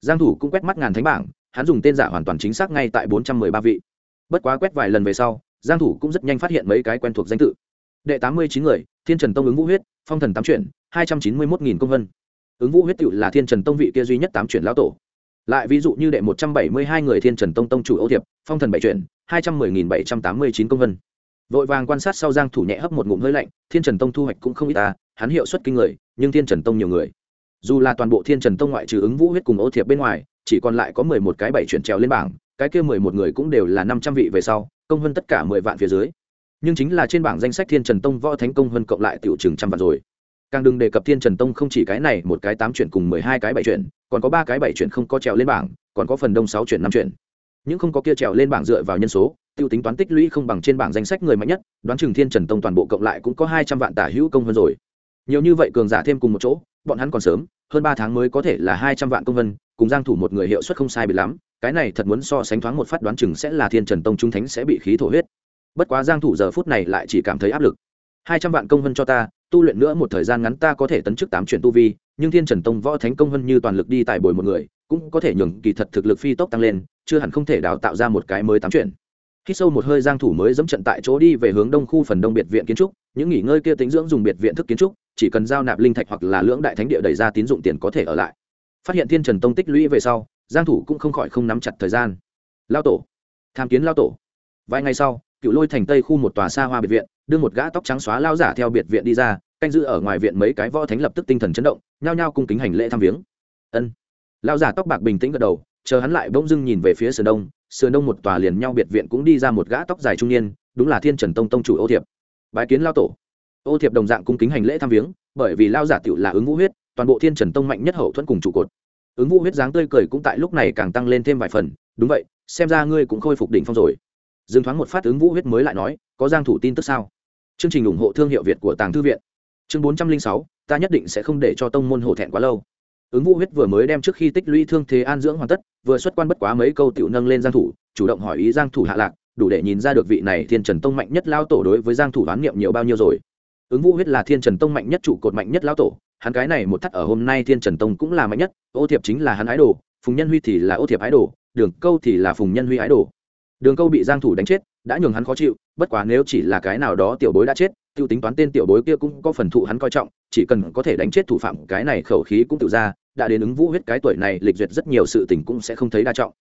giang thủ cũng quét mắt ngàn thánh bảng, hắn dùng tên giả hoàn toàn chính xác ngay tại 413 vị. Bất quá quét vài lần về sau, giang thủ cũng rất nhanh phát hiện mấy cái quen thuộc danh tự. Đệ 89 người, thiên trần tông ứng vũ huyết, phong thần tám chuyển 291.000 công vân. Ứng vũ huyết tự là thiên trần tông vị kia duy nhất tám chuyển lão tổ. Lại ví dụ như đệ 172 người thiên trần tông tông chủ âu thiệp, phong thần bảy chuyển 210.789 công vân. Vội vàng quan sát sau giang thủ nhẹ hấp một ngụm hơi lạnh, thiên trần tông thu hoạch cũng không ít ta hắn hiệu suất kinh người, nhưng thiên trần tông nhiều người dù là toàn bộ thiên trần tông ngoại trừ ứng vũ huyết cùng ô thiệp bên ngoài, chỉ còn lại có mười một cái bảy chuyển trèo lên bảng, cái kia mười một người cũng đều là năm trăm vị về sau, công hơn tất cả mười vạn phía dưới. Nhưng chính là trên bảng danh sách thiên trần tông võ thánh công hơn cộng lại tiểu chừng trăm vạn rồi. Càng đừng đề cập thiên trần tông không chỉ cái này, một cái tám chuyển cùng mười hai cái bảy chuyển, còn có ba cái bảy chuyển không có trèo lên bảng, còn có phần đông sáu chuyển năm chuyển. Những không có kia trèo lên bảng dựa vào nhân số, tiêu tính toán tích lũy không bằng trên bảng danh sách người mạnh nhất, đoán chừng thiên trần tông toàn bộ cộng lại cũng có hai trăm vạn tả hữu công hơn rồi. Nhiều như vậy cường giả thêm cùng một chỗ bọn hắn còn sớm, hơn ba tháng mới có thể là hai trăm vạn công vân, cùng giang thủ một người hiệu suất không sai biệt lắm, cái này thật muốn so sánh thoáng một phát đoán chừng sẽ là thiên trần tông trung thánh sẽ bị khí thổ huyết. Bất quá giang thủ giờ phút này lại chỉ cảm thấy áp lực. Hai trăm vạn công vân cho ta, tu luyện nữa một thời gian ngắn ta có thể tấn chức tám chuyển tu vi, nhưng thiên trần tông võ thánh công vân như toàn lực đi tại bồi một người, cũng có thể nhường kỳ thật thực lực phi tốc tăng lên, chưa hẳn không thể đào tạo ra một cái mới tám chuyển. Khi sâu một hơi giang thủ mới dẫm trận tại chỗ đi về hướng đông khu phần đông biệt viện kiến trúc, những nghỉ ngơi kia tính dưỡng dùng biệt viện thức kiến trúc chỉ cần giao nạp linh thạch hoặc là lưỡng đại thánh địa đẩy ra tín dụng tiền có thể ở lại. Phát hiện thiên trần tông tích lũy về sau, giang thủ cũng không khỏi không nắm chặt thời gian. Lao tổ, tham kiến lao tổ. Vài ngày sau cựu lôi thành tây khu một tòa xa hoa biệt viện, đưa một gã tóc trắng xóa lao giả theo biệt viện đi ra, canh giữ ở ngoài viện mấy cái võ thánh lập tức tinh thần chấn động, nhao nhao cung kính hành lễ thăm viếng. Ân. Lao giả tóc bạc bình tĩnh gật đầu, chờ hắn lại bỗng dưng nhìn về phía sườn đông. Sườn đông một tòa liền nhau biệt viện cũng đi ra một gã tóc dài trung niên, đúng là thiên trần tông tông chủ ô thiệp. Bái kiến lao tổ ô thiệp đồng dạng cung kính hành lễ thăm viếng bởi vì lao giả tựu là ứng vũ huyết toàn bộ thiên trần tông mạnh nhất hậu thuẫn cùng trụ cột. Ứng vũ huyết dáng tươi cười cũng tại lúc này càng tăng lên thêm vài phần đúng vậy xem ra ngươi cũng khôi phục đỉnh phong rồi. Dừng thoáng một phát ứng vũ huyết mới lại nói có giang thủ tin tức sao? Chương trình ủng hộ thương hiệu việt của tàng thư viện. Chương 406, ta nhất định sẽ không để cho tông môn hổ thẹn quá lâu. Ứng vũ huyết vừa mới đem trước khi tích lũy thương thế an dưỡng hoàn tất vừa xuất quan bất quá mấy câu tiểu nâng lên giang thủ chủ động hỏi ý giang thủ hạ lạc đủ để nhìn ra được vị này thiên trần tông mạnh nhất lao tổ đối với giang thủ đoán niệm nhiều bao nhiêu rồi ứng vũ huyết là thiên trần tông mạnh nhất trụ cột mạnh nhất lao tổ, hắn cái này một thắt ở hôm nay thiên trần tông cũng là mạnh nhất, ô thiệp chính là hắn ái đồ, phùng nhân huy thì là ô thiệp ái đồ, đường câu thì là phùng nhân huy ái đồ. Đường câu bị giang thủ đánh chết, đã nhường hắn khó chịu, bất quá nếu chỉ là cái nào đó tiểu bối đã chết, tiêu tính toán tên tiểu bối kia cũng có phần thụ hắn coi trọng, chỉ cần có thể đánh chết thủ phạm, cái này khẩu khí cũng tự ra, đã đến ứng vũ huyết cái tuổi này lịch duyệt rất nhiều sự tình cũng sẽ không thấy đa trọng.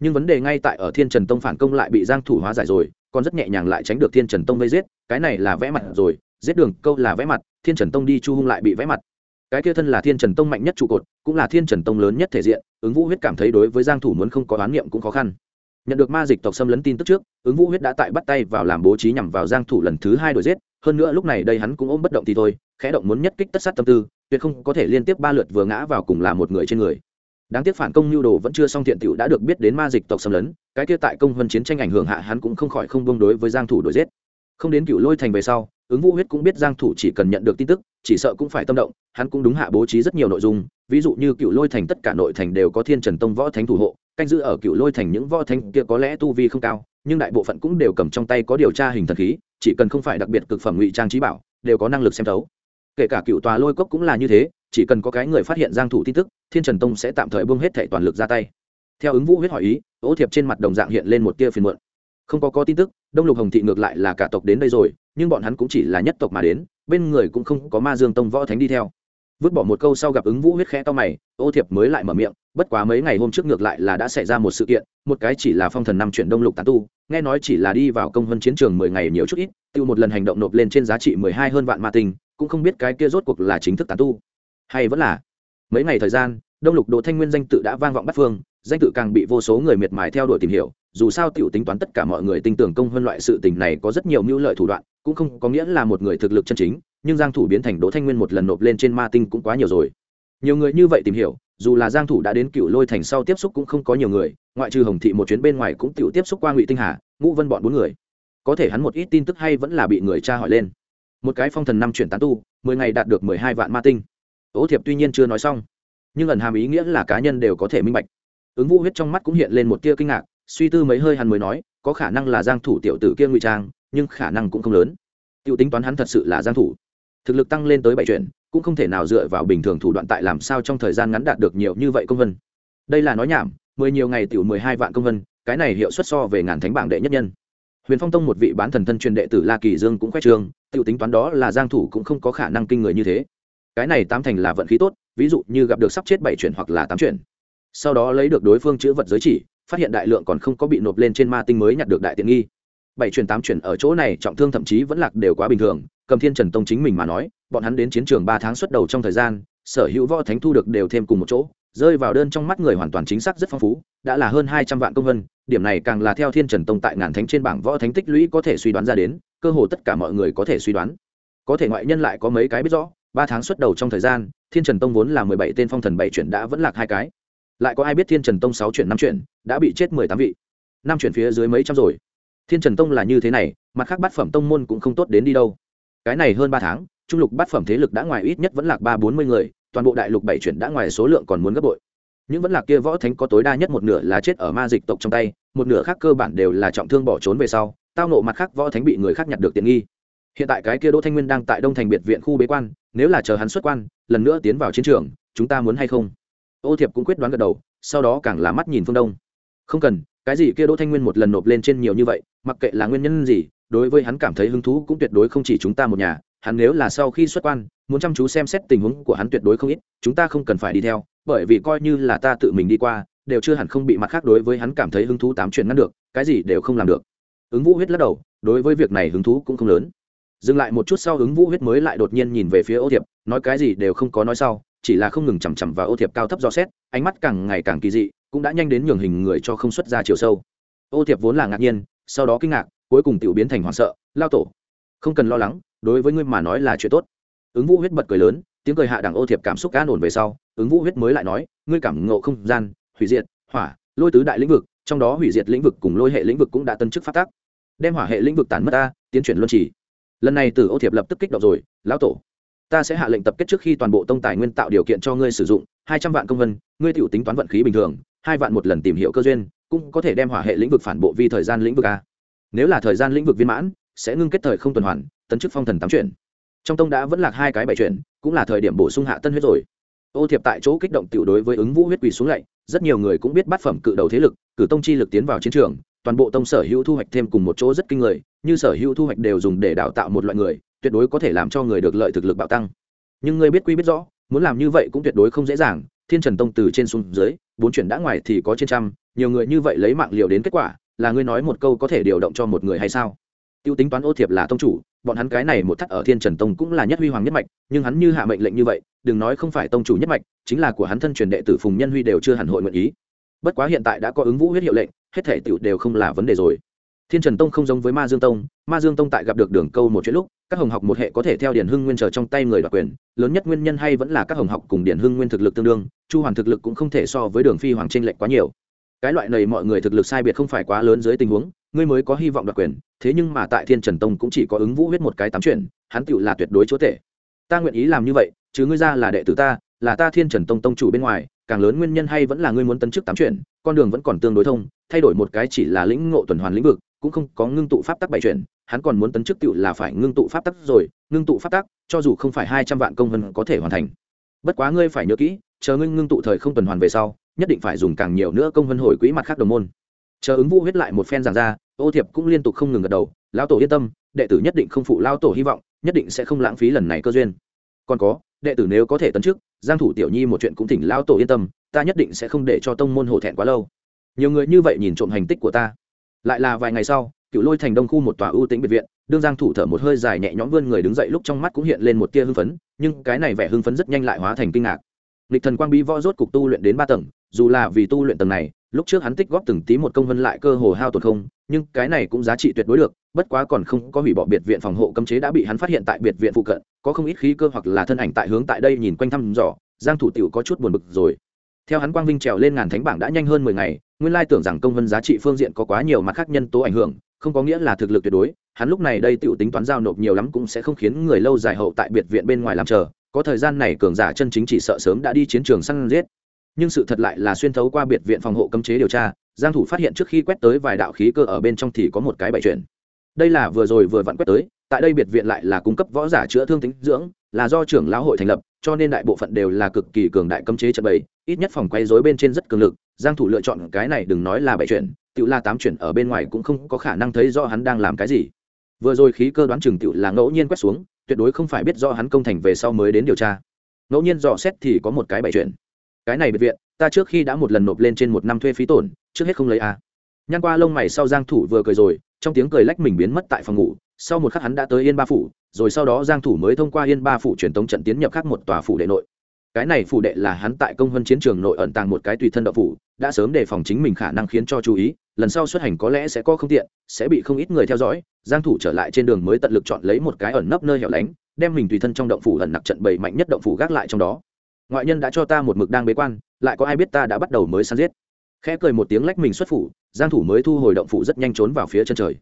Nhưng vấn đề ngay tại ở thiên trần tông phản công lại bị giang thủ hóa giải rồi, còn rất nhẹ nhàng lại tránh được thiên trần tông vây giết, cái này là vẽ mặt rồi giết đường, câu là vẽ mặt, thiên trần tông đi chu hung lại bị vẽ mặt. Cái kia thân là thiên trần tông mạnh nhất trụ cột, cũng là thiên trần tông lớn nhất thể diện, ứng vũ huyết cảm thấy đối với giang thủ muốn không có oán niệm cũng khó khăn. Nhận được ma dịch tộc xâm lấn tin tức trước, ứng vũ huyết đã tại bắt tay vào làm bố trí nhằm vào giang thủ lần thứ hai đổi giết, hơn nữa lúc này đây hắn cũng ôm bất động thì thôi, khẽ động muốn nhất kích tất sát tâm tư, tuyệt không có thể liên tiếp ba lượt vừa ngã vào cùng là một người trên người. Đáng tiếc phản công nhu đồ vẫn chưa xong thiện tiểu đã được biết đến ma dịch tộc xâm lấn, cái kia tại công vân chiến tranh ảnh hưởng hạ hắn cũng không khỏi không buông đối với giang thủ đổi giết. Không đến cựu lôi thành về sau ứng vũ huyết cũng biết giang thủ chỉ cần nhận được tin tức, chỉ sợ cũng phải tâm động, hắn cũng đúng hạ bố trí rất nhiều nội dung, ví dụ như cựu lôi thành tất cả nội thành đều có thiên trần tông võ thánh thủ hộ, canh giữ ở cựu lôi thành những võ thánh kia có lẽ tu vi không cao, nhưng đại bộ phận cũng đều cầm trong tay có điều tra hình thần khí, chỉ cần không phải đặc biệt cực phẩm ngụy trang trí bảo, đều có năng lực xem thấu. Kể cả cựu tòa lôi cốc cũng là như thế, chỉ cần có cái người phát hiện giang thủ tin tức, thiên trần tông sẽ tạm thời buông hết thảy toàn lực ra tay. Theo ứng vũ huyết hỏi ý, ố thiệp trên mặt đồng dạng hiện lên một tia phiền muộn. Không có có tin tức, đông lục hồng thị ngược lại là cả tộc đến đây rồi nhưng bọn hắn cũng chỉ là nhất tộc mà đến, bên người cũng không có ma dương tông võ thánh đi theo. Vứt bỏ một câu sau gặp ứng vũ huyết khẽ to mày, ô thiệp mới lại mở miệng, bất quá mấy ngày hôm trước ngược lại là đã xảy ra một sự kiện, một cái chỉ là phong thần năm chuyển đông lục tán tu, nghe nói chỉ là đi vào công vân chiến trường mười ngày nhiều chút ít, tiêu một lần hành động nộp lên trên giá trị mười hai hơn vạn ma tinh, cũng không biết cái kia rốt cuộc là chính thức tán tu, hay vẫn là. Mấy ngày thời gian, đông lục đỗ thanh nguyên danh tự đã vang vọng bắt phương, danh tự càng bị vô số người miệt mài theo đuổi tìm hiểu, dù sao tiểu tính toán tất cả mọi người tin tưởng công hơn loại sự tình này có rất nhiều mưu lợi thủ đoạn cũng không có nghĩa là một người thực lực chân chính, nhưng giang thủ biến thành đỗ thanh nguyên một lần nộp lên trên ma tinh cũng quá nhiều rồi. Nhiều người như vậy tìm hiểu, dù là giang thủ đã đến cựu lôi thành sau tiếp xúc cũng không có nhiều người, ngoại trừ hồng thị một chuyến bên ngoài cũng tiểu tiếp xúc qua ngụy tinh hà, ngũ vân bọn bốn người. Có thể hắn một ít tin tức hay vẫn là bị người tra hỏi lên. Một cái phong thần năm chuyển tán tu, mười ngày đạt được mười hai vạn ma tinh. Ố thiệp tuy nhiên chưa nói xong, nhưng ẩn hàm ý nghĩa là cá nhân đều có thể minh bạch. Ứng vũ huyết trong mắt cũng hiện lên một tia kinh ngạc, suy tư mấy hơi hắn mới nói, có khả năng là giang thủ tiểu tử kia ngụy trang nhưng khả năng cũng không lớn. Tiêu tính toán hắn thật sự là giang thủ. Thực lực tăng lên tới bảy chuyện cũng không thể nào dựa vào bình thường thủ đoạn tại làm sao trong thời gian ngắn đạt được nhiều như vậy công vân. Đây là nói nhảm, mười nhiều ngày tiểu mười hai vạn công vân, cái này hiệu suất so về ngàn thánh bảng đệ nhất nhân. Huyền phong tông một vị bán thần thân truyền đệ tử la kỳ dương cũng khoe trương, tiểu tính toán đó là giang thủ cũng không có khả năng kinh người như thế. Cái này tám thành là vận khí tốt, ví dụ như gặp được sắp chết bảy chuyển hoặc là tám chuyển. Sau đó lấy được đối phương chữ vật giới chỉ, phát hiện đại lượng còn không có bị nộp lên trên ma tinh mới nhặt được đại tiện nghi bảy chuyển tám chuyển ở chỗ này trọng thương thậm chí vẫn lạc đều quá bình thường, cầm thiên trần tông chính mình mà nói, bọn hắn đến chiến trường ba tháng xuất đầu trong thời gian, sở hữu võ thánh thu được đều thêm cùng một chỗ, rơi vào đơn trong mắt người hoàn toàn chính xác rất phong phú, đã là hơn hai trăm vạn công vân, điểm này càng là theo thiên trần tông tại ngàn thánh trên bảng võ thánh tích lũy có thể suy đoán ra đến, cơ hồ tất cả mọi người có thể suy đoán. Có thể ngoại nhân lại có mấy cái biết rõ, ba tháng xuất đầu trong thời gian, thiên trần tông vốn là mười bảy tên phong thần bảy chuyển đã vẫn lạc hai cái. Lại có ai biết thiên trần tông sáu chuyển, năm chuyển, đã bị chết mười tám vị? Năm chuyển phía dưới mấy trăm rồi thiên trần tông là như thế này, mặt khác bát phẩm tông môn cũng không tốt đến đi đâu. Cái này hơn ba tháng, trung lục bát phẩm thế lực đã ngoài ít nhất vẫn là ba bốn mươi người, toàn bộ đại lục bảy chuyển đã ngoài số lượng còn muốn gấp bội. Những vẫn lạc kia võ thánh có tối đa nhất một nửa là chết ở ma dịch tộc trong tay, một nửa khác cơ bản đều là trọng thương bỏ trốn về sau, tao nộ mặt khác võ thánh bị người khác nhặt được tiện nghi. Hiện tại cái kia đỗ thanh nguyên đang tại đông thành biệt viện khu bế quan, nếu là chờ hắn xuất quan, lần nữa tiến vào chiến trường, chúng ta muốn hay không? Ô thiệp cũng quyết đoán gật đầu, sau đó càng là mắt nhìn phương đông. Không cần cái gì kia đỗ thanh nguyên một lần nộp lên trên nhiều như vậy, mặc kệ là nguyên nhân gì, đối với hắn cảm thấy hứng thú cũng tuyệt đối không chỉ chúng ta một nhà, hắn nếu là sau khi xuất quan, muốn chăm chú xem xét tình huống của hắn tuyệt đối không ít, chúng ta không cần phải đi theo, bởi vì coi như là ta tự mình đi qua, đều chưa hẳn không bị mặt khác đối với hắn cảm thấy hứng thú tám chuyện ngăn được, cái gì đều không làm được. Ứng vũ huyết lắc đầu, đối với việc này hứng thú cũng không lớn. Dừng lại một chút sau, ứng vũ huyết mới lại đột nhiên nhìn về phía ô thiệp, nói cái gì đều không có nói sau, chỉ là không ngừng chằm chằm vào ô thiệp cao thấp do xét, ánh mắt càng ngày càng kỳ dị cũng đã nhanh đến nhường hình người cho không xuất ra chiều sâu. Ô thiệp vốn là ngạc nhiên, sau đó kinh ngạc, cuối cùng tiểu biến thành hoảng sợ, lao tổ, không cần lo lắng, đối với ngươi mà nói là chuyện tốt. Ứng vũ huyết bật cười lớn, tiếng cười hạ đẳng ô thiệp cảm xúc an ổn về sau, ứng vũ huyết mới lại nói, ngươi cảm ngộ không gian, hủy diệt, hỏa, lôi tứ đại lĩnh vực, trong đó hủy diệt lĩnh vực cùng lôi hệ lĩnh vực cũng đã tân chức phát tác. Đem hỏa hệ lĩnh vực tàn mất ta, tiến chuyển luân chỉ lần này từ ô thiệp lập tức kích động rồi, lão tổ, ta sẽ hạ lệnh tập kết trước khi toàn bộ tông tài nguyên tạo điều kiện cho ngươi sử dụng, hai trăm vạn công vân, ngươi tiểu tính toán vận khí bình thường hai vạn một lần tìm hiểu cơ duyên, cũng có thể đem hỏa hệ lĩnh vực phản bộ vi thời gian lĩnh vực a. Nếu là thời gian lĩnh vực viên mãn, sẽ ngưng kết thời không tuần hoàn, tấn chức phong thần tám chuyển. Trong tông đã vẫn lạc hai cái bảy chuyển, cũng là thời điểm bổ sung hạ tân huyết rồi. Ô thiệp tại chỗ kích động tiểu đối với ứng vũ huyết quỳ xuống lạy, rất nhiều người cũng biết bát phẩm cự đầu thế lực, cử tông chi lực tiến vào chiến trường, toàn bộ tông sở hữu thu hoạch thêm cùng một chỗ rất kinh người, như sở hữu thu hoạch đều dùng để đào tạo một loại người, tuyệt đối có thể làm cho người được lợi thực lực bạo tăng. Nhưng ngươi biết quy biết rõ, muốn làm như vậy cũng tuyệt đối không dễ dàng thiên trần tông từ trên xuống dưới, bốn chuyển đã ngoài thì có trên trăm, nhiều người như vậy lấy mạng liều đến kết quả, là ngươi nói một câu có thể điều động cho một người hay sao? Tiêu tính toán ô thiệp là tông chủ, bọn hắn cái này một thắt ở thiên trần tông cũng là nhất huy hoàng nhất mạch, nhưng hắn như hạ mệnh lệnh như vậy, đừng nói không phải tông chủ nhất mạch, chính là của hắn thân truyền đệ tử phùng nhân huy đều chưa hẳn hội nguyện ý. Bất quá hiện tại đã có ứng vũ huyết hiệu lệnh, hết thể tiểu đều không là vấn đề rồi. Thiên trần tông không giống với ma dương tông, ma dương tông tại gặp được đường câu một chuyện lúc các hồng học một hệ có thể theo điển hưng nguyên trở trong tay người đoạt quyền, lớn nhất nguyên nhân hay vẫn là các hồng học cùng điển hưng nguyên thực lực tương đương, chu hoàn thực lực cũng không thể so với đường phi hoàng tranh lệch quá nhiều. Cái loại này mọi người thực lực sai biệt không phải quá lớn dưới tình huống, ngươi mới có hy vọng đoạt quyền, thế nhưng mà tại thiên trần tông cũng chỉ có ứng vũ huyết một cái tám chuyện hắn tựu là tuyệt đối chúa tể. Ta nguyện ý làm như vậy, chứ ngươi ra là đệ tử ta, là ta thiên trần tông tông chủ bên ngoài, càng lớn nguyên nhân hay vẫn là ngươi muốn tấn chức tám chuyện con đường vẫn còn tương đối thông, thay đổi một cái chỉ là lĩnh ngộ tuần hoàn lĩnh vực cũng không có ngưng tụ pháp tắc bảy chuyển, hắn còn muốn tấn chức tựu là phải ngưng tụ pháp tắc rồi, ngưng tụ pháp tắc, cho dù không phải hai trăm vạn công vân có thể hoàn thành. Bất quá ngươi phải nhớ kỹ, chờ ngươi ngưng tụ thời không tuần hoàn về sau, nhất định phải dùng càng nhiều nữa công vân hồi quỹ mặt khác đồng môn. Chờ ứng vũ huyết lại một phen giảng ra, ô thiệp cũng liên tục không ngừng gật đầu, lão tổ yên tâm, đệ tử nhất định không phụ lao tổ hy vọng, nhất định sẽ không lãng phí lần này cơ duyên. Còn có, đệ tử nếu có thể tấn chức, giang thủ tiểu nhi một chuyện cũng thỉnh lao tổ yên tâm, ta nhất định sẽ không để cho tông môn hổ thẹn quá lâu. Nhiều người như vậy nhìn trộm hành tích của ta lại là vài ngày sau cựu lôi thành đông khu một tòa ưu tĩnh biệt viện, đương giang thủ thở một hơi dài nhẹ nhõm vươn người đứng dậy lúc trong mắt cũng hiện lên một tia hưng phấn, nhưng cái này vẻ hưng phấn rất nhanh lại hóa thành kinh ngạc. Lịch thần quang bí võ rốt cục tu luyện đến ba tầng, dù là vì tu luyện tầng này, lúc trước hắn tích góp từng tí một công vân lại cơ hồ hao tổn không, nhưng cái này cũng giá trị tuyệt đối được, bất quá còn không có hủy bỏ biệt viện phòng hộ cấm chế đã bị hắn phát hiện tại biệt viện phụ cận, có không ít khí cơ hoặc là thân ảnh tại hướng tại đây nhìn quanh thăm dò, giang thủ tiểu có chút buồn bực rồi theo hắn quang vinh trèo lên ngàn thánh bảng đã nhanh hơn mười ngày, nguyên lai tưởng rằng công vân giá trị phương diện có quá nhiều mặt khác nhân tố ảnh hưởng, không có nghĩa là thực lực tuyệt đối. Hắn lúc này đây tự tính toán giao nộp nhiều lắm cũng sẽ không khiến người lâu dài hậu tại biệt viện bên ngoài làm chờ. Có thời gian này cường giả chân chính chỉ sợ sớm đã đi chiến trường săn giết. Nhưng sự thật lại là xuyên thấu qua biệt viện phòng hộ cấm chế điều tra, giang thủ phát hiện trước khi quét tới vài đạo khí cơ ở bên trong thì có một cái bảy chuyển đây là vừa rồi vừa vặn quét tới, tại đây biệt viện lại là cung cấp võ giả chữa thương tính dưỡng, là do trưởng lão hội thành lập, cho nên đại bộ phận đều là cực kỳ cường đại cấm chế trận bày ít nhất phòng quay dối bên trên rất cường lực, giang thủ lựa chọn cái này đừng nói là bảy chuyển tiểu là tám chuyển ở bên ngoài cũng không có khả năng thấy rõ hắn đang làm cái gì. Vừa rồi khí cơ đoán chừng tiểu là ngẫu nhiên quét xuống, tuyệt đối không phải biết do hắn công thành về sau mới đến điều tra. Ngẫu nhiên dò xét thì có một cái bảy chuyển cái này biệt viện, ta trước khi đã một lần nộp lên trên một năm thuê phí tổn, trước hết không lấy a. Nhăn qua lông mày sau giang thủ vừa cười rồi, trong tiếng cười lách mình biến mất tại phòng ngủ, sau một khắc hắn đã tới yên ba phủ, rồi sau đó giang thủ mới thông qua yên ba phủ truyền tống trận tiến nhập khác một tòa phủ đệ nội cái này phủ đệ là hắn tại công hơn chiến trường nội ẩn tàng một cái tùy thân đậu phủ đã sớm đề phòng chính mình khả năng khiến cho chú ý lần sau xuất hành có lẽ sẽ có không tiện sẽ bị không ít người theo dõi giang thủ trở lại trên đường mới tận lực chọn lấy một cái ẩn nấp nơi hẻo lánh đem mình tùy thân trong động phủ ẩn nặc trận bầy mạnh nhất động phủ gác lại trong đó. Ngoại nhân đã cho ta một mực đang bế quan lại có ai biết ta đã bắt đầu mới săn giết? Khẽ cười một tiếng lách mình xuất phủ giang thủ mới thu hồi động phủ rất nhanh trốn vào phía chân trời.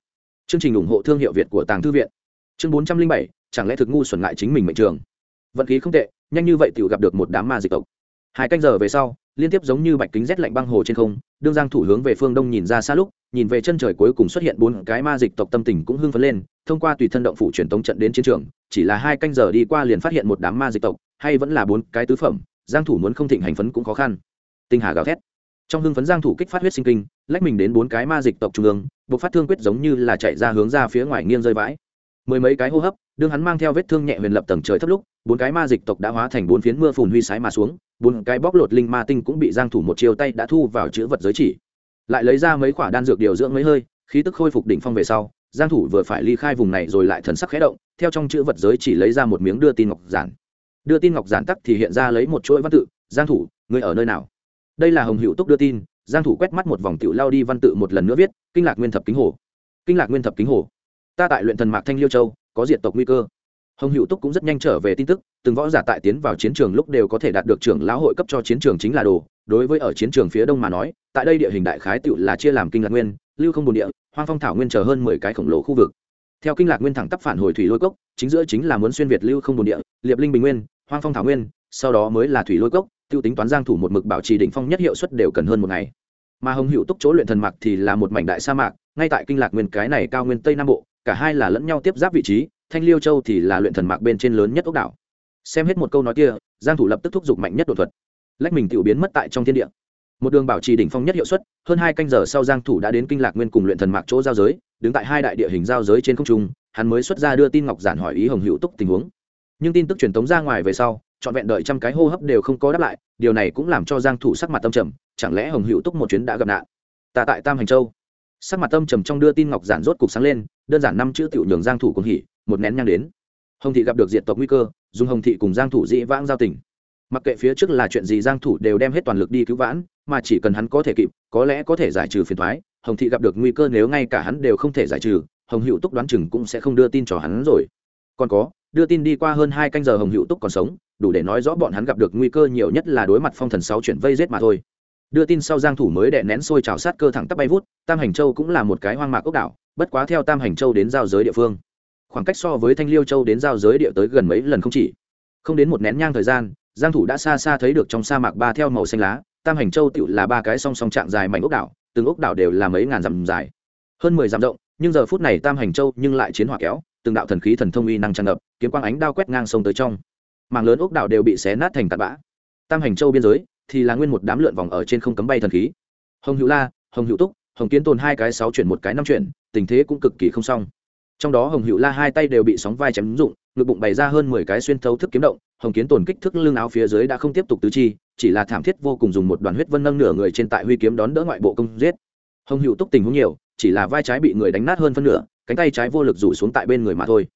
Chương trình ủng hộ thương hiệu việt của tàng thư viện. Chương 407, chẳng lẽ thực ngu xuẩn ngại chính mình mệnh trường? Vận khí không tệ nhanh như vậy tiểu gặp được một đám ma dịch tộc. Hai canh giờ về sau, liên tiếp giống như bạch kính rét lạnh băng hồ trên không, đương giang thủ hướng về phương đông nhìn ra xa lúc, nhìn về chân trời cuối cùng xuất hiện bốn cái ma dịch tộc tâm tình cũng hưng phấn lên, thông qua tùy thân động phủ truyền tống trận đến chiến trường, chỉ là hai canh giờ đi qua liền phát hiện một đám ma dịch tộc, hay vẫn là bốn cái tứ phẩm, giang thủ muốn không thịnh hành phấn cũng khó khăn. Tinh hà gào thét. Trong hưng phấn giang thủ kích phát huyết sinh kinh, lách mình đến bốn cái ma dịch tộc trung ương buộc phát thương quyết giống như là chạy ra hướng ra phía ngoài nghiêng rơi vãi. Mười mấy cái hô hấp đương hắn mang theo vết thương nhẹ huyền lập tầng trời thấp lúc, bốn cái ma dịch tộc đã hóa thành bốn phiến mưa phùn huy sái mà xuống, bốn cái bóc lột linh ma tinh cũng bị giang thủ một chiều tay đã thu vào chữ vật giới chỉ. Lại lấy ra mấy quả đan dược điều dưỡng mấy hơi, khí tức khôi phục đỉnh phong về sau, giang thủ vừa phải ly khai vùng này rồi lại thần sắc khẽ động, theo trong chữ vật giới chỉ lấy ra một miếng đưa tin ngọc giản. Đưa tin ngọc giản tắc thì hiện ra lấy một chuỗi văn tự, giang thủ, ngươi ở nơi nào? Đây là hồng hữu túc đưa tin, giang thủ quét mắt một vòng tiểu lao đi văn tự một lần nữa viết, kinh lạc nguyên thập kính hồ. Kinh lạc nguyên thập kính hồ? Ta tại luyện thần mạc thanh liêu châu có diệt tộc nguy cơ. Hồng hữu túc cũng rất nhanh trở về tin tức, từng võ giả tại tiến vào chiến trường lúc đều có thể đạt được trưởng lão hội cấp cho chiến trường chính là đồ. Đối với ở chiến trường phía đông mà nói, tại đây địa hình đại khái tựu là chia làm kinh lạc nguyên, lưu không bồn địa, hoang phong thảo nguyên chờ hơn mười cái khổng lồ khu vực. Theo kinh lạc nguyên thẳng tắp phản hồi thủy lôi cốc, chính giữa chính là muốn xuyên việt lưu không bồn địa, liệp linh bình nguyên, hoang phong thảo nguyên, sau đó mới là thủy lôi cốc tiêu tính toán giang thủ một mực bảo trì đỉnh phong nhất hiệu suất đều cần hơn một ngày. Mà hồng hữu túc chỗ luyện thần mạc thì là một mảnh đại sa mạc, ngay tại kinh lạc nguyên cái này cao nguyên tây nam bộ cả hai là lẫn nhau tiếp giáp vị trí, thanh liêu châu thì là luyện thần mạc bên trên lớn nhất ốc đảo. Xem hết một câu nói kia, giang thủ lập tức thúc giục mạnh nhất đột thuật. Lách mình tiểu biến mất tại trong thiên địa. Một đường bảo trì đỉnh phong nhất hiệu suất, hơn hai canh giờ sau giang thủ đã đến kinh lạc nguyên cùng luyện thần mạc chỗ giao giới, đứng tại hai đại địa hình giao giới trên không trung, hắn mới xuất ra đưa tin ngọc giản hỏi ý hồng hữu túc tình huống. Nhưng tin tức truyền tống ra ngoài về sau, trọn vẹn đợi trăm cái hô hấp đều không có đáp lại, điều này cũng làm cho giang thủ sắc mặt tâm trầm, chẳng lẽ hồng hữu túc một chuyến đã gặp nạn? Ta tại tam hành châu sắc mặt tâm trầm trong đưa tin ngọc giản rốt cục sáng lên, đơn giản năm chữ tiểu nhường giang thủ cũng hỉ, một nén nhang đến. Hồng thị gặp được diệt tộc nguy cơ, dùng hồng thị cùng giang thủ dĩ vãng giao tình. Mặc kệ phía trước là chuyện gì giang thủ đều đem hết toàn lực đi cứu vãn, mà chỉ cần hắn có thể kịp, có lẽ có thể giải trừ phiền toái, hồng thị gặp được nguy cơ nếu ngay cả hắn đều không thể giải trừ, hồng hữu túc đoán chừng cũng sẽ không đưa tin cho hắn rồi. Còn có, đưa tin đi qua hơn hai canh giờ hồng hữu túc còn sống, đủ để nói rõ bọn hắn gặp được nguy cơ nhiều nhất là đối mặt phong thần sáu chuyển vây giết mà thôi. Đưa tin sau giang thủ mới đè nén sôi trào sát cơ thẳng tắp bay vút tam hành châu cũng là một cái hoang mạc ốc đảo, bất quá theo tam hành châu đến giao giới địa phương, khoảng cách so với thanh liêu châu đến giao giới địa tới gần mấy lần không chỉ. Không đến một nén nhang thời gian, giang thủ đã xa xa thấy được trong sa mạc ba theo màu xanh lá, tam hành châu tựu là ba cái song song trạng dài mảnh ốc đảo, từng ốc đảo đều là mấy ngàn dặm dài. Hơn mười dặm rộng, nhưng giờ phút này tam hành châu nhưng lại chiến hỏa kéo, từng đạo thần khí thần thông uy năng tràn ngập, kiếm quang ánh đao quét ngang sông tới trong. Mảng lớn ốc đảo đều bị xé nát thành tạt bã. Tam hành châu biên giới thì là nguyên một đám lượn vòng ở trên không cấm bay thần khí. Hồng hữu la, hồng hữu túc hồng kiến tồn hai cái sáu chuyển một cái năm chuyển, tình thế cũng cực kỳ không xong. Trong đó hồng hữu la hai tay đều bị sóng vai chém rụng ngực bụng bày ra hơn mười cái xuyên thấu thức kiếm động, hồng kiến tồn kích thước lưng áo phía dưới đã không tiếp tục tứ chi, chỉ là thảm thiết vô cùng dùng một đoàn huyết vân nâng nửa người trên tại huy kiếm đón đỡ ngoại bộ công giết. Hồng hữu túc tình huống nhiều, chỉ là vai trái bị người đánh nát hơn phân nửa, cánh tay trái vô lực rủ xuống tại bên người mà thôi.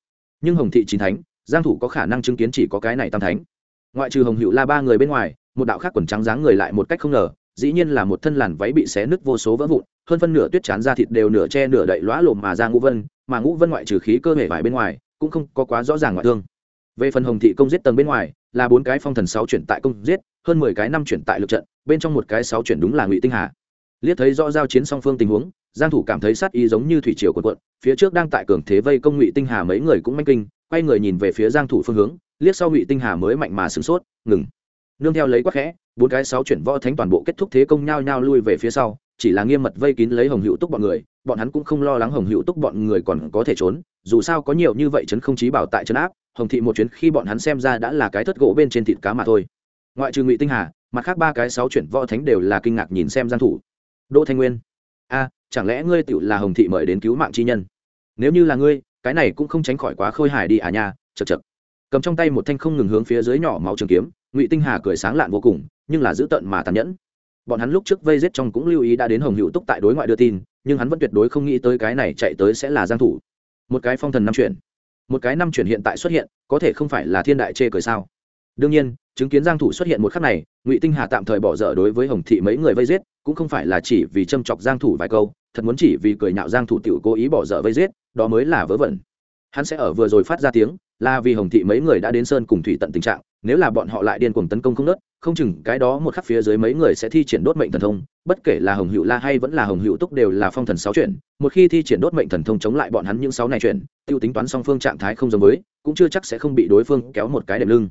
Nhưng hồng thị chín thánh, giang thủ có khả năng chứng kiến chỉ có cái này tam thánh. Ngoại trừ hồng hữu la ba người bên ngoài, một đạo khác quần trắng dáng người lại một cách không ngờ, dĩ nhiên là một thân làn váy bị xé nứt vô số vỡ vụn hơn phân nửa tuyết chán ra thịt đều nửa che nửa đậy lóa lồm mà ra ngũ vân, mà ngũ vân ngoại trừ khí cơ thể vải bên ngoài, cũng không có quá rõ ràng ngoại thương. Về phần hồng thị công giết tầng bên ngoài, là bốn cái phong thần sáu chuyển tại công giết, hơn mười cái năm chuyển tại lực trận, bên trong một cái sáu chuyển đúng là ngụy tinh hà. Liếc thấy rõ giao chiến song phương tình huống, giang thủ cảm thấy sát ý giống như thủy triều cuộn cuộn, phía trước đang tại cường thế vây công ngụy tinh hà mấy người cũng manh kinh, quay người nhìn về phía giang thủ phương hướng, liếc sau ngụy tinh hà mới mạnh mà sửng sốt, ngừng. Nương theo lấy quắc khẽ, bốn cái sáu chuyển võ thánh toàn bộ kết thúc thế công nhao nhau lui về phía sau chỉ là nghiêm mật vây kín lấy hồng hữu túc bọn người, bọn hắn cũng không lo lắng hồng hữu túc bọn người còn có thể trốn, dù sao có nhiều như vậy chấn không chí bảo tại chấn áp, hồng thị một chuyến khi bọn hắn xem ra đã là cái thất gỗ bên trên thịt cá mà thôi. Ngoại trừ ngụy tinh hà, mặt khác ba cái sáu chuyển võ thánh đều là kinh ngạc nhìn xem giang thủ. Đỗ thanh nguyên, a, chẳng lẽ ngươi tiểu là hồng thị mời đến cứu mạng chi nhân? Nếu như là ngươi, cái này cũng không tránh khỏi quá khôi hài đi à nha chật chật cầm trong tay một thanh không ngừng hướng phía dưới nhỏ máu trường kiếm, ngụy tinh hà cười sáng lạn vô cùng, nhưng là giữ tận mà tàn nhẫn bọn hắn lúc trước vây giết trong cũng lưu ý đã đến hồng hữu túc tại đối ngoại đưa tin, nhưng hắn vẫn tuyệt đối không nghĩ tới cái này chạy tới sẽ là giang thủ. Một cái phong thần năm chuyển. Một cái năm chuyển hiện tại xuất hiện, có thể không phải là thiên đại chê cười sao? Đương nhiên, chứng kiến giang thủ xuất hiện một khắc này, ngụy tinh hà tạm thời bỏ dở đối với hồng thị mấy người vây giết, cũng không phải là chỉ vì châm chọc giang thủ vài câu, thật muốn chỉ vì cười nhạo giang thủ tiểu cố ý bỏ dở vây giết, đó mới là vớ vẩn. Hắn sẽ ở vừa rồi phát ra tiếng, là vì hồng thị mấy người đã đến sơn cùng thủy tận tình trạng nếu là bọn họ lại điên cuồng tấn công không nớt, không chừng cái đó một khắc phía dưới mấy người sẽ thi triển đốt mệnh thần thông, bất kể là hồng hữu la hay vẫn là hồng hữu túc đều là phong thần sáu chuyển. Một khi thi triển đốt mệnh thần thông chống lại bọn hắn những sáu này chuyển, tiêu tính toán song phương trạng thái không giống với, cũng chưa chắc sẽ không bị đối phương kéo một cái đệm lưng.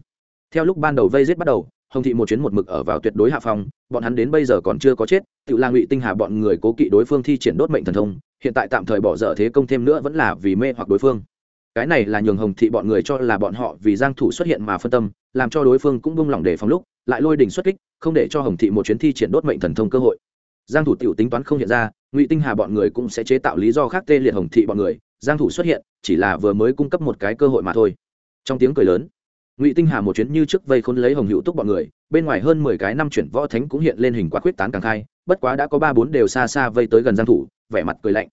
Theo lúc ban đầu vây giết bắt đầu, hồng thị một chuyến một mực ở vào tuyệt đối hạ phong, bọn hắn đến bây giờ còn chưa có chết tự la ngụy tinh hà bọn người cố kỵ đối phương thi triển đốt mệnh thần thông, hiện tại tạm thời bỏ dở thế công thêm nữa vẫn là vì mê hoặc đối phương. Cái này là nhường hồng thị bọn người cho là bọn họ vì giang thủ xuất hiện mà phân tâm làm cho đối phương cũng bung lỏng để phòng lúc, lại lôi đỉnh xuất kích, không để cho hồng thị một chuyến thi triển đốt mệnh thần thông cơ hội. Giang thủ tiểu tính toán không hiện ra, ngụy tinh hà bọn người cũng sẽ chế tạo lý do khác tê liệt hồng thị bọn người, giang thủ xuất hiện, chỉ là vừa mới cung cấp một cái cơ hội mà thôi. Trong tiếng cười lớn, ngụy tinh hà một chuyến như trước vây khốn lấy hồng hữu túc bọn người, bên ngoài hơn mười cái năm chuyển võ thánh cũng hiện lên hình quát quyết tán càng khai, bất quá đã có ba bốn đều xa xa vây tới gần giang thủ, vẻ mặt cười lạnh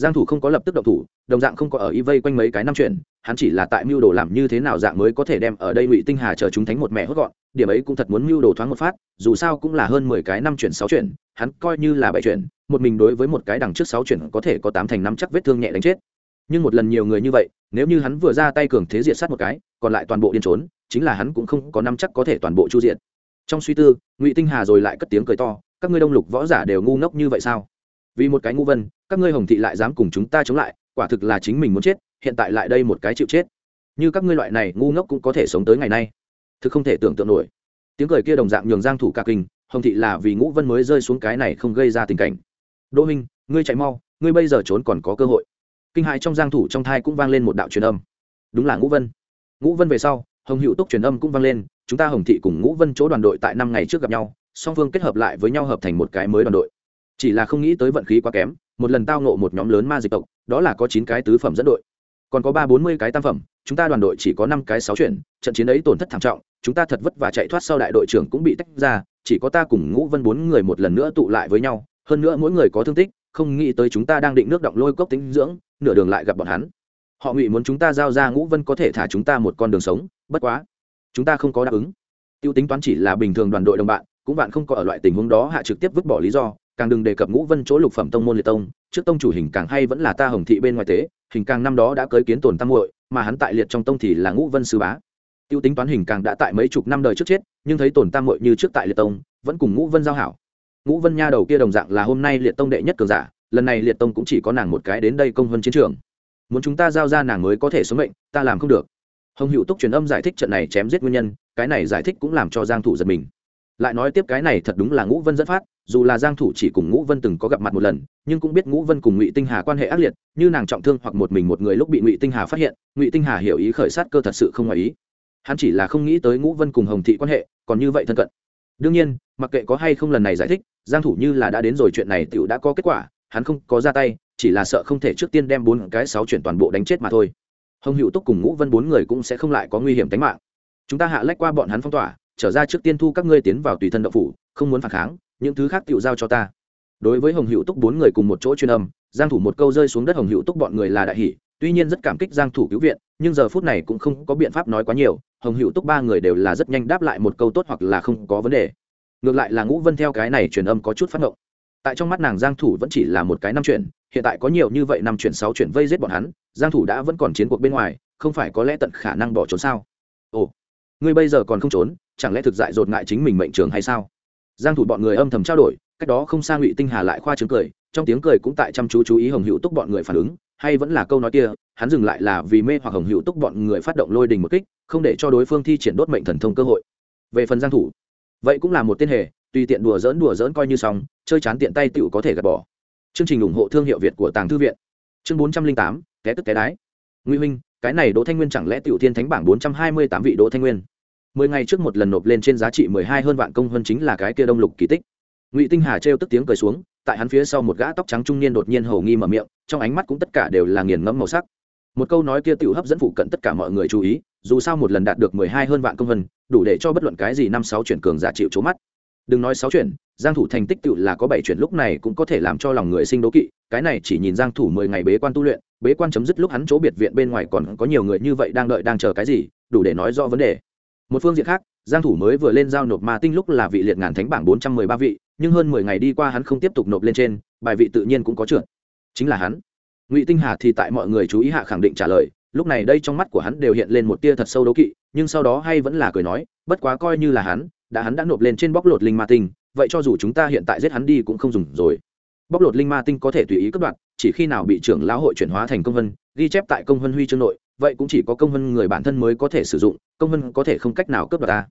giang thủ không có lập tức động thủ, đồng dạng không có ở y vây quanh mấy cái năm chuyển hắn chỉ là tại mưu đồ làm như thế nào dạng mới có thể đem ở đây ngụy tinh hà chờ chúng thánh một mẹ hốt gọn, điểm ấy cũng thật muốn mưu đồ thoáng một phát, dù sao cũng là hơn mười cái năm chuyển sáu chuyển hắn coi như là bảy chuyển một mình đối với một cái đằng trước sáu chuyển có thể có tám thành năm chắc vết thương nhẹ đánh chết. Nhưng một lần nhiều người như vậy, nếu như hắn vừa ra tay cường thế diệt sát một cái, còn lại toàn bộ điên trốn, chính là hắn cũng không có năm chắc có thể toàn bộ chu diện trong suy tư, ngụy tinh hà rồi lại cất tiếng cười to, các ngươi đông lục võ giả đều ngu ngốc như vậy sao? Vì một cái ngu vân, các ngươi hồng thị lại dám cùng chúng ta chống lại, quả thực là chính mình muốn chết, hiện tại lại đây một cái chịu chết. Như các ngươi loại này ngu ngốc cũng có thể sống tới ngày nay. Thực không thể tưởng tượng nổi. Tiếng cười kia đồng dạng nhường giang thủ cả kinh, hồng thị là vì ngũ vân mới rơi xuống cái này không gây ra tình cảnh. Đỗ minh, ngươi chạy mau, ngươi bây giờ trốn còn có cơ hội. Kinh hại trong giang thủ trong thai cũng vang lên một đạo truyền âm. Đúng là ngũ vân. Ngũ vân về sau, hồng hữu túc truyền âm cũng vang lên, chúng ta hồng thị cùng ngũ vân chỗ đoàn đội tại năm ngày trước gặp nhau, song phương kết hợp lại với nhau hợp thành một cái mới đoàn đội chỉ là không nghĩ tới vận khí quá kém, một lần tao nộ một nhóm lớn ma dịch tộc, đó là có chín cái tứ phẩm dẫn đội. Còn có ba bốn mươi cái tam phẩm, chúng ta đoàn đội chỉ có năm cái sáu chuyển, trận chiến ấy tổn thất thảm trọng, chúng ta thật vất và chạy thoát sau đại đội trưởng cũng bị tách ra, chỉ có ta cùng ngũ vân bốn người một lần nữa tụ lại với nhau, hơn nữa mỗi người có thương tích, không nghĩ tới chúng ta đang định nước động lôi cốc tính dưỡng, nửa đường lại gặp bọn hắn. Họ ngụy muốn chúng ta giao ra ngũ vân có thể thả chúng ta một con đường sống, bất quá, chúng ta không có đáp ứng. Tiêu tính toán chỉ là bình thường đoàn đội đồng bạn, cũng bạn không có ở loại tình huống đó hạ trực tiếp vứt bỏ lý do càng đừng đề cập ngũ vân chỗ lục phẩm tông môn liệt tông, trước tông chủ hình càng hay vẫn là ta hồng thị bên ngoài tế, hình càng năm đó đã cưới kiến tồn tam muội, mà hắn tại liệt trong tông thì là ngũ vân sư bá. Tiêu tính toán hình càng đã tại mấy chục năm đời trước chết, nhưng thấy tồn tam muội như trước tại liệt tông, vẫn cùng ngũ vân giao hảo. Ngũ vân nha đầu kia đồng dạng là hôm nay liệt tông đệ nhất cường giả, lần này liệt tông cũng chỉ có nàng một cái đến đây công vân chiến trường. Muốn chúng ta giao ra nàng mới có thể sống mệnh, ta làm không được. Hồng hữu túc truyền âm giải thích trận này chém giết nguyên nhân, cái này giải thích cũng làm cho giang thủ giật mình. Lại nói tiếp cái này thật đúng là ngũ vân dẫn phát dù là giang thủ chỉ cùng ngũ vân từng có gặp mặt một lần, nhưng cũng biết ngũ vân cùng ngụy tinh hà quan hệ ác liệt, như nàng trọng thương hoặc một mình một người lúc bị ngụy tinh hà phát hiện, ngụy tinh hà hiểu ý khởi sát cơ thật sự không ngoài ý. Hắn chỉ là không nghĩ tới ngũ vân cùng hồng thị quan hệ, còn như vậy thân cận. Đương nhiên, mặc kệ có hay không lần này giải thích, giang thủ như là đã đến rồi chuyện này tiểu đã có kết quả, hắn không có ra tay, chỉ là sợ không thể trước tiên đem bốn cái sáu chuyển toàn bộ đánh chết mà thôi. Hồng hữu túc cùng ngũ vân bốn người cũng sẽ không lại có nguy hiểm tính mạng. Chúng ta hạ lách qua bọn hắn phong tỏa, trở ra trước tiên thu các ngươi tiến vào tùy thân đạo phủ, không muốn phản kháng những thứ khác tựu giao cho ta. Đối với hồng hữu túc bốn người cùng một chỗ chuyên âm, giang thủ một câu rơi xuống đất hồng hữu túc bọn người là đại hỷ tuy nhiên rất cảm kích giang thủ cứu viện, nhưng giờ phút này cũng không có biện pháp nói quá nhiều, hồng hữu túc ba người đều là rất nhanh đáp lại một câu tốt hoặc là không có vấn đề. Ngược lại là ngũ vân theo cái này truyền âm có chút phát động tại trong mắt nàng giang thủ vẫn chỉ là một cái năm chuyện, hiện tại có nhiều như vậy năm chuyện sáu chuyện vây giết bọn hắn, giang thủ đã vẫn còn chiến cuộc bên ngoài, không phải có lẽ tận khả năng bỏ trốn sao? Ồ, ngươi bây giờ còn không trốn, chẳng lẽ thực dại dột ngại chính mình mệnh trường hay sao? Giang thủ bọn người âm thầm trao đổi cách đó không xa ngụy tinh hà lại khoa trương cười trong tiếng cười cũng tại chăm chú chú ý hồng hữu túc bọn người phản ứng hay vẫn là câu nói kia hắn dừng lại là vì mê hoặc hồng hữu túc bọn người phát động lôi đình một kích không để cho đối phương thi triển đốt mệnh thần thông cơ hội. Về phần giang thủ vậy cũng là một tên hề tùy tiện đùa dỡn đùa dỡn coi như xong chơi chán tiện tay tựu có thể gạt bỏ. Chương trình ủng hộ thương hiệu việt của tàng thư viện. Chương 408, té tức té đái. Nguy huynh cái này đỗ thanh nguyên chẳng lẽ tiểu thiên thánh bảng 428 vị đỗ thanh nguyên? Mười ngày trước một lần nộp lên trên giá trị mười hai hơn vạn công hơn chính là cái kia đông lục kỳ tích. Ngụy tinh hà trêu tức tiếng cười xuống, tại hắn phía sau một gã tóc trắng trung niên đột nhiên hầu nghi mở miệng, trong ánh mắt cũng tất cả đều là nghiền ngẫm màu sắc. Một câu nói kia tự hấp dẫn phụ cận tất cả mọi người chú ý, dù sao một lần đạt được mười hai hơn vạn công vân đủ để cho bất luận cái gì năm sáu chuyển cường giả chịu trố mắt. Đừng nói sáu chuyển, giang thủ thành tích tự là có bảy chuyển lúc này cũng có thể làm cho lòng người sinh đố kỵ, cái này chỉ nhìn giang thủ mười ngày bế quan tu luyện, bế quan chấm dứt lúc hắn chỗ biệt viện bên ngoài còn có nhiều người như vậy đang đợi đang chờ cái gì, đủ để nói rõ vấn đề một phương diện khác, giang thủ mới vừa lên giao nộp ma tinh lúc là vị liệt ngàn thánh bảng 413 vị, nhưng hơn 10 ngày đi qua hắn không tiếp tục nộp lên trên, bài vị tự nhiên cũng có trượt. Chính là hắn. Ngụy tinh hà thì tại mọi người chú ý hạ khẳng định trả lời, lúc này đây trong mắt của hắn đều hiện lên một tia thật sâu đấu kỵ, nhưng sau đó hay vẫn là cười nói, bất quá coi như là hắn, đã hắn đã nộp lên trên bóc lột linh ma tinh, vậy cho dù chúng ta hiện tại giết hắn đi cũng không dùng rồi. Bóc lột linh ma tinh có thể tùy ý cấp đoạn chỉ khi nào bị trưởng lão hội chuyển hóa thành công vân, ghi chép tại công vân huy chương nội vậy cũng chỉ có công vân người bản thân mới có thể sử dụng, công vân có thể không cách nào cướp đoạt ta.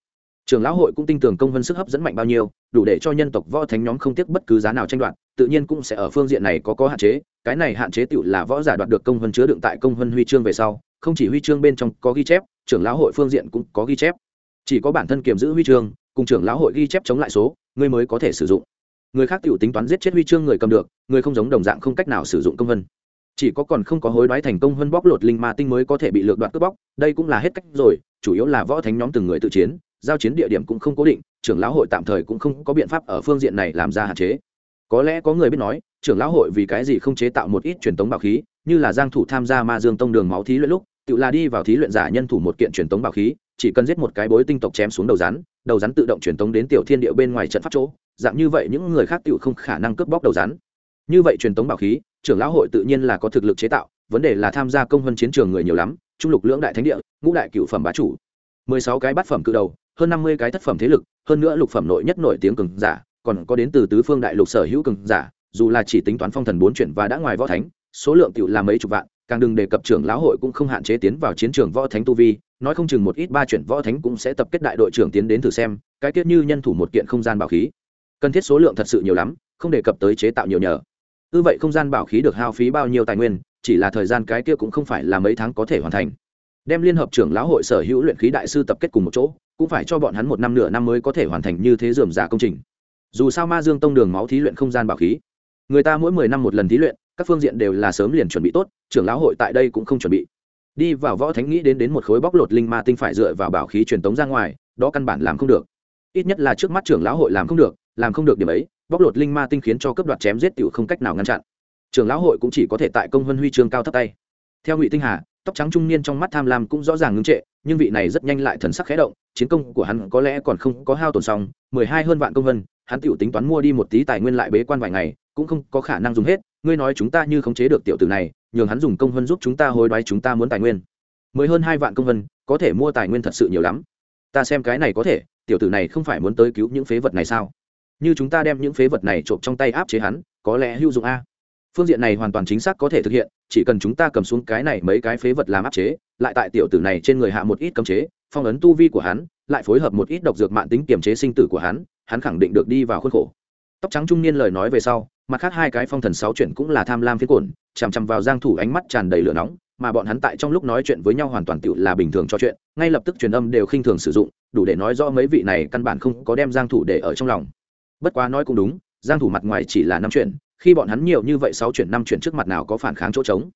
Trưởng lão hội cũng tin tưởng công vân sức hấp dẫn mạnh bao nhiêu, đủ để cho nhân tộc võ thánh nhóm không tiếc bất cứ giá nào tranh đoạt, tự nhiên cũng sẽ ở phương diện này có có hạn chế, cái này hạn chế tựu là võ giả đoạt được công vân chứa đựng tại công vân huy chương về sau, không chỉ huy chương bên trong có ghi chép, trưởng lão hội phương diện cũng có ghi chép. Chỉ có bản thân kiềm giữ huy chương, cùng trưởng lão hội ghi chép chống lại số, người mới có thể sử dụng. Người khác tựu tính toán giết chết huy chương người cầm được, người không giống đồng dạng không cách nào sử dụng công vân chỉ có còn không có hối đoái thành công hơn bóc lột linh ma tinh mới có thể bị lược đoạt cướp bóc, đây cũng là hết cách rồi, chủ yếu là võ thánh nhóm từng người tự chiến, giao chiến địa điểm cũng không cố định, trưởng lão hội tạm thời cũng không có biện pháp ở phương diện này làm ra hạn chế. Có lẽ có người biết nói, trưởng lão hội vì cái gì không chế tạo một ít truyền tống bảo khí, như là giang thủ tham gia ma dương tông đường máu thí luyện lúc, tự là đi vào thí luyện giả nhân thủ một kiện truyền tống bảo khí, chỉ cần giết một cái bối tinh tộc chém xuống đầu rắn đầu rắn tự động truyền tống đến tiểu thiên địa bên ngoài trận pháp chỗ, dạng như vậy những người khác tự không khả năng cướp bóc đầu rắn. Như vậy truyền tống bảo khí trưởng lão hội tự nhiên là có thực lực chế tạo, vấn đề là tham gia công hơn chiến trường người nhiều lắm, trung lục lưỡng đại thánh địa, ngũ đại cựu phẩm bá chủ. Mười sáu cái bát phẩm cự đầu, hơn năm mươi cái thất phẩm thế lực, hơn nữa lục phẩm nội nhất nổi tiếng cường giả, còn có đến từ tứ phương đại lục sở hữu cường giả, dù là chỉ tính toán phong thần bốn chuyển và đã ngoài võ thánh, số lượng cựu là mấy chục vạn, càng đừng đề cập trưởng lão hội cũng không hạn chế tiến vào chiến trường võ thánh tu vi, nói không chừng một ít ba chuyển võ thánh cũng sẽ tập kết đại đội trưởng tiến đến thử xem, cái tiết như nhân thủ một kiện không gian bảo khí. Cần thiết số lượng thật sự nhiều lắm, không đề cập tới chế tạo nhiều nhờ ư vậy không gian bảo khí được hao phí bao nhiêu tài nguyên, chỉ là thời gian cái kia cũng không phải là mấy tháng có thể hoàn thành. Đem liên hợp trưởng lão hội sở hữu luyện khí đại sư tập kết cùng một chỗ, cũng phải cho bọn hắn một năm nửa năm mới có thể hoàn thành như thế dườm giả công trình. Dù sao ma dương tông đường máu thí luyện không gian bảo khí, người ta mỗi mười năm một lần thí luyện, các phương diện đều là sớm liền chuẩn bị tốt, trưởng lão hội tại đây cũng không chuẩn bị. Đi vào võ thánh nghĩ đến đến một khối bóc lột linh ma tinh phải dựa vào bảo khí truyền tống ra ngoài, đó căn bản làm không được. Ít nhất là trước mắt trưởng lão hội làm không được làm không được điểm ấy, bóc lột linh ma tinh khiến cho cấp đoạt chém giết tiểu không cách nào ngăn chặn. Trường lão hội cũng chỉ có thể tại công vân huy chương cao thấp tay. Theo ngụy tinh hà, tóc trắng trung niên trong mắt tham lam cũng rõ ràng ngưng trệ, nhưng vị này rất nhanh lại thần sắc khẽ động, chiến công của hắn có lẽ còn không có hao tổn xong, mười hai hơn vạn công vân hắn tiểu tính toán mua đi một tí tài nguyên lại bế quan vài ngày, cũng không có khả năng dùng hết, ngươi nói chúng ta như khống chế được tiểu tử này, nhường hắn dùng công vân giúp chúng ta hối đoái chúng ta muốn tài nguyên. Mới hơn hai vạn công vân có thể mua tài nguyên thật sự nhiều lắm. Ta xem cái này có thể, tiểu tử này không phải muốn tới cứu những phế vật này sao? Như chúng ta đem những phế vật này trộm trong tay áp chế hắn, có lẽ hữu dụng a. Phương diện này hoàn toàn chính xác có thể thực hiện, chỉ cần chúng ta cầm xuống cái này mấy cái phế vật làm áp chế, lại tại tiểu tử này trên người hạ một ít cấm chế, phong ấn tu vi của hắn, lại phối hợp một ít độc dược mạng tính kiềm chế sinh tử của hắn hắn khẳng định được đi vào khuôn khổ. Tóc trắng trung niên lời nói về sau, mặt khác hai cái phong thần sáu chuyện cũng là tham lam phiến cồn chằm chằm vào giang thủ ánh mắt tràn đầy lửa nóng, mà bọn hắn tại trong lúc nói chuyện với nhau hoàn toàn tự là bình thường cho chuyện, ngay lập tức truyền âm đều khinh thường sử dụng, đủ để nói rõ mấy vị này căn bản không có đem giang thủ để ở trong lòng bất quá nói cũng đúng, giang thủ mặt ngoài chỉ là năm chuyện, khi bọn hắn nhiều như vậy sáu chuyện năm chuyện trước mặt nào có phản kháng chỗ trống.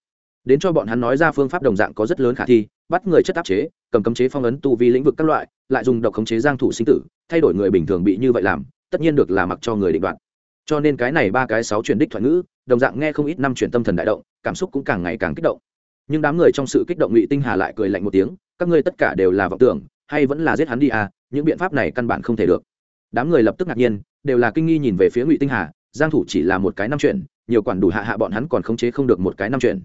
Đến cho bọn hắn nói ra phương pháp đồng dạng có rất lớn khả thi, bắt người chất áp chế, cầm cấm chế phong ấn tu vi lĩnh vực các loại, lại dùng độc khống chế giang thủ sinh tử, thay đổi người bình thường bị như vậy làm, tất nhiên được là mặc cho người định đoạt. Cho nên cái này ba cái sáu chuyển đích thoại ngữ, đồng dạng nghe không ít năm chuyển tâm thần đại động, cảm xúc cũng càng ngày càng kích động. Nhưng đám người trong sự kích động ngụy tinh hà lại cười lạnh một tiếng, các ngươi tất cả đều là vọng tưởng, hay vẫn là giết hắn đi à những biện pháp này căn bản không thể được. Đám người lập tức ngạc nhiên đều là kinh nghi nhìn về phía ngụy tinh hà giang thủ chỉ là một cái năm chuyện nhiều quản đủ hạ hạ bọn hắn còn khống chế không được một cái năm chuyện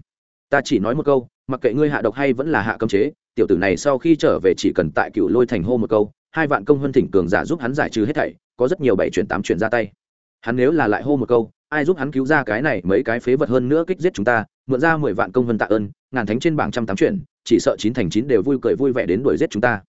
ta chỉ nói một câu mặc kệ ngươi hạ độc hay vẫn là hạ cấm chế tiểu tử này sau khi trở về chỉ cần tại cựu lôi thành hô một câu hai vạn công hơn thỉnh cường giả giúp hắn giải trừ hết thảy có rất nhiều bảy chuyển tám chuyển ra tay hắn nếu là lại hô một câu ai giúp hắn cứu ra cái này mấy cái phế vật hơn nữa kích giết chúng ta mượn ra mười vạn công vân tạ ơn ngàn thánh trên bảng trăm tám chuyển chỉ sợ chín thành chín đều vui cười vui vẻ đến đuổi giết chúng ta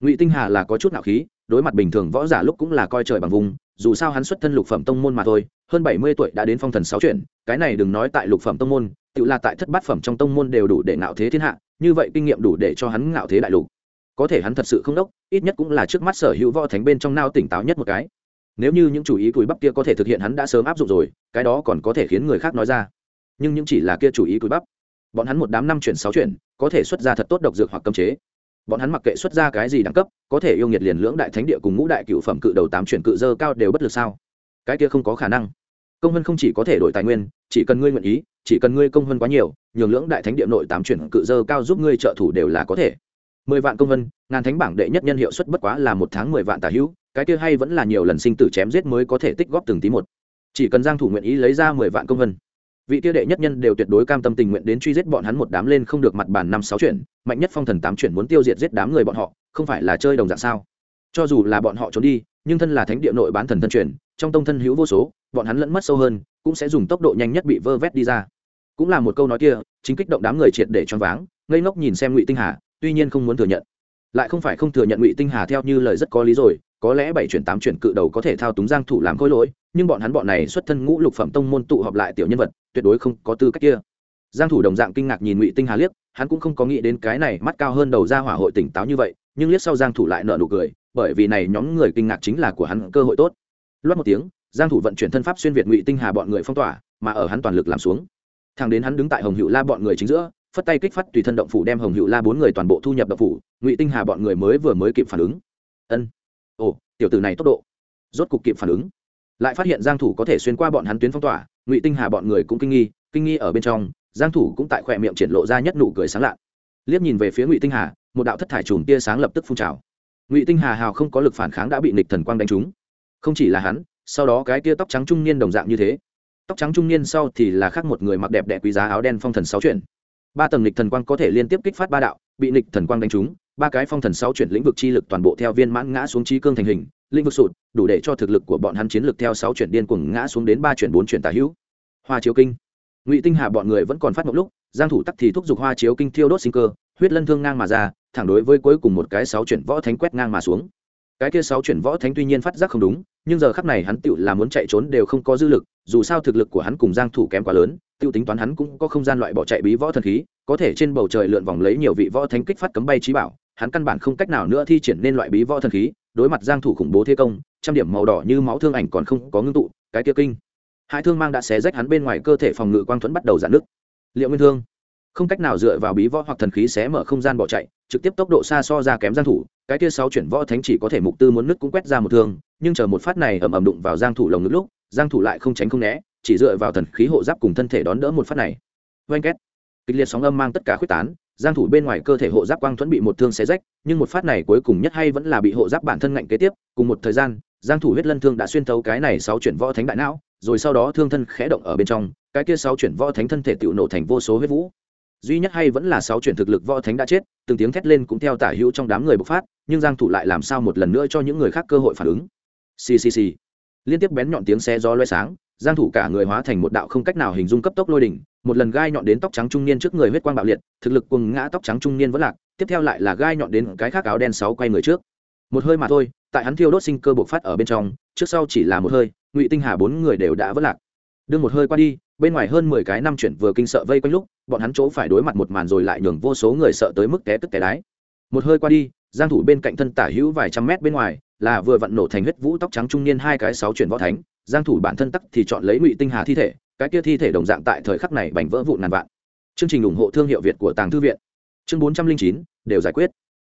ngụy tinh hà là có chút nạo khí đối mặt bình thường võ giả lúc cũng là coi trời bằng vùng dù sao hắn xuất thân lục phẩm tông môn mà thôi, hơn bảy mươi tuổi đã đến phong thần sáu chuyển, cái này đừng nói tại lục phẩm tông môn tự là tại thất bát phẩm trong tông môn đều đủ để ngạo thế thiên hạ, như vậy kinh nghiệm đủ để cho hắn ngạo thế đại lục. Có thể hắn thật sự không đốc, ít nhất cũng là trước mắt sở hữu võ thánh bên trong nao tỉnh táo nhất một cái. Nếu như những chủ ý cùi bắp kia có thể thực hiện hắn đã sớm áp dụng rồi, cái đó còn có thể khiến người khác nói ra. Nhưng những chỉ là kia chủ ý cùi bắp, bọn hắn một đám năm chuyển, sáu chuyển, có thể xuất ra thật tốt độc dược hoặc cấm chế bọn hắn mặc kệ xuất ra cái gì đẳng cấp, có thể yêu nghiệt liền lưỡng đại thánh địa cùng ngũ đại cựu phẩm cự đầu tám chuyển cự dơ cao đều bất lực sao? Cái kia không có khả năng. Công vân không chỉ có thể đổi tài nguyên, chỉ cần ngươi nguyện ý, chỉ cần ngươi công vân quá nhiều, nhường lưỡng đại thánh địa nội tám chuyển cự dơ cao giúp ngươi trợ thủ đều là có thể. Mười vạn công vân, ngàn thánh bảng đệ nhất nhân hiệu suất bất quá là một tháng mười vạn tà hữu, cái kia hay vẫn là nhiều lần sinh tử chém giết mới có thể tích góp từng tí một. Chỉ cần giang thủ nguyện ý lấy ra mười vạn công vân vị tiêu đệ nhất nhân đều tuyệt đối cam tâm tình nguyện đến truy giết bọn hắn một đám lên không được mặt bàn năm sáu chuyển, mạnh nhất phong thần tám chuyển muốn tiêu diệt giết đám người bọn họ, không phải là chơi đồng dạng sao? Cho dù là bọn họ trốn đi, nhưng thân là thánh địa nội bán thần thân truyền, trong tông thân hữu vô số, bọn hắn lẫn mất sâu hơn, cũng sẽ dùng tốc độ nhanh nhất bị vơ vét đi ra. Cũng là một câu nói kia, chính kích động đám người triệt để choáng váng, ngây ngốc nhìn xem ngụy tinh hà, tuy nhiên không muốn thừa nhận. Lại không phải không thừa nhận ngụy tinh hà theo như lời rất có lý rồi có lẽ bảy chuyển tám chuyển cự đầu có thể thao túng giang thủ làm khối lỗi, nhưng bọn hắn bọn này xuất thân ngũ lục phẩm tông môn tụ họp lại tiểu nhân vật, tuyệt đối không có tư cách kia. Giang thủ đồng dạng kinh ngạc nhìn ngụy tinh hà liếc, hắn cũng không có nghĩ đến cái này mắt cao hơn đầu ra hỏa hội tỉnh táo như vậy, nhưng liếc sau giang thủ lại nở nụ cười, bởi vì này nhóm người kinh ngạc chính là của hắn cơ hội tốt. Loát một tiếng, giang thủ vận chuyển thân pháp xuyên việt ngụy tinh hà bọn người phong tỏa, mà ở hắn toàn lực làm xuống. Thằng đến hắn đứng tại hồng hữu la bọn người chính giữa, phất tay kích phát tùy thân động phủ đem hồng hữu la bốn người toàn bộ thu nhập động phủ, ngụy tinh hà bọn người mới vừa mới kịp phản ứng. Ân ồ, tiểu tử này tốc độ. Rốt cục kịp phản ứng. Lại phát hiện giang thủ có thể xuyên qua bọn hắn tuyến phong tỏa, ngụy tinh hà bọn người cũng kinh nghi kinh nghi ở bên trong, giang thủ cũng tại khoe miệng triển lộ ra nhất nụ cười sáng lạ liếc nhìn về phía ngụy tinh hà, một đạo thất thải chùm tia sáng lập tức phun trào. Ngụy tinh hà hào không có lực phản kháng đã bị nịch thần quang đánh trúng. Không chỉ là hắn, sau đó cái tia tóc trắng trung niên đồng dạng như thế. Tóc trắng trung niên sau thì là khác một người mặc đẹp đẽ quý giá áo đen phong thần sáu chuyển. Ba tầng nịch thần quang có thể liên tiếp kích phát ba đạo, bị nịch thần quang đánh trúng ba cái phong thần sáu chuyển lĩnh vực chi lực toàn bộ theo viên mãn ngã xuống trí cương thành hình, lĩnh vực sụt, đủ để cho thực lực của bọn hắn chiến lực theo sáu chuyển điên cuồng ngã xuống đến ba chuyển bốn chuyển tà hữu. Hoa chiếu kinh. Ngụy tinh hà bọn người vẫn còn phát một lúc, giang thủ tắc thì thúc giục hoa chiếu kinh thiêu đốt sinh cơ, huyết lân thương ngang mà ra, thẳng đối với cuối cùng một cái sáu chuyển võ thánh quét ngang mà xuống. Cái kia sáu chuyển võ thánh tuy nhiên phát giác không đúng, nhưng giờ khắc này hắn tựu là muốn chạy trốn đều không có dư lực, dù sao thực lực của hắn cùng giang thủ kém quá lớn tiêu tính toán hắn cũng có không gian loại bỏ chạy bí võ thần khí, có thể trên bầu trời lượn vòng lấy nhiều vị võ thánh kích phát cấm bay trí bảo hắn căn bản không cách nào nữa thi triển nên loại bí võ thần khí, đối mặt giang thủ khủng bố thế công, trăm điểm màu đỏ như máu thương ảnh còn không có ngưng tụ, cái kia kinh. Hai thương mang đã xé rách hắn bên ngoài cơ thể phòng ngự quang thuẫn bắt đầu giãn nứt. Liệu nguyên thương, không cách nào dựa vào bí võ hoặc thần khí xé mở không gian bỏ chạy, trực tiếp tốc độ xa so ra kém giang thủ, cái kia sáu chuyển võ thánh chỉ có thể mục tư muốn nứt cũng quét ra một thương, nhưng chờ một phát này ầm ầm đụng vào giang thủ lồng ngực lúc, giang thủ lại không tránh không né, chỉ dựa vào thần khí hộ giáp cùng thân thể đón đỡ một phát này. Vang két. Kịch liệt sóng âm mang tất cả khuyết tán giang thủ bên ngoài cơ thể hộ giáp quang thuẫn bị một thương xé rách, nhưng một phát này cuối cùng nhất hay vẫn là bị hộ giáp bản thân ngạnh kế tiếp. Cùng một thời gian, giang thủ huyết lân thương đã xuyên thấu cái này sáu chuyển võ thánh đại não, rồi sau đó thương thân khẽ động ở bên trong, cái kia sáu chuyển võ thánh thân thể tự nổ thành vô số huyết vũ. Duy nhất hay vẫn là sáu chuyển thực lực võ thánh đã chết, từng tiếng thét lên cũng theo tả hữu trong đám người bộc phát, nhưng giang thủ lại làm sao một lần nữa cho những người khác cơ hội phản ứng? Xì xì xì. Liên tiếp bén nhọn tiếng xe gió loé sáng, giang thủ cả người hóa thành một đạo không cách nào hình dung cấp tốc lôi đỉnh một lần gai nhọn đến tóc trắng trung niên trước người huyết quang bạo liệt, thực lực cuồng ngã tóc trắng trung niên vẫn lạc, tiếp theo lại là gai nhọn đến cái khác áo đen sáu quay người trước. Một hơi mà thôi, tại hắn thiêu đốt sinh cơ bộc phát ở bên trong, trước sau chỉ là một hơi, ngụy tinh hà bốn người đều đã vỡ lạc. Đương một hơi qua đi, bên ngoài hơn mười cái năm chuyển vừa kinh sợ vây quanh lúc, bọn hắn chỗ phải đối mặt một màn rồi lại nhường vô số người sợ tới mức té tức té đái. Một hơi qua đi, giang thủ bên cạnh thân tả hữu vài trăm mét bên ngoài, là vừa vặn nổ thành huyết vũ tóc trắng trung niên hai cái sáu chuyển võ thánh. Giang thủ bản thân tắc thì chọn lấy ngụy tinh hà thi thể cái kia thi thể đồng dạng tại thời khắc này bành vỡ vụn ngàn vạn. Chương trình ủng hộ thương hiệu việt của tàng thư viện. Chương 409, đều giải quyết.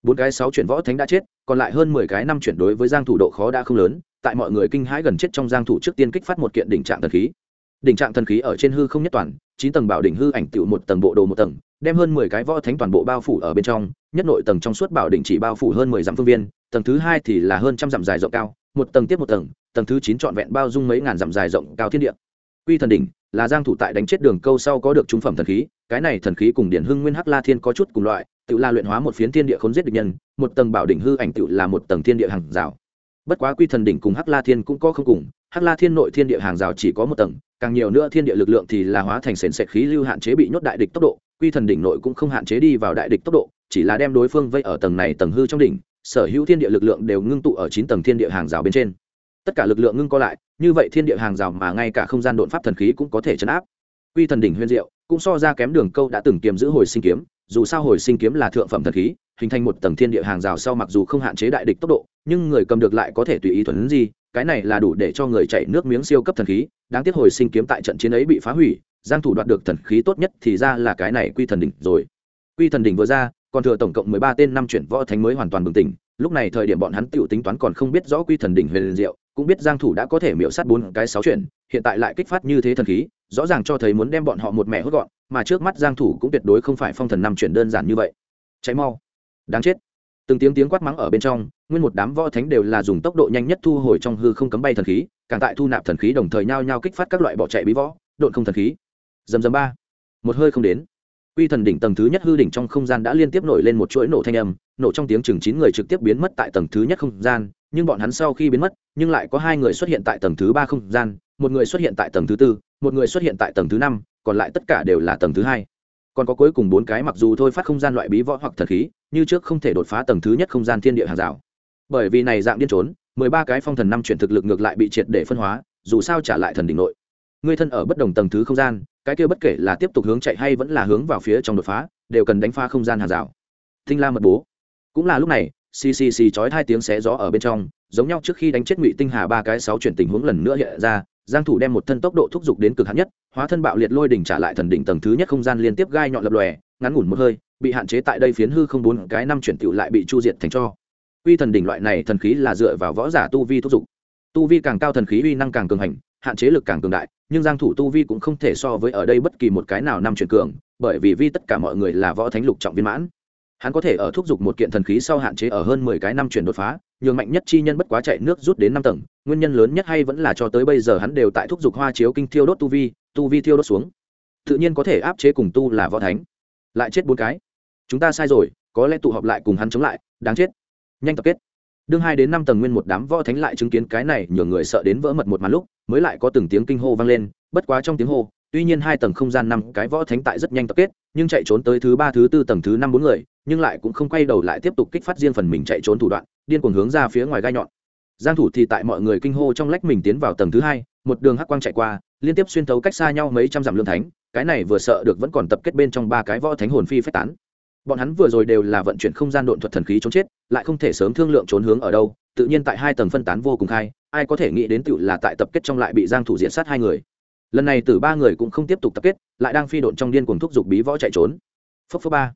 Bốn cái sáu chuyển võ thánh đã chết còn lại hơn mười cái năm chuyển đối với giang thủ độ khó đã không lớn tại mọi người kinh hãi gần chết trong giang thủ trước tiên kích phát một kiện đỉnh trạng thần khí. Đỉnh trạng thần khí ở trên hư không nhất toàn chín tầng bảo đỉnh hư ảnh tựu một tầng bộ đồ một tầng đem hơn mười cái võ thánh toàn bộ bao phủ ở bên trong nhất nội tầng trong suốt bảo đỉnh chỉ bao phủ hơn mười dặm phương viên tầng thứ hai thì là hơn trăm dặm dài rộng cao một tầng tiếp một tầng tầng thứ chín trọn vẹn bao dung mấy ngàn dặm dài rộng cao thiên địa quy thần đỉnh, là giang thủ tại đánh chết đường câu sau có được trung phẩm thần khí, cái này thần khí cùng điển hưng nguyên hắc la thiên có chút cùng loại, tự la luyện hóa một phiến thiên địa khốn giết địch nhân, một tầng bảo đỉnh hư ảnh tự là một tầng thiên địa hàng rào. Bất quá quy thần đỉnh cùng hắc la thiên cũng có không cùng, hắc la thiên nội thiên địa hàng rào chỉ có một tầng, càng nhiều nữa thiên địa lực lượng thì là hóa thành sền sệt khí lưu hạn chế bị nhốt đại địch tốc độ, quy thần đỉnh nội cũng không hạn chế đi vào đại địch tốc độ, chỉ là đem đối phương vây ở tầng này tầng hư trong đỉnh, sở hữu thiên địa lực lượng đều ngưng tụ ở chín tầng thiên địa hàng rào bên trên. Tất cả lực lượng ngưng co lại như vậy thiên địa hàng rào mà ngay cả không gian đột pháp thần khí cũng có thể chấn áp. Quy thần đỉnh huyền diệu, cũng so ra kém đường câu đã từng kiếm giữ hồi sinh kiếm, dù sao hồi sinh kiếm là thượng phẩm thần khí, hình thành một tầng thiên địa hàng rào sau mặc dù không hạn chế đại địch tốc độ, nhưng người cầm được lại có thể tùy ý thuần gì, cái này là đủ để cho người chạy nước miếng siêu cấp thần khí, đáng tiếc hồi sinh kiếm tại trận chiến ấy bị phá hủy, giang thủ đoạt được thần khí tốt nhất thì ra là cái này quy thần đỉnh rồi. Quy thần đỉnh vừa ra, còn thừa tổng cộng 13 tên năm chuyển võ thánh mới hoàn toàn bừng tỉnh, lúc này thời điểm bọn hắn tiểu tính toán còn không biết rõ quy thần đỉnh huyền diệu cũng biết giang thủ đã có thể miểu sát bốn cái sáu chuyển, hiện tại lại kích phát như thế thần khí, rõ ràng cho thấy muốn đem bọn họ một mẹ hốt gọn, mà trước mắt giang thủ cũng tuyệt đối không phải phong thần năm chuyển đơn giản như vậy. Cháy mau. Đáng chết. Từng tiếng tiếng quát mắng ở bên trong, nguyên một đám võ thánh đều là dùng tốc độ nhanh nhất thu hồi trong hư không cấm bay thần khí, càng tại thu nạp thần khí đồng thời nhao nhao kích phát các loại bỏ chạy bí võ, độn không thần khí. Dầm dầm ba. Một hơi không đến. Quy thần đỉnh tầng thứ nhất hư đỉnh trong không gian đã liên tiếp nổi lên một chuỗi nổ thanh âm, nổ trong tiếng chừng chín người trực tiếp biến mất tại tầng thứ nhất không gian nhưng bọn hắn sau khi biến mất, nhưng lại có hai người xuất hiện tại tầng thứ ba không gian, một người xuất hiện tại tầng thứ tư, một người xuất hiện tại tầng thứ năm, còn lại tất cả đều là tầng thứ hai. Còn có cuối cùng bốn cái mặc dù thôi phát không gian loại bí võ hoặc thần khí, như trước không thể đột phá tầng thứ nhất không gian thiên địa hàng rào. Bởi vì này dạng điên trốn, mười ba cái phong thần năm chuyển thực lực ngược lại bị triệt để phân hóa, dù sao trả lại thần đỉnh nội. Người thân ở bất đồng tầng thứ không gian, cái kia bất kể là tiếp tục hướng chạy hay vẫn là hướng vào phía trong đột phá, đều cần đánh phá không gian hàng rào. Thinh la mật bố. Cũng là lúc này xì xì xì chói hai tiếng xé gió ở bên trong, giống nhau trước khi đánh chết ngụy tinh hà ba cái sáu chuyển tình huống lần nữa hiện ra, giang thủ đem một thân tốc độ thúc giục đến cực hạn nhất, hóa thân bạo liệt lôi đỉnh trả lại thần đỉnh tầng thứ nhất không gian liên tiếp gai nhọn lập lòe, ngắn ngủn một hơi, bị hạn chế tại đây phiến hư không bốn cái năm chuyển tiểu lại bị chu diệt thành cho. Uy thần đỉnh loại này thần khí là dựa vào võ giả tu vi thúc giục. Tu vi càng cao thần khí uy năng càng cường hành, hạn chế lực càng cường đại, nhưng giang thủ tu vi cũng không thể so với ở đây bất kỳ một cái nào năm chuyển cường, bởi vì vi tất cả mọi người là võ thánh lục trọng viên mãn hắn có thể ở thúc giục một kiện thần khí sau hạn chế ở hơn mười cái năm chuyển đột phá, nhường mạnh nhất chi nhân bất quá chạy nước rút đến năm tầng, nguyên nhân lớn nhất hay vẫn là cho tới bây giờ hắn đều tại thúc giục hoa chiếu kinh thiêu đốt tu vi tu vi thiêu đốt xuống. Tự nhiên có thể áp chế cùng tu là võ thánh. Lại chết bốn cái. Chúng ta sai rồi, có lẽ tụ họp lại cùng hắn chống lại, đáng chết. Nhanh tập kết. Đương hai đến năm tầng nguyên một đám võ thánh lại chứng kiến cái này, nhường người sợ đến vỡ mật một màn lúc, mới lại có từng tiếng kinh hô vang lên, bất quá trong tiếng hô, tuy nhiên hai tầng không gian năm cái võ thánh tại rất nhanh tập kết nhưng chạy trốn tới thứ ba, thứ tư tầng thứ năm, bốn người, nhưng lại cũng không quay đầu lại tiếp tục kích phát riêng phần mình chạy trốn thủ đoạn, điên cuồng hướng ra phía ngoài gai nhọn. Giang thủ thì tại mọi người kinh hô trong lách mình tiến vào tầng thứ hai, một đường hắc quang chạy qua, liên tiếp xuyên thấu cách xa nhau mấy trăm dặm lương thánh, cái này vừa sợ được vẫn còn tập kết bên trong ba cái võ thánh hồn phi phách tán. Bọn hắn vừa rồi đều là vận chuyển không gian độn thuật thần khí trốn chết, lại không thể sớm thương lượng trốn hướng ở đâu, tự nhiên tại hai tầng phân tán vô cùng khai, ai có thể nghĩ đến tựu là tại tập kết trong lại bị giang thủ diện sát hai người lần này từ ba người cũng không tiếp tục tập kết, lại đang phi độn trong điên cuồng thúc giục bí võ chạy trốn. Phấp phấp ba.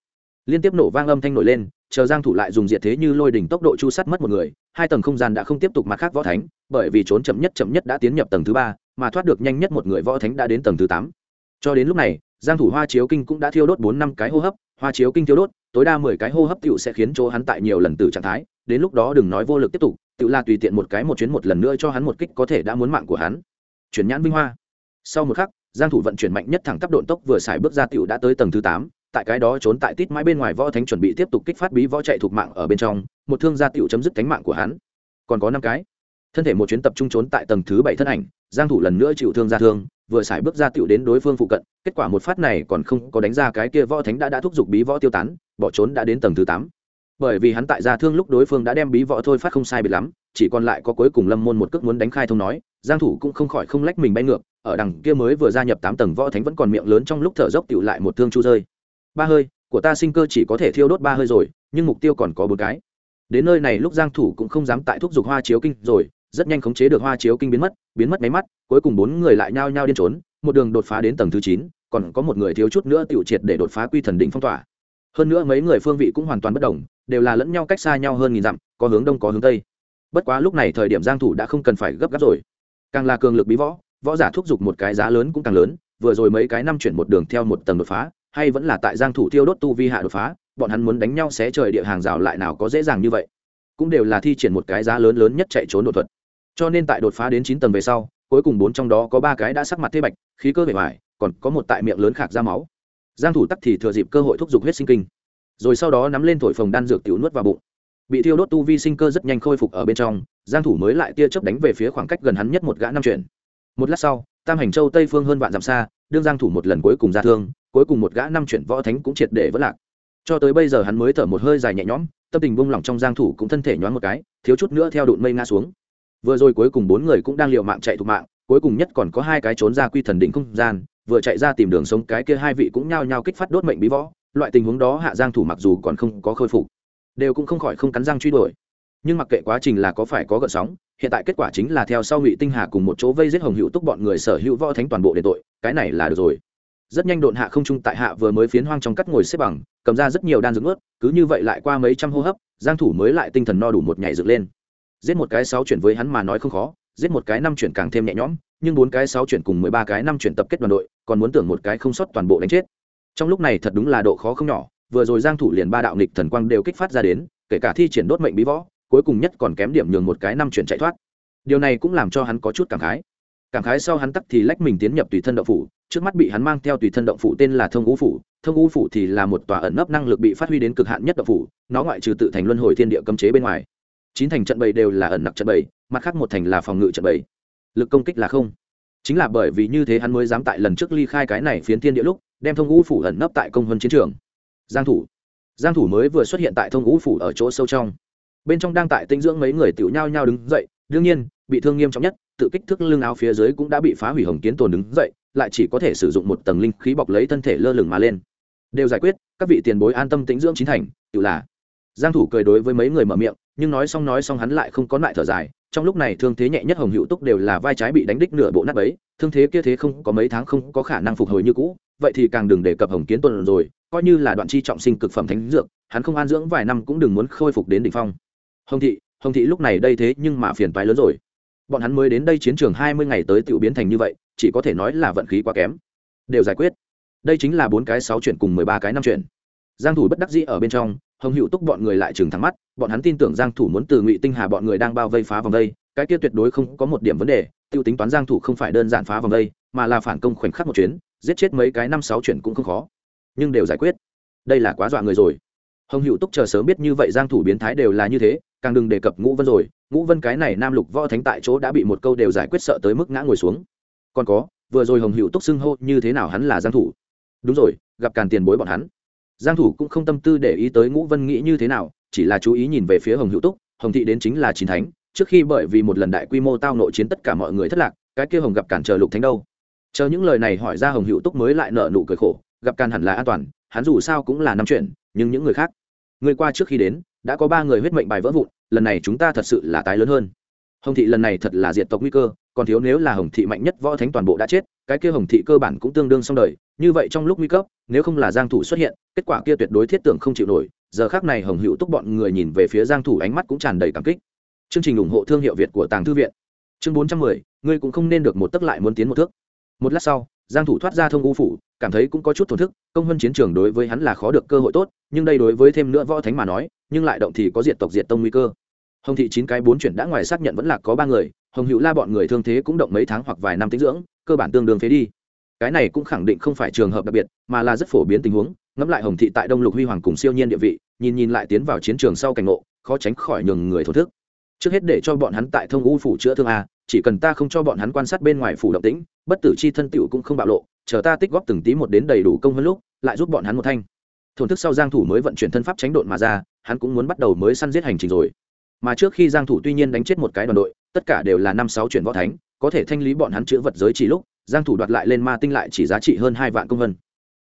Liên tiếp nổ vang âm thanh nổi lên, chờ giang thủ lại dùng diệt thế như lôi đỉnh tốc độ chu sát mất một người, hai tầng không gian đã không tiếp tục mặt khác võ thánh, bởi vì trốn chậm nhất chậm nhất đã tiến nhập tầng thứ ba, mà thoát được nhanh nhất một người võ thánh đã đến tầng thứ tám. Cho đến lúc này, giang thủ hoa chiếu kinh cũng đã thiêu đốt bốn năm cái hô hấp, hoa chiếu kinh thiêu đốt, tối đa mười cái hô hấp tiểu sẽ khiến chỗ hắn tại nhiều lần từ trạng thái, đến lúc đó đừng nói vô lực tiếp tục tiểu là tùy tiện một cái một chuyến một lần nữa cho hắn một kích có thể đã muốn mạng của hắn. Chuyển nhãn vinh hoa sau một khắc, giang thủ vận chuyển mạnh nhất thẳng tắp độn tốc vừa xài bước ra tiểu đã tới tầng thứ tám, tại cái đó trốn tại tít mãi bên ngoài võ thánh chuẩn bị tiếp tục kích phát bí võ chạy thuộc mạng ở bên trong, một thương gia tiểu chấm dứt cánh mạng của hắn. Còn có năm cái. Thân thể một chuyến tập trung trốn tại tầng thứ bảy thân ảnh, giang thủ lần nữa chịu thương ra thương, vừa xài bước ra tiểu đến đối phương phụ cận, kết quả một phát này còn không có đánh ra cái kia võ thánh đã đã thúc giục bí võ tiêu tán, bỏ trốn đã đến tầng thứ tám. Bởi vì hắn tại gia thương lúc đối phương đã đem bí võ thôi phát không sai biệt lắm, chỉ còn lại có cuối cùng lâm môn một cước muốn đánh khai thông nói, giang thủ cũng không khỏi không lách mình bay ngược ở đằng kia mới vừa gia nhập tám tầng võ thánh vẫn còn miệng lớn trong lúc thở dốc tựu lại một thương chu rơi. Ba hơi, của ta sinh cơ chỉ có thể thiêu đốt ba hơi rồi, nhưng mục tiêu còn có bốn cái. Đến nơi này lúc giang thủ cũng không dám tại thúc giục hoa chiếu kinh rồi, rất nhanh khống chế được hoa chiếu kinh biến mất biến mất máy mắt, cuối cùng bốn người lại nhao nhao điên trốn, một đường đột phá đến tầng thứ chín, còn có một người thiếu chút nữa tiểu triệt để đột phá quy thần đỉnh phong tỏa. Hơn nữa mấy người phương vị cũng hoàn toàn bất đồng, đều là lẫn nhau cách xa nhau hơn nghìn dặm, có hướng đông có hướng tây. Bất quá lúc này thời điểm giang thủ đã không cần phải gấp gáp rồi. Càng là cường lực bí võ võ giả thúc giục một cái giá lớn cũng càng lớn, vừa rồi mấy cái năm chuyển một đường theo một tầng đột phá, hay vẫn là tại giang thủ tiêu đốt tu vi hạ đột phá, bọn hắn muốn đánh nhau xé trời địa hàng rào lại nào có dễ dàng như vậy. Cũng đều là thi triển một cái giá lớn lớn nhất chạy trốn đột thuật. Cho nên tại đột phá đến chín tầng về sau, cuối cùng bốn trong đó có ba cái đã sắc mặt thế bạch, khí cơ bề ngoài, còn có một tại miệng lớn khạc ra máu. Giang thủ tắc thì thừa dịp cơ hội thúc giục huyết sinh kinh. Rồi sau đó nắm lên thổi phồng đan dược tiểu nuốt vào bụng. Bị thiêu đốt tu vi sinh cơ rất nhanh khôi phục ở bên trong, giang thủ mới lại tia chớp đánh về phía khoảng cách gần hắn nhất một gã năm chuyển một lát sau, tam hành châu tây phương hơn vạn dặm xa, đương giang thủ một lần cuối cùng ra thương, cuối cùng một gã năm chuyển võ thánh cũng triệt để vỡ lạc. Cho tới bây giờ hắn mới thở một hơi dài nhẹ nhõm, tâm tình buông lỏng trong giang thủ cũng thân thể nhoáng một cái, thiếu chút nữa theo đụn mây ngã xuống. Vừa rồi cuối cùng bốn người cũng đang liều mạng chạy thục mạng, cuối cùng nhất còn có hai cái trốn ra quy thần đỉnh không gian, vừa chạy ra tìm đường sống cái kia hai vị cũng nhao nhao kích phát đốt mệnh bí võ, loại tình huống đó hạ giang thủ mặc dù còn không có khôi phục, đều cũng không khỏi không cắn răng truy đuổi nhưng mặc kệ quá trình là có phải có gợn sóng, hiện tại kết quả chính là theo sau ngụy tinh hà cùng một chỗ vây giết hồng hữu túc bọn người sở hữu võ thánh toàn bộ để tội, cái này là được rồi. Rất nhanh độn hạ không trung tại hạ vừa mới phiến hoang trong cắt ngồi xếp bằng, cầm ra rất nhiều đan dưỡng ướt, cứ như vậy lại qua mấy trăm hô hấp, giang thủ mới lại tinh thần no đủ một nhảy dựng lên. Giết một cái sáu chuyển với hắn mà nói không khó, giết một cái năm chuyển càng thêm nhẹ nhõm, nhưng bốn cái sáu chuyển cùng mười ba cái năm chuyển tập kết đoàn đội, còn muốn tưởng một cái không sót toàn bộ đánh chết. Trong lúc này thật đúng là độ khó không nhỏ, vừa rồi giang thủ liền ba đạo nghịch thần quang đều kích phát ra đến, kể cả thi triển đốt mệnh bí võ cuối cùng nhất còn kém điểm nhường một cái năm chuyển chạy thoát. Điều này cũng làm cho hắn có chút cảm khái. Cảm khái sau hắn tắc thì lách mình tiến nhập tùy thân động phủ. Trước mắt bị hắn mang theo tùy thân động phủ tên là thông ngũ phủ. Thông ngũ phủ thì là một tòa ẩn nấp năng lực bị phát huy đến cực hạn nhất động phủ. Nó ngoại trừ tự thành luân hồi thiên địa cấm chế bên ngoài. Chín thành trận bầy đều là ẩn nặc trận bầy, mặt khác một thành là phòng ngự trận bầy. Lực công kích là không. Chính là bởi vì như thế hắn mới dám tại lần trước ly khai cái này phiến thiên địa lúc, đem thông ngũ phủ ẩn nấp tại công vân chiến trường. Giang thủ. Giang thủ mới vừa xuất hiện tại thông ngũ phủ ở chỗ sâu trong bên trong đang tại tinh dưỡng mấy người tiểu nhau nhau đứng dậy, đương nhiên, bị thương nghiêm trọng nhất, tự kích thước lưng áo phía dưới cũng đã bị phá hủy hồng kiến tồn đứng dậy, lại chỉ có thể sử dụng một tầng linh khí bọc lấy thân thể lơ lửng mà lên. Đều giải quyết, các vị tiền bối an tâm tĩnh dưỡng chính thành, tự là. Giang thủ cười đối với mấy người mở miệng, nhưng nói xong nói xong hắn lại không có lại thở dài, trong lúc này thương thế nhẹ nhất hồng hữu túc đều là vai trái bị đánh đích nửa bộ nát bấy, thương thế kia thế không có mấy tháng không có khả năng phục hồi như cũ, vậy thì càng đừng đề cập hồng kiến tuần rồi, coi như là đoạn chi trọng sinh cực phẩm thánh dược, hắn không an dưỡng vài năm cũng đừng muốn khôi phục đến đỉnh phong hồng thị hồng thị lúc này đây thế nhưng mà phiền toái lớn rồi. Bọn hắn mới đến đây chiến trường hai mươi ngày tới tự biến thành như vậy, chỉ có thể nói là vận khí quá kém. Đều giải quyết. Đây chính là bốn cái sáu chuyện cùng mười ba cái năm chuyện. Giang thủ bất đắc dĩ ở bên trong, hồng hữu túc bọn người lại trừng thẳng mắt, bọn hắn tin tưởng giang thủ muốn từ ngụy tinh hà bọn người đang bao vây phá vòng vây cái kia tuyệt đối không có một điểm vấn đề, tiêu tính toán giang thủ không phải đơn giản phá vòng vây mà là phản công khoảnh khắc một chuyến, giết chết mấy cái năm sáu chuyện cũng không khó. Nhưng đều giải quyết. Đây là quá dọa người rồi. Hồng hữu túc chờ sớm biết như vậy giang thủ biến thái đều là như thế càng đừng đề cập ngũ vân rồi, ngũ vân cái này nam lục võ thánh tại chỗ đã bị một câu đều giải quyết sợ tới mức ngã ngồi xuống. Còn có, vừa rồi hồng hữu túc xưng hô như thế nào hắn là giang thủ. Đúng rồi, gặp càn tiền bối bọn hắn. Giang thủ cũng không tâm tư để ý tới ngũ vân nghĩ như thế nào, chỉ là chú ý nhìn về phía hồng hữu túc, hồng thị đến chính là chín thánh, trước khi bởi vì một lần đại quy mô tao nội chiến tất cả mọi người thất lạc, cái kia hồng gặp cản chờ lục thánh đâu? Chờ những lời này hỏi ra hồng hữu túc mới lại nở nụ cười khổ, gặp càn hẳn là an toàn, hắn dù sao cũng là năm chuyện, nhưng những người khác, người qua trước khi đến đã có ba người huyết mệnh bài vỡ vụn lần này chúng ta thật sự là tái lớn hơn. Hồng thị lần này thật là diệt tộc nguy cơ còn thiếu nếu là hồng thị mạnh nhất võ thánh toàn bộ đã chết cái kia hồng thị cơ bản cũng tương đương xong đời như vậy trong lúc nguy cấp nếu không là giang thủ xuất hiện kết quả kia tuyệt đối thiết tưởng không chịu nổi giờ khắc này hồng hữu túc bọn người nhìn về phía giang thủ ánh mắt cũng tràn đầy cảm kích. Chương trình ủng hộ thương hiệu việt của tàng thư viện. Chương 410, ngươi cũng không nên được một tức lại muốn tiến một thước. Một lát sau giang thủ thoát ra thông u phủ, cảm thấy cũng có chút thổn thức, công hơn chiến trường đối với hắn là khó được cơ hội tốt, nhưng đây đối với thêm nữa võ thánh mà nói, nhưng lại động thì có diệt tộc diệt tông nguy cơ. Hồng thị chín cái bốn chuyển đã ngoài xác nhận vẫn là có ba người, hồng hữu la bọn người thương thế cũng động mấy tháng hoặc vài năm tính dưỡng, cơ bản tương đương phế đi. Cái này cũng khẳng định không phải trường hợp đặc biệt, mà là rất phổ biến tình huống, ngẫm lại hồng thị tại đông lục huy hoàng cùng siêu nhiên địa vị, nhìn nhìn lại tiến vào chiến trường sau cảnh ngộ, khó tránh khỏi nhường người thổ thức. Trước hết để cho bọn hắn tại thông u phủ chữa thương a chỉ cần ta không cho bọn hắn quan sát bên ngoài phủ động tĩnh, bất tử chi thân tựu cũng không bạo lộ, chờ ta tích góp từng tí một đến đầy đủ công hơn lúc, lại giúp bọn hắn một thanh. Thổn thức sau giang thủ mới vận chuyển thân pháp tránh độn mà ra, hắn cũng muốn bắt đầu mới săn giết hành trình rồi. Mà trước khi giang thủ tuy nhiên đánh chết một cái đoàn đội, tất cả đều là năm sáu chuyển võ thánh, có thể thanh lý bọn hắn chữa vật giới chỉ lúc, giang thủ đoạt lại lên ma tinh lại chỉ giá trị hơn hai vạn công vân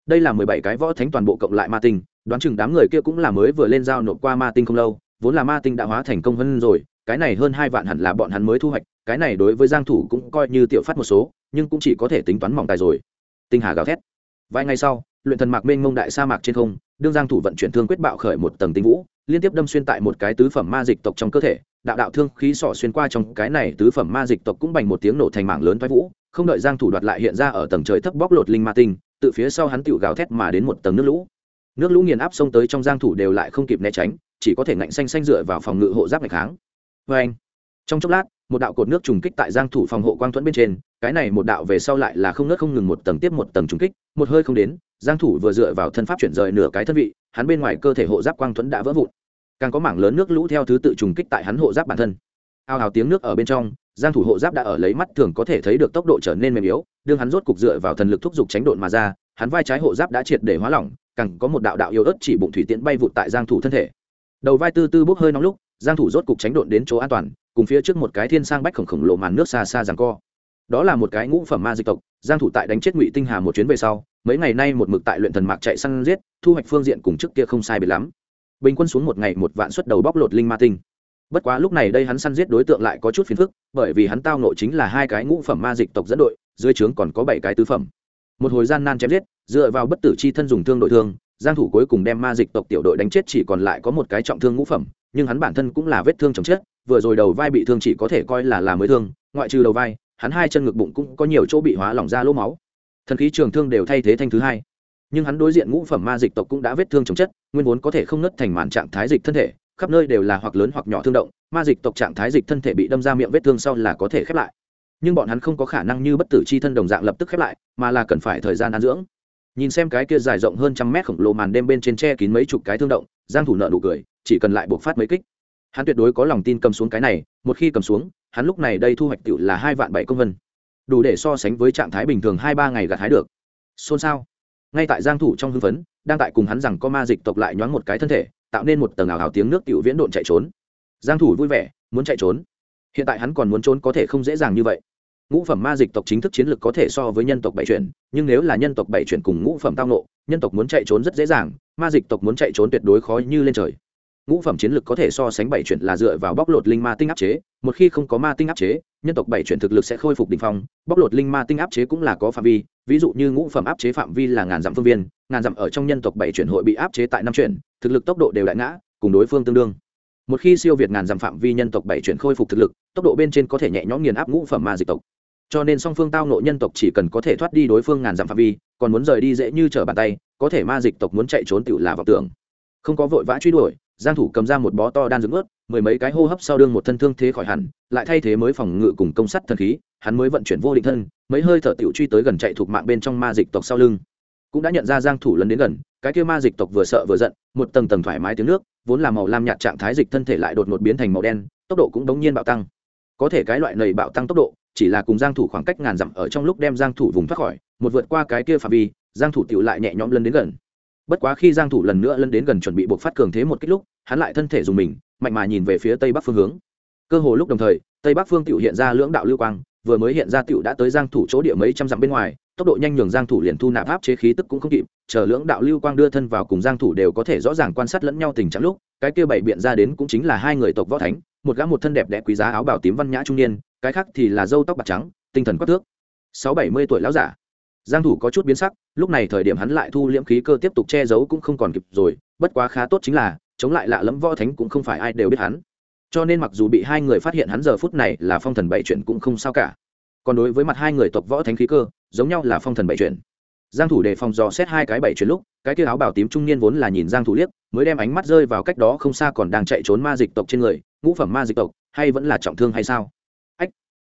đây là 17 cái võ thánh toàn bộ cộng lại ma tinh, đoán chừng đám người kia cũng là mới vừa lên giao nộp qua ma tinh không lâu, vốn là ma tinh đã hóa thành công vân rồi cái này hơn hai vạn hẳn là bọn hắn mới thu hoạch, cái này đối với giang thủ cũng coi như tiểu phát một số, nhưng cũng chỉ có thể tính toán mỏng tài rồi. Tinh hà gào thét. Vài ngày sau, luyện thần mạc mênh mông đại sa mạc trên không, đương giang thủ vận chuyển thương quyết bạo khởi một tầng tinh vũ, liên tiếp đâm xuyên tại một cái tứ phẩm ma dịch tộc trong cơ thể, đạo đạo thương khí sỏ xuyên qua trong cái này tứ phẩm ma dịch tộc cũng bành một tiếng nổ thành mảng lớn thoái vũ, không đợi giang thủ đoạt lại hiện ra ở tầng trời thấp bóc lột linh ma tinh tự phía sau hắn tiểu gào thét mà đến một tầng nước lũ. Nước lũ nghiền áp xông tới trong giang thủ đều lại không kịp né tránh, chỉ có thể ngạnh xanh xanh dựa vào phòng ngự hộ giáp ngày kháng với anh, trong chốc lát, một đạo cột nước trùng kích tại giang thủ phòng hộ quang thuẫn bên trên, cái này một đạo về sau lại là không nứt không ngừng một tầng tiếp một tầng trùng kích, một hơi không đến, giang thủ vừa dựa vào thân pháp chuyển rời nửa cái thân vị, hắn bên ngoài cơ thể hộ giáp quang thuẫn đã vỡ vụn. Càng có mảng lớn nước lũ theo thứ tự trùng kích tại hắn hộ giáp bản thân. Ao ào tiếng nước ở bên trong, giang thủ hộ giáp đã ở lấy mắt thường có thể thấy được tốc độ trở nên mềm yếu, đương hắn rốt cục dựa vào thần lực thúc giục tránh độn mà ra, hắn vai trái hộ giáp đã triệt để hóa lỏng, càng có một đạo đạo yếu ớt chỉ bụng thủy tiễn bay vụt tại giang thủ thân thể. Đầu vai tư tư bốc hơi nóng lúc giang thủ rốt cục tránh độn đến chỗ an toàn, cùng phía trước một cái thiên sang bách khổng khổng lồ màn nước xa xa giằng co. Đó là một cái ngũ phẩm ma dịch tộc, giang thủ tại đánh chết ngụy tinh hà một chuyến về sau, mấy ngày nay một mực tại luyện thần mạc chạy săn giết, thu hoạch phương diện cùng trước kia không sai biệt lắm. Bình quân xuống một ngày một vạn xuất đầu bóc lột linh ma tinh. Bất quá lúc này đây hắn săn giết đối tượng lại có chút phiền phức, bởi vì hắn tao nội chính là hai cái ngũ phẩm ma dịch tộc dẫn đội, dưới trướng còn có bảy cái tứ phẩm. Một hồi gian nan chém giết, dựa vào bất tử chi thân dùng thương đội thương, giang thủ cuối cùng đem ma dịch tộc tiểu đội đánh chết chỉ còn lại có một cái trọng thương ngũ phẩm nhưng hắn bản thân cũng là vết thương chồng chết, vừa rồi đầu vai bị thương chỉ có thể coi là là mới thương, ngoại trừ đầu vai, hắn hai chân ngực bụng cũng có nhiều chỗ bị hóa lỏng ra lỗ máu. Thần khí trường thương đều thay thế thanh thứ hai. Nhưng hắn đối diện ngũ phẩm ma dịch tộc cũng đã vết thương chồng chất, nguyên vốn có thể không nứt thành màn trạng thái dịch thân thể, khắp nơi đều là hoặc lớn hoặc nhỏ thương động, ma dịch tộc trạng thái dịch thân thể bị đâm ra miệng vết thương sau là có thể khép lại. Nhưng bọn hắn không có khả năng như bất tử c h i thân đồng dạng lập tức khép lại, mà là cần phải thời gian ăn dưỡng. Nhìn xem cái kia dài rộng hơn trăm mét khổng lồ màn đêm bên trên tre kín mấy chục cái thương động, giang thủ nợ nụ cười chỉ cần lại buộc phát mấy kích. Hắn tuyệt đối có lòng tin cầm xuống cái này, một khi cầm xuống, hắn lúc này đây thu hoạch tựu là hai vạn bảy công vân. Đủ để so sánh với trạng thái bình thường hai ba ngày gặt hái được. Xôn xao. Ngay tại giang thủ trong hưng phấn, đang tại cùng hắn rằng có ma dịch tộc lại nhoáng một cái thân thể, tạo nên một tầng ảo ảo tiếng nước tiểu viễn độn chạy trốn. Giang thủ vui vẻ, muốn chạy trốn. Hiện tại hắn còn muốn trốn có thể không dễ dàng như vậy. Ngũ phẩm ma dịch tộc chính thức chiến lược có thể so với nhân tộc bảy chuyển, nhưng nếu là nhân tộc bảy chuyển cùng ngũ phẩm tao nộ nhân tộc muốn chạy trốn rất dễ dàng, ma dịch tộc muốn chạy trốn tuyệt đối khó như lên trời ngũ phẩm chiến lược có thể so sánh bảy chuyển là dựa vào bóc lột linh ma tinh áp chế, một khi không có ma tinh áp chế, nhân tộc bảy chuyển thực lực sẽ khôi phục đỉnh phong, bóc lột linh ma tinh áp chế cũng là có phạm vi, ví dụ như ngũ phẩm áp chế phạm vi là ngàn dặm phương viên, ngàn dặm ở trong nhân tộc bảy chuyển hội bị áp chế tại năm chuyển, thực lực tốc độ đều đại ngã, cùng đối phương tương đương. Một khi siêu việt ngàn dặm phạm vi nhân tộc bảy chuyển khôi phục thực lực, tốc độ bên trên có thể nhẹ nhõm nghiền áp ngũ phẩm ma dịch tộc. Cho nên song phương tao nộ nhân tộc chỉ cần có thể thoát đi đối phương ngàn dặm phạm vi, còn muốn rời đi dễ như trở bàn tay, có thể ma dịch tộc muốn chạy trốn tựu là vào tưởng. Không có vội vã truy đuổi giang thủ cầm ra một bó to đan dưỡng ướt, mười mấy cái hô hấp sau đương một thân thương thế khỏi hẳn, lại thay thế mới phòng ngự cùng công sắt thần khí, hắn mới vận chuyển vô định thân, mấy hơi thở tiểu truy tới gần chạy thuộc mạng bên trong ma dịch tộc sau lưng. Cũng đã nhận ra giang thủ lần đến gần, cái kia ma dịch tộc vừa sợ vừa giận, một tầng tầng thoải mái tiếng nước, vốn là màu lam nhạt trạng thái dịch thân thể lại đột ngột biến thành màu đen, tốc độ cũng đống nhiên bạo tăng. Có thể cái loại này bạo tăng tốc độ, chỉ là cùng giang thủ khoảng cách ngàn dặm ở trong lúc đem giang thủ vùng thoát khỏi, một vượt qua cái kia phạm vi, giang thủ tiểu lại nhẹ nhõm lần đến gần bất quá khi giang thủ lần nữa lân đến gần chuẩn bị buộc phát cường thế một kích lúc, hắn lại thân thể dùng mình, mạnh mà nhìn về phía tây bắc phương hướng. Cơ hồ lúc đồng thời, tây bắc phương tiểu hiện ra lưỡng đạo lưu quang, vừa mới hiện ra tiểu đã tới giang thủ chỗ địa mấy trăm dặm bên ngoài, tốc độ nhanh nhường giang thủ liền thu nạp áp chế khí tức cũng không kịp, chờ lưỡng đạo lưu quang đưa thân vào cùng giang thủ đều có thể rõ ràng quan sát lẫn nhau tình trạng lúc, cái kia bảy biện ra đến cũng chính là hai người tộc võ thánh, một gã một thân đẹp đẽ quý giá áo bào tím văn nhã trung niên, cái khác thì là râu tóc bạc trắng, tinh thần quắc thước. Sáu bảy mươi tuổi lão giả giang thủ có chút biến sắc, lúc này thời điểm hắn lại thu liễm khí cơ tiếp tục che giấu cũng không còn kịp rồi, bất quá khá tốt chính là, chống lại lạ lẫm võ thánh cũng không phải ai đều biết hắn. Cho nên mặc dù bị hai người phát hiện hắn giờ phút này là phong thần bảy chuyện cũng không sao cả. Còn đối với mặt hai người tộc võ thánh khí cơ, giống nhau là phong thần bảy chuyện. Giang thủ đề phòng dò xét hai cái bảy chuyện lúc, cái kia áo bào tím trung niên vốn là nhìn giang thủ liếc, mới đem ánh mắt rơi vào cách đó không xa còn đang chạy trốn ma dịch tộc trên người, ngũ phẩm ma dịch tộc, hay vẫn là trọng thương hay sao? Ách,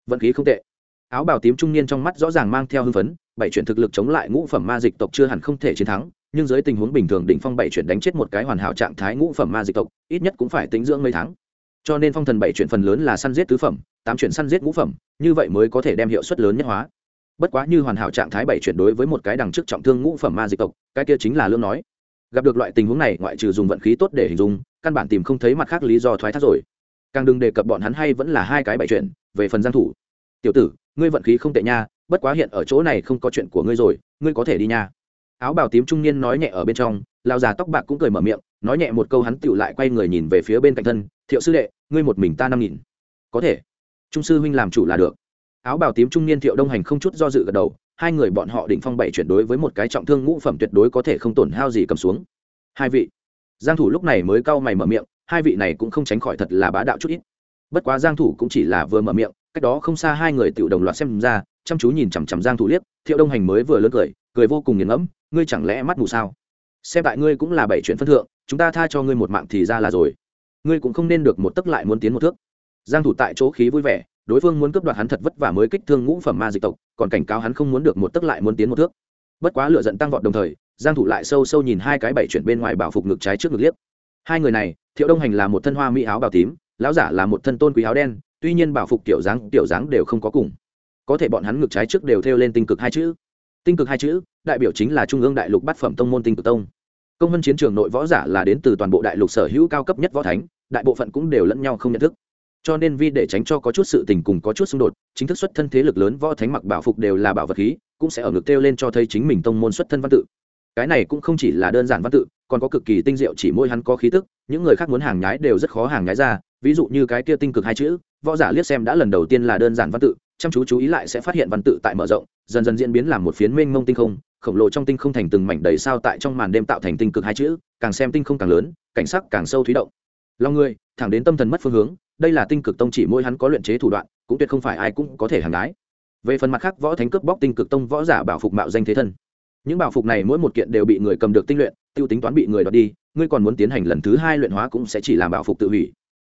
vận khí không tệ. Áo bào tím trung niên trong mắt rõ ràng mang theo hưng phấn bảy chuyển thực lực chống lại ngũ phẩm ma dịch tộc chưa hẳn không thể chiến thắng, nhưng dưới tình huống bình thường đỉnh phong bảy chuyển đánh chết một cái hoàn hảo trạng thái ngũ phẩm ma dịch tộc, ít nhất cũng phải tính dưỡng mấy tháng. Cho nên phong thần bảy chuyển phần lớn là săn giết tứ phẩm, tám chuyển săn giết ngũ phẩm, như vậy mới có thể đem hiệu suất lớn nhất hóa. Bất quá như hoàn hảo trạng thái bảy chuyển đối với một cái đằng trước trọng thương ngũ phẩm ma dịch tộc, cái kia chính là lương nói. Gặp được loại tình huống này, ngoại trừ dùng vận khí tốt để hình dung, căn bản tìm không thấy mặt khác lý do thoái thác rồi. Càng đừng đề cập bọn hắn hay vẫn là hai cái bảy chuyển, về phần giang thủ. Tiểu tử ngươi vận khí không tệ nha, bất quá hiện ở chỗ này không có chuyện của ngươi rồi, ngươi có thể đi nha. Áo bào tím trung niên nói nhẹ ở bên trong lao già tóc bạc cũng cười mở miệng, nói nhẹ một câu hắn tựu lại quay người nhìn về phía bên cạnh thân, thiệu sư đệ, ngươi một mình ta năm nghìn. Có thể. Trung sư huynh làm chủ là được. Áo bào tím trung niên thiệu đông hành không chút do dự gật đầu, hai người bọn họ định phong bảy chuyển đối với một cái trọng thương ngũ phẩm tuyệt đối có thể không tổn hao gì cầm xuống. Hai vị. Giang thủ lúc này mới cau mày mở miệng, hai vị này cũng không tránh khỏi thật là bá đạo chút ít. Bất quá giang thủ cũng chỉ là vừa mở miệng cách đó không xa hai người tiểu đồng loạt xem ra, chăm chú nhìn chằm chằm giang thủ liếc, thiệu đông hành mới vừa lớn cười cười vô cùng nghiền ngẫm, ngươi chẳng lẽ mắt mù sao? Xem tại ngươi cũng là bảy chuyện phân thượng, chúng ta tha cho ngươi một mạng thì ra là rồi. Ngươi cũng không nên được một tấc lại muốn tiến một thước. Giang thủ tại chỗ khí vui vẻ, đối phương muốn cướp đoạt hắn thật vất vả mới kích thương ngũ phẩm ma dịch tộc, còn cảnh cáo hắn không muốn được một tấc lại muốn tiến một thước. Bất quá lửa giận tăng vọt đồng thời, giang thủ lại sâu sâu nhìn hai cái bảy chuyển bên ngoài bảo phục ngực trái trước ngực liếc. Hai người này, thiệu đông hành là một thân hoa mỹ áo bào tím, lão giả là một thân tôn quý áo đen tuy nhiên bảo phục tiểu dáng tiểu dáng đều không có cùng. Có thể bọn hắn ngược trái trước đều theo lên tinh cực hai chữ. Tinh cực hai chữ, đại biểu chính là trung ương đại lục bát phẩm tông môn tinh cực tông. Công vân chiến trường nội võ giả là đến từ toàn bộ đại lục sở hữu cao cấp nhất võ thánh, đại bộ phận cũng đều lẫn nhau không nhận thức. Cho nên vì để tránh cho có chút sự tình cùng có chút xung đột, chính thức xuất thân thế lực lớn võ thánh mặc bảo phục đều là bảo vật khí, cũng sẽ ở ngực kêu lên cho thấy chính mình tông môn xuất thân văn tự. Cái này cũng không chỉ là đơn giản văn tự, còn có cực kỳ tinh diệu chỉ môi hắn có khí tức, những người khác muốn hàng nhái đều rất khó hàng nhái ra ví dụ như cái kia tinh cực hai chữ, võ giả liếc xem đã lần đầu tiên là đơn giản văn tự, chăm chú chú ý lại sẽ phát hiện văn tự tại mở rộng, dần dần diễn biến làm một phiến mênh mông tinh không, khổng lồ trong tinh không thành từng mảnh đầy sao tại trong màn đêm tạo thành tinh cực hai chữ, càng xem tinh không càng lớn, cảnh sắc càng sâu thúy động. Lòng người, thẳng đến tâm thần mất phương hướng, đây là tinh cực tông chỉ mỗi hắn có luyện chế thủ đoạn, cũng tuyệt không phải ai cũng có thể hàng đái về phần mặt khác, võ thánh cướp bóc tinh cực tông võ giả bảo phục mạo danh thế thân. Những bảo phục này mỗi một kiện đều bị người cầm được tinh luyện, tiêu tính toán bị người đoạt đi, ngươi còn muốn tiến hành lần thứ hai luyện hóa cũng sẽ chỉ làm bảo phục tự hủy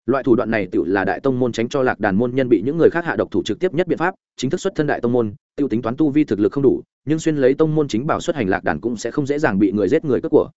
loại thủ đoạn này tự là đại tông môn tránh cho lạc đàn môn nhân bị những người khác hạ độc thủ trực tiếp nhất biện pháp, chính thức xuất thân đại tông môn tiêu tính toán tu vi thực lực không đủ, nhưng xuyên lấy tông môn chính bảo xuất hành lạc đàn cũng sẽ không dễ dàng bị người giết người cướp của.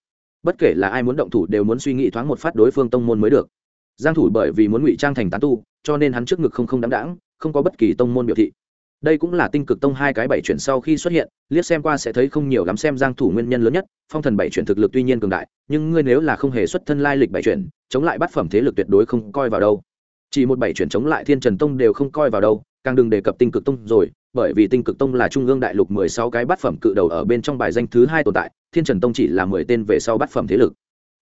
Bất kể là ai muốn động thủ đều muốn suy nghĩ thoáng một phát đối phương tông môn mới được. Giang thủ bởi vì muốn ngụy trang thành tán tu, cho nên hắn trước ngực không không đáng đáng, không có bất kỳ tông môn biểu thị đây cũng là tinh cực tông hai cái bảy chuyển sau khi xuất hiện, liếc xem qua sẽ thấy không nhiều lắm xem giang thủ nguyên nhân lớn nhất, phong thần bảy chuyển thực lực tuy nhiên cường đại, nhưng ngươi nếu là không hề xuất thân lai lịch bảy chuyển, chống lại bát phẩm thế lực tuyệt đối không coi vào đâu. Chỉ một bảy chuyển chống lại thiên trần tông đều không coi vào đâu, càng đừng đề cập tinh cực tông rồi, bởi vì tinh cực tông là trung ương đại lục 16 cái bát phẩm cự đầu ở bên trong bài danh thứ hai tồn tại, thiên trần tông chỉ là 10 tên về sau bát phẩm thế lực.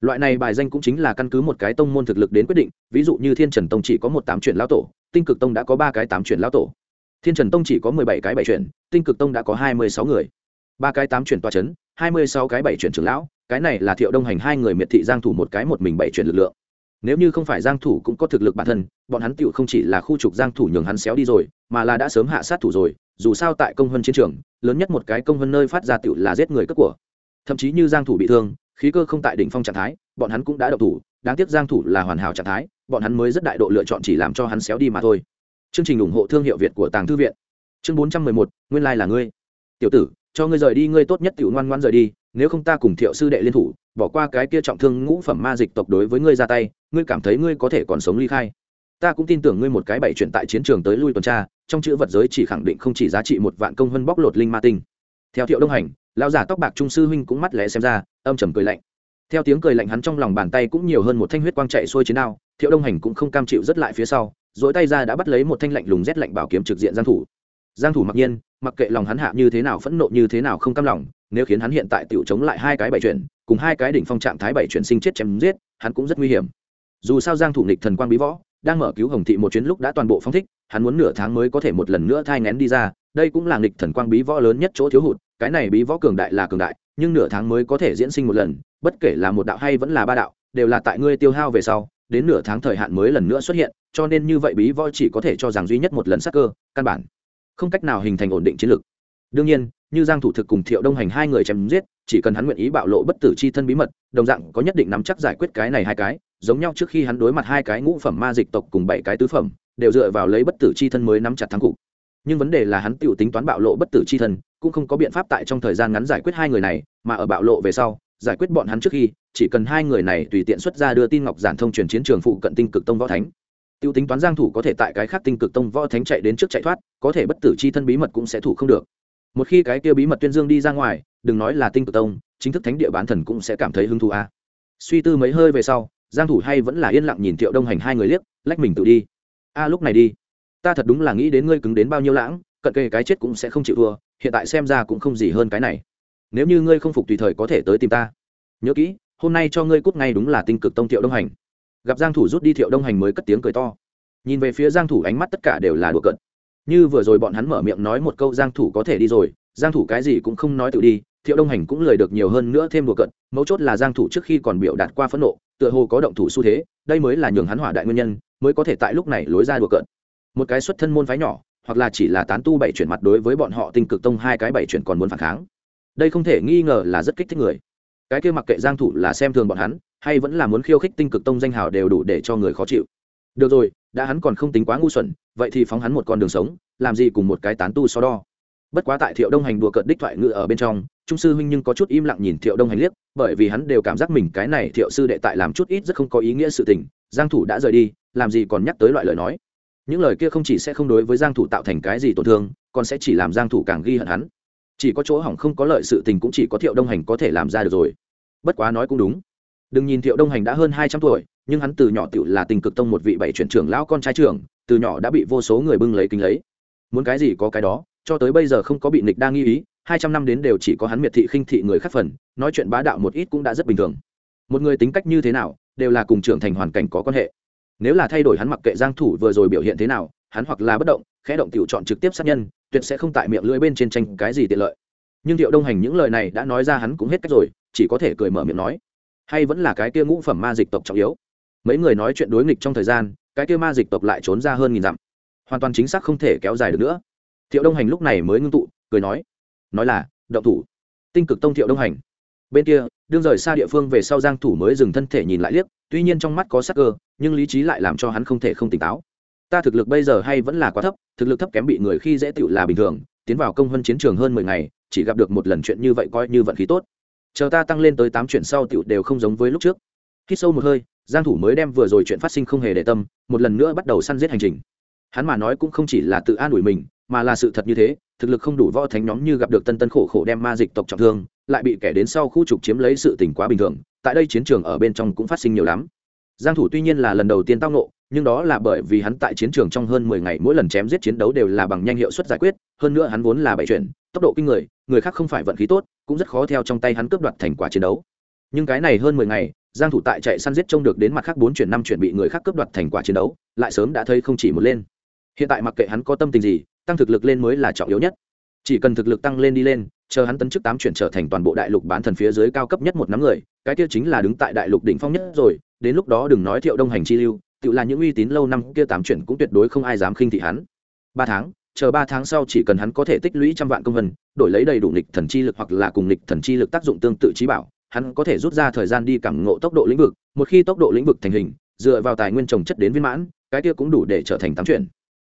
Loại này bài danh cũng chính là căn cứ một cái tông môn thực lực đến quyết định, ví dụ như thiên trần tông chỉ có một tám chuyển lão tổ, tinh cực tông đã có ba cái tám chuyển lão tổ thiên trần tông chỉ có mười bảy cái bảy chuyển tinh cực tông đã có hai mươi sáu người. Ba cái tám chuyển toa c h ấ n hai mươi sáu cái bảy chuyển trưởng lão, cái này là thiệu đông hành hai người miệt thị giang thủ một cái một mình bảy chuyển lực lượng. Nếu như không phải giang thủ cũng có thực lực bản thân, bọn hắn tựu không chỉ là khu trục giang thủ nhường hắn xéo đi rồi, mà là đã sớm hạ sát thủ rồi, dù sao tại công hơn chiến trường, lớn nhất một cái công hơn nơi phát ra tựu là giết người cấp của. Thậm chí như giang thủ bị thương, khí cơ không tại đỉnh phong trạng thái, bọn hắn cũng đã độc thủ, đáng tiếc giang thủ là hoàn hảo trạng thái, bọn hắn mới rất đại độ lựa chọn chỉ làm cho hắn xéo đi mà thôi chương trình ủng hộ thương hiệu việt của tàng thư viện. Chương 411, nguyên lai là ngươi. Tiểu tử cho ngươi rời đi ngươi tốt nhất tiểu ngoan ngoan rời đi nếu không ta cùng thiệu sư đệ liên thủ bỏ qua cái kia trọng thương ngũ phẩm ma dịch tộc đối với ngươi ra tay ngươi cảm thấy ngươi có thể còn sống ly khai. Ta cũng tin tưởng ngươi một cái bảy chuyển tại chiến trường tới lui tuần tra trong chữ vật giới chỉ khẳng định không chỉ giá trị một vạn công hơn bóc lột linh ma tinh. Theo thiệu đông hành lão giả tóc bạc trung sư huynh cũng mắt lẽ xem ra âm trầm cười lạnh theo tiếng cười lạnh hắn trong lòng bàn tay cũng nhiều hơn một thanh huyết quang chạy xuôi chiến đao, thiệu đông hành cũng không cam chịu rất lại phía sau, dỗi tay ra đã bắt lấy một thanh lạnh lùng rét lạnh bảo kiếm trực diện giang thủ. Giang thủ mặc nhiên, mặc kệ lòng hắn hạ như thế nào phẫn nộ như thế nào không cam lòng, nếu khiến hắn hiện tại tiểu chống lại hai cái bảy chuyển, cùng hai cái đỉnh phong trạng thái bảy chuyển sinh chết chém giết, hắn cũng rất nguy hiểm. Dù sao giang thủ nghịch thần quang bí võ, đang mở cứu hồng thị một chuyến lúc đã toàn bộ phong thích, hắn muốn nửa tháng mới có thể một lần nữa thai nén đi ra, đây cũng là nghịch thần quang bí võ lớn nhất chỗ thiếu hụt, cái này bí võ cường đại là cường đại, nhưng nửa tháng mới có thể diễn sinh một lần bất kể là một đạo hay vẫn là ba đạo, đều là tại ngươi tiêu hao về sau, đến nửa tháng thời hạn mới lần nữa xuất hiện, cho nên như vậy bí võ chỉ có thể cho rằng duy nhất một lần sắc cơ, căn bản không cách nào hình thành ổn định chiến lược. Đương nhiên, như giang thủ thực cùng thiệu đông hành hai người chém giết, chỉ cần hắn nguyện ý bạo lộ bất tử chi thân bí mật, đồng dạng có nhất định nắm chắc giải quyết cái này hai cái, giống nhau trước khi hắn đối mặt hai cái ngũ phẩm ma dịch tộc cùng bảy cái tứ phẩm, đều dựa vào lấy bất tử chi thân mới nắm chặt thắng cục. Nhưng vấn đề là hắn tiểu tính toán bạo lộ bất tử chi thân, cũng không có biện pháp tại trong thời gian ngắn giải quyết hai người này, mà ở bạo lộ về sau giải quyết bọn hắn trước khi, chỉ cần hai người này tùy tiện xuất ra đưa tin ngọc giản thông truyền chiến trường phụ cận tinh cực tông võ thánh. Tiêu tính toán giang thủ có thể tại cái khác tinh cực tông võ thánh chạy đến trước chạy thoát, có thể bất tử chi thân bí mật cũng sẽ thủ không được. Một khi cái kia bí mật tuyên dương đi ra ngoài, đừng nói là tinh cực tông, chính thức thánh địa bán thần cũng sẽ cảm thấy hứng thú a. Suy tư mấy hơi về sau, giang thủ hay vẫn là yên lặng nhìn thiệu đông hành hai người liếc, lách mình tự đi. A, lúc này đi. Ta thật đúng là nghĩ đến ngươi cứng đến bao nhiêu lãng, cận kề cái chết cũng sẽ không chịu thua, hiện tại xem ra cũng không gì hơn cái này nếu như ngươi không phục tùy thời có thể tới tìm ta. Nhớ kỹ, hôm nay cho ngươi cút ngay đúng là tinh cực tông thiệu đông hành. Gặp giang thủ rút đi thiệu đông hành mới cất tiếng cười to. Nhìn về phía giang thủ ánh mắt tất cả đều là đùa cợt. Như vừa rồi bọn hắn mở miệng nói một câu giang thủ có thể đi rồi, giang thủ cái gì cũng không nói tự đi, thiệu đông hành cũng lời được nhiều hơn nữa thêm đùa cợt, mấu chốt là giang thủ trước khi còn biểu đạt qua phẫn nộ, tựa hồ có động thủ xu thế, đây mới là nhường hắn hỏa đại nguyên nhân, mới có thể tại lúc này lối ra đùa cợt. Một cái xuất thân môn phái nhỏ, hoặc là chỉ là tán tu bảy chuyển mặt đối với bọn họ tinh cực tông hai cái bảy chuyển còn muốn phản kháng đây không thể nghi ngờ là rất kích thích người. Cái kia mặc kệ giang thủ là xem thường bọn hắn, hay vẫn là muốn khiêu khích tinh cực tông danh hào đều đủ để cho người khó chịu. Được rồi, đã hắn còn không tính quá ngu xuẩn, vậy thì phóng hắn một con đường sống, làm gì cùng một cái tán tu so đo. Bất quá tại thiệu đông hành đùa cợt đích thoại ngự ở bên trong, trung sư huynh nhưng có chút im lặng nhìn thiệu đông hành liếc, bởi vì hắn đều cảm giác mình cái này thiệu sư đệ tại làm chút ít rất không có ý nghĩa sự tình, giang thủ đã rời đi, làm gì còn nhắc tới loại lời nói. Những lời kia không chỉ sẽ không đối với giang thủ tạo thành cái gì tổn thương, còn sẽ chỉ làm giang thủ càng ghi hận hắn chỉ có chỗ hỏng không có lợi sự tình cũng chỉ có thiệu đông hành có thể làm ra được rồi. Bất quá nói cũng đúng. Đừng nhìn thiệu đông hành đã hơn hai trăm tuổi, nhưng hắn từ nhỏ tự là tình cực tông một vị bảy chuyển trưởng lão con trai trưởng, từ nhỏ đã bị vô số người bưng lấy kính lấy. Muốn cái gì có cái đó, cho tới bây giờ không có bị nịch đa nghi ý, hai trăm năm đến đều chỉ có hắn miệt thị khinh thị người khác phần, nói chuyện bá đạo một ít cũng đã rất bình thường. Một người tính cách như thế nào, đều là cùng trưởng thành hoàn cảnh có quan hệ. Nếu là thay đổi hắn mặc kệ giang thủ vừa rồi biểu hiện thế nào, hắn hoặc là bất động, khẽ động tiểu chọn trực tiếp sát nhân tuyệt sẽ không tại miệng lưỡi bên trên tranh cái gì tiện lợi. Nhưng thiệu đông hành những lời này đã nói ra hắn cũng hết cách rồi, chỉ có thể cười mở miệng nói. Hay vẫn là cái kia ngũ phẩm ma dịch tộc trọng yếu? Mấy người nói chuyện đối nghịch trong thời gian, cái kia ma dịch tộc lại trốn ra hơn nghìn dặm. Hoàn toàn chính xác không thể kéo dài được nữa. Thiệu đông hành lúc này mới ngưng tụ, cười nói. Nói là, động thủ. Tinh cực tông thiệu đông hành. Bên kia, đương rời xa địa phương về sau giang thủ mới dừng thân thể nhìn lại liếc, tuy nhiên trong mắt có sắc cơ, nhưng lý trí lại làm cho hắn không thể không tỉnh táo ta thực lực bây giờ hay vẫn là quá thấp, thực lực thấp kém bị người khi dễ tựu là bình thường, tiến vào công hơn chiến trường hơn mười ngày, chỉ gặp được một lần chuyện như vậy coi như vận khí tốt. Chờ ta tăng lên tới tám chuyện sau tựu đều không giống với lúc trước. Khi sâu một hơi, giang thủ mới đem vừa rồi chuyện phát sinh không hề để tâm, một lần nữa bắt đầu săn giết hành trình. Hắn mà nói cũng không chỉ là tự an ủi mình, mà là sự thật như thế, thực lực không đủ võ thánh nhóm như gặp được tân tân khổ khổ đem ma dịch tộc trọng thương, lại bị kẻ đến sau khu trục chiếm lấy sự tỉnh quá bình thường, tại đây chiến trường ở bên trong cũng phát sinh nhiều lắm. Giang thủ tuy nhiên là lần đầu tiên tao nộ nhưng đó là bởi vì hắn tại chiến trường trong hơn 10 ngày mỗi lần chém giết chiến đấu đều là bằng nhanh hiệu suất giải quyết, hơn nữa hắn vốn là bảy chuyển, tốc độ kinh người người khác không phải vận khí tốt, cũng rất khó theo trong tay hắn cướp đoạt thành quả chiến đấu. Nhưng cái này hơn 10 ngày, giang thủ tại chạy săn giết trông được đến mặt khác bốn chuyển năm chuyển bị người khác cướp đoạt thành quả chiến đấu, lại sớm đã thấy không chỉ một lên. Hiện tại mặc kệ hắn có tâm tình gì, tăng thực lực lên mới là trọng yếu nhất. Chỉ cần thực lực tăng lên đi lên, chờ hắn tấn chức tám chuyển trở thành toàn bộ đại lục bán thần phía dưới cao cấp nhất một nắm người, cái kia chính là đứng tại đại lục đỉnh phong nhất rồi, đến lúc đó đừng nói thiệu đông hành chi lưu tự là những uy tín lâu năm kia tám chuyển cũng tuyệt đối không ai dám khinh thị hắn. Ba tháng, chờ ba tháng sau chỉ cần hắn có thể tích lũy trăm vạn công vân, đổi lấy đầy đủ nghịch thần chi lực hoặc là cùng nghịch thần chi lực tác dụng tương tự trí bảo, hắn có thể rút ra thời gian đi cảm ngộ tốc độ lĩnh vực, một khi tốc độ lĩnh vực thành hình, dựa vào tài nguyên trồng chất đến viên mãn, cái kia cũng đủ để trở thành tám chuyển.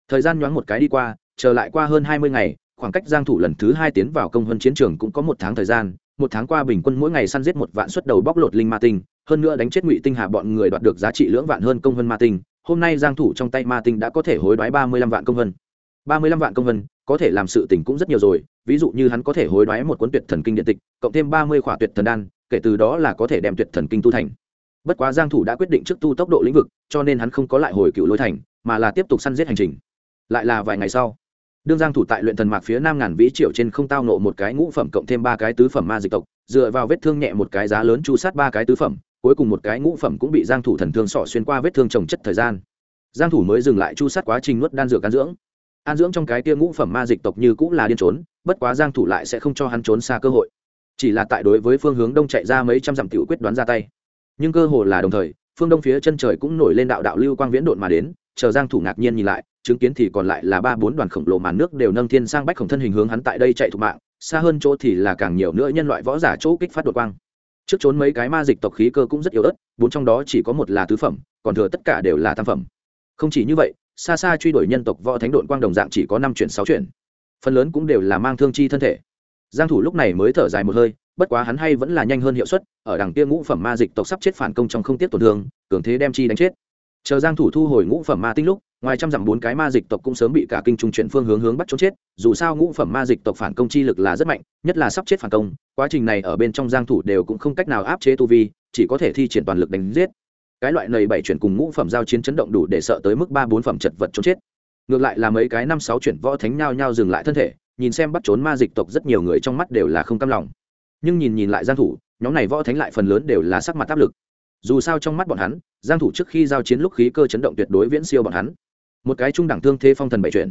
Thời gian nhoáng một cái đi qua, chờ lại qua hơn hai mươi ngày, khoảng cách giang thủ lần thứ hai tiến vào công hơn chiến trường cũng có một tháng thời gian, một tháng qua bình quân mỗi ngày săn giết một vạn xuất đầu bóc lột linh ma tinh hơn nữa đánh chết ngụy tinh hà bọn người đoạt được giá trị lưỡng vạn hơn công vân ma tinh, hôm nay giang thủ trong tay ma tinh đã có thể hối đoái ba mươi lăm vạn công vân ba mươi lăm vạn công vân có thể làm sự tình cũng rất nhiều rồi, ví dụ như hắn có thể hối đoái một cuốn tuyệt thần kinh điện tịch, cộng thêm ba mươi khỏa tuyệt thần đan, kể từ đó là có thể đem tuyệt thần kinh tu thành. Bất quá giang thủ đã quyết định trước tu tốc độ lĩnh vực, cho nên hắn không có lại hồi cựu lôi thành, mà là tiếp tục săn giết hành trình. Lại là vài ngày sau, đương giang thủ tại luyện thần mạc phía nam ngàn vĩ triệu trên không tao nộ một cái ngũ phẩm cộng thêm ba cái tứ phẩm ma dịch tộc, dựa vào vết thương nhẹ một cái giá lớn chu sát ba cái tứ phẩm cuối cùng một cái ngũ phẩm cũng bị giang thủ thần thương sọ xuyên qua vết thương trồng chất thời gian. Giang thủ mới dừng lại chu sát quá trình nuốt đan dược an dưỡng. An dưỡng trong cái kia ngũ phẩm ma dịch tộc như cũng là điên trốn, bất quá giang thủ lại sẽ không cho hắn trốn xa cơ hội. Chỉ là tại đối với phương hướng đông chạy ra mấy trăm dặm tiểu quyết đoán ra tay. Nhưng cơ hồ là đồng thời, phương đông phía chân trời cũng nổi lên đạo đạo lưu quang viễn độn mà đến, chờ giang thủ ngạc nhiên nhìn lại, chứng kiến thì còn lại là ba bốn đoàn khổng lồ màn nước đều nâng thiên sang bách khổng thân hình hướng hắn tại đây chạy thục mạng, xa hơn chỗ thì là càng nhiều nữa nhân loại võ giả chỗ kích phát đột quang trước trốn mấy cái ma dịch tộc khí cơ cũng rất yếu ớt, bốn trong đó chỉ có một là tứ phẩm, còn thừa tất cả đều là tam phẩm. Không chỉ như vậy, xa xa truy đuổi nhân tộc võ thánh đội quang đồng dạng chỉ có năm chuyển, sáu chuyển. Phần lớn cũng đều là mang thương chi thân thể. Giang thủ lúc này mới thở dài một hơi, bất quá hắn hay vẫn là nhanh hơn hiệu suất, ở đằng kia ngũ phẩm ma dịch tộc sắp chết phản công trong không tiếp tổn thương, cường thế đem chi đánh chết. Chờ giang thủ thu hồi ngũ phẩm ma tinh lúc ngoài trăm dặm bốn cái ma dịch tộc cũng sớm bị cả kinh trung chuyển phương hướng hướng bắt trốn chết, dù sao ngũ phẩm ma dịch tộc phản công chi lực là rất mạnh, nhất là sắp chết phản công, quá trình này ở bên trong giang thủ đều cũng không cách nào áp chế tu vi, chỉ có thể thi triển toàn lực đánh giết. Cái loại nầy bảy chuyển cùng ngũ phẩm giao chiến chấn động đủ để sợ tới mức ba bốn phẩm chật vật trốn chết. Ngược lại là mấy cái năm sáu chuyển võ thánh nhao nhao dừng lại thân thể, nhìn xem bắt trốn ma dịch tộc rất nhiều người trong mắt đều là không cam lòng. Nhưng nhìn nhìn lại giang thủ, nhóm này võ thánh lại phần lớn đều là sắc mặt áp lực. Dù sao trong mắt bọn hắn, giang thủ trước khi giao chiến lúc khí cơ chấn động tuyệt đối viễn siêu bọn hắn một cái trung đẳng thương thế phong thần bảy chuyển.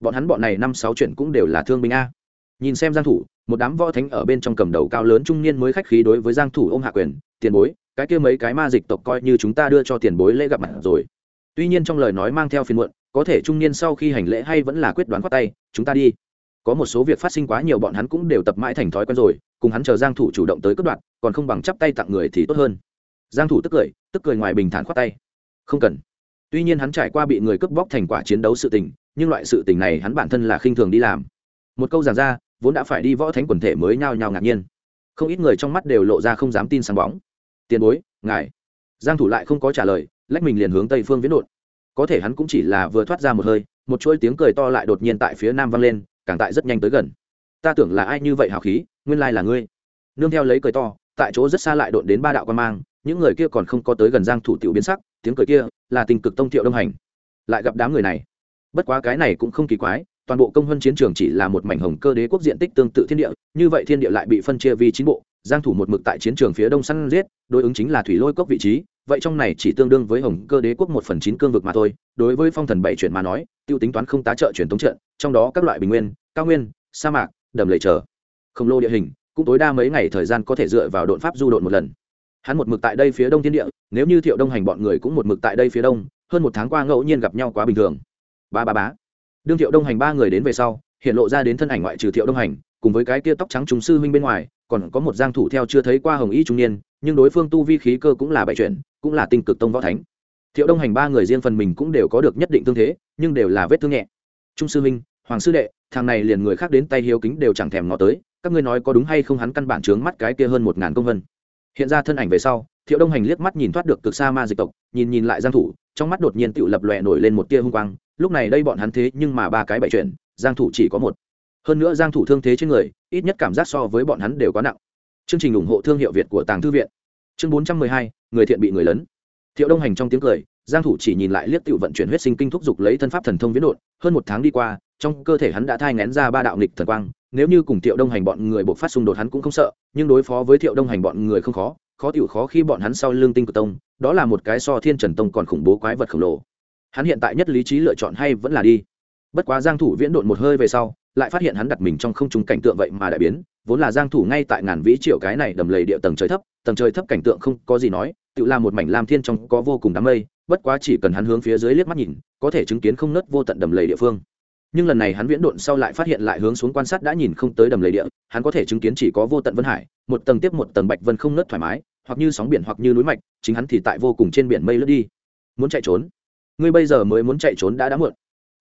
Bọn hắn bọn này năm sáu chuyển cũng đều là thương binh a. Nhìn xem giang thủ, một đám võ thánh ở bên trong cầm đầu cao lớn trung niên mới khách khí đối với giang thủ ôm hạ quyền, tiền bối, cái kia mấy cái ma dịch tộc coi như chúng ta đưa cho tiền bối lễ gặp mặt rồi. Tuy nhiên trong lời nói mang theo phiền muộn, có thể trung niên sau khi hành lễ hay vẫn là quyết đoán quát tay, chúng ta đi. Có một số việc phát sinh quá nhiều bọn hắn cũng đều tập mãi thành thói quen rồi, cùng hắn chờ giang thủ chủ động tới cướp đoạt, còn không bằng chắp tay tặng người thì tốt hơn. Giang thủ tức cười tức cười ngoài bình thản quát tay. Không cần tuy nhiên hắn trải qua bị người cướp bóc thành quả chiến đấu sự tình, nhưng loại sự tình này hắn bản thân là khinh thường đi làm. Một câu giảng ra, vốn đã phải đi võ thánh quần thể mới nhao nhao ngạc nhiên. Không ít người trong mắt đều lộ ra không dám tin sáng bóng. Tiền bối, ngài. Giang thủ lại không có trả lời, lách mình liền hướng tây phương viễn đột. Có thể hắn cũng chỉ là vừa thoát ra một hơi, một chuỗi tiếng cười to lại đột nhiên tại phía nam vang lên, càng tại rất nhanh tới gần. Ta tưởng là ai như vậy hào khí, nguyên lai là ngươi. Nương theo lấy cười to, tại chỗ rất xa lại đột đến ba đạo quan mang, những người kia còn không có tới gần giang thủ tiểu biến sắc, tiếng cười kia là tình cực tông thiệu đông hành. Lại gặp đám người này. Bất quá cái này cũng không kỳ quái, toàn bộ công hơn chiến trường chỉ là một mảnh hồng cơ đế quốc diện tích tương tự thiên địa, như vậy thiên địa lại bị phân chia vì chín bộ, giang thủ một mực tại chiến trường phía đông săn giết, đối ứng chính là thủy lôi cốc vị trí, vậy trong này chỉ tương đương với hồng cơ đế quốc một phần chín cương vực mà thôi, đối với phong thần bảy chuyển mà nói, tiêu tính toán không tá trợ chuyển thống trận, trong đó các loại bình nguyên, cao nguyên, sa mạc, đầm lầy trở khổng lồ địa hình, cũng tối đa mấy ngày thời gian có thể dựa vào đột pháp du độn một lần hắn một mực tại đây phía đông thiên địa, nếu như thiệu đông hành bọn người cũng một mực tại đây phía đông, hơn một tháng qua ngẫu nhiên gặp nhau quá bình thường. Ba ba bá đương thiệu đông hành ba người đến về sau, hiện lộ ra đến thân ảnh ngoại trừ thiệu đông hành, cùng với cái kia tóc trắng trùng sư huynh bên ngoài, còn có một giang thủ theo chưa thấy qua hồng y trung niên, nhưng đối phương tu vi khí cơ cũng là bại chuyển, cũng là tinh cực tông võ thánh. Thiệu đông hành ba người riêng phần mình cũng đều có được nhất định tương thế, nhưng đều là vết thương nhẹ. Trung sư huynh, hoàng sư đệ, thằng này liền người khác đến tay hiếu kính đều chẳng thèm ngó tới, các ngươi nói có đúng hay không hắn căn bản trướng mắt cái kia hơn một ngàn công vân hiện ra thân ảnh về sau thiệu đông hành liếc mắt nhìn thoát được cực xa ma dịch tộc nhìn nhìn lại giang thủ trong mắt đột nhiên tự lập lòe nổi lên một tia hung quang. Lúc này đây bọn hắn thế nhưng mà ba cái bảy chuyện giang thủ chỉ có một. Hơn nữa giang thủ thương thế trên người ít nhất cảm giác so với bọn hắn đều quá nặng. Chương trình ủng hộ thương hiệu việt của tàng thư viện. Chương 412, người thiện bị người lớn. Thiệu đông hành trong tiếng cười giang thủ chỉ nhìn lại liếc tiểu vận chuyển huyết sinh kinh thúc dục lấy thân pháp thần thông viễn đột hơn một tháng đi qua trong cơ thể hắn đã thai ngén ra ba đạo nghịch thần quang nếu như cùng thiệu đông hành bọn người buộc phát xung đột hắn cũng không sợ nhưng đối phó với thiệu đông hành bọn người không khó khó tiểu khó khi bọn hắn sau lương tinh của tông, đó là một cái so thiên trần tông còn khủng bố quái vật khổng lồ. Hắn hiện tại nhất lý trí lựa chọn hay vẫn là đi. Bất quá giang thủ viễn đột một hơi về sau, lại phát hiện hắn đặt mình trong không trung cảnh tượng vậy mà đại biến, vốn là giang thủ ngay tại ngàn vĩ triệu cái này đầm lầy địa tầng trời thấp, tầng trời thấp cảnh tượng không có gì nói, tự là một mảnh lam thiên trong có vô cùng đám mây, bất quá chỉ cần hắn hướng phía dưới liếc mắt nhìn, có thể chứng kiến không nứt vô tận đầm lầy địa phương nhưng lần này hắn viễn độn sau lại phát hiện lại hướng xuống quan sát đã nhìn không tới đầm lầy địa, hắn có thể chứng kiến chỉ có vô tận vân hải, một tầng tiếp một tầng bạch vân không nứt thoải mái, hoặc như sóng biển hoặc như núi mạch, chính hắn thì tại vô cùng trên biển mây lướt đi. Muốn chạy trốn? Ngươi bây giờ mới muốn chạy trốn đã đã muộn.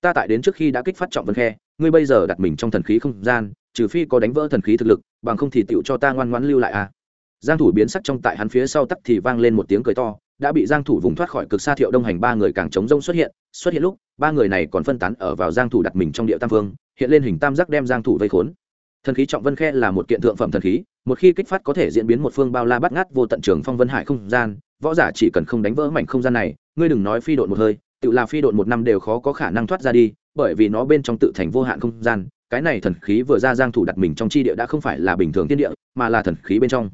Ta tại đến trước khi đã kích phát trọng vân khe, ngươi bây giờ đặt mình trong thần khí không gian, trừ phi có đánh vỡ thần khí thực lực, bằng không thì tựu cho ta ngoan ngoãn lưu lại à. Giang thủ biến sắc trong tại hắn phía sau tắc thì vang lên một tiếng cười to đã bị giang thủ vùng thoát khỏi cực xa thiệu đông hành, ba người càng chống rông xuất hiện. Xuất hiện lúc, ba người này còn phân tán ở vào giang thủ đặt mình trong địa tam vương, hiện lên hình tam giác đem giang thủ vây khốn. Thần khí trọng vân khe là một kiện thượng phẩm thần khí, một khi kích phát có thể diễn biến một phương bao la bắt ngát vô tận trường phong vân hải không gian. Võ giả chỉ cần không đánh vỡ mảnh không gian này, ngươi đừng nói phi độn một hơi, tự là phi độn một năm đều khó có khả năng thoát ra đi, bởi vì nó bên trong tự thành vô hạn không gian. Cái này thần khí vừa ra giang thủ đặt mình trong chi địa đã không phải là bình thường thiên địa, mà là thần khí bên trong.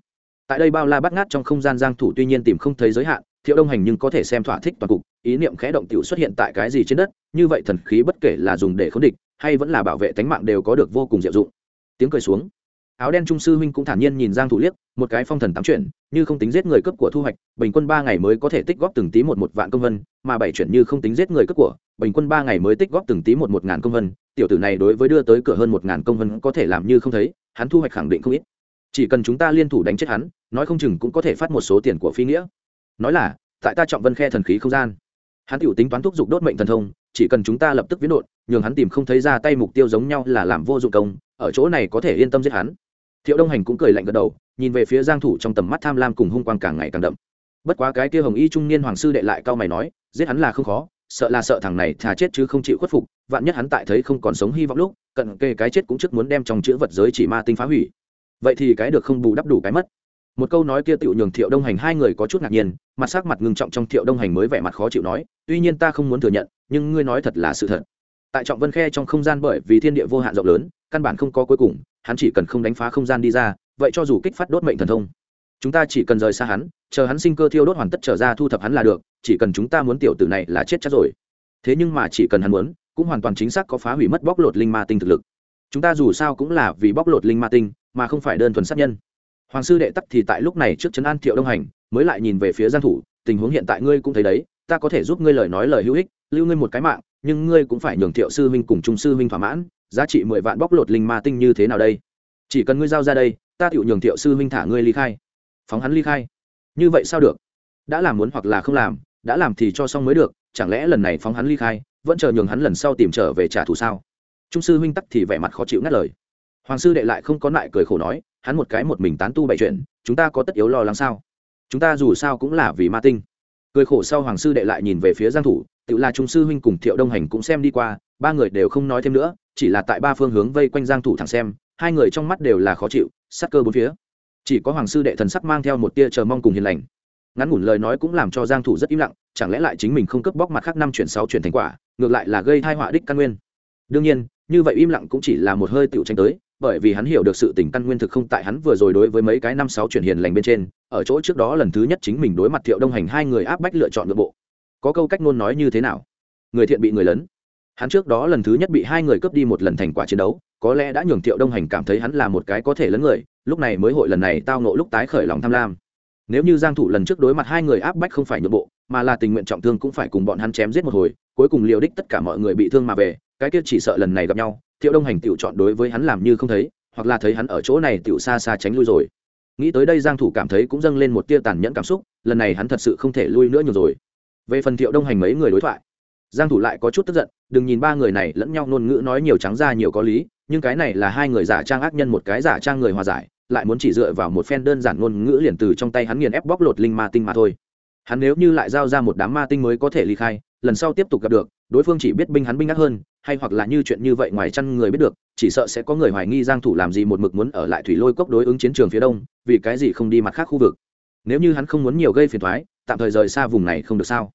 Tại đây bao la bắt ngát trong không gian giang thủ tuy nhiên tìm không thấy giới hạn thiệu đông hành nhưng có thể xem thỏa thích toàn cục, ý niệm khẽ động tiểu xuất hiện tại cái gì trên đất, như vậy thần khí bất kể là dùng để khống địch, hay vẫn là bảo vệ tánh mạng đều có được vô cùng diệu dụng. Tiếng cười xuống. Áo đen trung sư huynh cũng thản nhiên nhìn giang thủ liếc, một cái phong thần tám chuyển, như không tính giết người cướp của thu hoạch, bình quân ba ngày mới có thể tích góp từng tí một một vạn công vân, mà bảy chuyển như không tính giết người cướp của, bình quân ba ngày mới tích góp từng tí một một ngàn công vân, tiểu tử này đối với đưa tới cửa hơn một ngàn công vân có thể làm như không thấy, hắn thu hoạch khẳng định không ít. Chỉ cần chúng ta liên thủ đánh chết hắn, nói không chừng cũng có thể phát một số tiền của phi nghĩa nói là, tại ta trọng vân khe thần khí không gian. Hắn tiểu tính toán thúc giục đốt mệnh thần thông, chỉ cần chúng ta lập tức viễn đột nhường hắn tìm không thấy ra tay mục tiêu giống nhau là làm vô dụng công, ở chỗ này có thể yên tâm giết hắn. Thiệu đông hành cũng cười lạnh gật đầu, nhìn về phía giang thủ trong tầm mắt tham lam cùng hung quang càng ngày càng đậm. Bất quá cái kia hồng y trung niên hoàng sư đệ lại cao mày nói, giết hắn là không khó, sợ là sợ thằng này thà chết chứ không chịu khuất phục, vạn nhất hắn tại thấy không còn sống hy vọng lúc, cận kề cái chết cũng trước muốn đem trong chữ vật giới chỉ ma tinh phá hủy. Vậy thì cái được không bù đắp đủ cái mất một câu nói kia tựu nhường thiệu đông hành hai người có chút ngạc nhiên, mặt sắc mặt ngưng trọng trong thiệu đông hành mới vẻ mặt khó chịu nói, tuy nhiên ta không muốn thừa nhận, nhưng ngươi nói thật là sự thật. Tại trọng vân khe trong không gian bởi vì thiên địa vô hạn rộng lớn, căn bản không có cuối cùng, hắn chỉ cần không đánh phá không gian đi ra, vậy cho dù kích phát đốt mệnh thần thông, chúng ta chỉ cần rời xa hắn, chờ hắn sinh cơ thiêu đốt hoàn tất trở ra thu thập hắn là được, chỉ cần chúng ta muốn tiểu tử này là chết chắc rồi. Thế nhưng mà chỉ cần hắn muốn, cũng hoàn toàn chính xác có phá hủy mất bóc lột linh ma tinh thực lực. Chúng ta dù sao cũng là vì bóc lột linh ma tinh, mà không phải đơn thuần sát nhân hoàng sư đệ tắc thì tại lúc này trước trấn an thiệu đông hành, mới lại nhìn về phía giang thủ, tình huống hiện tại ngươi cũng thấy đấy, ta có thể giúp ngươi lời nói lời hữu ích, lưu ngươi một cái mạng, nhưng ngươi cũng phải nhường thiệu sư huynh cùng trung sư huynh thỏa mãn, giá trị mười vạn bóc lột linh ma tinh như thế nào đây? Chỉ cần ngươi giao ra đây, ta thiệu nhường thiệu sư huynh thả ngươi ly khai. Phóng hắn ly khai. Như vậy sao được? Đã làm muốn hoặc là không làm, đã làm thì cho xong mới được, chẳng lẽ lần này phóng hắn ly khai, vẫn chờ nhường hắn lần sau tìm trở về trả thù sao? Trung sư huynh tắc thì vẻ mặt khó chịu ngắt lời. Hoàng sư đệ lại không có lại cười khổ nói hắn một cái một mình tán tu bảy chuyện, chúng ta có tất yếu lo lắng sao? Chúng ta dù sao cũng là vì ma tinh. Cười khổ sau hoàng sư đệ lại nhìn về phía giang thủ, tự là trung sư huynh cùng thiệu đông hành cũng xem đi qua, ba người đều không nói thêm nữa, chỉ là tại ba phương hướng vây quanh giang thủ thẳng xem, hai người trong mắt đều là khó chịu sát cơ bốn phía. Chỉ có hoàng sư đệ thần sắc mang theo một tia chờ mong cùng hiền lành. Ngắn ngủn lời nói cũng làm cho giang thủ rất im lặng, chẳng lẽ lại chính mình không cướp bóc mặt khác năm chuyển sáu chuyển thành quả, ngược lại là gây tai họa đích căn nguyên. Đương nhiên, như vậy im lặng cũng chỉ là một hơi tiểu tranh tới bởi vì hắn hiểu được sự tình căn nguyên thực không tại hắn vừa rồi đối với mấy cái năm sáu chuyển hiền lành bên trên, ở chỗ trước đó lần thứ nhất chính mình đối mặt thiệu đông hành hai người áp bách lựa chọn nội bộ. Có câu cách ngôn nói như thế nào? Người thiện bị người lớn. Hắn trước đó lần thứ nhất bị hai người cướp đi một lần thành quả chiến đấu, có lẽ đã nhường thiệu đông hành cảm thấy hắn là một cái có thể lớn người, lúc này mới hội lần này tao nộ lúc tái khởi lòng tham lam. Nếu như giang thủ lần trước đối mặt hai người áp bách không phải nhượng bộ, mà là tình nguyện trọng thương cũng phải cùng bọn hắn chém giết một hồi, cuối cùng liều đích tất cả mọi người bị thương mà về cái kia chỉ sợ lần này gặp nhau, thiệu đông hành tiểu chọn đối với hắn làm như không thấy, hoặc là thấy hắn ở chỗ này tiểu xa xa tránh lui rồi. Nghĩ tới đây giang thủ cảm thấy cũng dâng lên một tia tàn nhẫn cảm xúc, lần này hắn thật sự không thể lui nữa nhiều rồi. Về phần thiệu đông hành mấy người đối thoại, giang thủ lại có chút tức giận, đừng nhìn ba người này lẫn nhau ngôn ngữ nói nhiều trắng ra nhiều có lý, nhưng cái này là hai người giả trang ác nhân một cái giả trang người hòa giải, lại muốn chỉ dựa vào một phen đơn giản ngôn ngữ liền từ trong tay hắn nghiền ép bóc lột linh ma tinh mà thôi. Hắn nếu như lại giao ra một đám ma tinh mới có thể ly khai, lần sau tiếp tục gặp được, đối phương chỉ biết binh hắn binh ác hơn hay hoặc là như chuyện như vậy ngoài chăn người biết được, chỉ sợ sẽ có người hoài nghi giang thủ làm gì một mực muốn ở lại thủy lôi cốc đối ứng chiến trường phía đông, vì cái gì không đi mặt khác khu vực. Nếu như hắn không muốn nhiều gây phiền toái, tạm thời rời xa vùng này không được sao.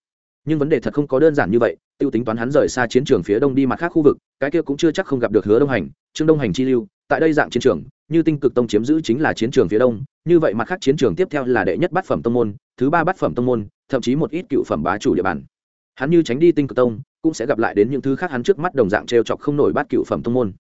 Nhưng vấn đề thật không có đơn giản như vậy, tiêu tính toán hắn rời xa chiến trường phía đông đi mặt khác khu vực, cái kia cũng chưa chắc không gặp được hứa đông hành, trương đông hành chi lưu, tại đây dạng chiến trường, như tinh cực tông chiếm giữ chính là chiến trường phía đông, như vậy mặt khác chiến trường tiếp theo là đệ nhất bát phẩm tông môn, thứ ba bát phẩm tông môn, thậm chí một ít cựu phẩm bá chủ địa bàn. Hắn như tránh đi tinh cực tông cũng sẽ gặp lại đến những thứ khác hắn trước mắt đồng dạng t chọc không nổi bát cựu phẩm thông môn.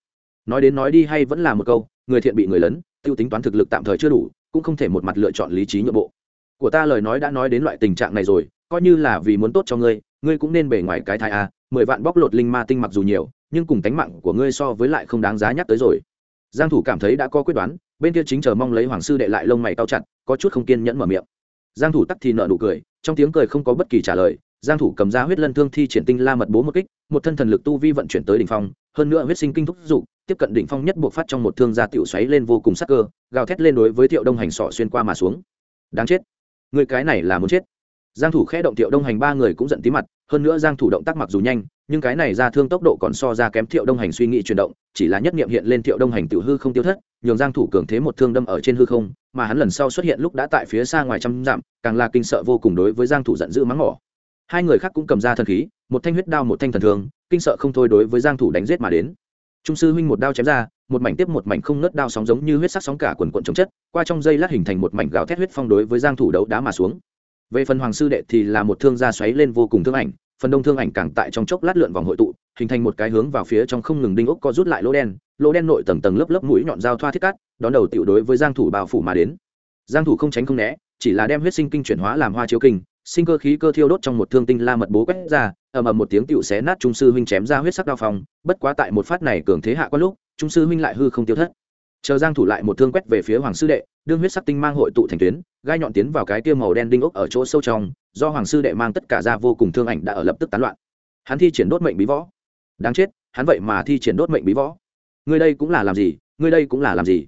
Nói đến nói đi hay vẫn là một câu, người thiện bị người lớn, tiêu tính toán thực lực tạm thời chưa đủ, cũng không thể một mặt lựa chọn lý trí nhượng bộ. Của ta lời nói đã nói đến loại tình trạng này rồi, coi như là vì muốn tốt cho ngươi ngươi cũng nên bề ngoài cái thai a, mười vạn bóc lột linh ma tinh mặc dù nhiều, nhưng cùng tánh mạng của ngươi so với lại không đáng giá nhắc tới rồi. Giang thủ cảm thấy đã có quyết đoán, bên kia chính chờ mong lấy hoàng sư đệ lại lông mày cao chặt, có chút không kiên nhẫn mở miệng. Giang thủ tắc thì nở nụ cười, trong tiếng cười không có bất kỳ trả lời giang thủ cầm ra huyết lân thương thi triển tinh la mật bố một kích, một thân thần lực tu vi vận chuyển tới đỉnh phong, hơn nữa huyết sinh kinh thúc dụ tiếp cận đỉnh phong nhất buộc phát trong một thương gia tiểu xoáy lên vô cùng sắc cơ, gào thét lên đối với thiệu đông hành sọ xuyên qua mà xuống. Đáng chết. Người cái này là muốn chết. Giang thủ khẽ động thiệu đông hành, ba người cũng giận tí mặt, hơn nữa giang thủ động tác mặc dù nhanh, nhưng cái này ra thương tốc độ còn so ra kém thiệu đông hành suy nghĩ chuyển động, chỉ là nhất niệm hiện lên thiệu đông hành tiểu hư không tiêu thất, nhường giang thủ cường thế một thương đâm ở trên hư không, mà hắn lần sau xuất hiện lúc đã tại phía xa ngoài trăm dặm, càng là kinh sợ vô cùng đối với giang thủ giận dữ mắng mỏ hai người khác cũng cầm ra thần khí, một thanh huyết đao, một thanh thần thương, kinh sợ không thôi đối với giang thủ đánh giết mà đến. Trung sư huynh một đao chém ra, một mảnh tiếp một mảnh không nứt đao sóng giống như huyết sắc sóng cả quần cuộn chống chất, qua trong dây lát hình thành một mảnh gào thét huyết phong đối với giang thủ đấu đá mà xuống. Về phần hoàng sư đệ thì là một thương gia xoáy lên vô cùng thương ảnh, phần đông thương ảnh càng tại trong chốc lát lượn vòng hội tụ, hình thành một cái hướng vào phía trong không ngừng đinh ốc co rút lại lỗ đen lỗ đen nội tầng tầng lớp lớp mũi nhọn dao thoa thiết cắt đón đầu tiểu đối với giang thủ bao phủ mà đến. Giang thủ không tránh không né, chỉ là đem huyết sinh kinh chuyển hóa làm hoa chiếu kinh sinh cơ khí cơ thiêu đốt trong một thương tinh la mật bố quét ra, ầm ầm một tiếng tựu xé nát trung sư huynh chém ra huyết sắc đao phong, bất quá tại một phát này cường thế hạ qua lúc, trung sư huynh lại hư không tiêu thất. Chờ giang thủ lại một thương quét về phía hoàng sư đệ, đương huyết sắc tinh mang hội tụ thành tuyến, gai nhọn tiến vào cái kia màu đen đinh ốc ở chỗ sâu trong, do hoàng sư đệ mang tất cả ra vô cùng thương ảnh đã ở lập tức tán loạn. Hắn thi triển đốt mệnh bí võ. Đáng chết, hắn vậy mà thi triển đốt mệnh bí võ. Ngươi đây cũng là làm gì? Ngươi đây cũng là làm gì?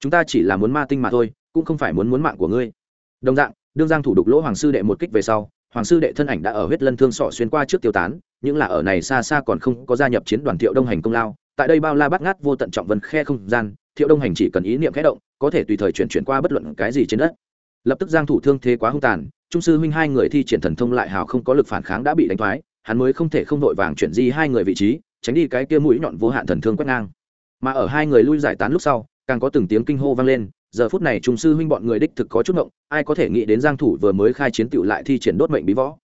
Chúng ta chỉ là muốn ma tinh mà thôi, cũng không phải muốn muốn mạng của ngươi. Đồng dạng đương giang thủ đục lỗ hoàng sư đệ một kích về sau, hoàng sư đệ thân ảnh đã ở huyết lân thương sọ xuyên qua trước tiêu tán nhưng là ở này xa xa còn không có gia nhập chiến đoàn thiệu đông hành công lao, tại đây bao la bắt ngát vô tận trọng vân khe không gian, thiệu đông hành chỉ cần ý niệm khẽ động, có thể tùy thời chuyển chuyển qua bất luận cái gì trên đất. Lập tức giang thủ thương thế quá hung tàn, trung sư huynh hai người thi triển thần thông lại hào không có lực phản kháng đã bị đánh thoái, hắn mới không thể không đội vàng chuyển di hai người vị trí, tránh đi cái kia mũi nhọn vô hạn thần thương quét ngang. Mà ở hai người lui giải tán lúc sau, càng có từng tiếng kinh hô vang lên giờ phút này trung sư huynh bọn người đích thực có chút ngộng, ai có thể nghĩ đến giang thủ vừa mới khai chiến tựu lại thi triển đốt mệnh bí võ.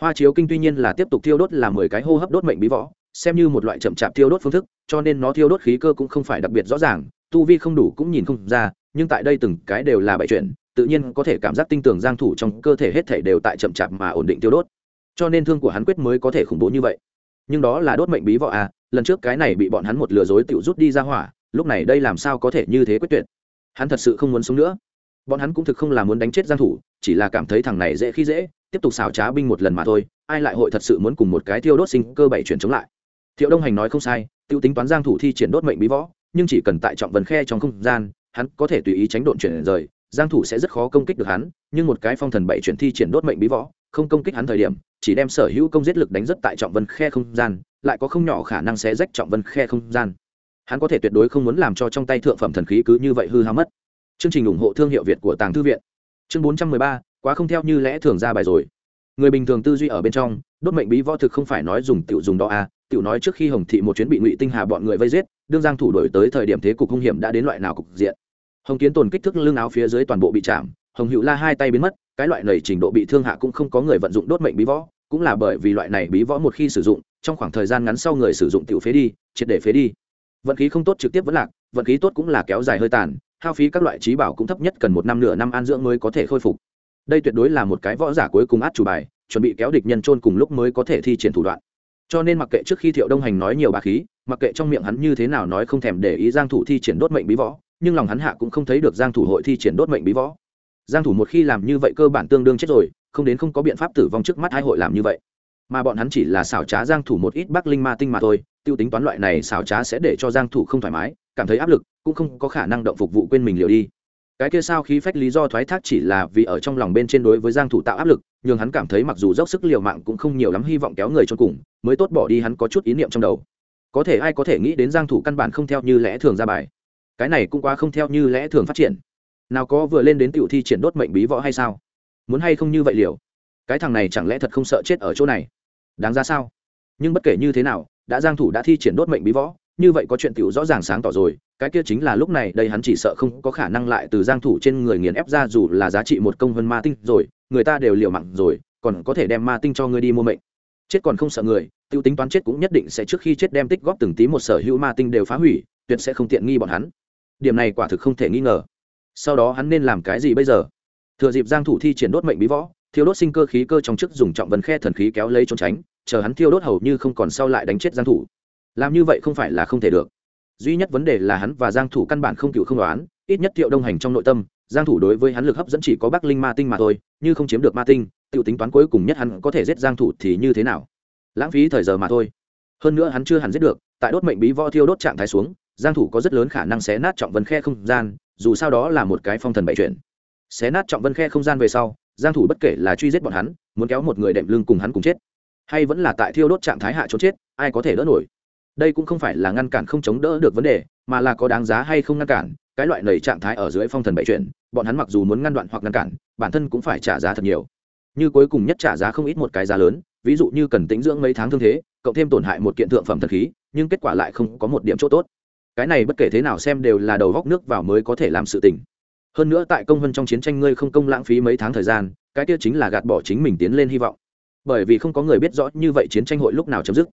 Hoa chiếu kinh tuy nhiên là tiếp tục thiêu đốt là mười cái hô hấp đốt mệnh bí võ, xem như một loại chậm chạp thiêu đốt phương thức, cho nên nó thiêu đốt khí cơ cũng không phải đặc biệt rõ ràng, tu vi không đủ cũng nhìn không ra, nhưng tại đây từng cái đều là bại chuyện, tự nhiên có thể cảm giác tinh tường giang thủ trong cơ thể hết thể đều tại chậm chạp mà ổn định tiêu đốt. Cho nên thương của hắn quyết mới có thể khủng bố như vậy. Nhưng đó là đốt mệnh bí võ à lần trước cái này bị bọn hắn một lừa dối tiểu rút đi ra hỏa, lúc này đây làm sao có thể như thế quyết tuyệt? Hắn thật sự không muốn sống nữa. Bọn hắn cũng thực không là muốn đánh chết giang thủ, chỉ là cảm thấy thằng này dễ khi dễ, tiếp tục xảo trá binh một lần mà thôi, ai lại hội thật sự muốn cùng một cái thiêu đốt sinh cơ bảy chuyển chống lại. Thiệu đông hành nói không sai, tiêu tính toán giang thủ thi triển đốt mệnh bí võ, nhưng chỉ cần tại trọng vân khe trong không gian, hắn có thể tùy ý tránh độn chuyển rời, giang thủ sẽ rất khó công kích được hắn, nhưng một cái phong thần bảy chuyển thi triển đốt mệnh bí võ, không công kích hắn thời điểm, chỉ đem sở hữu công giết lực đánh rất tại trọng vân khe không gian, lại có không nhỏ khả năng sẽ rách trọng vân khe không gian hắn có thể tuyệt đối không muốn làm cho trong tay thượng phẩm thần khí cứ như vậy hư hao mất. Chương trình ủng hộ thương hiệu việt của tàng thư viện. Chương 413, quá không theo như lẽ thường ra bài rồi. Người bình thường tư duy ở bên trong đốt mệnh bí võ thực không phải nói dùng tiểu dùng đó a tiểu nói trước khi hồng thị một chuyến bị ngụy tinh hà bọn người vây giết đương giang thủ đổi tới thời điểm thế cục hung hiểm đã đến loại nào cục diện. Hồng kiến tồn kích thước lưng áo phía dưới toàn bộ bị chạm hồng hữu la hai tay biến mất cái loại này trình độ bị thương hạ cũng không có người vận dụng đốt mệnh bí võ cũng là bởi vì loại này bí võ một khi sử dụng trong khoảng thời gian ngắn sau người sử dụng tiểu phế đi triệt để phế đi vận khí không tốt trực tiếp vẫn lạc, vận khí tốt cũng là kéo dài hơi tàn, hao phí các loại trí bảo cũng thấp nhất cần một năm nửa năm an dưỡng mới có thể khôi phục. Đây tuyệt đối là một cái võ giả cuối cùng át chủ bài, chuẩn bị kéo địch nhân trôn cùng lúc mới có thể thi triển thủ đoạn. Cho nên mặc kệ trước khi thiệu đông hành nói nhiều bà khí, mặc kệ trong miệng hắn như thế nào nói không thèm để ý giang thủ thi triển đốt mệnh bí võ, nhưng lòng hắn hạ cũng không thấy được giang thủ hội thi triển đốt mệnh bí võ. Giang thủ một khi làm như vậy cơ bản tương đương chết rồi, không đến không có biện pháp tử vong trước mắt hai hội làm như vậy. Mà bọn hắn chỉ là xảo trá giang thủ một ít bắc linh ma tinh mà thôi tiêu tính toán loại này xảo trá sẽ để cho giang thủ không thoải mái, cảm thấy áp lực, cũng không có khả năng động phục vụ quên mình liều đi. Cái kia sao khí phách lý do thoái thác chỉ là vì ở trong lòng bên trên đối với giang thủ tạo áp lực nhưng hắn cảm thấy mặc dù dốc sức liều mạng cũng không nhiều lắm hy vọng kéo người cho cùng, mới tốt bỏ đi hắn có chút ý niệm trong đầu. Có thể ai có thể nghĩ đến giang thủ căn bản không theo như lẽ thường ra bài. Cái này cũng quá không theo như lẽ thường phát triển. Nào có vừa lên đến tiểu thi triển đốt mệnh bí võ hay sao? Muốn hay không như vậy liều? Cái thằng này chẳng lẽ thật không sợ chết ở chỗ này? Đáng ra sao? Nhưng bất kể như thế nào đã giang thủ đã thi triển đốt mệnh bí võ, như vậy có chuyện tiểu rõ ràng sáng tỏ rồi, cái kia chính là lúc này đây hắn chỉ sợ không có khả năng lại từ giang thủ trên người nghiền ép ra dù là giá trị một công hơn ma tinh rồi, người ta đều liều mạng rồi, còn có thể đem ma tinh cho ngươi đi mua mệnh. Chết còn không sợ người, tiêu tính toán chết cũng nhất định sẽ trước khi chết đem tích góp từng tí một sở hữu ma tinh đều phá hủy, tuyệt sẽ không tiện nghi bọn hắn. Điểm này quả thực không thể nghi ngờ. Sau đó hắn nên làm cái gì bây giờ? Thừa dịp giang thủ thi triển đốt mệnh bí võ thiếu đốt sinh cơ khí cơ trong chức dùng trọng vân khe thần khí kéo lấy trốn tránh chờ hắn thiêu đốt hầu như không còn sau lại đánh chết giang thủ. Làm như vậy không phải là không thể được. Duy nhất vấn đề là hắn và giang thủ căn bản không cựu không đoán, ít nhất thiệu đông hành trong nội tâm, giang thủ đối với hắn lực hấp dẫn chỉ có bắc linh ma tinh mà thôi, như không chiếm được ma tinh tự tính toán cuối cùng nhất hắn có thể giết giang thủ thì như thế nào? Lãng phí thời giờ mà thôi. Hơn nữa hắn chưa hẳn giết được, tại đốt mệnh bí võ thiêu đốt trạng thái xuống, giang thủ có rất lớn khả năng xé nát trọng vân khe không gian, dù sao đó là một cái phong thần bảy chuyển xé nát trọng vân khe không gian về sau, giang thủ bất kể là truy giết bọn hắn, muốn kéo một người đệm lưng cùng hắn cùng chết hay vẫn là tại thiêu đốt trạng thái hạ trốn chết, ai có thể đỡ nổi? Đây cũng không phải là ngăn cản không chống đỡ được vấn đề, mà là có đáng giá hay không ngăn cản, cái loại nầy trạng thái ở dưới phong thần bảy chuyển, bọn hắn mặc dù muốn ngăn đoạn hoặc ngăn cản, bản thân cũng phải trả giá thật nhiều. Như cuối cùng nhất trả giá không ít một cái giá lớn, ví dụ như cần tĩnh dưỡng mấy tháng thương thế, cộng thêm tổn hại một kiện thượng phẩm thần khí, nhưng kết quả lại không có một điểm chỗ tốt. Cái này bất kể thế nào xem đều là đầu góc nước vào mới có thể làm sự tình. Hơn nữa tại công vân trong chiến tranh ngươi không công lãng phí mấy tháng thời gian, cái kia chính là gạt bỏ chính mình tiến lên hy vọng bởi vì không có người biết rõ như vậy chiến tranh hội lúc nào chấm dứt.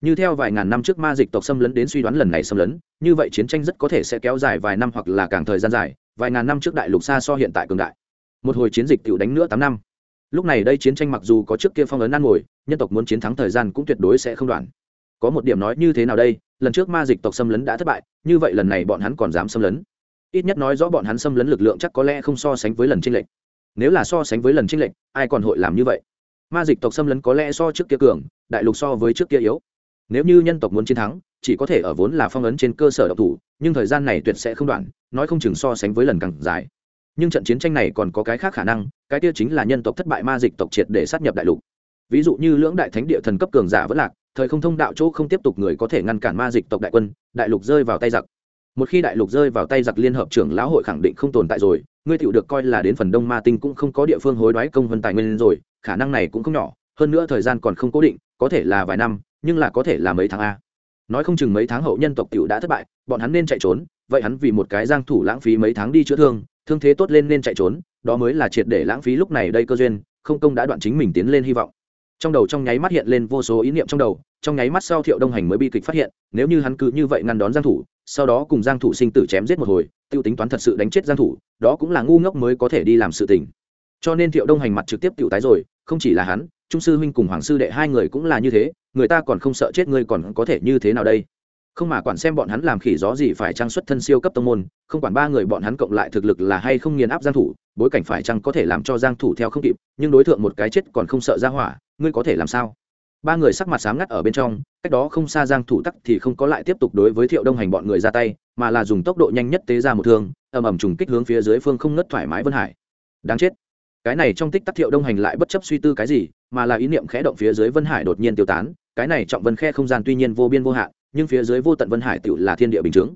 Như theo vài ngàn năm trước ma dịch tộc xâm lấn đến suy đoán lần này xâm lấn, như vậy chiến tranh rất có thể sẽ kéo dài vài năm hoặc là càng thời gian dài, vài ngàn năm trước đại lục xa so hiện tại cường đại. Một hồi chiến dịch tự đánh nữa tám năm. Lúc này đây chiến tranh mặc dù có trước kia phong ấn ăn ngồi nhân tộc muốn chiến thắng thời gian cũng tuyệt đối sẽ không đoạn. Có một điểm nói như thế nào đây, lần trước ma dịch tộc xâm lấn đã thất bại, như vậy lần này bọn hắn còn dám xâm lấn. Ít nhất nói rõ bọn hắn xâm lấn lực lượng chắc có lẽ không so sánh với lần tranh lệch. Nếu là so sánh với lần tranh lệch, ai còn hội làm như vậy? Ma dịch tộc xâm lấn có lẽ so trước kia cường, đại lục so với trước kia yếu. Nếu như nhân tộc muốn chiến thắng, chỉ có thể ở vốn là phong ấn trên cơ sở độc thủ, nhưng thời gian này tuyệt sẽ không đoạn, nói không chừng so sánh với lần càng dài. Nhưng trận chiến tranh này còn có cái khác khả năng, cái kia chính là nhân tộc thất bại ma dịch tộc triệt để sát nhập đại lục. Ví dụ như lưỡng đại thánh địa thần cấp cường giả vẫn lạc, thời không thông đạo chỗ không tiếp tục người có thể ngăn cản ma dịch tộc đại quân, đại lục rơi vào tay giặc một khi đại lục rơi vào tay giặc liên hợp trưởng lão hội khẳng định không tồn tại rồi, ngươi tiểu được coi là đến phần đông ma tinh cũng không có địa phương hối đoái công vân tài nguyên rồi, khả năng này cũng không nhỏ, hơn nữa thời gian còn không cố định, có thể là vài năm, nhưng là có thể là mấy tháng a. Nói không chừng mấy tháng hậu nhân tộc tiểu đã thất bại, bọn hắn nên chạy trốn, vậy hắn vì một cái giang thủ lãng phí mấy tháng đi chữa thương thương thế tốt lên nên chạy trốn, đó mới là triệt để lãng phí lúc này đây cơ duyên, không công đã đoạn chính mình tiến lên hy vọng trong đầu trong nháy mắt hiện lên vô số ý niệm trong đầu, trong nháy mắt sau thiệu đông hành mới bi kịch phát hiện, nếu như hắn cứ như vậy ngăn đón giang thủ, sau đó cùng giang thủ sinh tử chém giết một hồi, tiêu tính toán thật sự đánh chết giang thủ, đó cũng là ngu ngốc mới có thể đi làm sự tình. Cho nên thiệu đông hành mặt trực tiếp tiêu tái rồi, không chỉ là hắn, trung sư huynh cùng hoàng sư đệ hai người cũng là như thế, người ta còn không sợ chết ngươi còn có thể như thế nào đây? Không mà quản xem bọn hắn làm khỉ gió gì phải trang xuất thân siêu cấp tông môn, không quản ba người bọn hắn cộng lại thực lực là hay không nghiền áp giang thủ, bối cảnh phải chăng có thể làm cho giang thủ theo không kịp, nhưng đối tượng một cái chết còn không sợ ra hỏa ngươi có thể làm sao? Ba người sắc mặt sáng ngắt ở bên trong, cách đó không xa giang thủ tắc thì không có lại tiếp tục đối với thiệu đông hành bọn người ra tay, mà là dùng tốc độ nhanh nhất tế ra một thương, ầm ầm trùng kích hướng phía dưới phương không ngất thoải mái vân hải. Đáng chết. Cái này trong tích tắc thiệu đông hành lại bất chấp suy tư cái gì, mà là ý niệm khẽ động phía dưới vân hải đột nhiên tiêu tán, cái này trọng vân khe không gian tuy nhiên vô biên vô hạn, nhưng phía dưới vô tận vân hải tựu là thiên địa bình chướng.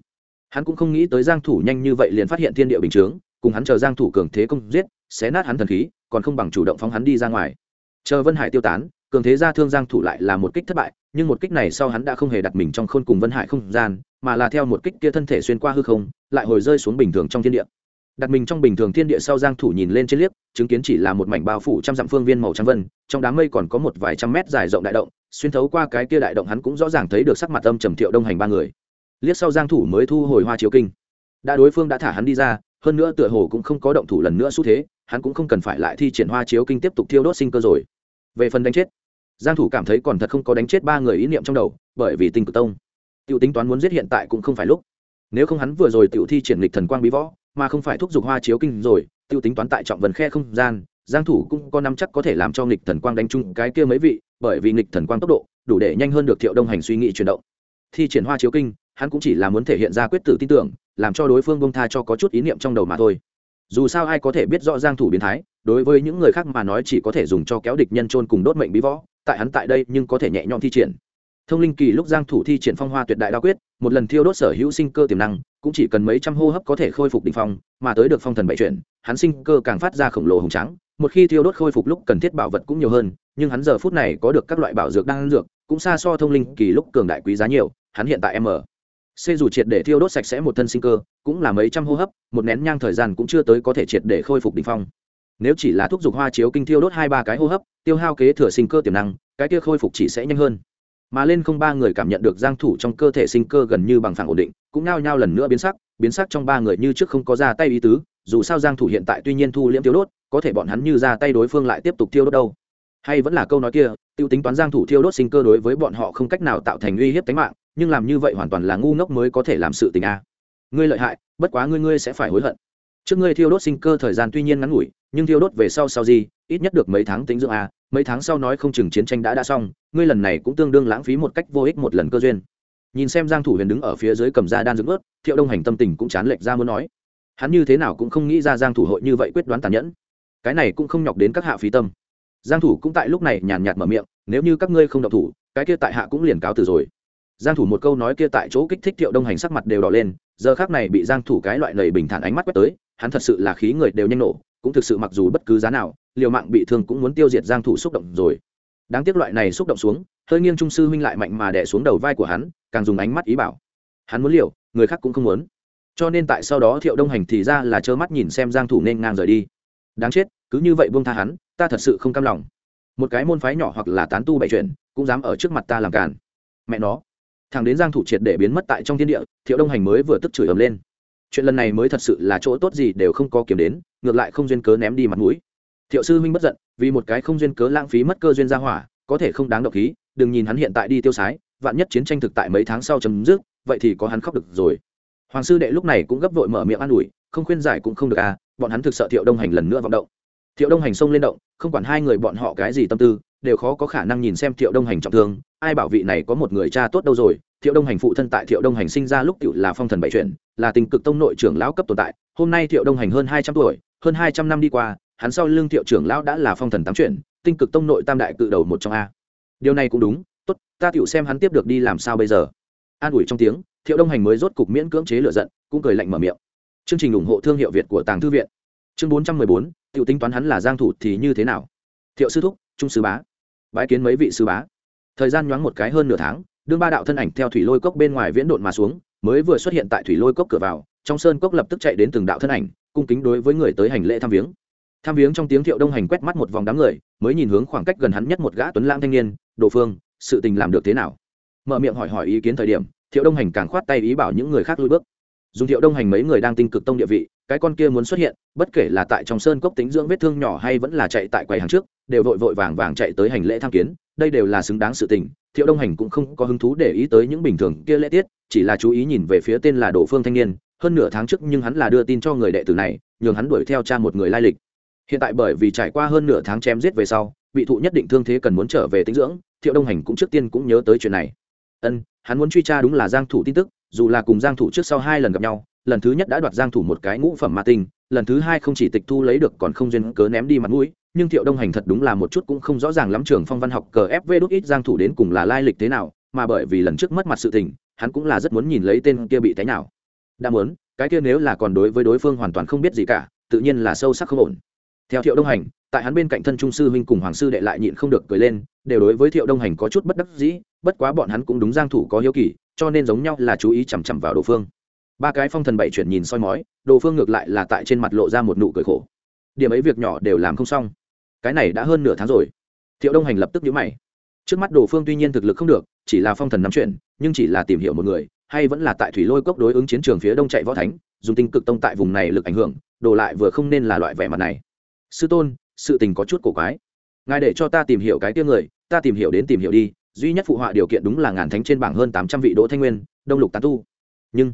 Hắn cũng không nghĩ tới giang thủ nhanh như vậy liền phát hiện thiên địa bình chướng, cùng hắn chờ giang thủ cường thế công giết, xé nát hắn thần khí, còn không bằng chủ động phóng hắn đi ra ngoài chờ vân hải tiêu tán, cường thế gia thương giang thủ lại là một kích thất bại, nhưng một kích này sau hắn đã không hề đặt mình trong khôn cùng vân hải không gian, mà là theo một kích kia thân thể xuyên qua hư không, lại hồi rơi xuống bình thường trong thiên địa. Đặt mình trong bình thường thiên địa sau giang thủ nhìn lên trên liếc, chứng kiến chỉ là một mảnh bao phủ trăm dặm phương viên màu trắng vân, trong đám mây còn có một vài trăm mét dài rộng đại động, xuyên thấu qua cái kia đại động hắn cũng rõ ràng thấy được sắc mặt âm trầm thiệu đông hành ba người. Liếc sau giang thủ mới thu hồi hoa chiếu kinh. Đã đối phương đã thả hắn đi ra, hơn nữa tựa hồ cũng không có động thủ lần nữa xu thế, hắn cũng không cần phải lại thi triển hoa chiếu kinh tiếp tục thiêu đốt sinh cơ rồi về phần đánh chết, giang thủ cảm thấy còn thật không có đánh chết ba người ý niệm trong đầu, bởi vì tinh cực tông, tiểu tính toán muốn giết hiện tại cũng không phải lúc. Nếu không hắn vừa rồi tiểu thi triển lịch thần quang bí võ, mà không phải thúc giục hoa chiếu kinh rồi tiêu tính toán tại trọng vần khe không gian, giang thủ cũng có năm chắc có thể làm cho nghịch thần quang đánh chung cái kia mấy vị, bởi vì nghịch thần quang tốc độ, đủ để nhanh hơn được thiệu đông hành suy nghĩ chuyển động. Thi triển hoa chiếu kinh, hắn cũng chỉ là muốn thể hiện ra quyết tử tin tưởng, làm cho đối phương bông tha cho có chút ý niệm trong đầu mà thôi dù sao ai có thể biết rõ giang thủ biến thái, đối với những người khác mà nói chỉ có thể dùng cho kéo địch nhân trôn cùng đốt mệnh bí võ, tại hắn tại đây nhưng có thể nhẹ nhõm thi triển. Thông linh kỳ lúc giang thủ thi triển phong hoa tuyệt đại đa quyết, một lần thiêu đốt sở hữu sinh cơ tiềm năng, cũng chỉ cần mấy trăm hô hấp có thể khôi phục đỉnh phong, mà tới được phong thần bảy chuyển, hắn sinh cơ càng phát ra khổng lồ hùng trắng một khi thiêu đốt khôi phục lúc cần thiết bảo vật cũng nhiều hơn, nhưng hắn giờ phút này có được các loại bảo dược đang dược, cũng xa so thông linh kỳ lúc cường đại quý giá nhiều, hắn hiện tại m xê dù triệt để thiêu đốt sạch sẽ một thân sinh cơ, cũng là mấy trăm hô hấp, một nén nhang thời gian cũng chưa tới có thể triệt để khôi phục đỉnh phong. Nếu chỉ là thuốc dục hoa chiếu kinh thiêu đốt hai ba cái hô hấp, tiêu hao kế thừa sinh cơ tiềm năng, cái kia khôi phục chỉ sẽ nhanh hơn. Mà lên không ba người cảm nhận được giang thủ trong cơ thể sinh cơ gần như bằng phẳng ổn định, cũng nao nhao lần nữa biến sắc biến sắc trong ba người như trước không có ra tay ý tứ, dù sao giang thủ hiện tại tuy nhiên thu liễm tiêu đốt, có thể bọn hắn như ra tay đối phương lại tiếp tục tiêu đốt đâu hay vẫn là câu nói kia, tiêu tính toán giang thủ thiêu đốt sinh cơ đối với bọn họ không cách nào tạo thành uy hiếp tính mạng, nhưng làm như vậy hoàn toàn là ngu ngốc mới có thể làm sự tình a. Ngươi lợi hại, bất quá ngươi ngươi sẽ phải hối hận. Trước ngươi thiêu đốt sinh cơ thời gian tuy nhiên ngắn ngủi, nhưng thiêu đốt về sau sau gì, ít nhất được mấy tháng tính dưỡng a, mấy tháng sau nói không chừng chiến tranh đã đã xong, ngươi lần này cũng tương đương lãng phí một cách vô ích một lần cơ duyên. Nhìn xem giang thủ huyền đứng ở phía dưới cầm ra đan dưỡng ướt, thiệu đông hành tâm tình cũng chán lệch ra muốn nói. Hắn như thế nào cũng không nghĩ ra giang thủ hội như vậy quyết đoán tàn nhẫn. Cái này cũng không nhọc đến các hạ phí tâm giang thủ cũng tại lúc này nhàn nhạt mở miệng, nếu như các ngươi không động thủ, cái kia tại hạ cũng liền cáo từ rồi. Giang thủ một câu nói kia tại chỗ kích thích thiệu đông hành sắc mặt đều đỏ lên, giờ khắc này bị giang thủ cái loại lầy bình thản ánh mắt quét tới, hắn thật sự là khí người đều nhanh nổ, cũng thực sự mặc dù bất cứ giá nào, liều mạng bị thương cũng muốn tiêu diệt giang thủ xúc động rồi. Đáng tiếc loại này xúc động xuống, hơi nghiêng trung sư huynh lại mạnh mà đè xuống đầu vai của hắn, càng dùng ánh mắt ý bảo. Hắn muốn liều, người khác cũng không muốn. Cho nên tại sau đó thiệu đông hành thì ra là trơ mắt nhìn xem giang thủ nên ngang rời đi. Đáng chết cứ như vậy buông tha hắn, ta thật sự không cam lòng. Một cái môn phái nhỏ hoặc là tán tu bảy chuyển cũng dám ở trước mặt ta làm càn. Mẹ nó. Thằng đến giang thủ triệt để biến mất tại trong thiên địa, thiệu đông hành mới vừa tức chửi ầm lên. Chuyện lần này mới thật sự là chỗ tốt gì đều không có kiếm đến ngược lại không duyên cớ ném đi mặt mũi. Thiệu sư huynh bất giận, vì một cái không duyên cớ lãng phí mất cơ duyên ra hỏa, có thể không đáng độc khí, đừng nhìn hắn hiện tại đi tiêu sái, vạn nhất chiến tranh thực tại mấy tháng sau chấm dứt, vậy thì có hắn khóc được rồi. Hoàng sư đệ lúc này cũng gấp vội mở miệng an ủi, không khuyên giải cũng không được à bọn hắn thực sợ thiệu đông hành lần nữa vọng động thiệu đông hành xông lên động, không quản hai người bọn họ cái gì tâm tư, đều khó có khả năng nhìn xem thiệu đông hành trọng thương. Ai bảo vị này có một người cha tốt đâu rồi? Thiệu đông hành phụ thân tại thiệu đông hành sinh ra lúc tiểu là phong thần bảy chuyển, là tình cực tông nội trưởng lão cấp tồn tại. Hôm nay thiệu đông hành hơn hai trăm tuổi, hơn hai trăm năm đi qua, hắn sau lưng thiệu trưởng lão đã là phong thần tám chuyển, tinh cực tông nội tam đại cự đầu một trong a. Điều này cũng đúng. Tốt, ta tiểu xem hắn tiếp được đi làm sao bây giờ? An ủi trong tiếng, thiệu đông hành mới rốt cục miễn cưỡng chế lựa giận, cũng cười lạnh mở miệng. Chương trình ủng hộ thương hiệu việt của tàng thư viện. Chương bốn trăm mười bốn Tiểu tính toán hắn là giang thủ thì như thế nào? Thiệu sư thúc, trung sư bá. Bái kiến mấy vị sư bá. Thời gian nhoáng một cái hơn nửa tháng, đương ba đạo thân ảnh theo thủy lôi cốc bên ngoài viễn độn mà xuống, mới vừa xuất hiện tại thủy lôi cốc cửa vào, trong sơn cốc lập tức chạy đến từng đạo thân ảnh, cung kính đối với người tới hành lễ thăm viếng. Thăm viếng trong tiếng thiệu đông hành quét mắt một vòng đám người, mới nhìn hướng khoảng cách gần hắn nhất một gã tuấn lãng thanh niên, đồ phương, sự tình làm được thế nào? Mở miệng hỏi hỏi ý kiến thời điểm, thiệu đông hành càng khoát tay ý bảo những người khác lui bước. Dùng thiệu đông hành mấy người đang tinh cực tông địa vị cái con kia muốn xuất hiện, bất kể là tại trong sơn cốc tính dưỡng vết thương nhỏ hay vẫn là chạy tại quầy hàng trước, đều vội vội vàng vàng chạy tới hành lễ tham kiến, đây đều là xứng đáng sự tình, thiệu đông hành cũng không có hứng thú để ý tới những bình thường kia lễ tiết, chỉ là chú ý nhìn về phía tên là đỗ phương thanh niên, hơn nửa tháng trước nhưng hắn là đưa tin cho người đệ tử này, nhường hắn đuổi theo cha một người lai lịch. Hiện tại bởi vì trải qua hơn nửa tháng chém giết về sau bị thụ nhất định thương thế cần muốn trở về tính dưỡng, thiệu đông hành cũng trước tiên cũng nhớ tới chuyện này. Ân, hắn muốn truy tra đúng là giang thủ tin tức, dù là cùng giang thủ trước sau hai lần gặp nhau lần thứ nhất đã đoạt giang thủ một cái ngũ phẩm ma tinh, lần thứ hai không chỉ tịch thu lấy được còn không duyên cớ ném đi mặt mũi, nhưng thiệu đông hành thật đúng là một chút cũng không rõ ràng lắm trường phong văn học cờ fv đúc ít giang thủ đến cùng là lai lịch thế nào, mà bởi vì lần trước mất mặt sự tình, hắn cũng là rất muốn nhìn lấy tên kia bị thế nào đã muốn, cái kia nếu là còn đối với đối phương hoàn toàn không biết gì cả, tự nhiên là sâu sắc không ổn. Theo thiệu đông hành, tại hắn bên cạnh thân trung sư huynh cùng hoàng sư đệ lại nhịn không được cười lên, đều đối với thiệu đông hành có chút bất đắc dĩ, bất quá bọn hắn cũng đúng giang thủ có hiếu kỳ, cho nên giống nhau là chú ý chằm chằm vào đồ phương ba cái phong thần bảy chuyển nhìn soi mói, đồ phương ngược lại là tại trên mặt lộ ra một nụ cười khổ. Điểm ấy việc nhỏ đều làm không xong. Cái này đã hơn nửa tháng rồi. Thiệu đông hành lập tức nhíu mày. Trước mắt đồ phương tuy nhiên thực lực không được, chỉ là phong thần nắm chuyện nhưng chỉ là tìm hiểu một người, hay vẫn là tại thủy lôi cốc đối ứng chiến trường phía đông chạy võ thánh, dùng tinh cực tông tại vùng này lực ảnh hưởng, đồ lại vừa không nên là loại vẻ mặt này. Sư tôn, sự tình có chút cổ quái. Ngài để cho ta tìm hiểu cái tiêu người, ta tìm hiểu đến tìm hiểu đi, duy nhất phụ họa điều kiện đúng là ngàn thánh trên bảng hơn tám trăm vị đỗ thanh nguyên, đông lục tán tu. Nhưng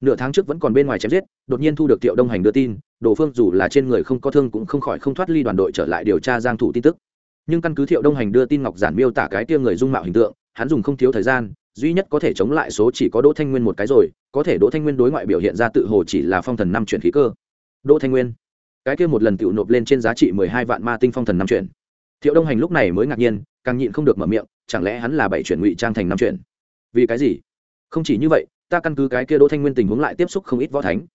nửa tháng trước vẫn còn bên ngoài chém giết, đột nhiên thu được tiệu đông hành đưa tin, đồ phương dù là trên người không có thương cũng không khỏi không thoát ly đoàn đội trở lại điều tra giang thủ tin tức. Nhưng căn cứ thiệu đông hành đưa tin ngọc giản miêu tả cái tia người dung mạo hình tượng, hắn dùng không thiếu thời gian, duy nhất có thể chống lại số chỉ có đỗ thanh nguyên một cái rồi, có thể đỗ thanh nguyên đối ngoại biểu hiện ra tự hồ chỉ là phong thần năm chuyển khí cơ. Đỗ thanh nguyên, cái kia một lần tự nộp lên trên giá trị mười hai vạn ma tinh phong thần năm chuyển. Thiệu đông hành lúc này mới ngạc nhiên, càng nhịn không được mở miệng, chẳng lẽ hắn là bảy chuyển ngụy trang thành năm chuyển? Vì cái gì? Không chỉ như vậy ta căn cứ cái kia đỗ thanh nguyên tình huống lại tiếp xúc không ít võ thánh.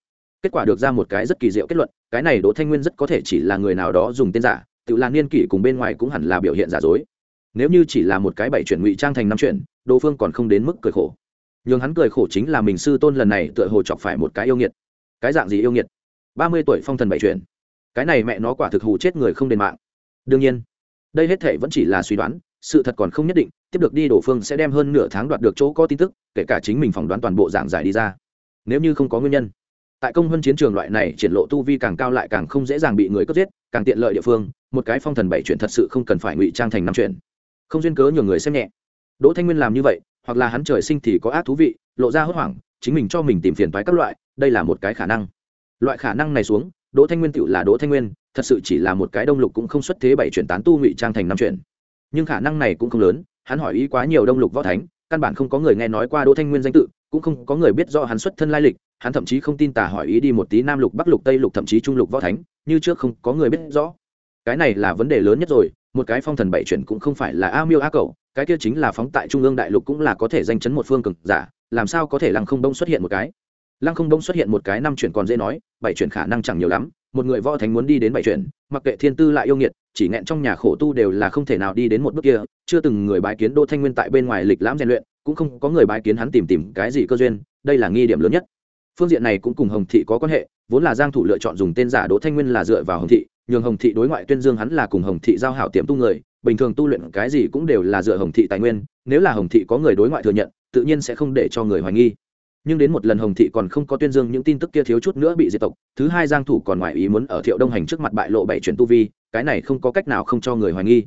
Kết quả được ra một cái rất kỳ diệu kết luận, cái này đỗ thanh nguyên rất có thể chỉ là người nào đó dùng tên giả, tự là niên kỷ cùng bên ngoài cũng hẳn là biểu hiện giả dối. Nếu như chỉ là một cái bảy chuyển ngụy trang thành năm chuyển, đỗ phương còn không đến mức cười khổ. Nhưng hắn cười khổ chính là mình sư tôn lần này tựa hồ chọc phải một cái yêu nghiệt. Cái dạng gì yêu nghiệt? Ba mươi tuổi phong thần bảy chuyển. Cái này mẹ nó quả thực hù chết người không đền mạng. Đương nhiên đây hết thể vẫn chỉ là suy đoán, sự thật còn không nhất định, tiếp được đi đổ phương sẽ đem hơn nửa tháng đoạt được chỗ có tin tức, kể cả chính mình phỏng đoán toàn bộ giảng giải đi ra. Nếu như không có nguyên nhân. Tại công hơn chiến trường loại này, triển lộ tu vi càng cao lại càng không dễ dàng bị người cướp giết, càng tiện lợi địa phương, một cái phong thần bảy chuyện thật sự không cần phải ngụy trang thành năm chuyện không duyên cớ nhiều người xem nhẹ. Đỗ thanh nguyên làm như vậy, hoặc là hắn trời sinh thì có ác thú vị, lộ ra hốt hoảng, chính mình cho mình tìm phiền toái các loại, đây là một cái khả năng. Loại khả năng này xuống đỗ thanh nguyên tựu là đỗ thanh nguyên, thật sự chỉ là một cái đông lục cũng không xuất thế bảy chuyển tán tu ngụy trang thành năm chuyển. Nhưng khả năng này cũng không lớn, hắn hỏi ý quá nhiều đông lục võ thánh, căn bản không có người nghe nói qua đỗ thanh nguyên danh tự, cũng không có người biết do hắn xuất thân lai lịch, hắn thậm chí không tin tả hỏi ý đi một tí nam lục, bắc lục, tây lục, thậm chí trung lục võ thánh, như trước không có người biết rõ. Cái này là vấn đề lớn nhất rồi, một cái phong thần bảy chuyển cũng không phải là a miêu a cầu cái kia chính là phóng tại trung ương đại lục cũng là có thể danh chấn một phương cực giả, làm sao có thể lăng không đông xuất hiện một cái? Lăng không đông xuất hiện một cái năm chuyển còn dễ nói, bảy chuyển khả năng chẳng nhiều lắm, một người võ thánh muốn đi đến bảy chuyển, mặc kệ thiên tư lại yêu nghiệt, chỉ nghẹn trong nhà khổ tu đều là không thể nào đi đến một bước kia, chưa từng người bái kiến đỗ thanh nguyên tại bên ngoài lịch lãm rèn luyện, cũng không có người bái kiến hắn tìm tìm cái gì cơ duyên, đây là nghi điểm lớn nhất. Phương diện này cũng cùng hồng thị có quan hệ, vốn là giang thủ lựa chọn dùng tên giả đỗ thanh nguyên là dựa vào hồng thị, nhường hồng thị đối ngoại tuyên dương hắn là cùng hồng thị giao hảo tiệm tu người, bình thường tu luyện cái gì cũng đều là dựa hồng thị tài nguyên, nếu là hồng thị có người đối ngoại thừa nhận, tự nhiên sẽ không để cho người hoài nghi nhưng đến một lần hồng thị còn không có tuyên dương những tin tức kia thiếu chút nữa bị diệt tộc, thứ hai giang thủ còn ngoại ý muốn ở thiệu đông hành trước mặt bại lộ bảy chuyển tu vi, cái này không có cách nào không cho người hoài nghi.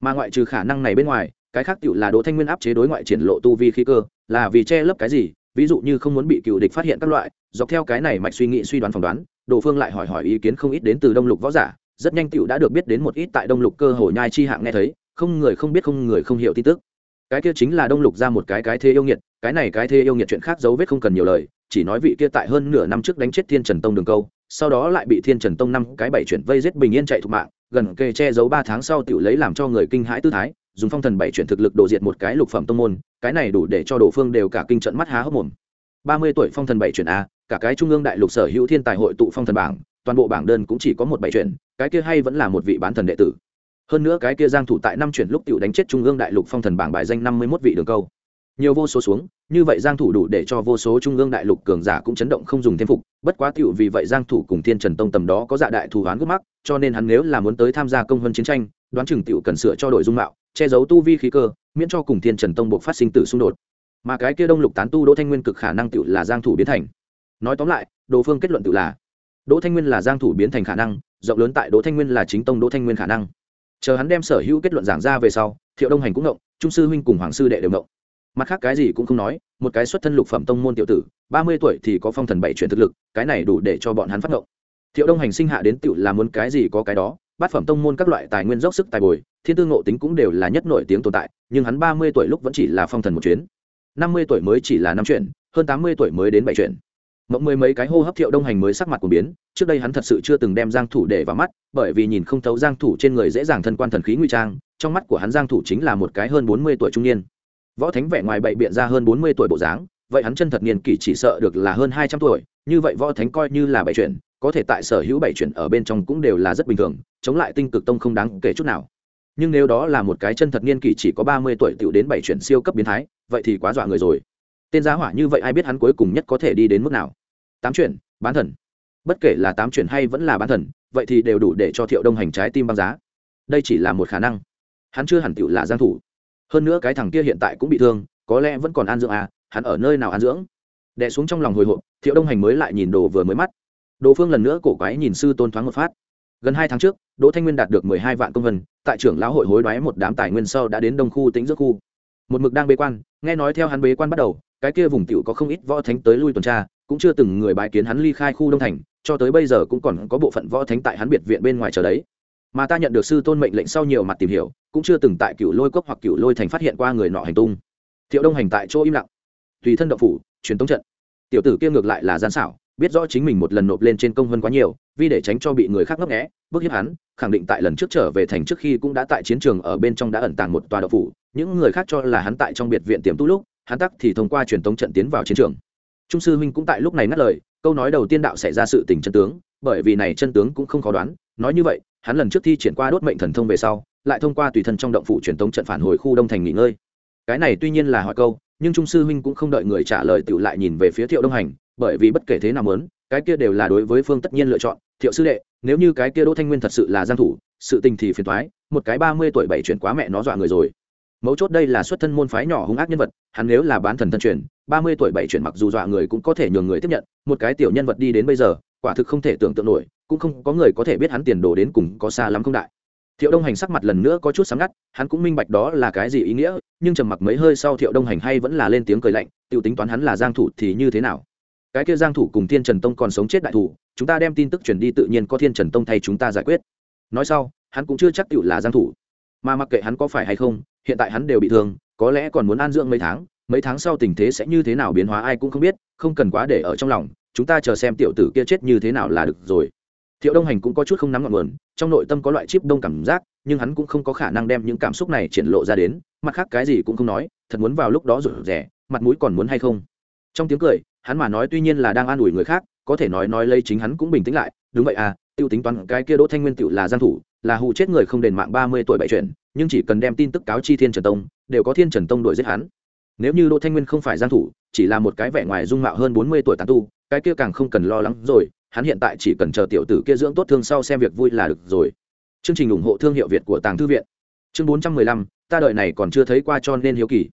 Mà ngoại trừ khả năng này bên ngoài, cái khác tựu là đỗ thanh nguyên áp chế đối ngoại triển lộ tu vi khí cơ, là vì che lấp cái gì, ví dụ như không muốn bị cựu địch phát hiện các loại, dọc theo cái này mạch suy nghĩ suy đoán phỏng đoán đồ phương lại hỏi hỏi ý kiến không ít đến từ đông lục võ giả, rất nhanh tựu đã được biết đến một ít tại đông lục cơ hồ nhai chi hạng nghe thấy, không người không biết không người không hiểu tin tức cái kia chính là đông lục ra một cái cái thế yêu nghiệt, cái này cái thế yêu nghiệt chuyện khác dấu vết không cần nhiều lời, chỉ nói vị kia tại hơn nửa năm trước đánh chết thiên trần tông đường câu, sau đó lại bị thiên trần tông năm cái bảy chuyển vây giết bình yên chạy thục mạng, gần kề che giấu ba tháng sau tự lấy làm cho người kinh hãi tư thái, dùng phong thần bảy chuyển thực lực đổ diệt một cái lục phẩm tông môn, cái này đủ để cho đồ phương đều cả kinh trận mắt há hốc mồm. Ba mươi tuổi phong thần bảy chuyển a, cả cái trung ương đại lục sở hữu thiên tài hội tụ phong thần bảng, toàn bộ bảng đơn cũng chỉ có một bảy chuyển, cái kia hay vẫn là một vị bán thần đệ tử hơn nữa cái kia giang thủ tại năm chuyển lúc tiểu đánh chết trung ương đại lục phong thần bảng bài danh năm mươi 51 vị đường câu. Nhiều vô số xuống, như vậy giang thủ đủ để cho vô số trung ương đại lục cường giả cũng chấn động không dùng thêm phục, bất quá tiểu vì vậy giang thủ cùng thiên trần tông tầm đó có dạ đại thù hoán gấp mắc, cho nên hắn nếu là muốn tới tham gia công vân chiến tranh, đoán chừng tiểu cần sửa cho đội dung mạo, che giấu tu vi khí cơ, miễn cho cùng thiên trần tông buộc phát sinh tử xung đột. Mà cái kia đông lục tán tu đỗ thanh nguyên cực khả năng tiểu là giang thủ biến thành. Nói tóm lại, đồ phương kết luận tự là, đỗ thanh nguyên là giang thủ biến thành khả năng, rộng lớn tại đỗ thanh nguyên là chính tông đỗ thanh nguyên khả năng chờ hắn đem sở hữu kết luận giảng ra về sau, thiệu đông hành cũng động, trung sư huynh cùng hoàng sư đệ đều động. Mặt khác cái gì cũng không nói, một cái xuất thân lục phẩm tông môn tiểu tử, ba mươi tuổi thì có phong thần bảy chuyển thực lực, cái này đủ để cho bọn hắn phát động. Thiệu đông hành sinh hạ đến tựu là muốn cái gì có cái đó, bát phẩm tông môn các loại tài nguyên dốc sức tài bồi, thiên tư ngộ tính cũng đều là nhất nổi tiếng tồn tại, nhưng hắn ba mươi tuổi lúc vẫn chỉ là phong thần một chuyến. năm mươi tuổi mới chỉ là năm chuyện hơn tám mươi tuổi mới đến bảy chuyện mộng mười mấy cái hô hấp thiệu đông hành mới sắc mặt của biến, trước đây hắn thật sự chưa từng đem giang thủ để vào mắt, bởi vì nhìn không thấu giang thủ trên người dễ dàng thân quan thần khí nguy trang, trong mắt của hắn giang thủ chính là một cái hơn 40 tuổi trung niên. Võ thánh vẻ ngoài bậy biện ra hơn 40 tuổi bộ dáng, vậy hắn chân thật niên kỷ chỉ sợ được là hơn 200 tuổi, như vậy võ thánh coi như là bảy chuyển, có thể tại sở hữu bảy chuyển ở bên trong cũng đều là rất bình thường, chống lại tinh cực tông không đáng kể chút nào. Nhưng nếu đó là một cái chân thật niên kỷ chỉ có ba mươi tuổi tiểu đến bảy chuyển siêu cấp biến thái, vậy thì quá dọa người rồi. Tên giá hỏa như vậy ai biết hắn cuối cùng nhất có thể đi đến mức nào? Tám chuyển, bán thần. Bất kể là tám chuyển hay vẫn là bán thần, vậy thì đều đủ để cho thiệu đông hành trái tim băng giá. Đây chỉ là một khả năng. Hắn chưa hẳn tựu là giang thủ. Hơn nữa cái thằng kia hiện tại cũng bị thương, có lẽ vẫn còn an dưỡng à hắn ở nơi nào an dưỡng? Đè xuống trong lòng hồi hộp, thiệu đông hành mới lại nhìn đồ vừa mới mắt. Đồ phương lần nữa cổ quái nhìn sư tôn thoáng một phát. Gần hai tháng trước, đỗ thanh nguyên đạt được mười hai vạn công vân, tại trưởng lão hội hối đoái một đám tài nguyên sau đã đến đông khu tính giữa khu. Một mực đang bế quan, nghe nói theo hắn bế quan bắt đầu, cái kia vùng tiểu có không ít võ thánh tới lui tuần tra cũng chưa từng người bái kiến hắn ly khai khu đông thành, cho tới bây giờ cũng còn có bộ phận võ thánh tại hắn biệt viện bên ngoài chờ đấy. Mà ta nhận được sư tôn mệnh lệnh sau nhiều mặt tìm hiểu, cũng chưa từng tại cựu lôi cốc hoặc cựu lôi thành phát hiện qua người nọ hành tung. Thiệu đông hành tại chỗ im lặng. Tùy thân động phủ, truyền tống trận. Tiểu tử kia ngược lại là gian xảo, biết rõ chính mình một lần nộp lên trên công hơn quá nhiều, vì để tránh cho bị người khác ngấp nghẽ bức hiếp hắn, khẳng định tại lần trước trở về thành trước khi cũng đã tại chiến trường ở bên trong đã ẩn tàng một tòa đậu phủ, những người khác cho là hắn tại trong biệt viện tiềm tu lúc, hắn tắc thì thông qua truyền tống trận tiến vào chiến trường trung sư huynh cũng tại lúc này ngắt lời, câu nói đầu tiên đạo xảy ra sự tình chân tướng, bởi vì này chân tướng cũng không khó đoán, nói như vậy, hắn lần trước thi triển qua đốt mệnh thần thông về sau, lại thông qua tùy thân trong động phủ truyền tống trận phản hồi khu đông thành nghỉ ngơi. Cái này tuy nhiên là hỏi câu, nhưng trung sư huynh cũng không đợi người trả lời tự lại nhìn về phía thiệu đông hành, bởi vì bất kể thế nào muốn, cái kia đều là đối với phương tất nhiên lựa chọn. Thiệu sư đệ, nếu như cái kia đỗ thanh nguyên thật sự là giang thủ, sự tình thì phiền toái, một cái ba mươi tuổi bảy chuyển quá mẹ nó dọa người rồi. Mấu chốt đây là xuất thân môn phái nhỏ hung ác nhân vật, hắn nếu là bán thần thân truyền ba mươi tuổi bảy chuyển mặc dù dọa người cũng có thể nhường người tiếp nhận, một cái tiểu nhân vật đi đến bây giờ, quả thực không thể tưởng tượng nổi, cũng không có người có thể biết hắn tiền đồ đến cùng có xa lắm không đại. Thiệu đông hành sắc mặt lần nữa có chút sáng ngắt, hắn cũng minh bạch đó là cái gì ý nghĩa, nhưng trầm mặc mấy hơi sau thiệu đông hành hay vẫn là lên tiếng cười lạnh, Tiểu tính toán hắn là giang thủ thì như thế nào? Cái kia giang thủ cùng thiên trần tông còn sống chết đại thủ, chúng ta đem tin tức truyền đi tự nhiên có thiên trần tông thay chúng ta giải quyết. Nói sau, hắn cũng chưa chắc tự là giang thủ. Mà mặc kệ hắn có phải hay không, hiện tại hắn đều bị thương, có lẽ còn muốn an dưỡng mấy tháng mấy tháng sau tình thế sẽ như thế nào biến hóa ai cũng không biết, không cần quá để ở trong lòng, chúng ta chờ xem tiểu tử kia chết như thế nào là được rồi. Thiệu đông hành cũng có chút không nắm ngọn nguồn, trong nội tâm có loại chip đông cảm giác, nhưng hắn cũng không có khả năng đem những cảm xúc này triển lộ ra đến, mặt khác cái gì cũng không nói, thật muốn vào lúc đó rủ rẻ mặt mũi còn muốn hay không? Trong tiếng cười, hắn mà nói tuy nhiên là đang an ủi người khác, có thể nói nói lấy chính hắn cũng bình tĩnh lại, đúng vậy à tiêu tính toán cái kia đỗ thanh nguyên tựu là giang thủ, là hụ chết người không đền mạng ba mươi tuổi bảy chuyện, nhưng chỉ cần đem tin tức cáo chi thiên trần tông, đều có thiên trần tông đuổi giết hắn nếu như đỗ thanh nguyên không phải giang thủ, chỉ là một cái vẻ ngoài dung mạo hơn bốn mươi tuổi tán tu, cái kia càng không cần lo lắng rồi, hắn hiện tại chỉ cần chờ tiểu tử kia dưỡng tốt thương sau xem việc vui là được rồi. Chương trình ủng hộ thương hiệu việt của tàng thư viện. Chương bốn trăm mười lăm, ta đợi này còn chưa thấy qua cho nên hiếu kỳ.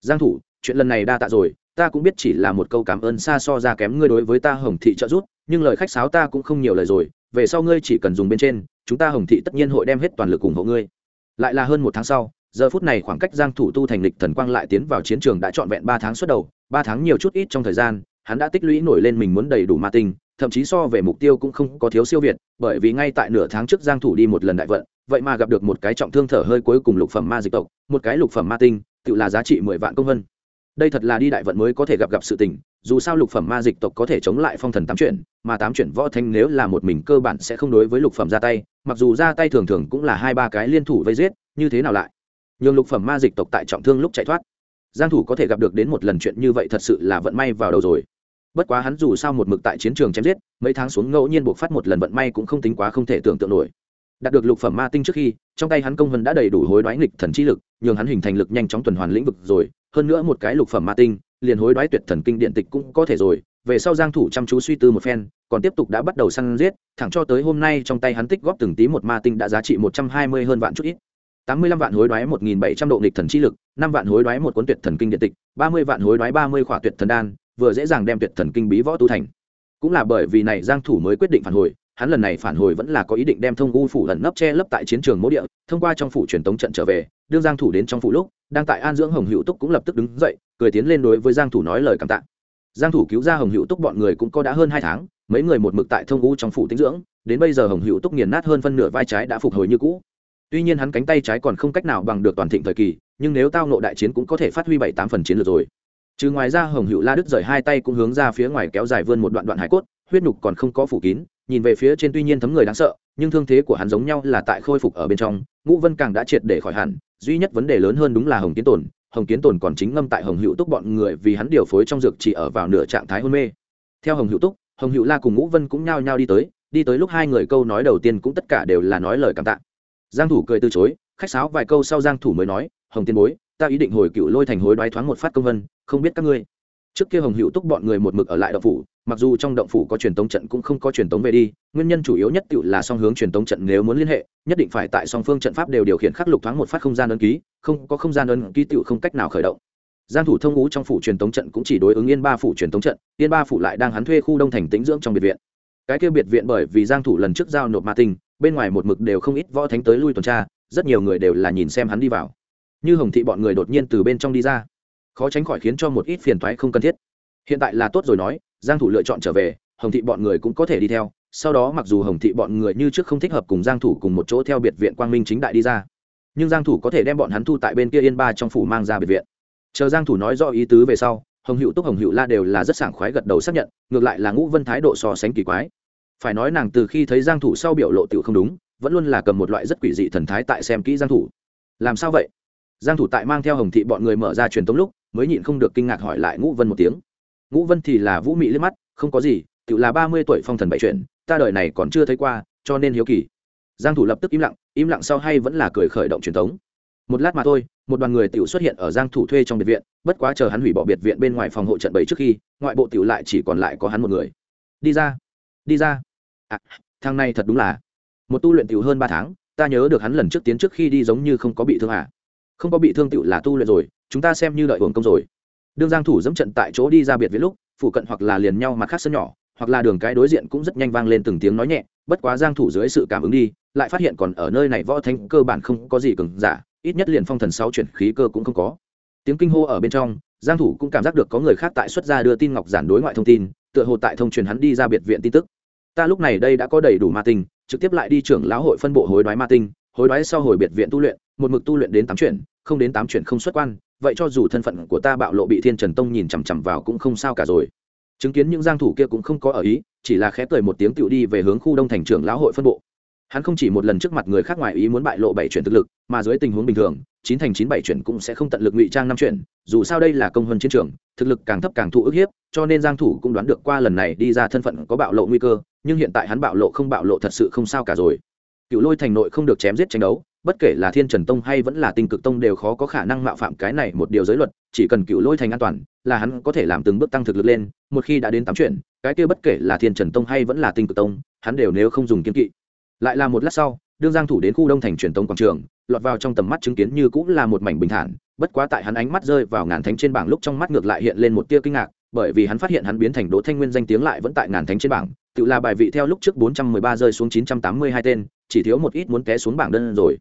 Giang thủ, chuyện lần này đa tạ rồi, ta cũng biết chỉ là một câu cảm ơn xa so ra kém ngươi đối với ta hồng thị trợ giúp, nhưng lời khách sáo ta cũng không nhiều lời rồi, về sau ngươi chỉ cần dùng bên trên, chúng ta hồng thị tất nhiên hội đem hết toàn lực ủng hộ ngươi. Lại là hơn một tháng sau giờ phút này khoảng cách giang thủ tu thành lịch thần quang lại tiến vào chiến trường đã trọn vẹn ba tháng xuất đầu, ba tháng nhiều chút ít trong thời gian, hắn đã tích lũy nổi lên mình muốn đầy đủ ma tinh, thậm chí so về mục tiêu cũng không có thiếu siêu việt, bởi vì ngay tại nửa tháng trước giang thủ đi một lần đại vận, vậy mà gặp được một cái trọng thương thở hơi cuối cùng lục phẩm ma dịch tộc, một cái lục phẩm ma tinh, tự là giá trị mười vạn công vân. Đây thật là đi đại vận mới có thể gặp gặp sự tình, dù sao lục phẩm ma dịch tộc có thể chống lại phong thần tám chuyển, mà tám chuyển võ thanh nếu là một mình cơ bản sẽ không đối với lục phẩm ra tay, mặc dù ra tay thường thường cũng là hai ba cái liên thủ vây giết, như thế nào lại? Nhường lục phẩm ma dịch tộc tại trọng thương lúc chạy thoát. Giang thủ có thể gặp được đến một lần chuyện như vậy thật sự là vận may vào đầu rồi. Bất quá hắn dù sao một mực tại chiến trường chém giết, mấy tháng xuống ngẫu nhiên buộc phát một lần vận may cũng không tính quá không thể tưởng tượng nổi. Đạt được lục phẩm ma tinh trước khi, trong tay hắn công vân đã đầy đủ hối đoái nghịch thần chi lực, nhường hắn hình thành lực nhanh chóng tuần hoàn lĩnh vực rồi. Hơn nữa một cái lục phẩm ma tinh, liền hối đoái tuyệt thần kinh điện tịch cũng có thể rồi. Về sau giang thủ chăm chú suy tư một phen, còn tiếp tục đã bắt đầu săn giết, thẳng cho tới hôm nay trong tay hắn tích góp từng tí một ma tinh đã giá trị 120 hơn vạn chút ít. 85 vạn hối đoái 1700 độ nghịch thần chi lực 5 vạn hối đoái một cuốn tuyệt thần kinh điện tịch 30 vạn hối đoái 30 khỏa tuyệt thần đan, vừa dễ dàng đem tuyệt thần kinh bí võ tu thành. Cũng là bởi vì này giang thủ mới quyết định phản hồi, hắn lần này phản hồi vẫn là có ý định đem thông u phủ lần nấp che lấp tại chiến trường mỗ địa, thông qua trong phủ truyền tống trận trở về đương giang thủ đến trong phủ lúc, đang tại an dưỡng hồng hữu túc cũng lập tức đứng dậy, cười tiến lên đối với giang thủ nói lời cảm tạ. Giang thủ cứu ra hồng hữu túc bọn người cũng có đã hơn hai tháng, mấy người một mực tại thông u trong phủ tĩnh dưỡng, đến bây giờ hồng hữu túc nghiền nát hơn phân nửa vai trái đã phục hồi như cũ tuy nhiên hắn cánh tay trái còn không cách nào bằng được toàn thịnh thời kỳ, nhưng nếu tao nộ đại chiến cũng có thể phát huy bảy tám phần chiến lược rồi. Trừ ngoài ra hồng hữu la đứt rời hai tay cũng hướng ra phía ngoài kéo dài vươn một đoạn đoạn hải cốt, huyết nhục còn không có phủ kín, nhìn về phía trên tuy nhiên thấm người đáng sợ, nhưng thương thế của hắn giống nhau là tại khôi phục ở bên trong, ngũ vân càng đã triệt để khỏi hẳn, duy nhất vấn đề lớn hơn đúng là hồng kiến tồn, hồng kiến tồn còn chính ngâm tại hồng hữu túc bọn người vì hắn điều phối trong dược chỉ ở vào nửa trạng thái hôn mê. Theo hồng hữu túc, hồng hữu la cùng ngũ vân cũng nhao nhao đi tới đi tới lúc hai người câu nói đầu tiên cũng tất cả đều là nói lời cảm tạ giang thủ cười từ chối, khách sáo vài câu sau giang thủ mới nói, hồng tiên bối, ta ý định hồi cựu lôi thành hối đoái thoáng một phát công vân, không biết các ngươi. Trước kia hồng hữu túc bọn người một mực ở lại động phủ, mặc dù trong động phủ có truyền tống trận cũng không có truyền tống về đi, nguyên nhân chủ yếu nhất tự là song hướng truyền tống trận nếu muốn liên hệ, nhất định phải tại song phương trận pháp đều điều khiển khắc lục thoáng một phát không gian ấn ký, không, có không gian ấn ký tự không cách nào khởi động. Giang thủ thông ngũ trong phủ truyền tống trận cũng chỉ đối ứng yên ba phủ truyền tống trận, yên ba phủ lại đang hắn thuê khu đông thành tĩnh dưỡng trong biệt viện cái kia biệt viện bởi vì giang thủ lần trước giao nộp ma tinh, bên ngoài một mực đều không ít võ thánh tới lui tuần tra, rất nhiều người đều là nhìn xem hắn đi vào. Như hồng thị bọn người đột nhiên từ bên trong đi ra. Khó tránh khỏi khiến cho một ít phiền toái không cần thiết. Hiện tại là tốt rồi nói, giang thủ lựa chọn trở về, hồng thị bọn người cũng có thể đi theo. Sau đó mặc dù hồng thị bọn người như trước không thích hợp cùng giang thủ cùng một chỗ theo biệt viện quang minh chính đại đi ra, nhưng giang thủ có thể đem bọn hắn thu tại bên kia yên ba trong phủ mang ra biệt viện. Chờ giang thủ nói rõ ý tứ về sau, hồng hữu túc, hồng hữu la đều là rất sảng khoái gật đầu xác nhận, ngược lại là ngũ vân thái độ so sánh kỳ quái phải nói nàng từ khi thấy giang thủ sau biểu lộ tiểu không đúng, vẫn luôn là cầm một loại rất quỷ dị thần thái tại xem kỹ giang thủ. Làm sao vậy? Giang thủ tại mang theo hồng thị bọn người mở ra truyền tống lúc, mới nhịn không được kinh ngạc hỏi lại ngũ vân một tiếng. Ngũ vân thì là vũ mị liếc mắt, không có gì tự là ba mươi tuổi phong thần bảy chuyện, ta đời này còn chưa thấy qua, cho nên hiếu kỳ. Giang thủ lập tức im lặng im lặng sau hay vẫn là cười khởi động truyền tống. Một lát mà thôi, một đoàn người tiểu xuất hiện ở giang thủ thuê trong biệt viện, bất quá chờ hắn hủy bỏ biệt viện bên ngoài phòng hộ trận bảy trước khi, ngoại bộ tiểu lại chỉ còn lại có hắn một người. Đi ra đi ra à, thằng này thật đúng là. Một tu luyện tiểu hơn ba tháng ta nhớ được hắn lần trước tiến trước khi đi giống như không có bị thương à. Không có bị thương tiểu là tu luyện rồi chúng ta xem như đợi hưởng công rồi. Đương giang thủ dẫm trận tại chỗ đi ra biệt viện lúc phụ cận hoặc là liền nhau mặt khác sân nhỏ hoặc là đường cái đối diện cũng rất nhanh vang lên từng tiếng nói nhẹ bất quá giang thủ dưới sự cảm ứng đi lại phát hiện còn ở nơi này võ thánh cơ bản không có gì cường giả ít nhất liền phong thần sáu chuyển khí cơ cũng không có. Tiếng kinh hô ở bên trong giang thủ cũng cảm giác được có người khác tại xuất gia đưa tin ngọc giản đối ngoại thông tin tựa hồ tại thông truyền hắn đi ra biệt viện tin tức ta lúc này đây đã có đầy đủ ma tinh, trực tiếp lại đi trưởng lão hội phân bộ hối đoái ma tinh, hối đoái sau hồi biệt viện tu luyện, một mực tu luyện đến tám chuyển, không đến tám chuyển không xuất quan, vậy cho dù thân phận của ta bạo lộ bị thiên trần tông nhìn chằm chằm vào cũng không sao cả rồi. Chứng kiến những giang thủ kia cũng không có ở ý, chỉ là khẽ cười một tiếng tiểu đi về hướng khu đông thành trưởng lão hội phân bộ. Hắn không chỉ một lần trước mặt người khác ngoài ý muốn bại lộ bảy chuyển thực lực, mà dưới tình huống bình thường chín thành chín bảy chuyển cũng sẽ không tận lực ngụy trang năm chuyển, dù sao đây là công hơn chiến trường, thực lực càng thấp càng thụ ức hiếp, cho nên giang thủ cũng đoán được qua lần này đi ra thân phận có bạo lộ nguy cơ, nhưng hiện tại hắn bạo lộ không bạo lộ thật sự không sao cả rồi. Cựu lôi thành nội không được chém giết tranh đấu, bất kể là thiên trần tông hay vẫn là tinh cực tông đều khó có khả năng mạo phạm cái này một điều giới luật, chỉ cần cựu lôi thành an toàn, là hắn có thể làm từng bước tăng thực lực lên, một khi đã đến tám chuyện cái kia bất kể là thiên trần tông hay vẫn là tinh cực tông, hắn đều nếu không dùng kiên kỵ. Lại là một lát sau, đương giang thủ đến khu đông thành truyền tông quảng trường lọt vào trong tầm mắt chứng kiến như cũng là một mảnh bình thản, bất quá tại hắn ánh mắt rơi vào ngàn thánh trên bảng lúc trong mắt ngược lại hiện lên một tia kinh ngạc, bởi vì hắn phát hiện hắn biến thành đỗ thanh nguyên danh tiếng lại vẫn tại ngàn thánh trên bảng, tự là bài vị theo lúc trước 413 rơi xuống 982 tên, chỉ thiếu một ít muốn té xuống bảng đơn rồi.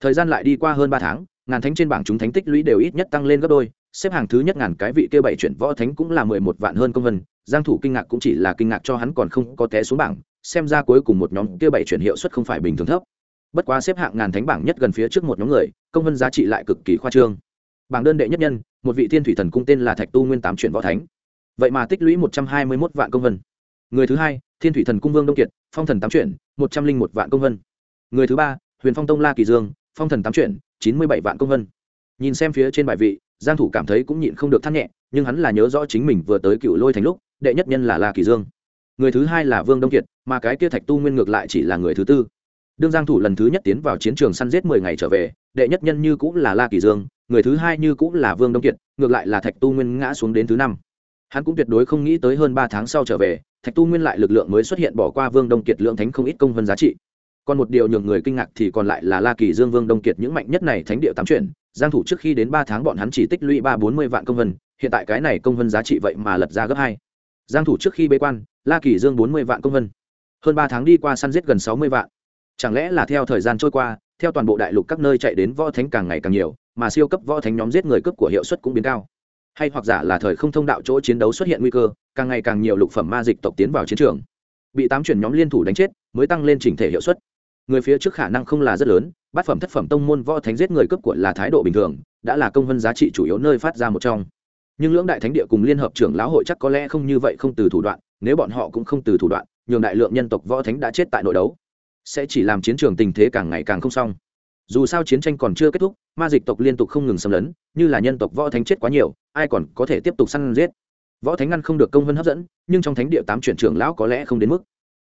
Thời gian lại đi qua hơn ba tháng, ngàn thánh trên bảng chúng thánh tích lũy đều ít nhất tăng lên gấp đôi, xếp hàng thứ nhất ngàn cái vị kia bảy chuyển võ thánh cũng là mười một vạn hơn công vân, giang thủ kinh ngạc cũng chỉ là kinh ngạc cho hắn còn không có té xuống bảng, xem ra cuối cùng một nhóm kia bảy chuyển hiệu suất không phải bình thường thấp bất quá xếp hạng ngàn thánh bảng nhất gần phía trước một nhóm người, công vân giá trị lại cực kỳ khoa trương. Bảng đơn đệ nhất nhân, một vị thiên thủy thần cung tên là thạch tu nguyên tám chuyển võ thánh. Vậy mà tích lũy một trăm hai mươi mốt vạn công vân. Người thứ hai, thiên thủy thần cung vương đông kiệt, phong thần tám chuyển, một trăm linh một vạn công vân. Người thứ ba, huyền phong tông la kỳ dương, phong thần tám chuyển, chín mươi bảy vạn công vân. Nhìn xem phía trên bài vị, giang thủ cảm thấy cũng nhịn không được thắt nhẹ, nhưng hắn là nhớ rõ chính mình vừa tới cựu lôi thành lúc, đệ nhất nhân là la kỳ dương. Người thứ hai là vương đông kiệt, mà cái kia thạch tu nguyên ngược lại chỉ là người thứ tư đương giang thủ lần thứ nhất tiến vào chiến trường săn giết 10 ngày trở về, đệ nhất nhân như cũng là la kỳ dương, người thứ hai như cũng là vương đông kiệt, ngược lại là thạch tu nguyên ngã xuống đến thứ năm. Hắn cũng tuyệt đối không nghĩ tới hơn ba tháng sau trở về, thạch tu nguyên lại lực lượng mới xuất hiện bỏ qua vương đông kiệt lượng thánh không ít công vân giá trị. Còn một điều nhường người kinh ngạc thì còn lại là la kỳ dương, vương đông kiệt những mạnh nhất này thánh địa tám chuyển, giang thủ trước khi đến ba tháng bọn hắn chỉ tích lũy ba bốn mươi vạn công vân hiện tại cái này công vân giá trị vậy mà lật ra gấp hai. Giang thủ trước khi bế quan, la kỳ dương bốn mươi vạn công vân hơn ba tháng đi qua săn giết gần sáu mươi vạn chẳng lẽ là theo thời gian trôi qua, theo toàn bộ đại lục các nơi chạy đến võ thánh càng ngày càng nhiều, mà siêu cấp võ thánh nhóm giết người cấp của hiệu suất cũng biến cao? Hay hoặc giả là thời không thông đạo chỗ chiến đấu xuất hiện nguy cơ, càng ngày càng nhiều lục phẩm ma dịch tộc tiến vào chiến trường. Bị tám chuyển nhóm liên thủ đánh chết, mới tăng lên chỉnh thể hiệu suất. Người phía trước khả năng không là rất lớn, bát phẩm thất phẩm tông môn võ thánh giết người cấp của là thái độ bình thường, đã là công vân giá trị chủ yếu nơi phát ra một trong. Nhưng lưỡng đại thánh địa cùng liên hợp trưởng lão hội chắc có lẽ không như vậy không từ thủ đoạn, nếu bọn họ cũng không từ thủ đoạn, nhường đại lượng nhân tộc võ thánh đã chết tại nội đấu sẽ chỉ làm chiến trường tình thế càng ngày càng không xong. Dù sao chiến tranh còn chưa kết thúc, ma dịch tộc liên tục không ngừng xâm lấn, như là nhân tộc võ thánh chết quá nhiều, ai còn có thể tiếp tục săn giết. Võ thánh ngăn không được công vân hấp dẫn, nhưng trong thánh địa tám chuyển trưởng lão có lẽ không đến mức.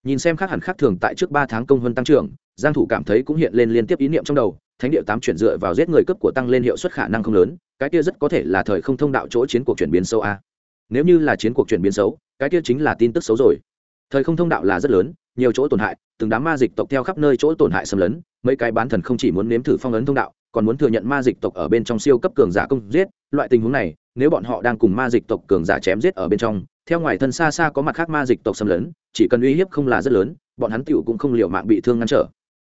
Nhìn xem khác hẳn khác thường tại trước ba tháng công hơn tăng trưởng, giang thủ cảm thấy cũng hiện lên liên tiếp ý niệm trong đầu, thánh địa tám chuyển dựa vào giết người cấp của tăng lên hiệu suất khả năng không lớn, cái kia rất có thể là thời không thông đạo chỗ chiến cuộc chuyển biến xấu a. Nếu như là chiến cuộc chuyển biến xấu, cái kia chính là tin tức xấu rồi. Thời không thông đạo là rất lớn, nhiều chỗ tổn hại từng đám ma dịch tộc theo khắp nơi chỗ tổn hại xâm lấn, mấy cái bán thần không chỉ muốn nếm thử phong ấn thông đạo, còn muốn thừa nhận ma dịch tộc ở bên trong siêu cấp cường giả công giết. Loại tình huống này, nếu bọn họ đang cùng ma dịch tộc cường giả chém giết ở bên trong, theo ngoài thân xa xa có mặt khác ma dịch tộc xâm lấn, chỉ cần uy hiếp không là rất lớn, bọn hắn tiểu cũng không liệu mạng bị thương ngăn trở.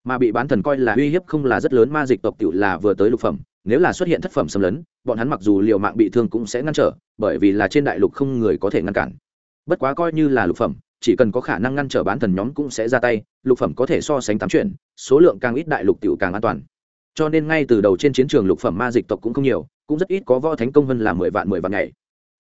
Mà bị bán thần coi là uy hiếp không là rất lớn, ma dịch tộc tiểu là vừa tới lục phẩm, nếu là xuất hiện thất phẩm xâm lấn, bọn hắn mặc dù liều mạng bị thương cũng sẽ ngăn trở, bởi vì là trên đại lục không người có thể ngăn cản. Bất quá coi như là lục phẩm chỉ cần có khả năng ngăn trở bán thần nhóm cũng sẽ ra tay, lục phẩm có thể so sánh tám chuyện số lượng càng ít đại lục tiểu càng an toàn. Cho nên ngay từ đầu trên chiến trường lục phẩm ma dịch tộc cũng không nhiều, cũng rất ít có võ thánh công vân là mười vạn mười vạn ngày.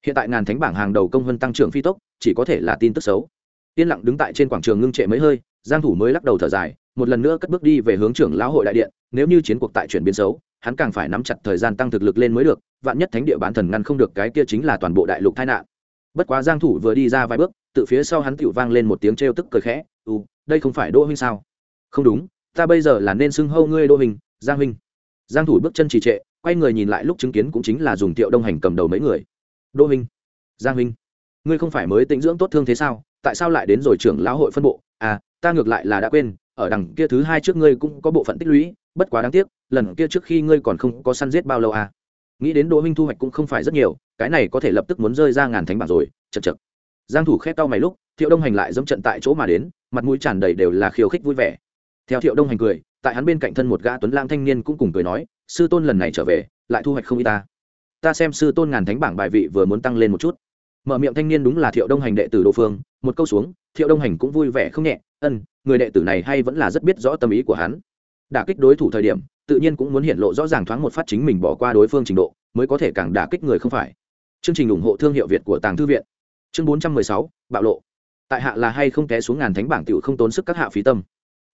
Hiện tại ngàn thánh bảng hàng đầu công vân tăng trưởng phi tốc, chỉ có thể là tin tức xấu. Yên lặng đứng tại trên quảng trường ngưng trệ mấy hơi, giang thủ mới lắc đầu thở dài, một lần nữa cất bước đi về hướng trưởng lão hội đại điện, nếu như chiến cuộc tại chuyển biến xấu, hắn càng phải nắm chặt thời gian tăng thực lực lên mới được, vạn nhất thánh địa bán thần ngăn không được cái kia chính là toàn bộ đại lục tai nạn. Bất quá giang thủ vừa đi ra vài bước tự phía sau hắn tiểu vang lên một tiếng trêu tức cười khẽ, u, đây không phải đỗ huynh sao? Không đúng, ta bây giờ là nên xưng hâu ngươi đỗ huynh, giang huynh. Giang thủ bước chân trì trệ, quay người nhìn lại lúc chứng kiến cũng chính là dùng tiệu đông hành cầm đầu mấy người. Đỗ huynh, giang huynh, ngươi không phải mới tĩnh dưỡng tốt thương thế sao? Tại sao lại đến rồi trưởng lão hội phân bộ? À ta ngược lại là đã quên, ở đằng kia thứ hai trước ngươi cũng có bộ phận tích lũy, bất quá đáng tiếc, lần kia trước khi ngươi còn không có săn giết bao lâu à? Nghĩ đến đỗ huynh thu hoạch cũng không phải rất nhiều, cái này có thể lập tức muốn rơi ra ngàn thánh bảng rồi chật chật giang thủ khép cau mày lúc, thiệu đông hành lại dẫm trận tại chỗ mà đến, mặt mũi tràn đầy đều là khiêu khích vui vẻ. Theo thiệu đông hành cười, tại hắn bên cạnh thân một gã tuấn lang thanh niên cũng cùng cười nói, sư tôn lần này trở về, lại thu hoạch không y ta. Ta xem sư tôn ngàn thánh bảng bài vị vừa muốn tăng lên một chút. Mở miệng thanh niên đúng là thiệu đông hành đệ tử đô phương, một câu xuống, thiệu đông hành cũng vui vẻ không nhẹ, ân, người đệ tử này hay vẫn là rất biết rõ tâm ý của hắn. Đả kích đối thủ thời điểm, tự nhiên cũng muốn hiện lộ rõ ràng thoáng một phát chính mình bỏ qua đối phương trình độ, mới có thể càng đả kích người không phải. Chương trình ủng hộ thương hiệu việt của tàng thư viện chương bốn trăm mười sáu, bạo lộ. Tại hạ là hay không té xuống ngàn thánh bảng tiểu không tốn sức các hạ phí tâm.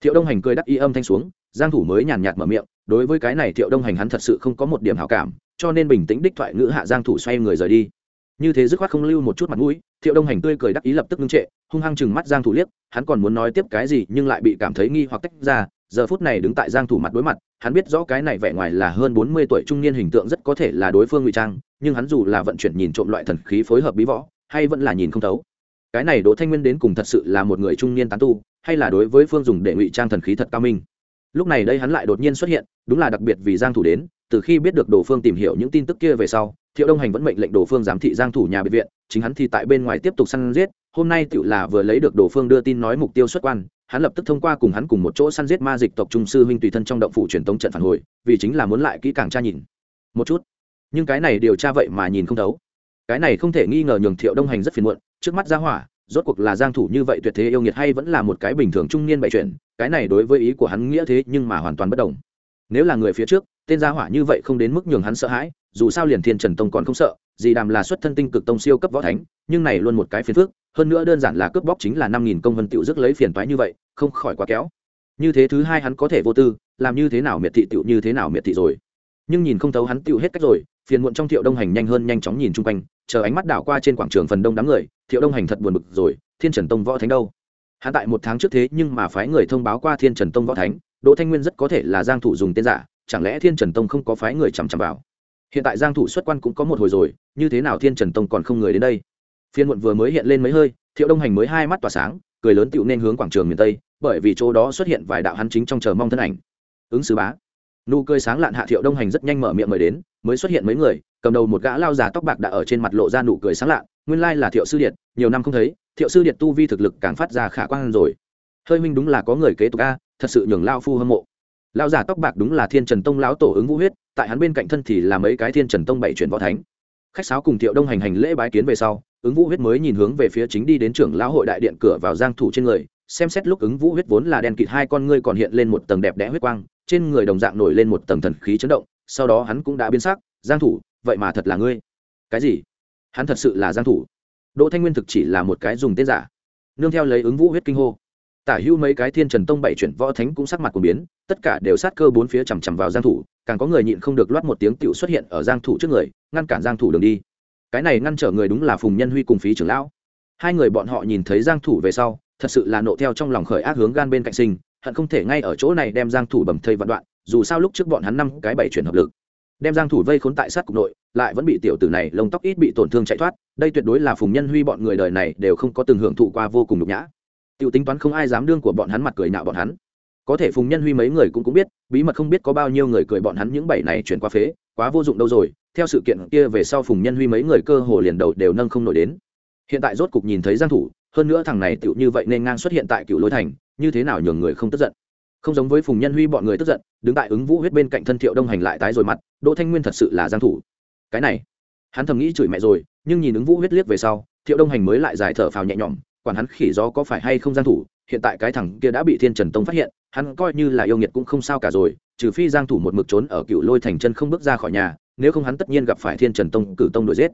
Thiệu đông hành cười đắc y âm thanh xuống, giang thủ mới nhàn nhạt mở miệng, đối với cái này thiệu đông hành hắn thật sự không có một điểm hảo cảm, cho nên bình tĩnh đích thoại ngữ hạ giang thủ xoay người rời đi. Như thế dứt khoát không lưu một chút mặt mũi, thiệu đông hành tươi cười đắc ý lập tức ngưng trệ, hung hăng chừng mắt giang thủ liếc, hắn còn muốn nói tiếp cái gì nhưng lại bị cảm thấy nghi hoặc tách ra, giờ phút này đứng tại giang thủ mặt đối mặt, hắn biết rõ cái này vẻ ngoài là hơn 40 tuổi trung niên hình tượng rất có thể là đối phương ngụy trang, nhưng hắn dù là vận chuyển nhìn trộm loại thần khí phối hợp bí võ hay vẫn là nhìn không thấu? Cái này đỗ thanh nguyên đến cùng thật sự là một người trung niên tán tu, hay là đối với phương dùng để ngụy trang thần khí thật cao minh? Lúc này đây hắn lại đột nhiên xuất hiện, đúng là đặc biệt vì giang thủ đến, từ khi biết được đồ phương tìm hiểu những tin tức kia về sau, thiệu đông hành vẫn mệnh lệnh đồ phương giám thị giang thủ nhà biệt viện, chính hắn thì tại bên ngoài tiếp tục săn giết, hôm nay tựu là vừa lấy được đồ phương đưa tin nói mục tiêu xuất quan, hắn lập tức thông qua cùng hắn cùng một chỗ săn giết ma dịch tộc trung sư huynh tùy thân trong động phủ truyền tống trận phản hồi, vì chính là muốn lại kỹ càng tra nhìn. Một chút. Nhưng cái này điều tra vậy mà nhìn không thấu cái này không thể nghi ngờ nhường thiệu đông hành rất phiền muộn, trước mắt ra hỏa, rốt cuộc là giang thủ như vậy tuyệt thế yêu nghiệt hay vẫn là một cái bình thường trung niên bại chuyện, cái này đối với ý của hắn nghĩa thế nhưng mà hoàn toàn bất động. nếu là người phía trước, tên gia hỏa như vậy không đến mức nhường hắn sợ hãi, dù sao liền thiên trần tông còn không sợ, gì đàm là xuất thân tinh cực tông siêu cấp võ thánh, nhưng này luôn một cái phiền phức, hơn nữa đơn giản là cướp bóc chính là năm nghìn công vân tiểu dứt lấy phiền toái như vậy, không khỏi quá kéo như thế thứ hai hắn có thể vô tư, làm như thế nào miệt thị tiểu như thế nào miệt thị rồi nhưng nhìn không thấu hắn tiểu hết cách rồi, phiền muộn trong thiệu đông hành nhanh hơn nhanh chóng nhìn chung quanh chờ ánh mắt đảo qua trên quảng trường phần đông đám người, thiệu đông hành thật buồn bực rồi, thiên trần tông võ thánh đâu? Hắn tại một tháng trước thế nhưng mà phái người thông báo qua thiên trần tông võ thánh, đỗ thanh nguyên rất có thể là giang thủ dùng tên giả, chẳng lẽ thiên trần tông không có phái người chằm chằm vào? Hiện tại giang thủ xuất quan cũng có một hồi rồi, như thế nào thiên trần tông còn không người đến đây? Phiên muộn vừa mới hiện lên mấy hơi, thiệu đông hành mới hai mắt tỏa sáng, cười lớn tựu nên hướng quảng trường miền tây, bởi vì chỗ đó xuất hiện vài đạo hắn chính trong chờ mong thân ảnh. Ứng sứ bá. Nụ cười sáng lạn hạ thiệu đông hành rất nhanh mở miệng mời đến, mới xuất hiện mấy người cầm đầu một gã lao già tóc bạc đã ở trên mặt lộ ra nụ cười sáng lạ, nguyên lai là thiệu sư điện nhiều năm không thấy thiệu sư điện tu vi thực lực càng phát ra khả quan rồi. Hơi minh đúng là có người kế tục a thật sự nhường lao phu hâm mộ. Lao già tóc bạc đúng là thiên trần tông lão tổ ứng vũ huyết tại hắn bên cạnh thân thì là mấy cái thiên trần tông bảy chuyển võ thánh. Khách sáo cùng thiệu đông hành hành lễ bái kiến về sau ứng vũ huyết mới nhìn hướng về phía chính đi đến trưởng lão hội đại điện cửa vào giang thủ trên người xem xét lúc ứng vũ huyết vốn là đen kịt hai con ngươi còn hiện lên một tầng đẹp đẽ huyết quang trên người đồng dạng nổi lên một tầng thần khí chấn động sau đó hắn cũng đã biến sắc giang thủ vậy mà thật là ngươi. Cái gì? Hắn thật sự là giang thủ. Đỗ thanh nguyên thực chỉ là một cái dùng tên giả. Nương theo lấy ứng vũ huyết kinh hô. Tả hưu mấy cái thiên trần tông bảy chuyển võ thánh cũng sắc mặt của biến, tất cả đều sát cơ bốn phía chằm chằm vào giang thủ, càng có người nhịn không được loát một tiếng tiểu xuất hiện ở giang thủ trước người, ngăn cản giang thủ đường đi. Cái này ngăn trở người đúng là phùng nhân huy cùng phí trưởng lão. Hai người bọn họ nhìn thấy giang thủ về sau, thật sự là nộ theo trong lòng khởi ác hướng gan bên cạnh sinh, hận không thể ngay ở chỗ này đem giang thủ bầm thây vạn đoạn, dù sao lúc trước bọn hắn năm cái bảy chuyển hợp lực đem giang thủ vây khốn tại sát cục nội, lại vẫn bị tiểu tử này lông tóc ít bị tổn thương chạy thoát, đây tuyệt đối là phùng nhân huy bọn người đời này đều không có từng hưởng thụ qua vô cùng nhục nhã. Tiểu tính toán không ai dám đương của bọn hắn mặt cười nhạo bọn hắn. Có thể phùng nhân huy mấy người cũng cũng biết, bí mật không biết có bao nhiêu người cười bọn hắn những bảy này chuyển qua phế, quá vô dụng đâu rồi, theo sự kiện kia về sau phùng nhân huy mấy người cơ hồ liền đầu đều nâng không nổi đến. Hiện tại rốt cục nhìn thấy giang thủ, hơn nữa thằng này tựu như vậy nên ngang xuất hiện tại cựu lối thành, như thế nào nhường người không tức giận không giống với phùng nhân huy bọn người tức giận đứng tại ứng vũ huyết bên cạnh thân thiệu đông hành lại tái rồi mặt đỗ thanh nguyên thật sự là giang thủ cái này hắn thầm nghĩ chửi mẹ rồi nhưng nhìn ứng vũ huyết liếc về sau thiệu đông hành mới lại giải thở phào nhẹ nhõm quản hắn khỉ gió có phải hay không giang thủ hiện tại cái thằng kia đã bị thiên trần tông phát hiện hắn coi như là yêu nghiệt cũng không sao cả rồi trừ phi giang thủ một mực trốn ở cựu lôi thành chân không bước ra khỏi nhà nếu không hắn tất nhiên gặp phải thiên trần tông cử tông đuổi giết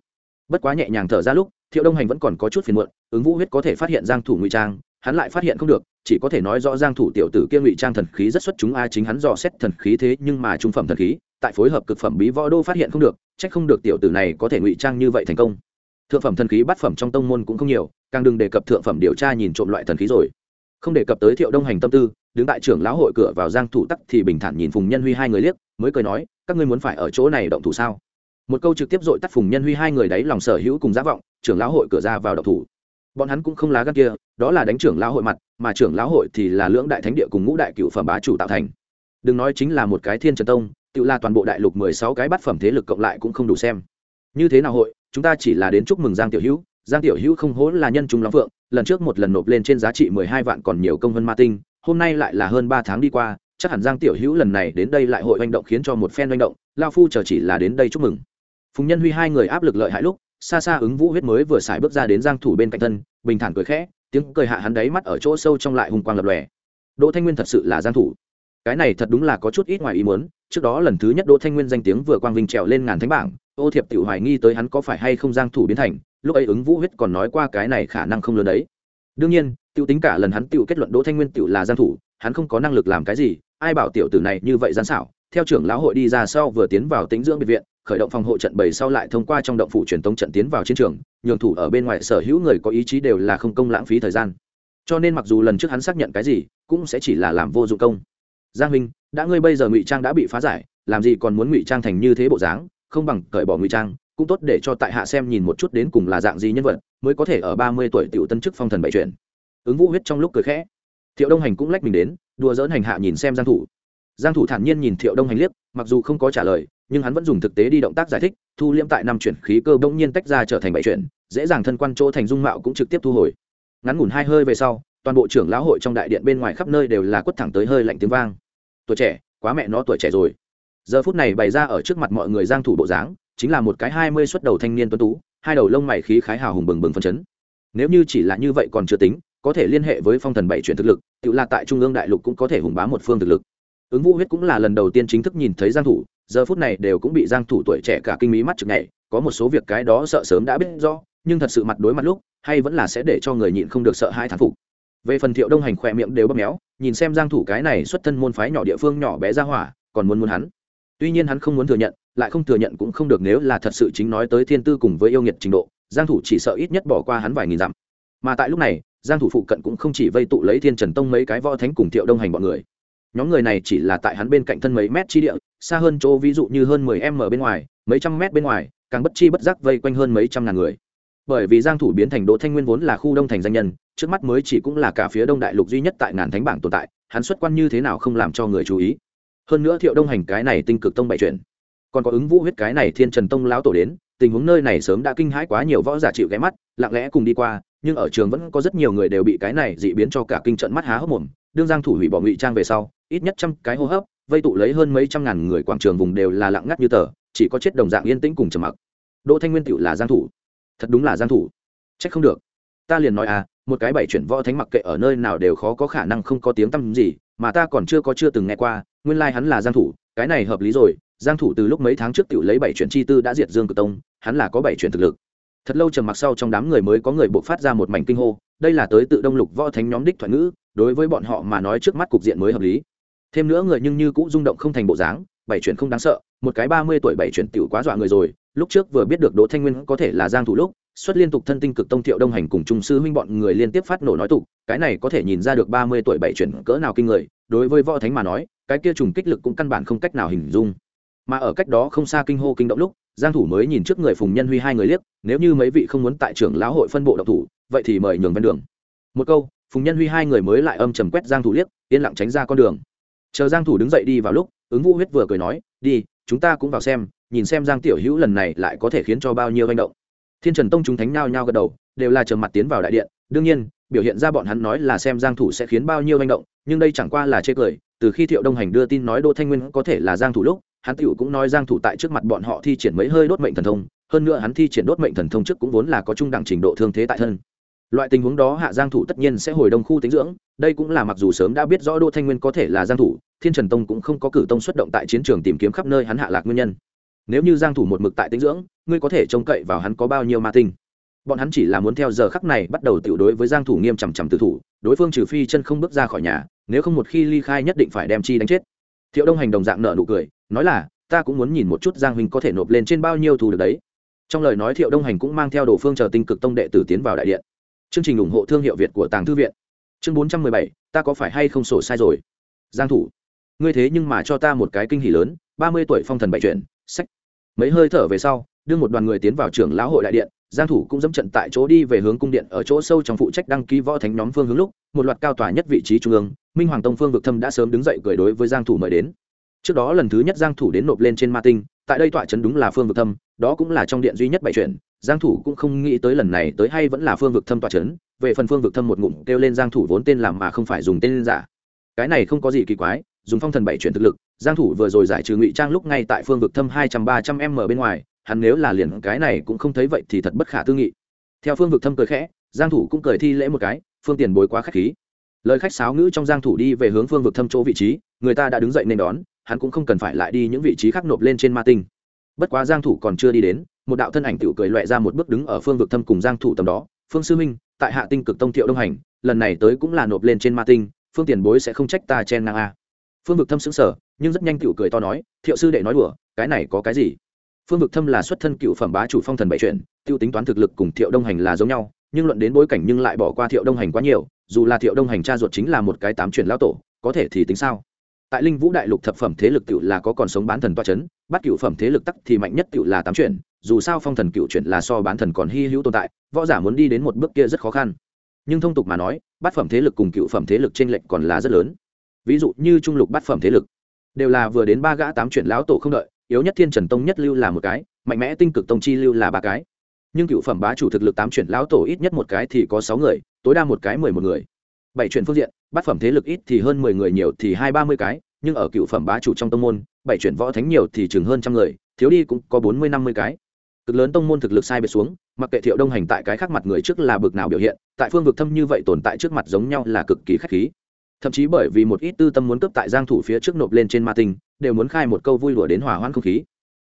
bất quá nhẹ nhàng thở ra lúc thiệu đông hành vẫn còn có chút phiền muộn ứng vũ huyết có thể phát hiện giang thủ ngụy trang hắn lại phát hiện không được, chỉ có thể nói rõ giang thủ tiểu tử kia ngụy trang thần khí rất xuất chúng a chính hắn dò xét thần khí thế nhưng mà trung phẩm thần khí, tại phối hợp cực phẩm bí võ đô phát hiện không được trách không được tiểu tử này có thể ngụy trang như vậy thành công. Thượng phẩm thần khí bát phẩm trong tông môn cũng không nhiều, càng đừng đề cập thượng phẩm điều tra nhìn trộm loại thần khí rồi. Không đề cập tới thiệu đông hành tâm tư, đứng tại trưởng lão hội cửa vào giang thủ tắc thì bình thản nhìn phùng nhân huy hai người liếc, mới cười nói, các ngươi muốn phải ở chỗ này động thủ sao? Một câu trực tiếp dội tắt phùng nhân huy hai người đấy lòng sở hữu cùng giá vọng, trưởng lão hội cửa ra vào động thủ bọn hắn cũng không lá gan kia, đó là đánh trưởng lão hội mặt, mà trưởng lão hội thì là lưỡng đại thánh địa cùng ngũ đại cựu phẩm bá chủ tạo thành. Đừng nói chính là một cái thiên trần tông, tự là toàn bộ đại lục mười sáu cái bát phẩm thế lực cộng lại cũng không đủ xem. Như thế nào hội, chúng ta chỉ là đến chúc mừng giang tiểu hữu, giang tiểu hữu không hố là nhân chúng lắm phượng, lần trước một lần nộp lên trên giá trị mười hai vạn còn nhiều công hơn ma tinh, hôm nay lại là hơn ba tháng đi qua, chắc hẳn giang tiểu hữu lần này đến đây lại hội manh động khiến cho một phen manh động lao phu chờ chỉ là đến đây chúc mừng. Phùng nhân huy hai người áp lực lợi hại lúc xa xa ứng vũ huyết mới vừa xài bước ra đến giang thủ bên cạnh thân, bình thản cười khẽ, tiếng cười hạ hắn đấy mắt ở chỗ sâu trong lại hùng quang lập lòe. Đỗ thanh nguyên thật sự là giang thủ. Cái này thật đúng là có chút ít ngoài ý muốn, trước đó lần thứ nhất đỗ thanh nguyên danh tiếng vừa quang vinh trèo lên ngàn thánh bảng, ô thiệp tiểu hoài nghi tới hắn có phải hay không giang thủ biến thành, lúc ấy ứng vũ huyết còn nói qua cái này khả năng không lớn đấy. Đương nhiên, tiểu tính cả lần hắn tiểu kết luận đỗ thanh nguyên tiểu là giang thủ, hắn không có năng lực làm cái gì, ai bảo tiểu tử này như vậy gian xảo, theo trưởng lão hội đi ra sau vừa tiến vào tính dưỡng biệt viện khởi động phòng hộ trận bảy sau lại thông qua trong động phủ truyền tống trận tiến vào chiến trường, nhường thủ ở bên ngoài sở hữu người có ý chí đều là không công lãng phí thời gian. Cho nên mặc dù lần trước hắn xác nhận cái gì, cũng sẽ chỉ là làm vô dụng công. Giang huynh đã ngươi bây giờ ngụy trang đã bị phá giải, làm gì còn muốn ngụy trang thành như thế bộ dáng, không bằng cởi bỏ ngụy trang, cũng tốt để cho tại hạ xem nhìn một chút đến cùng là dạng gì nhân vật, mới có thể ở ba mươi tuổi tiểu tân chức phong thần bảy chuyển ứng vũ huyết trong lúc cười khẽ. Thiệu đông hành cũng lách mình đến, đùa dỡn hành hạ nhìn xem giang thủ. Giang thủ thản nhiên nhìn thiệu đông hành liếc, mặc dù không có trả lời nhưng hắn vẫn dùng thực tế đi động tác giải thích, thu liễm tại năm chuyển khí cơ bỗng nhiên tách ra trở thành bảy chuyển, dễ dàng thân quan chỗ thành dung mạo cũng trực tiếp thu hồi. Ngắn ngủn hai hơi về sau, toàn bộ trưởng lão hội trong đại điện bên ngoài khắp nơi đều là quất thẳng tới hơi lạnh tiếng vang. Tuổi trẻ, quá mẹ nó tuổi trẻ rồi. Giờ phút này bày ra ở trước mặt mọi người giang thủ bộ dáng, chính là một cái hai mươi xuất đầu thanh niên tuấn tú, hai đầu lông mày khí khái hào hùng bừng bừng phân chấn. Nếu như chỉ là như vậy còn chưa tính, có thể liên hệ với phong thần bảy chuyển thực lực, tự là tại trung ương đại lục cũng có thể hùng bá một phương thực lực. Ứng vũ huyết cũng là lần đầu tiên chính thức nhìn thấy giang thủ giờ phút này đều cũng bị giang thủ tuổi trẻ cả kinh mí mắt chực nhảy, có một số việc cái đó sợ sớm đã biết rõ, nhưng thật sự mặt đối mặt lúc, hay vẫn là sẽ để cho người nhịn không được sợ hai thán phục. Về phần thiệu đông hành khỏe miệng đều bóp méo, nhìn xem giang thủ cái này xuất thân môn phái nhỏ địa phương nhỏ bé ra hỏa, còn muốn muốn hắn. Tuy nhiên hắn không muốn thừa nhận, lại không thừa nhận cũng không được nếu là thật sự chính nói tới thiên tư cùng với yêu nghiệt trình độ, giang thủ chỉ sợ ít nhất bỏ qua hắn vài nghìn dặm. Mà tại lúc này, giang thủ phụ cận cũng không chỉ vây tụ lấy thiên trần tông mấy cái võ thánh cùng thiệu đông hành bọn người nhóm người này chỉ là tại hắn bên cạnh thân mấy mét chi địa, xa hơn chỗ ví dụ như hơn 10 m bên ngoài, mấy trăm mét bên ngoài, càng bất chi bất giác vây quanh hơn mấy trăm ngàn người. Bởi vì giang thủ biến thành đỗ thanh nguyên vốn là khu đông thành danh nhân, trước mắt mới chỉ cũng là cả phía đông đại lục duy nhất tại ngàn thánh bảng tồn tại, hắn xuất quan như thế nào không làm cho người chú ý. Hơn nữa thiệu đông hành cái này tinh cực tông bảy chuyện còn có ứng vũ huyết cái này thiên trần tông lão tổ đến, tình huống nơi này sớm đã kinh hãi quá nhiều võ giả chịu ghé mắt, lặng lẽ cùng đi qua, nhưng ở trường vẫn có rất nhiều người đều bị cái này dị biến cho cả kinh trận mắt há hốc mồm đương giang thủ hủy bỏ ngụy trang về sau, ít nhất trăm cái hô hấp, vây tụ lấy hơn mấy trăm ngàn người quảng trường vùng đều là lặng ngắt như tờ, chỉ có chết đồng dạng yên tĩnh cùng trầm mặc. Đỗ thanh nguyên tựu là giang thủ. Thật đúng là giang thủ. Trách không được. Ta liền nói à một cái bảy chuyển võ thánh mặc kệ ở nơi nào đều khó có khả năng không có tiếng tăm gì, mà ta còn chưa có chưa từng nghe qua, nguyên lai like hắn là giang thủ, cái này hợp lý rồi, giang thủ từ lúc mấy tháng trước tiểu lấy bảy chuyển chi tư đã diệt dương cực tông, hắn là có bảy chuyển thực lực. Thật lâu trầm mặc sau trong đám người mới có người buộc phát ra một mảnh kinh hô, đây là tới tự đông lục võ thánh nhóm đích thoại ngữ đối với bọn họ mà nói trước mắt cục diện mới hợp lý. Thêm nữa người nhưng như cũ rung động không thành bộ dáng, bảy chuyển không đáng sợ, một cái ba mươi tuổi bảy chuyển tiểu quá dọa người rồi, lúc trước vừa biết được đỗ thanh nguyên có thể là giang thủ lúc, xuất liên tục thân tinh cực tông thiệu đông hành cùng trung sư huynh bọn người liên tiếp phát nổ nói tục, cái này có thể nhìn ra được ba mươi tuổi bảy chuyển cỡ nào kinh người, đối với võ thánh mà nói, cái kia trùng kích lực cũng căn bản không cách nào hình dung. Mà ở cách đó không xa kinh hô kinh động lúc, giang thủ mới nhìn trước người phùng nhân huy hai người liếc, nếu như mấy vị không muốn tại trưởng lão hội phân bộ động thủ, vậy thì mời nhường ven đường. Một câu phùng nhân huy hai người mới lại âm trầm quét giang thủ liếc, yên lặng tránh ra con đường. Chờ giang thủ đứng dậy đi vào lúc, ứng vũ huyết vừa cười nói, đi, chúng ta cũng vào xem, nhìn xem giang tiểu hữu lần này lại có thể khiến cho bao nhiêu hành động. Thiên trần tông chúng thánh nhao nhao gật đầu, đều là trầm mặt tiến vào đại điện. Đương nhiên, biểu hiện ra bọn hắn nói là xem giang thủ sẽ khiến bao nhiêu hành động, nhưng đây chẳng qua là chê cười. Từ khi thiệu đông hành đưa tin nói đỗ thanh nguyên có thể là giang thủ lúc, hắn tiểu cũng nói giang thủ tại trước mặt bọn họ thi triển mấy hơi đốt mệnh thần thông, hơn nữa hắn thi triển đốt mệnh thần thông trước cũng vốn là có trung đẳng trình độ thương thế tại thân loại tình huống đó hạ giang thủ tất nhiên sẽ hồi đông khu tính dưỡng, đây cũng là mặc dù sớm đã biết rõ đỗ thanh nguyên có thể là giang thủ, thiên trần tông cũng không có cử tông xuất động tại chiến trường tìm kiếm khắp nơi hắn hạ lạc nguyên nhân. Nếu như giang thủ một mực tại tính dưỡng, ngươi có thể trông cậy vào hắn có bao nhiêu ma tinh. Bọn hắn chỉ là muốn theo giờ khắc này bắt đầu tiểu đối với giang thủ nghiêm chằm chằm tử thủ, đối phương trừ phi chân không bước ra khỏi nhà, nếu không một khi ly khai nhất định phải đem chi đánh chết. Thiệu đông hành đồng dạng nở nụ cười, nói là, ta cũng muốn nhìn một chút giang huynh có thể nộp lên trên bao nhiêu thù được đấy. Trong lời nói thiệu đông hành cũng mang theo đồ phương chờ tinh cực tông đệ tử tiến vào đại điện chương trình ủng hộ thương hiệu việt của tàng thư viện. Chương 417, ta có phải hay không sổ sai rồi? Giang thủ. Ngươi thế nhưng mà cho ta một cái kinh hỉ lớn 30 tuổi phong thần bảy chuyển sách. Mấy hơi thở về sau đưa một đoàn người tiến vào trưởng lão hội đại điện giang thủ cũng dẫm trận tại chỗ đi về hướng cung điện ở chỗ sâu trong phụ trách đăng ký võ thánh nhóm phương hướng lúc một loạt cao tòa nhất vị trí trung ương minh hoàng tông phương vực thâm đã sớm đứng dậy cười đối với giang thủ mời đến. Trước đó lần thứ nhất giang thủ đến nộp lên trên ma tinh tại đây tọa chấn đúng là phương vực thâm, đó cũng là trong điện duy nhất bảy chuyện, giang thủ cũng không nghĩ tới lần này tới hay vẫn là phương vực thâm tọa chấn, về phần phương vực thâm một ngụm kêu lên giang thủ vốn tên làm mà không phải dùng tên giả. Cái này không có gì kỳ quái, dùng phong thần bảy chuyển thực lực, giang thủ vừa rồi giải trừ ngụy trang lúc ngay tại phương vực thâm 200-300 m bên ngoài, hắn nếu là liền cái này cũng không thấy vậy thì thật bất khả tư nghị. Theo phương vực thâm cười khẽ, giang thủ cũng cười thi lễ một cái, phương tiền bối quá khách khí. Lời khách sáo ngữ trong giang thủ đi về hướng phương vực thâm chỗ vị trí, người ta đã đứng dậy nên đón hắn cũng không cần phải lại đi những vị trí khác nộp lên trên ma tinh. Bất quá giang thủ còn chưa đi đến một đạo thân ảnh tiểu cười loẹt ra một bước đứng ở phương vực thâm cùng giang thủ tầm đó. Phương sư minh tại hạ tinh cực tông thiệu đông hành lần này tới cũng là nộp lên trên ma tinh phương tiền bối sẽ không trách ta chen ngang a. Phương vực thâm sững sờ nhưng rất nhanh tiểu cười to nói thiệu sư đệ nói đùa cái này có cái gì? Phương vực thâm là xuất thân cựu phẩm bá chủ phong thần bảy truyền, tiêu tính toán thực lực cùng thiệu đông hành là giống nhau nhưng luận đến bối cảnh nhưng lại bỏ qua thiệu đông hành quá nhiều dù là thiệu đông hành cha ruột chính là một cái tám chuyển lão tổ có thể thì tính sao? Tại linh vũ đại lục thập phẩm thế lực cựu là có còn sống bán thần toa c h ấ n bắt cựu phẩm thế lực tắc thì mạnh nhất cựu là tám chuyển, dù sao phong thần cựu chuyển là so bán thần còn hy hữu tồn tại, võ giả muốn đi đến một bước kia rất khó khăn. Nhưng thông tục mà nói, bát phẩm thế lực cùng cựu phẩm thế lực t r ê n lệch còn là rất lớn. Ví dụ như trung lục bát phẩm thế lực, đều là vừa đến ba gã tám chuyển lão tổ không đợi, yếu nhất thiên trần tông nhất lưu là một cái, mạnh mẽ tinh cực tông chi lưu là ba cái. Nhưng cựu phẩm bá chủ thực lực tám chuyển lão tổ ít nhất một cái thì có sáu người, tối đa một cái mười một người bảy chuyển phương diện, bát phẩm thế lực ít thì hơn mười người, nhiều thì hai ba mươi cái, nhưng ở cựu phẩm bá chủ trong tông môn, bảy chuyển võ thánh nhiều thì chừng hơn trăm người, thiếu đi cũng có bốn mươi, năm mươi cái. Cực lớn tông môn thực lực sai biệt xuống, mặc kệ thiệu đông hành tại cái khác mặt người trước là bực nào biểu hiện, tại phương vực thâm như vậy tồn tại trước mặt giống nhau là cực kỳ khách khí. Thậm chí bởi vì một ít tư tâm muốn cướp tại giang thủ phía trước nộp lên trên ma tinh, đều muốn khai một câu vui đùa đến hòa hoãn không khí.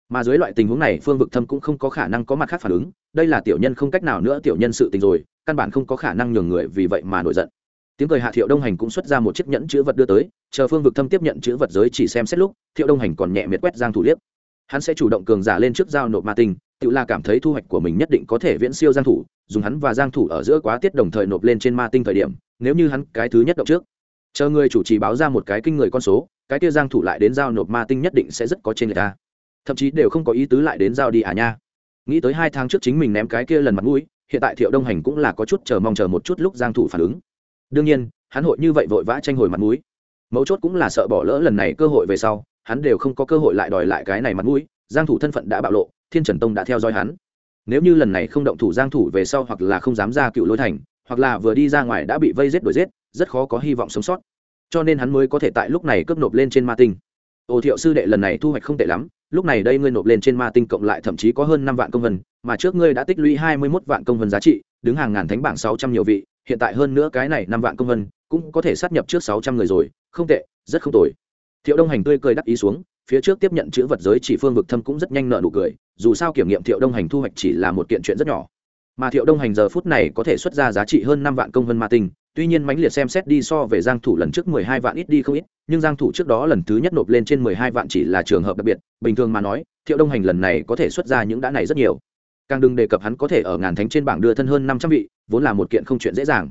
Mà dưới loại tình huống này, phương vực thâm cũng không có khả năng có mặt khác phản ứng, đây là tiểu nhân không cách nào nữa, tiểu nhân sự tình rồi, căn bản không có khả năng nhường người vì vậy mà nổi giận tiếng cười hạ thiệu đông hành cũng xuất ra một chiếc nhẫn chữ vật đưa tới, chờ phương vực thâm tiếp nhận chữ vật giới chỉ xem xét lúc, thiệu đông hành còn nhẹ miệt quét giang thủ liếc. Hắn sẽ chủ động cường giả lên trước giao nộp ma tinh tự là cảm thấy thu hoạch của mình nhất định có thể viễn siêu giang thủ, dùng hắn và giang thủ ở giữa quá tiết đồng thời nộp lên trên ma tinh thời điểm, nếu như hắn cái thứ nhất động trước. Chờ người chủ trì báo ra một cái kinh người con số, cái kia giang thủ lại đến giao nộp ma tinh nhất định sẽ rất có trên người ta thậm chí đều không có ý tứ lại đến giao đi à nha. Nghĩ tới hai tháng trước chính mình ném cái kia lần mặt mũi, hiện tại thiệu đông hành cũng là có chút chờ mong chờ một chút lúc giang thủ phản ứng đương nhiên, hắn hội như vậy vội vã tranh hồi mặt mũi. Mấu chốt cũng là sợ bỏ lỡ lần này cơ hội về sau, hắn đều không có cơ hội lại đòi lại cái này mặt mũi, giang thủ thân phận đã bạo lộ, thiên trần tông đã theo dõi hắn. Nếu như lần này không động thủ giang thủ về sau hoặc là không dám ra cựu lôi thành, hoặc là vừa đi ra ngoài đã bị vây giết đuổi giết, rất khó có hy vọng sống sót. Cho nên hắn mới có thể tại lúc này cướp nộp lên trên ma tinh. Ô thiệu sư đệ lần này thu hoạch không tệ lắm, lúc này đây ngươi nộp lên trên ma tinh cộng lại thậm chí có hơn năm vạn công vân, mà trước ngươi đã tích lũy hai mươi một vạn công vân giá trị, đứng hàng ngàn thánh bảng sáu trăm nhiều vị hiện tại hơn nữa cái này năm vạn công vân cũng có thể sát nhập trước sáu trăm người rồi, không tệ, rất không tồi. Thiệu đông hành tươi cười đắc ý xuống, phía trước tiếp nhận chữ vật giới chỉ phương vực thâm cũng rất nhanh nợ nụ cười, dù sao kiểm nghiệm thiệu đông hành thu hoạch chỉ là một kiện chuyện rất nhỏ. Mà thiệu đông hành giờ phút này có thể xuất ra giá trị hơn năm vạn công vân ma tinh, tuy nhiên mãnh liệt xem xét đi so về giang thủ lần trước mười hai vạn ít đi không ít, nhưng giang thủ trước đó lần thứ nhất nộp lên trên mười hai vạn chỉ là trường hợp đặc biệt, bình thường mà nói, thiệu đông hành lần này có thể xuất ra những đã này rất nhiều càng đừng đề cập hắn có thể ở ngàn thánh trên bảng đưa thân hơn năm trăm vị, vốn là một kiện không chuyện dễ dàng.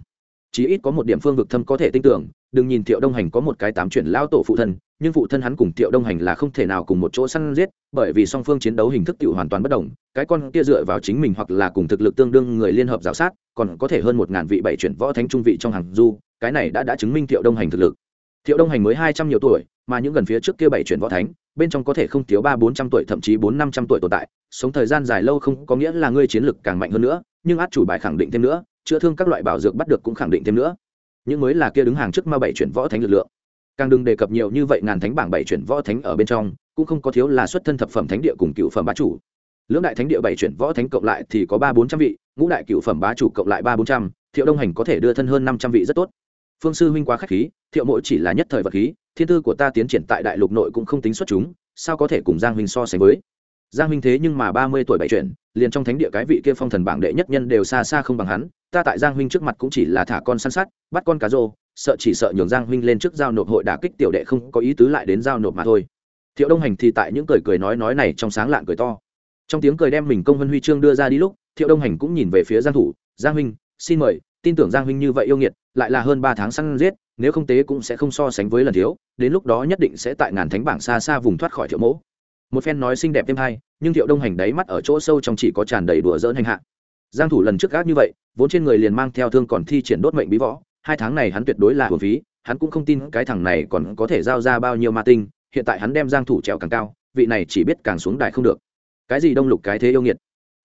Chí ít có một điểm phương vực thâm có thể tin tưởng, đừng nhìn thiệu đông hành có một cái tám chuyển lao tổ phụ thân, nhưng phụ thân hắn cùng thiệu đông hành là không thể nào cùng một chỗ săn giết, bởi vì song phương chiến đấu hình thức tự hoàn toàn bất đồng, cái con kia dựa vào chính mình hoặc là cùng thực lực tương đương người liên hợp giáo sát, còn có thể hơn một ngàn vị bảy chuyển võ thánh trung vị trong hàng du, cái này đã đã chứng minh thiệu đông hành thực lực. Thiệu đông hành mới hai trăm nhiều tuổi, mà những gần phía trước kia bảy chuyển võ thánh bên trong có thể không thiếu ba bốn trăm tuổi, thậm chí bốn năm trăm tuổi tồn tại. Sống thời gian dài lâu không có nghĩa là ngươi chiến lực càng mạnh hơn nữa, nhưng át chủ bài khẳng định thêm nữa, chữa thương các loại bảo dược bắt được cũng khẳng định thêm nữa. Những mới là kia đứng hàng trước ma bảy chuyển võ thánh lực lượng. Càng đừng đề cập nhiều như vậy ngàn thánh bảng bảy chuyển võ thánh ở bên trong, cũng không có thiếu là xuất thân thập phẩm thánh địa cùng cựu phẩm bá chủ. Lưỡng đại thánh địa bảy chuyển võ thánh cộng lại thì có ba bốn trăm vị, ngũ đại cựu phẩm bá chủ cộng lại ba bốn trăm, thiệu đông hành có thể đưa thân hơn năm trăm vị rất tốt phương sư huynh quá k h á c h khí, thiệu mỗi chỉ là nhất thời vật khí, thiên tư của ta tiến triển tại đại lục nội cũng không tính xuất chúng, sao có thể cùng giang huynh so sánh với? Giang huynh thế nhưng mà ba mươi tuổi bảy chuyển liền trong thánh địa cái vị kia phong thần bảng đệ nhất nhân đều xa xa không bằng hắn, ta tại giang huynh trước mặt cũng chỉ là thả con săn sát bắt con cá rô, sợ chỉ sợ nhường giang huynh lên trước giao nộp hội đả kích tiểu đệ không có ý tứ lại đến giao nộp mà thôi. Thiệu đông hành thì tại những cười cười nói nói này trong sáng lạng cười to. Trong tiếng cười đem mình công vân huy chương đưa ra đi lúc, thiệu đông hành cũng nhìn về phía giang thủ, giang huynh, xin mời tin tưởng giang huynh như vậy yêu nghiệt, lại là hơn ba tháng săn giết, nếu không tế cũng sẽ không so sánh với lần thiếu, đến lúc đó nhất định sẽ tại ngàn thánh bảng xa xa vùng thoát khỏi thiệu mẫu một phen nói xinh đẹp thêm hay nhưng thiệu đông hành đáy mắt ở chỗ sâu trong chỉ có tràn đầy đùa dỡn hành hạ. Giang thủ lần trước gác như vậy, vốn trên người liền mang theo thương còn thi triển đốt mệnh bí võ, hai tháng này hắn tuyệt đối là hưởng phí, hắn cũng không tin cái thằng này còn có thể giao ra bao nhiêu ma tinh, hiện tại hắn đem giang thủ trèo càng cao, vị này chỉ biết càng xuống đài không được. Cái gì đông lục cái thế yêu nghiệt?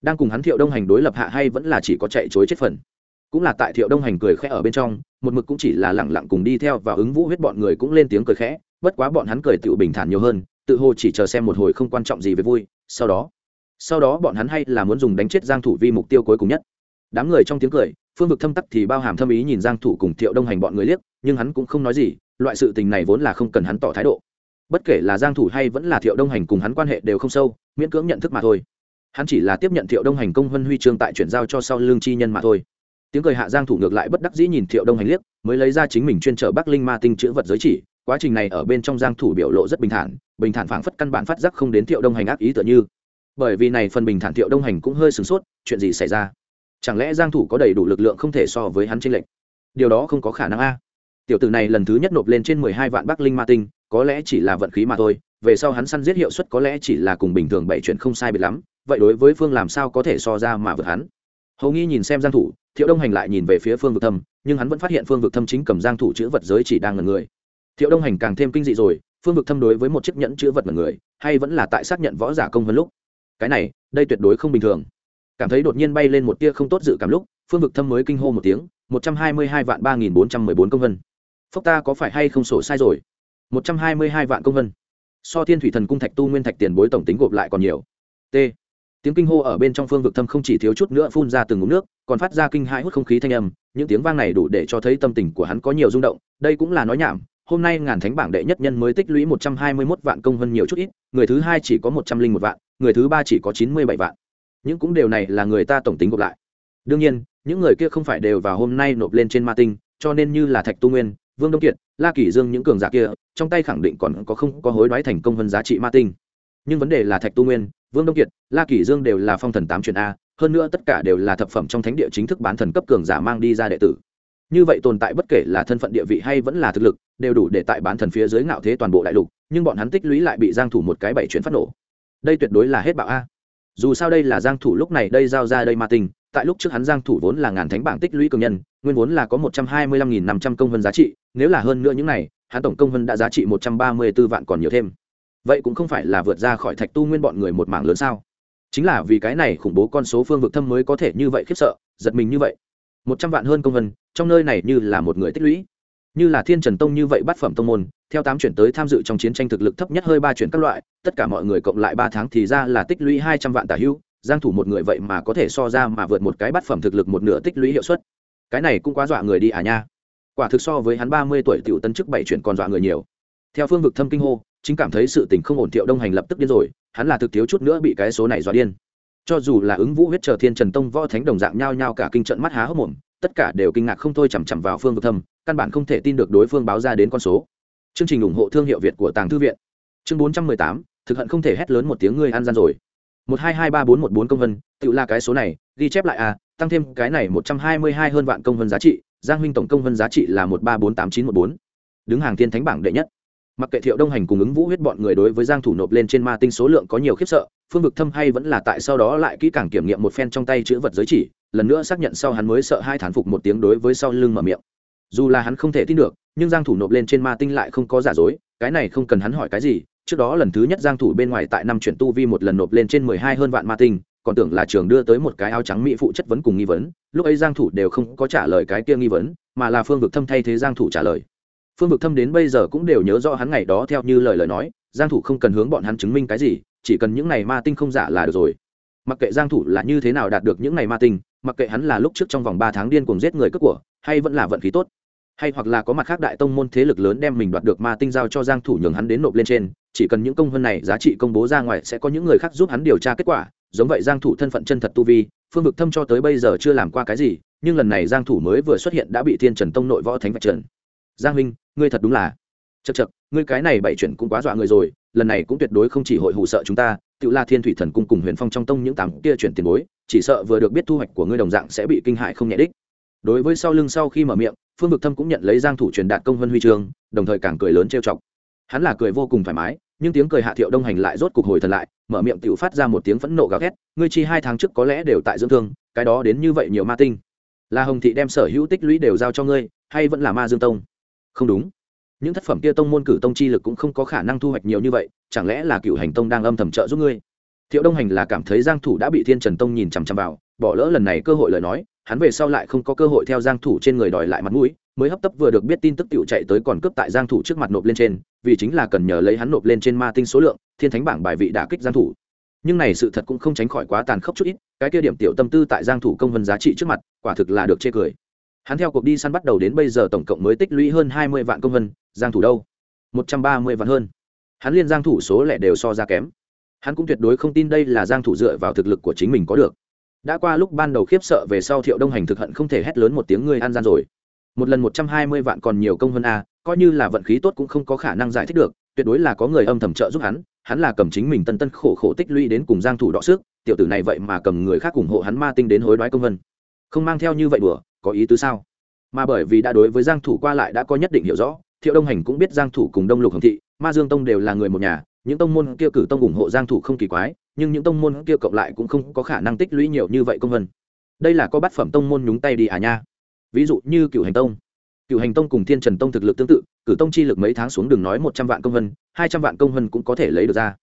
Đang cùng hắn thiệu đông hành đối lập hạ hay vẫn là chỉ có chạy chối chết phần cũng là tại thiệu đông hành cười khẽ ở bên trong, một mực cũng chỉ là lẳng lặng cùng đi theo và ứng vũ huyết bọn người cũng lên tiếng cười khẽ, bất quá bọn hắn cười tựu bình thản nhiều hơn, tự hồ chỉ chờ xem một hồi không quan trọng gì về vui, sau đó sau đó bọn hắn hay là muốn dùng đánh chết giang thủ vi mục tiêu cuối cùng nhất. Đám người trong tiếng cười, phương vực thâm tắc thì bao hàm thâm ý nhìn giang thủ cùng thiệu đông hành bọn người liếc, nhưng hắn cũng không nói gì, loại sự tình này vốn là không cần hắn tỏ thái độ. Bất kể là giang thủ hay vẫn là thiệu đông hành cùng hắn quan hệ đều không sâu, miễn cưỡng nhận thức mà thôi. Hắn chỉ là tiếp nhận thiệu đông hành công huân huy chương tại chuyển giao cho sau lương chi nhân mà thôi tiếng cười hạ giang thủ ngược lại bất đắc dĩ nhìn thiệu đông hành liếc, mới lấy ra chính mình chuyên trở bắc linh ma tinh chữ vật giới chỉ. Quá trình này ở bên trong giang thủ biểu lộ rất bình thản bình thản phảng phất căn bản phát giác không đến thiệu đông hành ác ý tựa như. Bởi vì này phần bình thản thiệu đông hành cũng hơi sửng sốt, chuyện gì xảy ra? Chẳng lẽ giang thủ có đầy đủ lực lượng không thể so với hắn trên lệnh điều đó không có khả năng a. Tiểu tử này lần thứ nhất nộp lên trên 12 vạn bắc linh ma tinh, có lẽ chỉ là vận khí mà thôi, về sau hắn săn giết hiệu suất có lẽ chỉ là cùng bình thường bảy chuyện không sai biệt lắm, vậy đối với phương làm sao có thể so ra mà vượt hắn? Hầu nghi nhìn xem giang thủ thiệu đông hành lại nhìn về phía phương vực thâm, nhưng hắn vẫn phát hiện phương vực thâm chính cầm giang thủ chữ vật giới chỉ đang ngần người. Thiệu đông hành càng thêm kinh dị rồi, phương vực thâm đối với một chiếc nhẫn chữ vật ngần người, hay vẫn là tại xác nhận võ giả công hơn lúc? Cái này, đây tuyệt đối không bình thường. Cảm thấy đột nhiên bay lên một tia không tốt dự cảm lúc, phương vực thâm mới kinh hô một tiếng, một trăm hai mươi hai vạn ba nghìn bốn trăm mười bốn công vân. Phốc ta có phải hay không sổ sai rồi? Một trăm hai mươi hai vạn công vân. So thiên thủy thần cung thạch tu nguyên thạch tiền bối tổng tính gộp lại còn nhiều. T tiếng kinh hô ở bên trong phương vực thâm không chỉ thiếu chút nữa phun ra từng ngụm nước còn phát ra kinh hãi hút không khí thanh âm những tiếng vang này đủ để cho thấy tâm tình của hắn có nhiều rung động đây cũng là nói nhảm hôm nay ngàn thánh bảng đệ nhất nhân mới tích lũy một trăm hai mươi 121 vạn công hơn nhiều chút ít, người thứ hai chỉ có một trăm linh một vạn, người thứ ba chỉ có chín mươi bảy vạn. Những cũng đều này là người ta tổng tính gộp lại. Đương nhiên, những người kia không phải đều vào hôm nay nộp lên trên ma tinh, cho nên như là Thạch Tu Nguyên, Vương Đông Kiệt, La Kỷ Dương những cường giả kia, trong tay khẳng định còn có không có hối đoái thành công hơn giá trị ma tinh. Nhưng vấn đề là Thạch Tu Nguyên, Vương Đông Kiệt, La Kỷ Dương đều là phong thần tám truyền a, hơn nữa tất cả đều là thập phẩm trong thánh địa chính thức bán thần cấp cường giả mang đi ra đệ tử. Như vậy tồn tại bất kể là thân phận địa vị hay vẫn là thực lực đều đủ để tại bán thần phía dưới ngạo thế toàn bộ đại lục nhưng bọn hắn tích lũy lại bị giang thủ một cái bảy chuyển phát nổ. Đây tuyệt đối là hết bạo a. Dù sao đây là giang thủ lúc này đây giao ra đây ma tình, tại lúc trước hắn giang thủ vốn là ngàn thánh bảng tích lũy cường nhân nguyên vốn là có một trăm hai mươi lăm nghìn năm trăm công vân giá trị nếu là hơn nữa những này hắn tổng công vân đã giá trị một trăm ba mươi 134 vạn còn nhiều thêm vậy cũng không phải là vượt ra khỏi thạch tu nguyên bọn người một mảng lớn sao? Chính là vì cái này khủng bố con số phương vực thâm mới có thể như vậy khiếp sợ, giật mình như vậy. Một trăm vạn hơn công vân, trong nơi này như là một người tích lũy. Như là thiên trần tông như vậy bát phẩm tông môn, theo tám chuyển tới tham dự trong chiến tranh thực lực thấp nhất hơi ba chuyển các loại, tất cả mọi người cộng lại ba tháng thì ra là tích lũy hai trăm vạn tả hữu giang thủ một người vậy mà có thể so ra mà vượt một cái bát phẩm thực lực một nửa tích lũy hiệu suất. Cái này cũng quá dọa người đi à nha. Quả thực so với hắn ba mươi tuổi tiểu tân chức bảy chuyển còn dọa người nhiều. Theo phương vực thâm kinh hô chính cảm thấy sự tình không ổn thiệu đông hành lập tức điên rồi, hắn là thực thiếu chút nữa bị cái số này dọa điên. Cho dù là ứng vũ huyết chờ thiên trần tông võ thánh đồng dạng nhao nhao cả kinh trận mắt há hốc mồm, tất cả đều kinh ngạc không thôi chằm chằm vào phương vực thâm, căn bản không thể tin được đối phương báo ra đến con số. Chương trình ủng hộ thương hiệu việt của tàng thư viện. Chương bốn trăm mười tám, thực hận không thể hét lớn một tiếng ngươi ăn gian rồi. một hai hai ba bốn một bốn công vân, tự là cái số này, ghi chép lại à tăng thêm cái này một trăm hai mươi hai hơn vạn công vân giá trị, giang huynh tổng công vân giá trị là một ba bốn tám chín một bốn. Đứng hàng thiên thánh bảng đệ nhất mặc kệ thiệu đông hành cùng ứng vũ huyết bọn người đối với giang thủ nộp lên trên ma tinh số lượng có nhiều khiếp sợ, phương vực thâm hay vẫn là tại sau đó lại kỹ càng kiểm nghiệm một phen trong tay chữ vật giới chỉ, lần nữa xác nhận sau hắn mới sợ hai thán phục một tiếng đối với sau lưng mở miệng. Dù là hắn không thể tin được, nhưng giang thủ nộp lên trên ma tinh lại không có giả dối, cái này không cần hắn hỏi cái gì, trước đó lần thứ nhất giang thủ bên ngoài tại năm chuyển tu vi một lần nộp lên trên 12 hơn vạn ma tinh, còn tưởng là trường đưa tới một cái áo trắng mỹ phụ chất vấn cùng nghi vấn, lúc ấy giang thủ đều không có trả lời cái kia nghi vấn, mà là phương vực thâm thay thế giang thủ trả lời phương vực thâm đến bây giờ cũng đều nhớ rõ hắn ngày đó theo như lời lời nói, giang thủ không cần hướng bọn hắn chứng minh cái gì, chỉ cần những này ma tinh không giả là được rồi. Mặc kệ giang thủ là như thế nào đạt được những này ma tinh, mặc kệ hắn là lúc trước trong vòng 3 tháng điên cuồng giết người cướp của, hay vẫn là vận khí tốt, hay hoặc là có mặt khác đại tông môn thế lực lớn đem mình đoạt được ma tinh giao cho giang thủ nhường hắn đến nộp lên trên, chỉ cần những công hơn này giá trị công bố ra ngoài sẽ có những người khác giúp hắn điều tra kết quả. Giống vậy giang thủ thân phận chân thật tu vi, phương vực thâm cho tới bây giờ chưa làm qua cái gì, nhưng lần này giang thủ mới vừa xuất hiện đã bị thiên trần tông nội võ thánh vạch trần giang huynh, ngươi thật đúng là. Chật chật ngươi cái này bảy chuyển cũng quá dọa người rồi, lần này cũng tuyệt đối không chỉ hội hù sợ chúng ta tự la thiên thủy thần cung cùng huyền phong trong tông những tám kia chuyển tiền bối, chỉ sợ vừa được biết thu hoạch của ngươi đồng dạng sẽ bị kinh hại không nhẹ đích. Đối với sau lưng sau khi mở miệng, phương vực thâm cũng nhận lấy giang thủ truyền đạt công huân huy chương, đồng thời càng cười lớn trêu chọc. Hắn là cười vô cùng thoải mái, nhưng tiếng cười hạ thiệu đông hành lại rốt cục hồi thần lại, mở miệng tiểu phát ra một tiếng phẫn nộ gào thét, ngươi chi hai tháng trước có lẽ đều tại dưỡng thương, cái đó đến như vậy nhiều ma tinh. Là hồng thị đem sở hữu tích lũy đều giao cho ngươi, hay vẫn là ma dương tông? Không đúng. Những thất phẩm kia tông môn cử tông chi lực cũng không có khả năng thu hoạch nhiều như vậy, chẳng lẽ là cựu hành tông đang âm thầm trợ giúp ngươi? Thiệu đông hành là cảm thấy giang thủ đã bị thiên trần tông nhìn chằm chằm vào, bỏ lỡ lần này cơ hội lời nói, hắn về sau lại không có cơ hội theo giang thủ trên người đòi lại mặt mũi, mới hấp tấp vừa được biết tin tức tiểu chạy tới còn cướp tại giang thủ trước mặt nộp lên trên, vì chính là cần nhờ lấy hắn nộp lên trên ma tinh số lượng, thiên thánh bảng bài vị đả kích giang thủ. Nhưng này sự thật cũng không tránh khỏi quá tàn khốc chút ít, cái kia điểm tiểu tâm tư tại giang thủ công vân giá trị trước mặt, quả thực là được chê cười hắn theo cuộc đi săn bắt đầu đến bây giờ tổng cộng mới tích lũy hơn 20 vạn công vân, giang thủ đâu? 130 vạn hơn. Hắn liên giang thủ số lẻ đều so ra kém. Hắn cũng tuyệt đối không tin đây là giang thủ dựa vào thực lực của chính mình có được. Đã qua lúc ban đầu khiếp sợ về sau thiệu đông hành thực hận không thể hét lớn một tiếng ngươi an gian rồi. Một lần 120 vạn còn nhiều công vân a coi như là vận khí tốt cũng không có khả năng giải thích được, tuyệt đối là có người âm thầm trợ giúp hắn hắn là cầm chính mình tân tân khổ khổ tích lũy đến cùng giang thủ đọ sức, tiểu tử này vậy mà cầm người khác ủng hộ hắn ma tinh đến hối đoái công vân. Không mang theo như vậy đùa có ý tứ sao? Mà bởi vì đã đối với giang thủ qua lại đã có nhất định hiểu rõ, thiệu đông hành cũng biết giang thủ cùng đông lục hồng thị, ma dương tông đều là người một nhà, những tông môn kia cử tông ủng hộ giang thủ không kỳ quái, nhưng những tông môn kia cộng lại cũng không có khả năng tích lũy nhiều như vậy công vân đây là có bát phẩm tông môn nhúng tay đi à nha. Ví dụ như cửu hành tông. Cửu hành tông cùng thiên trần tông thực lực tương tự, cử tông chi lực mấy tháng xuống đường nói một trăm vạn công vân hai trăm vạn công vân cũng có thể lấy được ra.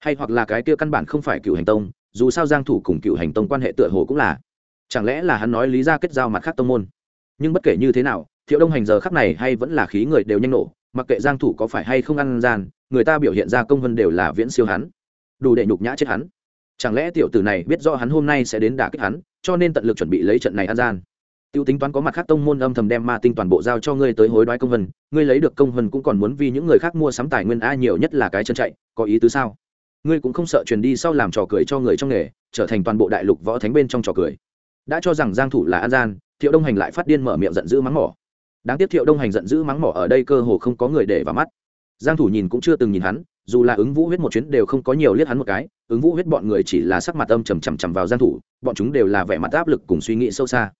Hay hoặc là cái kia căn bản không phải cửu hành tông, dù sao giang thủ cùng cửu hành tông quan hệ tựa hồ cũng là chẳng lẽ là hắn nói lý ra kết giao mặt khác tông môn? Nhưng bất kể như thế nào, thiệu đông hành giờ khắc này hay vẫn là khí người đều nhanh nổ, mặc kệ giang thủ có phải hay không ăn gian, người ta biểu hiện ra công vân đều là viễn siêu hắn. Đủ để nhục nhã chết hắn. Chẳng lẽ tiểu tử này biết rõ hắn hôm nay sẽ đến đả kích hắn, cho nên tận lực chuẩn bị lấy trận này ăn gian? Tiêu tính toán có mặt khác tông môn âm thầm đem ma tinh toàn bộ giao cho ngươi tới hối đoái công vân, ngươi lấy được công vân cũng còn muốn vì những người khác mua sắm tài nguyên a, nhiều nhất là cái chân chạy, có ý tứ sao? Ngươi cũng không sợ truyền đi sau làm trò cười cho người trong nghề, trở thành toàn bộ đại lục võ thánh bên trong trò cười đã cho rằng giang thủ là an gian, thiệu đông hành lại phát điên mở miệng giận dữ mắng mỏ. Đáng tiếc thiệu đông hành giận dữ mắng mỏ ở đây cơ hồ không có người để vào mắt. Giang thủ nhìn cũng chưa từng nhìn hắn, dù là ứng vũ huyết một chuyến đều không có nhiều liếc hắn một cái, ứng vũ huyết bọn người chỉ là sắc mặt âm trầm trầm trầm vào giang thủ, bọn chúng đều là vẻ mặt áp lực cùng suy nghĩ sâu xa.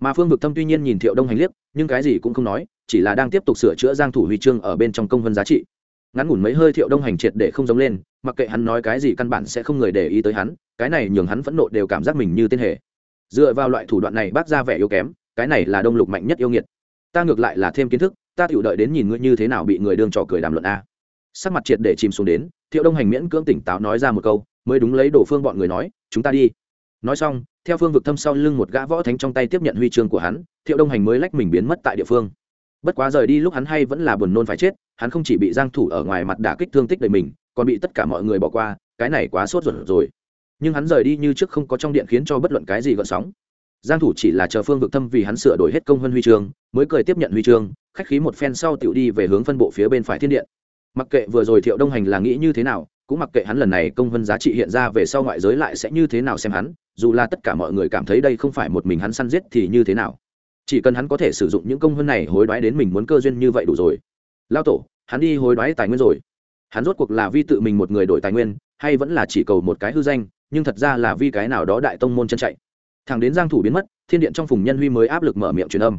Mà phương vực thâm tuy nhiên nhìn thiệu đông hành liếc, nhưng cái gì cũng không nói, chỉ là đang tiếp tục sửa chữa giang thủ huy chương ở bên trong công vân giá trị. Ngắn ngủn mấy hơi thiệu đông hành triệt để không giống lên, mặc kệ hắn nói cái gì căn bản sẽ không người để ý tới hắn, cái này nhường hắn phẫn nộ đều cảm giác mình như tên hề dựa vào loại thủ đoạn này bác ra vẻ yếu kém, cái này là đông lục mạnh nhất yêu nghiệt. Ta ngược lại là thêm kiến thức, ta tự đợi đến nhìn ngươi như thế nào bị người đương trò cười đàm luận a. Sắc mặt triệt để chìm xuống đến, thiệu đông hành miễn cưỡng tỉnh táo nói ra một câu, mới đúng lấy đổ phương bọn người nói, chúng ta đi. Nói xong, theo phương vực thâm sau lưng một gã võ thánh trong tay tiếp nhận huy chương của hắn, thiệu đông hành mới lách mình biến mất tại địa phương. Bất quá rời đi lúc hắn hay vẫn là buồn nôn phải chết, hắn không chỉ bị giang thủ ở ngoài mặt đả kích thương tích đầy mình, còn bị tất cả mọi người bỏ qua, cái này quá sốt ruột rồi nhưng hắn rời đi như trước không có trong điện khiến cho bất luận cái gì gợn sóng. Giang thủ chỉ là chờ phương vực thâm vì hắn sửa đổi hết công vân huy chương, mới cười tiếp nhận huy chương, khách khí một phen sau tiểu đi về hướng phân bộ phía bên phải thiên điện. Mặc kệ vừa rồi thiệu đông hành là nghĩ như thế nào, cũng mặc kệ hắn lần này công vân giá trị hiện ra về sau ngoại giới lại sẽ như thế nào xem hắn, dù là tất cả mọi người cảm thấy đây không phải một mình hắn săn giết thì như thế nào. Chỉ cần hắn có thể sử dụng những công vân này hối đoái đến mình muốn cơ duyên như vậy đủ rồi. Lao tổ, hắn đi hối đoái tài nguyên rồi. Hắn rốt cuộc là vi tự mình một người đổi tài nguyên, hay vẫn là chỉ cầu một cái hư danh nhưng thật ra là vì cái nào đó đại tông môn chân chạy. Thằng đến giang thủ biến mất, thiên điện trong phùng nhân huy mới áp lực mở miệng truyền âm.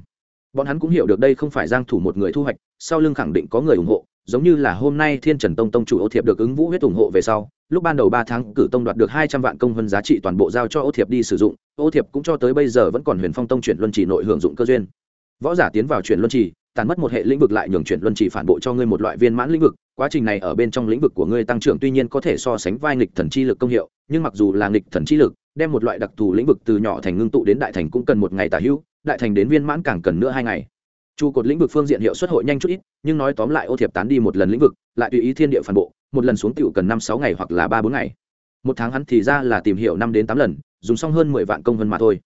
Bọn hắn cũng hiểu được đây không phải giang thủ một người thu hoạch, sau lưng khẳng định có người ủng hộ, giống như là hôm nay thiên trần tông tông chủ ô thiệp được ứng vũ huyết ủng hộ về sau, lúc ban đầu ba tháng cử tông đoạt được hai trăm vạn công hơn giá trị toàn bộ giao cho ô thiệp đi sử dụng, ô thiệp cũng cho tới bây giờ vẫn còn huyền phong tông chuyển luân trì nội hưởng dụng cơ duyên. Võ giả tiến vào chuyển luân trì tàn mất một hệ lĩnh vực lại nhường chuyển luân trì phản bộ cho ngươi một loại viên mãn lĩnh vực quá trình này ở bên trong lĩnh vực của ngươi tăng trưởng tuy nhiên có thể so sánh vai nghịch thần chi lực công hiệu, nhưng mặc dù là nghịch thần chi lực, đem một loại đặc thù lĩnh vực từ nhỏ thành ngưng tụ đến đại thành cũng cần một ngày tả hữu, đại thành đến viên mãn càng cần nữa hai ngày. Trụ cột lĩnh vực phương diện hiệu suất hội nhanh chút ít, nhưng nói tóm lại ô thiệp tán đi một lần lĩnh vực, lại tùy ý thiên địa phản bộ, một lần xuống tựu cần năm sáu ngày hoặc là ba bốn ngày. Một tháng hắn thì ra là tìm hiểu năm đến tám lần, dùng xong hơn mười vạn công vân mà thôi.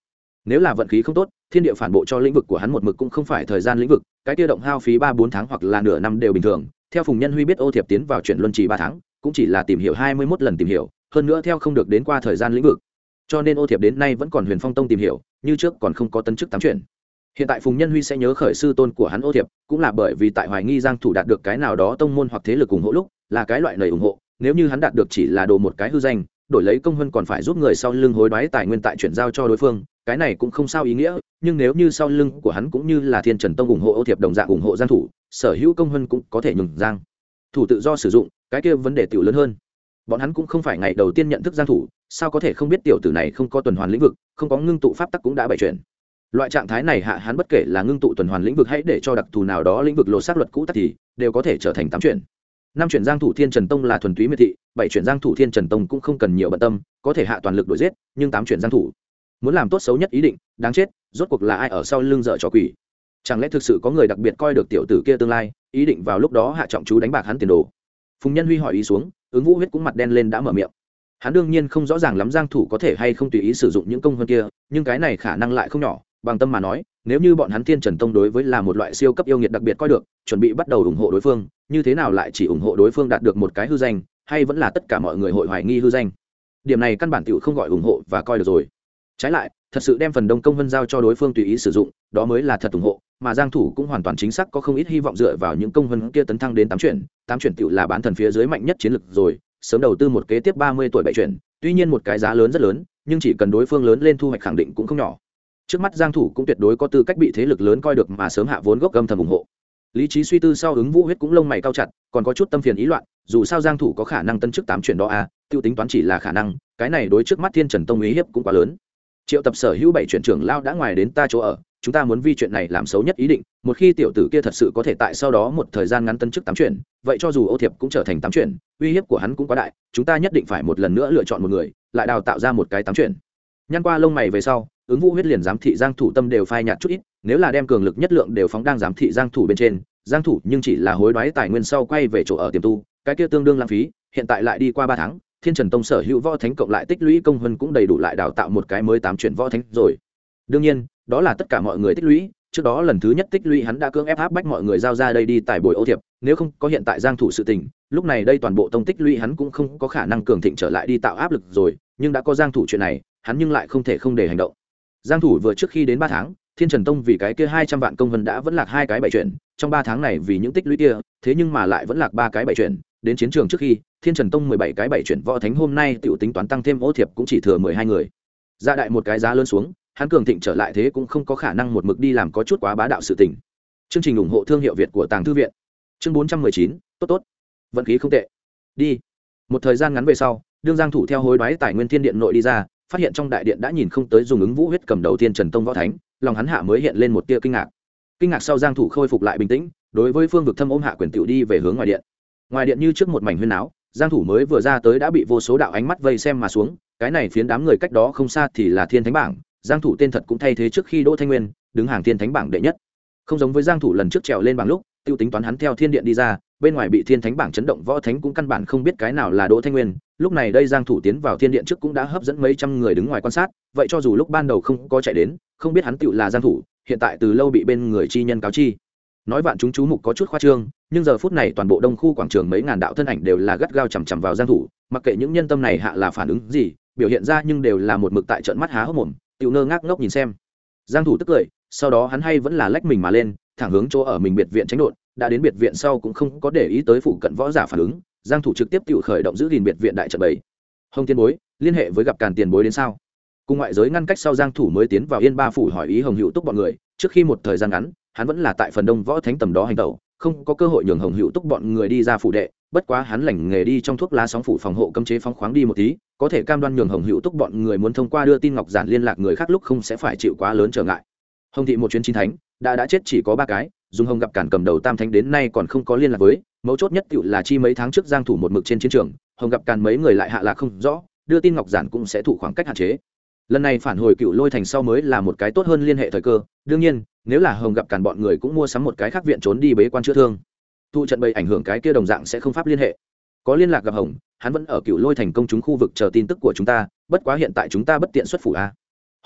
Nếu là vận khí không tốt, thiên địa phản bộ cho lĩnh vực của hắn một mực cũng không phải thời gian lĩnh vực, cái tiêu động hao phí ba bốn tháng hoặc là nửa năm đều bình thường theo phùng nhân huy biết ô thiệp tiến vào chuyển luân trì ba tháng, cũng chỉ là tìm hiểu hai mươi mốt lần tìm hiểu, hơn nữa theo không được đến qua thời gian lĩnh vực. Cho nên ô thiệp đến nay vẫn còn huyền phong tông tìm hiểu, như trước còn không có tấn chức tám chuyển hiện tại phùng nhân huy sẽ nhớ khởi sư tôn của hắn ô thiệp, cũng là bởi vì tại hoài nghi giang thủ đạt được cái nào đó tông môn hoặc thế lực ủng hộ lúc, là cái loại lời ủng hộ, nếu như hắn đạt được chỉ là đồ một cái hư danh đổi lấy công hơn còn phải giúp người sau lưng hối đoái tài nguyên tại chuyển giao cho đối phương, cái này cũng không sao ý nghĩa, nhưng nếu như sau lưng của hắn cũng như là thiên trần tông ủng hộ ô thiệp đồng dạng ủng hộ giang thủ, sở hữu công hơn cũng có thể nhường giang thủ tự do sử dụng, cái kia vấn đề tiểu lớn hơn. Bọn hắn cũng không phải ngày đầu tiên nhận thức giang thủ, sao có thể không biết tiểu tử này không có tuần hoàn lĩnh vực, không có ngưng tụ pháp tắc cũng đã bày chuyển loại trạng thái này hạ hắn bất kể là ngưng tụ tuần hoàn lĩnh vực hãy để cho đặc thù nào đó lĩnh vực lột xác luật cũ tắc thì đều có thể trở thành tám chuyển năm chuyển giang thủ thiên trần tông là thuần túy miệt thị, bảy chuyển giang thủ thiên trần tông cũng không cần nhiều bận tâm, có thể hạ toàn lực đuổi giết, nhưng tám chuyển giang thủ muốn làm tốt xấu nhất ý định, đáng chết, rốt cuộc là ai ở sau lưng dở trò quỷ? Chẳng lẽ thực sự có người đặc biệt coi được tiểu tử kia tương lai, ý định vào lúc đó hạ trọng chú đánh bạc hắn tiền đồ? Phùng nhân huy hỏi ý xuống, ứng vũ huyết cũng mặt đen lên đã mở miệng. Hắn đương nhiên không rõ ràng lắm giang thủ có thể hay không tùy ý sử dụng những công hơn kia, nhưng cái này khả năng lại không nhỏ, bằng tâm mà nói nếu như bọn hắn thiên trần tông đối với là một loại siêu cấp yêu nghiệt đặc biệt coi được, chuẩn bị bắt đầu ủng hộ đối phương, như thế nào lại chỉ ủng hộ đối phương đạt được một cái hư danh, hay vẫn là tất cả mọi người hội hoài nghi hư danh? Điểm này căn bản tiểu không gọi ủng hộ và coi được rồi. Trái lại, thật sự đem phần đông công vân giao cho đối phương tùy ý sử dụng, đó mới là thật ủng hộ, mà giang thủ cũng hoàn toàn chính xác có không ít hy vọng dựa vào những công vân kia tấn thăng đến tám chuyển tám chuyển tiểu là bán thần phía dưới mạnh nhất chiến lực rồi, sớm đầu tư một kế tiếp 30 tuổi bảy chuyển, tuy nhiên một cái giá lớn rất lớn, nhưng chỉ cần đối phương lớn lên thu hoạch khẳng định cũng không nhỏ trước mắt giang thủ cũng tuyệt đối có tư cách bị thế lực lớn coi được mà sớm hạ vốn gốc âm thầm ủng hộ. Lý trí suy tư sau ứng vũ huyết cũng lông mày cao chặt, còn có chút tâm phiền ý loạn, dù sao giang thủ có khả năng tân chức tám chuyển đó à tiêu tính toán chỉ là khả năng, cái này đối trước mắt thiên trần tông ý hiếp cũng quá lớn. Triệu tập sở hữu bảy chuyển trưởng lao đã ngoài đến ta chỗ ở, chúng ta muốn vi chuyện này làm xấu nhất ý định, một khi tiểu tử kia thật sự có thể tại sau đó một thời gian ngắn tân chức tám chuyển, vậy cho dù ô thiệp cũng trở thành tám chuyển, uy hiếp của hắn cũng quá đại, chúng ta nhất định phải một lần nữa lựa chọn một người, lại đào tạo ra một cái tám chuyển. Nhăn qua lông mày về sau ứng vũ huyết liền giám thị giang thủ tâm đều phai nhạt chút ít, nếu là đem cường lực nhất lượng đều phóng đang giám thị giang thủ bên trên, giang thủ nhưng chỉ là hối đoái tài nguyên sau quay về chỗ ở tiềm tu, cái kia tương đương lãng phí, hiện tại lại đi qua ba tháng, thiên trần tông sở hữu võ thánh cộng lại tích lũy công hơn cũng đầy đủ lại đào tạo một cái mới tám chuyển võ thánh rồi. Đương nhiên, đó là tất cả mọi người tích lũy, trước đó lần thứ nhất tích lũy hắn đã cưỡng ép áp bách mọi người giao ra đây đi tại buổi ô thiệp, nếu không có hiện tại giang thủ sự tình, lúc này đây toàn bộ tông tích lũy hắn cũng không có khả năng cường thịnh trở lại đi tạo áp lực rồi, nhưng đã có giang thủ chuyện này, hắn nhưng lại không thể không để hành động giang thủ vừa trước khi đến ba tháng, thiên trần tông vì cái kia hai trăm vạn công vân đã vẫn lạc hai cái bảy chuyển, trong ba tháng này vì những tích lũy kia, thế nhưng mà lại vẫn lạc ba cái bảy chuyển. Đến chiến trường trước khi, thiên trần tông mười bảy cái bảy chuyển võ thánh hôm nay tiểu tính toán tăng thêm ô thiệp cũng chỉ thừa mười hai người. Gia đại một cái giá lớn xuống, hắn cường thịnh trở lại thế cũng không có khả năng một mực đi làm có chút quá bá đạo sự tình. Chương trình ủng hộ thương hiệu việt của tàng thư viện. Chương bốn trăm mười chín, tốt tốt. Vận khí không tệ. Đi. Một thời gian ngắn về sau, đương giang thủ theo hối đoái tài nguyên thiên điện nội đi ra phát hiện trong đại điện đã nhìn không tới dùng ứng vũ huyết cầm đầu tiên trần tông võ thánh, lòng hắn hạ mới hiện lên một tia kinh ngạc. Kinh ngạc sau giang thủ khôi phục lại bình tĩnh, đối với phương vực thâm ôm hạ quyền tiểu đi về hướng ngoài điện. Ngoài điện như trước một mảnh huyên áo giang thủ mới vừa ra tới đã bị vô số đạo ánh mắt vây xem mà xuống, cái này phiến đám người cách đó không xa thì là thiên thánh bảng, giang thủ tên thật cũng thay thế trước khi đỗ thanh nguyên, đứng hàng thiên thánh bảng đệ nhất. Không giống với giang thủ lần trước trèo lên bảng lúc, tiêu tính toán hắn theo thiên điện đi ra, bên ngoài bị thiên thánh bảng chấn động võ thánh cũng căn bản không biết cái nào là đỗ thanh nguyên lúc này đây giang thủ tiến vào thiên điện trước cũng đã hấp dẫn mấy trăm người đứng ngoài quan sát, vậy cho dù lúc ban đầu không có chạy đến, không biết hắn tựu là giang thủ, hiện tại từ lâu bị bên người chi nhân cáo chi. Nói vạn chúng chú mục có chút khoa trương, nhưng giờ phút này toàn bộ đông khu quảng trường mấy ngàn đạo thân ảnh đều là gắt gao chằm chằm vào giang thủ, mặc kệ những nhân tâm này hạ là phản ứng gì, biểu hiện ra nhưng đều là một mực tại trận mắt há hốc mồm tiểu nơ ngác ngốc nhìn xem. Giang thủ tức cười, sau đó hắn hay vẫn là lách mình mà lên, thẳng hướng chỗ ở mình biệt viện tránh đột, đã đến biệt viện sau cũng không có để ý tới phụ cận võ giả phản ứng giang thủ trực tiếp tự khởi động giữ gìn biệt viện đại trận bảy. Hồng tiên bối, liên hệ với gặp càn tiền bối đến sao? Cùng ngoại giới ngăn cách sau giang thủ mới tiến vào yên ba phủ hỏi ý hồng hữu túc bọn người, trước khi một thời gian ngắn, hắn vẫn là tại phần đông võ thánh tầm đó hành tẩu, không có cơ hội nhường hồng hữu túc bọn người đi ra phủ đệ, bất quá hắn lành nghề đi trong thuốc lá sóng phủ phòng hộ cấm chế phóng khoáng đi một tí, có thể cam đoan nhường hồng hữu túc bọn người muốn thông qua đưa tin ngọc giản liên lạc người khác lúc không sẽ phải chịu quá lớn trở ngại. Hồng thị một chuyến chín thánh, đã đã chết chỉ có ba cái, dùng hồng gặp cản cầm đầu tam thánh đến nay còn không có liên lạc với mấu chốt nhất cựu là chi mấy tháng trước giang thủ một mực trên chiến trường, hồng gặp càn mấy người lại hạ lạc không rõ, đưa tin ngọc giản cũng sẽ thủ khoảng cách hạn chế. Lần này phản hồi cựu lôi thành sau mới là một cái tốt hơn liên hệ thời cơ, đương nhiên, nếu là hồng gặp càn bọn người cũng mua sắm một cái khác viện trốn đi bế quan chữa thương. Thu trận bày ảnh hưởng cái kia đồng dạng sẽ không pháp liên hệ. Có liên lạc gặp hồng, hắn vẫn ở cựu lôi thành công chúng khu vực chờ tin tức của chúng ta, bất quá hiện tại chúng ta bất tiện xuất phủ a.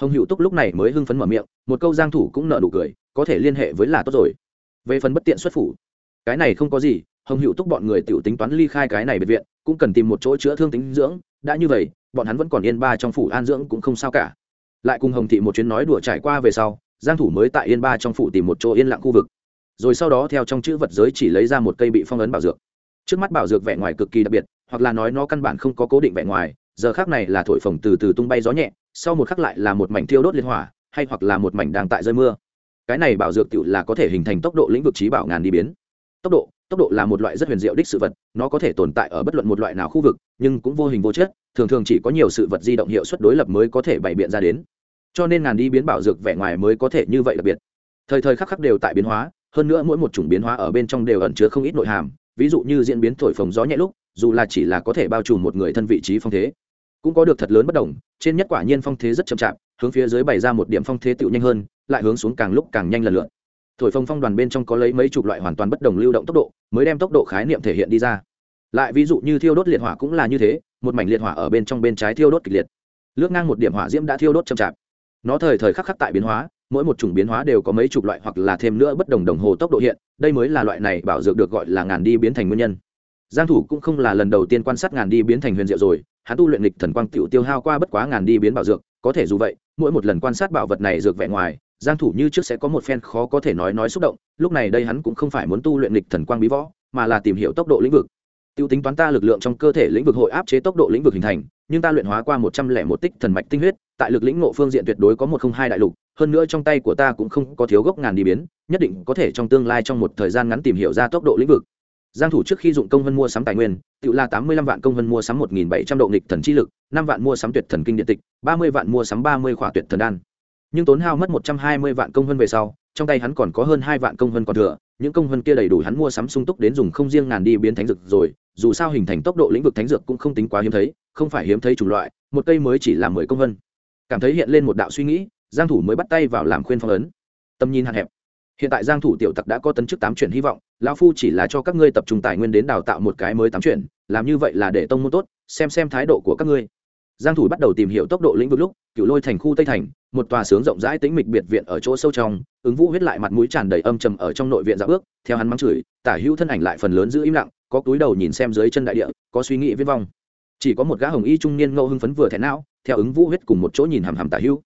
Hồng hữu túc lúc này mới hưng phấn mở miệng, một câu giang thủ cũng nợ nụ cười, có thể liên hệ với là tốt rồi. Về phần bất tiện xuất phủ, cái này không có gì hồng hữu túc bọn người tiểu tính toán ly khai cái này biệt viện, cũng cần tìm một chỗ chữa thương tính dưỡng, đã như vậy, bọn hắn vẫn còn yên ba trong phủ an dưỡng cũng không sao cả. Lại cùng hồng thị một chuyến nói đùa trải qua về sau, giang thủ mới tại yên ba trong phủ tìm một chỗ yên lặng khu vực. Rồi sau đó theo trong chữ vật giới chỉ lấy ra một cây bị phong ấn bảo dược. Trước mắt bảo dược vẻ ngoài cực kỳ đặc biệt, hoặc là nói nó căn bản không có cố định vẻ ngoài, giờ khác này là thổi phồng từ từ tung bay gió nhẹ, sau một khắc lại là một mảnh thiêu đốt liên hỏa, hay hoặc là một mảnh đang tại rơi mưa. Cái này bảo dược tựu là có thể hình thành tốc độ lĩnh vực trí bảo ngàn đi biến. Tốc độ tốc độ là một loại rất huyền diệu đích sự vật, nó có thể tồn tại ở bất luận một loại nào khu vực, nhưng cũng vô hình vô chất, thường thường chỉ có nhiều sự vật di động hiệu suất đối lập mới có thể bày biện ra đến. Cho nên ngàn đi biến bảo dược vẻ ngoài mới có thể như vậy đặc biệt. Thời thời khắc khắc đều tại biến hóa, hơn nữa mỗi một chủng biến hóa ở bên trong đều ẩn chứa không ít nội hàm, ví dụ như diễn biến thổi phồng gió nhẹ lúc, dù là chỉ là có thể bao trùm một người thân vị trí phong thế, cũng có được thật lớn bất đồng, trên nhất quả nhiên phong thế rất chậm chạp, hướng phía dưới bày ra một điểm phong thế tựu nhanh hơn, lại hướng xuống càng lúc càng nhanh lần lượt thổi phồng phong đoàn bên trong có lấy mấy chục loại hoàn toàn bất đồng lưu động tốc độ, mới đem tốc độ khái niệm thể hiện đi ra. Lại ví dụ như thiêu đốt liệt hỏa cũng là như thế, một mảnh liệt hỏa ở bên trong bên trái thiêu đốt kịch liệt. Lướt ngang một điểm hỏa diễm đã thiêu đốt chậm chạp. Nó thời thời khắc khắc tại biến hóa, mỗi một chủng biến hóa đều có mấy chục loại hoặc là thêm nữa bất đồng đồng hồ tốc độ hiện, đây mới là loại này bảo dược được gọi là ngàn đi biến thành nguyên nhân. Giang thủ cũng không là lần đầu tiên quan sát ngàn đi biến thành huyền diệu rồi, hắn tu luyện lịch thần quang tiểu tiêu hao qua bất quá ngàn đi biến bảo dược, có thể dù vậy, mỗi một lần quan sát bảo vật này dược vẻ ngoài giang thủ như trước sẽ có một phen khó có thể nói nói xúc động, lúc này đây hắn cũng không phải muốn tu luyện lịch thần quang bí võ, mà là tìm hiểu tốc độ lĩnh vực. Tiêu tính toán ta lực lượng trong cơ thể lĩnh vực hội áp chế tốc độ lĩnh vực hình thành, nhưng ta luyện hóa qua một trăm lẻ một tích thần mạch tinh huyết, tại lực lĩnh ngộ phương diện tuyệt đối có một không hai đại lục, hơn nữa trong tay của ta cũng không có thiếu gốc ngàn đi biến, nhất định có thể trong tương lai trong một thời gian ngắn tìm hiểu ra tốc độ lĩnh vực. Giang thủ trước khi dụng công vân mua sắm tài nguyên tự là tám mươi lăm vạn công vân mua sắm một nghìn bảy trăm độ nghịch thần chi lực, năm vạn mua sắm tuyệt thần kinh điện tịch, ba mươi vạn mua sắm ba mươi khỏa tuyệt thần đan nhưng tốn hao mất một trăm hai mươi vạn công hơn về sau, trong tay hắn còn có hơn hai vạn công hơn còn thừa, những công hơn kia đầy đủ hắn mua sắm sung túc đến dùng không riêng ngàn đi biến thánh dược rồi, dù sao hình thành tốc độ lĩnh vực thánh dược cũng không tính quá hiếm thấy, không phải hiếm thấy chủng loại, một cây mới chỉ là mười công hơn. Cảm thấy hiện lên một đạo suy nghĩ, giang thủ mới bắt tay vào làm khuyên phong ấn. Tầm nhìn hạn hẹp. Hiện tại giang thủ tiểu tặc đã có tấn chức tám chuyển hy vọng, lão phu chỉ là cho các ngươi tập trung tài nguyên đến đào tạo một cái mới tám chuyển, làm như vậy là để tông môn tốt, xem xem thái độ của các ngươi. Giang thủ bắt đầu tìm hiểu tốc độ lĩnh vực lúc cựu lôi thành khu tây thành một tòa sướng rộng rãi tĩnh mịch biệt viện ở chỗ sâu trong, ứng vũ huyết lại mặt mũi tràn đầy âm trầm ở trong nội viện dạo bước, theo hắn mắng chửi, tả hữu thân ảnh lại phần lớn giữ im lặng, có túi đầu nhìn xem dưới chân đại địa, có suy nghĩ viết vong. Chỉ có một gã hồng y trung niên ngẫu hưng phấn vừa thẹn não, theo ứng vũ huyết cùng một chỗ nhìn hàm hàm tả hữu.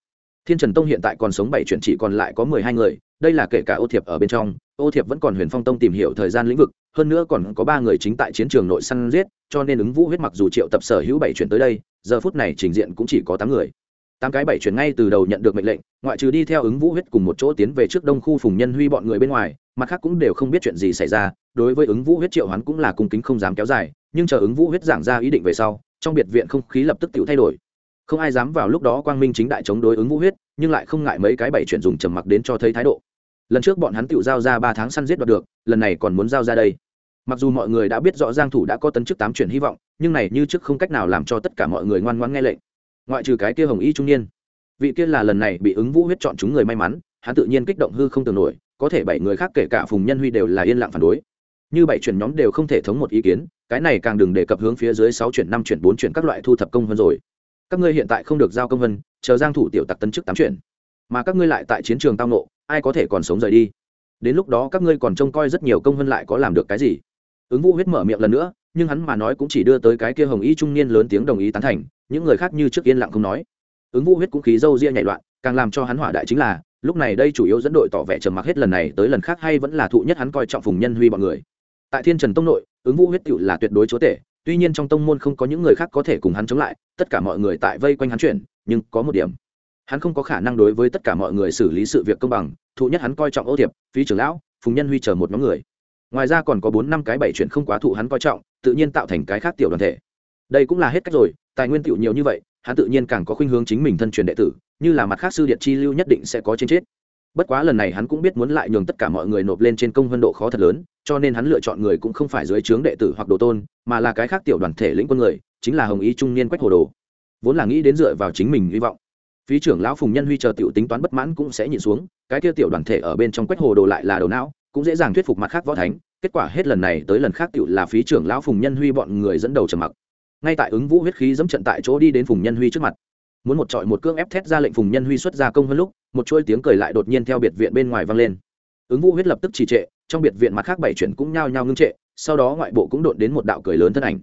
Thiên trần tông hiện tại còn sống bảy chuyển chỉ còn lại có mười hai người, đây là kể cả ô thiệp ở bên trong, ô thiệp vẫn còn huyền phong tông tìm hiểu thời gian lĩnh vực, hơn nữa còn có ba người chính tại chiến trường nội săn giết, cho nên ứng vũ huyết mặc dù triệu tập sở hữu bảy chuyển tới đây, giờ phút này trình diện cũng chỉ có tám người tám cái bảy chuyển ngay từ đầu nhận được mệnh lệnh, ngoại trừ đi theo ứng vũ huyết cùng một chỗ tiến về trước đông khu phùng nhân huy bọn người bên ngoài, mặt khác cũng đều không biết chuyện gì xảy ra, đối với ứng vũ huyết triệu hắn cũng là cung kính không dám kéo dài, nhưng chờ ứng vũ huyết giảng ra ý định về sau, trong biệt viện không khí lập tức tự thay đổi. Không ai dám vào lúc đó quang minh chính đại chống đối ứng vũ huyết, nhưng lại không ngại mấy cái bảy chuyển dùng trầm mặc đến cho thấy thái độ. Lần trước bọn hắn tự giao ra ba tháng săn giết đoạt được, lần này còn muốn giao ra đây. Mặc dù mọi người đã biết rõ giang thủ đã có tấn chức tám chuyển hy vọng, nhưng này như trước không cách nào làm cho tất cả mọi người ngoan ngoãn nghe lệnh ngoại trừ cái kia hồng y trung niên. Vị kia là lần này bị ứng vũ huyết chọn chúng người may mắn, hắn tự nhiên kích động hư không tưởng nổi, có thể bảy người khác kể cả phùng nhân huy đều là yên lặng phản đối. Như bảy chuyển nhóm đều không thể thống một ý kiến, cái này càng đừng đề cập hướng phía dưới sáu chuyển, năm chuyển, bốn chuyển các loại thu thập công vân rồi. Các ngươi hiện tại không được giao công vân, chờ giang thủ tiểu tặc tấn chức tám chuyển. Mà các ngươi lại tại chiến trường tao nộ ai có thể còn sống rời đi? Đến lúc đó các ngươi còn trông coi rất nhiều công vân lại có làm được cái gì? Ứng vũ huyết mở miệng lần nữa, nhưng hắn mà nói cũng chỉ đưa tới cái kia hồng y trung niên lớn tiếng đồng ý tán thành những người khác như trước yên lặng không nói. Ứng vũ huyết cũng khí dâu ria nhảy loạn, càng làm cho hắn hỏa đại chính là, lúc này đây chủ yếu dẫn đội tỏ vẻ trầm mặc hết lần này tới lần khác hay vẫn là thụ nhất hắn coi trọng phùng nhân huy bọn người. Tại thiên trần tông nội, ứng vũ huyết tựu là tuyệt đối chúa tể, tuy nhiên trong tông môn không có những người khác có thể cùng hắn chống lại, tất cả mọi người tại vây quanh hắn chuyển, nhưng có một điểm. Hắn không có khả năng đối với tất cả mọi người xử lý sự việc công bằng, thụ nhất hắn coi trọng ô thiệp, phí trưởng lão, phùng nhân huy chờ một nhóm người. Ngoài ra còn có bốn năm cái bảy chuyện không quá thụ hắn coi trọng, tự nhiên tạo thành cái khác tiểu đoàn thể. Đây cũng là hết cách rồi tài nguyên tiểu nhiều như vậy, hắn tự nhiên càng có khuynh hướng chính mình thân truyền đệ tử, như là mặt khác sư điện chi lưu nhất định sẽ có trên chết. Bất quá lần này hắn cũng biết muốn lại nhường tất cả mọi người nộp lên trên công hơn độ khó thật lớn, cho nên hắn lựa chọn người cũng không phải dưới trướng đệ tử hoặc đồ tôn, mà là cái khác tiểu đoàn thể lĩnh quân người, chính là hồng ý trung niên quách hồ đồ. Vốn là nghĩ đến dựa vào chính mình hy vọng, phí trưởng lão phùng nhân huy chờ tiểu tính toán bất mãn cũng sẽ nhịn xuống, cái kia tiểu đoàn thể ở bên trong quách hồ đồ lại là đầu não, cũng dễ dàng thuyết phục mặt khác võ thánh, kết quả hết lần này tới lần khác tiểu là phí trưởng lão phùng nhân huy bọn người dẫn đầu trầm mặc ngay tại ứng vũ huyết khí dẫm trận tại chỗ đi đến phùng nhân huy trước mặt. Muốn một trọi một cương ép thét ra lệnh phùng nhân huy xuất ra công hơn lúc, một chuỗi tiếng cười lại đột nhiên theo biệt viện bên ngoài vang lên. Ứng vũ huyết lập tức trì trệ, trong biệt viện mặt khác bảy chuyển cũng nhao nhao ngưng trệ, sau đó ngoại bộ cũng đột đến một đạo cười lớn thân ảnh.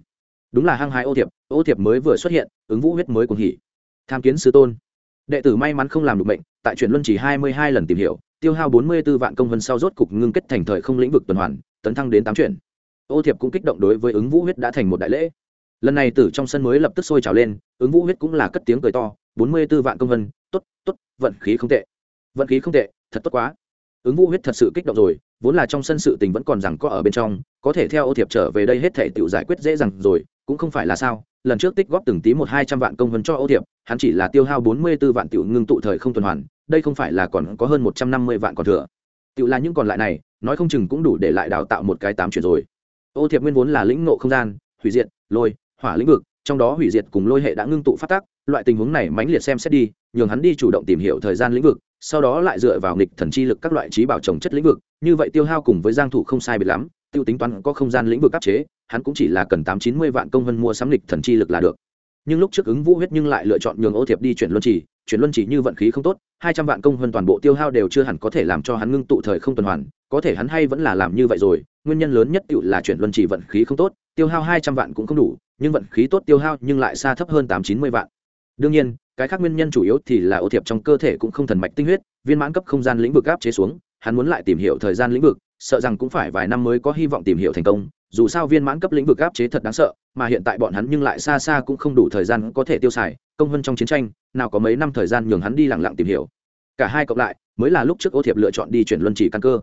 Đúng là hăng hai ô thiệp ô thiệp mới vừa xuất hiện, ứng vũ huyết mới cùng hỉ. Tham kiến sứ tôn. Đệ tử may mắn không làm được bệnh tại chuyển luân chỉ hai mươi hai lần tìm hiểu, tiêu hao bốn mươi b ố vạn công vân sau rốt cục ngưng kết thành thời không lĩnh vực tuần hoàn, tấn thăng đến tám chuyển ô thiệp cũng kích động đối với ứng vũ huyết đã thành một đại lễ lần này tử trong sân mới lập tức sôi trào lên, ứng vũ huyết cũng là cất tiếng cười to, bốn mươi b ố vạn công vân t ố t t ố t vận khí không tệ. Vận khí không tệ, thật tốt quá. Ứng vũ huyết thật sự kích động rồi, vốn là trong sân sự tình vẫn còn rằng có ở bên trong, có thể theo ô thiệp trở về đây hết thể tự giải quyết dễ dàng rồi, cũng không phải là sao, lần trước tích góp từng tí một hai trăm vạn công vân cho ô thiệp, hắn chỉ là tiêu hao bốn mươi b ố vạn tiểu ngưng tụ thời không tuần hoàn, đây không phải là còn có hơn một trăm năm mươi vạn còn thừa. Tiểu là những còn lại này, nói không chừng cũng đủ để lại đào tạo một cái tám chuyển rồi. Ô thiệp nguyên vốn là lĩnh nộ không gian, hủy diệt, lôi hỏa lĩnh vực, trong đó hủy diệt cùng lôi hệ đã ngưng tụ phát tác, loại tình huống này mãnh liệt xem xét đi, nhường hắn đi chủ động tìm hiểu thời gian lĩnh vực, sau đó lại dựa vào nghịch thần chi lực các loại trí bảo trồng chất lĩnh vực, như vậy tiêu hao cùng với giang thủ không sai biệt lắm, tiêu tính toán có không gian lĩnh vực áp chế, hắn cũng chỉ là cần tám chín mươi vạn công vân mua sắm nghịch thần chi lực là được. Nhưng lúc trước ứng vũ huyết nhưng lại lựa chọn nhường ô thiệp đi chuyển luân chỉ chuyển luân chỉ như vận khí không tốt, hai trăm vạn công vân toàn bộ tiêu hao đều chưa hẳn có thể làm cho hắn ngưng tụ thời không tuần hoàn, có thể hắn hay vẫn là làm như vậy rồi, nguyên nhân lớn nhất tự là chuyển luân chỉ vận khí không tốt, tiêu hao hai trăm vạn cũng không đủ nhưng vận khí tốt tiêu hao nhưng lại xa thấp hơn tám chín mươi vạn. Đương nhiên, cái khác nguyên nhân chủ yếu thì là ô thiệp trong cơ thể cũng không thần mạch tinh huyết, viên mãn cấp không gian lĩnh vực áp chế xuống, hắn muốn lại tìm hiểu thời gian lĩnh vực, sợ rằng cũng phải vài năm mới có hy vọng tìm hiểu thành công, dù sao viên mãn cấp lĩnh vực áp chế thật đáng sợ, mà hiện tại bọn hắn nhưng lại xa xa cũng không đủ thời gian có thể tiêu xài, công hơn trong chiến tranh, nào có mấy năm thời gian nhường hắn đi lẳng lặng tìm hiểu. Cả hai cộng lại, mới là lúc trước ô thiệp lựa chọn đi chuyển luân chỉ căn cơ.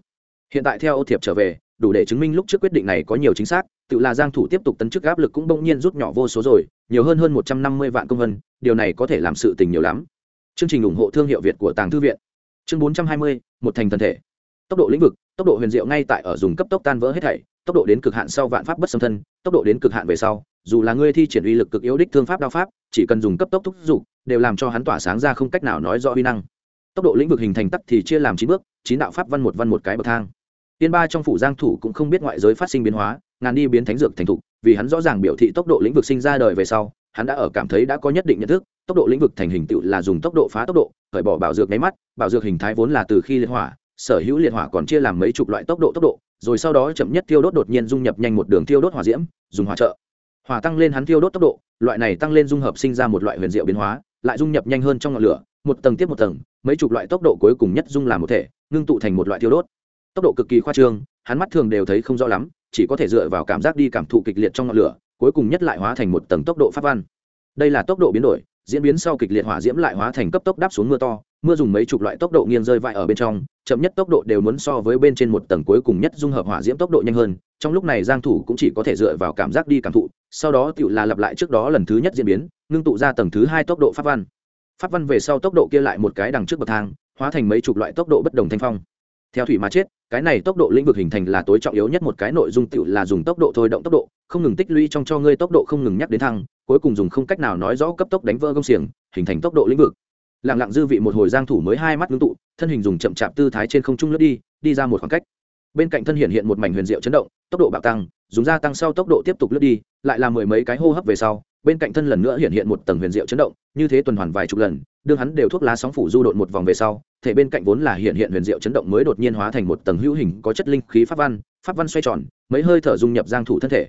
Hiện tại theo ô thiệp trở về đủ để chứng minh lúc trước quyết định này có nhiều chính xác tự là giang thủ tiếp tục tấn chức áp lực cũng bỗng nhiên rút nhỏ vô số rồi nhiều hơn hơn 150 vạn công vân điều này có thể làm sự tình nhiều lắm. Chương trình ủng hộ thương hiệu việt của tàng thư viện. Chương 420, một thành thần thể. Tốc độ lĩnh vực tốc độ huyền diệu ngay tại ở dùng cấp tốc tan vỡ hết thảy tốc độ đến cực hạn sau vạn pháp bất xâm thân tốc độ đến cực hạn về sau dù là ngươi thi triển uy lực cực yếu đích thương pháp đao pháp chỉ cần dùng cấp tốc thúc dục đều làm cho hắn tỏa sáng ra không cách nào nói rõ uy năng. Tốc độ lĩnh vực hình thành tắc thì chia làm chín bước chín đạo pháp văn một văn một cái bậc thang tiên ba trong phủ giang thủ cũng không biết ngoại giới phát sinh biến hóa, ngàn đi biến thánh dược thành thục, vì hắn rõ ràng biểu thị tốc độ lĩnh vực sinh ra đời về sau, hắn đã ở cảm thấy đã có nhất định nhận thức, tốc độ lĩnh vực thành hình tựu là dùng tốc độ phá tốc độ khởi bỏ bảo dược nháy mắt, bảo dược hình thái vốn là từ khi liệt hỏa, sở hữu liệt hỏa còn chia làm mấy chục loại tốc độ tốc độ, rồi sau đó chậm nhất tiêu đốt đột nhiên dung nhập nhanh một đường tiêu đốt hỏa diễm, dùng hỏa trợ. Hỏa tăng lên hắn tiêu đốt tốc độ, loại này tăng lên dung hợp sinh ra một loại huyền diệu biến hóa, lại dung nhập nhanh hơn trong ngọn lửa, một tầng tiếp một tầng, mấy chục loại tốc độ cuối cùng nhất dung làm một thể, ngưng tụ thành một loại tiêu đốt tốc độ cực kỳ khoa trương, hắn mắt thường đều thấy không rõ lắm, chỉ có thể dựa vào cảm giác đi cảm thụ kịch liệt trong ngọn lửa, cuối cùng nhất lại hóa thành một tầng tốc độ pháp văn. Đây là tốc độ biến đổi, diễn biến sau kịch liệt hỏa diễm lại hóa thành cấp tốc đáp xuống mưa to, mưa dùng mấy chục loại tốc độ nghiêng rơi vãi ở bên trong, chậm nhất tốc độ đều muốn so với bên trên một tầng cuối cùng nhất dung hợp hỏa diễm tốc độ nhanh hơn, trong lúc này giang thủ cũng chỉ có thể dựa vào cảm giác đi cảm thụ, sau đó tự là lặp lại trước đó lần thứ nhất diễn biến, ngưng tụ ra tầng thứ hai tốc độ pháp văn. Pháp văn về sau tốc độ kia lại một cái đằng trước bậc thang, hóa thành mấy chục loại tốc độ bất đồng thanh phong theo thủy mà chết, cái này tốc độ lĩnh vực hình thành là tối trọng yếu nhất một cái nội dung tự là dùng tốc độ thôi động tốc độ, không ngừng tích lũy trong cho ngươi tốc độ không ngừng nhắc đến thăng, cuối cùng dùng không cách nào nói rõ cấp tốc đánh vỡ công xiềng, hình thành tốc độ lĩnh vực. Lặng lặng dư vị một hồi giang thủ mới hai mắt ngưng tụ, thân hình dùng chậm chạp tư thái trên không trung lướt đi đi ra một khoảng cách. Bên cạnh thân hiện hiện một mảnh huyền diệu chấn động, tốc độ bạo tăng, dùng gia tăng sau tốc độ tiếp tục lướt đi, lại là mười mấy cái hô hấp về sau, bên cạnh thân lần nữa hiện hiện một tầng huyền diệu chấn động, như thế tuần hoàn vài chục lần đương hắn đều thuốc lá sóng phủ du độn một vòng về sau, thể bên cạnh vốn là hiện hiện huyền diệu chấn động mới đột nhiên hóa thành một tầng hữu hình có chất linh khí pháp văn pháp văn xoay tròn, mấy hơi thở dung nhập giang thủ thân thể.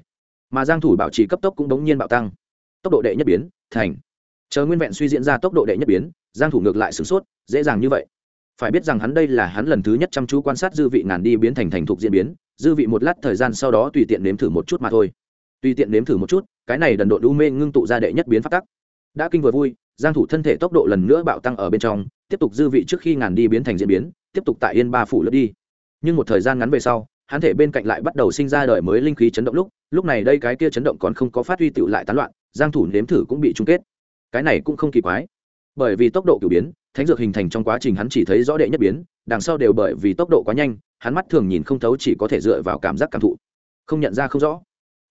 Mà giang thủ bảo trì cấp tốc cũng đống nhiên bạo tăng. Tốc độ đệ nhất biến, thành. Chờ nguyên vẹn suy diễn ra tốc độ đệ nhất biến, giang thủ ngược lại sửng sốt, dễ dàng như vậy. Phải biết rằng hắn đây là hắn lần thứ nhất chăm chú quan sát dư vị ngàn đi biến thành thành thục diễn biến, dư vị một lát thời gian sau đó tùy tiện nếm thử một chút mà thôi. Tùy tiện nếm thử một chút, cái này đần độn u mê ngưng tụ ra đệ nhất biến phát tắc. Đã kinh vừa vui giang thủ thân thể tốc độ lần nữa bạo tăng ở bên trong, tiếp tục dư vị trước khi ngàn đi biến thành diễn biến, tiếp tục tại yên ba phủ lướt đi. Nhưng một thời gian ngắn về sau, hắn thể bên cạnh lại bắt đầu sinh ra đời mới linh khí chấn động lúc lúc này đây cái kia chấn động còn không có phát huy tựu lại tán loạn, giang thủ nếm thử cũng bị chung kết. Cái này cũng không kỳ quái. Bởi vì tốc độ cửu biến, thánh dược hình thành trong quá trình hắn chỉ thấy rõ đệ nhất biến, đằng sau đều bởi vì tốc độ quá nhanh, hắn mắt thường nhìn không thấu chỉ có thể dựa vào cảm giác cảm thụ. Không nhận ra không rõ.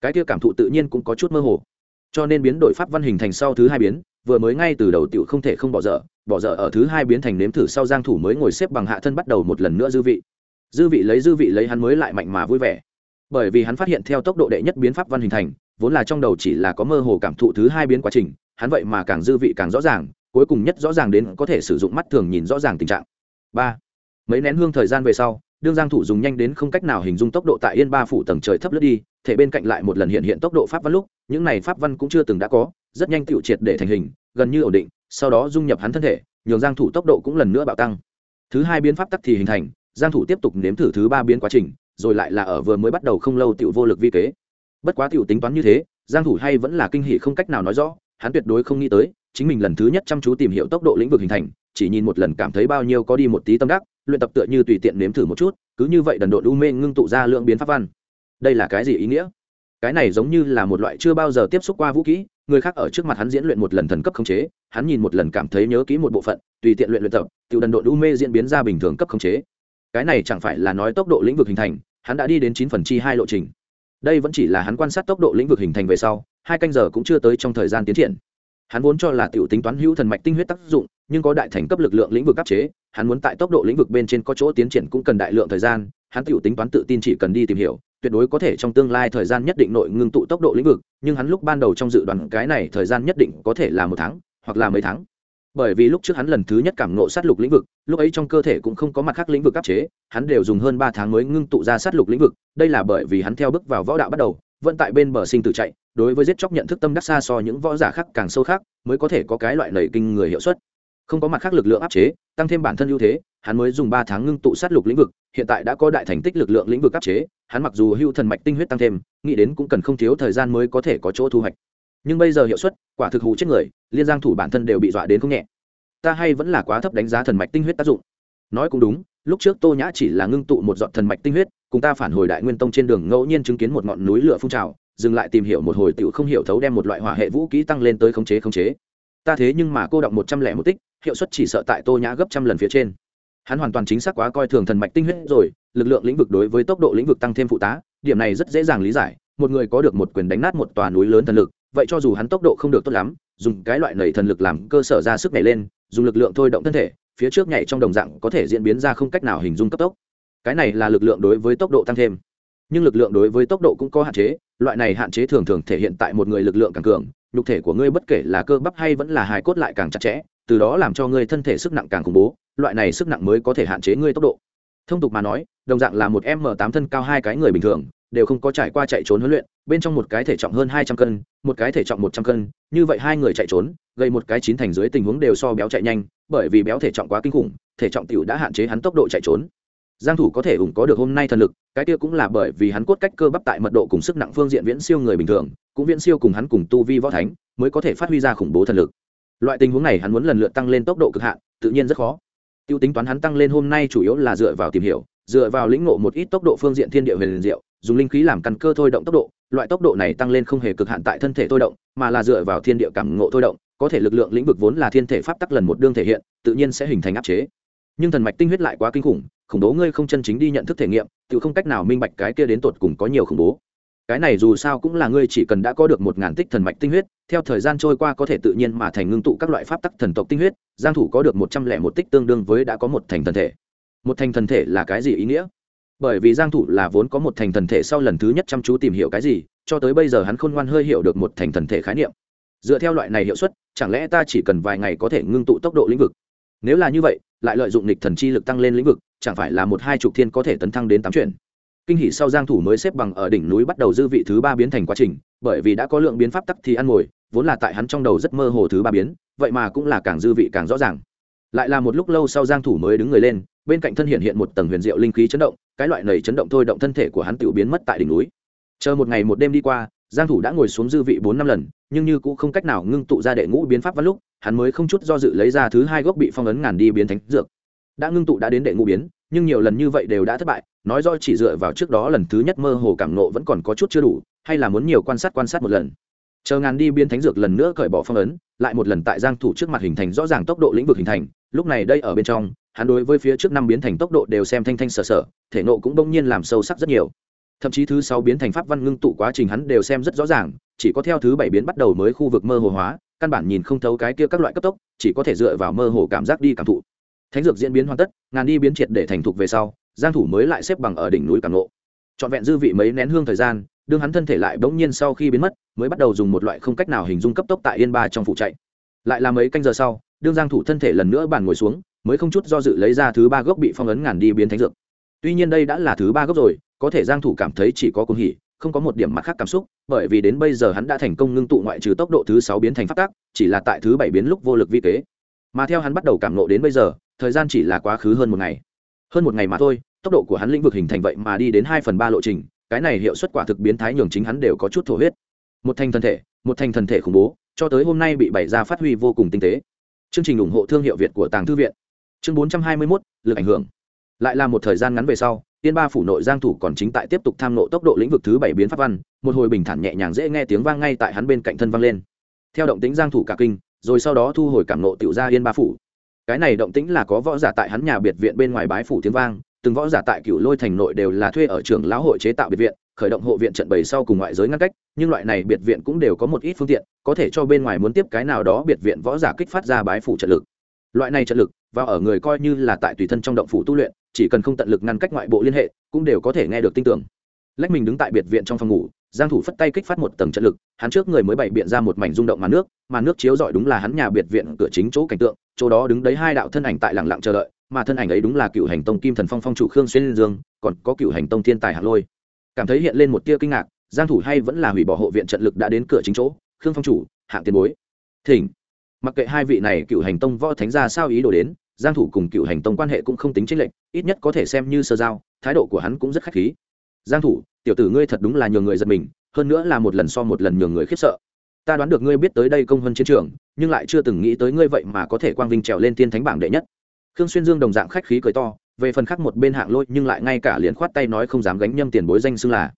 Cái kia cảm thụ tự nhiên cũng có chút mơ hồ cho nên biến đổi pháp văn hình thành sau thứ hai biến, vừa mới ngay từ đầu tiểu không thể không bỏ dở bỏ dở ở thứ hai biến thành nếm thử sau giang thủ mới ngồi xếp bằng hạ thân bắt đầu một lần nữa dư vị. Dư vị lấy dư vị lấy hắn mới lại mạnh mà vui vẻ. Bởi vì hắn phát hiện theo tốc độ đệ nhất biến pháp văn hình thành, vốn là trong đầu chỉ là có mơ hồ cảm thụ thứ hai biến quá trình, hắn vậy mà càng dư vị càng rõ ràng, cuối cùng nhất rõ ràng đến có thể sử dụng mắt thường nhìn rõ ràng tình trạng. Ba. Mấy nén hương thời gian về sau đương giang thủ dùng nhanh đến không cách nào hình dung tốc độ tại yên ba phủ tầng trời thấp lướt đi, thể bên cạnh lại một lần hiện hiện tốc độ pháp văn lúc, những này pháp văn cũng chưa từng đã có, rất nhanh tiêu triệt để thành hình, gần như ổn định, sau đó dung nhập hắn thân thể, nhường giang thủ tốc độ cũng lần nữa bạo tăng. Thứ hai biến pháp tắc thì hình thành, giang thủ tiếp tục nếm thử thứ ba biến quá trình, rồi lại là ở vừa mới bắt đầu không lâu tiểu vô lực vi kế. Bất quá tiểu tính toán như thế, giang thủ hay vẫn là kinh hỉ không cách nào nói rõ, hắn tuyệt đối không nghĩ tới, chính mình lần thứ nhất chăm chú tìm hiểu tốc độ lĩnh vực hình thành, chỉ nhìn một lần cảm thấy bao nhiêu có đi một tí tâm đắc luyện tập tựa như tùy tiện nếm thử một chút, cứ như vậy đần độn u mê ngưng tụ ra lượng biến pháp văn. Đây là cái gì ý nghĩa? Cái này giống như là một loại chưa bao giờ tiếp xúc qua vũ khí, người khác ở trước mặt hắn diễn luyện một lần thần cấp khống chế, hắn nhìn một lần cảm thấy nhớ kỹ một bộ phận, tùy tiện luyện luyện tập, tự đần độn u mê diễn biến ra bình thường cấp khống chế. Cái này chẳng phải là nói tốc độ lĩnh vực hình thành, hắn đã đi đến chín phần chi hai lộ trình. Đây vẫn chỉ là hắn quan sát tốc độ lĩnh vực hình thành về sau, hai canh giờ cũng chưa tới trong thời gian tiến triển hắn vốn cho là tiểu tính toán hữu thần mạch tinh huyết tác dụng, nhưng có đại thành cấp lực lượng lĩnh vực áp chế, hắn muốn tại tốc độ lĩnh vực bên trên có chỗ tiến triển cũng cần đại lượng thời gian, hắn tiểu tính toán tự tin chỉ cần đi tìm hiểu, tuyệt đối có thể trong tương lai thời gian nhất định nội ngưng tụ tốc độ lĩnh vực, nhưng hắn lúc ban đầu trong dự đoán cái này thời gian nhất định có thể là một tháng, hoặc là mấy tháng. Bởi vì lúc trước hắn lần thứ nhất cảm nộ sát lục lĩnh vực, lúc ấy trong cơ thể cũng không có mặt khác lĩnh vực áp chế, hắn đều dùng hơn ba tháng mới ngưng tụ ra sát lục lĩnh vực, đây là bởi vì hắn theo bước vào võ đạo bắt đầu, vẫn tại bên bờ sinh tử chạy đối với giết chóc nhận thức tâm đắc xa so những võ giả khác càng sâu khác, mới có thể có cái loại nảy kinh người hiệu suất. Không có mặt khác lực lượng áp chế, tăng thêm bản thân ưu thế, hắn mới dùng ba tháng ngưng tụ sát lục lĩnh vực, hiện tại đã có đại thành tích lực lượng lĩnh vực áp chế, hắn mặc dù hưu thần mạch tinh huyết tăng thêm, nghĩ đến cũng cần không thiếu thời gian mới có thể có chỗ thu hoạch. Nhưng bây giờ hiệu suất, quả thực hù chết người, liên giang thủ bản thân đều bị dọa đến không nhẹ. Ta hay vẫn là quá thấp đánh giá thần mạch tinh huyết tác dụng. Nói cũng đúng, lúc trước tô nhã chỉ là ngưng tụ một dọn thần mạch tinh huyết, cùng ta phản hồi đại nguyên tông trên đường ngẫu nhiên chứng kiến một ngọn núi lửa phun trào dừng lại tìm hiểu một hồi tiểu không hiểu thấu đem một loại hỏa hệ vũ kỹ tăng lên tới khống chế khống chế. Ta thế nhưng mà cô động một trăm lẻ một tích, hiệu suất chỉ sợ tại tô nhã gấp trăm lần phía trên. Hắn hoàn toàn chính xác quá coi thường thần mạch tinh huyết rồi, lực lượng lĩnh vực đối với tốc độ lĩnh vực tăng thêm phụ tá, điểm này rất dễ dàng lý giải. Một người có được một quyền đánh nát một tòa núi lớn thần lực, vậy cho dù hắn tốc độ không được tốt lắm, dùng cái loại nảy thần lực làm cơ sở ra sức nhảy lên, dùng lực lượng thôi động thân thể, phía trước nhảy trong đồng dạng có thể diễn biến ra không cách nào hình dung cấp tốc. Cái này là lực lượng đối với tốc độ tăng thêm nhưng lực lượng đối với tốc độ cũng có hạn chế, loại này hạn chế thường thường thể hiện tại một người lực lượng càng cường, nhục thể của ngươi bất kể là cơ bắp hay vẫn là hài cốt lại càng chặt chẽ, từ đó làm cho ngươi thân thể sức nặng càng khủng bố, loại này sức nặng mới có thể hạn chế ngươi tốc độ. Thông tục mà nói, đồng dạng là một m tám thân cao hai cái người bình thường, đều không có trải qua chạy trốn huấn luyện, bên trong một cái thể trọng hơn hai trăm cân, một cái thể trọng một trăm cân, như vậy hai người chạy trốn, gây một cái chín thành dưới tình huống đều so béo chạy nhanh, bởi vì béo thể trọng quá kinh khủng, thể trọng tiểu đã hạn chế hắn tốc độ chạy trốn giang thủ có thể ủng có được hôm nay thần lực, cái kia cũng là bởi vì hắn cốt cách cơ bắp tại mật độ cùng sức nặng phương diện viễn siêu người bình thường, cũng viễn siêu cùng hắn cùng tu vi võ thánh, mới có thể phát huy ra khủng bố thần lực. Loại tình huống này hắn muốn lần lượt tăng lên tốc độ cực hạn, tự nhiên rất khó. Tiêu tính toán hắn tăng lên hôm nay chủ yếu là dựa vào tìm hiểu, dựa vào lĩnh ngộ một ít tốc độ phương diện thiên địa huyền diệu, dùng linh khí làm căn cơ thôi động tốc độ. Loại tốc độ này tăng lên không hề cực hạn tại thân thể thôi động, mà là dựa vào thiên địa cảm ngộ thôi động, có thể lực lượng lĩnh vực vốn là thiên thể pháp tắc lần một đương thể hiện, tự nhiên sẽ hình thành áp chế. Nhưng thần mạch tinh huyết lại quá kinh khủng khủng bố ngươi không chân chính đi nhận thức thể nghiệm, tự không cách nào minh bạch cái kia đến tột cùng có nhiều khủng bố. Cái này dù sao cũng là ngươi chỉ cần đã có được một ngàn tích thần mạch tinh huyết, theo thời gian trôi qua có thể tự nhiên mà thành ngưng tụ các loại pháp tắc thần tộc tinh huyết, giang thủ có được một trăm lẻ một tích tương đương với đã có một thành thần thể. Một thành thần thể là cái gì ý nghĩa? Bởi vì giang thủ là vốn có một thành thần thể sau lần thứ nhất chăm chú tìm hiểu cái gì, cho tới bây giờ hắn khôn ngoan hơi hiểu được một thành thần thể khái niệm. Dựa theo loại này hiệu suất, chẳng lẽ ta chỉ cần vài ngày có thể ngưng tụ tốc độ lĩnh vực? Nếu là như vậy, lại lợi dụng nịch thần chi lực tăng lên lĩnh vực chẳng phải là một hai chục thiên có thể tấn thăng đến tám chuyển. Kinh hỷ sau giang thủ mới xếp bằng ở đỉnh núi bắt đầu dư vị thứ ba biến thành quá trình, bởi vì đã có lượng biến pháp tắc thì ăn ngồi, vốn là tại hắn trong đầu rất mơ hồ thứ ba biến, vậy mà cũng là càng dư vị càng rõ ràng. Lại là một lúc lâu sau giang thủ mới đứng người lên, bên cạnh thân hiện hiện một tầng huyền diệu linh khí chấn động, cái loại này chấn động thôi động thân thể của hắn tiêu biến mất tại đỉnh núi. Chờ một ngày một đêm đi qua, giang thủ đã ngồi xuống dư vị bốn năm lần, nhưng như cũng không cách nào ngưng tụ ra đệ ngũ biến pháp văn lúc, hắn mới không chút do dự lấy ra thứ hai gốc bị phong ấn ngàn đi biến thánh dược đã ngưng tụ đã đến đệ ngũ biến, nhưng nhiều lần như vậy đều đã thất bại, nói do chỉ dựa vào trước đó lần thứ nhất mơ hồ cảm nộ vẫn còn có chút chưa đủ, hay là muốn nhiều quan sát quan sát một lần. Chờ ngàn đi biến thánh dược lần nữa cởi bỏ phong ấn, lại một lần tại giang thủ trước mặt hình thành rõ ràng tốc độ lĩnh vực hình thành, lúc này đây ở bên trong, hắn đối với phía trước năm biến thành tốc độ đều xem thanh thanh sở sở thể nộ cũng bỗng nhiên làm sâu sắc rất nhiều. Thậm chí thứ sáu biến thành pháp văn ngưng tụ quá trình hắn đều xem rất rõ ràng, chỉ có theo thứ bảy biến bắt đầu mới khu vực mơ hồ hóa, căn bản nhìn không thấu cái kia các loại cấp tốc, chỉ có thể dựa vào mơ hồ cảm giác đi cảm thụ thánh dược diễn biến hoàn tất, ngàn đi biến triệt để thành thục về sau, giang thủ mới lại xếp bằng ở đỉnh núi cản ngộ. Trọn vẹn dư vị mấy nén hương thời gian, đương hắn thân thể lại bỗng nhiên sau khi biến mất, mới bắt đầu dùng một loại không cách nào hình dung cấp tốc tại yên ba trong phủ chạy. Lại là mấy canh giờ sau, đương giang thủ thân thể lần nữa bàn ngồi xuống, mới không chút do dự lấy ra thứ ba gốc bị phong ấn ngàn đi biến thánh dược. Tuy nhiên đây đã là thứ ba gốc rồi, có thể giang thủ cảm thấy chỉ có cuồng hỉ, không có một điểm mặt khác cảm xúc, bởi vì đến bây giờ hắn đã thành công ngưng tụ ngoại trừ tốc độ thứ sáu biến thành pháp tác chỉ là tại thứ bảy biến lúc vô lực vi kế mà theo hắn bắt đầu cảm nộ đến bây giờ thời gian chỉ là quá khứ hơn một ngày. Hơn một ngày mà thôi tốc độ của hắn lĩnh vực hình thành vậy mà đi đến hai phần ba lộ trình cái này hiệu suất quả thực biến thái nhường chính hắn đều có chút thổ huyết. Một thành thân thể một thành thân thể khủng bố cho tới hôm nay bị bày ra phát huy vô cùng tinh tế. Chương trình ủng hộ thương hiệu việt của tàng thư viện. Chương bốn trăm hai mươi 421, lực ảnh hưởng. Lại là một thời gian ngắn về sau tiên ba phủ nội giang thủ còn chính tại tiếp tục tham nộ tốc độ lĩnh vực thứ bảy biến pháp văn một hồi bình thản nhẹ nhàng dễ nghe tiếng vang ngay tại hắn bên cạnh thân vang lên. Theo động tĩnh giang thủ cả kinh rồi sau đó thu hồi cảm nộ tiểu ra yên ba phủ cái này động tĩnh là có võ giả tại hắn nhà biệt viện bên ngoài bái phủ tiếng vang, từng võ giả tại cựu lôi thành nội đều là thuê ở trường lão hội chế tạo biệt viện, khởi động hộ viện trận bày sau cùng ngoại giới ngăn cách, nhưng loại này biệt viện cũng đều có một ít phương tiện, có thể cho bên ngoài muốn tiếp cái nào đó biệt viện võ giả kích phát ra bái phủ trận lực. Loại này trận lực, và ở người coi như là tại tùy thân trong động phủ tu luyện, chỉ cần không tận lực ngăn cách ngoại bộ liên hệ, cũng đều có thể nghe được tin tưởng. Lách mình đứng tại biệt viện trong phòng ngủ giang thủ phất tay kích phát một tầng trận lực, hắn trước người mới bày biện ra một mảnh rung động màn nước màn nước chiếu rọi đúng là hắn nhà biệt viện cửa chính chỗ cảnh tượng, chỗ đó đứng đấy hai đạo thân ảnh tại lặng lặng chờ đợi, mà thân ảnh ấy đúng là cựu hành tông kim thần phong phong chủ khương xuyên dương, còn có cựu hành tông thiên tài hạng lôi. Cảm thấy hiện lên một tia kinh ngạc, giang thủ hay vẫn là hủy bỏ hộ viện trận lực đã đến cửa chính chỗ, khương phong chủ, hạng tiền bối. Thỉnh. Mặc kệ hai vị này cựu hành tông võ thánh gia sao ý đồ đến, giang thủ cùng cựu hành tông quan hệ cũng không tính chính lệnh ít nhất có thể xem như sơ giao, thái độ của hắn cũng rất khách khí giang thủ, tiểu tử ngươi thật đúng là nhường người giật mình, hơn nữa là một lần so một lần nhường người khiếp sợ. Ta đoán được ngươi biết tới đây công hơn chiến trường, nhưng lại chưa từng nghĩ tới ngươi vậy mà có thể quang vinh trèo lên tiên thánh bảng đệ nhất. Khương xuyên dương đồng dạng khách khí cười to, về phần khác một bên hạng lôi, nhưng lại ngay cả liền khoát tay nói không dám gánh nhâm tiền bối danh xưng là.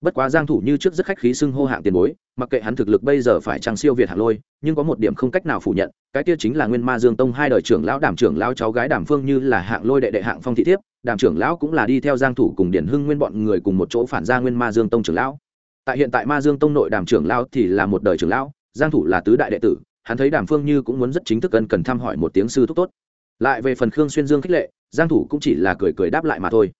Bất quá giang thủ như trước rất khách khí xưng hô hạng tiền bối, mặc kệ hắn thực lực bây giờ phải trang siêu việt hạng lôi, nhưng có một điểm không cách nào phủ nhận, cái kia chính là nguyên ma dương tông hai đời trưởng lão đảm trưởng lão cháu gái đảm phương như là hạng lôi đệ đệ hạng phong thị thiếp đàm trưởng lão cũng là đi theo giang thủ cùng điển hưng nguyên bọn người cùng một chỗ phản ra nguyên ma dương tông trưởng lão. Tại hiện tại ma dương tông nội đàm trưởng lão thì là một đời trưởng lão, giang thủ là tứ đại đệ tử, hắn thấy đàm phương như cũng muốn rất chính thức cần cần thăm hỏi một tiếng sư thúc tốt. Lại về phần khương xuyên dương khích lệ, giang thủ cũng chỉ là cười cười đáp lại mà thôi.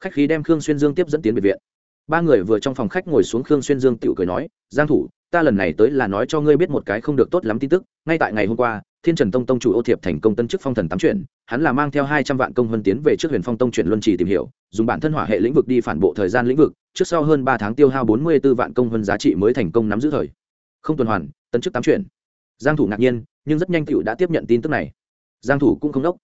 Khách khí đem khương xuyên dương tiếp dẫn tiến biệt viện. Ba người vừa trong phòng khách ngồi xuống, khương xuyên dương tiểu cười nói, giang thủ ta lần này tới là nói cho ngươi biết một cái không được tốt lắm tin tức, ngay tại ngày hôm qua, thiên trần tông tông chủ ô thiệp thành công tân chức phong thần tám chuyển, hắn là mang theo hai trăm vạn công vân tiến về trước huyền phong tông chuyển luân trì tìm hiểu, dùng bản thân hỏa hệ lĩnh vực đi phản bộ thời gian lĩnh vực, trước sau hơn ba tháng tiêu hao bốn mươi 44 vạn công vân giá trị mới thành công nắm giữ thời. Không tuần hoàn, tân chức tám chuyển. Giang thủ ngạc nhiên, nhưng rất nhanh tựu đã tiếp nhận tin tức này. Giang thủ cũng không đốc.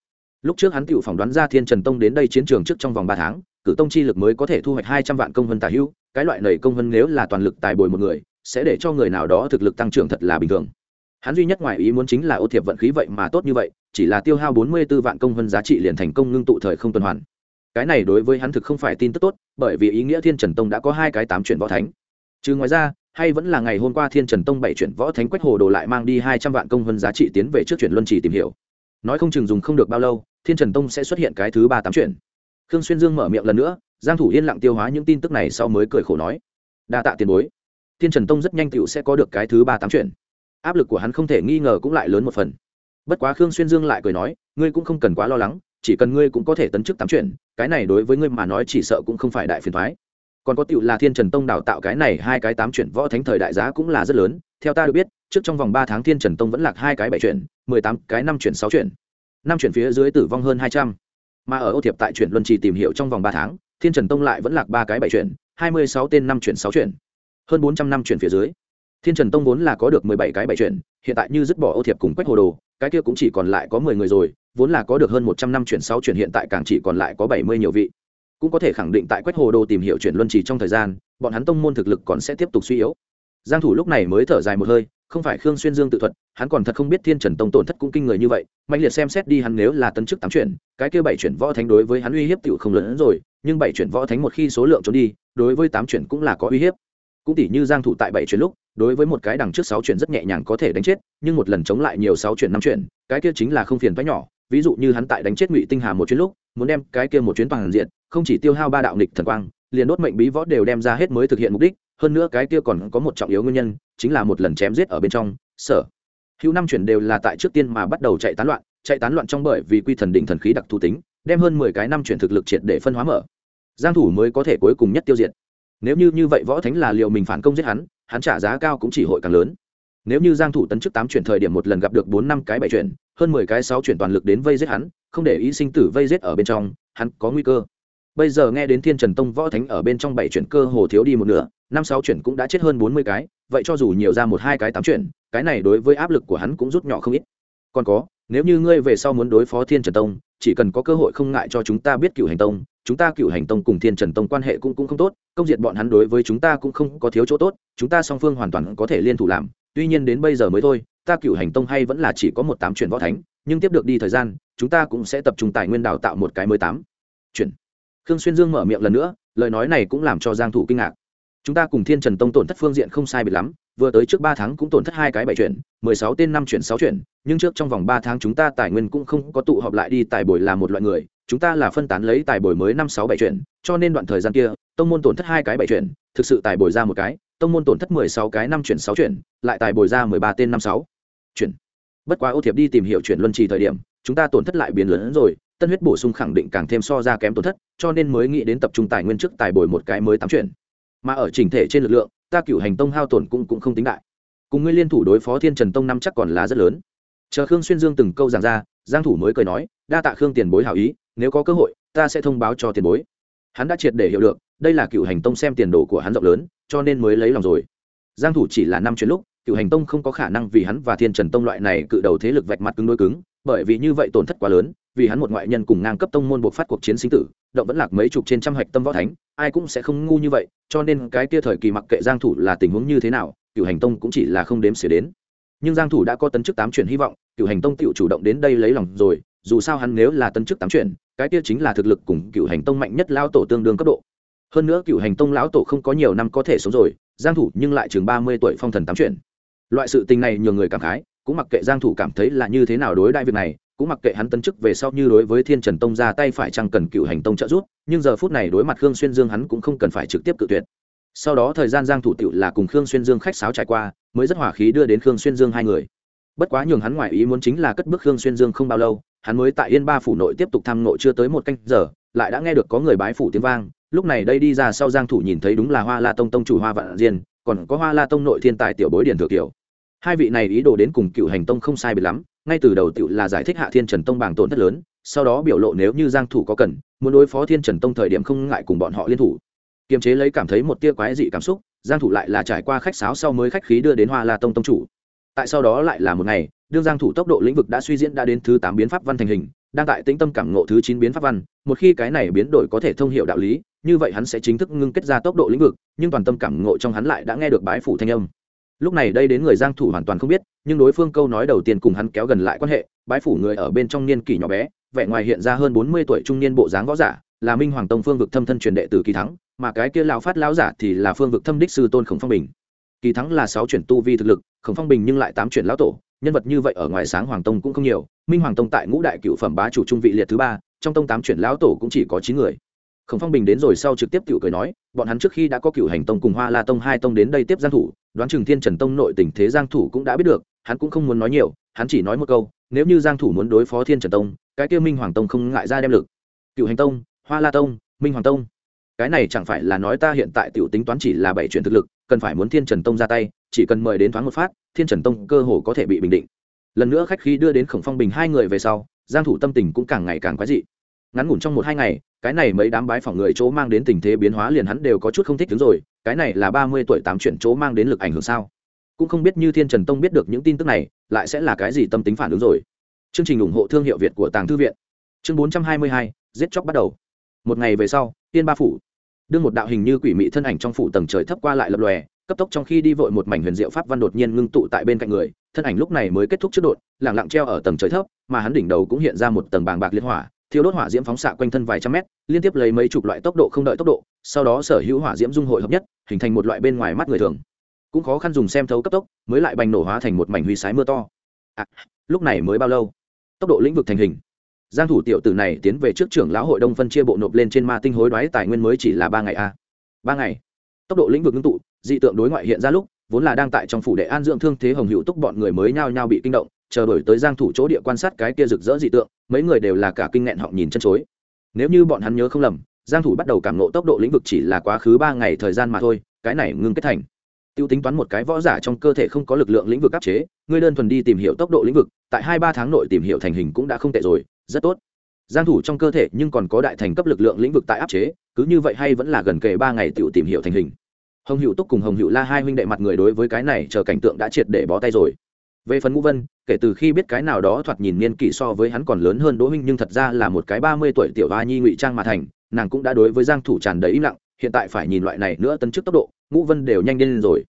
Lúc trước hắn tựu phỏng đoán ra thiên trần tông đến đây chiến trường trước trong vòng ba tháng, cử tông chi lực mới có thể thu hoạch hai trăm vạn công vân tả hữu, cái loại này công vân nếu là toàn lực tài bồi một người sẽ để cho người nào đó thực lực tăng trưởng thật là bình thường. Hắn duy nhất ngoài ý muốn chính là ô thiệp vận khí vậy mà tốt như vậy, chỉ là tiêu hao bốn mươi 44 vạn công vân giá trị liền thành công ngưng tụ thời không tuần hoàn. Cái này đối với hắn thực không phải tin tức tốt, bởi vì ý nghĩa thiên trần tông đã có hai cái tám chuyển võ thánh. Chứ ngoài ra, hay vẫn là ngày hôm qua thiên trần tông bảy chuyển võ thánh quách hồ đồ lại mang đi hai trăm vạn công vân giá trị tiến về trước chuyển luân trì tìm hiểu. Nói không chừng dùng không được bao lâu, thiên trần tông sẽ xuất hiện cái thứ ba tám chuyển. Khương xuyên dương mở miệng lần nữa, giang thủ yên lặng tiêu hóa những tin tức này sau mới cười khổ nói. Đa tạ tiền bối thiên trần tông rất nhanh tựu sẽ có được cái thứ ba tám chuyện. Áp lực của hắn không thể nghi ngờ cũng lại lớn một phần. Bất quá khương xuyên dương lại cười nói, ngươi cũng không cần quá lo lắng, chỉ cần ngươi cũng có thể tấn chức tám chuyện, cái này đối với ngươi mà nói chỉ sợ cũng không phải đại phiền toái. Còn có tựu là thiên trần tông đào tạo cái này hai cái tám chuyển võ thánh thời đại giá cũng là rất lớn, theo ta được biết, trước trong vòng ba tháng thiên trần tông vẫn lạc hai cái bảy chuyển mười tám cái năm chuyển sáu chuyển năm chuyển phía dưới tử vong hơn hai trăm. Mà ở ô thiệp tại chuyển luân trì tìm hiểu trong vòng ba tháng, thiên trần tông lại vẫn lạc ba cái bảy chuyển hai mươi sáu tên năm chuyển sáu chuyển hơn bốn trăm năm chuyển phía dưới, thiên trần tông vốn là có được mười bảy cái bảy chuyển hiện tại như dứt bỏ ô thiệp cùng quách hồ đồ, cái kia cũng chỉ còn lại có mười người rồi, vốn là có được hơn một trăm năm chuyển sáu chuyển hiện tại càng chỉ còn lại có bảy mươi nhiều vị. Cũng có thể khẳng định tại quách hồ đồ tìm hiểu chuyển luân trì trong thời gian, bọn hắn tông môn thực lực còn sẽ tiếp tục suy yếu. Giang thủ lúc này mới thở dài một hơi, không phải khương xuyên dương tự thuật, hắn còn thật không biết thiên trần tông tổn thất cũng kinh người như vậy, mạnh liệt xem xét đi hắn nếu là tấn chức tám chuyển, cái kia bảy chuyển võ thánh đối với hắn uy hiếp tiểu không lớn hơn rồi, nhưng bảy chuyển võ thánh một khi số lượng trốn đi, đối với tám chuyển cũng là có uy hiếp cũng tỷ như giang thủ tại bảy chuyển lúc, đối với một cái đằng trước sáu chuyển rất nhẹ nhàng có thể đánh chết, nhưng một lần chống lại nhiều sáu chuyển năm chuyển, cái kia chính là không phiền vãi nhỏ. Ví dụ như hắn tại đánh chết ngụy tinh hà một chuyến lúc, muốn đem cái kia một chuyến toàn diện, không chỉ tiêu hao ba đạo nghịch thần quang, liền đốt mệnh bí võ đều đem ra hết mới thực hiện mục đích, hơn nữa cái kia còn có một trọng yếu nguyên nhân, chính là một lần chém giết ở bên trong, sở. Hữu năm chuyển đều là tại trước tiên mà bắt đầu chạy tán loạn, chạy tán loạn trong bởi vì quy thần định thần khí đặc thù tính, đem hơn mười cái năm chuyển thực lực triệt để phân hóa mở. Giang thủ mới có thể cuối cùng nhất tiêu diệt nếu như như vậy võ thánh là liệu mình phản công giết hắn hắn trả giá cao cũng chỉ hội càng lớn. Nếu như giang thủ tấn chức tám chuyển thời điểm một lần gặp được bốn năm cái bảy chuyển, hơn mười cái sáu chuyển toàn lực đến vây giết hắn, không để ý sinh tử vây giết ở bên trong, hắn có nguy cơ. Bây giờ nghe đến thiên trần tông võ thánh ở bên trong bảy chuyển cơ hồ thiếu đi một nửa, năm sáu chuyển cũng đã chết hơn bốn mươi cái, vậy cho dù nhiều ra một hai cái tám chuyển, cái này đối với áp lực của hắn cũng rút nhỏ không ít. Còn có nếu như ngươi về sau muốn đối phó thiên trần tông, chỉ cần có cơ hội không ngại cho chúng ta biết cựu hành tông, chúng ta cựu hành tông cùng thiên trần tông quan hệ cũng cũng không tốt, công diệt bọn hắn đối với chúng ta cũng không có thiếu chỗ tốt, chúng ta song phương hoàn toàn có thể liên thủ làm. Tuy nhiên đến bây giờ mới thôi, ta cựu hành tông hay vẫn là chỉ có một tám chuyển võ thánh, nhưng tiếp được đi thời gian, chúng ta cũng sẽ tập trung tài nguyên đào tạo một cái mới tám. Chuyển khương xuyên dương mở miệng lần nữa, lời nói này cũng làm cho giang thủ kinh ngạc chúng ta cùng thiên trần tông tổn thất phương diện không sai biệt lắm, vừa tới trước ba tháng cũng tổn thất hai cái bảy chuyển, mười sáu tên năm chuyển, sáu chuyển, nhưng trước trong vòng ba tháng chúng ta tài nguyên cũng không có tụ họp lại đi, tài bồi là một loại người, chúng ta là phân tán lấy tài bồi mới năm, sáu, bảy chuyển, cho nên đoạn thời gian kia, tông môn tổn thất hai cái bảy chuyển, thực sự tài bồi ra một cái, tông môn tổn thất mười sáu cái năm chuyển, sáu chuyển, lại tài bồi ra mười ba tên năm, sáu chuyển. Bất quá ô thiệp đi tìm hiểu chuyển luân trì thời điểm, chúng ta tổn thất lại biến lớn hơn rồi, tân huyết bổ sung khẳng định càng thêm so ra kém tổn thất, cho nên mới nghĩ đến tập trung tài nguyên trước tài bồi một cái mới tám chuyển mà ở chỉnh thể trên lực lượng, ta cựu hành tông hao tổn cũng cũng không tính đại. Cùng ngươi liên thủ đối phó thiên trần tông năm chắc còn là rất lớn. Chờ khương xuyên dương từng câu giảng ra, giang thủ mới cười nói, đa tạ khương tiền bối hảo ý, nếu có cơ hội, ta sẽ thông báo cho tiền bối. Hắn đã triệt để hiểu được, đây là cựu hành tông xem tiền đồ của hắn rộng lớn, cho nên mới lấy lòng rồi. Giang thủ chỉ là năm chuyến lúc cựu hành tông không có khả năng vì hắn và thiên trần tông loại này cự đầu thế lực vạch mặt cứng đối cứng, bởi vì như vậy tổn thất quá lớn, vì hắn một ngoại nhân cùng ngang cấp tông môn buộc phát cuộc chiến sinh tử động vẫn lạc mấy chục trên trăm hạch tâm võ thánh, ai cũng sẽ không ngu như vậy, cho nên cái kia thời kỳ mặc kệ giang thủ là tình huống như thế nào cựu hành tông cũng chỉ là không đếm xỉa đến. Nhưng giang thủ đã có tấn chức tám chuyển hy vọng cựu hành tông tự chủ động đến đây lấy lòng rồi, dù sao hắn nếu là tấn chức tám chuyển, cái kia chính là thực lực cùng cựu hành tông mạnh nhất lão tổ tương đương cấp độ. Hơn nữa cựu hành tông lão tổ không có nhiều năm có thể sống rồi, giang thủ nhưng lại chừng 30 tuổi phong thần tám chuyển. Loại sự tình này nhiều người cảm khái, cũng mặc kệ giang thủ cảm thấy là như thế nào đối đại việc này cũng mặc kệ hắn tấn chức về sau như đối với thiên trần tông ra tay phải chăng cần cựu hành tông trợ giúp, nhưng giờ phút này đối mặt khương xuyên dương hắn cũng không cần phải trực tiếp cự tuyệt. Sau đó thời gian giang thủ tiệu là cùng khương xuyên dương khách sáo trải qua, mới rất hòa khí đưa đến khương xuyên dương hai người. Bất quá nhường hắn ngoại ý muốn chính là cất bước khương xuyên dương không bao lâu, hắn mới tại yên ba phủ nội tiếp tục tham nội chưa tới một canh giờ, lại đã nghe được có người bái phủ tiếng vang, lúc này đây đi ra sau giang thủ nhìn thấy đúng là hoa la tông tông chủ hoa vạn diên, còn có hoa la tông nội thiên tài tiểu bối điển thừa tiểu hai vị này ý đồ đến cùng cựu hành tông không sai biệt lắm ngay từ đầu tiểu là giải thích hạ thiên trần tông bảng tổn thất lớn, sau đó biểu lộ nếu như giang thủ có cần, muốn đối phó thiên trần tông thời điểm không ngại cùng bọn họ liên thủ. Kiềm chế lấy cảm thấy một tia quái dị cảm xúc, giang thủ lại là trải qua khách sáo sau mới khách khí đưa đến hoa la tông tông chủ. Tại sau đó lại là một ngày, đương giang thủ tốc độ lĩnh vực đã suy diễn đã đến thứ 8 biến pháp văn thành hình, đang tại tĩnh tâm cảm ngộ thứ 9 biến pháp văn, một khi cái này biến đổi có thể thông hiểu đạo lý, như vậy hắn sẽ chính thức ngưng kết ra tốc độ lĩnh vực, nhưng toàn tâm cảm ngộ trong hắn lại đã nghe được bái phủ thanh âm lúc này đây đến người giang thủ hoàn toàn không biết, nhưng đối phương câu nói đầu tiên cùng hắn kéo gần lại quan hệ, bái phủ người ở bên trong niên kỷ nhỏ bé, vẻ ngoài hiện ra hơn 40 tuổi trung niên bộ dáng võ giả, là minh hoàng tông phương vực thâm thân truyền đệ tử kỳ thắng, mà cái kia lão phát lão giả thì là phương vực thâm đích sư tôn khổng phong bình. Kỳ thắng là sáu chuyển tu vi thực lực, khổng phong bình nhưng lại tám chuyển lão tổ, nhân vật như vậy ở ngoài sáng hoàng tông cũng không nhiều, minh hoàng tông tại ngũ đại cựu phẩm bá chủ trung vị liệt thứ ba, trong tông tám chuyển lão tổ cũng chỉ có chín người khổng phong bình đến rồi sau trực tiếp cựu cười nói, bọn hắn trước khi đã có cựu hành tông cùng hoa la tông hai tông đến đây tiếp giang thủ, đoán chừng thiên trần tông nội tình thế giang thủ cũng đã biết được, hắn cũng không muốn nói nhiều, hắn chỉ nói một câu, nếu như giang thủ muốn đối phó thiên trần tông, cái kia minh hoàng tông không ngại ra đem lực. Cựu hành tông, hoa la tông, minh hoàng tông. Cái này chẳng phải là nói ta hiện tại tiểu tính toán chỉ là bảy chuyển thực lực, cần phải muốn thiên trần tông ra tay, chỉ cần mời đến thoáng một phát, thiên trần tông cơ hồ có thể bị bình định. Lần nữa khách khí đưa đến khổng phong bình hai người về sau, giang thủ tâm tình cũng càng ngày càng quái dị. Ngắn ngủn trong một hai ngày cái này mấy đám bái phỏng người chỗ mang đến tình thế biến hóa liền hắn đều có chút không thích đứng rồi, cái này là ba mươi tuổi tám chuyển chỗ mang đến lực ảnh hưởng sao? Cũng không biết như thiên trần tông biết được những tin tức này, lại sẽ là cái gì tâm tính phản ứng rồi. Chương trình ủng hộ thương hiệu việt của tàng thư viện. Chương bốn trăm hai mươi hai, giết chóc bắt đầu. Một ngày về sau, tiên ba phủ. Đương một đạo hình như quỷ mị thân ảnh trong phủ tầng trời thấp qua lại lập lòe, cấp tốc trong khi đi vội một mảnh huyền diệu pháp văn đột nhiên ngưng tụ tại bên cạnh người, thân ảnh lúc này mới kết thúc trước đột lẳng lặng treo ở tầng trời thấp, mà hắn đỉnh đầu cũng hiện ra một tầng bàng bạc liên hỏa thiếu đốt hỏa diễm phóng xạ quanh thân vài trăm mét liên tiếp lấy mấy chục loại tốc độ không đợi tốc độ sau đó sở hữu hỏa diễm dung hội hợp nhất hình thành một loại bên ngoài mắt người thường. Cũng khó khăn dùng xem thấu cấp tốc mới lại bành nổ hóa thành một mảnh huy sái mưa to. À, lúc này mới bao lâu? Tốc độ lĩnh vực thành hình. Giang thủ tiểu tử này tiến về trước trưởng lão hội đông phân chia bộ nộp lên trên ma tinh hối đoái tài nguyên mới chỉ là ba ngày a à. ba ngày. Tốc độ lĩnh vực ngưng tụ dị tượng đối ngoại hiện ra lúc vốn là đang tại trong phủ đệ an dưỡng thương thế hồng hữu túc bọn người mới nhao nhao bị kinh động chờ đổi tới giang thủ chỗ địa quan sát cái kia rực rỡ dị tượng, mấy người đều là cả kinh nghẹn họ nhìn chân chối. Nếu như bọn hắn nhớ không lầm, giang thủ bắt đầu cảm ngộ tốc độ lĩnh vực chỉ là quá khứ ba ngày thời gian mà thôi, cái này ngưng kết thành. Tiêu tính toán một cái võ giả trong cơ thể không có lực lượng lĩnh vực áp chế, ngươi đơn thuần đi tìm hiểu tốc độ lĩnh vực, tại hai ba tháng nội tìm hiểu thành hình cũng đã không tệ rồi, rất tốt. Giang thủ trong cơ thể nhưng còn có đại thành cấp lực lượng lĩnh vực tại áp chế, cứ như vậy hay vẫn là gần kề ba ngày tiểu tìm hiểu thành hình. Hồng hữu túc cùng hồng hữu la hai huynh đệ mặt người đối với cái này chờ cảnh tượng đã triệt để bó tay rồi về phần ngũ vân, kể từ khi biết cái nào đó thoạt nhìn niên kỷ so với hắn còn lớn hơn đỗ huynh nhưng thật ra là một cái ba mươi tuổi tiểu hoa nhi ngụy trang mà thành, nàng cũng đã đối với giang thủ tràn đầy im lặng, hiện tại phải nhìn loại này nữa tấn trước tốc độ, ngũ vân đều nhanh lên rồi.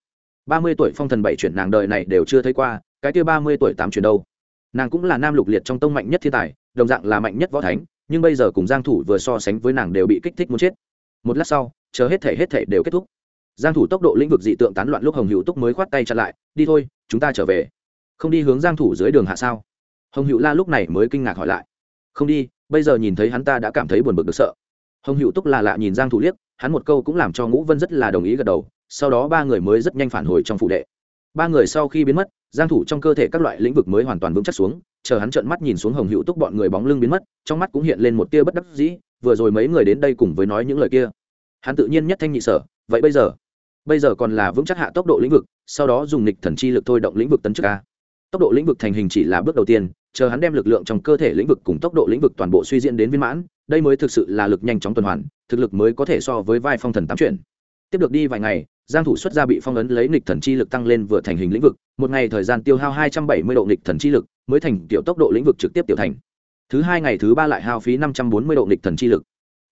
ba mươi tuổi phong thần bảy chuyển nàng đời này đều chưa thấy qua, cái kia ba mươi tuổi tám chuyển đâu? Nàng cũng là nam lục liệt trong tông mạnh nhất thiên tài, đồng dạng là mạnh nhất võ thánh, nhưng bây giờ cùng giang thủ vừa so sánh với nàng đều bị kích thích muốn chết. Một lát sau, chờ hết thể hết thể đều kết thúc. Giang thủ tốc độ lĩnh vực dị tượng tán loạn lúc hồng hữu túc mới khoát tay chặn lại, đi thôi, chúng ta trở về không đi hướng giang thủ dưới đường hạ sao? Hồng hữu la lúc này mới kinh ngạc hỏi lại. Không đi, bây giờ nhìn thấy hắn ta đã cảm thấy buồn bực được sợ. Hồng hữu túc là lạ nhìn giang thủ liếc, hắn một câu cũng làm cho ngũ vân rất là đồng ý gật đầu, sau đó ba người mới rất nhanh phản hồi trong phụ đệ. Ba người sau khi biến mất, giang thủ trong cơ thể các loại lĩnh vực mới hoàn toàn vững chắc xuống, chờ hắn trợn mắt nhìn xuống hồng hữu túc bọn người bóng lưng biến mất, trong mắt cũng hiện lên một tia bất đắc dĩ, vừa rồi mấy người đến đây cùng với nói những lời kia. Hắn tự nhiên nhất thanh nhị sở, vậy bây giờ? Bây giờ còn là vững chắc hạ tốc độ lĩnh vực, sau đó dùng nịch thần chi lực thôi động lĩnh vực tấn chức a tốc độ lĩnh vực thành hình chỉ là bước đầu tiên, chờ hắn đem lực lượng trong cơ thể lĩnh vực cùng tốc độ lĩnh vực toàn bộ suy diễn đến viên mãn, đây mới thực sự là lực nhanh chóng tuần hoàn, thực lực mới có thể so với vai phong thần tám chuyển. Tiếp được đi vài ngày, giang thủ xuất ra bị phong ấn lấy nghịch thần chi lực tăng lên vừa thành hình lĩnh vực, một ngày thời gian tiêu hao 270 độ nghịch thần chi lực, mới thành tiểu tốc độ lĩnh vực trực tiếp tiểu thành. Thứ hai ngày thứ ba lại hao phí 540 độ nghịch thần chi lực.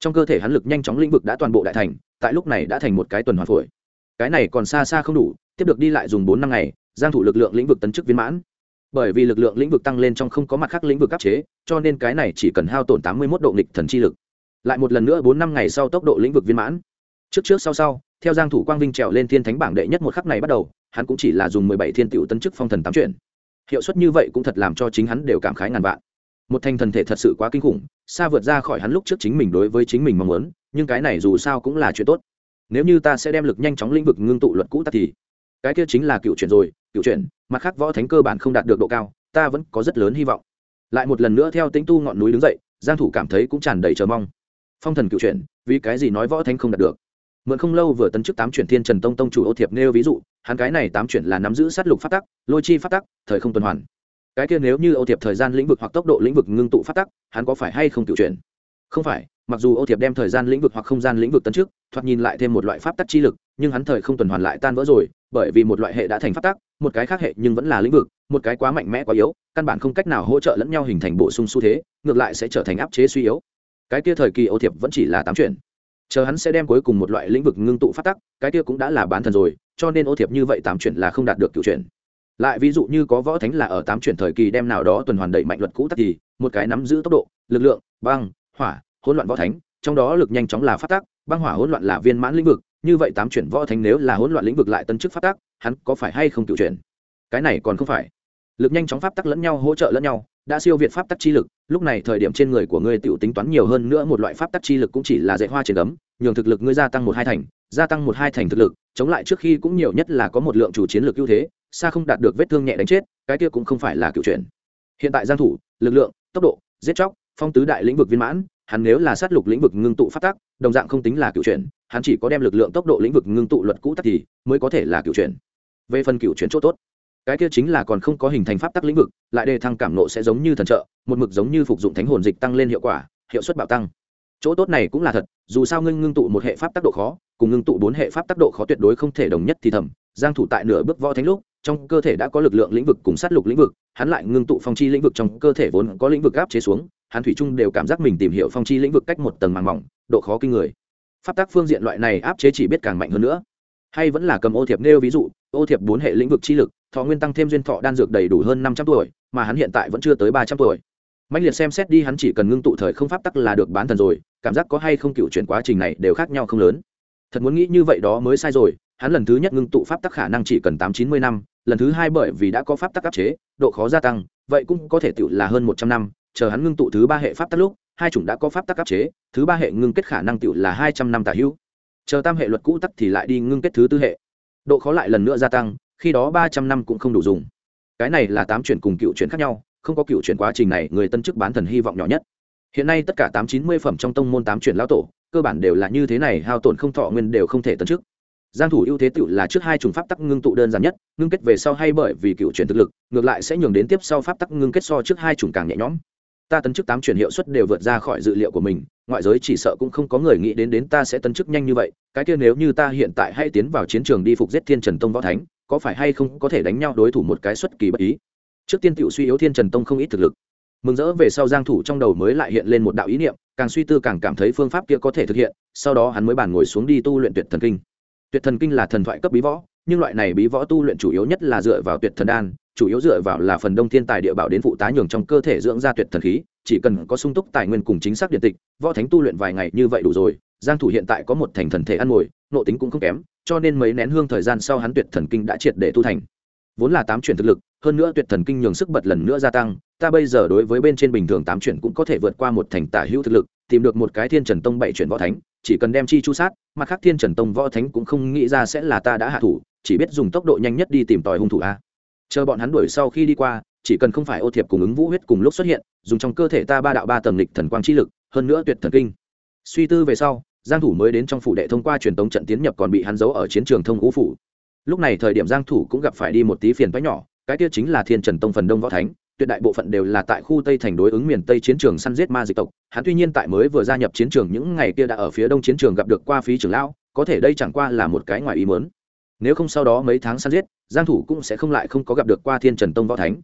Trong cơ thể hắn lực nhanh chóng lĩnh vực đã toàn bộ đại thành, tại lúc này đã thành một cái tuần hoàn phổi. Cái này còn xa xa không đủ, tiếp được đi lại dùng bốn năm ngày, giang thủ lực lượng lĩnh vực tấn chức viên mãn bởi vì lực lượng lĩnh vực tăng lên trong không có mặt khác lĩnh vực áp chế, cho nên cái này chỉ cần hao tổn 81 độ nghịch thần chi lực. Lại một lần nữa bốn năm ngày sau tốc độ lĩnh vực viên mãn. Trước trước sau sau, theo giang thủ quang vinh trèo lên thiên thánh bảng đệ nhất một khắc này bắt đầu, hắn cũng chỉ là dùng 17 thiên tiểu tân chức phong thần tám chuyển. Hiệu suất như vậy cũng thật làm cho chính hắn đều cảm khái ngàn vạn. Một thành thần thể thật sự quá kinh khủng, xa vượt ra khỏi hắn lúc trước chính mình đối với chính mình mong muốn, nhưng cái này dù sao cũng là chuyện tốt. Nếu như ta sẽ đem lực nhanh chóng lĩnh vực ngưng tụ luật cũ ta thì cái kia chính là cựu chuyển rồi, cựu chuyển, mặt khác võ thánh cơ bản không đạt được độ cao, ta vẫn có rất lớn hy vọng. Lại một lần nữa theo tính tu ngọn núi đứng dậy, giang thủ cảm thấy cũng tràn đầy chờ mong. Phong thần cựu chuyển, vì cái gì nói võ thánh không đạt được? Mượn không lâu vừa tấn chức tám chuyển thiên trần tông tông chủ ô thiệp nêu ví dụ, hắn cái này tám chuyển là nắm giữ sát lục phát tắc, lôi chi phát tắc, thời không tuần hoàn. Cái kia nếu như ô thiệp thời gian lĩnh vực hoặc tốc độ lĩnh vực ngưng tụ phát tắc, hắn có phải hay không cựu chuyển? Không phải, mặc dù ô thiệp đem thời gian lĩnh vực hoặc không gian lĩnh vực tấn trước thoạt nhìn lại thêm một loại pháp tắc chi lực nhưng hắn thời không tuần hoàn lại tan vỡ rồi, bởi vì một loại hệ đã thành phát tắc, một cái khác hệ nhưng vẫn là lĩnh vực, một cái quá mạnh mẽ quá yếu, căn bản không cách nào hỗ trợ lẫn nhau hình thành bổ sung xu thế, ngược lại sẽ trở thành áp chế suy yếu. Cái kia thời kỳ ô thiệp vẫn chỉ là tám chuyển chờ hắn sẽ đem cuối cùng một loại lĩnh vực ngưng tụ phát tắc, cái kia cũng đã là bán thần rồi, cho nên ô thiệp như vậy tám chuyển là không đạt được cựu chuyển lại ví dụ như có võ thánh là ở tám chuyển thời kỳ đem nào đó tuần hoàn đẩy mạnh luật cũ tắc thì, một cái nắm giữ tốc độ, lực lượng, băng, hỏa, hỗn loạn võ thánh, trong đó lực nhanh chóng là phát tác băng hỏa hỗn loạn là viên mãn lĩnh vực như vậy tám chuyển võ thánh nếu là hỗn loạn lĩnh vực lại tân chức pháp tắc, hắn có phải hay không cựu chuyển? Cái này còn không phải. Lực nhanh chóng pháp tắc lẫn nhau, hỗ trợ lẫn nhau, đã siêu việt pháp tắc chi lực, lúc này thời điểm trên người của ngươi tự tính toán nhiều hơn nữa một loại pháp tắc chi lực cũng chỉ là dạy hoa trên ấm nhường thực lực ngươi gia tăng một hai thành, gia tăng một hai thành thực lực, chống lại trước khi cũng nhiều nhất là có một lượng chủ chiến lược ưu thế, xa không đạt được vết thương nhẹ đánh chết, cái kia cũng không phải là cựu chuyển. Hiện tại giang thủ, lực lượng, tốc độ, giết chóc, phong tứ đại lĩnh vực viên mãn, hắn nếu là sát lục lĩnh vực ngưng tụ phát tác đồng dạng không tính là cựu chuyển hắn chỉ có đem lực lượng tốc độ lĩnh vực ngưng tụ luật cũ tắc thì mới có thể là cựu chuyển. Về phần cựu chuyển chỗ tốt, cái kia chính là còn không có hình thành pháp tắc lĩnh vực, lại đề thăng cảm nộ sẽ giống như thần trợ, một mực giống như phục dụng thánh hồn dịch tăng lên hiệu quả, hiệu suất bạo tăng. Chỗ tốt này cũng là thật, dù sao ngưng ngưng tụ một hệ pháp tác độ khó, cùng ngưng tụ bốn hệ pháp tác độ khó tuyệt đối không thể đồng nhất thì thầm, giang thủ tại nửa bước võ thánh lúc, trong cơ thể đã có lực lượng lĩnh vực cùng sát lục lĩnh vực, hắn lại ngưng tụ phong chi lĩnh vực trong cơ thể vốn có lĩnh vực áp chế xuống, hắn thủy chung đều cảm giác mình tìm hiểu phong chi lĩnh vực cách một tầng màng mỏng, độ khó kinh người pháp tác phương diện loại này áp chế chỉ biết càng mạnh hơn nữa. Hay vẫn là cầm ô thiệp nêu ví dụ, ô thiệp bốn hệ lĩnh vực chi lực, thọ nguyên tăng thêm duyên thọ đan dược đầy đủ hơn năm trăm tuổi, mà hắn hiện tại vẫn chưa tới ba trăm tuổi. Mạnh liệt xem xét đi, hắn chỉ cần ngưng tụ thời không pháp tắc là được bán thần rồi, cảm giác có hay không cựu chuyển quá trình này đều khác nhau không lớn. Thật muốn nghĩ như vậy đó mới sai rồi, hắn lần thứ nhất ngưng tụ pháp tắc khả năng chỉ cần tám chín mươi năm, lần thứ hai bởi vì đã có pháp tắc áp chế, độ khó gia tăng, vậy cũng có thể tự là hơn một trăm năm, chờ hắn ngưng tụ thứ ba hệ pháp tắc lúc hai chủng đã có pháp tắc áp chế, thứ ba hệ ngưng kết khả năng tự là hai trăm năm tả hữu. Chờ tam hệ luật cũ tắc thì lại đi ngưng kết thứ tư hệ. Độ khó lại lần nữa gia tăng, khi đó ba trăm năm cũng không đủ dùng. Cái này là tám chuyển cùng cựu chuyển khác nhau, không có cựu chuyển quá trình này, người tân chức bán thần hy vọng nhỏ nhất. Hiện nay tất cả tám chín mươi phẩm trong tông môn tám chuyển lão tổ, cơ bản đều là như thế này, hao tổn không thọ nguyên đều không thể tân chức. Giang thủ ưu thế tựu là trước hai chủng pháp tắc ngưng tụ đơn giản nhất, ngưng kết về sau hay bởi vì cựu chuyển thực lực, ngược lại sẽ nhường đến tiếp sau pháp tắc ngưng kết so trước hai chủng càng nhẹ nhõm ta tấn chức tám chuyển hiệu suất đều vượt ra khỏi dự liệu của mình, ngoại giới chỉ sợ cũng không có người nghĩ đến đến ta sẽ tấn chức nhanh như vậy, cái kia nếu như ta hiện tại hay tiến vào chiến trường đi phục giết thiên trần tông võ thánh, có phải hay không có thể đánh nhau đối thủ một cái xuất kỳ bất ý? Trước tiên tiểu suy yếu thiên trần tông không ít thực lực. Mừng rỡ về sau giang thủ trong đầu mới lại hiện lên một đạo ý niệm, càng suy tư càng cảm thấy phương pháp kia có thể thực hiện, sau đó hắn mới bàn ngồi xuống đi tu luyện tuyệt thần kinh. Tuyệt thần kinh là thần thoại cấp bí võ, nhưng loại này bí võ tu luyện chủ yếu nhất là dựa vào tuyệt thần đan chủ yếu dựa vào là phần đông thiên tài địa bảo đến phụ tá nhường trong cơ thể dưỡng ra tuyệt thần khí, chỉ cần có sung túc tài nguyên cùng chính xác điện tịch, võ thánh tu luyện vài ngày như vậy đủ rồi, giang thủ hiện tại có một thành thần thể ăn ngồi, nộ tính cũng không kém, cho nên mấy nén hương thời gian sau hắn tuyệt thần kinh đã triệt để tu thành. Vốn là tám chuyển thực lực, hơn nữa tuyệt thần kinh nhường sức bật lần nữa gia tăng, ta bây giờ đối với bên trên bình thường tám chuyển cũng có thể vượt qua một thành tả hữu thực lực, tìm được một cái thiên trần tông bảy chuyển võ thánh, chỉ cần đem chi chu sát, mặt khác thiên trần tông võ thánh cũng không nghĩ ra sẽ là ta đã hạ thủ, chỉ biết dùng tốc độ nhanh nhất đi tìm tòi hung thủ a chờ bọn hắn đuổi sau khi đi qua, chỉ cần không phải ô thiệp cùng ứng vũ huyết cùng lúc xuất hiện, dùng trong cơ thể ta ba đạo ba tầng lịch thần quang chi lực, hơn nữa tuyệt thần kinh. Suy tư về sau, giang thủ mới đến trong phủ đệ thông qua truyền tống trận tiến nhập còn bị hắn giấu ở chiến trường thông ngũ phủ. Lúc này thời điểm giang thủ cũng gặp phải đi một tí phiền vãi nhỏ, cái kia chính là thiên trần tông phần đông võ thánh, tuyệt đại bộ phận đều là tại khu tây thành đối ứng miền tây chiến trường săn giết ma dịch tộc. Hắn tuy nhiên tại mới vừa gia nhập chiến trường những ngày kia đã ở phía đông chiến trường gặp được qua phí trưởng lão, có thể đây chẳng qua là một cái ngoài ý muốn. Nếu không sau đó mấy tháng săn giết giang thủ cũng sẽ không lại không có gặp được qua thiên trần tông võ thánh.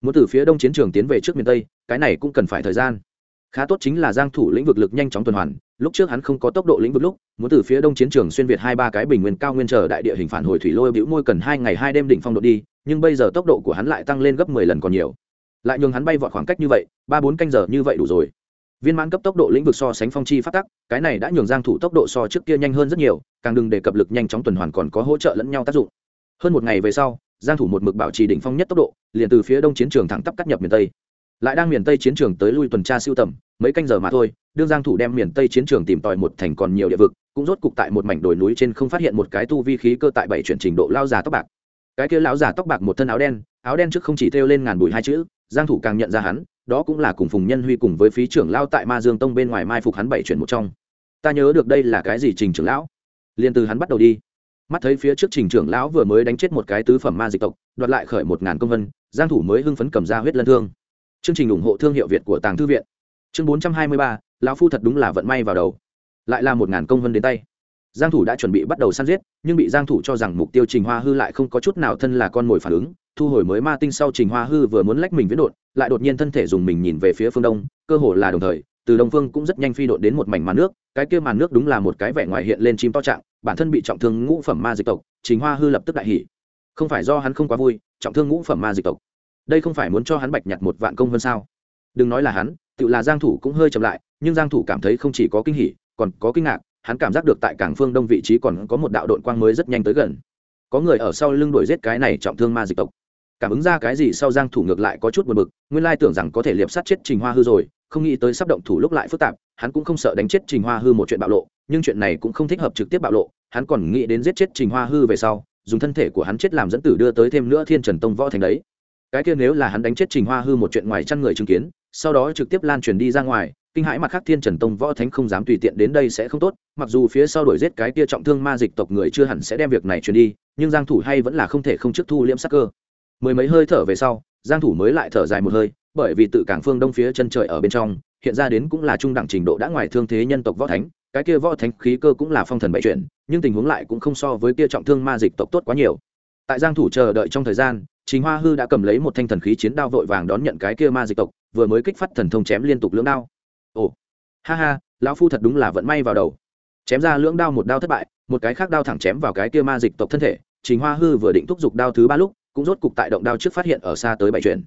Muốn từ phía đông chiến trường tiến về trước miền tây, cái này cũng cần phải thời gian. Khá tốt chính là giang thủ lĩnh vực lực nhanh chóng tuần hoàn, lúc trước hắn không có tốc độ lĩnh vực lúc, muốn từ phía đông chiến trường xuyên việt hai ba cái bình nguyên cao nguyên chờ đại địa hình phản hồi thủy lôi bĩu môi cần hai ngày hai đêm đỉnh phong độ đi, nhưng bây giờ tốc độ của hắn lại tăng lên gấp 10 lần còn nhiều. Lại nhường hắn bay vọt khoảng cách như vậy, ba bốn canh giờ như vậy đủ rồi. Viên mãn cấp tốc độ lĩnh vực so sánh phong chi phát tắc, cái này đã nhường giang thủ tốc độ so trước kia nhanh hơn rất nhiều, càng đừng đề cập lực nhanh chóng tuần hoàn còn có hỗ trợ lẫn nhau tác dụng hơn một ngày về sau, giang thủ một mực bảo trì đỉnh phong nhất tốc độ, liền từ phía đông chiến trường thẳng tắp cắt nhập miền tây. Lại đang miền tây chiến trường tới lui tuần tra siêu tầm, mấy canh giờ mà thôi, đương giang thủ đem miền tây chiến trường tìm tòi một thành còn nhiều địa vực, cũng rốt cục tại một mảnh đồi núi trên không phát hiện một cái tu vi khí cơ tại bảy chuyển trình độ lao già tóc bạc. Cái kia lão già tóc bạc một thân áo đen áo đen trước không chỉ thêu lên ngàn bụi hai chữ, giang thủ càng nhận ra hắn, đó cũng là cùng phùng nhân huy cùng với phí trưởng lao tại ma dương tông bên ngoài mai phục hắn bảy chuyển một trong. Ta nhớ được đây là cái gì trình trưởng lão? Liền từ hắn bắt đầu đi mắt thấy phía trước trình trưởng lão vừa mới đánh chết một cái tứ phẩm ma dịch tộc đoạt lại khởi một ngàn công vân giang thủ mới hưng phấn cầm ra huyết lân thương. Chương trình ủng hộ thương hiệu việt của tàng thư viện. Chương 423, lão phu thật đúng là vận may vào đầu. Lại là một ngàn công vân đến tay. Giang thủ đã chuẩn bị bắt đầu săn giết nhưng bị giang thủ cho rằng mục tiêu trình hoa hư lại không có chút nào thân là con mồi phản ứng thu hồi mới ma tinh sau trình hoa hư vừa muốn lách mình viễn đột lại đột nhiên thân thể dùng mình nhìn về phía phương đông cơ hồ là đồng thời từ đông phương cũng rất nhanh phi đột đến một mảnh màn nước cái kia màn nước đúng là một cái vẻ ngoài hiện lên chim to trạng bản thân bị trọng thương ngũ phẩm ma dịch tộc, trình hoa hư lập tức đại hỉ. Không phải do hắn không quá vui, trọng thương ngũ phẩm ma dịch tộc. Đây không phải muốn cho hắn bạch nhặt một vạn công hơn sao? Đừng nói là hắn, tự là giang thủ cũng hơi chậm lại, nhưng giang thủ cảm thấy không chỉ có kinh hỉ, còn có kinh ngạc, hắn cảm giác được tại cảng phương đông vị trí còn có một đạo đội quang mới rất nhanh tới gần. Có người ở sau lưng đuổi giết cái này trọng thương ma dịch tộc. Cảm ứng ra cái gì sau giang thủ ngược lại có chút buồn bực, nguyên lai tưởng rằng có thể liệp sát chết trình hoa hư rồi không nghĩ tới sắp động thủ lúc lại phức tạp, hắn cũng không sợ đánh chết trình hoa hư một chuyện bạo lộ, nhưng chuyện này cũng không thích hợp trực tiếp bạo lộ, hắn còn nghĩ đến giết chết trình hoa hư về sau, dùng thân thể của hắn chết làm dẫn tử đưa tới thêm nữa thiên trần tông võ thành đấy. Cái kia nếu là hắn đánh chết trình hoa hư một chuyện ngoài chăn người chứng kiến, sau đó trực tiếp lan truyền đi ra ngoài, kinh hãi mặt khác thiên trần tông võ thánh không dám tùy tiện đến đây sẽ không tốt, mặc dù phía sau đuổi giết cái kia trọng thương ma dịch tộc người chưa hẳn sẽ đem việc này truyền đi, nhưng giang thủ hay vẫn là không thể không trước thu liễm sắc cơ. Mười mấy hơi thở về sau, giang thủ mới lại thở dài một hơi bởi vì tự cảng phương đông phía chân trời ở bên trong, hiện ra đến cũng là trung đẳng trình độ đã ngoài thương thế nhân tộc võ thánh, cái kia võ thánh khí cơ cũng là phong thần bảy chuyển, nhưng tình huống lại cũng không so với kia trọng thương ma dịch tộc tốt quá nhiều. Tại giang thủ chờ đợi trong thời gian chính hoa hư đã cầm lấy một thanh thần khí chiến đao vội vàng đón nhận cái kia ma dịch tộc, vừa mới kích phát thần thông chém liên tục lưỡng đao. Ồ, ha ha, lão phu thật đúng là vận may vào đầu. Chém ra lưỡng đao một đao thất bại, một cái khác đao thẳng chém vào cái kia ma dịch tộc thân thể, trình hoa hư vừa định thúc giục đao thứ ba lúc, cũng rốt cục tại động đao trước phát hiện ở xa tới bảy chuyển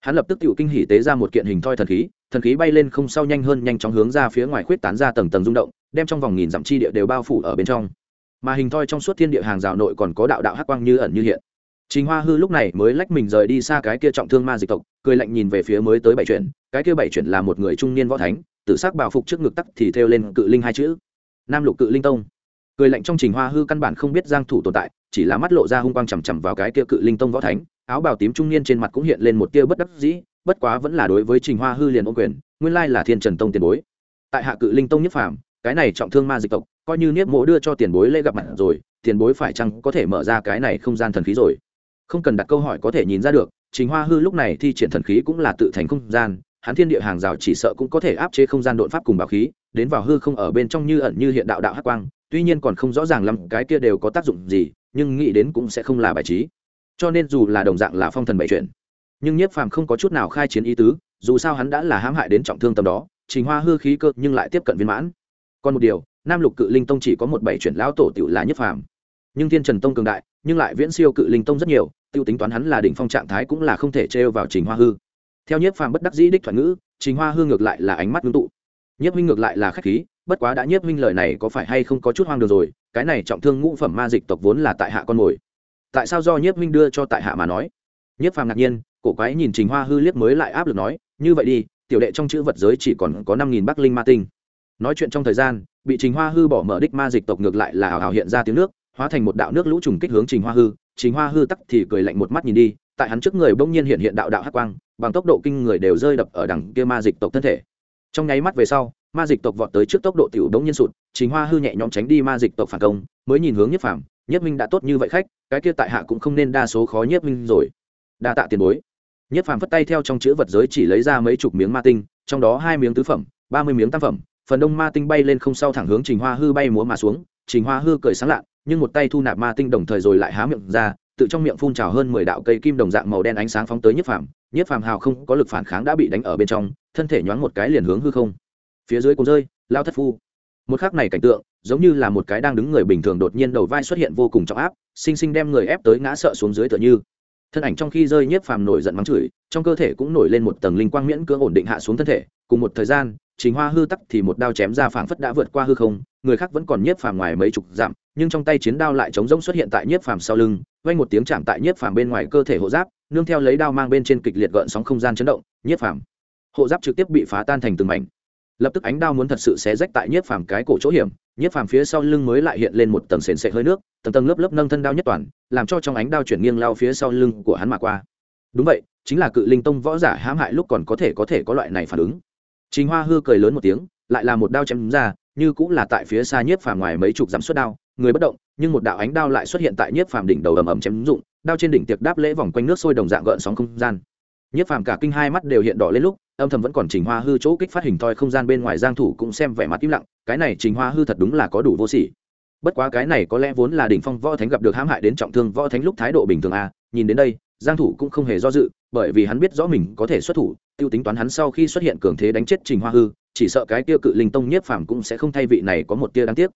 hắn lập tức tự kinh hỉ tế ra một kiện hình thoi thần khí thần khí bay lên không sau nhanh hơn nhanh chóng hướng ra phía ngoài khuyết tán ra tầng tầng rung động đem trong vòng nghìn dặm chi địa đều bao phủ ở bên trong mà hình thoi trong suốt thiên địa hàng rào nội còn có đạo đạo hắc quang như ẩn như hiện Trình Hoa Hư lúc này mới lách mình rời đi xa cái kia trọng thương ma dịch tộc, cười lạnh nhìn về phía mới tới bảy chuyện, cái kia bảy chuyện là một người trung niên võ thánh, tự xác bào phục trước ngực tắc thì thêu lên cự linh hai chữ. Nam Lục Cự Linh Tông. Cười lạnh trong Trình Hoa Hư căn bản không biết Giang thủ tồn tại, chỉ là mắt lộ ra hung quang chằm chằm vào cái kia cự linh tông võ thánh, áo bào tím trung niên trên mặt cũng hiện lên một tia bất đắc dĩ, bất quá vẫn là đối với Trình Hoa Hư liền ôn quyền, nguyên lai là Thiên Trần Tông tiền bối. Tại hạ cự linh tông nhất phàm, cái này trọng thương ma dịch tộc, coi như niết mộ đưa cho tiền bối lễ gặp mặt rồi, tiền bối phải chăng có thể mở ra cái này không gian thần khí rồi không cần đặt câu hỏi có thể nhìn ra được trình hoa hư lúc này thi triển thần khí cũng là tự thành không gian hắn thiên địa hàng rào chỉ sợ cũng có thể áp chế không gian đột pháp cùng bảo khí đến vào hư không ở bên trong như ẩn như hiện đạo đạo hắc quang tuy nhiên còn không rõ ràng lắm cái kia đều có tác dụng gì nhưng nghĩ đến cũng sẽ không là bài trí cho nên dù là đồng dạng là phong thần bảy chuyển, nhưng nhiếp phàm không có chút nào khai chiến ý tứ, dù sao hắn đã là hãm hại đến trọng thương tầm đó, trình hoa hư khí cơ nhưng lại tiếp cận viên mãn. Còn một điều, nam lục cự linh tông chỉ có một bảy chuyển lão tổ tiểu là nhiếp phàm. Nhưng thiên trần tông cường đại, nhưng lại viễn siêu cự linh tông rất nhiều, tiêu tính toán hắn là đỉnh phong trạng thái cũng là không thể trêu vào trình hoa hư. Theo nhiếp phàm bất đắc dĩ đích thoại ngữ, trình hoa hư ngược lại là ánh mắt ngưng tụ. Nhiếp huynh ngược lại là khách khí, bất quá đã nhiếp huynh lời này có phải hay không có chút hoang đường rồi, cái này trọng thương ngũ phẩm ma dịch tộc vốn là tại hạ con mồi tại sao do nhiếp Minh đưa cho tại hạ mà nói? Nhiếp phàm ngạc nhiên, cổ quái nhìn trình hoa hư liếc mới lại áp lực nói, như vậy đi, tiểu đệ trong chữ vật giới chỉ còn có năm nghìn bắc linh ma tinh. Nói chuyện trong thời gian, bị trình hoa hư bỏ mở đích ma dịch tộc ngược lại là hào hào hiện ra tiếng nước, hóa thành một đạo nước lũ trùng kích hướng trình hoa hư. Trình hoa hư tắc thì cười lạnh một mắt nhìn đi, tại hắn trước người bỗng nhiên hiện hiện đạo đạo hắc quang, bằng tốc độ kinh người đều rơi đập ở đằng kia ma dịch tộc thân thể. Trong nháy mắt về sau, ma dịch tộc vọt tới trước tốc độ tiểu bỗng nhiên sụt, trình hoa hư nhẹ nhõm tránh đi ma dịch tộc phản công, mới nhìn hướng nhất phàm nhất minh đã tốt như vậy khách, cái kia tại hạ cũng không nên đa số khó nhất minh rồi. Đa tạ tiền bối. Nhất phàm phất tay theo trong chữ vật giới chỉ lấy ra mấy chục miếng ma tinh, trong đó hai miếng tứ phẩm, ba mươi miếng tam phẩm, phần đông ma tinh bay lên không sau thẳng hướng trình hoa hư bay múa mà xuống, trình hoa hư cười sáng lạ, nhưng một tay thu nạp ma tinh đồng thời rồi lại há miệng ra, tự trong miệng phun trào hơn mười đạo cây kim đồng dạng màu đen ánh sáng phóng tới Nhất phàm. Nhất phàm hào không có lực phản kháng đã bị đánh ở bên trong, thân thể nhoáng một cái liền hướng hư không. Phía dưới cũng rơi, lao thất phu một khắc này cảnh tượng, giống như là một cái đang đứng người bình thường đột nhiên đầu vai xuất hiện vô cùng trọng áp sinh sinh đem người ép tới ngã sợ xuống dưới tựa như. Thân ảnh trong khi rơi nhiếp phàm nổi giận mắng chửi, trong cơ thể cũng nổi lên một tầng linh quang miễn cưỡng ổn định hạ xuống thân thể. Cùng một thời gian, trình hoa hư tắc thì một đao chém ra phảng phất đã vượt qua hư không, người khác vẫn còn nhiếp phàm ngoài mấy chục dặm, nhưng trong tay chiến đao lại chống rỗng xuất hiện tại nhiếp phàm sau lưng, vang một tiếng chạm tại nhiếp phàm bên ngoài cơ thể hộ giáp, nương theo lấy đao mang bên trên kịch liệt gợn sóng không gian chấn động, nhiếp phàm. Hộ giáp trực tiếp bị phá tan thành từng mảnh lập tức ánh đao muốn thật sự xé rách tại nhiếp phàm cái cổ chỗ hiểm nhiếp phàm phía sau lưng mới lại hiện lên một tầng sền sệ hơi nước tầng tầng lớp lớp nâng thân đao nhất toàn làm cho trong ánh đao chuyển nghiêng lao phía sau lưng của hắn mà qua đúng vậy chính là cự linh tông võ giả hãm hại lúc còn có thể có thể có loại này phản ứng Trình Hoa hư cười lớn một tiếng, lại là một đao chém ra, như cũng là tại phía xa Nhiếp Phàm ngoài mấy chục dặm xuất đao, người bất động, nhưng một đạo ánh đao lại xuất hiện tại Nhiếp Phàm đỉnh đầu ầm ầm chém dụng, đao trên đỉnh tiệc đáp lễ vòng quanh nước sôi đồng dạng gợn sóng không gian. Nhiếp Phàm cả kinh hai mắt đều hiện đỏ lên lúc, âm thầm vẫn còn Trình Hoa hư chỗ kích phát hình toi không gian bên ngoài Giang thủ cũng xem vẻ mặt im lặng, cái này Trình Hoa hư thật đúng là có đủ vô sỉ. Bất quá cái này có lẽ vốn là đỉnh phong võ thánh gặp được hãm hại đến trọng thương võ thánh lúc thái độ bình thường a, nhìn đến đây, Giang thủ cũng không hề do dự, bởi vì hắn biết rõ mình có thể xuất thủ, tiêu tính toán hắn sau khi xuất hiện cường thế đánh chết Trình Hoa hư, chỉ sợ cái kia cự linh tông nhiếp phàm cũng sẽ không thay vị này có một tia đáng tiếc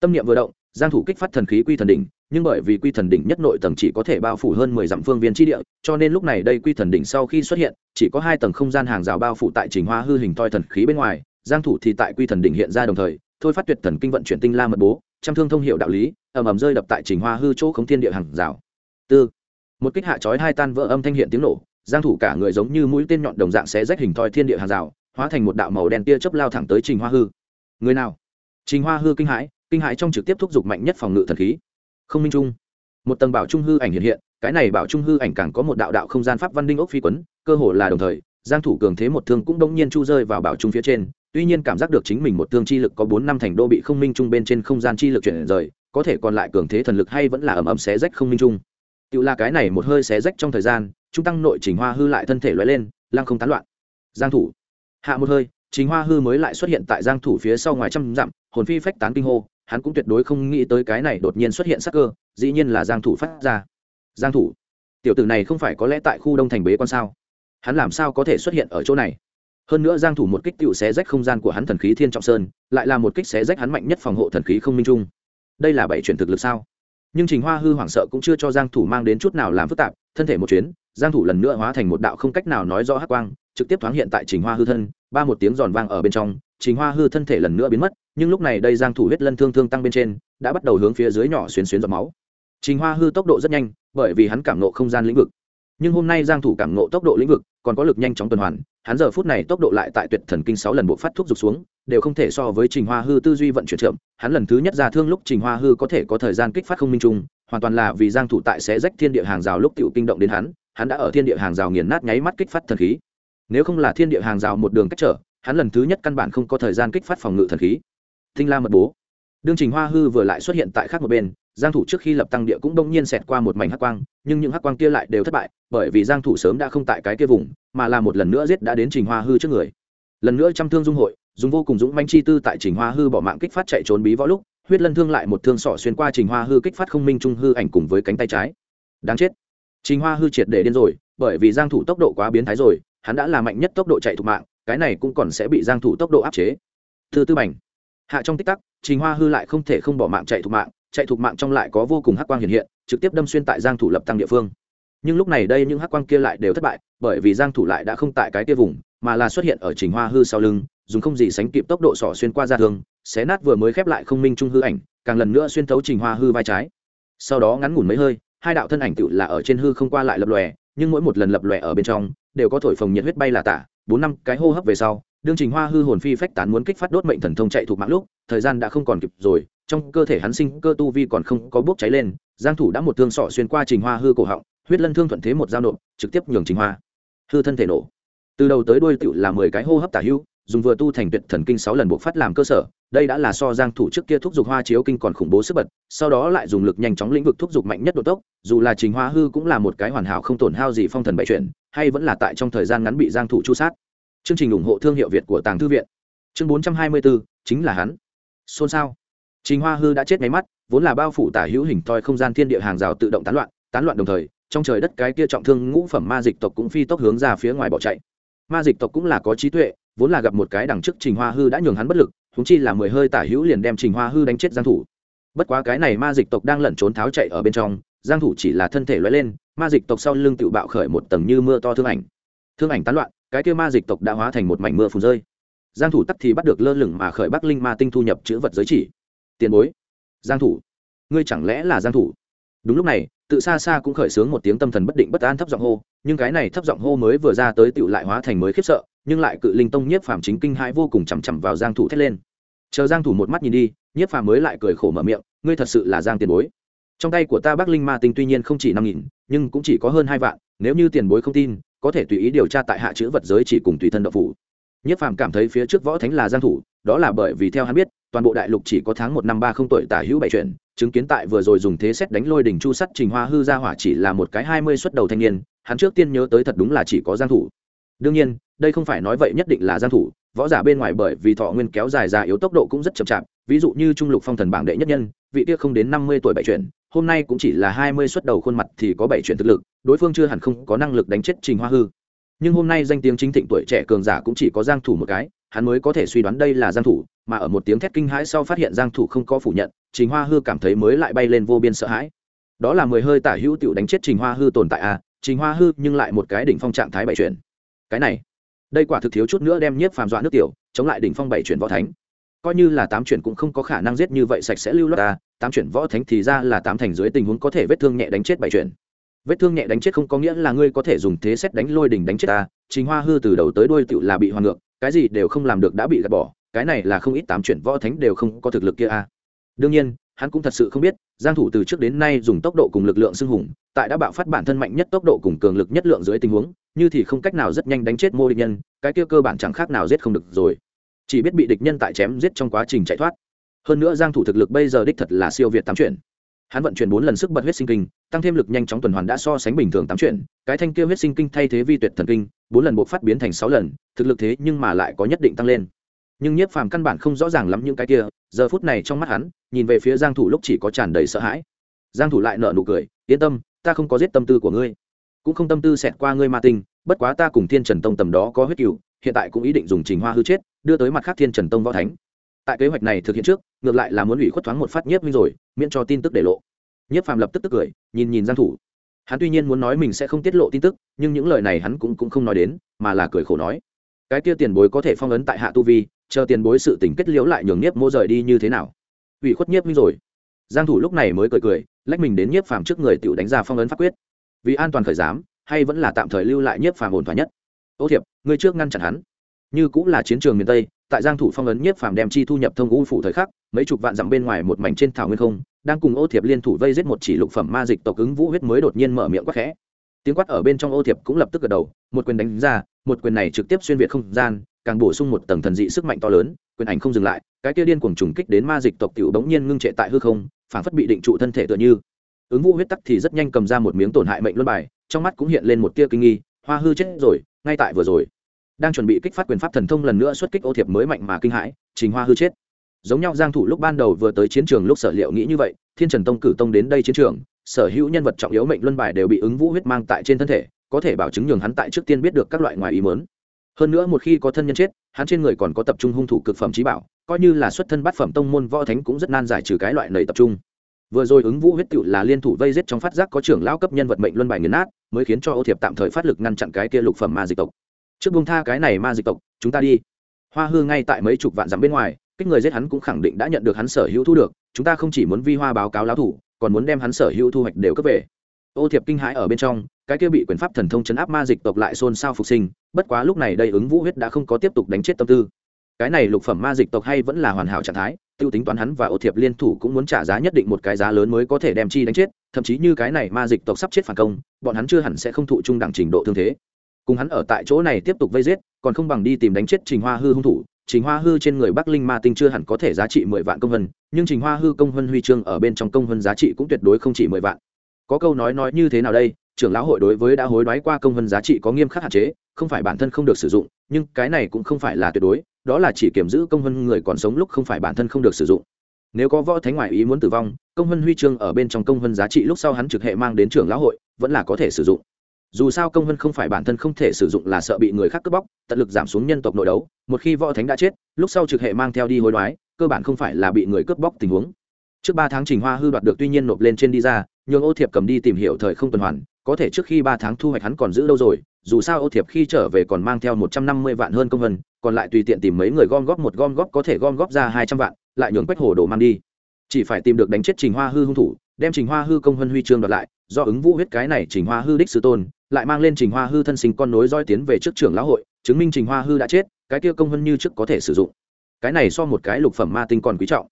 tâm niệm vừa động giang thủ kích phát thần khí quy thần đỉnh, nhưng bởi vì quy thần đỉnh nhất nội tầng chỉ có thể bao phủ hơn 10 dặm phương viên chi địa, cho nên lúc này đây quy thần đỉnh sau khi xuất hiện, chỉ có hai tầng không gian hàng rào bao phủ tại trình hoa hư hình toi thần khí bên ngoài, giang thủ thì tại quy thần đỉnh hiện ra đồng thời, thôi phát tuyệt thần kinh vận chuyển tinh la mật bố, trăm thương thông hiệu đạo lý, ầm ầm rơi đập tại trình hoa hư chỗ không thiên địa hàng rào. Tư. Một kích hạ chói hai tan vỡ âm thanh hiện tiếng nổ, giang thủ cả người giống như mũi tên nhọn đồng dạng xé rách hình toi thiên địa hàng rào, hóa thành một đạo màu đen tia chớp lao thẳng tới trình hoa hư. Người nào? Trình hoa hư kinh hãi kinh hãi trong trực tiếp thúc giục mạnh nhất phòng ngự thần khí. Không minh trung. Một tầng bảo trung hư ảnh hiện hiện, cái này bảo trung hư ảnh càng có một đạo đạo không gian pháp văn đinh ốc phi quấn, cơ hồ là đồng thời, giang thủ cường thế một thương cũng đông nhiên chu rơi vào bảo trung phía trên, tuy nhiên cảm giác được chính mình một thương chi lực có bốn năm thành đô bị không minh trung bên trên không gian chi lực chuyển rời, có thể còn lại cường thế thần lực hay vẫn là ầm ầm xé rách không minh trung. Tự là cái này một hơi xé rách trong thời gian, trung tăng nội chỉnh hoa hư lại thân thể lóe lên lang không tán loạn. Giang thủ. Hạ một hơi chính hoa hư mới lại xuất hiện tại giang thủ phía sau ngoài trăm dặm, hồn phi phách tán kinh hô hắn cũng tuyệt đối không nghĩ tới cái này đột nhiên xuất hiện sắc cơ, dĩ nhiên là giang thủ phát ra. Giang thủ, tiểu tử này không phải có lẽ tại khu đông thành bế quan sao? Hắn làm sao có thể xuất hiện ở chỗ này? Hơn nữa giang thủ một kích tiểu xé rách không gian của hắn thần khí thiên trọng sơn, lại là một kích xé rách hắn mạnh nhất phòng hộ thần khí không minh trung. Đây là bảy chuyển thực lực sao? Nhưng trình hoa hư hoảng sợ cũng chưa cho giang thủ mang đến chút nào làm phức tạp, thân thể một chuyến, giang thủ lần nữa hóa thành một đạo không cách nào nói rõ hắc quang, trực tiếp thoáng hiện tại trình hoa hư thân, ba một tiếng giòn vang ở bên trong trình hoa hư thân thể lần nữa biến mất, nhưng lúc này đây giang thủ huyết lân thương thương tăng bên trên, đã bắt đầu hướng phía dưới nhỏ xuyến xuyến giọt máu. Trình hoa hư tốc độ rất nhanh, bởi vì hắn cảm ngộ không gian lĩnh vực. Nhưng hôm nay giang thủ cảm ngộ tốc độ lĩnh vực, còn có lực nhanh chóng tuần hoàn, hắn giờ phút này tốc độ lại tại tuyệt thần kinh sáu lần bộ phát thuốc dục xuống, đều không thể so với trình hoa hư tư duy vận chuyển chậm. Hắn lần thứ nhất ra thương lúc trình hoa hư có thể có thời gian kích phát không minh trung hoàn toàn là vì giang thủ tại sẽ rách thiên địa hàng rào lúc tiểu kinh động đến hắn hắn đã ở thiên địa hàng rào nghiền nát nháy mắt kích phát thần khí. Nếu không là thiên địa hàng rào một đường cách trở hắn lần thứ nhất căn bản không có thời gian kích phát phòng ngự thần khí. Thinh la mật bố. Đương trình hoa hư vừa lại xuất hiện tại khác một bên, giang thủ trước khi lập tăng địa cũng đông nhiên xẹt qua một mảnh hắc quang, nhưng những hắc quang kia lại đều thất bại, bởi vì giang thủ sớm đã không tại cái kia vùng, mà là một lần nữa giết đã đến trình hoa hư trước người. Lần nữa trăm thương dung hội, dùng vô cùng dũng manh chi tư tại trình hoa hư bỏ mạng kích phát chạy trốn bí võ lúc, huyết lân thương lại một thương sọ xuyên qua trình hoa hư kích phát không minh trung hư ảnh cùng với cánh tay trái. Đáng chết. Trình hoa hư triệt để điên rồi, bởi vì giang thủ tốc độ quá biến thái rồi, hắn đã là mạnh nhất tốc độ chạy thục mạng cái này cũng còn sẽ bị giang thủ tốc độ áp chế. Thứ tư bảnh hạ trong tích tắc, trình hoa hư lại không thể không bỏ mạng chạy thục mạng, chạy thục mạng trong lại có vô cùng hắc quang hiện hiện, trực tiếp đâm xuyên tại giang thủ lập tăng địa phương. Nhưng lúc này đây những hắc quang kia lại đều thất bại, bởi vì giang thủ lại đã không tại cái kia vùng, mà là xuất hiện ở trình hoa hư sau lưng, dùng không gì sánh kịp tốc độ sỏ xuyên qua ra thương, xé nát vừa mới khép lại không minh trung hư ảnh, càng lần nữa xuyên thấu trình hoa hư vai trái. Sau đó ngắn ngủn mấy hơi, hai đạo thân ảnh tựa là ở trên hư không qua lại lập lòe, nhưng mỗi một lần lập lòe ở bên trong, đều có thổi phồng nhiệt huyết bay là tả bốn năm cái hô hấp về sau, đương trình hoa hư hồn phi phách tán muốn kích phát đốt mệnh thần thông chạy thuộc mạng lúc, thời gian đã không còn kịp rồi, trong cơ thể hắn sinh cơ tu vi còn không có bốc cháy lên, giang thủ đã một thương sọ xuyên qua trình hoa hư cổ họng, huyết lân thương thuận thế một dao nộp, trực tiếp nhường trình hoa hư thân thể nổ. Từ đầu tới đuôi tựu là mười cái hô hấp tả hữu, dùng vừa tu thành tuyệt thần kinh sáu lần buộc phát làm cơ sở, đây đã là so giang thủ trước kia thúc giục hoa chiếu kinh còn khủng bố sức bật, sau đó lại dùng lực nhanh chóng lĩnh vực thúc giục mạnh nhất độ tốc, dù là trình hoa hư cũng là một cái hoàn hảo không tổn hao gì phong thần bảy chuyển hay vẫn là tại trong thời gian ngắn bị giang thủ chu sát. Chương trình ủng hộ thương hiệu việt của tàng thư viện. Chương 424, chính là hắn. Xôn xao. Trình hoa hư đã chết mấy mắt vốn là bao phủ tả hữu hình toi không gian thiên địa hàng rào tự động tán loạn tán loạn đồng thời trong trời đất cái kia trọng thương ngũ phẩm ma dịch tộc cũng phi tốc hướng ra phía ngoài bỏ chạy. Ma dịch tộc cũng là có trí tuệ vốn là gặp một cái đằng trước trình hoa hư đã nhường hắn bất lực húng chi là mười hơi tả hữu liền đem trình hoa hư đánh chết giang thủ. Bất quá cái này ma dịch tộc đang lẩn trốn tháo chạy ở bên trong giang thủ chỉ là thân thể lóe lên, ma dịch tộc sau lưng tự bạo khởi một tầng như mưa to thương ảnh. Thương ảnh tán loạn, cái kia ma dịch tộc đã hóa thành một mảnh mưa phùn rơi. Giang thủ tắt thì bắt được lơ lửng mà khởi bắc linh ma tinh thu nhập chữ vật giới chỉ. Tiền bối. Giang thủ. Ngươi chẳng lẽ là giang thủ? Đúng lúc này, tự xa xa cũng khởi sướng một tiếng tâm thần bất định bất an thấp giọng hô, nhưng cái này thấp giọng hô mới vừa ra tới tựu lại hóa thành mới khiếp sợ, nhưng lại cự linh tông nhiếp phàm chính kinh hãi vô cùng chằm chằm vào giang thủ thét lên. Chờ giang thủ một mắt nhìn đi, nhiếp phàm mới lại cười khổ mở miệng, ngươi thật sự là giang tiền bối trong tay của ta bắc linh ma tinh tuy nhiên không chỉ năm nghìn, nhưng cũng chỉ có hơn hai vạn, nếu như tiền bối không tin, có thể tùy ý điều tra tại hạ chữ vật giới chỉ cùng tùy thân độc phủ. Nhất phàm cảm thấy phía trước võ thánh là giang thủ, đó là bởi vì theo hắn biết, toàn bộ đại lục chỉ có tháng một năm ba không tuổi tả hữu bảy chuyện, chứng kiến tại vừa rồi dùng thế xét đánh lôi đỉnh chu sắt trình hoa hư ra hỏa chỉ là một cái hai mươi xuất đầu thanh niên, hắn trước tiên nhớ tới thật đúng là chỉ có giang thủ. Đương nhiên, đây không phải nói vậy nhất định là giang thủ, võ giả bên ngoài bởi vì thọ nguyên kéo dài già yếu tốc độ cũng rất chậm chạp, ví dụ như trung lục phong thần bảng đệ nhất nhân, vị kia không đến năm mươi tuổi bảy chuyện hôm nay cũng chỉ là hai mươi xuất đầu khuôn mặt thì có bảy chuyện thực lực, đối phương chưa hẳn không có năng lực đánh chết trình hoa hư. Nhưng hôm nay danh tiếng chính thịnh tuổi trẻ cường giả cũng chỉ có giang thủ một cái, hắn mới có thể suy đoán đây là giang thủ, mà ở một tiếng thét kinh hãi sau phát hiện giang thủ không có phủ nhận, trình hoa hư cảm thấy mới lại bay lên vô biên sợ hãi. Đó là mười hơi tả hữu tiểu đánh chết trình hoa hư tồn tại à trình hoa hư nhưng lại một cái đỉnh phong trạng thái bảy chuyển cái này, đây quả thực thiếu chút nữa đem nhiếp phàm dọa nước tiểu, chống lại đỉnh phong bảy chuyển võ thánh. Coi như là tám chuyển cũng không có khả năng giết như vậy sạch sẽ lưu loát ta tám chuyển võ thánh thì ra là tám thành dưới tình huống có thể vết thương nhẹ đánh chết bảy chuyển. Vết thương nhẹ đánh chết không có nghĩa là ngươi có thể dùng thế xét đánh lôi đỉnh đánh chết ta, trình hoa hư từ đầu tới đuôi tựu là bị hoàn ngược, cái gì đều không làm được đã bị gạt bỏ, cái này là không ít tám chuyển võ thánh đều không có thực lực kia a đương nhiên, hắn cũng thật sự không biết, giang thủ từ trước đến nay dùng tốc độ cùng lực lượng xưng hùng, tại đã bạo phát bản thân mạnh nhất tốc độ cùng cường lực nhất lượng dưới tình huống, như thì không cách nào rất nhanh đánh chết mô địch nhân, cái kia cơ bản chẳng khác nào giết không được rồi. Chỉ biết bị địch nhân tại chém giết trong quá trình chạy thoát hơn nữa giang thủ thực lực bây giờ đích thật là siêu việt tám chuyển hắn vận chuyển bốn lần sức bật huyết sinh kinh, tăng thêm lực nhanh chóng tuần hoàn đã so sánh bình thường tám chuyển cái thanh kia huyết sinh kinh thay thế vi tuyệt thần kinh, bốn lần buộc phát biến thành sáu lần, thực lực thế nhưng mà lại có nhất định tăng lên. Nhưng nhiếp phàm căn bản không rõ ràng lắm những cái kia, giờ phút này trong mắt hắn, nhìn về phía giang thủ lúc chỉ có tràn đầy sợ hãi. Giang thủ lại nở nụ cười, yên tâm, ta không có giết tâm tư của ngươi, cũng không tâm tư xẹt qua ngươi ma tinh, bất quá ta cùng thiên trần tông tầm đó có huyết kiều hiện tại cũng ý định dùng trình hoa hư chết, đưa tới mặt khác thiên trần tông võ thánh tại kế hoạch này thực hiện trước, ngược lại là muốn ủy khuất thoáng một phát nhiếp minh rồi, miễn cho tin tức để lộ. Nhiếp phàm lập tức tức cười, nhìn nhìn giang thủ. Hắn tuy nhiên muốn nói mình sẽ không tiết lộ tin tức, nhưng những lời này hắn cũng cũng không nói đến, mà là cười khổ nói. Cái kia tiền bối có thể phong ấn tại hạ tu vi, chờ tiền bối sự tình kết liễu lại nhường nhiếp mô rời đi như thế nào? Ủy khuất nhiếp minh rồi. Giang thủ lúc này mới cười cười, lách mình đến nhiếp phàm trước người tiểu đánh ra phong ấn pháp quyết. Vì an toàn khởi giám, hay vẫn là tạm thời lưu lại nhiếp phàm ổn thỏa nhất? Ô thiệp, ngươi trước ngăn chặn hắn. Như cũng là chiến trường miền tây tại giang thủ phong ấn nhiếp phàm đem chi thu nhập thông u phủ thời khắc, mấy chục vạn dặm bên ngoài một mảnh trên thảo nguyên không, đang cùng ô thiệp liên thủ vây giết một chỉ lục phẩm ma dịch tộc ứng vũ huyết mới đột nhiên mở miệng quát khẽ. Tiếng quát ở bên trong ô thiệp cũng lập tức gật đầu, một quyền đánh ra, một quyền này trực tiếp xuyên việt không gian, càng bổ sung một tầng thần dị sức mạnh to lớn, quyền ảnh không dừng lại, cái kia điên cuồng trùng kích đến ma dịch tộc tiểu bỗng nhiên ngưng trệ tại hư không phảng phất bị định trụ thân thể tựa như. Ứng vũ huyết tắc thì rất nhanh cầm ra một miếng tổn hại mệnh luân bài, trong mắt cũng hiện lên một tia kinh nghi, hoa hư chết rồi, ngay tại vừa rồi đang chuẩn bị kích phát quyền pháp thần thông lần nữa xuất kích ô thiệp mới mạnh mà kinh hãi, trình hoa hư chết. Giống nhau giang thủ lúc ban đầu vừa tới chiến trường lúc sở liệu nghĩ như vậy, thiên trần tông cử tông đến đây chiến trường, sở hữu nhân vật trọng yếu mệnh luân bài đều bị ứng vũ huyết mang tại trên thân thể, có thể bảo chứng nhường hắn tại trước tiên biết được các loại ngoài ý muốn. Hơn nữa một khi có thân nhân chết, hắn trên người còn có tập trung hung thủ cực phẩm trí bảo, coi như là xuất thân bát phẩm tông môn võ thánh cũng rất nan giải trừ cái loại nầy tập trung. Vừa rồi ứng vũ huyết tựu là liên thủ vây giết trong phát giác có trưởng lão cấp nhân vật mệnh luân bài nghiền nát, mới khiến cho ô thiệp tạm thời phát lực ngăn chặn cái kia lục phẩm ma dịch tộc trước bông tha cái này ma dịch tộc, chúng ta đi. Hoa hư ngay tại mấy chục vạn dặm bên ngoài, kích người giết hắn cũng khẳng định đã nhận được hắn sở hữu thu được, chúng ta không chỉ muốn vi hoa báo cáo lão thủ, còn muốn đem hắn sở hữu thu hoạch đều cấp về. Ô thiệp kinh hãi ở bên trong, cái kia bị quyền pháp thần thông chấn áp ma dịch tộc lại xôn xao phục sinh, bất quá lúc này đây ứng vũ huyết đã không có tiếp tục đánh chết tâm tư. Cái này lục phẩm ma dịch tộc hay vẫn là hoàn hảo trạng thái, tiêu tính toán hắn và ô thiệp liên thủ cũng muốn trả giá nhất định một cái giá lớn mới có thể đem chi đánh chết, thậm chí như cái này ma dịch tộc sắp chết phản công, bọn hắn chưa hẳn sẽ không thụ trung đẳng trình độ thương thế cùng hắn ở tại chỗ này tiếp tục vây giết, còn không bằng đi tìm đánh chết trình hoa hư hung thủ. Trình hoa hư trên người bắc linh ma tinh chưa hẳn có thể giá trị mười vạn công vân, nhưng trình hoa hư công vân huy chương ở bên trong công vân giá trị cũng tuyệt đối không chỉ mười vạn. Có câu nói nói như thế nào đây? Trưởng lão hội đối với đã hối đoái qua công vân giá trị có nghiêm khắc hạn chế, không phải bản thân không được sử dụng, nhưng cái này cũng không phải là tuyệt đối, đó là chỉ kiểm giữ công vân người còn sống lúc không phải bản thân không được sử dụng. Nếu có võ thánh ngoại ý muốn tử vong, công vân huy chương ở bên trong công vân giá trị lúc sau hắn trực hệ mang đến trưởng lão hội, vẫn là có thể sử dụng dù sao công vân không phải bản thân không thể sử dụng là sợ bị người khác cướp bóc, tận lực giảm xuống nhân tộc nội đấu, một khi võ thánh đã chết, lúc sau trực hệ mang theo đi hối đoái, cơ bản không phải là bị người cướp bóc tình huống. Trước ba tháng trình hoa hư đoạt được tuy nhiên nộp lên trên đi ra, nhường ô thiệp cầm đi tìm hiểu thời không tuần hoàn, có thể trước khi ba tháng thu hoạch hắn còn giữ đâu rồi, dù sao ô thiệp khi trở về còn mang theo một trăm năm mươi vạn hơn công vân, còn lại tùy tiện tìm mấy người gom góp một gom góp có thể gom góp ra hai trăm vạn, lại nhường quách hồ đồ mang đi. Chỉ phải tìm được đánh chết trình hoa hư hung thủ đem trình hoa hư công huân huy chương đoạt lại, do ứng vũ huyết cái này trình hoa hư đích sư tôn, lại mang lên trình hoa hư thân sinh con nối roi tiến về trước trưởng lão hội, chứng minh trình hoa hư đã chết, cái kia công huân như trước có thể sử dụng. Cái này so một cái lục phẩm ma tinh còn quý trọng.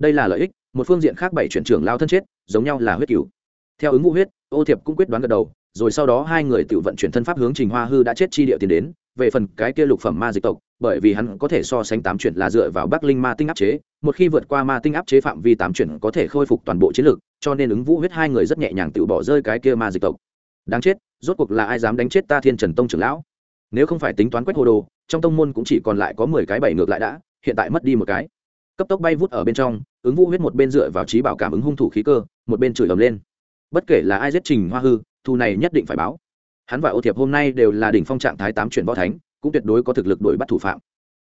Đây là lợi ích, một phương diện khác bảy chuyển trưởng lao thân chết, giống nhau là huyết cửu. Theo ứng vũ huyết, ô thiệp cũng quyết đoán gật đầu, rồi sau đó hai người tự vận chuyển thân pháp hướng trình hoa hư đã chết chi địa tiến đến, về phần cái kia lục phẩm ma dịch tộc, bởi vì hắn có thể so sánh tám chuyển là dựa vào bắc linh ma tinh áp chế, một khi vượt qua ma tinh áp chế phạm vi tám chuyển có thể khôi phục toàn bộ chiến lược cho nên ứng vũ huyết hai người rất nhẹ nhàng tự bỏ rơi cái kia ma dịch tộc. Đáng chết, rốt cuộc là ai dám đánh chết ta thiên trần tông trưởng lão? Nếu không phải tính toán quét hồ đồ, trong tông môn cũng chỉ còn lại có mười cái bảy ngược lại đã, hiện tại mất đi một cái. Cấp tốc bay vút ở bên trong, ứng vũ huyết một bên dựa vào trí bảo cảm ứng hung thủ khí cơ, một bên chửi ầm lên. Bất kể là ai giết trình hoa hư thu này nhất định phải báo. Hắn và ô thiệp hôm nay đều là đỉnh phong trạng thái tám chuyển võ thánh, cũng tuyệt đối có thực lực đuổi bắt thủ phạm.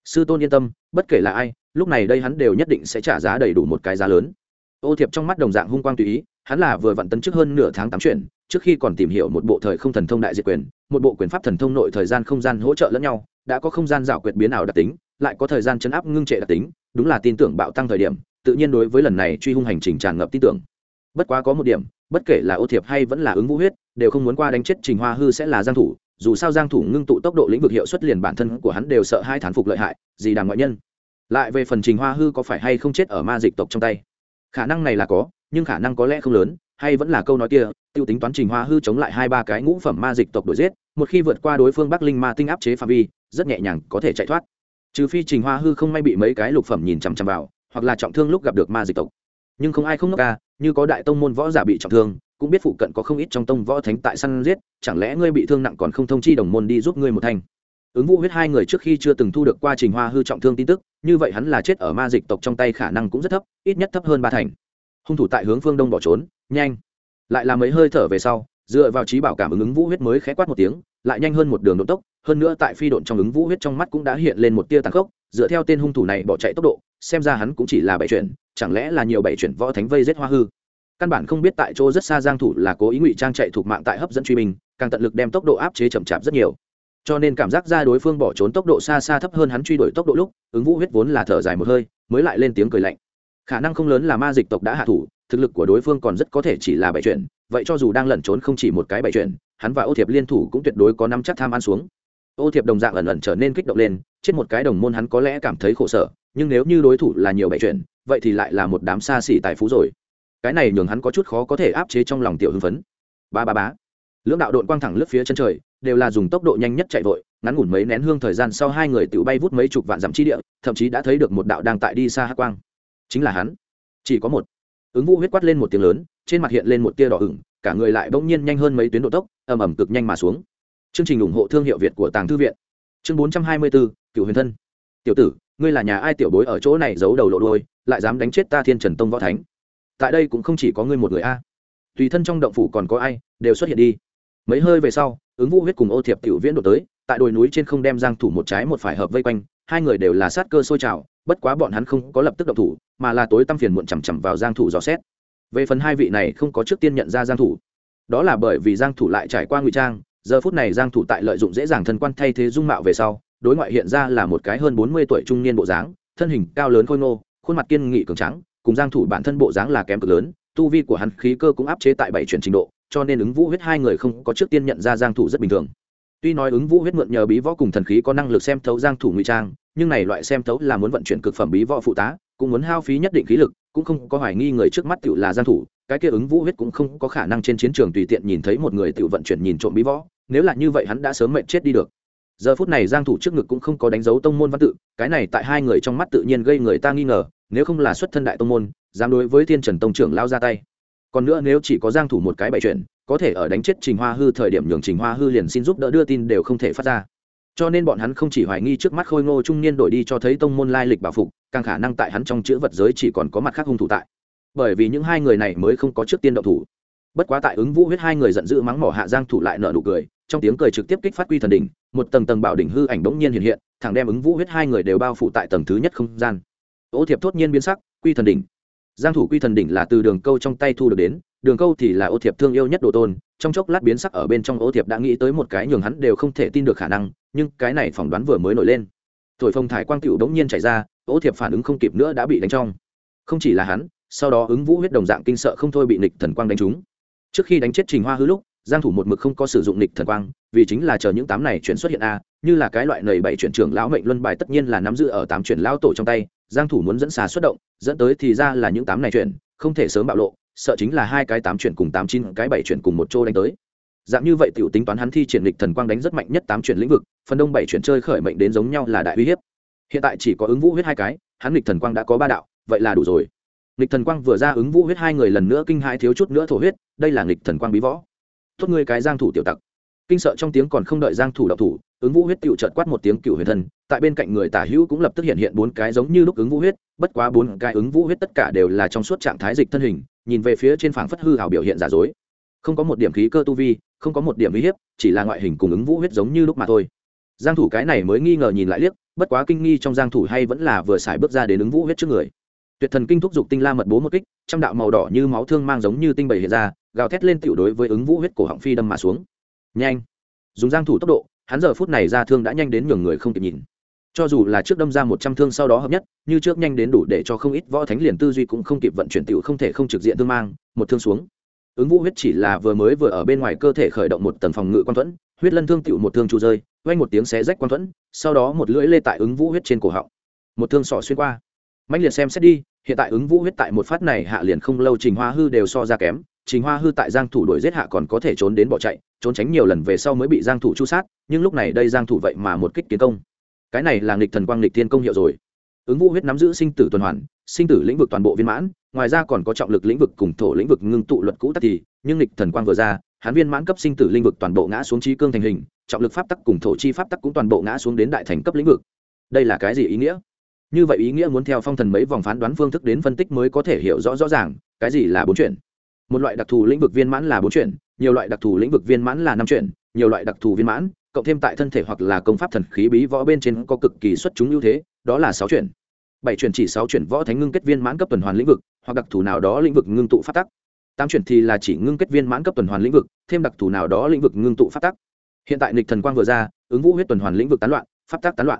Sư tôn yên tâm, bất kể là ai, lúc này đây hắn đều nhất định sẽ trả giá đầy đủ một cái giá lớn ô thiệp trong mắt đồng dạng hung quang tùy ý, hắn là vừa vặn tấn trước hơn nửa tháng tám chuyển trước khi còn tìm hiểu một bộ thời không thần thông đại diệt quyền, một bộ quyền pháp thần thông nội thời gian không gian hỗ trợ lẫn nhau, đã có không gian rào quyệt biến ảo đặc tính, lại có thời gian chấn áp ngưng trệ đặc tính, đúng là tin tưởng bạo tăng thời điểm, tự nhiên đối với lần này truy hung hành trình tràn ngập tin tưởng. Bất quá có một điểm, bất kể là ô thiệp hay vẫn là ứng vũ huyết, đều không muốn qua đánh chết trình hoa hư sẽ là giang thủ, dù sao giang thủ ngưng tụ tốc độ lĩnh vực hiệu suất liền bản thân của hắn đều sợ hai thán phục lợi hại, gì đàng ngoại nhân. Lại về phần trình hoa hư có phải hay không chết ở ma dịch tộc trong tay? Khả năng này là có, nhưng khả năng có lẽ không lớn, hay vẫn là câu nói kia, tiêu tính toán trình hoa hư chống lại hai ba cái ngũ phẩm ma dịch tộc đuổi giết, một khi vượt qua đối phương bắc linh ma tinh áp chế phạm vi, rất nhẹ nhàng có thể chạy thoát. Trừ phi trình hoa hư không may bị mấy cái lục phẩm nhìn chằm chằm vào, hoặc là trọng thương lúc gặp được ma dịch tộc. Nhưng không ai không nốc ca à, như có đại tông môn võ giả bị trọng thương, cũng biết phụ cận có không ít trong tông võ thánh tại săn giết, chẳng lẽ ngươi bị thương nặng còn không thông chi đồng môn đi giúp ngươi một thanh? Ứng vũ huyết hai người trước khi chưa từng thu được qua trình hoa hư trọng thương tin tức như vậy hắn là chết ở ma dịch tộc trong tay khả năng cũng rất thấp ít nhất thấp hơn ba thành. Hung thủ tại hướng phương đông bỏ trốn nhanh. Lại là mấy hơi thở về sau dựa vào trí bảo cảm ứng ứng vũ huyết mới khẽ quát một tiếng lại nhanh hơn một đường độ tốc hơn nữa tại phi độn trong ứng vũ huyết trong mắt cũng đã hiện lên một tia tàn khốc dựa theo tên hung thủ này bỏ chạy tốc độ xem ra hắn cũng chỉ là bảy chuyển chẳng lẽ là nhiều bảy chuyển võ thánh vây giết hoa hư. Căn bản không biết tại chỗ rất xa giang thủ là cố ý ngụy trang chạy thuộc mạng tại hấp dẫn truy mình, càng tận lực đem tốc độ áp chế chậm chạp rất nhiều cho nên cảm giác ra đối phương bỏ trốn tốc độ xa xa thấp hơn hắn truy đuổi tốc độ lúc, ứng vũ huyết vốn là thở dài một hơi, mới lại lên tiếng cười lạnh. Khả năng không lớn là ma dịch tộc đã hạ thủ, thực lực của đối phương còn rất có thể chỉ là bảy chuyển vậy cho dù đang lẩn trốn không chỉ một cái bảy chuyển hắn và ô thiệp liên thủ cũng tuyệt đối có năm chắc tham ăn xuống. Ô thiệp đồng dạng ẩn ẩn trở nên kích động lên, chết một cái đồng môn hắn có lẽ cảm thấy khổ sở, nhưng nếu như đối thủ là nhiều bảy chuyển vậy thì lại là một đám xa xỉ tài phú rồi. Cái này nhường hắn có chút khó có thể áp chế trong lòng tiểu hưng phấn. Ba ba bá lưỡng đạo đội quang thẳng lướt phía chân trời, đều là dùng tốc độ nhanh nhất chạy vội, ngắn ngủn mấy nén hương thời gian sau hai người tự bay vút mấy chục vạn dặm chi địa, thậm chí đã thấy được một đạo đang tại đi xa hát quang. Chính là hắn. Chỉ có một. Ứng vũ huyết quát lên một tiếng lớn, trên mặt hiện lên một tia đỏ ửng, cả người lại bỗng nhiên nhanh hơn mấy tuyến độ tốc, ầm ầm cực nhanh mà xuống. Chương trình ủng hộ thương hiệu việt của tàng thư viện. Chương bốn trăm hai mươi bốn cựu huyền thân. Tiểu tử, ngươi là nhà ai tiểu bối ở chỗ này giấu đầu lộ đôi lại dám đánh chết ta thiên trần tông võ thánh? Tại đây cũng không chỉ có ngươi một người a. Tùy thân trong động phủ còn có ai, đều xuất hiện đi mấy hơi về sau, ứng vũ huyết cùng ô thiệp tiểu viễn đổ tới, tại đồi núi trên không đem giang thủ một trái một phải hợp vây quanh, hai người đều là sát cơ sôi trào, bất quá bọn hắn không có lập tức động thủ, mà là tối tâm phiền muộn chằm chằm vào giang thủ dò xét. Về phần hai vị này không có trước tiên nhận ra giang thủ. Đó là bởi vì giang thủ lại trải qua ngụy trang, giờ phút này giang thủ tại lợi dụng dễ dàng thân quan thay thế dung mạo về sau, đối ngoại hiện ra là một cái hơn 40 tuổi trung niên bộ dáng, thân hình cao lớn khôi ngô, khuôn mặt kiên nghị cường trắng cùng giang thủ bản thân bộ dáng là kém cực lớn, tu vi của hắn khí cơ cũng áp chế tại bảy chuyển trình độ cho nên ứng vũ huyết hai người không có trước tiên nhận ra giang thủ rất bình thường. Tuy nói ứng vũ huyết mượn nhờ bí võ cùng thần khí có năng lực xem thấu giang thủ ngụy trang, nhưng này loại xem thấu là muốn vận chuyển cực phẩm bí võ phụ tá, cũng muốn hao phí nhất định khí lực, cũng không có hoài nghi người trước mắt tự là giang thủ, cái kia ứng vũ huyết cũng không có khả năng trên chiến trường tùy tiện nhìn thấy một người tự vận chuyển nhìn trộm bí võ, nếu là như vậy hắn đã sớm mệnh chết đi được. Giờ phút này giang thủ trước ngực cũng không có đánh dấu tông môn văn tự, cái này tại hai người trong mắt tự nhiên gây người ta nghi ngờ, nếu không là xuất thân đại tông môn, dám đối với thiên trần tông trưởng lao ra tay còn nữa nếu chỉ có giang thủ một cái bại chuyện, có thể ở đánh chết trình hoa hư thời điểm nhường trình hoa hư liền xin giúp đỡ đưa tin đều không thể phát ra. Cho nên bọn hắn không chỉ hoài nghi trước mắt khôi ngô trung niên đổi đi cho thấy tông môn lai lịch bảo phục, càng khả năng tại hắn trong chữ vật giới chỉ còn có mặt khác hung thủ tại. Bởi vì những hai người này mới không có trước tiên động thủ. Bất quá tại ứng vũ huyết hai người giận dữ mắng mỏ hạ giang thủ lại nở nụ cười, trong tiếng cười trực tiếp kích phát quy thần đỉnh, một tầng tầng bảo đỉnh hư ảnh bỗng nhiên hiện hiện, thẳng đem ứng vũ huyết hai người đều bao phủ tại tầng thứ nhất không gian. Ô thiệp thốt nhiên biến sắc, quy thần đỉnh giang thủ quy thần đỉnh là từ đường câu trong tay thu được đến, đường câu thì là ô thiệp thương yêu nhất đồ tôn, trong chốc lát biến sắc ở bên trong ô thiệp đã nghĩ tới một cái nhường hắn đều không thể tin được khả năng, nhưng cái này phỏng đoán vừa mới nổi lên. Thổi phồng thải quang cựu đống nhiên chảy ra, ô thiệp phản ứng không kịp nữa đã bị đánh trong. Không chỉ là hắn, sau đó ứng vũ huyết đồng dạng kinh sợ không thôi bị nịch thần quang đánh trúng. Trước khi đánh chết trình hoa hư lúc, giang thủ một mực không có sử dụng nịch thần quang, vì chính là chờ những tám này chuyển xuất hiện a, như là cái loại nầy bảy chuyển trưởng lão mệnh luân bài tất nhiên là nắm giữ ở tám chuyển lão tổ trong tay giang thủ muốn dẫn xà xuất động, dẫn tới thì ra là những tám này chuyển, không thể sớm bạo lộ, sợ chính là hai cái tám chuyển cùng tám chín, cái bảy chuyển cùng một chỗ đánh tới. Dạng như vậy tiểu tính toán hắn thi triển lịch thần quang đánh rất mạnh nhất tám chuyển lĩnh vực, phần đông bảy chuyển chơi khởi mệnh đến giống nhau là đại uy hiếp. Hiện tại chỉ có ứng vũ huyết hai cái, hắn lịch thần quang đã có ba đạo, vậy là đủ rồi. Lịch thần quang vừa ra ứng vũ huyết hai người lần nữa kinh hãi thiếu chút nữa thổ huyết, đây là lịch thần quang bí võ. Tốt ngươi cái giang thủ tiểu tặc. Kinh sợ trong tiếng còn không đợi giang thủ động thủ ứng vũ huyết tựu chợt quát một tiếng cửu huyền thân tại bên cạnh người tả hữu cũng lập tức hiện hiện bốn cái giống như lúc ứng vũ huyết, bất quá bốn cái ứng vũ huyết tất cả đều là trong suốt trạng thái dịch thân hình, nhìn về phía trên phảng phất hư hảo biểu hiện giả dối. Không có một điểm khí cơ tu vi, không có một điểm uy hiếp, chỉ là ngoại hình cùng ứng vũ huyết giống như lúc mà thôi. Giang thủ cái này mới nghi ngờ nhìn lại liếc, bất quá kinh nghi trong giang thủ hay vẫn là vừa xài bước ra đến ứng vũ huyết trước người. Tuyệt thần kinh thúc dục tinh la mật bố một kích, trăm đạo màu đỏ như máu thương mang giống như tinh bầy hiện ra, gào thét lên tiểu đối với ứng vũ huyết cổ họng phi đâm mà xuống. Nhanh! Dùng giang thủ tốc độ hắn giờ phút này ra thương đã nhanh đến nhường người không kịp nhìn. Cho dù là trước đâm ra một trăm thương sau đó hợp nhất, như trước nhanh đến đủ để cho không ít võ thánh liền tư duy cũng không kịp vận chuyển tiểu không thể không trực diện thương mang, một thương xuống. Ứng vũ huyết chỉ là vừa mới vừa ở bên ngoài cơ thể khởi động một tầng phòng ngự quan thuẫn, huyết lân thương tiểu một thương trụ rơi, quanh một tiếng xé rách quan thuẫn, sau đó một lưỡi lê tại ứng vũ huyết trên cổ họng. Một thương sỏ xuyên qua. Mạnh liệt xem xét đi, hiện tại ứng vũ huyết tại một phát này hạ liền không lâu, trình hoa hư đều so ra kém trình hoa hư tại giang thủ đuổi giết hạ còn có thể trốn đến bỏ chạy, trốn tránh nhiều lần về sau mới bị giang thủ chu sát, nhưng lúc này đây giang thủ vậy mà một kích kiến công. Cái này là nghịch thần quang nghịch thiên công hiệu rồi. Ứng vũ huyết nắm giữ sinh tử tuần hoàn, sinh tử lĩnh vực toàn bộ viên mãn, ngoài ra còn có trọng lực lĩnh vực cùng thổ lĩnh vực ngưng tụ luật cũ tắc thì, nhưng nghịch thần quang vừa ra, hắn viên mãn cấp sinh tử lĩnh vực toàn bộ ngã xuống trí cương thành hình, trọng lực pháp tắc cùng thổ chi pháp tắc cũng toàn bộ ngã xuống đến đại thành cấp lĩnh vực. Đây là cái gì ý nghĩa? Như vậy ý nghĩa muốn theo phong thần mấy vòng phán đoán phương thức đến phân tích mới có thể hiểu rõ rõ ràng, cái gì là bốn chuyện? Một loại đặc thù lĩnh vực viên mãn là bốn chuyện nhiều loại đặc thù lĩnh vực viên mãn là năm chuyện nhiều loại đặc thù viên mãn, cộng thêm tại thân thể hoặc là công pháp thần khí bí võ bên trên có cực kỳ xuất chúng ưu thế, đó là sáu chuyển. Bảy chuyển chỉ sáu chuyển võ thánh ngưng kết viên mãn cấp tuần hoàn lĩnh vực, hoặc đặc thù nào đó lĩnh vực ngưng tụ phát tắc. Tám chuyển thì là chỉ ngưng kết viên mãn cấp tuần hoàn lĩnh vực, thêm đặc thù nào đó lĩnh vực ngưng tụ phát tắc. Hiện tại nịch thần quang vừa ra, ứng vũ huyết tuần hoàn lĩnh vực tán loạn phát tắc tán loạn.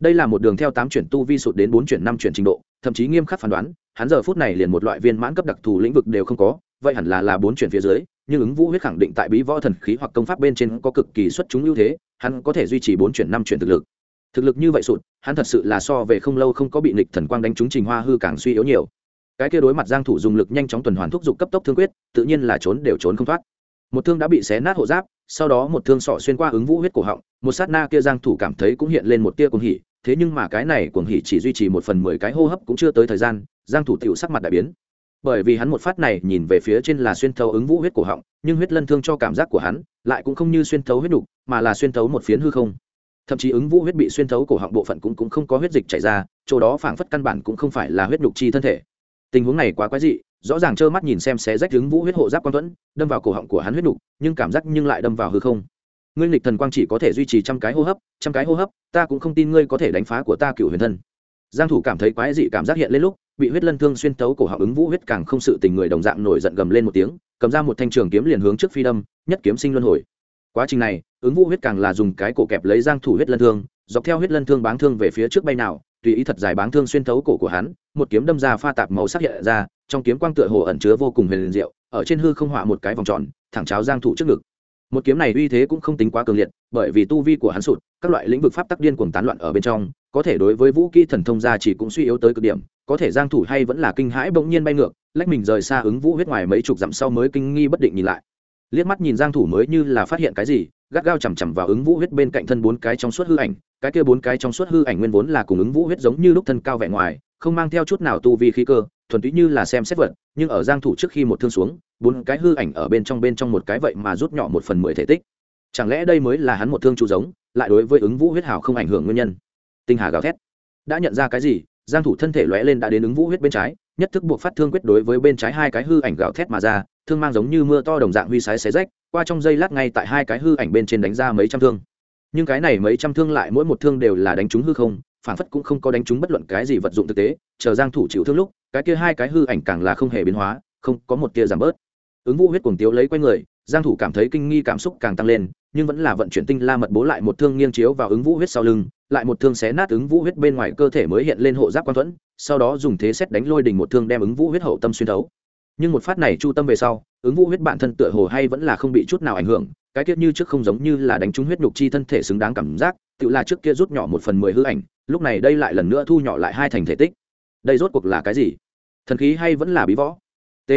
Đây là một đường theo tám chuyển tu vi sụt đến bốn chuyển năm chuyển trình độ, thậm chí nghiêm khắc phán đoán, hắn giờ phút này liền một loại viên mãn cấp đặc thù lĩnh vực đều không có vậy hẳn là là bốn chuyển phía dưới, nhưng ứng vũ huyết khẳng định tại bí võ thần khí hoặc công pháp bên trên có cực kỳ xuất chúng ưu thế, hắn có thể duy trì bốn chuyển năm chuyển thực lực. Thực lực như vậy sụt, hắn thật sự là so về không lâu không có bị nịch thần quang đánh trúng trình hoa hư càng suy yếu nhiều. Cái kia đối mặt giang thủ dùng lực nhanh chóng tuần hoàn thúc giục cấp tốc thương quyết, tự nhiên là trốn đều trốn không thoát. Một thương đã bị xé nát hộ giáp, sau đó một thương sọ xuyên qua ứng vũ huyết cổ họng, một sát na kia giang thủ cảm thấy cũng hiện lên một tia cuồng hỉ, thế nhưng mà cái này cuồng hỉ chỉ duy trì một phần mười cái hô hấp cũng chưa tới thời gian, giang thủ tiểu sắc mặt đại biến bởi vì hắn một phát này nhìn về phía trên là xuyên thấu ứng vũ huyết cổ họng nhưng huyết lân thương cho cảm giác của hắn lại cũng không như xuyên thấu huyết đủ, mà là xuyên thấu một phiến hư không. Thậm chí ứng vũ huyết bị xuyên thấu cổ họng bộ phận cũng cũng không có huyết dịch chảy ra chỗ đó phảng phất căn bản cũng không phải là huyết nhục chi thân thể. Tình huống này quá quái dị rõ ràng trơ mắt nhìn xem xé rách ứng vũ huyết hộ giáp quan thuẫn đâm vào cổ họng của hắn huyết nhục nhưng cảm giác nhưng lại đâm vào hư không. Ngươi lịch thần quang chỉ có thể duy trì trăm cái hô hấp trăm cái hô hấp ta cũng không tin ngươi có thể đánh phá của ta cựu huyền thân. Giang thủ cảm thấy quái dị cảm giác hiện lên lúc bị huyết lân thương xuyên tấu cổ họng ứng vũ huyết càng không sự tình người đồng dạng nổi giận gầm lên một tiếng, cầm ra một thanh trường kiếm liền hướng trước phi đâm, nhất kiếm sinh luân hồi. Quá trình này, ứng vũ huyết càng là dùng cái cổ kẹp lấy giang thủ huyết lân thương, dọc theo huyết lân thương báng thương về phía trước bay nào, tùy ý thật dài báng thương xuyên thấu cổ của hắn, một kiếm đâm ra pha tạp màu sắc hiện ra, trong kiếm quang tựa hồ ẩn chứa vô cùng huyền diệu, ở trên hư không họa một cái vòng tròn, thẳng cháo giang thủ trước ngực một kiếm này uy thế cũng không tính quá cường liệt, bởi vì tu vi của hắn sụt, các loại lĩnh vực pháp tắc điên cuồng tán loạn ở bên trong, có thể đối với vũ kỹ thần thông gia chỉ cũng suy yếu tới cực điểm, có thể giang thủ hay vẫn là kinh hãi bỗng nhiên bay ngược, lách mình rời xa ứng vũ huyết ngoài mấy chục dặm sau mới kinh nghi bất định nhìn lại. Liếc mắt nhìn giang thủ mới như là phát hiện cái gì, gắt gao chầm chầm vào ứng vũ huyết bên cạnh thân bốn cái trong suốt hư ảnh, cái kia bốn cái trong suốt hư ảnh nguyên vốn là cùng ứng vũ huyết giống như lúc thân cao vẻ ngoài, không mang theo chút nào tu vi khí cơ thuần túy như là xem xét vật, nhưng ở giang thủ trước khi một thương xuống, bốn cái hư ảnh ở bên trong bên trong một cái vậy mà rút nhỏ một phần mười thể tích. Chẳng lẽ đây mới là hắn một thương chủ giống, lại đối với ứng vũ huyết hào không ảnh hưởng nguyên nhân? Tinh hà gào thét. Đã nhận ra cái gì, giang thủ thân thể lóe lên đã đến ứng vũ huyết bên trái, nhất thức buộc phát thương quyết đối với bên trái hai cái hư ảnh gào thét mà ra, thương mang giống như mưa to đồng dạng huy sái xé rách, qua trong dây lát ngay tại hai cái hư ảnh bên trên đánh ra mấy trăm thương. Nhưng cái này mấy trăm thương lại mỗi một thương đều là đánh trúng hư không phản phất cũng không có đánh trúng bất luận cái gì vật dụng thực tế, chờ giang thủ chịu thương lúc, cái kia hai cái hư ảnh càng là không hề biến hóa, không có một tia giảm bớt. Ứng vũ huyết cuồng tiếu lấy quay người, giang thủ cảm thấy kinh nghi cảm xúc càng tăng lên, nhưng vẫn là vận chuyển tinh la mật bố lại một thương nghiêng chiếu vào ứng vũ huyết sau lưng, lại một thương xé nát ứng vũ huyết bên ngoài cơ thể mới hiện lên hộ giáp quan thuẫn, sau đó dùng thế xét đánh lôi đỉnh một thương đem ứng vũ huyết hậu tâm xuyên thấu. Nhưng một phát này chu tâm về sau, ứng vũ huyết bản thân tựa hồ hay vẫn là không bị chút nào ảnh hưởng cái tiết như trước không giống như là đánh trúng huyết nhục chi thân thể xứng đáng cảm giác tự là trước kia rút nhỏ một phần mười hư ảnh, lúc này đây lại lần nữa thu nhỏ lại hai thành thể tích. Đây rốt cuộc là cái gì? Thần khí hay vẫn là bí võ? T.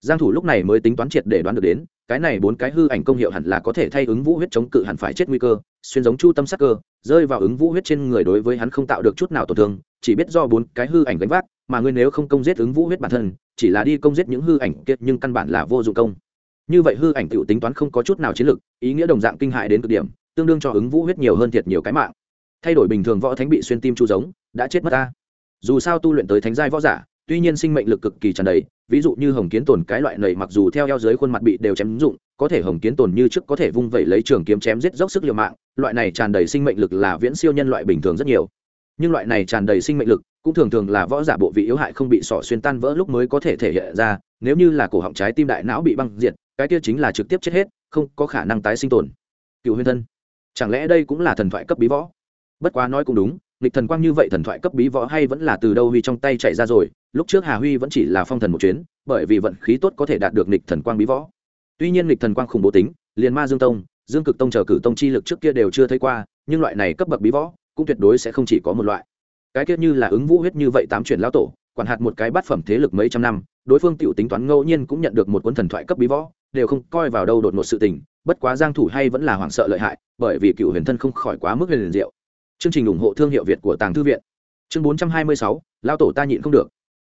Giang thủ lúc này mới tính toán triệt để đoán được đến, cái này bốn cái hư ảnh công hiệu hẳn là có thể thay ứng vũ huyết chống cự hẳn phải chết nguy cơ, xuyên giống chu tâm sắc cơ, rơi vào ứng vũ huyết trên người đối với hắn không tạo được chút nào tổn thương, chỉ biết do bốn cái hư ảnh gánh vác, mà ngươi nếu không công giết ứng vũ huyết bản thân, chỉ là đi công giết những hư ảnh kiệt nhưng căn bản là vô dụng công như vậy hư ảnh tiểu tính toán không có chút nào chiến lực ý nghĩa đồng dạng kinh hại đến cực điểm, tương đương cho ứng vũ huyết nhiều hơn thiệt nhiều cái mạng. Thay đổi bình thường võ thánh bị xuyên tim chu giống, đã chết mất ta. Dù sao tu luyện tới thánh giai võ giả, tuy nhiên sinh mệnh lực cực kỳ tràn đầy, ví dụ như hồng kiến tồn cái loại này mặc dù theo eo dưới khuôn mặt bị đều chém dụng, có thể hồng kiến tồn như trước có thể vung vẩy lấy trường kiếm chém giết dốc sức liều mạng, loại này tràn đầy sinh mệnh lực là viễn siêu nhân loại bình thường rất nhiều. Nhưng loại này tràn đầy sinh mệnh lực, cũng thường thường là võ giả bộ vị yếu hại không bị sỏ xuyên tan vỡ lúc mới có thể thể hiện ra, nếu như là cổ họng trái tim đại não bị băng diệt cái kia chính là trực tiếp chết hết, không có khả năng tái sinh tồn. Cựu huyên thân, chẳng lẽ đây cũng là thần thoại cấp bí võ? Bất quá nói cũng đúng lịch thần quang như vậy thần thoại cấp bí võ hay vẫn là từ đâu huy trong tay chạy ra rồi, lúc trước hà huy vẫn chỉ là phong thần một chuyến, bởi vì vận khí tốt có thể đạt được lịch thần quang bí võ. Tuy nhiên lịch thần quang khủng bố tính, liền ma dương tông, dương cực tông chờ cử tông chi lực trước kia đều chưa thấy qua, nhưng loại này cấp bậc bí võ, cũng tuyệt đối sẽ không chỉ có một loại. Cái kia như là ứng vũ huyết như vậy tám chuyển lão tổ, quản hạt một cái bát phẩm thế lực mấy trăm năm, đối phương tiểu tính toán ngẫu nhiên cũng nhận được một cuốn thần thoại cấp bí võ đều không coi vào đâu đột ngột sự tình bất quá giang thủ hay vẫn là hoảng sợ lợi hại bởi vì cựu huyền thân không khỏi quá mức huyền diệu. Chương trình ủng hộ thương hiệu việt của tàng thư viện. Chương 426, lao tổ ta nhịn không được.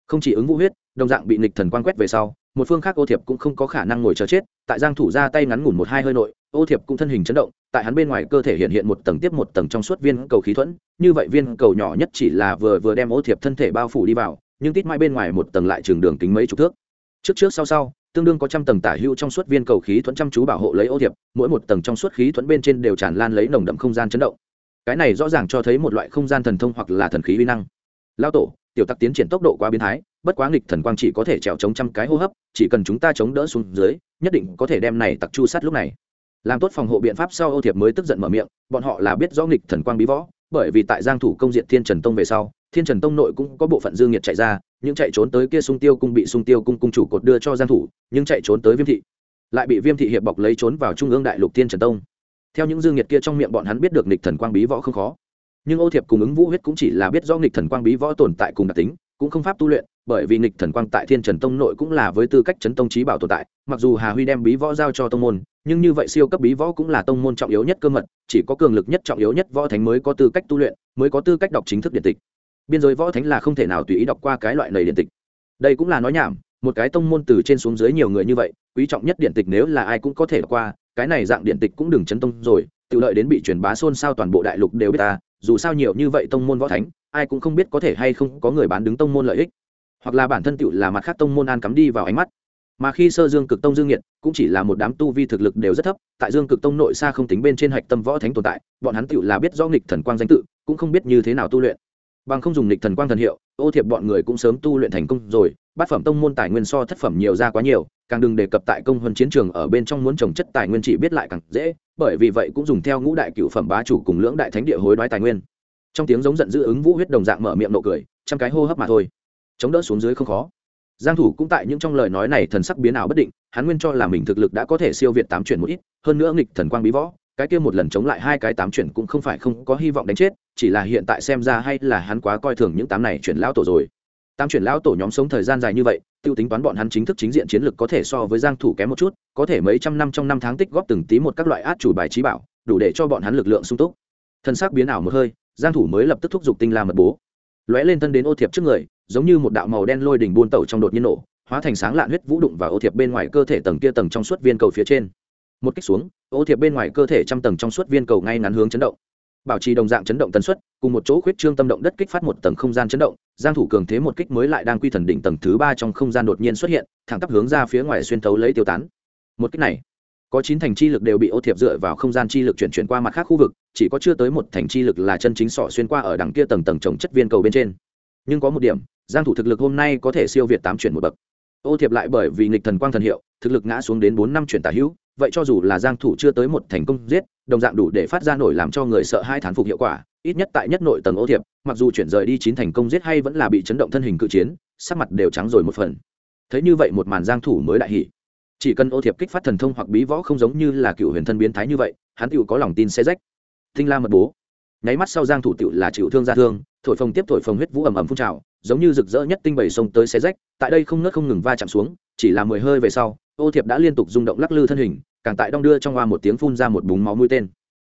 Không chỉ ứng vũ huyết đồng dạng bị nịch thần quan quét về sau một phương khác ô thiệp cũng không có khả năng ngồi chờ chết tại giang thủ ra tay ngắn ngủn một hai hơi nội ô thiệp cũng thân hình chấn động tại hắn bên ngoài cơ thể hiện hiện một tầng tiếp một tầng trong suốt viên cầu khí thuẫn như vậy viên cầu nhỏ nhất chỉ là vừa vừa đem ô thiệp thân thể bao phủ đi vào nhưng tít mai bên ngoài một tầng lại trường đường kính mấy chục thước trước trước sau sau, tương đương có trăm tầng tả hữu trong suốt viên cầu khí thuẫn chăm chú bảo hộ lấy ô thiệp, mỗi một tầng trong suốt khí thuẫn bên trên đều tràn lan lấy nồng đậm không gian chấn động. Cái này rõ ràng cho thấy một loại không gian thần thông hoặc là thần khí uy năng. Lao tổ, tiểu tặc tiến triển tốc độ quá biến thái, bất quá nghịch thần quang chỉ có thể trèo chống trăm cái hô hấp, chỉ cần chúng ta chống đỡ xuống dưới, nhất định có thể đem này tặc chu sát lúc này. Làm tốt phòng hộ biện pháp sau ô thiệp mới tức giận mở miệng, bọn họ là biết rõ nghịch thần quang bí võ, bởi vì tại giang thủ công diện thiên trần tông về sau thiên trần tông nội cũng có bộ phận dương nhiệt chạy ra, những chạy trốn tới kia sung tiêu cung bị sung tiêu cung cung chủ cột đưa cho giang thủ, nhưng chạy trốn tới viêm thị, lại bị viêm thị hiệp bọc lấy trốn vào trung ương đại lục thiên trần tông. Theo những dương nhiệt kia trong miệng bọn hắn biết được nghịch thần quang bí võ không khó. Nhưng ô thiệp cùng ứng vũ huyết cũng chỉ là biết do nghịch thần quang bí võ tồn tại cùng đặc tính, cũng không pháp tu luyện, bởi vì nghịch thần quang tại thiên trần tông nội cũng là với tư cách chấn tông trí bảo tồn tại, mặc dù hà huy đem bí võ giao cho tông môn, nhưng như vậy siêu cấp bí võ cũng là tông môn trọng yếu nhất cơ mật, chỉ có cường lực nhất trọng yếu nhất võ thánh mới có tư cách tu luyện, mới có tư cách đọc chính thức điện tịch biên giới võ thánh là không thể nào tùy ý đọc qua cái loại này điện tịch. Đây cũng là nói nhảm, một cái tông môn từ trên xuống dưới nhiều người như vậy, quý trọng nhất điện tịch nếu là ai cũng có thể đọc qua, cái này dạng điện tịch cũng đừng chấn tông rồi, tự lợi đến bị truyền bá xôn xao toàn bộ đại lục đều biết ta, dù sao nhiều như vậy tông môn võ thánh, ai cũng không biết có thể hay không có người bán đứng tông môn lợi ích. Hoặc là bản thân tự là mặt khác tông môn an cắm đi vào ánh mắt. Mà khi sơ dương cực tông dương nhiệt cũng chỉ là một đám tu vi thực lực đều rất thấp, tại dương cực tông nội xa không tính bên trên hạch tâm võ thánh tồn tại, bọn hắn tự là biết do nghịch thần quang danh tự, cũng không biết như thế nào tu luyện bằng không dùng lịch thần quang thần hiệu, ô thiệp bọn người cũng sớm tu luyện thành công rồi, bát phẩm tông môn tài nguyên so thất phẩm nhiều ra quá nhiều, càng đừng đề cập tại công hơn chiến trường ở bên trong muốn trồng chất tài nguyên chỉ biết lại càng dễ, bởi vì vậy cũng dùng theo ngũ đại cựu phẩm bá chủ cùng lưỡng đại thánh địa hối đoái tài nguyên. Trong tiếng giống giận dữ ứng vũ huyết đồng dạng mở miệng nụ cười, trăm cái hô hấp mà thôi. Chống đỡ xuống dưới không khó. Giang thủ cũng tại những trong lời nói này thần sắc biến ảo bất định, hắn nguyên cho là mình thực lực đã có thể siêu việt tám chuyển một ít, hơn nữa nghịch thần quang bí võ, cái kia một lần chống lại hai cái tám chuyển cũng không phải không có hy vọng đánh chết chỉ là hiện tại xem ra hay là hắn quá coi thường những tám này chuyển lão tổ rồi. Tám chuyển lão tổ nhóm sống thời gian dài như vậy, tiêu tính toán bọn hắn chính thức chính diện chiến lược có thể so với giang thủ kém một chút, có thể mấy trăm năm trong năm tháng tích góp từng tí một các loại át chủ bài trí bảo, đủ để cho bọn hắn lực lượng sung túc. Thân xác biến ảo một hơi, giang thủ mới lập tức thúc giục tinh la mật bố. Lóe lên thân đến ô thiệp trước người, giống như một đạo màu đen lôi đỉnh buôn tẩu trong đột nhiên nổ, hóa thành sáng lạn huyết vũ đụng vào ô thiệp bên ngoài cơ thể tầng kia tầng trong suốt viên cầu phía trên. Một kích xuống, ô thiệp bên ngoài cơ thể trăm tầng trong suốt viên cầu ngay ngắn hướng chấn động bảo trì đồng dạng chấn động tần suất, cùng một chỗ khuyết trương tâm động đất kích phát một tầng không gian chấn động, giang thủ cường thế một kích mới lại đang quy thần đỉnh tầng thứ ba trong không gian đột nhiên xuất hiện, thẳng tắp hướng ra phía ngoài xuyên thấu lấy tiêu tán. Một kích này, có chín thành chi lực đều bị ô thiệp dựa vào không gian chi lực chuyển chuyển qua mặt khác khu vực, chỉ có chưa tới một thành chi lực là chân chính sọ xuyên qua ở đằng kia tầng tầng trồng chất viên cầu bên trên. Nhưng có một điểm, giang thủ thực lực hôm nay có thể siêu việt tám chuyển một bậc. Ô thiệp lại bởi vì nghịch thần quang thần hiệu, thực lực ngã xuống đến bốn năm chuyển tả hữu vậy cho dù là giang thủ chưa tới một thành công giết, đồng dạng đủ để phát ra nổi làm cho người sợ hai thán phục hiệu quả, ít nhất tại nhất nội tầng ô thiệp, mặc dù chuyển rời đi chín thành công giết hay vẫn là bị chấn động thân hình cự chiến, sắc mặt đều trắng rồi một phần. Thấy như vậy một màn giang thủ mới đại hỉ. Chỉ cần ô thiệp kích phát thần thông hoặc bí võ không giống như là cựu huyền thân biến thái như vậy, hắn tựu có lòng tin xe rách. Tinh la mật bố. Nháy mắt sau giang thủ tựu là chịu thương ra thương, thổi phồng tiếp thổi phồng huyết vũ ầm ầm phun trào, giống như rực rỡ nhất tinh bảy sông tới xe rách, tại đây không nớt không ngừng va chạm xuống, chỉ là mười hơi về sau ô thiệp đã liên tục rung động lắc lư thân hình, càng tại đong đưa trong hoa một tiếng phun ra một búng máu mũi tên.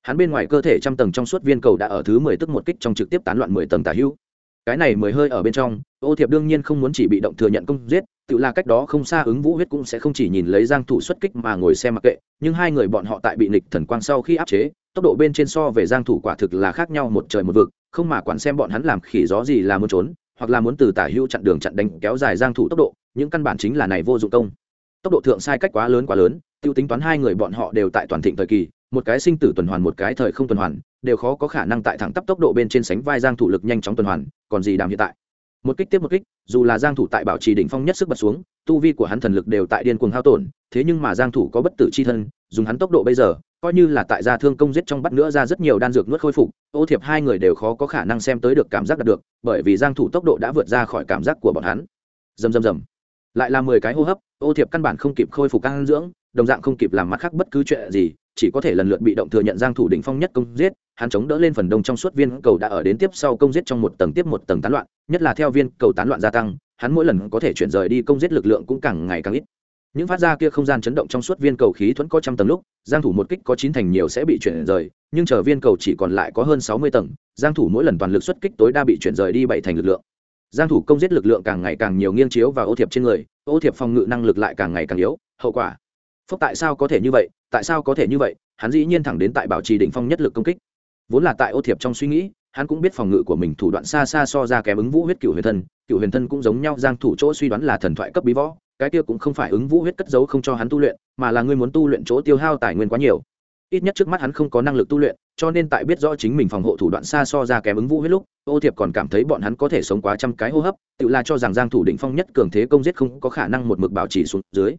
Hắn bên ngoài cơ thể trăm tầng trong suốt viên cầu đã ở thứ mười tức một kích trong trực tiếp tán loạn mười tầng tả hữu. Cái này mười hơi ở bên trong, ô thiệp đương nhiên không muốn chỉ bị động thừa nhận công giết, tự là cách đó không xa ứng vũ huyết cũng sẽ không chỉ nhìn lấy giang thủ xuất kích mà ngồi xem mặc kệ, nhưng hai người bọn họ tại bị nịch thần quang sau khi áp chế, tốc độ bên trên so về giang thủ quả thực là khác nhau một trời một vực, không mà quản xem bọn hắn làm khỉ gió gì là muốn trốn, hoặc là muốn từ tả hưu chặn đường chặn đánh kéo dài giang thủ tốc độ, những căn bản chính là này vô dụng công tốc độ thượng sai cách quá lớn quá lớn, tiêu tính toán hai người bọn họ đều tại toàn thịnh thời kỳ, một cái sinh tử tuần hoàn một cái thời không tuần hoàn, đều khó có khả năng tại thẳng tắp tốc độ bên trên sánh vai giang thủ lực nhanh chóng tuần hoàn, còn gì đàm hiện tại. Một kích tiếp một kích, dù là giang thủ tại bảo trì đỉnh phong nhất sức bật xuống, tu vi của hắn thần lực đều tại điên cuồng hao tổn, thế nhưng mà giang thủ có bất tử chi thân, dùng hắn tốc độ bây giờ, coi như là tại gia thương công giết trong bắt nữa ra rất nhiều đan dược nuốt khôi phục, ô thiệp hai người đều khó có khả năng xem tới được cảm giác đạt được, bởi vì giang thủ tốc độ đã vượt ra khỏi cảm giác của bọn hắn. Rầm rầm rầm lại là 10 cái hô hấp, ô thiệp căn bản không kịp khôi phục căng dưỡng, đồng dạng không kịp làm mặt khác bất cứ chuyện gì, chỉ có thể lần lượt bị động thừa nhận giang thủ đỉnh phong nhất công giết, hắn chống đỡ lên phần đông trong suốt viên cầu đã ở đến tiếp sau công giết trong một tầng tiếp một tầng tán loạn, nhất là theo viên cầu tán loạn gia tăng, hắn mỗi lần có thể chuyển rời đi công giết lực lượng cũng càng ngày càng ít. Những phát ra kia không gian chấn động trong suốt viên cầu khí thuẫn có trăm tầng lúc, giang thủ một kích có chín thành nhiều sẽ bị chuyển rời, nhưng chờ viên cầu chỉ còn lại có hơn 60 tầng, giang thủ mỗi lần toàn lực xuất kích tối đa bị chuyển rời đi bảy thành lực lượng giang thủ công giết lực lượng càng ngày càng nhiều nghiêng chiếu vào ô thiệp trên người, ô thiệp phòng ngự năng lực lại càng ngày càng yếu, hậu quả. Phúc tại sao có thể như vậy, tại sao có thể như vậy, hắn dĩ nhiên thẳng đến tại bảo trì đỉnh phong nhất lực công kích. Vốn là tại ô thiệp trong suy nghĩ, hắn cũng biết phòng ngự của mình thủ đoạn xa xa so ra kém ứng vũ huyết cựu huyền thân cựu huyền thân cũng giống nhau, giang thủ chỗ suy đoán là thần thoại cấp bí võ, cái kia cũng không phải ứng vũ huyết cất giấu không cho hắn tu luyện, mà là ngươi muốn tu luyện chỗ tiêu hao tài nguyên quá nhiều ít nhất trước mắt hắn không có năng lực tu luyện, cho nên tại biết rõ chính mình phòng hộ thủ đoạn xa so ra kém ứng vũ huyết lúc ô thiệp còn cảm thấy bọn hắn có thể sống quá trăm cái hô hấp, tự là cho rằng giang thủ định phong nhất cường thế công giết không có khả năng một mực bảo trì xuống dưới.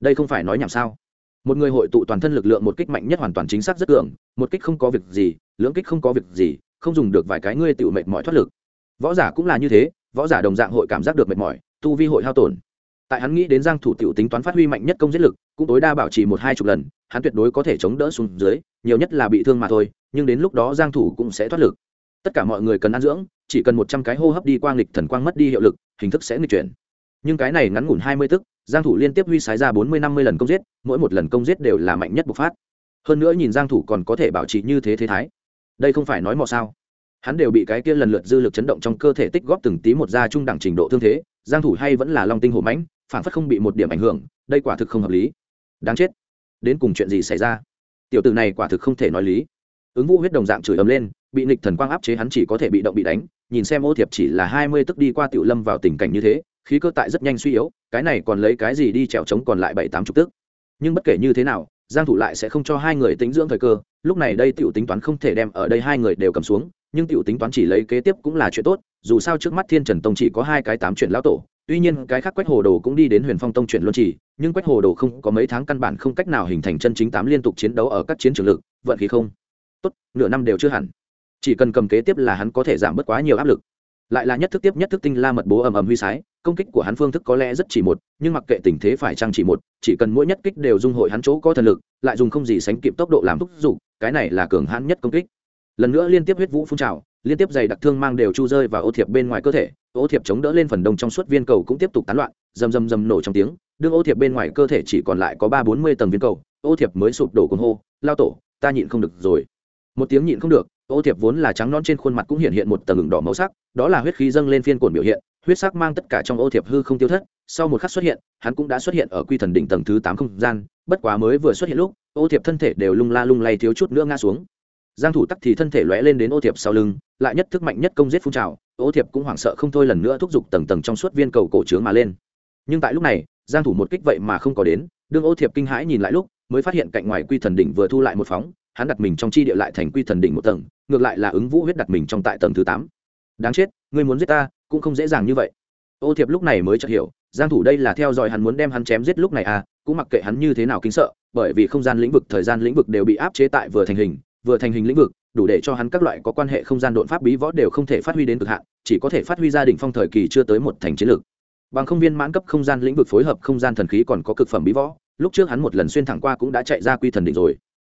Đây không phải nói nhảm sao? Một người hội tụ toàn thân lực lượng một kích mạnh nhất hoàn toàn chính xác rất cường, một kích không có việc gì, lưỡng kích không có việc gì, không dùng được vài cái ngươi tự mệt mỏi thoát lực. Võ giả cũng là như thế, võ giả đồng dạng hội cảm giác được mệt mỏi, tu vi hội hao tổn tại hắn nghĩ đến giang thủ tiểu tính toán phát huy mạnh nhất công giết lực, cũng tối đa bảo trì một hai chục lần, hắn tuyệt đối có thể chống đỡ xuống dưới, nhiều nhất là bị thương mà thôi, nhưng đến lúc đó giang thủ cũng sẽ thoát lực. Tất cả mọi người cần ăn dưỡng, chỉ cần một trăm cái hô hấp đi quang lịch thần quang mất đi hiệu lực, hình thức sẽ nghịch chuyển. Nhưng cái này ngắn ngủn hai mươi tức, giang thủ liên tiếp huy sái ra bốn mươi năm mươi lần công giết, mỗi một lần công giết đều là mạnh nhất bộc phát. Hơn nữa nhìn giang thủ còn có thể bảo trì như thế thế thái. Đây không phải nói mò sao. Hắn đều bị cái kia lần lượt dư lực chấn động trong cơ thể tích góp từng tí một ra trung đẳng trình độ thương thế, giang thủ hay vẫn là long tinh hổ mãnh phản phất không bị một điểm ảnh hưởng, đây quả thực không hợp lý. Đáng chết. Đến cùng chuyện gì xảy ra? Tiểu tử này quả thực không thể nói lý. Ứng vũ huyết đồng dạng chửi ầm lên, bị nịch thần quang áp chế hắn chỉ có thể bị động bị đánh, nhìn xem ô thiệp chỉ là hai mươi tức đi qua tiểu lâm vào tình cảnh như thế, khí cơ tại rất nhanh suy yếu, cái này còn lấy cái gì đi trèo trống còn lại bảy tám chục tức. Nhưng bất kể như thế nào, giang thủ lại sẽ không cho hai người tính dưỡng thời cơ, lúc này đây tiểu tính toán không thể đem ở đây hai người đều cầm xuống, nhưng tiểu tính toán chỉ lấy kế tiếp cũng là chuyện tốt, dù sao trước mắt thiên trần tông chỉ có hai cái tám chuyện lão tổ tuy nhiên, cái khác quách hồ đồ cũng đi đến huyền phong tông chuyển luân chỉ nhưng quách hồ đồ không có mấy tháng căn bản không cách nào hình thành chân chính tám liên tục chiến đấu ở các chiến trường lực, vận khí không tốt, nửa năm đều chưa hẳn. Chỉ cần cầm kế tiếp là hắn có thể giảm bớt quá nhiều áp lực. Lại là nhất thức tiếp nhất thức tinh la mật bố ầm ầm huy sái, công kích của hắn phương thức có lẽ rất chỉ một, nhưng mặc kệ tình thế phải chăng chỉ một, chỉ cần mỗi nhất kích đều dung hội hắn chỗ có thần lực, lại dùng không gì sánh kịp tốc độ làm thúc giục, cái này là cường hãn nhất công kích lần nữa liên tiếp huyết vũ phun trào, liên tiếp dày đặc thương mang đều chu rơi vào ô thiệp bên ngoài cơ thể, ô thiệp chống đỡ lên phần đông trong suốt viên cầu cũng tiếp tục tán loạn, rầm rầm rầm nổ trong tiếng, đương ô thiệp bên ngoài cơ thể chỉ còn lại có ba bốn mươi tầng viên cầu, ô thiệp mới sụp đổ cuồng hô, lao tổ, ta nhịn không được rồi. Một tiếng nhịn không được, ô thiệp vốn là trắng non trên khuôn mặt cũng hiện hiện một tầng ửng đỏ màu sắc, đó là huyết khí dâng lên phiên cồn biểu hiện, huyết sắc mang tất cả trong ô thiệp hư không tiêu thất, sau một khắc xuất hiện, hắn cũng đã xuất hiện ở quy thần đỉnh tầng thứ tám không gian, bất quá mới vừa xuất hiện lúc, ô thiệp thân thể đều lung la lung lay thiếu chút nữa ngã xuống giang thủ tắc thì thân thể lóe lên đến ô thiệp sau lưng, lại nhất thức mạnh nhất công giết phun trào, ô thiệp cũng hoảng sợ không thôi lần nữa thúc giục tầng tầng trong suốt viên cầu cổ trướng mà lên. Nhưng tại lúc này, giang thủ một kích vậy mà không có đến, đương ô thiệp kinh hãi nhìn lại lúc, mới phát hiện cạnh ngoài quy thần đỉnh vừa thu lại một phóng, hắn đặt mình trong chi địa lại thành quy thần đỉnh một tầng, ngược lại là ứng vũ huyết đặt mình trong tại tầng thứ tám. Đáng chết, ngươi muốn giết ta, cũng không dễ dàng như vậy. Ô thiệp lúc này mới chợt hiểu, giang thủ đây là theo dõi hắn muốn đem hắn chém giết lúc này à cũng mặc kệ hắn như thế nào kinh sợ, bởi vì không gian lĩnh vực, thời gian lĩnh vực đều bị áp chế tại vừa thành hình vừa thành hình lĩnh vực đủ để cho hắn các loại có quan hệ không gian đột pháp bí võ đều không thể phát huy đến cực hạn chỉ có thể phát huy gia đình phong thời kỳ chưa tới một thành chiến lược. Bằng không viên mãn cấp không gian lĩnh vực phối hợp không gian thần khí còn có cực phẩm bí võ lúc trước hắn một lần xuyên thẳng qua cũng đã chạy ra quy thần đỉnh rồi.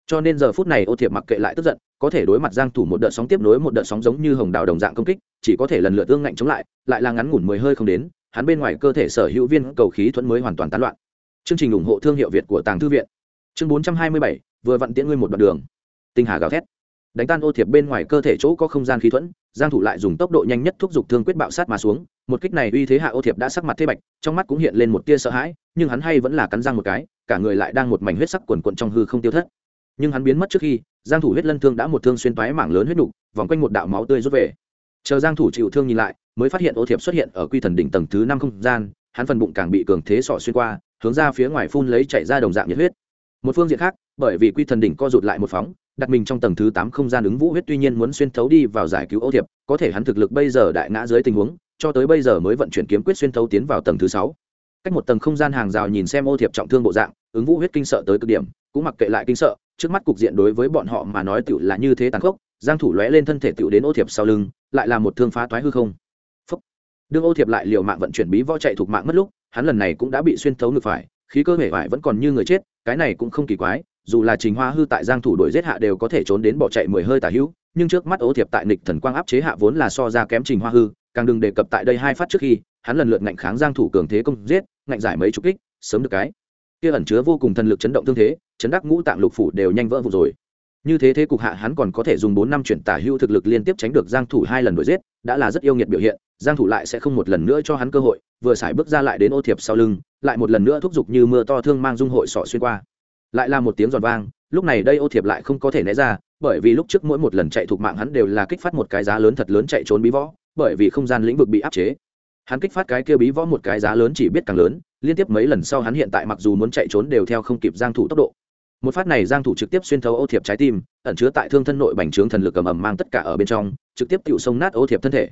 Cho nên giờ phút này ô thiệp mặc kệ lại tức giận có thể đối mặt giang thủ một đợt sóng tiếp nối một đợt sóng giống như hồng đào đồng dạng công kích chỉ có thể lần lượt tương ngạnh chống lại lại là ngắn ngủn mười hơi không đến hắn bên ngoài cơ thể sở hữu viên cầu khí thuẫn mới hoàn toàn tán loạn. Chương trình ủng hộ thương hiệu việt của tàng thư viện. Chương 427, vừa vặn tiễn ngươi một đoạn đường tinh hà gào thét. Đánh tan ô thiệp bên ngoài cơ thể chỗ có không gian khí thuẫn, giang thủ lại dùng tốc độ nhanh nhất thúc giục thương quyết bạo sát mà xuống, một kích này uy thế hạ ô thiệp đã sắc mặt thế bạch, trong mắt cũng hiện lên một tia sợ hãi, nhưng hắn hay vẫn là cắn răng một cái, cả người lại đang một mảnh huyết sắc cuồn cuộn trong hư không tiêu thất. Nhưng hắn biến mất trước khi, giang thủ huyết lân thương đã một thương xuyên toái mảng lớn huyết nục vòng quanh một đạo máu tươi rút về. Chờ giang thủ chịu thương nhìn lại, mới phát hiện ô thiệp xuất hiện ở quy thần đỉnh tầng thứ năm không gian, hắn phần bụng càng bị cường thế sọ xuyên qua, hướng ra phía ngoài phun lấy chảy ra đồng dạng nhiệt huyết. Một phương diện khác, bởi vì quy thần đỉnh co rụt lại một phóng đặt mình trong tầng thứ tám không gian ứng vũ huyết tuy nhiên muốn xuyên thấu đi vào giải cứu ô thiệp, có thể hắn thực lực bây giờ đại ngã dưới tình huống, cho tới bây giờ mới vận chuyển kiếm quyết xuyên thấu tiến vào tầng thứ sáu cách một tầng không gian hàng rào nhìn xem ô thiệp trọng thương bộ dạng, ứng vũ huyết kinh sợ tới cực điểm, cũng mặc kệ lại kinh sợ, trước mắt cục diện đối với bọn họ mà nói tựu là như thế tàn khốc, giang thủ lóe lên thân thể tựu đến ô thiệp sau lưng, lại là một thương phá toái hư không Phúc. đương ô thiệp lại liều mạng vận chuyển bí võ chạy thuộc mạng mất lúc, hắn lần này cũng đã bị xuyên thấu ngực phải, khí cơ hể vải vẫn còn như người chết, cái này cũng không kỳ quái dù là trình hoa hư tại giang thủ đuổi giết hạ đều có thể trốn đến bỏ chạy mười hơi tả hữu, nhưng trước mắt ô thiệp tại nịch thần quang áp chế hạ vốn là so ra kém trình hoa hư, càng đừng đề cập tại đây hai phát trước khi, hắn lần lượt ngạnh kháng giang thủ cường thế công giết, ngạnh giải mấy chục kích, sớm được cái. Kia ẩn chứa vô cùng thần lực chấn động thương thế, chấn đắc ngũ tạng lục phủ đều nhanh vỡ vụn rồi. Như thế thế cục hạ hắn còn có thể dùng bốn năm chuyển tả hưu thực lực liên tiếp tránh được giang thủ hai lần đuổi giết, đã là rất yêu nghiệt biểu hiện, giang thủ lại sẽ không một lần nữa cho hắn cơ hội, vừa xài bước ra lại đến ô thiệp sau lưng, lại một lần nữa thúc giục như mưa to thương mang dung hội sọ xuyên qua lại là một tiếng giòn vang, lúc này đây ô thiệp lại không có thể né ra, bởi vì lúc trước mỗi một lần chạy thuộc mạng hắn đều là kích phát một cái giá lớn thật lớn chạy trốn bí võ, bởi vì không gian lĩnh vực bị áp chế. Hắn kích phát cái kia bí võ một cái giá lớn chỉ biết càng lớn, liên tiếp mấy lần sau hắn hiện tại mặc dù muốn chạy trốn đều theo không kịp giang thủ tốc độ. Một phát này giang thủ trực tiếp xuyên thấu ô thiệp trái tim, ẩn chứa tại thương thân nội bành trướng thần lực cầm ầm mang tất cả ở bên trong, trực tiếp tiêu sông nát ô thiệp thân thể.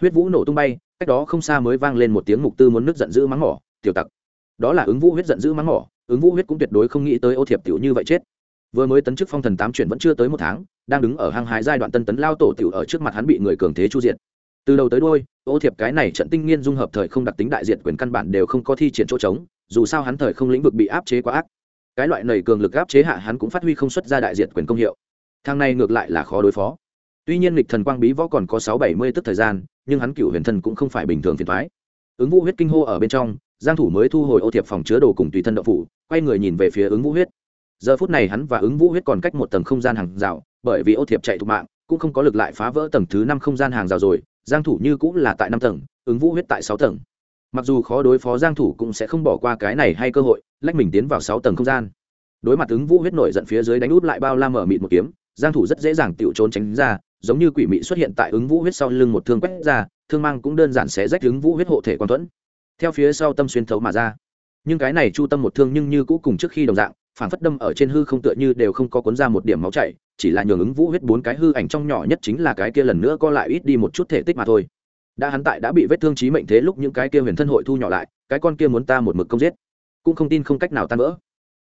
Huyết vũ nổ tung bay, cách đó không xa mới vang lên một tiếng mục tư muốn nước giận dữ mắng mỏ, tiểu tặc. Đó là ứng vũ huyết giận dữ mắng mỏ ứng vũ huyết cũng tuyệt đối không nghĩ tới ô thiệp tiểu như vậy chết. Vừa mới tấn chức phong thần tám chuyển vẫn chưa tới một tháng, đang đứng ở hang hái giai đoạn tân tấn lao tổ tiểu ở trước mặt hắn bị người cường thế chu diện từ đầu tới đôi ô thiệp cái này trận tinh nghiên dung hợp thời không đặc tính đại diện quyền căn bản đều không có thi triển chỗ trống, dù sao hắn thời không lĩnh vực bị áp chế quá ác. Cái loại nầy cường lực áp chế hạ hắn cũng phát huy không xuất ra đại diện quyền công hiệu. Thang này ngược lại là khó đối phó. Tuy nhiên lịch thần quang bí võ còn có sáu bảy mươi tức thời gian, nhưng hắn cựu huyền thần cũng không phải bình thường phiền thoái. Ứng vũ huyết kinh hô ở bên trong giang thủ mới thu hồi ô thiệp phòng chứa đồ cùng tùy thân đậu phủ, quay người nhìn về phía ứng vũ huyết. Giờ phút này hắn và ứng vũ huyết còn cách một tầng không gian hàng rào, bởi vì ô thiệp chạy thục mạng, cũng không có lực lại phá vỡ tầng thứ năm không gian hàng rào rồi, giang thủ như cũng là tại năm tầng, ứng vũ huyết tại sáu tầng. Mặc dù khó đối phó giang thủ cũng sẽ không bỏ qua cái này hay cơ hội, lách mình tiến vào sáu tầng không gian. Đối mặt ứng vũ huyết nổi giận phía dưới đánh út lại bao la mở mịt một kiếm, giang thủ rất dễ dàng tiểu trốn tránh ra, giống như quỷ mị xuất hiện tại ứng vũ huyết sau lưng một thương quét ra, thương mang cũng đơn giản sẽ rách ứng vũ huyết hộ thể quan thuẫn theo phía sau tâm xuyên thấu mà ra. Nhưng cái này chu tâm một thương nhưng như cũ cùng trước khi đồng dạng phản phất đâm ở trên hư không tựa như đều không có cuốn ra một điểm máu chảy, chỉ là nhường ứng vũ huyết bốn cái hư ảnh trong nhỏ nhất chính là cái kia lần nữa co lại ít đi một chút thể tích mà thôi. Đã hắn tại đã bị vết thương chí mệnh thế lúc những cái kia huyền thân hội thu nhỏ lại, cái con kia muốn ta một mực công giết, cũng không tin không cách nào tan vỡ.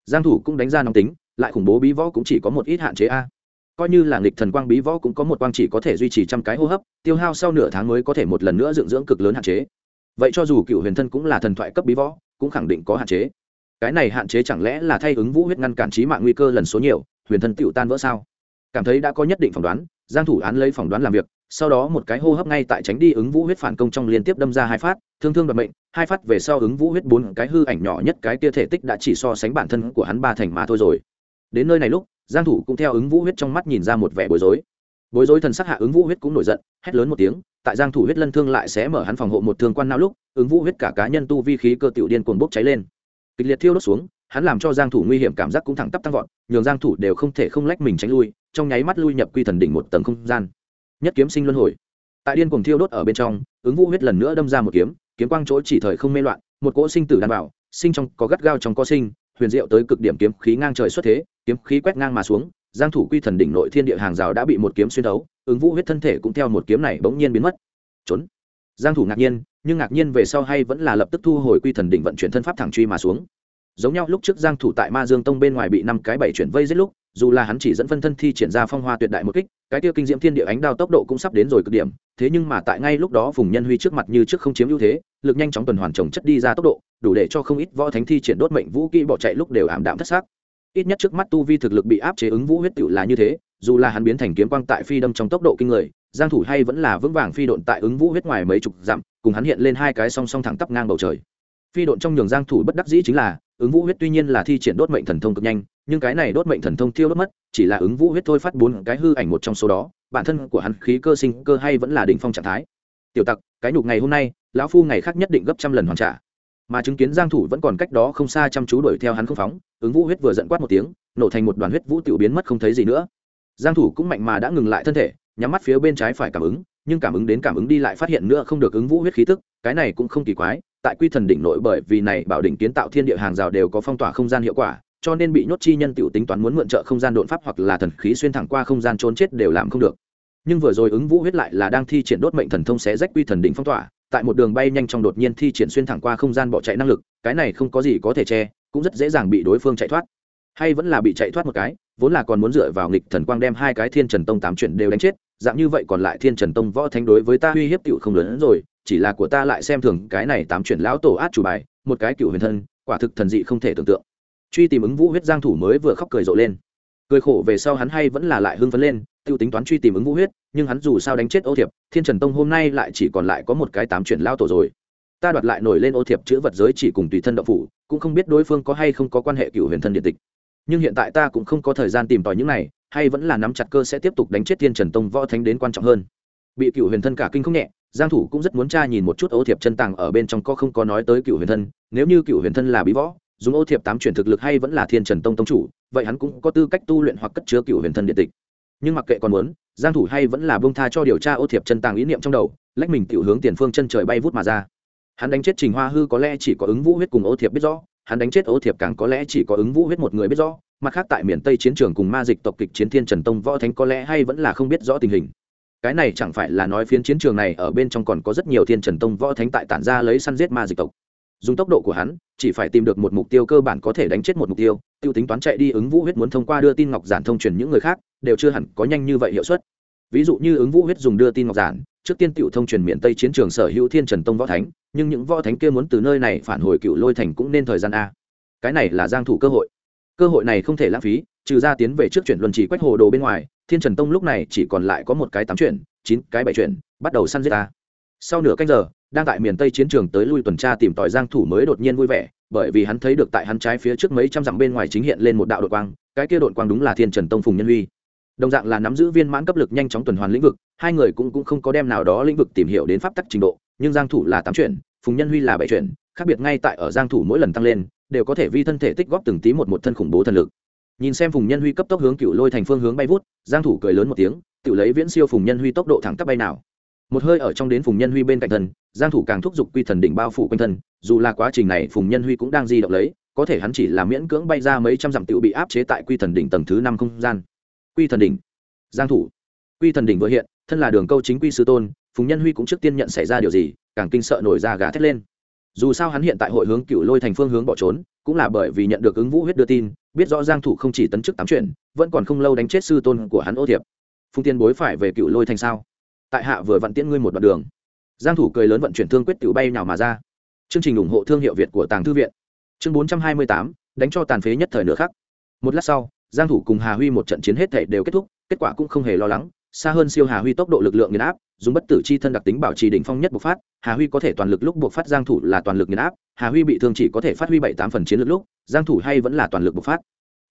Giang thủ cũng đánh ra nóng tính, lại khủng bố bí võ cũng chỉ có một ít hạn chế a. Coi như là nghịch thần quang bí võ cũng có một quang chỉ có thể duy trì trăm cái hô hấp, tiêu hao sau nửa tháng mới có thể một lần nữa dưỡng dưỡng cực lớn hạn chế vậy cho dù cựu huyền thân cũng là thần thoại cấp bí võ, cũng khẳng định có hạn chế. Cái này hạn chế chẳng lẽ là thay ứng vũ huyết ngăn cản trí mạng nguy cơ lần số nhiều, huyền thân tựu tan vỡ sao? Cảm thấy đã có nhất định phỏng đoán, giang thủ án lấy phỏng đoán làm việc, sau đó một cái hô hấp ngay tại tránh đi ứng vũ huyết phản công trong liên tiếp đâm ra hai phát, thương thương đoạt mệnh, hai phát về sau ứng vũ huyết bốn cái hư ảnh nhỏ nhất cái kia thể tích đã chỉ so sánh bản thân của hắn ba thành mà thôi rồi. Đến nơi này lúc, giang thủ cũng theo ứng vũ huyết trong mắt nhìn ra một vẻ bối rối bối rối thần sắc hạ ứng vũ huyết cũng nổi giận, hét lớn một tiếng, tại giang thủ huyết lân thương lại sẽ mở hắn phòng hộ một thương quan não lúc, ứng vũ huyết cả cá nhân tu vi khí cơ tiểu điên cuồng bốc cháy lên. Kịch liệt thiêu đốt xuống, hắn làm cho giang thủ nguy hiểm cảm giác cũng thẳng tắp tăng vọt, nhường giang thủ đều không thể không lách mình tránh lui, trong nháy mắt lui nhập quy thần đỉnh một tầng không gian. Nhất kiếm sinh luân hồi. Tại điên cuồng thiêu đốt ở bên trong, ứng vũ huyết lần nữa đâm ra một kiếm kiếm quang chỗ chỉ thời không mê loạn, một cỗ sinh tử đan bảo sinh trong có gắt gao trong có sinh, huyền diệu tới cực điểm kiếm khí ngang trời xuất thế, kiếm khí quét ngang mà xuống giang thủ quy thần đỉnh nội thiên địa hàng rào đã bị một kiếm xuyên thấu, ứng vũ huyết thân thể cũng theo một kiếm này bỗng nhiên biến mất. Trốn. Giang thủ ngạc nhiên, nhưng ngạc nhiên về sau hay vẫn là lập tức thu hồi quy thần đỉnh vận chuyển thân pháp thẳng truy mà xuống. Giống nhau lúc trước giang thủ tại ma dương tông bên ngoài bị năm cái bảy chuyển vây giết lúc, dù là hắn chỉ dẫn phân thân thi triển ra phong hoa tuyệt đại một kích, cái tiêu kinh diễm thiên địa ánh đao tốc độ cũng sắp đến rồi cực điểm, thế nhưng mà tại ngay lúc đó phùng nhân huy trước mặt như trước không chiếm ưu thế, lực nhanh chóng tuần hoàn chồng chất đi ra tốc độ, đủ để cho không ít võ thánh thi triển đốt mệnh vũ kỹ bỏ chạy lúc đều ảm đạm thất xác ít nhất trước mắt tu vi thực lực bị áp chế ứng vũ huyết tựu là như thế, dù là hắn biến thành kiếm quang tại phi đâm trong tốc độ kinh người, giang thủ hay vẫn là vững vàng phi độn tại ứng vũ huyết ngoài mấy chục dặm, cùng hắn hiện lên hai cái song song thẳng tắp ngang bầu trời. Phi độn trong nhường giang thủ bất đắc dĩ chính là, ứng vũ huyết tuy nhiên là thi triển đốt mệnh thần thông cực nhanh, nhưng cái này đốt mệnh thần thông tiêu đốt mất, chỉ là ứng vũ huyết thôi phát bốn cái hư ảnh một trong số đó, bản thân của hắn khí cơ sinh cơ hay vẫn là đỉnh phong trạng thái. Tiểu tặc, cái nhục ngày hôm nay, lão phu ngày khác nhất định gấp trăm lần hoàn trả mà chứng kiến giang thủ vẫn còn cách đó không xa chăm chú đuổi theo hắn không phóng, ứng vũ huyết vừa giận quát một tiếng, nổ thành một đoàn huyết vũ tiểu biến mất không thấy gì nữa. Giang thủ cũng mạnh mà đã ngừng lại thân thể, nhắm mắt phía bên trái phải cảm ứng, nhưng cảm ứng đến cảm ứng đi lại phát hiện nữa không được ứng vũ huyết khí tức, cái này cũng không kỳ quái, tại quy thần đỉnh nội bởi vì này bảo đỉnh kiến tạo thiên địa hàng rào đều có phong tỏa không gian hiệu quả, cho nên bị nhốt chi nhân tiểu tính toán muốn mượn trợ không gian đột pháp hoặc là thần khí xuyên thẳng qua không gian trốn chết đều làm không được. Nhưng vừa rồi ứng vũ huyết lại là đang thi triển đốt mệnh thần thông xé rách quy thần đỉnh phong tỏa tại một đường bay nhanh trong đột nhiên thi triển xuyên thẳng qua không gian bỏ chạy năng lực, cái này không có gì có thể che, cũng rất dễ dàng bị đối phương chạy thoát. Hay vẫn là bị chạy thoát một cái, vốn là còn muốn dựa vào nghịch thần quang đem hai cái thiên trần tông tám chuyển đều đánh chết, dạng như vậy còn lại thiên trần tông võ thánh đối với ta uy hiếp cựu không lớn hơn rồi, chỉ là của ta lại xem thường cái này tám chuyển lão tổ át chủ bài, một cái cựu huyền thân, quả thực thần dị không thể tưởng tượng. Truy tìm ứng vũ huyết giang thủ mới vừa khóc cười rộ lên cười khổ về sau hắn hay vẫn là lại hưng phấn lên, tiêu tính toán truy tìm ứng vũ huyết, nhưng hắn dù sao đánh chết ô thiệp, thiên trần tông hôm nay lại chỉ còn lại có một cái tám chuyển lao tổ rồi. Ta đoạt lại nổi lên ô thiệp chữ vật giới chỉ cùng tùy thân đậu phủ, cũng không biết đối phương có hay không có quan hệ cựu huyền thân điện tịch. Nhưng hiện tại ta cũng không có thời gian tìm tòi những này, hay vẫn là nắm chặt cơ sẽ tiếp tục đánh chết thiên trần tông võ thánh đến quan trọng hơn. Bị cựu huyền thân cả kinh không nhẹ, giang thủ cũng rất muốn tra nhìn một chút ô thiệp chân tàng ở bên trong có không có nói tới cựu huyền thân, nếu như cựu huyền thân là bí võ dùng ô thiệp tám chuyển thực lực hay vẫn là thiên trần tông tông chủ, vậy hắn cũng có tư cách tu luyện hoặc cất chứa cựu huyền thân điện tịch. Nhưng mặc kệ còn muốn, giang thủ hay vẫn là buông tha cho điều tra ô thiệp chân tàng ý niệm trong đầu, lách mình tiểu hướng tiền phương chân trời bay vút mà ra. Hắn đánh chết trình hoa hư có lẽ chỉ có ứng vũ huyết cùng ô thiệp biết rõ, hắn đánh chết ô thiệp càng có lẽ chỉ có ứng vũ huyết một người biết rõ, mặt khác tại miền tây chiến trường cùng ma dịch tộc kịch chiến thiên trần tông võ thánh có lẽ hay vẫn là không biết rõ tình hình. Cái này chẳng phải là nói phiến chiến trường này ở bên trong còn có rất nhiều thiên trần tông võ thánh tại tản ra lấy săn giết ma dịch tộc dùng tốc độ của hắn, chỉ phải tìm được một mục tiêu cơ bản có thể đánh chết một mục tiêu tiêu tính toán chạy đi ứng vũ huyết muốn thông qua đưa tin ngọc giản thông truyền những người khác, đều chưa hẳn có nhanh như vậy hiệu suất. Ví dụ như ứng vũ huyết dùng đưa tin ngọc giản, trước tiên tiểu thông truyền miền tây chiến trường sở hữu thiên trần tông võ thánh, nhưng những võ thánh kia muốn từ nơi này phản hồi cựu lôi thành cũng nên thời gian a. Cái này là giang thủ cơ hội. Cơ hội này không thể lãng phí, trừ ra tiến về trước chuyển luân chỉ quách hồ đồ bên ngoài, thiên trần tông lúc này chỉ còn lại có một cái tám chuyển, chín cái bảy chuyển, bắt đầu săn giết ta sau nửa canh giờ đang tại miền tây chiến trường tới lui tuần tra tìm tòi giang thủ mới đột nhiên vui vẻ, bởi vì hắn thấy được tại hắn trái phía trước mấy trăm dặm bên ngoài chính hiện lên một đạo đội quang, cái kia đội quang đúng là thiên trần tông phùng nhân huy. Đồng dạng là nắm giữ viên mãn cấp lực nhanh chóng tuần hoàn lĩnh vực, hai người cũng cũng không có đem nào đó lĩnh vực tìm hiểu đến pháp tắc trình độ, nhưng giang thủ là tám chuyển, phùng nhân huy là bảy chuyển, khác biệt ngay tại ở giang thủ mỗi lần tăng lên, đều có thể vi thân thể tích góp từng tí một một thân khủng bố thần lực. Nhìn xem phùng nhân huy cấp tốc hướng cựu lôi thành phương hướng bay vút, giang thủ cười lớn một tiếng tự lấy viễn siêu phùng nhân huy tốc độ thẳng tắp bay nào một hơi ở trong đến phùng nhân huy bên cạnh thân giang thủ càng thúc giục quy thần đỉnh bao phủ quanh thân, dù là quá trình này phùng nhân huy cũng đang di động lấy, có thể hắn chỉ là miễn cưỡng bay ra mấy trăm dặm tiểu bị áp chế tại quy thần đỉnh tầng thứ năm không gian. Quy thần đỉnh. Giang thủ. Quy thần đỉnh vừa hiện, thân là đường câu chính quy sư tôn, phùng nhân huy cũng trước tiên nhận xảy ra điều gì, càng kinh sợ nổi ra gà thét lên. Dù sao hắn hiện tại hội hướng cựu lôi thành phương hướng bỏ trốn, cũng là bởi vì nhận được ứng vũ huyết đưa tin, biết rõ giang thủ không chỉ tấn chức tám chuyện, vẫn còn không lâu đánh chết sư tôn của hắn ô thiệp. Phùng tiên bối phải về cựu lôi thành sao? Tại hạ vừa vận tiễn ngươi một đoạn đường. Giang thủ cười lớn vận chuyển thương quyết tiểu bay nào mà ra. Chương trình ủng hộ thương hiệu việt của tàng thư viện. Chương 428, đánh cho tàn phế nhất thời nửa khắc. Một lát sau giang thủ cùng hà huy một trận chiến hết thể đều kết thúc kết quả cũng không hề lo lắng. Xa hơn siêu hà huy tốc độ lực lượng nghiền áp dùng bất tử chi thân đặc tính bảo trì đỉnh phong nhất bộc phát hà huy có thể toàn lực lúc bộc phát giang thủ là toàn lực nghiền áp hà huy bị thương chỉ có thể phát huy bảy tám phần chiến lược lúc giang thủ hay vẫn là toàn lực bộc phát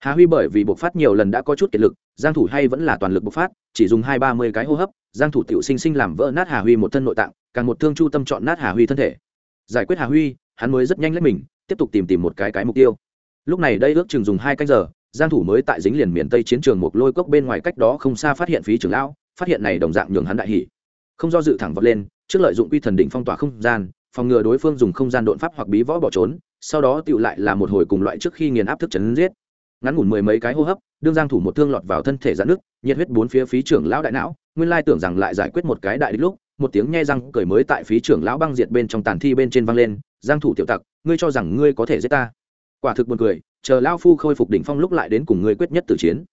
hà huy bởi vì bộc phát nhiều lần đã có chút kiệt lực, giang thủ hay vẫn là toàn lực bộc phát, chỉ dùng hai ba mươi cái hô hấp, giang thủ tiểu sinh sinh làm vỡ nát hà huy một thân nội tạng, càng một thương chu tâm chọn nát hà huy thân thể. Giải quyết hà huy, hắn mới rất nhanh lấy mình, tiếp tục tìm tìm một cái cái mục tiêu. Lúc này đây ước chừng dùng hai canh giờ, giang thủ mới tại dính liền miền tây chiến trường một lôi cốc bên ngoài cách đó không xa phát hiện phí trưởng lão, phát hiện này đồng dạng nhường hắn đại hỉ. Không do dự thẳng vọt lên, trước lợi dụng quy thần đỉnh phong tỏa không gian, phòng ngừa đối phương dùng không gian đột pháp hoặc bí võ bỏ trốn, sau đó tựu lại là một hồi cùng loại trước khi nghiền áp thức chấn giết ngắn ngủn mười mấy cái hô hấp, đương giang thủ một thương lọt vào thân thể giãn nước nhiệt huyết bốn phía phí trưởng lão đại não, nguyên lai tưởng rằng lại giải quyết một cái đại địch lúc, một tiếng nhe răng cười mới tại phí trưởng lão băng diệt bên trong tàn thi bên trên vang lên, giang thủ tiểu tặc, ngươi cho rằng ngươi có thể giết ta? Quả thực buồn cười, chờ lão phu khôi phục đỉnh phong lúc lại đến cùng ngươi quyết nhất tử chiến.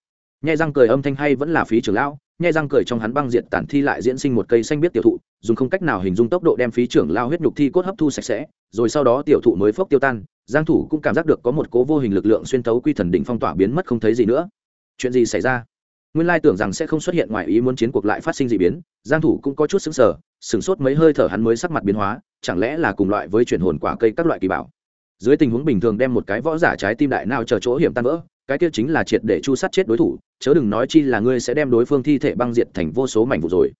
Nhe răng cười âm thanh hay vẫn là phí trưởng lão nghe răng cười trong hắn băng diệt tàn thi lại diễn sinh một cây xanh biết tiểu thụ, dùng không cách nào hình dung tốc độ đem phí trưởng lao huyết nhục thi cốt hấp thu sạch sẽ, rồi sau đó tiểu thụ mới phốc tiêu tan giang thủ cũng cảm giác được có một cố vô hình lực lượng xuyên thấu quy thần đỉnh phong tỏa biến mất không thấy gì nữa. Chuyện gì xảy ra? Nguyên lai tưởng rằng sẽ không xuất hiện ngoài ý muốn chiến cuộc lại phát sinh dị biến, giang thủ cũng có chút sững sờ sừng sốt mấy hơi thở hắn mới sắc mặt biến hóa, chẳng lẽ là cùng loại với chuyển hồn quả cây các loại kỳ bảo? Dưới tình huống bình thường đem một cái võ giả trái tim đại nào chờ chỗ hiểm tan vỡ, cái kia chính là triệt để chu sát chết đối thủ, chớ đừng nói chi là ngươi sẽ đem đối phương thi thể băng diệt thành vô số mảnh vụ rồi.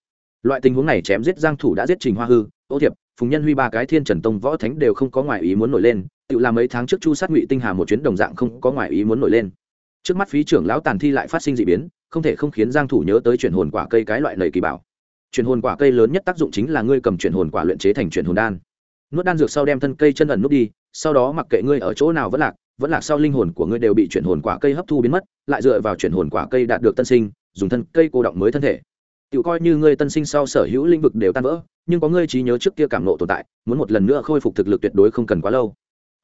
Loại tình huống này chém giết giang thủ đã giết trình hoa hư, ô thiệp phùng nhân huy ba cái thiên trần tông võ thánh đều không có ngoại ý muốn nổi lên, tự làm mấy tháng trước chu sát ngụy tinh hà một chuyến đồng dạng không có ngoại ý muốn nổi lên. Trước mắt phí trưởng lão tàn thi lại phát sinh dị biến, không thể không khiến giang thủ nhớ tới chuyển hồn quả cây cái loại lầy kỳ bảo. Chuyển hồn quả cây lớn nhất tác dụng chính là ngươi cầm chuyển hồn quả luyện chế thành chuyển hồn đan. Nuốt đan dược sau đem thân cây chân ẩn nút đi, sau đó mặc kệ ngươi ở chỗ nào vẫn lạc vẫn lạc sau linh hồn của ngươi đều bị chuyển hồn quả cây hấp thu biến mất, lại dựa vào chuyển hồn quả cây đạt được tân sinh, dùng thân cây cô động mới thân thể tự coi như ngươi tân sinh sau sở hữu lĩnh vực đều tan vỡ, nhưng có ngươi trí nhớ trước kia cảm nộ tồn tại, muốn một lần nữa khôi phục thực lực tuyệt đối không cần quá lâu.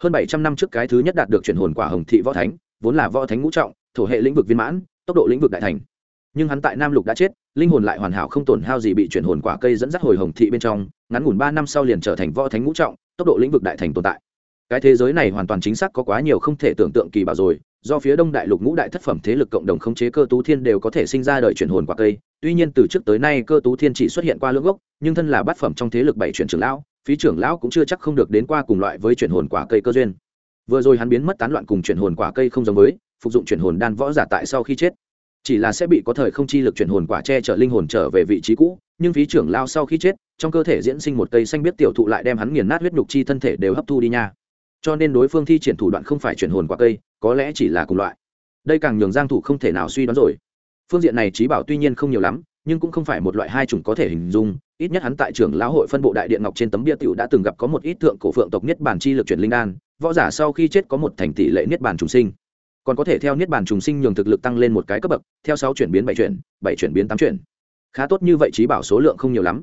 Hơn bảy trăm năm trước cái thứ nhất đạt được chuyển hồn quả hồng thị võ thánh, vốn là võ thánh ngũ trọng, thổ hệ lĩnh vực viên mãn, tốc độ lĩnh vực đại thành. Nhưng hắn tại nam lục đã chết, linh hồn lại hoàn hảo không tổn hao gì bị chuyển hồn quả cây dẫn dắt hồi hồng thị bên trong, ngắn ngủn ba năm sau liền trở thành võ thánh ngũ trọng, tốc độ lĩnh vực đại thành tồn tại. Cái thế giới này hoàn toàn chính xác có quá nhiều không thể tưởng tượng kỳ bảo rồi do phía đông đại lục ngũ đại thất phẩm thế lực cộng đồng khống chế cơ tú thiên đều có thể sinh ra đời chuyển hồn quả cây. Tuy nhiên từ trước tới nay cơ tú thiên chỉ xuất hiện qua lưỡng gốc, nhưng thân là bát phẩm trong thế lực bảy chuyển trưởng lão, phí trưởng lão cũng chưa chắc không được đến qua cùng loại với chuyển hồn quả cây cơ duyên. Vừa rồi hắn biến mất tán loạn cùng chuyển hồn quả cây không giống với, phục dụng chuyển hồn đan võ giả tại sau khi chết. Chỉ là sẽ bị có thời không chi lực chuyển hồn quả che chở linh hồn trở về vị trí cũ, nhưng phí trưởng lao sau khi chết, trong cơ thể diễn sinh một cây xanh biết tiểu thụ lại đem hắn nghiền nát huyết nhục chi thân thể đều hấp thu đi nha cho nên đối phương thi triển thủ đoạn không phải chuyển hồn quả cây, có lẽ chỉ là cùng loại. Đây càng nhường giang thủ không thể nào suy đoán rồi. Phương diện này trí bảo tuy nhiên không nhiều lắm, nhưng cũng không phải một loại hai chủng có thể hình dung, ít nhất hắn tại trưởng lão hội phân bộ đại điện ngọc trên tấm bia tiểu đã từng gặp có một ít thượng cổ phượng tộc niết bàn chi lực chuyển linh đan, võ giả sau khi chết có một thành tỷ lệ niết bàn trùng sinh. Còn có thể theo niết bàn trùng sinh nhường thực lực tăng lên một cái cấp bậc, theo sáu chuyển biến bảy chuyển bảy chuyển biến tám chuyển. Khá tốt như vậy trí bảo số lượng không nhiều lắm.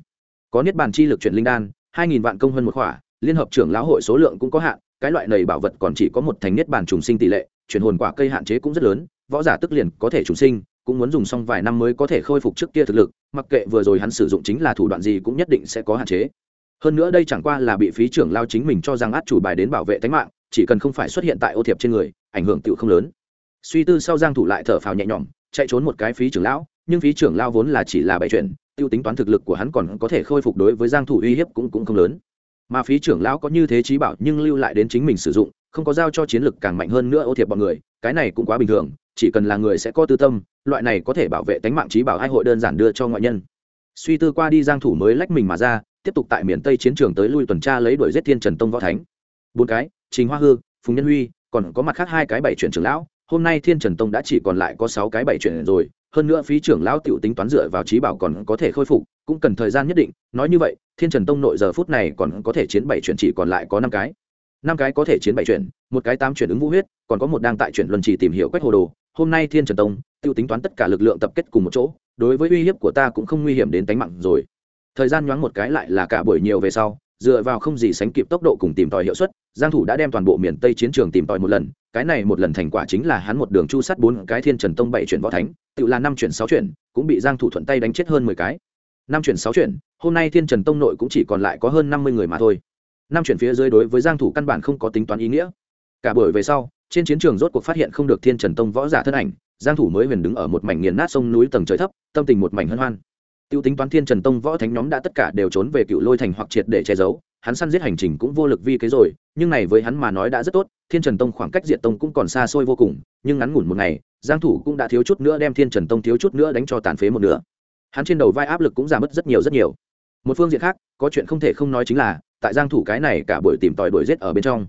Có niết bàn chi lực chuyển linh đan, hai nghìn vạn công hơn một khỏa, liên hợp trưởng lão hội số lượng cũng có hạn cái loại này bảo vật còn chỉ có một thành niết bàn trùng sinh tỷ lệ, chuyển hồn quả cây hạn chế cũng rất lớn, võ giả tức liền có thể trùng sinh, cũng muốn dùng xong vài năm mới có thể khôi phục trước kia thực lực, mặc kệ vừa rồi hắn sử dụng chính là thủ đoạn gì cũng nhất định sẽ có hạn chế. Hơn nữa đây chẳng qua là bị phí trưởng lao chính mình cho rằng át chủ bài đến bảo vệ tính mạng, chỉ cần không phải xuất hiện tại ô thiệp trên người, ảnh hưởng tựu không lớn. Suy tư sau giang thủ lại thở phào nhẹ nhõm, chạy trốn một cái phí trưởng lão, nhưng phí trưởng lao vốn là chỉ là bảy chuyện, tiêu tính toán thực lực của hắn còn có thể khôi phục đối với giang thủ uy hiếp cũng cũng không lớn mà phí trưởng lão có như thế trí bảo nhưng lưu lại đến chính mình sử dụng, không có giao cho chiến lực càng mạnh hơn nữa ô thiệp bọn người, cái này cũng quá bình thường, chỉ cần là người sẽ có tư tâm, loại này có thể bảo vệ tính mạng trí bảo ai hội đơn giản đưa cho ngoại nhân. Suy tư qua đi giang thủ mới lách mình mà ra, tiếp tục tại miền tây chiến trường tới lui tuần tra lấy đuổi giết thiên trần tông võ thánh. Bốn cái, trình hoa hư, phùng nhân huy, còn có mặt khác hai cái bảy chuyển trưởng lão, hôm nay thiên trần tông đã chỉ còn lại có sáu cái bảy chuyển rồi hơn nữa phí trưởng lão tiểu tính toán dựa vào trí bảo còn có thể khôi phục, cũng cần thời gian nhất định. Nói như vậy, thiên trần tông nội giờ phút này còn có thể chiến bảy chuyển chỉ còn lại có năm cái. Năm cái có thể chiến bảy chuyển, một cái tám chuyển ứng vũ huyết, còn có một đang tại chuyển luân chỉ tìm hiểu quách hồ đồ. Hôm nay thiên trần tông tiêu tính toán tất cả lực lượng tập kết cùng một chỗ, đối với uy hiếp của ta cũng không nguy hiểm đến tính mạng rồi. Thời gian nhoáng một cái lại là cả buổi nhiều về sau dựa vào không gì sánh kịp tốc độ cùng tìm tòi hiệu suất, giang thủ đã đem toàn bộ miền tây chiến trường tìm tòi một lần, cái này một lần thành quả chính là hắn một đường chu sát bốn cái thiên trần tông bảy chuyển võ thánh, tự là năm chuyển sáu chuyển, cũng bị giang thủ thuận tay đánh chết hơn mười cái. Năm chuyển sáu chuyển, hôm nay thiên trần tông nội cũng chỉ còn lại có hơn năm mươi người mà thôi. Năm chuyển phía dưới đối với giang thủ căn bản không có tính toán ý nghĩa. Cả buổi về sau, trên chiến trường rốt cuộc phát hiện không được thiên trần tông võ giả thân ảnh, giang thủ mới huyền đứng ở một mảnh nghiền nát sông núi tầng trời thấp, tâm tình một mảnh hân hoan tiêu tính toán thiên trần tông võ thánh nhóm đã tất cả đều trốn về cựu lôi thành hoặc triệt để che giấu, hắn săn giết hành trình cũng vô lực vi kế rồi, nhưng này với hắn mà nói đã rất tốt, thiên trần tông khoảng cách Diệt tông cũng còn xa xôi vô cùng, nhưng ngắn ngủn một ngày, giang thủ cũng đã thiếu chút nữa đem thiên trần tông thiếu chút nữa đánh cho tàn phế một nửa. Hắn trên đầu vai áp lực cũng giảm mất rất nhiều rất nhiều. Một phương diện khác, có chuyện không thể không nói chính là, tại giang thủ cái này cả buổi tìm tòi đuổi giết ở bên trong,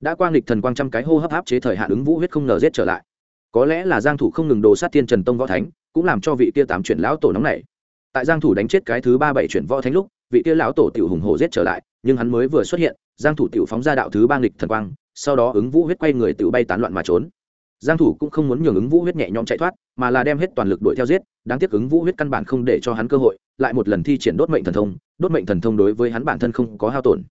đã quang lịch thần quang trăm cái hô hấp áp chế thời hạn ứng vũ huyết không ngờ giết trở lại. Có lẽ là giang thủ không ngừng đồ sát thiên trần tông võ thánh, cũng làm cho vị kia tám chuyển lão tổ nóng nảy tại giang thủ đánh chết cái thứ ba bảy chuyển võ thánh lúc, vị kia lão tổ tiểu hùng hổ giết trở lại, nhưng hắn mới vừa xuất hiện, giang thủ tiểu phóng ra đạo thứ ba nghịch thần quang, sau đó ứng vũ huyết quay người tiểu bay tán loạn mà trốn. Giang thủ cũng không muốn nhường ứng vũ huyết nhẹ nhõm chạy thoát, mà là đem hết toàn lực đuổi theo giết, đáng tiếc ứng vũ huyết căn bản không để cho hắn cơ hội, lại một lần thi triển đốt mệnh thần thông, đốt mệnh thần thông đối với hắn bản thân không có hao tổn.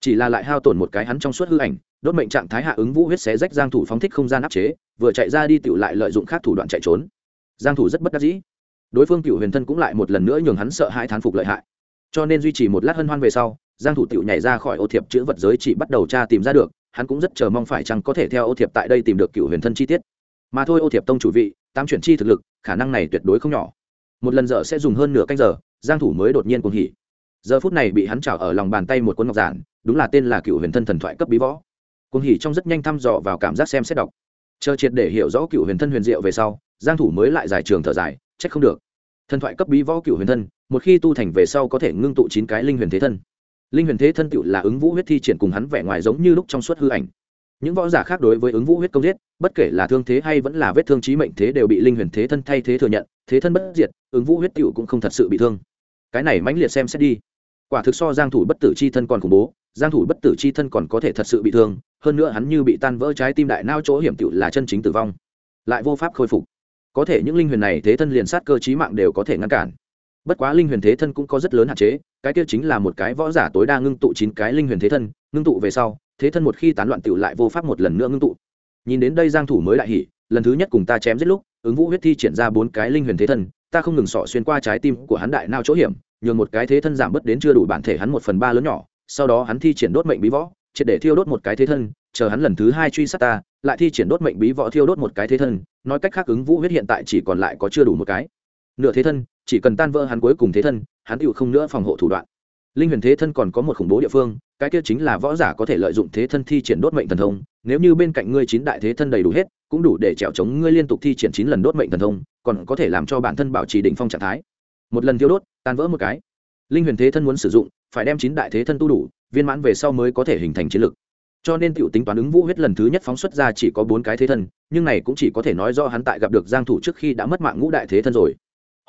Chỉ là lại hao tổn một cái hắn trong suốt hư ảnh, đốt mệnh trạng thái hạ ứng vũ huyết xé rách giang thủ phóng thích không gian áp chế, vừa chạy ra đi tiểu lại lợi dụng khác thủ đoạn chạy trốn. Giang thủ rất bất đắc dĩ đối phương cựu huyền thân cũng lại một lần nữa nhường hắn sợ hãi thán phục lợi hại. Cho nên duy trì một lát hân hoan về sau, giang thủ tiểu nhảy ra khỏi ô thiệp chữ vật giới chỉ bắt đầu tra tìm ra được, hắn cũng rất chờ mong phải chăng có thể theo ô thiệp tại đây tìm được cựu huyền thân chi tiết. Mà thôi ô thiệp tông chủ vị tam chuyển chi thực lực, khả năng này tuyệt đối không nhỏ. Một lần dở sẽ dùng hơn nửa canh giờ, giang thủ mới đột nhiên cuồng hỉ. Giờ phút này bị hắn trào ở lòng bàn tay một cuốn ngọc giản, đúng là tên là cựu huyền thân thần thoại cấp bí võ. Cuồng hỉ trong rất nhanh thăm dò vào cảm giác xem xét đọc. Chờ triệt để hiểu rõ cựu huyền thân huyền diệu về sau, giang thủ mới lại giải trường thở dài, trách không được thần thoại cấp bí võ cựu huyền thân, một khi tu thành về sau có thể ngưng tụ chín cái linh huyền thế thân. Linh huyền thế thân cựu là ứng vũ huyết thi triển cùng hắn vẻ ngoài giống như lúc trong suốt hư ảnh. Những võ giả khác đối với ứng vũ huyết công giết, bất kể là thương thế hay vẫn là vết thương trí mệnh thế đều bị linh huyền thế thân thay thế thừa nhận, thế thân bất diệt, ứng vũ huyết cựu cũng không thật sự bị thương. Cái này mãnh liệt xem xét đi. Quả thực so giang thủ bất tử chi thân còn khủng bố, giang thủ bất tử chi thân còn có thể thật sự bị thương, hơn nữa hắn như bị tan vỡ trái tim đại nao chỗ hiểm cựu là chân chính tử vong. Lại vô pháp khôi phục có thể những linh huyền này thế thân liền sát cơ chí mạng đều có thể ngăn cản. Bất quá linh huyền thế thân cũng có rất lớn hạn chế, cái kia chính là một cái võ giả tối đa ngưng tụ chín cái linh huyền thế thân, ngưng tụ về sau, thế thân một khi tán loạn tựu lại vô pháp một lần nữa ngưng tụ. Nhìn đến đây giang thủ mới lại hỉ, lần thứ nhất cùng ta chém giết lúc, ứng vũ huyết thi triển ra bốn cái linh huyền thế thân, ta không ngừng sọ xuyên qua trái tim của hắn đại nao chỗ hiểm, nhường một cái thế thân giảm bớt đến chưa đủ bản thể hắn một phần ba lớn nhỏ, sau đó hắn thi triển đốt mệnh bí võ, triệt để thiêu đốt một cái thế thân chờ hắn lần thứ hai truy sát ta, lại thi triển đốt mệnh bí võ thiêu đốt một cái thế thân, nói cách khác ứng vũ huyết hiện tại chỉ còn lại có chưa đủ một cái. Nửa thế thân, chỉ cần tan vỡ hắn cuối cùng thế thân, hắn tựu không nữa phòng hộ thủ đoạn. Linh huyền thế thân còn có một khủng bố địa phương, cái kia chính là võ giả có thể lợi dụng thế thân thi triển đốt mệnh thần thông, nếu như bên cạnh ngươi chín đại thế thân đầy đủ hết, cũng đủ để trèo chống ngươi liên tục thi triển chín lần đốt mệnh thần thông, còn có thể làm cho bản thân bảo trì đỉnh phong trạng thái. Một lần thiêu đốt, tan vỡ một cái. Linh huyền thế thân muốn sử dụng, phải đem chín đại thế thân tu đủ, viên mãn về sau mới có thể hình thành chiến lực cho nên tiểu tính toán ứng vũ huyết lần thứ nhất phóng xuất ra chỉ có bốn cái thế thân, nhưng này cũng chỉ có thể nói do hắn tại gặp được giang thủ trước khi đã mất mạng ngũ đại thế thân rồi.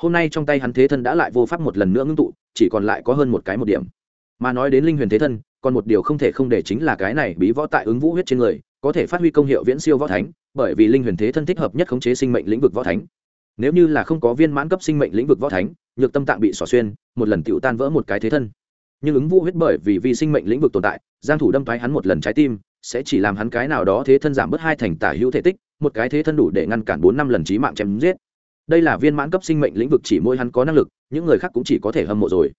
Hôm nay trong tay hắn thế thân đã lại vô pháp một lần nữa ngưng tụ, chỉ còn lại có hơn một cái một điểm. Mà nói đến linh huyền thế thân, còn một điều không thể không để chính là cái này bí võ tại ứng vũ huyết trên người, có thể phát huy công hiệu viễn siêu võ thánh, bởi vì linh huyền thế thân thích hợp nhất khống chế sinh mệnh lĩnh vực võ thánh. Nếu như là không có viên mãn cấp sinh mệnh lĩnh vực võ thánh, nhược tâm tạng bị xỏ xuyên, một lần tiểu tan vỡ một cái thế thân nhưng ứng vũ huyết bởi vì vi sinh mệnh lĩnh vực tồn tại, giang thủ đâm thoái hắn một lần trái tim, sẽ chỉ làm hắn cái nào đó thế thân giảm bớt hai thành tả hữu thể tích, một cái thế thân đủ để ngăn cản bốn năm lần chí mạng chém giết. Đây là viên mãn cấp sinh mệnh lĩnh vực chỉ môi hắn có năng lực, những người khác cũng chỉ có thể hâm mộ rồi.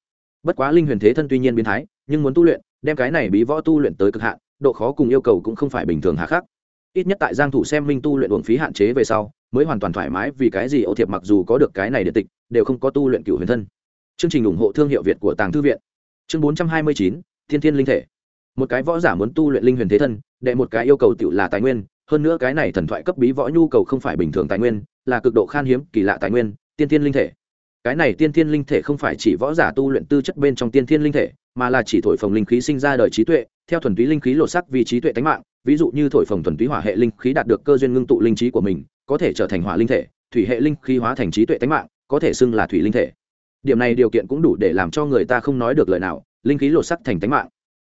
Bất quá linh huyền thế thân tuy nhiên biến thái, nhưng muốn tu luyện, đem cái này bí võ tu luyện tới cực hạn, độ khó cùng yêu cầu cũng không phải bình thường hạ khắc. Ít nhất tại giang thủ xem minh tu luyện uổng phí hạn chế về sau, mới hoàn toàn thoải mái vì cái gì ô thiệp mặc dù có được cái này điện tịch, đều không có tu luyện cửu huyền thân. Chương trình ủng hộ thương hiệu việt của tàng thư viện chương 429, thiên thiên linh thể. Một cái võ giả muốn tu luyện linh huyền thế thân đệ một cái yêu cầu tự là tài nguyên hơn nữa cái này thần thoại cấp bí võ nhu cầu không phải bình thường tài nguyên là cực độ khan hiếm kỳ lạ tài nguyên tiên thiên linh thể. Cái này tiên thiên linh thể không phải chỉ võ giả tu luyện tư chất bên trong tiên thiên linh thể mà là chỉ thổi phồng linh khí sinh ra đời trí tuệ theo thuần túy linh khí lột sắc vì trí tuệ tánh mạng ví dụ như thổi phồng thuần túy hỏa hệ linh khí đạt được cơ duyên ngưng tụ linh trí của mình có thể trở thành hỏa linh thể thủy hệ linh khí hóa thành trí tuệ tánh mạng có thể xưng là thủy linh thể điểm này điều kiện cũng đủ để làm cho người ta không nói được lời nào, linh khí lột sắc thành tánh mạng.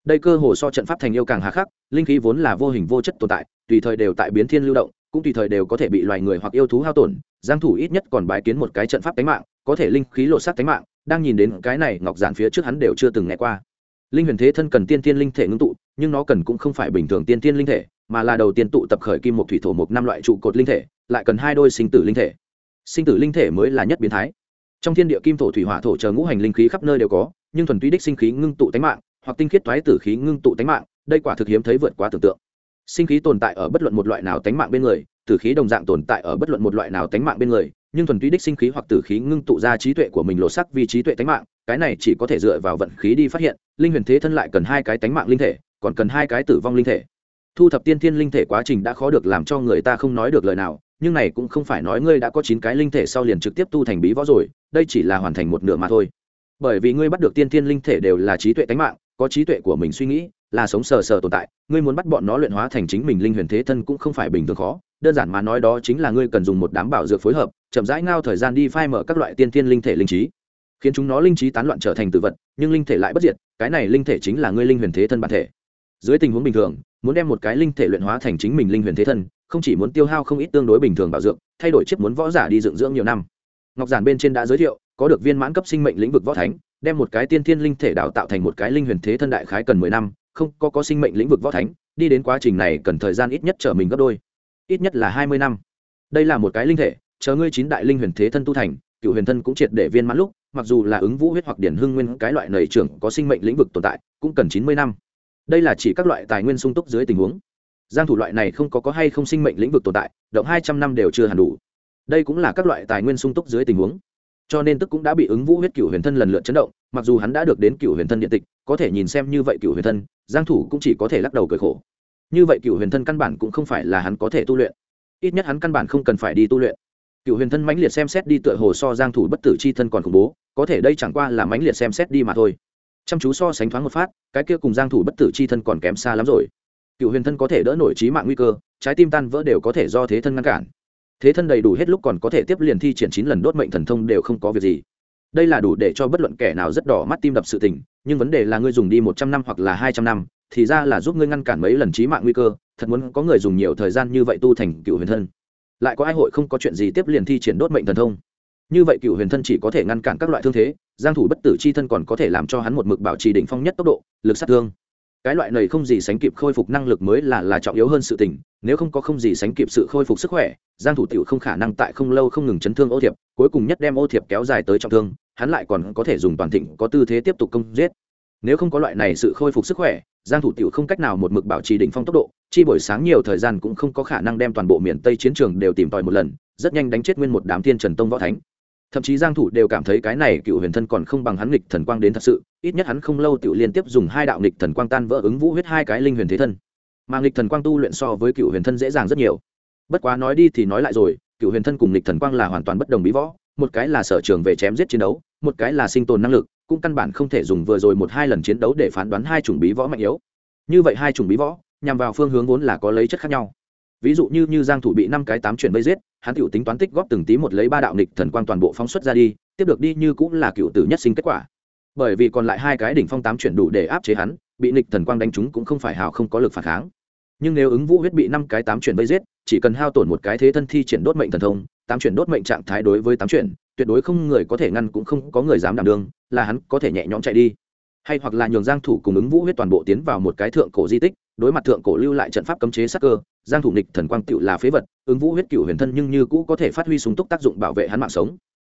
Đây cơ hồ so trận pháp thành yêu càng hà khắc, linh khí vốn là vô hình vô chất tồn tại, tùy thời đều tại biến thiên lưu động, cũng tùy thời đều có thể bị loài người hoặc yêu thú hao tổn, giang thủ ít nhất còn bái kiến một cái trận pháp tánh mạng, có thể linh khí lột sắc tánh mạng, đang nhìn đến cái này ngọc giản phía trước hắn đều chưa từng nghe qua. Linh huyền thế thân cần tiên tiên linh thể ngưng tụ, nhưng nó cần cũng không phải bình thường tiên tiên linh thể, mà là đầu tiên tụ tập khởi kim một thủy thổ một năm loại trụ cột linh thể, lại cần hai đôi sinh tử linh thể. Sinh tử linh thể mới là nhất biến thái trong thiên địa kim thổ thủy hỏa thổ chờ ngũ hành linh khí khắp nơi đều có, nhưng thuần túy đích sinh khí ngưng tụ tánh mạng, hoặc tinh khiết toái tử khí ngưng tụ tánh mạng, đây quả thực hiếm thấy vượt quá tưởng tượng. Sinh khí tồn tại ở bất luận một loại nào tánh mạng bên người, tử khí đồng dạng tồn tại ở bất luận một loại nào tánh mạng bên người, nhưng thuần túy đích sinh khí hoặc tử khí ngưng tụ ra trí tuệ của mình lộ sắc vì trí tuệ tánh mạng, cái này chỉ có thể dựa vào vận khí đi phát hiện, linh huyền thế thân lại cần hai cái tánh mạng linh thể, còn cần hai cái tử vong linh thể. Thu thập tiên thiên linh thể quá trình đã khó được làm cho người ta không nói được lời nào nhưng này cũng không phải nói ngươi đã có chín cái linh thể sau liền trực tiếp tu thành bí võ rồi, đây chỉ là hoàn thành một nửa mà thôi. Bởi vì ngươi bắt được tiên thiên linh thể đều là trí tuệ tánh mạng, có trí tuệ của mình suy nghĩ, là sống sờ sờ tồn tại, ngươi muốn bắt bọn nó luyện hóa thành chính mình linh huyền thế thân cũng không phải bình thường khó. Đơn giản mà nói đó chính là ngươi cần dùng một đám bảo dược phối hợp, chậm rãi ngao thời gian đi phai mở các loại tiên thiên linh thể linh trí. Khiến chúng nó linh trí tán loạn trở thành tự vật, nhưng linh thể lại bất diệt, cái này linh thể chính là ngươi linh huyền thế thân bản thể. Dưới tình huống bình thường, muốn đem một cái linh thể luyện hóa thành chính mình linh huyền thế thân không chỉ muốn tiêu hao không ít tương đối bình thường bảo dưỡng, thay đổi chiếc muốn võ giả đi dưỡng dưỡng nhiều năm. Ngọc giản bên trên đã giới thiệu, có được viên mãn cấp sinh mệnh lĩnh vực võ thánh, đem một cái tiên thiên linh thể đào tạo thành một cái linh huyền thế thân đại khái cần mười năm, không có có sinh mệnh lĩnh vực võ thánh, đi đến quá trình này cần thời gian ít nhất trở mình gấp đôi, ít nhất là hai mươi năm. Đây là một cái linh thể, chờ ngươi chín đại linh huyền thế thân tu thành, cựu huyền thân cũng triệt để viên mãn lúc, mặc dù là ứng vũ huyết hoặc điển hưng nguyên cái loại nầy trưởng có sinh mệnh lĩnh vực tồn tại, cũng cần chín mươi năm. Đây là chỉ các loại tài nguyên sung túc dưới tình huống giang thủ loại này không có có hay không sinh mệnh lĩnh vực tồn tại, động hai trăm năm đều chưa hẳn đủ. Đây cũng là các loại tài nguyên sung túc dưới tình huống. Cho nên tức cũng đã bị ứng vũ huyết cửu huyền thân lần lượt chấn động, mặc dù hắn đã được đến cửu huyền thân điện tịch, có thể nhìn xem như vậy cửu huyền thân, giang thủ cũng chỉ có thể lắc đầu cười khổ. Như vậy cửu huyền thân căn bản cũng không phải là hắn có thể tu luyện. Ít nhất hắn căn bản không cần phải đi tu luyện. Cửu huyền thân mãnh liệt xem xét đi tựa hồ so giang thủ bất tử chi thân còn khủng bố, có thể đây chẳng qua là mãnh liệt xem xét đi mà thôi. Chăm chú so sánh thoáng một phát, cái kia cùng giang thủ bất tử chi thân còn kém xa lắm rồi. Cựu huyền thân có thể đỡ nổi chí mạng nguy cơ, trái tim tan vỡ đều có thể do thế thân ngăn cản. Thế thân đầy đủ hết lúc còn có thể tiếp liền thi triển chín lần đốt mệnh thần thông đều không có việc gì. Đây là đủ để cho bất luận kẻ nào rất đỏ mắt tim đập sự tình, nhưng vấn đề là ngươi dùng đi một trăm năm hoặc là hai trăm năm, thì ra là giúp ngươi ngăn cản mấy lần trí mạng nguy cơ, thật muốn có người dùng nhiều thời gian như vậy tu thành cựu huyền thân. Lại có ai hội không có chuyện gì tiếp liền thi triển đốt mệnh thần thông? Như vậy cựu huyền thân chỉ có thể ngăn cản các loại thương thế, giang thủ bất tử chi thân còn có thể làm cho hắn một mực bảo trì đỉnh phong nhất tốc độ, lực sát thương cái loại này không gì sánh kịp khôi phục năng lực mới là là trọng yếu hơn sự tình. Nếu không có không gì sánh kịp sự khôi phục sức khỏe, giang thủ tiểu không khả năng tại không lâu không ngừng chấn thương ô thiệp, cuối cùng nhất đem ô thiệp kéo dài tới trọng thương, hắn lại còn có thể dùng toàn thịnh, có tư thế tiếp tục công giết. Nếu không có loại này sự khôi phục sức khỏe, giang thủ tiểu không cách nào một mực bảo trì đỉnh phong tốc độ, chi buổi sáng nhiều thời gian cũng không có khả năng đem toàn bộ miền tây chiến trường đều tìm tòi một lần, rất nhanh đánh chết nguyên một đám thiên trần tông võ thánh thậm chí giang thủ đều cảm thấy cái này cựu huyền thân còn không bằng hắn nghịch thần quang đến thật sự, ít nhất hắn không lâu tiểu liên tiếp dùng hai đạo nghịch thần quang tan vỡ ứng vũ huyết hai cái linh huyền thế thân. Mà nghịch thần quang tu luyện so với cựu huyền thân dễ dàng rất nhiều. Bất quá nói đi thì nói lại rồi, cựu huyền thân cùng nghịch thần quang là hoàn toàn bất đồng bí võ, một cái là sở trường về chém giết chiến đấu, một cái là sinh tồn năng lực, cũng căn bản không thể dùng vừa rồi một hai lần chiến đấu để phán đoán hai chủng bí võ mạnh yếu. Như vậy hai chủng bí võ, nhằm vào phương hướng vốn là có lấy chất khác nhau ví dụ như như giang thủ bị năm cái tám chuyển vây giết, hắn tiểu tính toán tích góp từng tí một lấy ba đạo nghịch thần quang toàn bộ phóng xuất ra đi, tiếp được đi như cũng là cựu tử nhất sinh kết quả. Bởi vì còn lại hai cái đỉnh phong tám chuyển đủ để áp chế hắn, bị nghịch thần quang đánh trúng cũng không phải hào không có lực phản kháng. Nhưng nếu ứng vũ huyết bị năm cái tám chuyển vây giết, chỉ cần hao tổn một cái thế thân thi triển đốt mệnh thần thông, tám chuyển đốt mệnh trạng thái đối với tám chuyển, tuyệt đối không người có thể ngăn cũng không có người dám đảm đương, là hắn có thể nhẹ nhõm chạy đi. Hay hoặc là nhường giang thủ cùng ứng vũ huyết toàn bộ tiến vào một cái thượng cổ di tích đối mặt thượng cổ lưu lại trận pháp cấm chế sắc cơ, giang thủ nịch thần quang tựu là phế vật, ứng vũ huyết cửu huyền thân nhưng như cũ có thể phát huy súng túc tác dụng bảo vệ hắn mạng sống.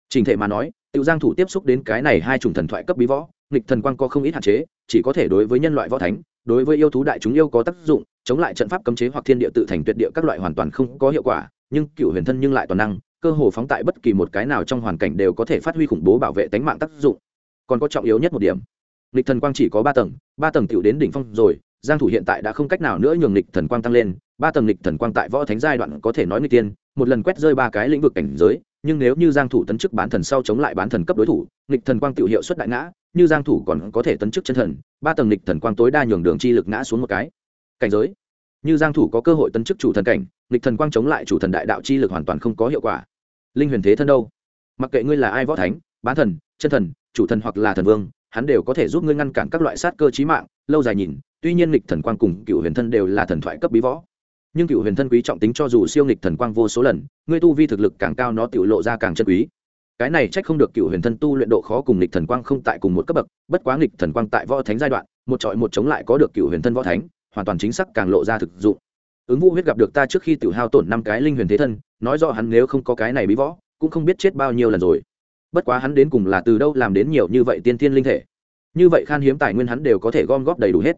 Trình thể mà nói tiệu giang thủ tiếp xúc đến cái này hai chủng thần thoại cấp bí võ nịch thần quang có không ít hạn chế, chỉ có thể đối với nhân loại võ thánh, đối với yêu thú đại chúng yêu có tác dụng, chống lại trận pháp cấm chế hoặc thiên địa tự thành tuyệt địa các loại hoàn toàn không có hiệu quả, nhưng cựu huyền thân nhưng lại toàn năng, cơ hồ phóng tại bất kỳ một cái nào trong hoàn cảnh đều có thể phát huy khủng bố bảo vệ tính mạng tác dụng. Còn có trọng yếu nhất một điểm lịch thần quang chỉ có ba tầng ba tầng tiểu đến đỉnh phong rồi giang thủ hiện tại đã không cách nào nữa nhường lịch thần quang tăng lên, ba tầng lịch thần quang tại võ thánh giai đoạn có thể nói người tiên, một lần quét rơi ba cái lĩnh vực cảnh giới, nhưng nếu như giang thủ tấn chức bán thần sau chống lại bán thần cấp đối thủ lịch thần quang tiểu hiệu suất đại ngã, như giang thủ còn có thể tấn chức chân thần, ba tầng lịch thần quang tối đa nhường đường chi lực ngã xuống một cái. Cảnh giới. Như giang thủ có cơ hội tấn chức chủ thần cảnh lịch thần quang chống lại chủ thần đại đạo chi lực hoàn toàn không có hiệu quả. Linh huyền thế thân đâu? Mặc kệ ngươi là ai võ thánh, bán thần, chân thần, chủ thần hoặc là thần vương, hắn đều có thể giúp ngươi ngăn cản các loại sát cơ chí mạng, lâu dài nhìn tuy nhiên lịch thần quang cùng cựu huyền thân đều là thần thoại cấp bí võ. Nhưng cựu huyền thân quý trọng tính cho dù siêu nghịch thần quang vô số lần ngươi tu vi thực lực càng cao nó tự lộ ra càng chân quý. Cái này trách không được cựu huyền thân tu luyện độ khó cùng nghịch thần quang không tại cùng một cấp bậc, bất quá nghịch thần quang tại võ thánh giai đoạn, một trọi một chống lại có được cựu huyền thân võ thánh, hoàn toàn chính xác càng lộ ra thực dụng. Ứng vũ huyết gặp được ta trước khi tự hao tổn năm cái linh huyền thế thân, nói rõ hắn nếu không có cái này bí võ, cũng không biết chết bao nhiêu lần rồi. Bất quá hắn đến cùng là từ đâu làm đến nhiều như vậy tiên thiên linh thể? Như vậy khan hiếm tài nguyên hắn đều có thể gom góp đầy đủ hết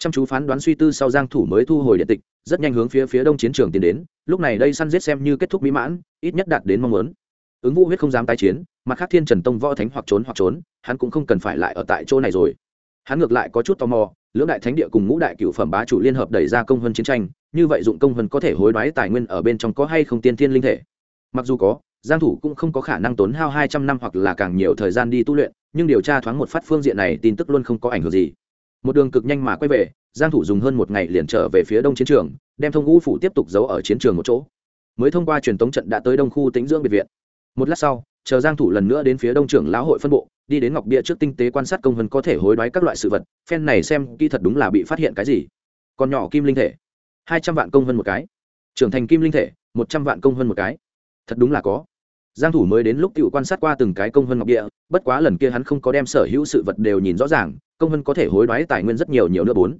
chăm chú phán đoán suy tư sau giang thủ mới thu hồi điện tịch, rất nhanh hướng phía phía đông chiến trường tiến đến, lúc này đây săn giết xem như kết thúc mỹ mãn, ít nhất đạt đến mong muốn. Ứng vũ huyết không dám tái chiến, mặt khác thiên trần tông võ thánh hoặc trốn hoặc trốn, hắn cũng không cần phải lại ở tại chỗ này rồi. Hắn ngược lại có chút tò mò, lưỡng đại thánh địa cùng ngũ đại cựu phẩm bá chủ liên hợp đẩy ra công hơn chiến tranh, như vậy dụng công hơn có thể hối đoái tài nguyên ở bên trong có hay không tiên thiên linh thể? Mặc dù có, giang thủ cũng không có khả năng tốn hao 200 năm hoặc là càng nhiều thời gian đi tu luyện, nhưng điều tra thoáng một phát phương diện này tin tức luôn không có ảnh hưởng gì một đường cực nhanh mà quay về, giang thủ dùng hơn một ngày liền trở về phía đông chiến trường, đem thông ngũ phủ tiếp tục giấu ở chiến trường một chỗ. Mới thông qua truyền tống trận đã tới đông khu tĩnh dưỡng biệt viện. Một lát sau, chờ giang thủ lần nữa đến phía đông trưởng lão hội phân bộ, đi đến ngọc bia trước tinh tế quan sát công vân có thể hối đoái các loại sự vật, phen này xem kỹ thật đúng là bị phát hiện cái gì. Còn nhỏ kim linh thể, hai trăm vạn công vân một cái. Trưởng thành kim linh thể, một trăm vạn công vân một cái. Thật đúng là có giang thủ mới đến lúc tự quan sát qua từng cái công hơn ngọc địa, bất quá lần kia hắn không có đem sở hữu sự vật đều nhìn rõ ràng, công hơn có thể hối đoái tài nguyên rất nhiều nhiều nữa bốn.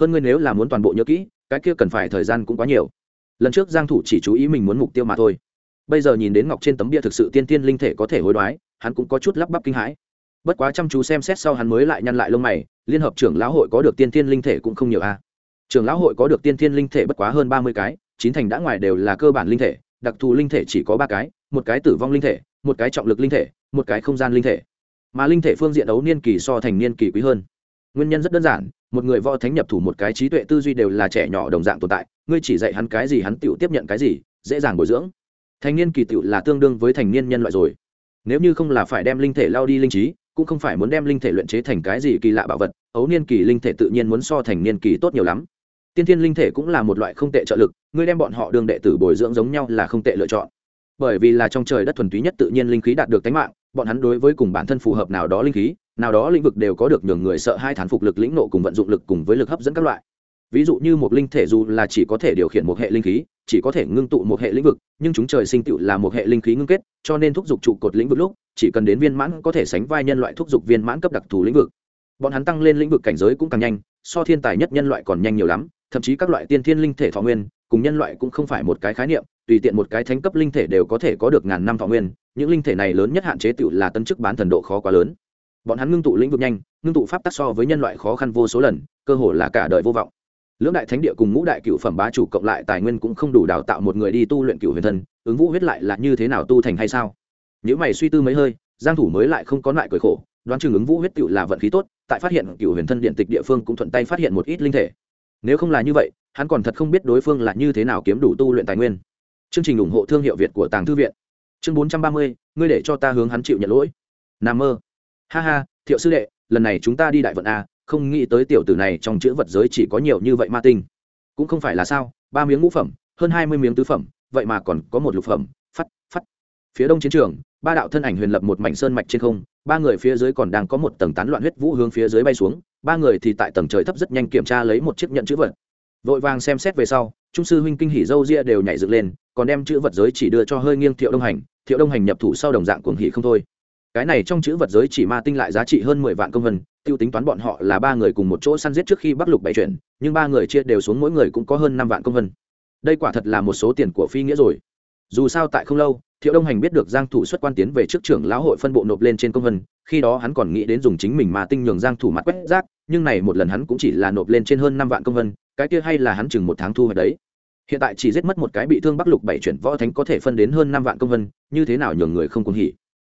Hơn ngươi nếu là muốn toàn bộ nhớ kỹ, cái kia cần phải thời gian cũng quá nhiều. Lần trước giang thủ chỉ chú ý mình muốn mục tiêu mà thôi. Bây giờ nhìn đến ngọc trên tấm bia thực sự tiên tiên linh thể có thể hối đoái, hắn cũng có chút lắp bắp kinh hãi. Bất quá chăm chú xem xét sau hắn mới lại nhăn lại lông mày, liên hợp trưởng lão hội có được tiên tiên linh thể cũng không nhiều a. Trưởng lão hội có được tiên tiên linh thể bất quá hơn ba mươi cái, chín thành đã ngoài đều là cơ bản linh thể đặc thù linh thể chỉ có ba cái, một cái tử vong linh thể, một cái trọng lực linh thể, một cái không gian linh thể. Mà linh thể phương diện đấu niên kỳ so thành niên kỳ quý hơn. Nguyên nhân rất đơn giản, một người võ thánh nhập thủ một cái trí tuệ tư duy đều là trẻ nhỏ đồng dạng tồn tại, ngươi chỉ dạy hắn cái gì hắn tựu tiếp nhận cái gì, dễ dàng bồi dưỡng. Thành niên kỳ tựu là tương đương với thành niên nhân loại rồi. Nếu như không là phải đem linh thể lao đi linh trí, cũng không phải muốn đem linh thể luyện chế thành cái gì kỳ lạ bảo vật, ấu niên kỳ linh thể tự nhiên muốn so thành niên kỳ tốt nhiều lắm tiên thiên linh thể cũng là một loại không tệ trợ lực, ngươi đem bọn họ đường đệ tử bồi dưỡng giống nhau là không tệ lựa chọn. Bởi vì là trong trời đất thuần túy nhất tự nhiên linh khí đạt được tánh mạng, bọn hắn đối với cùng bản thân phù hợp nào đó linh khí, nào đó lĩnh vực đều có được nhường người sợ hai thán phục lực lĩnh nộ cùng vận dụng lực cùng với lực hấp dẫn các loại. Ví dụ như một linh thể dù là chỉ có thể điều khiển một hệ linh khí, chỉ có thể ngưng tụ một hệ lĩnh vực, nhưng chúng trời sinh tựu là một hệ linh khí ngưng kết, cho nên thúc giục trụ cột lĩnh vực lúc, chỉ cần đến viên mãn có thể sánh vai nhân loại thúc giục viên mãn cấp đặc thù lĩnh vực. Bọn hắn tăng lên lĩnh vực cảnh giới cũng càng nhanh, so thiên tài nhất nhân loại còn nhanh nhiều lắm thậm chí các loại tiên thiên linh thể thọ nguyên, cùng nhân loại cũng không phải một cái khái niệm, tùy tiện một cái thánh cấp linh thể đều có thể có được ngàn năm thọ nguyên, những linh thể này lớn nhất hạn chế tự là tân chức bán thần độ khó quá lớn. Bọn hắn ngưng tụ lĩnh vực nhanh, ngưng tụ pháp tắc so với nhân loại khó khăn vô số lần, cơ hồ là cả đời vô vọng. Lưỡng đại thánh địa cùng ngũ đại cựu phẩm bá chủ cộng lại tài nguyên cũng không đủ đào tạo một người đi tu luyện cựu huyền thân ứng vũ huyết lại là như thế nào tu thành hay sao? Nếu mày suy tư mấy hơi, giang thủ mới lại không có lại cười khổ, đoán chừng ứng vũ huyết cựu là vận khí tốt, tại phát hiện cựu huyền thân điện tịch địa phương cũng thuận tay phát hiện một ít linh thể nếu không là như vậy hắn còn thật không biết đối phương là như thế nào kiếm đủ tu luyện tài nguyên. Chương trình ủng hộ thương hiệu việt của tàng thư viện. Chương 430, ngươi để cho ta hướng hắn chịu nhận lỗi. Nam mơ. Ha ha thiệu sư đệ lần này chúng ta đi đại vận a không nghĩ tới tiểu tử này trong chữ vật giới chỉ có nhiều như vậy ma tinh. Cũng không phải là sao ba miếng ngũ phẩm hơn hai mươi miếng tứ phẩm vậy mà còn có một lục phẩm. Phát phát phía đông chiến trường ba đạo thân ảnh huyền lập một mảnh sơn mạch trên không ba người phía dưới còn đang có một tầng tán loạn huyết vũ hướng phía dưới bay xuống ba người thì tại tầng trời thấp rất nhanh kiểm tra lấy một chiếc nhận chữ vật. Vội vàng xem xét về sau, trung sư huynh kinh hỉ dâu ria đều nhảy dựng lên, còn đem chữ vật giới chỉ đưa cho hơi nghiêng thiệu đông hành, thiệu đông hành nhập thủ sau đồng dạng cuồng hỉ không thôi. Cái này trong chữ vật giới chỉ ma tinh lại giá trị hơn mười vạn công vân, tiêu tính toán bọn họ là ba người cùng một chỗ săn giết trước khi bắc lục bảy chuyển nhưng ba người chia đều xuống mỗi người cũng có hơn năm vạn công vân. Đây quả thật là một số tiền của phi nghĩa rồi. Dù sao tại không lâu thiệu đông hành biết được giang thủ xuất quan tiến về trước trưởng lão hội phân bộ nộp lên trên công vân, khi đó hắn còn nghĩ đến dùng chính mình mà tinh nhường giang thủ mặt quét rác, nhưng này một lần hắn cũng chỉ là nộp lên trên hơn năm vạn công vân, cái kia hay là hắn chừng một tháng thu hồi đấy. Hiện tại chỉ giết mất một cái bị thương bắc lục bảy chuyển võ thánh có thể phân đến hơn năm vạn công vân, như thế nào nhường người không cuồng hỉ?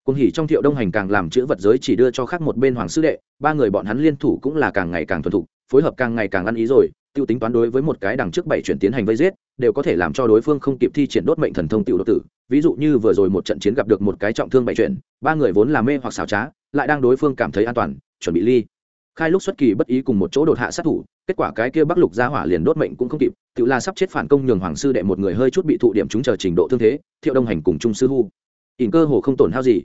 Cuồng hỉ trong thiệu đông hành càng làm chữ vật giới chỉ đưa cho khác một bên hoàng sư đệ, ba người bọn hắn liên thủ cũng là càng ngày càng thuần thục, phối hợp càng ngày càng ăn ý rồi tiêu tính toán đối với một cái đằng trước bảy chuyển tiến hành vây giết, đều có thể làm cho đối phương không kịp thi triển đốt mệnh thần thông tiểu đột tử. Ví dụ như vừa rồi một trận chiến gặp được một cái trọng thương bảy chuyển, ba người vốn là mê hoặc xảo trá, lại đang đối phương cảm thấy an toàn, chuẩn bị ly. Khai lúc xuất kỳ bất ý cùng một chỗ đột hạ sát thủ, kết quả cái kia bắc lục gia hỏa liền đốt mệnh cũng không kịp, tự la sắp chết phản công nhường hoàng sư đệ một người hơi chút bị thụ điểm chúng chờ trình độ thương thế, thiệu đông hành cùng trung sư hu. Ỉn cơ hồ không tổn hao gì.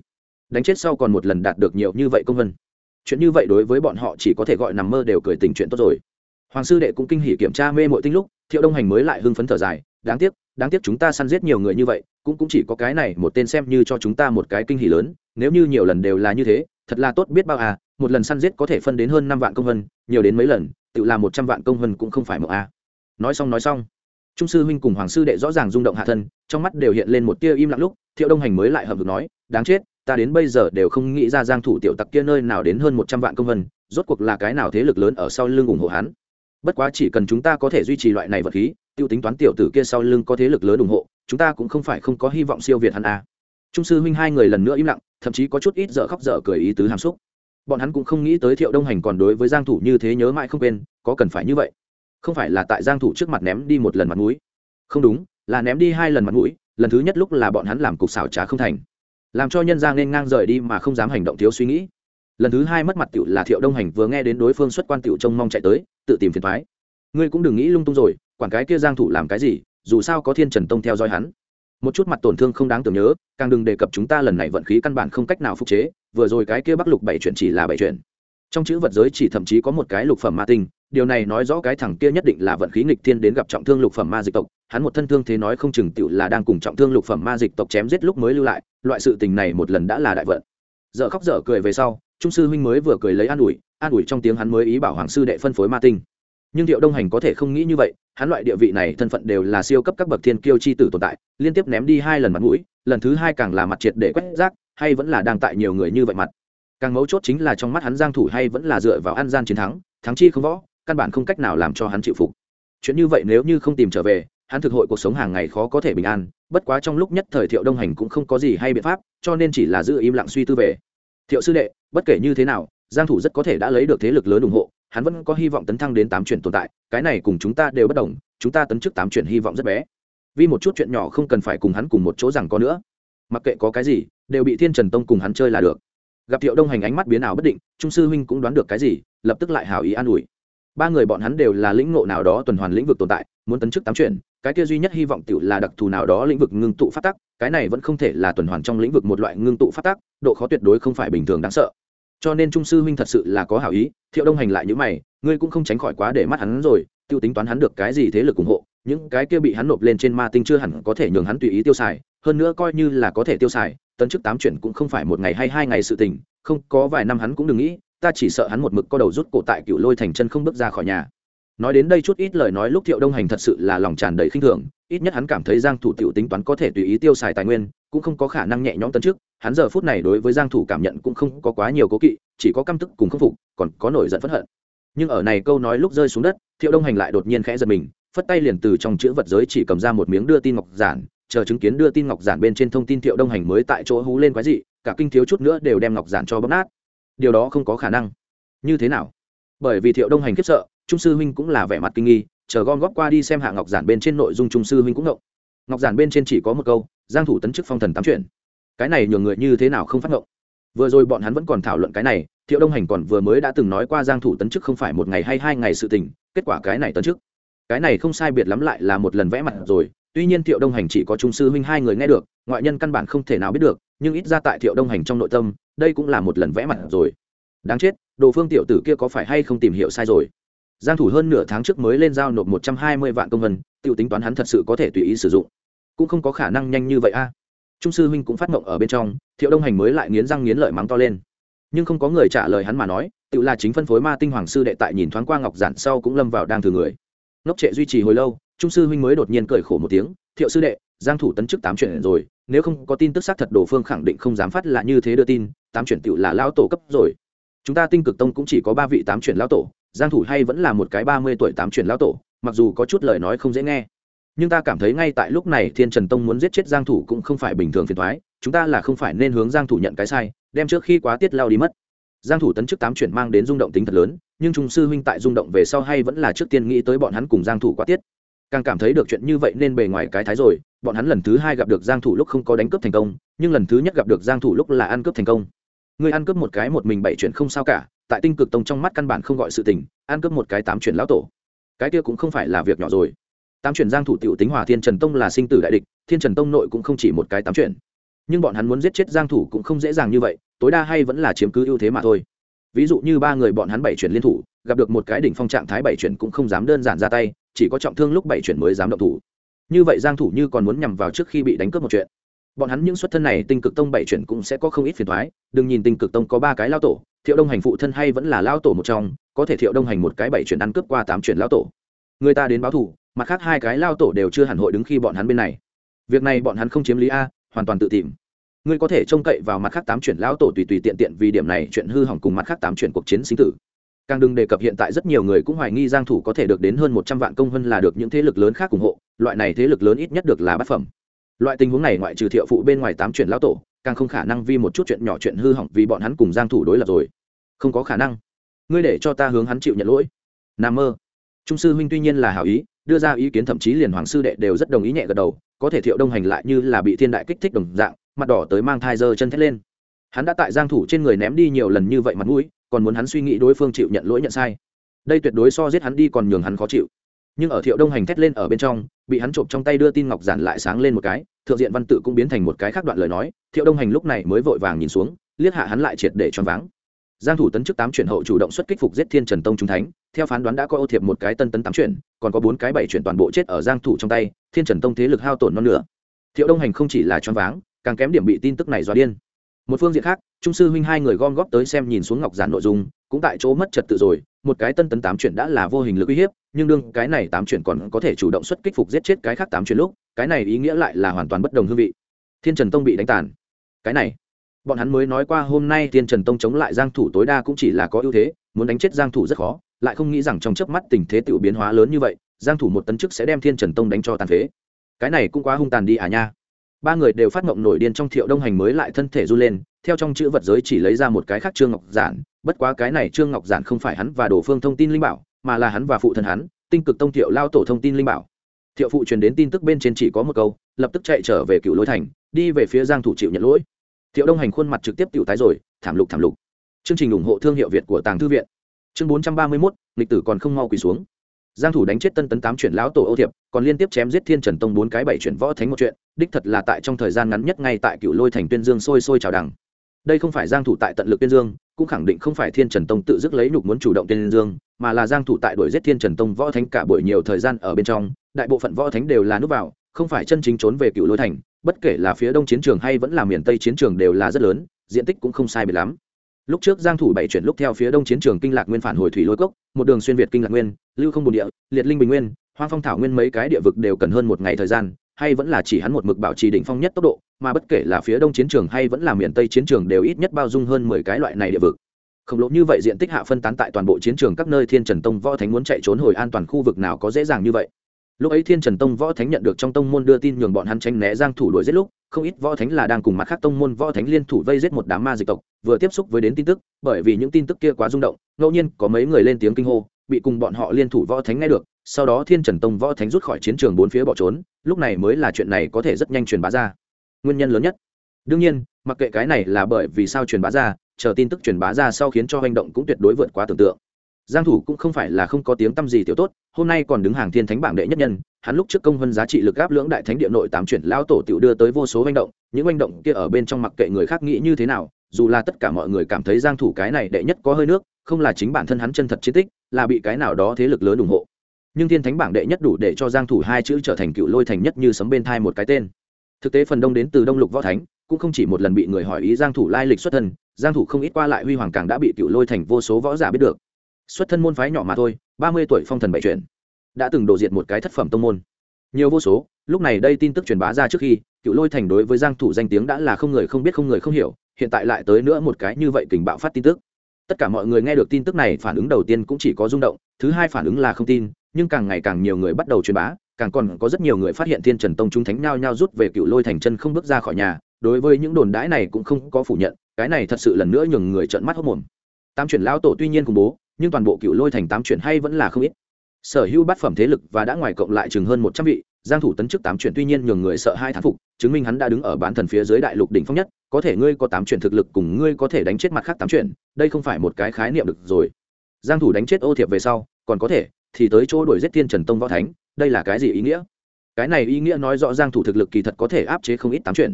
Đánh chết sau còn một lần đạt được nhiều như vậy công vân. Chuyện như vậy đối với bọn họ chỉ có thể gọi nằm mơ đều cười tình chuyện tốt rồi hoàng sư đệ cũng kinh hỉ kiểm tra mê mội tinh lúc, thiệu đông hành mới lại hưng phấn thở dài, đáng tiếc đáng tiếc chúng ta săn giết nhiều người như vậy, cũng cũng chỉ có cái này một tên xem như cho chúng ta một cái kinh hỉ lớn, nếu như nhiều lần đều là như thế, thật là tốt biết bao à một lần săn giết có thể phân đến hơn năm vạn công vân nhiều đến mấy lần, tự làm một trăm vạn công vân cũng không phải một à. nói xong nói xong, trung sư huynh cùng hoàng sư đệ rõ ràng rung động hạ thân, trong mắt đều hiện lên một tia im lặng lúc, thiệu đông hành mới lại hợp được nói, đáng chết, ta đến bây giờ đều không nghĩ ra giang thủ tiểu tặc kia nơi nào đến hơn một trăm vạn công vân rốt cuộc là cái nào thế lực lớn ở sau lưng ủng hộ hắn bất quá chỉ cần chúng ta có thể duy trì loại này vật khí, tiêu tính toán tiểu tử kia sau lưng có thế lực lớn ủng hộ, chúng ta cũng không phải không có hy vọng siêu việt hắn a trung sư huynh hai người lần nữa im lặng, thậm chí có chút ít dở khóc dở cười ý tứ hàm xúc. Bọn hắn cũng không nghĩ tới thiệu đông hành còn đối với giang thủ như thế nhớ mãi không quên, có cần phải như vậy. Không phải là tại giang thủ trước mặt ném đi một lần mặt mũi. Không đúng, là ném đi hai lần mặt mũi, lần thứ nhất lúc là bọn hắn làm cục xảo trá không thành. Làm cho nhân giang nên ngang rời đi mà không dám hành động thiếu suy nghĩ lần thứ hai mất mặt tiểu là thiệu đông hành vừa nghe đến đối phương xuất quan tiểu trông mong chạy tới, tự tìm phiền thoái. Ngươi cũng đừng nghĩ lung tung rồi, quản cái kia giang thủ làm cái gì, dù sao có thiên trần tông theo dõi hắn. Một chút mặt tổn thương không đáng tưởng nhớ, càng đừng đề cập chúng ta lần này vận khí căn bản không cách nào phục chế, vừa rồi cái kia bắc lục bảy chuyện chỉ là bảy chuyện. Trong chữ vật giới chỉ thậm chí có một cái lục phẩm ma tinh, điều này nói rõ cái thằng kia nhất định là vận khí nghịch thiên đến gặp trọng thương lục phẩm ma dịch tộc, hắn một thân thương thế nói không chừng tựu là đang cùng trọng thương lục phẩm ma dịch tộc chém giết lúc mới lưu lại, loại sự tình này một lần đã là đại vận. Dợ khóc dở cười về sau trung sư huynh mới vừa cười lấy an ủi an ủi trong tiếng hắn mới ý bảo hoàng sư đệ phân phối ma tinh. Nhưng thiệu đông hành có thể không nghĩ như vậy, hắn loại địa vị này thân phận đều là siêu cấp các bậc thiên kiêu chi tử tồn tại, liên tiếp ném đi hai lần mặt mũi, lần thứ hai càng là mặt triệt để quét rác, hay vẫn là đang tại nhiều người như vậy mặt. Càng mấu chốt chính là trong mắt hắn giang thủ hay vẫn là dựa vào ăn gian chiến thắng thắng chi không võ, căn bản không cách nào làm cho hắn chịu phục. Chuyện như vậy nếu như không tìm trở về, hắn thực hội cuộc sống hàng ngày khó có thể bình an, bất quá trong lúc nhất thời thiệu đông hành cũng không có gì hay biện pháp, cho nên chỉ là giữ im lặng suy tư về thiệu sư đệ, bất kể như thế nào, giang thủ rất có thể đã lấy được thế lực lớn ủng hộ, hắn vẫn có hy vọng tấn thăng đến tám chuyển tồn tại, cái này cùng chúng ta đều bất đồng, chúng ta tấn chức tám chuyển hy vọng rất bé. Vì một chút chuyện nhỏ không cần phải cùng hắn cùng một chỗ rằng có nữa. Mặc kệ có cái gì, đều bị thiên trần tông cùng hắn chơi là được. Gặp thiệu đông hành ánh mắt biến ảo bất định, trung sư huynh cũng đoán được cái gì, lập tức lại hảo ý an ủi. Ba người bọn hắn đều là lĩnh ngộ nào đó tuần hoàn lĩnh vực tồn tại, muốn tấn chức tám chuyển cái kia duy nhất hy vọng tiểu là đặc thù nào đó lĩnh vực ngưng tụ phát tắc, cái này vẫn không thể là tuần hoàn trong lĩnh vực một loại ngưng tụ phát tắc, độ khó tuyệt đối không phải bình thường đáng sợ. Cho nên trung sư huynh thật sự là có hảo ý, thiệu đông hành lại những mày, ngươi cũng không tránh khỏi quá để mắt hắn rồi tiêu tính toán hắn được cái gì thế lực ủng hộ, những cái kia bị hắn nộp lên trên ma tinh chưa hẳn có thể nhường hắn tùy ý tiêu xài, hơn nữa coi như là có thể tiêu xài, tấn chức tám chuyển cũng không phải một ngày hay hai ngày sự tình, không có vài năm hắn cũng đừng nghĩ, ta chỉ sợ hắn một mực có đầu rút cổ tại cựu lôi thành chân không bước ra khỏi nhà nói đến đây chút ít lời nói, lúc thiệu đông hành thật sự là lòng tràn đầy khinh thường, ít nhất hắn cảm thấy giang thủ tiểu tính toán có thể tùy ý tiêu xài tài nguyên, cũng không có khả năng nhẹ nhõm tấn trước hắn giờ phút này đối với giang thủ cảm nhận cũng không có quá nhiều cố kỵ, chỉ có căm tức cùng khâm phục, còn có nổi giận phẫn hận. Nhưng ở này câu nói lúc rơi xuống đất, thiệu đông hành lại đột nhiên khẽ giật mình, phất tay liền từ trong chữ vật giới chỉ cầm ra một miếng đưa tin ngọc giản, chờ chứng kiến đưa tin ngọc giản bên trên thông tin thiệu đông hành mới tại chỗ hú lên quái dị, cả kinh thiếu chút nữa đều đem ngọc giản cho bóp nát. Điều đó không có khả năng. Như thế nào? Bởi vì thiệu đông hành khiếp sợ trung sư huynh cũng là vẻ mặt kinh nghi, chờ gom góp qua đi xem hạ ngọc giản bên trên nội dung trung sư huynh cũng ngộng. Ngọc giản bên trên chỉ có một câu, giang thủ tấn chức phong thần tám chuyện. Cái này nhường người như thế nào không phát ngộng? Vừa rồi bọn hắn vẫn còn thảo luận cái này, thiệu đông hành còn vừa mới đã từng nói qua giang thủ tấn chức không phải một ngày hay hai ngày sự tình, kết quả cái này tấn chức. Cái này không sai biệt lắm lại là một lần vẽ mặt rồi, tuy nhiên thiệu đông hành chỉ có trung sư huynh hai người nghe được, ngoại nhân căn bản không thể nào biết được, nhưng ít ra tại thiệu đông hành trong nội tâm, đây cũng là một lần vẽ mặt rồi. Đáng chết, đồ phương tiểu tử kia có phải hay không tìm hiểu sai rồi? Giang thủ hơn nửa tháng trước mới lên giao nộp 120 vạn công vân, tiêu tính toán hắn thật sự có thể tùy ý sử dụng. Cũng không có khả năng nhanh như vậy a. Trung sư huynh cũng phát ngọng ở bên trong, thiệu đông hành mới lại nghiến răng nghiến lợi mắng to lên. Nhưng không có người trả lời hắn mà nói tự là chính phân phối ma tinh hoàng sư đệ tại nhìn thoáng qua ngọc giản sau cũng lâm vào đang thử người. Ngốc trệ duy trì hồi lâu, trung sư huynh mới đột nhiên cười khổ một tiếng, thiệu sư đệ, giang thủ tấn chức tám chuyển rồi, nếu không có tin tức xác thật đồ phương khẳng định không dám phát là như thế đưa tin, tám chuyển tiểu là lão tổ cấp rồi. Chúng ta tinh cực tông cũng chỉ có ba vị tám chuyển lão tổ giang thủ hay vẫn là một cái ba mươi tuổi tám truyền lão tổ, mặc dù có chút lời nói không dễ nghe. Nhưng ta cảm thấy ngay tại lúc này thiên trần tông muốn giết chết giang thủ cũng không phải bình thường phiền toái, chúng ta là không phải nên hướng giang thủ nhận cái sai, đem trước khi quá tiết lao đi mất. Giang thủ tấn chức tám chuyển mang đến rung động tính thật lớn, nhưng trung sư huynh tại rung động về sau hay vẫn là trước tiên nghĩ tới bọn hắn cùng giang thủ quá tiết. Càng cảm thấy được chuyện như vậy nên bề ngoài cái thái rồi, bọn hắn lần thứ hai gặp được giang thủ lúc không có đánh cướp thành công, nhưng lần thứ nhất gặp được giang thủ lúc là ăn cướp thành công. Ngươi ăn cướp một cái một mình bảy chuyện không sao cả tại tinh cực tông trong mắt căn bản không gọi sự tình, ăn cướp một cái tám chuyển lão tổ. Cái kia cũng không phải là việc nhỏ rồi. Tám chuyển giang thủ tiểu tính hòa thiên trần tông là sinh tử đại địch, thiên trần tông nội cũng không chỉ một cái tám chuyển. Nhưng bọn hắn muốn giết chết giang thủ cũng không dễ dàng như vậy, tối đa hay vẫn là chiếm cứ ưu thế mà thôi. Ví dụ như ba người bọn hắn bảy chuyển liên thủ, gặp được một cái đỉnh phong trạng thái bảy chuyển cũng không dám đơn giản ra tay, chỉ có trọng thương lúc bảy chuyển mới dám động thủ. Như vậy giang thủ như còn muốn nhằm vào trước khi bị đánh cướp một chuyện. Bọn hắn những xuất thân này tinh cực tông bảy chuyển cũng sẽ có không ít phiền toái, đừng nhìn tinh cực tông có ba cái lao tổ thiệu đông hành phụ thân hay vẫn là lao tổ một trong, có thể thiệu đông hành một cái bảy chuyển ăn cướp qua tám chuyển lao tổ. Người ta đến báo thủ mặt khác hai cái lao tổ đều chưa hẳn hội đứng khi bọn hắn bên này. Việc này bọn hắn không chiếm lý a, hoàn toàn tự tìm. Ngươi có thể trông cậy vào mặt khác tám chuyển lão tổ tùy tùy tiện tiện vì điểm này chuyện hư hỏng cùng mặt khác tám chuyển cuộc chiến sinh tử. Càng đừng đề cập hiện tại rất nhiều người cũng hoài nghi giang thủ có thể được đến hơn 100 vạn công hơn là được những thế lực lớn khác ủng hộ, loại này thế lực lớn ít nhất được là bát phẩm. Loại tình huống này ngoại trừ thiệu phụ bên ngoài tám chuyển lão tổ càng không khả năng vì một chút chuyện nhỏ chuyện hư hỏng vì bọn hắn cùng giang thủ đối lập rồi. Không có khả năng. Ngươi để cho ta hướng hắn chịu nhận lỗi. Nam mơ. Trung sư huynh tuy nhiên là hảo ý, đưa ra ý kiến thậm chí liền hoàng sư đệ đều rất đồng ý nhẹ gật đầu, có thể thiệu đông hành lại như là bị thiên đại kích thích đồng dạng, mặt đỏ tới mang thai dơ chân thét lên. Hắn đã tại giang thủ trên người ném đi nhiều lần như vậy mặt mũi, còn muốn hắn suy nghĩ đối phương chịu nhận lỗi nhận sai. Đây tuyệt đối so giết hắn đi còn nhường hắn khó chịu nhưng ở thiệu đông hành thét lên ở bên trong, bị hắn trộm trong tay đưa tin ngọc giản lại sáng lên một cái, thượng diện văn tự cũng biến thành một cái khác đoạn lời nói, thiệu đông hành lúc này mới vội vàng nhìn xuống, liếc hạ hắn lại triệt để choáng váng. Giang thủ tấn chức tám chuyển hậu chủ động xuất kích phục giết thiên trần tông trung thánh, theo phán đoán đã có ô thiệp một cái tân tấn tám chuyển, còn có bốn cái bảy chuyển toàn bộ chết ở giang thủ trong tay, thiên trần tông thế lực hao tổn non nửa. Thiệu đông hành không chỉ là choáng váng, càng kém điểm bị tin tức này dọa điên. Một phương diện khác, trung sư huynh hai người gom góp tới xem nhìn xuống ngọc giản nội dung, cũng tại chỗ mất trật tự rồi một cái tân tấn tám chuyển đã là vô hình lực uy hiếp, nhưng đương cái này tám chuyển còn có thể chủ động xuất kích phục giết chết cái khác tám chuyển lúc, cái này ý nghĩa lại là hoàn toàn bất đồng hương vị. Thiên trần tông bị đánh tàn. Cái này, bọn hắn mới nói qua hôm nay thiên trần tông chống lại giang thủ tối đa cũng chỉ là có ưu thế, muốn đánh chết giang thủ rất khó, lại không nghĩ rằng trong chớp mắt tình thế tiểu biến hóa lớn như vậy, giang thủ một tấn chức sẽ đem thiên trần tông đánh cho tàn phế. Cái này cũng quá hung tàn đi à nha. Ba người đều phát ngọng nổi điên trong thiệu đông hành mới lại thân thể du lên, theo trong chữ vật giới chỉ lấy ra một cái khác trương ngọc giản bất quá cái này trương ngọc giản không phải hắn và đồ phương thông tin linh bảo mà là hắn và phụ thân hắn tinh cực tông thiệu lao tổ thông tin linh bảo. Thiệu phụ truyền đến tin tức bên trên chỉ có một câu lập tức chạy trở về cựu lối thành đi về phía giang thủ chịu nhận lỗi. Thiệu đông hành khuôn mặt trực tiếp tiểu tái rồi thảm lục thảm lục. Chương trình ủng hộ thương hiệu việt của tàng thư viện. Chương 431, lịch tử còn không mau quỳ xuống. Giang thủ đánh chết tân tấn tám chuyển lão tổ ô thiệp còn liên tiếp chém giết thiên trần tông bốn cái bảy chuyển võ thánh một chuyện đích thật là tại trong thời gian ngắn nhất ngay tại cựu lôi thành tuyên dương sôi sôi chào đằng đây không phải giang thủ tại tận lực tiên dương, cũng khẳng định không phải thiên trần tông tự dứt lấy nhục muốn chủ động tiên dương, mà là giang thủ tại đuổi giết thiên trần tông võ thánh cả buổi nhiều thời gian ở bên trong, đại bộ phận võ thánh đều là núp vào, không phải chân chính trốn về cựu lôi thành, bất kể là phía đông chiến trường hay vẫn là miền tây chiến trường đều là rất lớn, diện tích cũng không sai biệt lắm. Lúc trước giang thủ bảy chuyển lúc theo phía đông chiến trường kinh lạc nguyên phản hồi thủy lôi cốc, một đường xuyên việt kinh lạc nguyên, lưu không bồn địa, liệt linh bình nguyên, hoang phong thảo nguyên mấy cái địa vực đều cần hơn một ngày thời gian hay vẫn là chỉ hắn một mực bảo trì đỉnh phong nhất tốc độ, mà bất kể là phía đông chiến trường hay vẫn là miền tây chiến trường đều ít nhất bao dung hơn mười cái loại này địa vực. Khổng lồ như vậy diện tích hạ phân tán tại toàn bộ chiến trường các nơi thiên trần tông võ thánh muốn chạy trốn hồi an toàn khu vực nào có dễ dàng như vậy. Lúc ấy thiên trần tông võ thánh nhận được trong tông môn đưa tin nhường bọn hắn tránh né giang thủ đuổi giết lúc, không ít võ thánh là đang cùng mặt khác tông môn võ thánh liên thủ vây giết một đám ma dịch tộc, vừa tiếp xúc với đến tin tức, bởi vì những tin tức kia quá rung động, ngẫu nhiên có mấy người lên tiếng kinh hô bị cùng bọn họ liên thủ võ thánh nghe được, sau đó thiên trần tông võ thánh rút khỏi chiến trường bốn phía bỏ trốn, lúc này mới là chuyện này có thể rất nhanh truyền bá ra. Nguyên nhân lớn nhất. Đương nhiên, mặc kệ cái này là bởi vì sao truyền bá ra, chờ tin tức truyền bá ra sau khiến cho hành động cũng tuyệt đối vượt quá tưởng tượng. Giang thủ cũng không phải là không có tiếng tâm gì tiểu tốt, hôm nay còn đứng hàng thiên thánh bảng đệ nhất nhân, hắn lúc trước công vân giá trị lực áp lưỡng đại thánh địa nội tám chuyển lão tổ tiểu đưa tới vô số hành động, những hành động kia ở bên trong mặc kệ người khác nghĩ như thế nào, dù là tất cả mọi người cảm thấy giang thủ cái này đệ nhất có hơi nước không là chính bản thân hắn chân thật chiến tích, là bị cái nào đó thế lực lớn ủng hộ. Nhưng thiên thánh bảng đệ nhất đủ để cho giang thủ hai chữ trở thành cựu lôi thành nhất như sấm bên thai một cái tên. Thực tế phần đông đến từ đông lục võ thánh, cũng không chỉ một lần bị người hỏi ý giang thủ lai lịch xuất thân, giang thủ không ít qua lại huy hoàng càng đã bị cựu lôi thành vô số võ giả biết được. Xuất thân môn phái nhỏ mà thôi 30 tuổi phong thần bảy chuyển, đã từng đổ diệt một cái thất phẩm tông môn. Nhiều vô số, lúc này đây tin tức truyền bá ra trước khi, cựu lôi thành đối với giang thủ danh tiếng đã là không người không biết không người không hiểu, hiện tại lại tới nữa một cái như vậy kình bạo phát tin tức tất cả mọi người nghe được tin tức này, phản ứng đầu tiên cũng chỉ có rung động, thứ hai phản ứng là không tin, nhưng càng ngày càng nhiều người bắt đầu truyền bá, càng còn có rất nhiều người phát hiện thiên trần tông trung thánh nhao nhao rút về cựu lôi thành chân không bước ra khỏi nhà, đối với những đồn đãi này cũng không có phủ nhận, cái này thật sự lần nữa nhường người trợn mắt hốc mồm. Tám chuyển lão tổ tuy nhiên công bố, nhưng toàn bộ cựu lôi thành tám chuyển hay vẫn là không ít. Sở hữu bát phẩm thế lực và đã ngoài cộng lại chừng hơn một trăm vị giang thủ tấn chức tám chuyển tuy nhiên nhường người sợ hai thán phục, chứng minh hắn đã đứng ở bán thần phía dưới đại lục đỉnh phong nhất, có thể ngươi có tám chuyển thực lực cùng ngươi có thể đánh chết mặt khác tám chuyển, đây không phải một cái khái niệm được rồi. Giang thủ đánh chết ô thiệp về sau, còn có thể, thì tới chỗ đuổi giết thiên trần tông võ thánh, đây là cái gì ý nghĩa? Cái này ý nghĩa nói rõ giang thủ thực lực kỳ thật có thể áp chế không ít tám chuyển.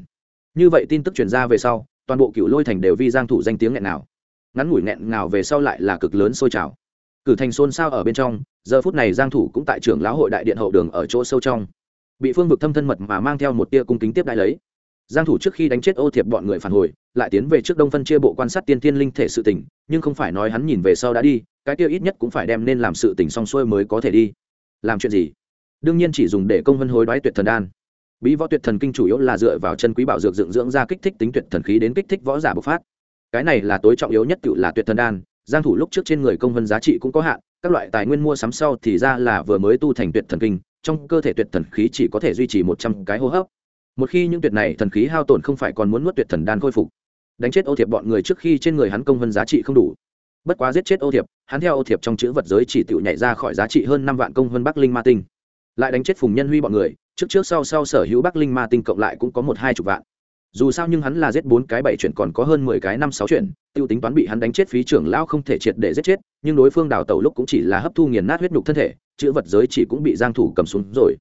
Như vậy tin tức truyền ra về sau, toàn bộ cựu lôi thành đều vi giang thủ danh tiếng nghẹn nào ngắn ngủi nghẹn nào về sau lại là cực lớn sôi trào. Cử thành xôn xao ở bên trong, giờ phút này giang thủ cũng tại trưởng lão hội đại điện hậu đường ở chỗ sâu trong bị phương vực thâm thân mật mà mang theo một tia cung kính tiếp đại lấy. Giang thủ trước khi đánh chết ô thiệp bọn người phản hồi, lại tiến về trước đông phân chia bộ quan sát tiên tiên linh thể sự tình, nhưng không phải nói hắn nhìn về sau đã đi, cái kia ít nhất cũng phải đem nên làm sự tình xong xuôi mới có thể đi. Làm chuyện gì? Đương nhiên chỉ dùng để công vân hối đoái tuyệt thần đan. Bí võ tuyệt thần kinh chủ yếu là dựa vào chân quý bảo dược dưỡng dưỡng ra kích thích tính tuyệt thần khí đến kích thích võ giả bộc phát. Cái này là tối trọng yếu nhất tự là tuyệt thần đan, giang thủ lúc trước trên người công vân giá trị cũng có hạn, các loại tài nguyên mua sắm sau thì ra là vừa mới tu thành tuyệt thần kinh trong cơ thể tuyệt thần khí chỉ có thể duy trì một trăm cái hô hấp. Một khi những tuyệt này thần khí hao tổn không phải còn muốn nuốt tuyệt thần đan khôi phục. Đánh chết ô thiệp bọn người trước khi trên người hắn công vân giá trị không đủ. Bất quá giết chết ô thiệp, hắn theo ô thiệp trong chữ vật giới chỉ tự nhảy ra khỏi giá trị hơn năm vạn công vân bắc linh ma tinh. Lại đánh chết phùng nhân huy bọn người, trước trước sau sau sở hữu bắc linh ma tinh cộng lại cũng có một hai chục vạn. Dù sao nhưng hắn là giết bốn cái bảy chuyện còn có hơn mười cái năm sáu chuyện, tiêu tính toán bị hắn đánh chết phí trưởng lão không thể triệt để giết chết, nhưng đối phương đào tẩu lúc cũng chỉ là hấp thu nghiền nát huyết nhục thân thể chữ vật giới chỉ cũng bị giang thủ cầm xuống rồi.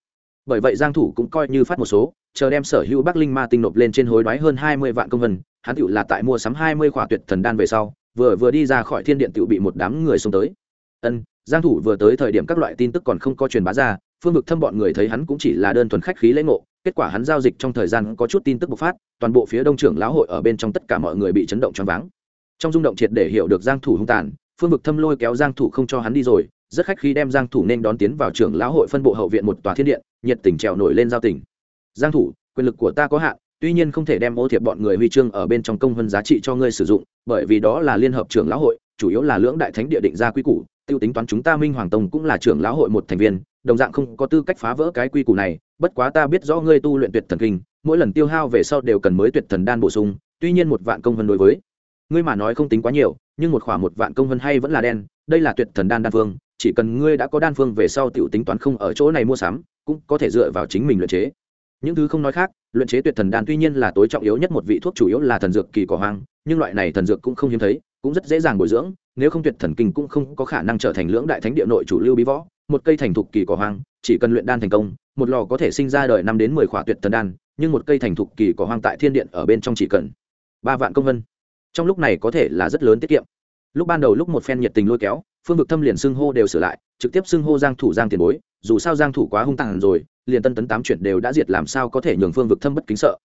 Bởi vậy giang thủ cũng coi như phát một số, chờ đem sở hữu bắc linh ma tinh nộp lên trên hối đoái hơn hai mươi vạn công vân, hắn tựu là tại mua sắm hai mươi khỏa tuyệt thần đan về sau, vừa vừa đi ra khỏi thiên điện tựu bị một đám người xông tới. Ân, giang thủ vừa tới thời điểm các loại tin tức còn không có truyền bá ra, phương vực thâm bọn người thấy hắn cũng chỉ là đơn thuần khách khí lễ ngộ, kết quả hắn giao dịch trong thời gian có chút tin tức bộc phát, toàn bộ phía đông trưởng lão hội ở bên trong tất cả mọi người bị chấn động choáng váng. Trong rung động triệt để hiểu được giang thủ hung tàn, phương vực thâm lôi kéo giang thủ không cho hắn đi rồi rất khách khi đem giang thủ nên đón tiến vào trưởng lão hội phân bộ hậu viện một tòa thiên điện, nhiệt tình trèo nổi lên giao tình. Giang thủ, quyền lực của ta có hạn, tuy nhiên không thể đem ô thiệp bọn người huy chương ở bên trong công vân giá trị cho ngươi sử dụng, bởi vì đó là liên hợp trưởng lão hội, chủ yếu là lưỡng đại thánh địa định ra quy củ, tiêu tính toán chúng ta minh hoàng tông cũng là trưởng lão hội một thành viên, đồng dạng không có tư cách phá vỡ cái quy củ này, bất quá ta biết rõ ngươi tu luyện tuyệt thần kinh, mỗi lần tiêu hao về sau đều cần mới tuyệt thần đan bổ sung, tuy nhiên một vạn công vân đối với. Ngươi mà nói không tính quá nhiều, nhưng một khoảng một vạn công vân hay vẫn là đen, đây là tuyệt thần đan đan phương chỉ cần ngươi đã có đan phương về sau tiểu tính toán không ở chỗ này mua sắm, cũng có thể dựa vào chính mình luyện chế. Những thứ không nói khác, luyện chế tuyệt thần đan tuy nhiên là tối trọng yếu nhất một vị thuốc chủ yếu là thần dược kỳ cỏ hoang, nhưng loại này thần dược cũng không hiếm thấy, cũng rất dễ dàng bồi dưỡng, nếu không tuyệt thần kinh cũng không có khả năng trở thành lưỡng đại thánh địa nội chủ lưu bí võ, một cây thành thục kỳ cỏ hoang, chỉ cần luyện đan thành công, một lò có thể sinh ra đời năm đến mười khỏa tuyệt thần đan, nhưng một cây thành thục kỳ cỏ hoang tại thiên điện ở bên trong chỉ cần ba vạn công vân. Trong lúc này có thể là rất lớn tiết kiệm. Lúc ban đầu lúc một phen nhiệt tình lôi kéo phương vực thâm liền xưng hô đều sửa lại, trực tiếp xưng hô giang thủ giang tiền bối, dù sao giang thủ quá hung tàn rồi, liền tân tấn tám chuyển đều đã diệt làm sao có thể nhường phương vực thâm bất kính sợ.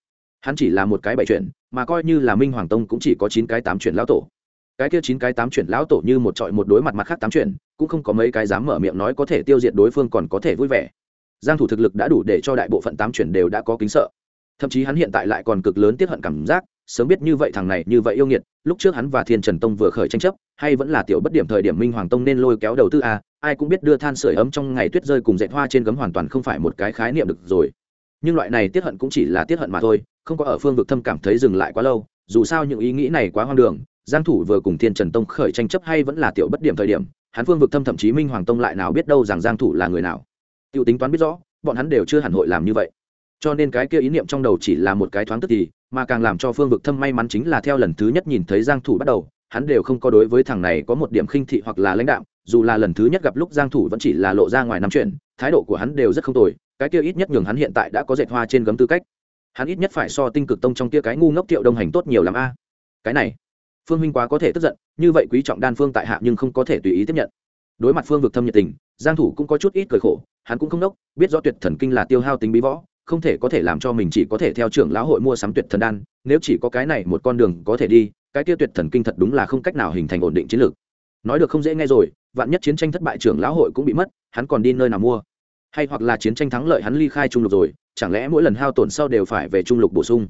Hắn chỉ là một cái bảy chuyển, mà coi như là minh hoàng tông cũng chỉ có chín cái tám chuyển lão tổ. Cái kia chín cái tám chuyển lão tổ như một trọi một đối mặt mặt khác tám chuyển, cũng không có mấy cái dám mở miệng nói có thể tiêu diệt đối phương còn có thể vui vẻ. Giang thủ thực lực đã đủ để cho đại bộ phận tám chuyển đều đã có kính sợ. Thậm chí hắn hiện tại lại còn cực lớn tiết hận cảm giác sớm biết như vậy thằng này như vậy yêu nghiệt, lúc trước hắn và thiên trần tông vừa khởi tranh chấp, hay vẫn là tiểu bất điểm thời điểm minh hoàng tông nên lôi kéo đầu tư a, ai cũng biết đưa than sửa ấm trong ngày tuyết rơi cùng dệt hoa trên gấm hoàn toàn không phải một cái khái niệm được rồi. Nhưng loại này tiết hận cũng chỉ là tiết hận mà thôi, không có ở phương vực thâm cảm thấy dừng lại quá lâu, dù sao những ý nghĩ này quá hoang đường, giang thủ vừa cùng thiên trần tông khởi tranh chấp hay vẫn là tiểu bất điểm thời điểm, hắn phương vực thâm thậm chí minh hoàng tông lại nào biết đâu rằng giang thủ là người nào. Tiêu tính toán biết rõ, bọn hắn đều chưa hẳn hội làm như vậy cho nên cái kia ý niệm trong đầu chỉ là một cái thoáng tức thì, mà càng làm cho phương vực thâm may mắn chính là theo lần thứ nhất nhìn thấy giang thủ bắt đầu, hắn đều không có đối với thằng này có một điểm khinh thị hoặc là lãnh đạm, dù là lần thứ nhất gặp lúc giang thủ vẫn chỉ là lộ ra ngoài năm chuyện, thái độ của hắn đều rất không tồi, cái kia ít nhất nhường hắn hiện tại đã có dệt hoa trên gấm tư cách. Hắn ít nhất phải so tinh cực tông trong kia cái ngu ngốc tiệu đông hành tốt nhiều lắm a. Cái này, phương huynh quá có thể tức giận, như vậy quý trọng đan phương tại hạ nhưng không có thể tùy ý tiếp nhận. Đối mặt phương vực thâm nhiệt tình, giang thủ cũng có chút ít cười khổ, hắn cũng không nốc biết rõ tuyệt thần kinh là tiêu hao tính bí võ không thể có thể làm cho mình chỉ có thể theo trưởng lão hội mua sắm tuyệt thần đan, nếu chỉ có cái này một con đường có thể đi, cái kia tuyệt thần kinh thật đúng là không cách nào hình thành ổn định chiến lược. Nói được không dễ nghe rồi, vạn nhất chiến tranh thất bại trưởng lão hội cũng bị mất, hắn còn đi nơi nào mua? Hay hoặc là chiến tranh thắng lợi hắn ly khai trung lục rồi, chẳng lẽ mỗi lần hao tổn sau đều phải về trung lục bổ sung?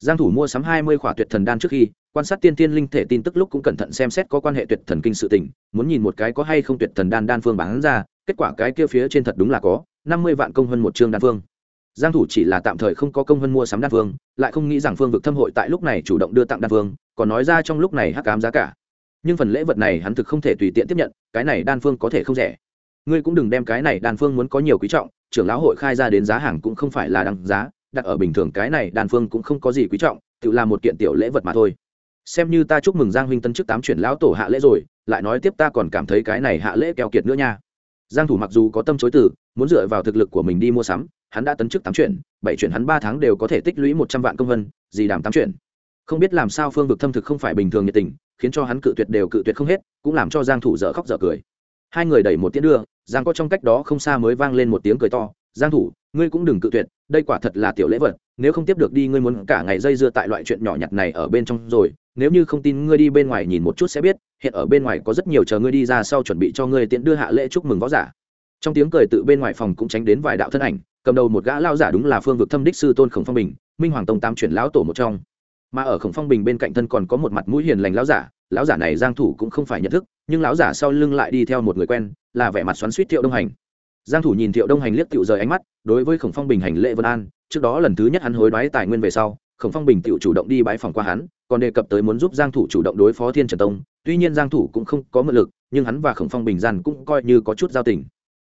Giang thủ mua sắm 20 khỏa tuyệt thần đan trước khi, quan sát tiên tiên linh thể tin tức lúc cũng cẩn thận xem xét có quan hệ tuyệt thần kinh sự tình, muốn nhìn một cái có hay không tuyệt thần đan đan phương bán ra, kết quả cái kia phía trên thật đúng là có 50 vạn công hơn một chương đan phương giang thủ chỉ là tạm thời không có công hơn mua sắm đan Vương, lại không nghĩ rằng phương vực thâm hội tại lúc này chủ động đưa tặng đan Vương, còn nói ra trong lúc này hắc ám giá cả. Nhưng phần lễ vật này hắn thực không thể tùy tiện tiếp nhận cái này đan phương có thể không rẻ. Ngươi cũng đừng đem cái này đan phương muốn có nhiều quý trọng trưởng lão hội khai ra đến giá hàng cũng không phải là đăng giá đặt ở bình thường cái này đan phương cũng không có gì quý trọng tự làm một kiện tiểu lễ vật mà thôi. Xem như ta chúc mừng giang huynh tân chức tám chuyển lão tổ hạ lễ rồi lại nói tiếp ta còn cảm thấy cái này hạ lễ keo kiệt nữa nha giang thủ mặc dù có tâm chối từ, muốn dựa vào thực lực của mình đi mua sắm, hắn đã tấn chức tám chuyển, bảy chuyển hắn ba tháng đều có thể tích lũy một trăm vạn công vân, gì đảm tám chuyển. Không biết làm sao phương vực thâm thực không phải bình thường nhiệt tình, khiến cho hắn cự tuyệt đều cự tuyệt không hết, cũng làm cho giang thủ dở khóc dở cười. Hai người đẩy một tiếng đưa, giang có trong cách đó không xa mới vang lên một tiếng cười to, giang thủ, ngươi cũng đừng cự tuyệt, đây quả thật là tiểu lễ vật, nếu không tiếp được đi ngươi muốn cả ngày dây dưa tại loại chuyện nhỏ nhặt này ở bên trong rồi nếu như không tin ngươi đi bên ngoài nhìn một chút sẽ biết, hiện ở bên ngoài có rất nhiều chờ ngươi đi ra sau chuẩn bị cho ngươi tiện đưa hạ lễ chúc mừng võ giả. Trong tiếng cười tự bên ngoài phòng cũng tránh đến vài đạo thân ảnh, cầm đầu một gã lao giả đúng là phương vực thâm đích sư tôn khổng phong bình, minh hoàng tông tam chuyển lão tổ một trong. Mà ở khổng phong bình bên cạnh thân còn có một mặt mũi hiền lành lão giả lão giả này giang thủ cũng không phải nhận thức, nhưng lão giả sau lưng lại đi theo một người quen, là vẻ mặt xoắn xuýt thiệu đông hành. Giang thủ nhìn thiệu đông hành liếc tiệu rời ánh mắt, đối với khổng phong bình hành lễ vân an, trước đó lần thứ nhất hắn hối đoái tài nguyên về sau khổng phong bình tự chủ động đi bái phòng qua hắn còn đề cập tới muốn giúp giang thủ chủ động đối phó thiên trần tông. Tuy nhiên giang thủ cũng không có mượn lực nhưng hắn và khổng phong bình gian cũng coi như có chút giao tình.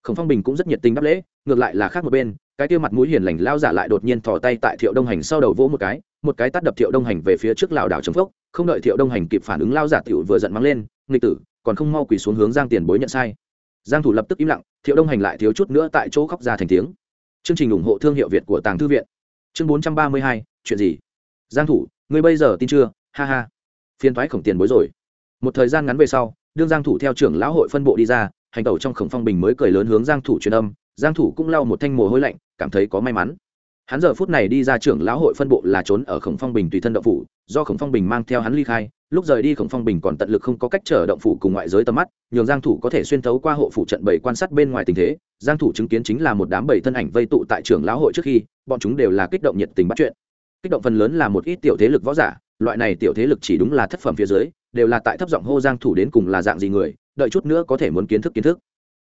Khổng phong bình cũng rất nhiệt tình đáp lễ ngược lại là khác một bên cái kia mặt mũi hiền lành lao giả lại đột nhiên thò tay tại thiệu đông hành sau đầu vỗ một cái một cái tát đập thiệu đông hành về phía trước lảo đảo chống phốc không đợi thiệu đông hành kịp phản ứng lao giả tiểu vừa giận mắng lên nghịch tử còn không mau quỳ xuống hướng giang tiền bối nhận sai. Giang thủ lập tức im lặng thiệu đông hành lại thiếu chút nữa tại chỗ khóc ra thành tiếng. Chương trình ủng hộ thương hiệu việt của tàng thư viện. Chương 432, chuyện gì? Giang thủ, ngươi bây giờ tin chưa? Ha ha. Phiền thoái khổng tiền bối rồi. Một thời gian ngắn về sau, đương giang thủ theo trưởng lão hội phân bộ đi ra, hành tẩu trong khổng phong bình mới cười lớn hướng giang thủ truyền âm. Giang thủ cũng lau một thanh mồ hôi lạnh, cảm thấy có may mắn. Hắn giờ phút này đi ra trưởng lão hội phân bộ là trốn ở khổng phong bình tùy thân động phủ, do khổng phong bình mang theo hắn ly khai. Lúc rời đi khổng phong bình còn tận lực không có cách trở động phủ cùng ngoại giới tầm mắt, nhường giang thủ có thể xuyên thấu qua hộ phủ trận bảy quan sát bên ngoài tình thế. Giang thủ chứng kiến chính là một đám bảy thân ảnh vây tụ tại trưởng lão hội trước khi, bọn chúng đều là kích động nhiệt tình bắt chuyện kích động phần lớn là một ít tiểu thế lực võ giả, loại này tiểu thế lực chỉ đúng là thất phẩm phía dưới, đều là tại thấp giọng hô giang thủ đến cùng là dạng gì người, đợi chút nữa có thể muốn kiến thức kiến thức.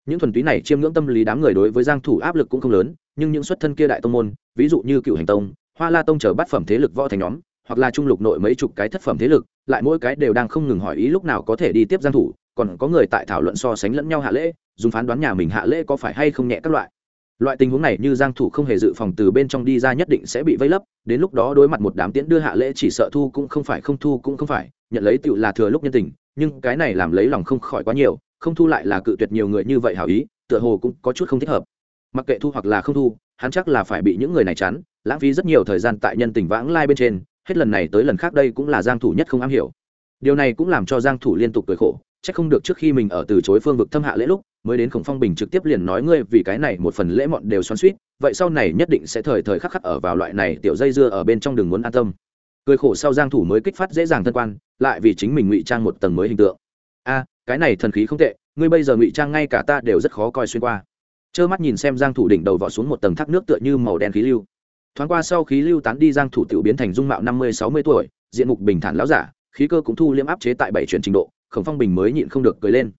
Những thuần túy này chiêm ngưỡng tâm lý đám người đối với giang thủ áp lực cũng không lớn, nhưng những xuất thân kia đại tông môn, ví dụ như cựu hành tông, hoa la tông chờ bát phẩm thế lực võ thành nhóm, hoặc là trung lục nội mấy chục cái thất phẩm thế lực, lại mỗi cái đều đang không ngừng hỏi ý lúc nào có thể đi tiếp giang thủ, còn có người tại thảo luận so sánh lẫn nhau hạ lễ, dùng phán đoán nhà mình hạ lễ có phải hay không nhẹ các loại loại tình huống này như giang thủ không hề dự phòng từ bên trong đi ra nhất định sẽ bị vây lấp, đến lúc đó đối mặt một đám tiễn đưa hạ lễ chỉ sợ thu cũng không phải, không thu cũng không phải, nhận lấy tựu là thừa lúc nhân tình, nhưng cái này làm lấy lòng không khỏi quá nhiều, không thu lại là cự tuyệt nhiều người như vậy hảo ý, tựa hồ cũng có chút không thích hợp. Mặc kệ thu hoặc là không thu, hắn chắc là phải bị những người này chán lãng phí rất nhiều thời gian tại nhân tình vãng lai bên trên, hết lần này tới lần khác đây cũng là giang thủ nhất không am hiểu. Điều này cũng làm cho giang thủ liên tục cười khổ chắc không được trước khi mình ở từ chối phương vực thâm hạ lễ lúc, mới đến khổng phong bình trực tiếp liền nói ngươi vì cái này một phần lễ mọn đều xoắn suýt vậy sau này nhất định sẽ thời thời khắc khắc ở vào loại này tiểu dây dưa ở bên trong đường muốn an tâm. Cười khổ sau giang thủ mới kích phát dễ dàng thân quan, lại vì chính mình ngụy trang một tầng mới hình tượng. A, cái này thần khí không tệ, ngươi bây giờ ngụy trang ngay cả ta đều rất khó coi xuyên qua. Trơ mắt nhìn xem giang thủ đỉnh đầu vọt xuống một tầng thác nước tựa như màu đen khí lưu. Thoáng qua sau khí lưu tán đi giang thủ tiểu biến thành dung mạo năm mươi, sáu mươi tuổi, diện mục bình thản lão giả, khí cơ cũng thu liêm áp chế tại bảy chuyển trình độ khổng phong bình mới nhịn không được cười lên.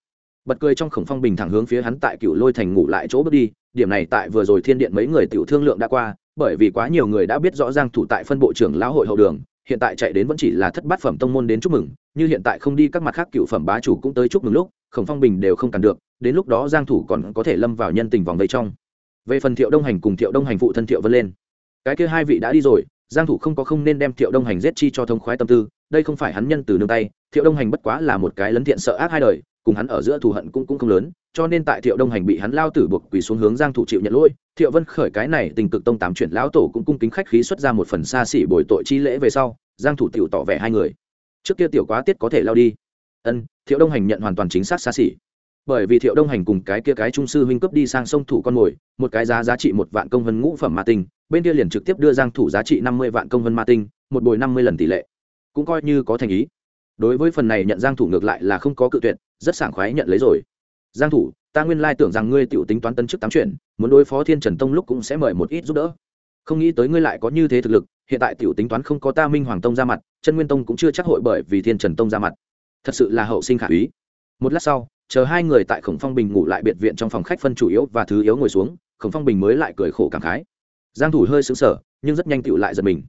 Bật cười trong khổng phong bình thẳng hướng phía hắn tại cựu lôi thành ngủ lại chỗ bước đi, điểm này tại vừa rồi thiên điện mấy người tiểu thương lượng đã qua, bởi vì quá nhiều người đã biết rõ ràng thủ tại phân bộ trưởng lão hội hậu đường, hiện tại chạy đến vẫn chỉ là thất bát phẩm tông môn đến chúc mừng, như hiện tại không đi các mặt khác cựu phẩm bá chủ cũng tới chúc mừng lúc, khổng phong bình đều không cản được, đến lúc đó giang thủ còn có thể lâm vào nhân tình vòng vây trong. Về phần thiệu đông hành cùng thiệu đông hành phụ thân thiệu vân lên. Cái kia hai vị đã đi rồi, giang thủ không có không nên đem thiệu đông hành giết chi cho thông khoái tâm tư đây không phải hắn nhân từ nương tay, thiệu đông hành bất quá là một cái lấn thiện sợ ác hai đời, cùng hắn ở giữa thù hận cũng cũng không lớn, cho nên tại thiệu đông hành bị hắn lao tử buộc quỳ xuống hướng giang thủ chịu nhận lỗi, thiệu vân khởi cái này tình cực tông tám chuyển lão tổ cũng cung kính khách khí xuất ra một phần xa xỉ bồi tội chi lễ về sau, giang thủ tiểu tỏ vẻ hai người. Trước kia tiểu quá tiết có thể lao đi. Ân, thiệu đông hành nhận hoàn toàn chính xác xa xỉ. Bởi vì thiệu đông hành cùng cái kia cái trung sư huynh cướp đi sang sông thủ con mồi, một cái giá giá trị một vạn công vân ngũ phẩm ma tinh, bên kia liền trực tiếp đưa giang thủ giá trị 50 vạn công vân ma tinh, một bồi 50 lần tỷ lệ cũng coi như có thành ý. Đối với phần này nhận giang thủ ngược lại là không có cự tuyệt, rất sảng khoái nhận lấy rồi. Giang thủ, ta nguyên lai tưởng rằng ngươi tiểu tính toán tân chức tám chuyện, muốn đối phó thiên trần tông lúc cũng sẽ mời một ít giúp đỡ. Không nghĩ tới ngươi lại có như thế thực lực, hiện tại tiểu tính toán không có ta minh hoàng tông ra mặt, chân nguyên tông cũng chưa chắc hội bởi vì thiên trần tông ra mặt. Thật sự là hậu sinh khả úy. Một lát sau, chờ hai người tại khổng phong bình ngủ lại biệt viện trong phòng khách phân chủ yếu và thứ yếu ngồi xuống, khổng phong bình mới lại cười khổ cảm khái. Giang thủ hơi sững sờ, nhưng rất nhanh tựu lại giật mình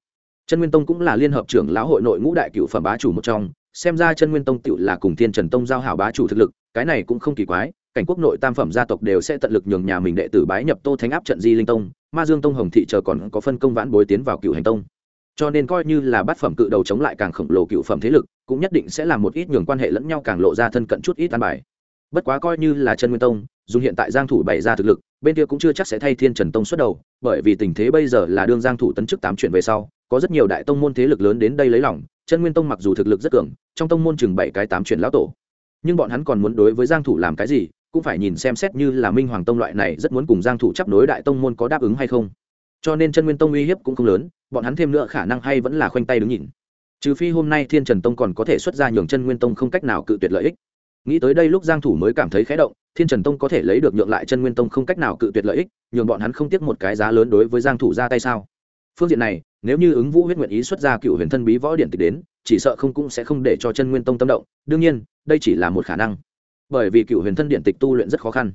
chân nguyên tông cũng là liên hợp trưởng lão hội nội ngũ đại cựu phẩm bá chủ một trong, xem ra chân nguyên tông tựu là cùng thiên trần tông giao hảo bá chủ thực lực, cái này cũng không kỳ quái, cảnh quốc nội tam phẩm gia tộc đều sẽ tận lực nhường nhà mình đệ tử bái nhập tô thánh áp trận di linh tông, ma dương tông hồng thị chờ còn có phân công vãn bối tiến vào cựu hành tông. Cho nên coi như là bát phẩm cự đầu chống lại càng khổng lồ cựu phẩm thế lực, cũng nhất định sẽ làm một ít nhường quan hệ lẫn nhau càng lộ ra thân cận chút ít an bài. Bất quá coi như là chân nguyên tông dùng hiện tại giang thủ bày ra thực lực, bên kia cũng chưa chắc sẽ thay thiên trần tông xuất đầu, bởi vì tình thế bây giờ là đương giang thủ tấn chức tám chuyển về sau có rất nhiều đại tông môn thế lực lớn đến đây lấy lòng, chân nguyên tông mặc dù thực lực rất cường, trong tông môn chừng bảy cái tám chuyển lão tổ. Nhưng bọn hắn còn muốn đối với giang thủ làm cái gì, cũng phải nhìn xem xét như là minh hoàng tông loại này rất muốn cùng giang thủ chấp nối đại tông môn có đáp ứng hay không. Cho nên chân nguyên tông uy hiếp cũng không lớn, bọn hắn thêm nữa khả năng hay vẫn là khoanh tay đứng nhìn. Trừ phi hôm nay thiên trần tông còn có thể xuất ra nhường chân nguyên tông không cách nào cự tuyệt lợi ích. Nghĩ tới đây lúc giang thủ mới cảm thấy khẽ động, thiên trần tông có thể lấy được nhượng lại chân nguyên tông không cách nào cự tuyệt lợi ích, nhường bọn hắn không tiếc một cái giá lớn đối với giang thủ ra tay sao? Phương diện này, nếu như ứng vũ huyết nguyện ý xuất ra cựu huyền thân bí võ điện tịch đến, chỉ sợ không cũng sẽ không để cho chân nguyên tông tâm động. Đương nhiên, đây chỉ là một khả năng. Bởi vì cựu huyền thân điện tịch tu luyện rất khó khăn.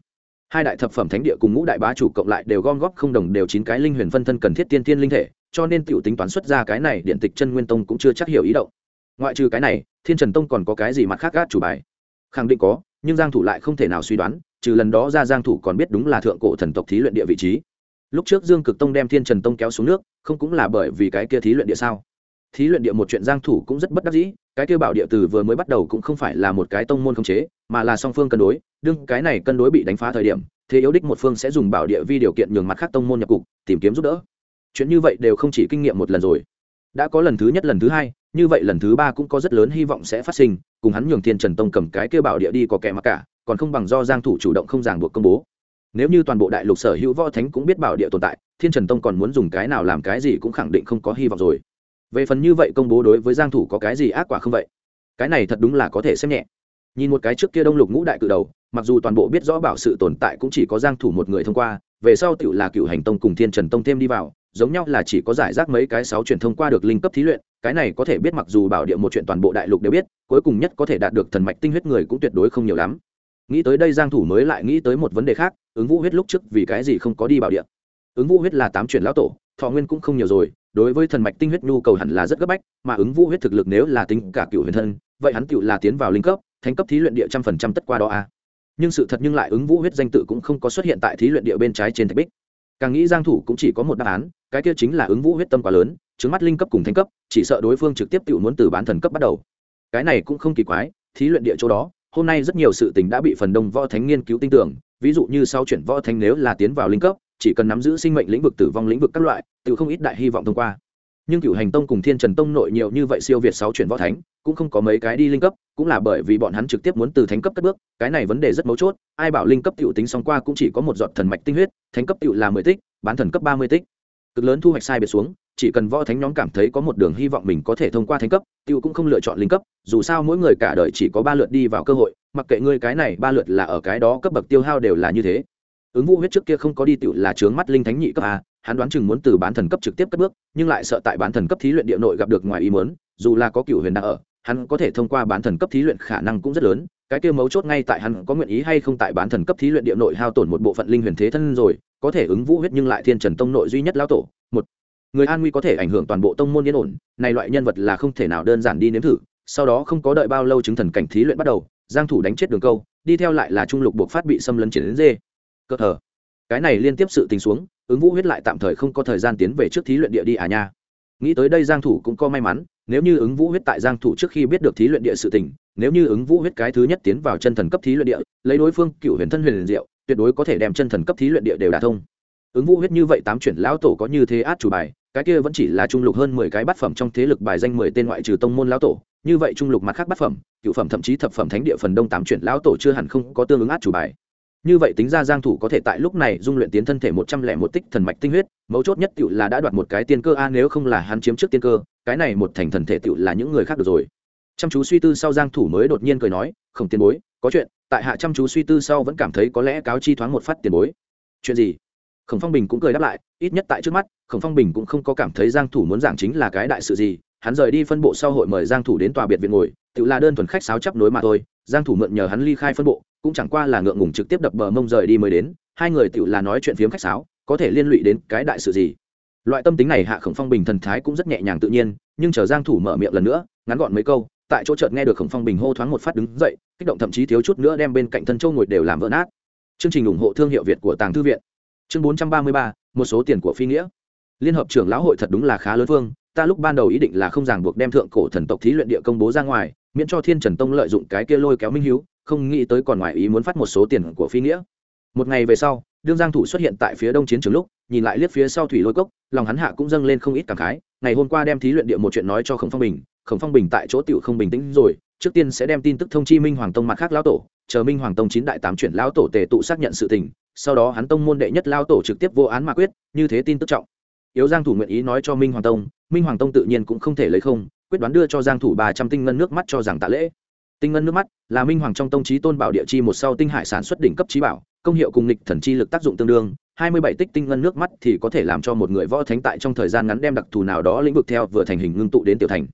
Hai đại thập phẩm thánh địa cùng ngũ đại bá chủ cộng lại đều gom góp không đồng đều chín cái linh huyền phân thân cần thiết tiên tiên linh thể, cho nên tiểu tính toán xuất ra cái này điện tịch chân nguyên tông cũng chưa chắc hiểu ý động. Ngoại trừ cái này, thiên trần tông còn có cái gì mặt khác gác chủ bài? Khẳng định có, nhưng giang thủ lại không thể nào suy đoán, trừ lần đó ra giang thủ còn biết đúng là thượng cổ thần tộc thí luyện địa vị trí lúc trước dương cực tông đem thiên trần tông kéo xuống nước, không cũng là bởi vì cái kia thí luyện địa sao? Thí luyện địa một chuyện giang thủ cũng rất bất đắc dĩ, cái kia bảo địa từ vừa mới bắt đầu cũng không phải là một cái tông môn không chế, mà là song phương cân đối, đương cái này cân đối bị đánh phá thời điểm, thế yếu đích một phương sẽ dùng bảo địa vi điều kiện nhường mặt khác tông môn nhập cục, tìm kiếm giúp đỡ. Chuyện như vậy đều không chỉ kinh nghiệm một lần rồi. Đã có lần thứ nhất, lần thứ hai, như vậy lần thứ ba cũng có rất lớn hy vọng sẽ phát sinh, cùng hắn nhường thiên trần tông cầm cái kia bảo địa đi có kẻ mặc cả, còn không bằng do giang thủ chủ động không ràng buộc công bố nếu như toàn bộ đại lục sở hữu võ thánh cũng biết bảo địa tồn tại, thiên trần tông còn muốn dùng cái nào làm cái gì cũng khẳng định không có hy vọng rồi. Về phần như vậy công bố đối với giang thủ có cái gì ác quả không vậy? Cái này thật đúng là có thể xem nhẹ. Nhìn một cái trước kia đông lục ngũ đại cự đầu, mặc dù toàn bộ biết rõ bảo sự tồn tại cũng chỉ có giang thủ một người thông qua, về sau tiểu là cựu hành tông cùng thiên trần tông thêm đi vào, giống nhau là chỉ có giải rác mấy cái sáu truyền thông qua được linh cấp thí luyện, cái này có thể biết mặc dù bảo địa một chuyện toàn bộ đại lục đều biết, cuối cùng nhất có thể đạt được thần mạch tinh huyết người cũng tuyệt đối không nhiều lắm nghĩ tới đây giang thủ mới lại nghĩ tới một vấn đề khác, ứng vũ huyết lúc trước vì cái gì không có đi bảo địa. Ứng vũ huyết là tám truyền lão tổ, thọ nguyên cũng không nhiều rồi, đối với thần mạch tinh huyết nhu cầu hẳn là rất gấp bách, mà ứng vũ huyết thực lực nếu là tính cả cựu huyền thân, vậy hắn tựu là tiến vào linh cấp, thánh cấp thí luyện địa trăm phần trăm tất qua đó a. À. nhưng sự thật nhưng lại ứng vũ huyết danh tự cũng không có xuất hiện tại thí luyện địa bên trái trên thạch bích. Càng nghĩ giang thủ cũng chỉ có một đáp án, cái kia chính là ứng vũ huyết tâm quá lớn chứng mắt linh cấp cùng thánh cấp, chỉ sợ đối phương trực tiếp tiệu muốn từ bán thần cấp bắt đầu. Cái này cũng không kỳ quái, thí luyện địa chỗ đó hôm nay rất nhiều sự tình đã bị phần đông võ thánh nghiên cứu tin tưởng, ví dụ như sau chuyển võ thánh nếu là tiến vào linh cấp, chỉ cần nắm giữ sinh mệnh lĩnh vực, tử vong lĩnh vực các loại, tự không ít đại hy vọng thông qua. Nhưng cựu hành tông cùng thiên trần tông nội nhiều như vậy siêu việt sáu chuyển võ thánh, cũng không có mấy cái đi linh cấp, cũng là bởi vì bọn hắn trực tiếp muốn từ thánh cấp cất bước, cái này vấn đề rất mấu chốt, ai bảo linh cấp t tính xong qua cũng chỉ có một giọt thần mạch tinh huyết, thánh cấp t là mười tích, bán thần cấp ba mươi tích. Cực lớn thu hoạch sai biệt xuống chỉ cần võ thánh nhóm cảm thấy có một đường hy vọng mình có thể thông qua thánh cấp, tiêu cũng không lựa chọn linh cấp, dù sao mỗi người cả đời chỉ có ba lượt đi vào cơ hội, mặc kệ ngươi cái này ba lượt là ở cái đó cấp bậc tiêu hao đều là như thế. Ứng vũ huyết trước kia không có đi tiểu là trướng mắt linh thánh nhị cấp a, hắn đoán chừng muốn từ bán thần cấp trực tiếp cất bước, nhưng lại sợ tại bán thần cấp thí luyện địa nội gặp được ngoài ý muốn, dù là có cựu huyền đã ở, hắn có thể thông qua bán thần cấp thí luyện khả năng cũng rất lớn, cái kia mấu chốt ngay tại hắn có nguyện ý hay không tại bán thần cấp thí luyện địa nội hao tổn một bộ phận linh huyền thế thân rồi, có thể ứng vũ huyết nhưng lại thiên trần tông nội duy nhất lao tổ người an nguy có thể ảnh hưởng toàn bộ tông môn yên ổn, này loại nhân vật là không thể nào đơn giản đi nếm thử, sau đó không có đợi bao lâu chứng thần cảnh thí luyện bắt đầu, giang thủ đánh chết đường câu, đi theo lại là trung lục buộc phát bị xâm lấn triển đến dê. Cơ thờ. Cái này liên tiếp sự tình xuống, ứng vũ huyết lại tạm thời không có thời gian tiến về trước thí luyện địa đi à nha. Nghĩ tới đây giang thủ cũng có may mắn, nếu như ứng vũ huyết tại giang thủ trước khi biết được thí luyện địa sự tình, nếu như ứng vũ huyết cái thứ nhất tiến vào chân thần cấp thí luyện địa, lấy đối phương cựu huyền thân huyền diệu, tuyệt đối có thể đem chân thần cấp thí luyện địa đều đả thông. Ứng vũ huyết như vậy tám chuyển lão tổ có như thế át chủ bài cái kia vẫn chỉ là trung lục hơn mười cái bát phẩm trong thế lực bài danh mười tên ngoại trừ tông môn lão tổ, như vậy trung lục mặt khác bát phẩm cửu phẩm thậm chí thập phẩm thánh địa phần đông tám chuyển lão tổ chưa hẳn không có tương ứng át chủ bài. Như vậy tính ra giang thủ có thể tại lúc này dung luyện tiến thân thể một trăm lẻ một tích thần mạch tinh huyết, mấu chốt nhất tiểu là đã đoạt một cái tiên cơ a, nếu không là hắn chiếm trước tiên cơ, cái này một thành thần thể tiểu là những người khác được rồi. Chăm chú suy tư sau giang thủ mới đột nhiên cười nói không tiền bối, có chuyện. Tại hạ chăm chú suy tư sau vẫn cảm thấy có lẽ cáo chi thoáng một phát tiền bối. Chuyện gì? Khổng phong bình cũng cười đáp lại, ít nhất tại trước mắt, khổng phong bình cũng không có cảm thấy giang thủ muốn giảng chính là cái đại sự gì. Hắn rời đi phân bộ sau hội mời giang thủ đến tòa biệt viện ngồi, tự là đơn thuần khách sáo chấp nối mà thôi. Giang thủ mượn nhờ hắn ly khai phân bộ, cũng chẳng qua là ngượng ngùng trực tiếp đập bờ mông rời đi mới đến. Hai người tự là nói chuyện phiếm khách sáo, có thể liên lụy đến cái đại sự gì. Loại tâm tính này hạ khổng phong bình thần thái cũng rất nhẹ nhàng tự nhiên, nhưng chờ giang thủ mở miệng lần nữa, ngắn gọn mấy câu, tại chỗ chợt nghe được khổng phong bình hô thoáng một phát đứng dậy, kích động thậm chí thiếu chút nữa đem bên cạnh thân châu ngồi đều làm vỡ nát. Chương trình ủng hộ thương hiệu việt của tàng thư viện chương 433, một số tiền của phi nghĩa. Liên hợp trưởng lão hội thật đúng là khá lớn phương ta lúc ban đầu ý định là không ràng buộc đem thượng cổ thần tộc thí luyện địa công bố ra ngoài miễn cho thiên trần tông lợi dụng cái kia lôi kéo minh hiếu không nghĩ tới còn ngoài ý muốn phát một số tiền của phi nghĩa. Một ngày về sau đương giang thủ xuất hiện tại phía đông chiến trường lúc nhìn lại liếc phía sau thủy lôi cốc lòng hắn hạ cũng dâng lên không ít cảm khái ngày hôm qua đem thí luyện địa một chuyện nói cho khổng phong bình khổng phong bình tại chỗ tiểu không bình tĩnh rồi trước tiên sẽ đem tin tức thông chi minh hoàng tông mặt khác lão tổ, chờ minh hoàng tông chín đại tám chuyển lão tổ tề tụ xác nhận sự tình, sau đó hắn tông môn đệ nhất lão tổ trực tiếp vô án mà quyết, như thế tin tức trọng. Yếu giang thủ nguyện ý nói cho minh hoàng tông, minh hoàng tông tự nhiên cũng không thể lấy không, quyết đoán đưa cho giang thủ 300 tinh ngân nước mắt cho rằng tạ lễ. Tinh ngân nước mắt là minh hoàng trong tông trí tôn bảo địa chi một sau tinh hải sản xuất đỉnh cấp trí bảo, công hiệu cùng nghịch thần chi lực tác dụng tương đương 27 tích tinh ngân nước mắt thì có thể làm cho một người võ thánh tại trong thời gian ngắn đem đặc thù nào đó lĩnh vực theo vừa thành hình ngưng tụ đến tiểu thành.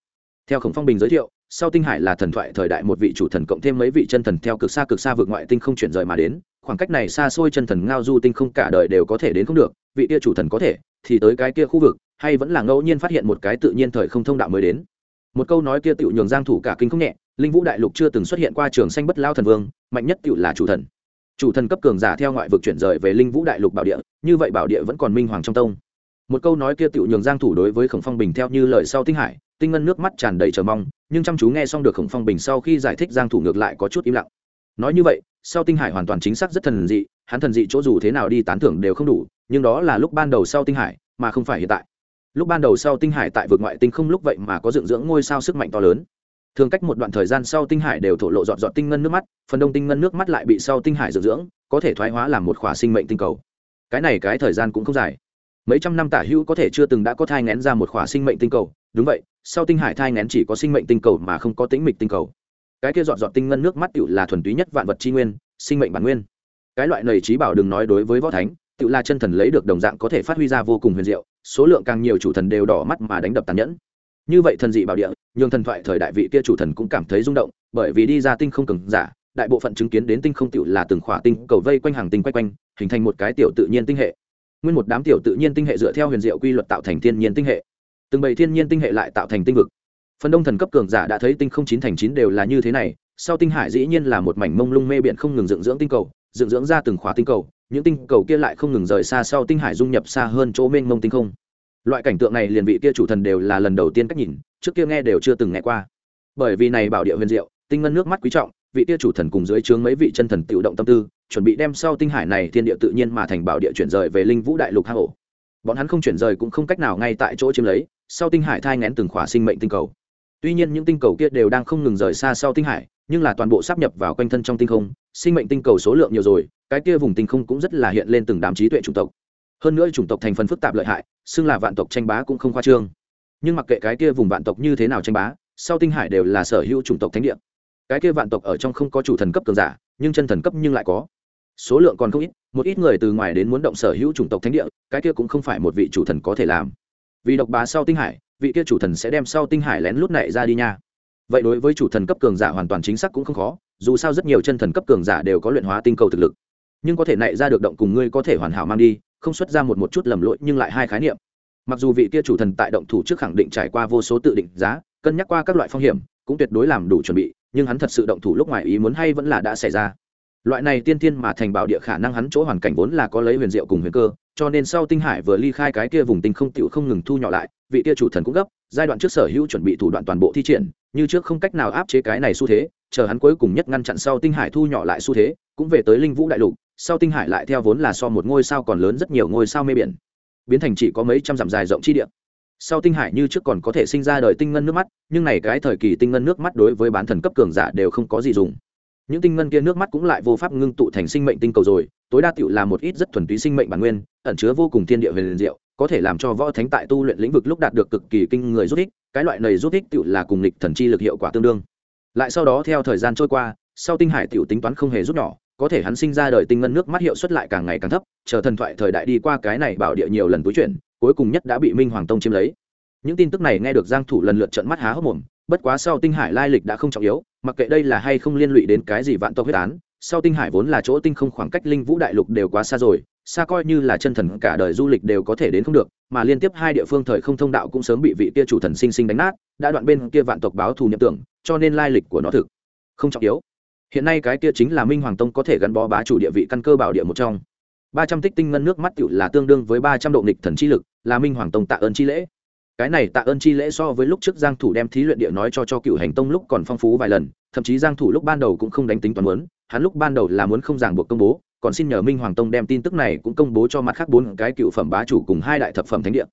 Theo khổng phong bình giới thiệu sau tinh hải là thần thoại thời đại, một vị chủ thần cộng thêm mấy vị chân thần theo cực xa cực xa vượt ngoại tinh không chuyển rời mà đến, khoảng cách này xa xôi chân thần ngao du tinh không cả đời đều có thể đến không được, vị kia chủ thần có thể, thì tới cái kia khu vực, hay vẫn là ngẫu nhiên phát hiện một cái tự nhiên thời không thông đạo mới đến. Một câu nói kia tựu nhường giang thủ cả kinh không nhẹ, linh vũ đại lục chưa từng xuất hiện qua trường xanh bất lao thần vương, mạnh nhất tựu là chủ thần. Chủ thần cấp cường giả theo ngoại vực chuyển rời về linh vũ đại lục bảo địa, như vậy bảo địa vẫn còn minh hoàng trong tông. Một câu nói kia tựu nhường giang thủ đối với khổng phong bình theo như lời sau tinh hải tinh ngân nước mắt tràn đầy chờ mong, nhưng chăm chú nghe xong được khổng phong bình sau khi giải thích giang thủ ngược lại có chút im lặng. Nói như vậy, sau tinh hải hoàn toàn chính xác rất thần dị, hắn thần dị chỗ dù thế nào đi tán thưởng đều không đủ, nhưng đó là lúc ban đầu sau tinh hải, mà không phải hiện tại. Lúc ban đầu sau tinh hải tại vực ngoại tinh không lúc vậy mà có dựng dưỡng ngôi sao sức mạnh to lớn. Thường cách một đoạn thời gian sau tinh hải đều thổ lộ dọn dọn tinh ngân nước mắt, phần đông tinh ngân nước mắt lại bị sau tinh hải dựng dưỡng, có thể thoái hóa làm một khỏa sinh mệnh tinh cầu. Cái này cái thời gian cũng không dài. Mấy trăm năm tả hữu có thể chưa từng đã có thai ngén ra một khỏa sinh mệnh tinh cầu đúng vậy, sau tinh hải thai ngén chỉ có sinh mệnh tinh cầu mà không có tĩnh mịch tinh cầu. Cái kia dọn dọn tinh ngân nước mắt tựu là thuần túy nhất vạn vật tri nguyên, sinh mệnh bản nguyên. Cái loại này trí bảo đừng nói đối với võ thánh tựu là chân thần lấy được đồng dạng có thể phát huy ra vô cùng huyền diệu, số lượng càng nhiều chủ thần đều đỏ mắt mà đánh đập tàn nhẫn. Như vậy thần dị bảo địa, nhường thần thoại thời đại vị kia chủ thần cũng cảm thấy rung động, bởi vì đi ra tinh không cường giả, đại bộ phận chứng kiến đến tinh không tựu là từng khỏa tinh cầu vây quanh hàng tinh quay quanh, hình thành một cái tiểu tự nhiên tinh hệ. Nguyên một đám tiểu tự nhiên tinh hệ dựa theo huyền diệu quy luật tạo thành thiên nhiên tinh hệ từng bầy thiên nhiên tinh hệ lại tạo thành tinh vực. Phần đông thần cấp cường giả đã thấy tinh không chín thành chín đều là như thế này, sau tinh hải dĩ nhiên là một mảnh mông lung mê biển không ngừng dựng dưỡng tinh cầu, dựng dưỡng ra từng khóa tinh cầu, những tinh cầu kia lại không ngừng rời xa sau tinh hải dung nhập xa hơn chỗ mênh mông tinh không. Loại cảnh tượng này liền vị kia chủ thần đều là lần đầu tiên cách nhìn, trước kia nghe đều chưa từng nghe qua. Bởi vì này bảo địa huyền diệu, tinh ngân nước mắt quý trọng, vị kia chủ thần cùng dưới trướng mấy vị chân thần tự động tâm tư, chuẩn bị đem sau tinh hải này thiên địa tự nhiên mà thành bảo địa chuyển rời về linh vũ đại lục hang ổ. Bọn hắn không chuyển rời cũng không cách nào ngay tại chỗ chiếm lấy sau tinh hải thai ngén từng khỏa sinh mệnh tinh cầu. Tuy nhiên những tinh cầu kia đều đang không ngừng rời xa sau tinh hải, nhưng là toàn bộ sắp nhập vào quanh thân trong tinh không, sinh mệnh tinh cầu số lượng nhiều rồi, cái kia vùng tinh không cũng rất là hiện lên từng đám trí tuệ chủng tộc. Hơn nữa chủng tộc thành phần phức tạp lợi hại, xưng là vạn tộc tranh bá cũng không khoa trương. Nhưng mặc kệ cái kia vùng vạn tộc như thế nào tranh bá, sau tinh hải đều là sở hữu chủng tộc thánh địa. Cái kia vạn tộc ở trong không có chủ thần cấp cường giả, nhưng chân thần cấp nhưng lại có. Số lượng còn không ít, một ít người từ ngoài đến muốn động sở hữu chủng tộc thánh địa, cái kia cũng không phải một vị chủ thần có thể làm vì độc bá sau tinh hải, vị kia chủ thần sẽ đem sau tinh hải lén lút này ra đi nha. Vậy đối với chủ thần cấp cường giả hoàn toàn chính xác cũng không khó, dù sao rất nhiều chân thần cấp cường giả đều có luyện hóa tinh cầu thực lực. Nhưng có thể nảy ra được động cùng ngươi có thể hoàn hảo mang đi, không xuất ra một một chút lầm lỗi nhưng lại hai khái niệm. Mặc dù vị kia chủ thần tại động thủ trước khẳng định trải qua vô số tự định giá, cân nhắc qua các loại phong hiểm, cũng tuyệt đối làm đủ chuẩn bị, nhưng hắn thật sự động thủ lúc ngoài ý muốn hay vẫn là đã xảy ra loại này tiên tiên mà thành bảo địa khả năng hắn chỗ hoàn cảnh vốn là có lấy huyền diệu cùng huyền cơ, cho nên sau tinh hải vừa ly khai cái kia vùng tinh không tựu không ngừng thu nhỏ lại, vị kia chủ thần cũng gấp, giai đoạn trước sở hữu chuẩn bị thủ đoạn toàn bộ thi triển, như trước không cách nào áp chế cái này xu thế, chờ hắn cuối cùng nhất ngăn chặn sau tinh hải thu nhỏ lại xu thế, cũng về tới linh vũ đại lục, sau tinh hải lại theo vốn là so một ngôi sao còn lớn rất nhiều ngôi sao mê biển. Biến thành chỉ có mấy trăm dặm dài rộng chi địa. Sau tinh hải như trước còn có thể sinh ra đời tinh ngân nước mắt, nhưng này cái thời kỳ tinh ngân nước mắt đối với bán thần cấp cường giả đều không có gì dùng những tinh ngân kia nước mắt cũng lại vô pháp ngưng tụ thành sinh mệnh tinh cầu rồi, tối đa tựu là một ít rất thuần túy sinh mệnh bản nguyên, ẩn chứa vô cùng thiên địa huyền liền diệu, có thể làm cho võ thánh tại tu luyện lĩnh vực lúc đạt được cực kỳ kinh người rút ích, cái loại này rút ích tựu là cùng lịch thần chi lực hiệu quả tương đương. Lại sau đó theo thời gian trôi qua, sau tinh hải tựu tính toán không hề rút nhỏ, có thể hắn sinh ra đời tinh ngân nước mắt hiệu suất lại càng ngày càng thấp, chờ thần thoại thời đại đi qua cái này bảo địa nhiều lần túi chuyển, cuối cùng nhất đã bị minh hoàng tông chiếm lấy. Những tin tức này nghe được giang thủ lần lượt trợn mắt há hốc mồm, bất quá sau tinh hải lai lịch đã không trọng yếu mặc kệ đây là hay không liên lụy đến cái gì vạn tộc huyết án, sau tinh hải vốn là chỗ tinh không khoảng cách linh vũ đại lục đều quá xa rồi, xa coi như là chân thần cả đời du lịch đều có thể đến không được, mà liên tiếp hai địa phương thời không thông đạo cũng sớm bị vị kia chủ thần sinh sinh đánh nát, đã đoạn bên kia vạn tộc báo thù nhậm tưởng, cho nên lai lịch của nó thực không trọng yếu. Hiện nay cái kia chính là minh hoàng tông có thể gắn bó bá chủ địa vị căn cơ bảo địa một trong. Ba trăm tích tinh ngân nước mắt cựu là tương đương với ba trăm độ nghịch thần chi lực, là minh hoàng tông tạ ơn chi lễ cái này tạ ơn chi lễ so với lúc trước giang thủ đem thí luyện địa nói cho cho cựu hành tông lúc còn phong phú vài lần, thậm chí giang thủ lúc ban đầu cũng không đánh tính toán muốn, hắn lúc ban đầu là muốn không ràng buộc công bố, còn xin nhờ minh hoàng tông đem tin tức này cũng công bố cho mặt khác bốn cái cựu phẩm bá chủ cùng hai đại thập phẩm thánh địa.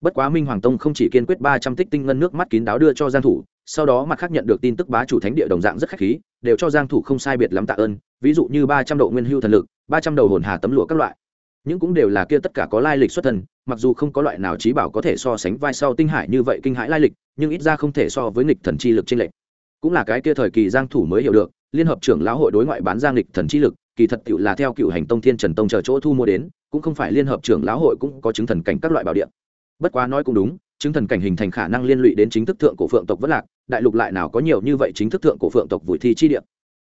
Bất quá minh hoàng tông không chỉ kiên quyết ba trăm tích tinh ngân nước mắt kín đáo đưa cho giang thủ, sau đó mặt khác nhận được tin tức bá chủ thánh địa đồng dạng rất khách khí, đều cho giang thủ không sai biệt lắm tạ ơn, ví dụ như ba trăm độ nguyên hưu thần lực, ba trăm đầu hồn hà tấm lụa các loại những cũng đều là kia tất cả có lai lịch xuất thần mặc dù không có loại nào trí bảo có thể so sánh vai sau tinh hải như vậy kinh hãi lai lịch, nhưng ít ra không thể so với nghịch thần chi lực trên lệnh cũng là cái kia thời kỳ giang thủ mới hiểu được, liên hợp trưởng lão hội đối ngoại bán giang nghịch thần chi lực, kỳ thật tiểu là theo cựu hành tông thiên trần tông chờ chỗ thu mua đến, cũng không phải liên hợp trưởng lão hội cũng có chứng thần cảnh các loại bảo điện bất quá nói cũng đúng, chứng thần cảnh hình thành khả năng liên lụy đến chính thức thượng cổ phượng tộc vất lạc, đại lục lại nào có nhiều như vậy chính thức thượng cổ phượng tộc vùi thi chi địa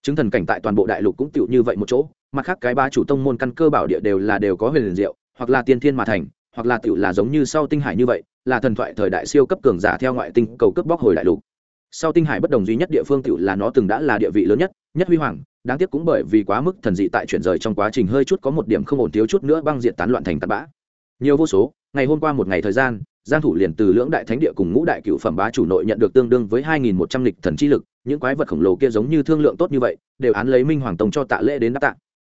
chứng thần cảnh tại toàn bộ đại lục cũng tựu như vậy một chỗ, mặt khác cái ba chủ tông môn căn cơ bảo địa đều là đều có huyền liền diệu, hoặc là tiên thiên mà thành, hoặc là tựu là giống như sau tinh hải như vậy, là thần thoại thời đại siêu cấp cường giả theo ngoại tinh cầu cướp bóc hồi đại lục. Sau tinh hải bất đồng duy nhất địa phương tựu là nó từng đã là địa vị lớn nhất nhất huy hoàng, đáng tiếc cũng bởi vì quá mức thần dị tại chuyển rời trong quá trình hơi chút có một điểm không ổn thiếu chút nữa băng diện tán loạn thành tạt bã. Nhiều vô số, ngày hôm qua một ngày thời gian, giang thủ liền từ lưỡng đại thánh địa cùng ngũ đại cựu phẩm bá chủ nội nhận được tương đương với 2.100 lịch thần chi lực những quái vật khổng lồ kia giống như thương lượng tốt như vậy, đều án lấy minh hoàng tông cho tạ lễ đến đáp tạ.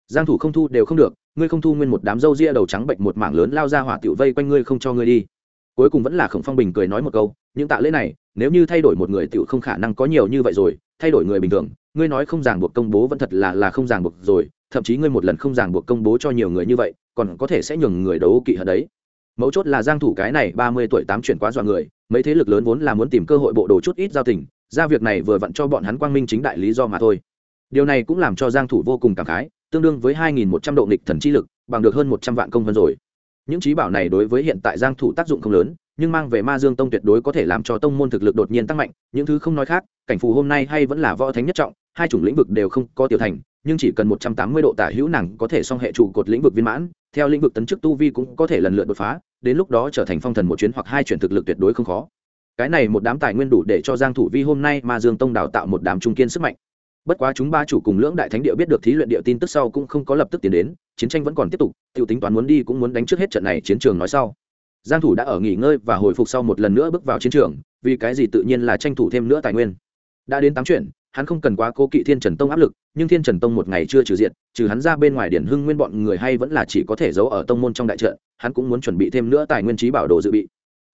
Giang thủ không thu đều không được, ngươi không thu nguyên một đám râu ria đầu trắng bệnh một mảng lớn lao ra hỏa tiểu vây quanh ngươi không cho ngươi đi. Cuối cùng vẫn là khổng phong bình cười nói một câu, những tạ lễ này, nếu như thay đổi một người tiểu không khả năng có nhiều như vậy rồi, thay đổi người bình thường, ngươi nói không ràng buộc công bố vẫn thật là là không ràng buộc rồi, thậm chí ngươi một lần không ràng buộc công bố cho nhiều người như vậy, còn có thể sẽ nhường người đấu kỵ hận đấy. Mấu chốt là giang thủ cái này 30 tuổi tám chuyển quá dọa người, mấy thế lực lớn vốn là muốn tìm cơ hội bộ đồ chút ít giao tình ra việc này vừa vặn cho bọn hắn quang minh chính đại lý do mà thôi. Điều này cũng làm cho giang thủ vô cùng cảm khái, tương đương với 2.100 độ nghịch thần chi lực, bằng được hơn 100 vạn công vân rồi. Những trí bảo này đối với hiện tại giang thủ tác dụng không lớn, nhưng mang về ma dương tông tuyệt đối có thể làm cho tông môn thực lực đột nhiên tăng mạnh, những thứ không nói khác, cảnh phù hôm nay hay vẫn là võ thánh nhất trọng, hai chủng lĩnh vực đều không có tiểu thành, nhưng chỉ cần 180 độ tả hữu nàng có thể song hệ trụ cột lĩnh vực viên mãn, theo lĩnh vực tấn chức tu vi cũng có thể lần lượt đột phá, đến lúc đó trở thành phong thần một chuyến hoặc hai chuyển thực lực tuyệt đối không khó cái này một đám tài nguyên đủ để cho giang thủ vi hôm nay mà dương tông đào tạo một đám trung kiên sức mạnh. Bất quá chúng ba chủ cùng lưỡng đại thánh địa biết được thí luyện địa tin tức sau cũng không có lập tức tiến đến, chiến tranh vẫn còn tiếp tục, tiểu tính toán muốn đi cũng muốn đánh trước hết trận này chiến trường nói sau. Giang thủ đã ở nghỉ ngơi và hồi phục sau một lần nữa bước vào chiến trường, vì cái gì tự nhiên là tranh thủ thêm nữa tài nguyên. Đã đến tám chuyện, hắn không cần quá cố kỵ thiên trần tông áp lực, nhưng thiên trần tông một ngày chưa trừ diện trừ hắn ra bên ngoài điển hưng nguyên bọn người hay vẫn là chỉ có thể giấu ở tông môn trong đại trận, hắn cũng muốn chuẩn bị thêm nữa tài nguyên trí bảo đồ dự bị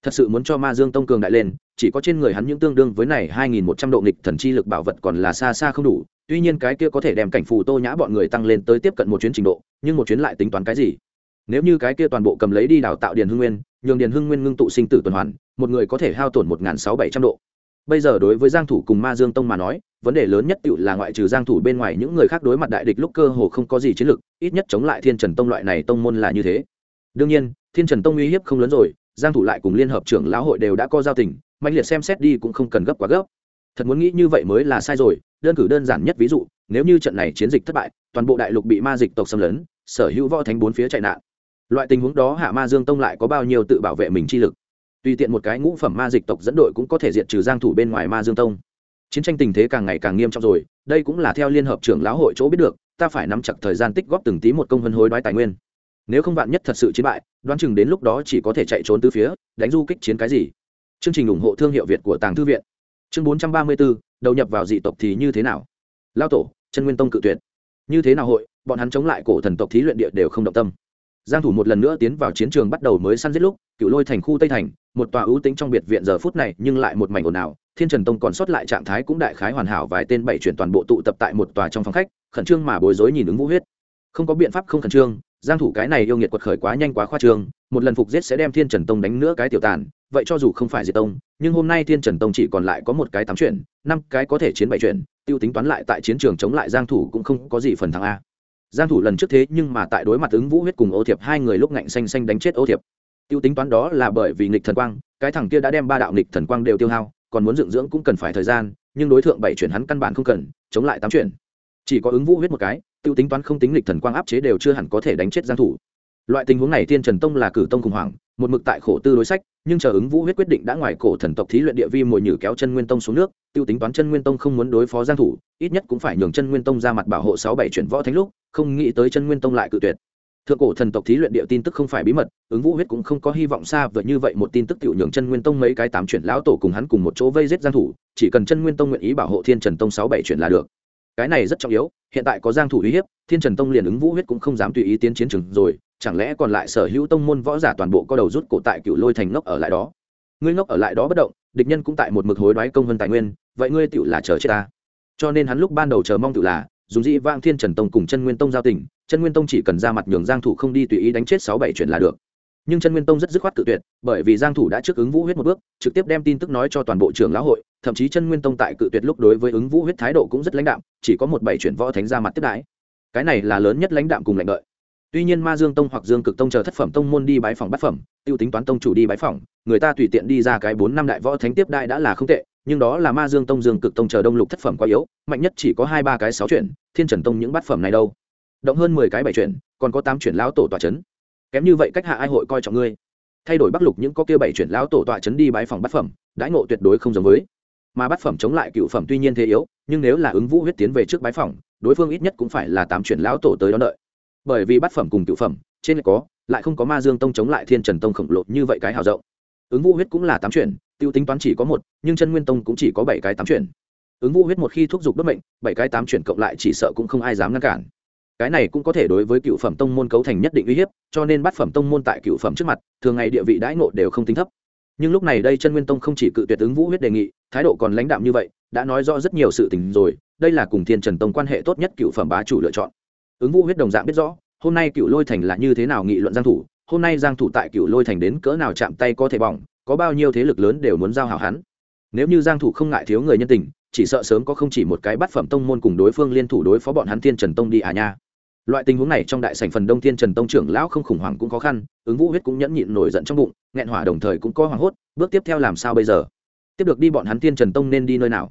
thật sự muốn cho ma dương tông cường đại lên, chỉ có trên người hắn những tương đương với này hai nghìn một trăm độ nghịch thần chi lực bảo vật còn là xa xa không đủ, tuy nhiên cái kia có thể đem cảnh phù tô nhã bọn người tăng lên tới tiếp cận một chuyến trình độ, nhưng một chuyến lại tính toán cái gì? Nếu như cái kia toàn bộ cầm lấy đi đào tạo điền hưng nguyên, nhường điền hưng nguyên ngưng tụ sinh tử tuần hoàn, một người có thể hao tổn một sáu bảy trăm độ. Bây giờ đối với giang thủ cùng ma dương tông mà nói, vấn đề lớn nhất tự là ngoại trừ giang thủ bên ngoài những người khác đối mặt đại địch lúc cơ hồ không có gì chiến lực ít nhất chống lại thiên trần tông loại này tông môn là như thế. Đương nhiên, thiên trần tông uy hiếp không lớn rồi giang thủ lại cùng liên hợp trưởng lão hội đều đã có giao tình, mạnh liệt xem xét đi cũng không cần gấp quá gấp. Thật muốn nghĩ như vậy mới là sai rồi, đơn cử đơn giản nhất ví dụ, nếu như trận này chiến dịch thất bại, toàn bộ đại lục bị ma dịch tộc xâm lấn, sở hữu võ thánh bốn phía chạy nạn. Loại tình huống đó hạ ma dương tông lại có bao nhiêu tự bảo vệ mình chi lực? Tùy tiện một cái ngũ phẩm ma dịch tộc dẫn đội cũng có thể diệt trừ giang thủ bên ngoài ma dương tông. Chiến tranh tình thế càng ngày càng nghiêm trọng rồi, đây cũng là theo liên hợp trưởng lão hội chỗ biết được, ta phải nắm chặt thời gian tích góp từng tí một công vân hối đoái tài nguyên nếu không vạn nhất thật sự chiến bại, đoán chừng đến lúc đó chỉ có thể chạy trốn từ phía, đánh du kích chiến cái gì? Chương trình ủng hộ thương hiệu việt của tàng thư viện. Chương bốn trăm ba mươi bốn đầu nhập vào dị tộc thì như thế nào? Lao tổ, chân nguyên tông cự tuyệt. Như thế nào hội, bọn hắn chống lại cổ thần tộc thí luyện địa đều không động tâm. Giang thủ một lần nữa tiến vào chiến trường bắt đầu mới săn giết lúc, cựu lôi thành khu tây thành, một tòa ưu tính trong biệt viện giờ phút này, nhưng lại một mảnh ồn ào. Thiên trần tông còn sót lại trạng thái cũng đại khái hoàn hảo vài tên bảy chuyển toàn bộ tụ tập tại một tòa trong phòng khách, khẩn trương mà bối rối nhìn ứng vũ huyết. Không có biện pháp không khẩn trương giang thủ cái này yêu nghiệt quật khởi quá nhanh quá khoa trương, một lần phục giết sẽ đem thiên trần tông đánh nữa cái tiểu tàn, vậy cho dù không phải diệt tông, nhưng hôm nay thiên trần tông chỉ còn lại có một cái tám chuyển năm cái có thể chiến bảy chuyển tiêu tính toán lại tại chiến trường chống lại giang thủ cũng không có gì phần thắng a. Giang thủ lần trước thế nhưng mà tại đối mặt ứng vũ huyết cùng ô thiệp hai người lúc ngạnh xanh xanh đánh chết ô thiệp. Tiêu tính toán đó là bởi vì nghịch thần quang, cái thằng kia đã đem ba đạo nghịch thần quang đều tiêu hao, còn muốn dưỡng dưỡng cũng cần phải thời gian, nhưng đối tượng bảy chuyển hắn căn bản không cần, chống lại tám chuyển chỉ có ứng vũ huyết một cái, tiêu tính toán không tính lịch thần quang áp chế đều chưa hẳn có thể đánh chết giang thủ. Loại tình huống này thiên trần tông là cử tông khủng hoảng, một mực tại khổ tư đối sách, nhưng chờ ứng vũ huyết quyết định đã ngoài cổ thần tộc thí luyện địa vi mồi nhử kéo chân nguyên tông xuống nước, tiêu tính toán chân nguyên tông không muốn đối phó giang thủ, ít nhất cũng phải nhường chân nguyên tông ra mặt bảo hộ sáu bảy chuyển võ thánh lúc, không nghĩ tới chân nguyên tông lại cự tuyệt. Thượng cổ thần tộc thí luyện địa tin tức không phải bí mật, ứng vũ huyết cũng không có hy vọng xa vời như vậy một tin tức tiểu nhường chân nguyên tông mấy cái tám chuyển lão tổ cùng hắn cùng một chỗ vây giết giang thủ, chỉ cần chân nguyên tông nguyện ý bảo hộ thiên trần tông sáu bảy chuyển là được cái này rất trọng yếu, hiện tại có giang thủ uy hiếp, thiên trần tông liền ứng vũ huyết cũng không dám tùy ý tiến chiến trường rồi, chẳng lẽ còn lại sở hữu tông môn võ giả toàn bộ có đầu rút cổ tại cựu lôi thành ngốc ở lại đó? Ngươi ngốc ở lại đó bất động, địch nhân cũng tại một mực hối đoái công hơn tài nguyên, vậy ngươi tựu là chờ chết ta. Cho nên hắn lúc ban đầu chờ mong tựu là, dùng dĩ vang thiên trần tông cùng chân nguyên tông giao tình, chân nguyên tông chỉ cần ra mặt nhường giang thủ không đi tùy ý đánh chết sáu bảy chuyện là được nhưng chân nguyên tông rất dứt khoát cự tuyệt, bởi vì giang thủ đã trước ứng vũ huyết một bước, trực tiếp đem tin tức nói cho toàn bộ trưởng lão hội, thậm chí chân nguyên tông tại cự tuyệt lúc đối với ứng vũ huyết thái độ cũng rất lãnh đạm, chỉ có một bảy chuyển võ thánh ra mặt tiếp đái cái này là lớn nhất lãnh đạm cùng lãnh đợi. Tuy nhiên ma dương tông hoặc dương cực tông chờ thất phẩm tông môn đi bái phòng bát phẩm, tiêu tính toán tông chủ đi bái phòng người ta tùy tiện đi ra cái bốn năm đại võ thánh tiếp đại đã là không tệ, nhưng đó là ma dương tông, dương cực tông chờ đông lục thất phẩm quá yếu, mạnh nhất chỉ có hai ba cái sáu chuyển, thiên trần tông những bát phẩm này đâu. Động hơn mười cái bảy chuyển, còn có tám chuyển lão tổ tỏa chấn kém như vậy cách hạ ai hội coi trọng ngươi. Thay đổi bắc lục những có kia bảy chuyển lão tổ tọa chấn đi bái phòng bát phẩm, đãi ngộ tuyệt đối không giống với. Mà bát phẩm chống lại cựu phẩm tuy nhiên thế yếu, nhưng nếu là ứng vũ huyết tiến về trước bái phòng, đối phương ít nhất cũng phải là tám chuyển lão tổ tới đón đợi. Bởi vì bát phẩm cùng cựu phẩm, trên có, lại không có ma dương tông chống lại thiên trần tông khổng lồ như vậy cái hào rộng. Ứng vũ huyết cũng là tám chuyển, tiêu tính toán chỉ có một, nhưng chân nguyên tông cũng chỉ có bảy cái tám chuyển. Ứng vũ huyết một khi thúc giục bất mệnh, bảy cái tám chuyển cộng lại chỉ sợ cũng không ai dám ngăn cản cái này cũng có thể đối với cựu phẩm tông môn cấu thành nhất định uy hiếp, cho nên bát phẩm tông môn tại cựu phẩm trước mặt, thường ngày địa vị đãi ngộ đều không tính thấp. Nhưng lúc này đây chân nguyên tông không chỉ cự tuyệt ứng vũ huyết đề nghị, thái độ còn lãnh đạm như vậy, đã nói rõ rất nhiều sự tình rồi, đây là cùng thiên trần tông quan hệ tốt nhất cựu phẩm bá chủ lựa chọn. Ứng vũ huyết đồng dạng biết rõ, hôm nay cựu lôi thành là như thế nào nghị luận giang thủ, hôm nay giang thủ tại cựu lôi thành đến cỡ nào chạm tay có thể bỏng, có bao nhiêu thế lực lớn đều muốn giao hảo hắn. Nếu như giang thủ không ngại thiếu người nhân tình, chỉ sợ sớm có không chỉ một cái bắt phẩm tông môn cùng đối phương liên thủ đối phó bọn hắn thiên trần tông đi à nha loại tình huống này trong đại sảnh phần đông thiên trần tông trưởng lão không khủng hoảng cũng khó khăn, ứng vũ huyết cũng nhẫn nhịn nổi giận trong bụng, nghẹn hỏa đồng thời cũng có hoảng hốt, bước tiếp theo làm sao bây giờ? Tiếp được đi bọn hắn thiên trần tông nên đi nơi nào?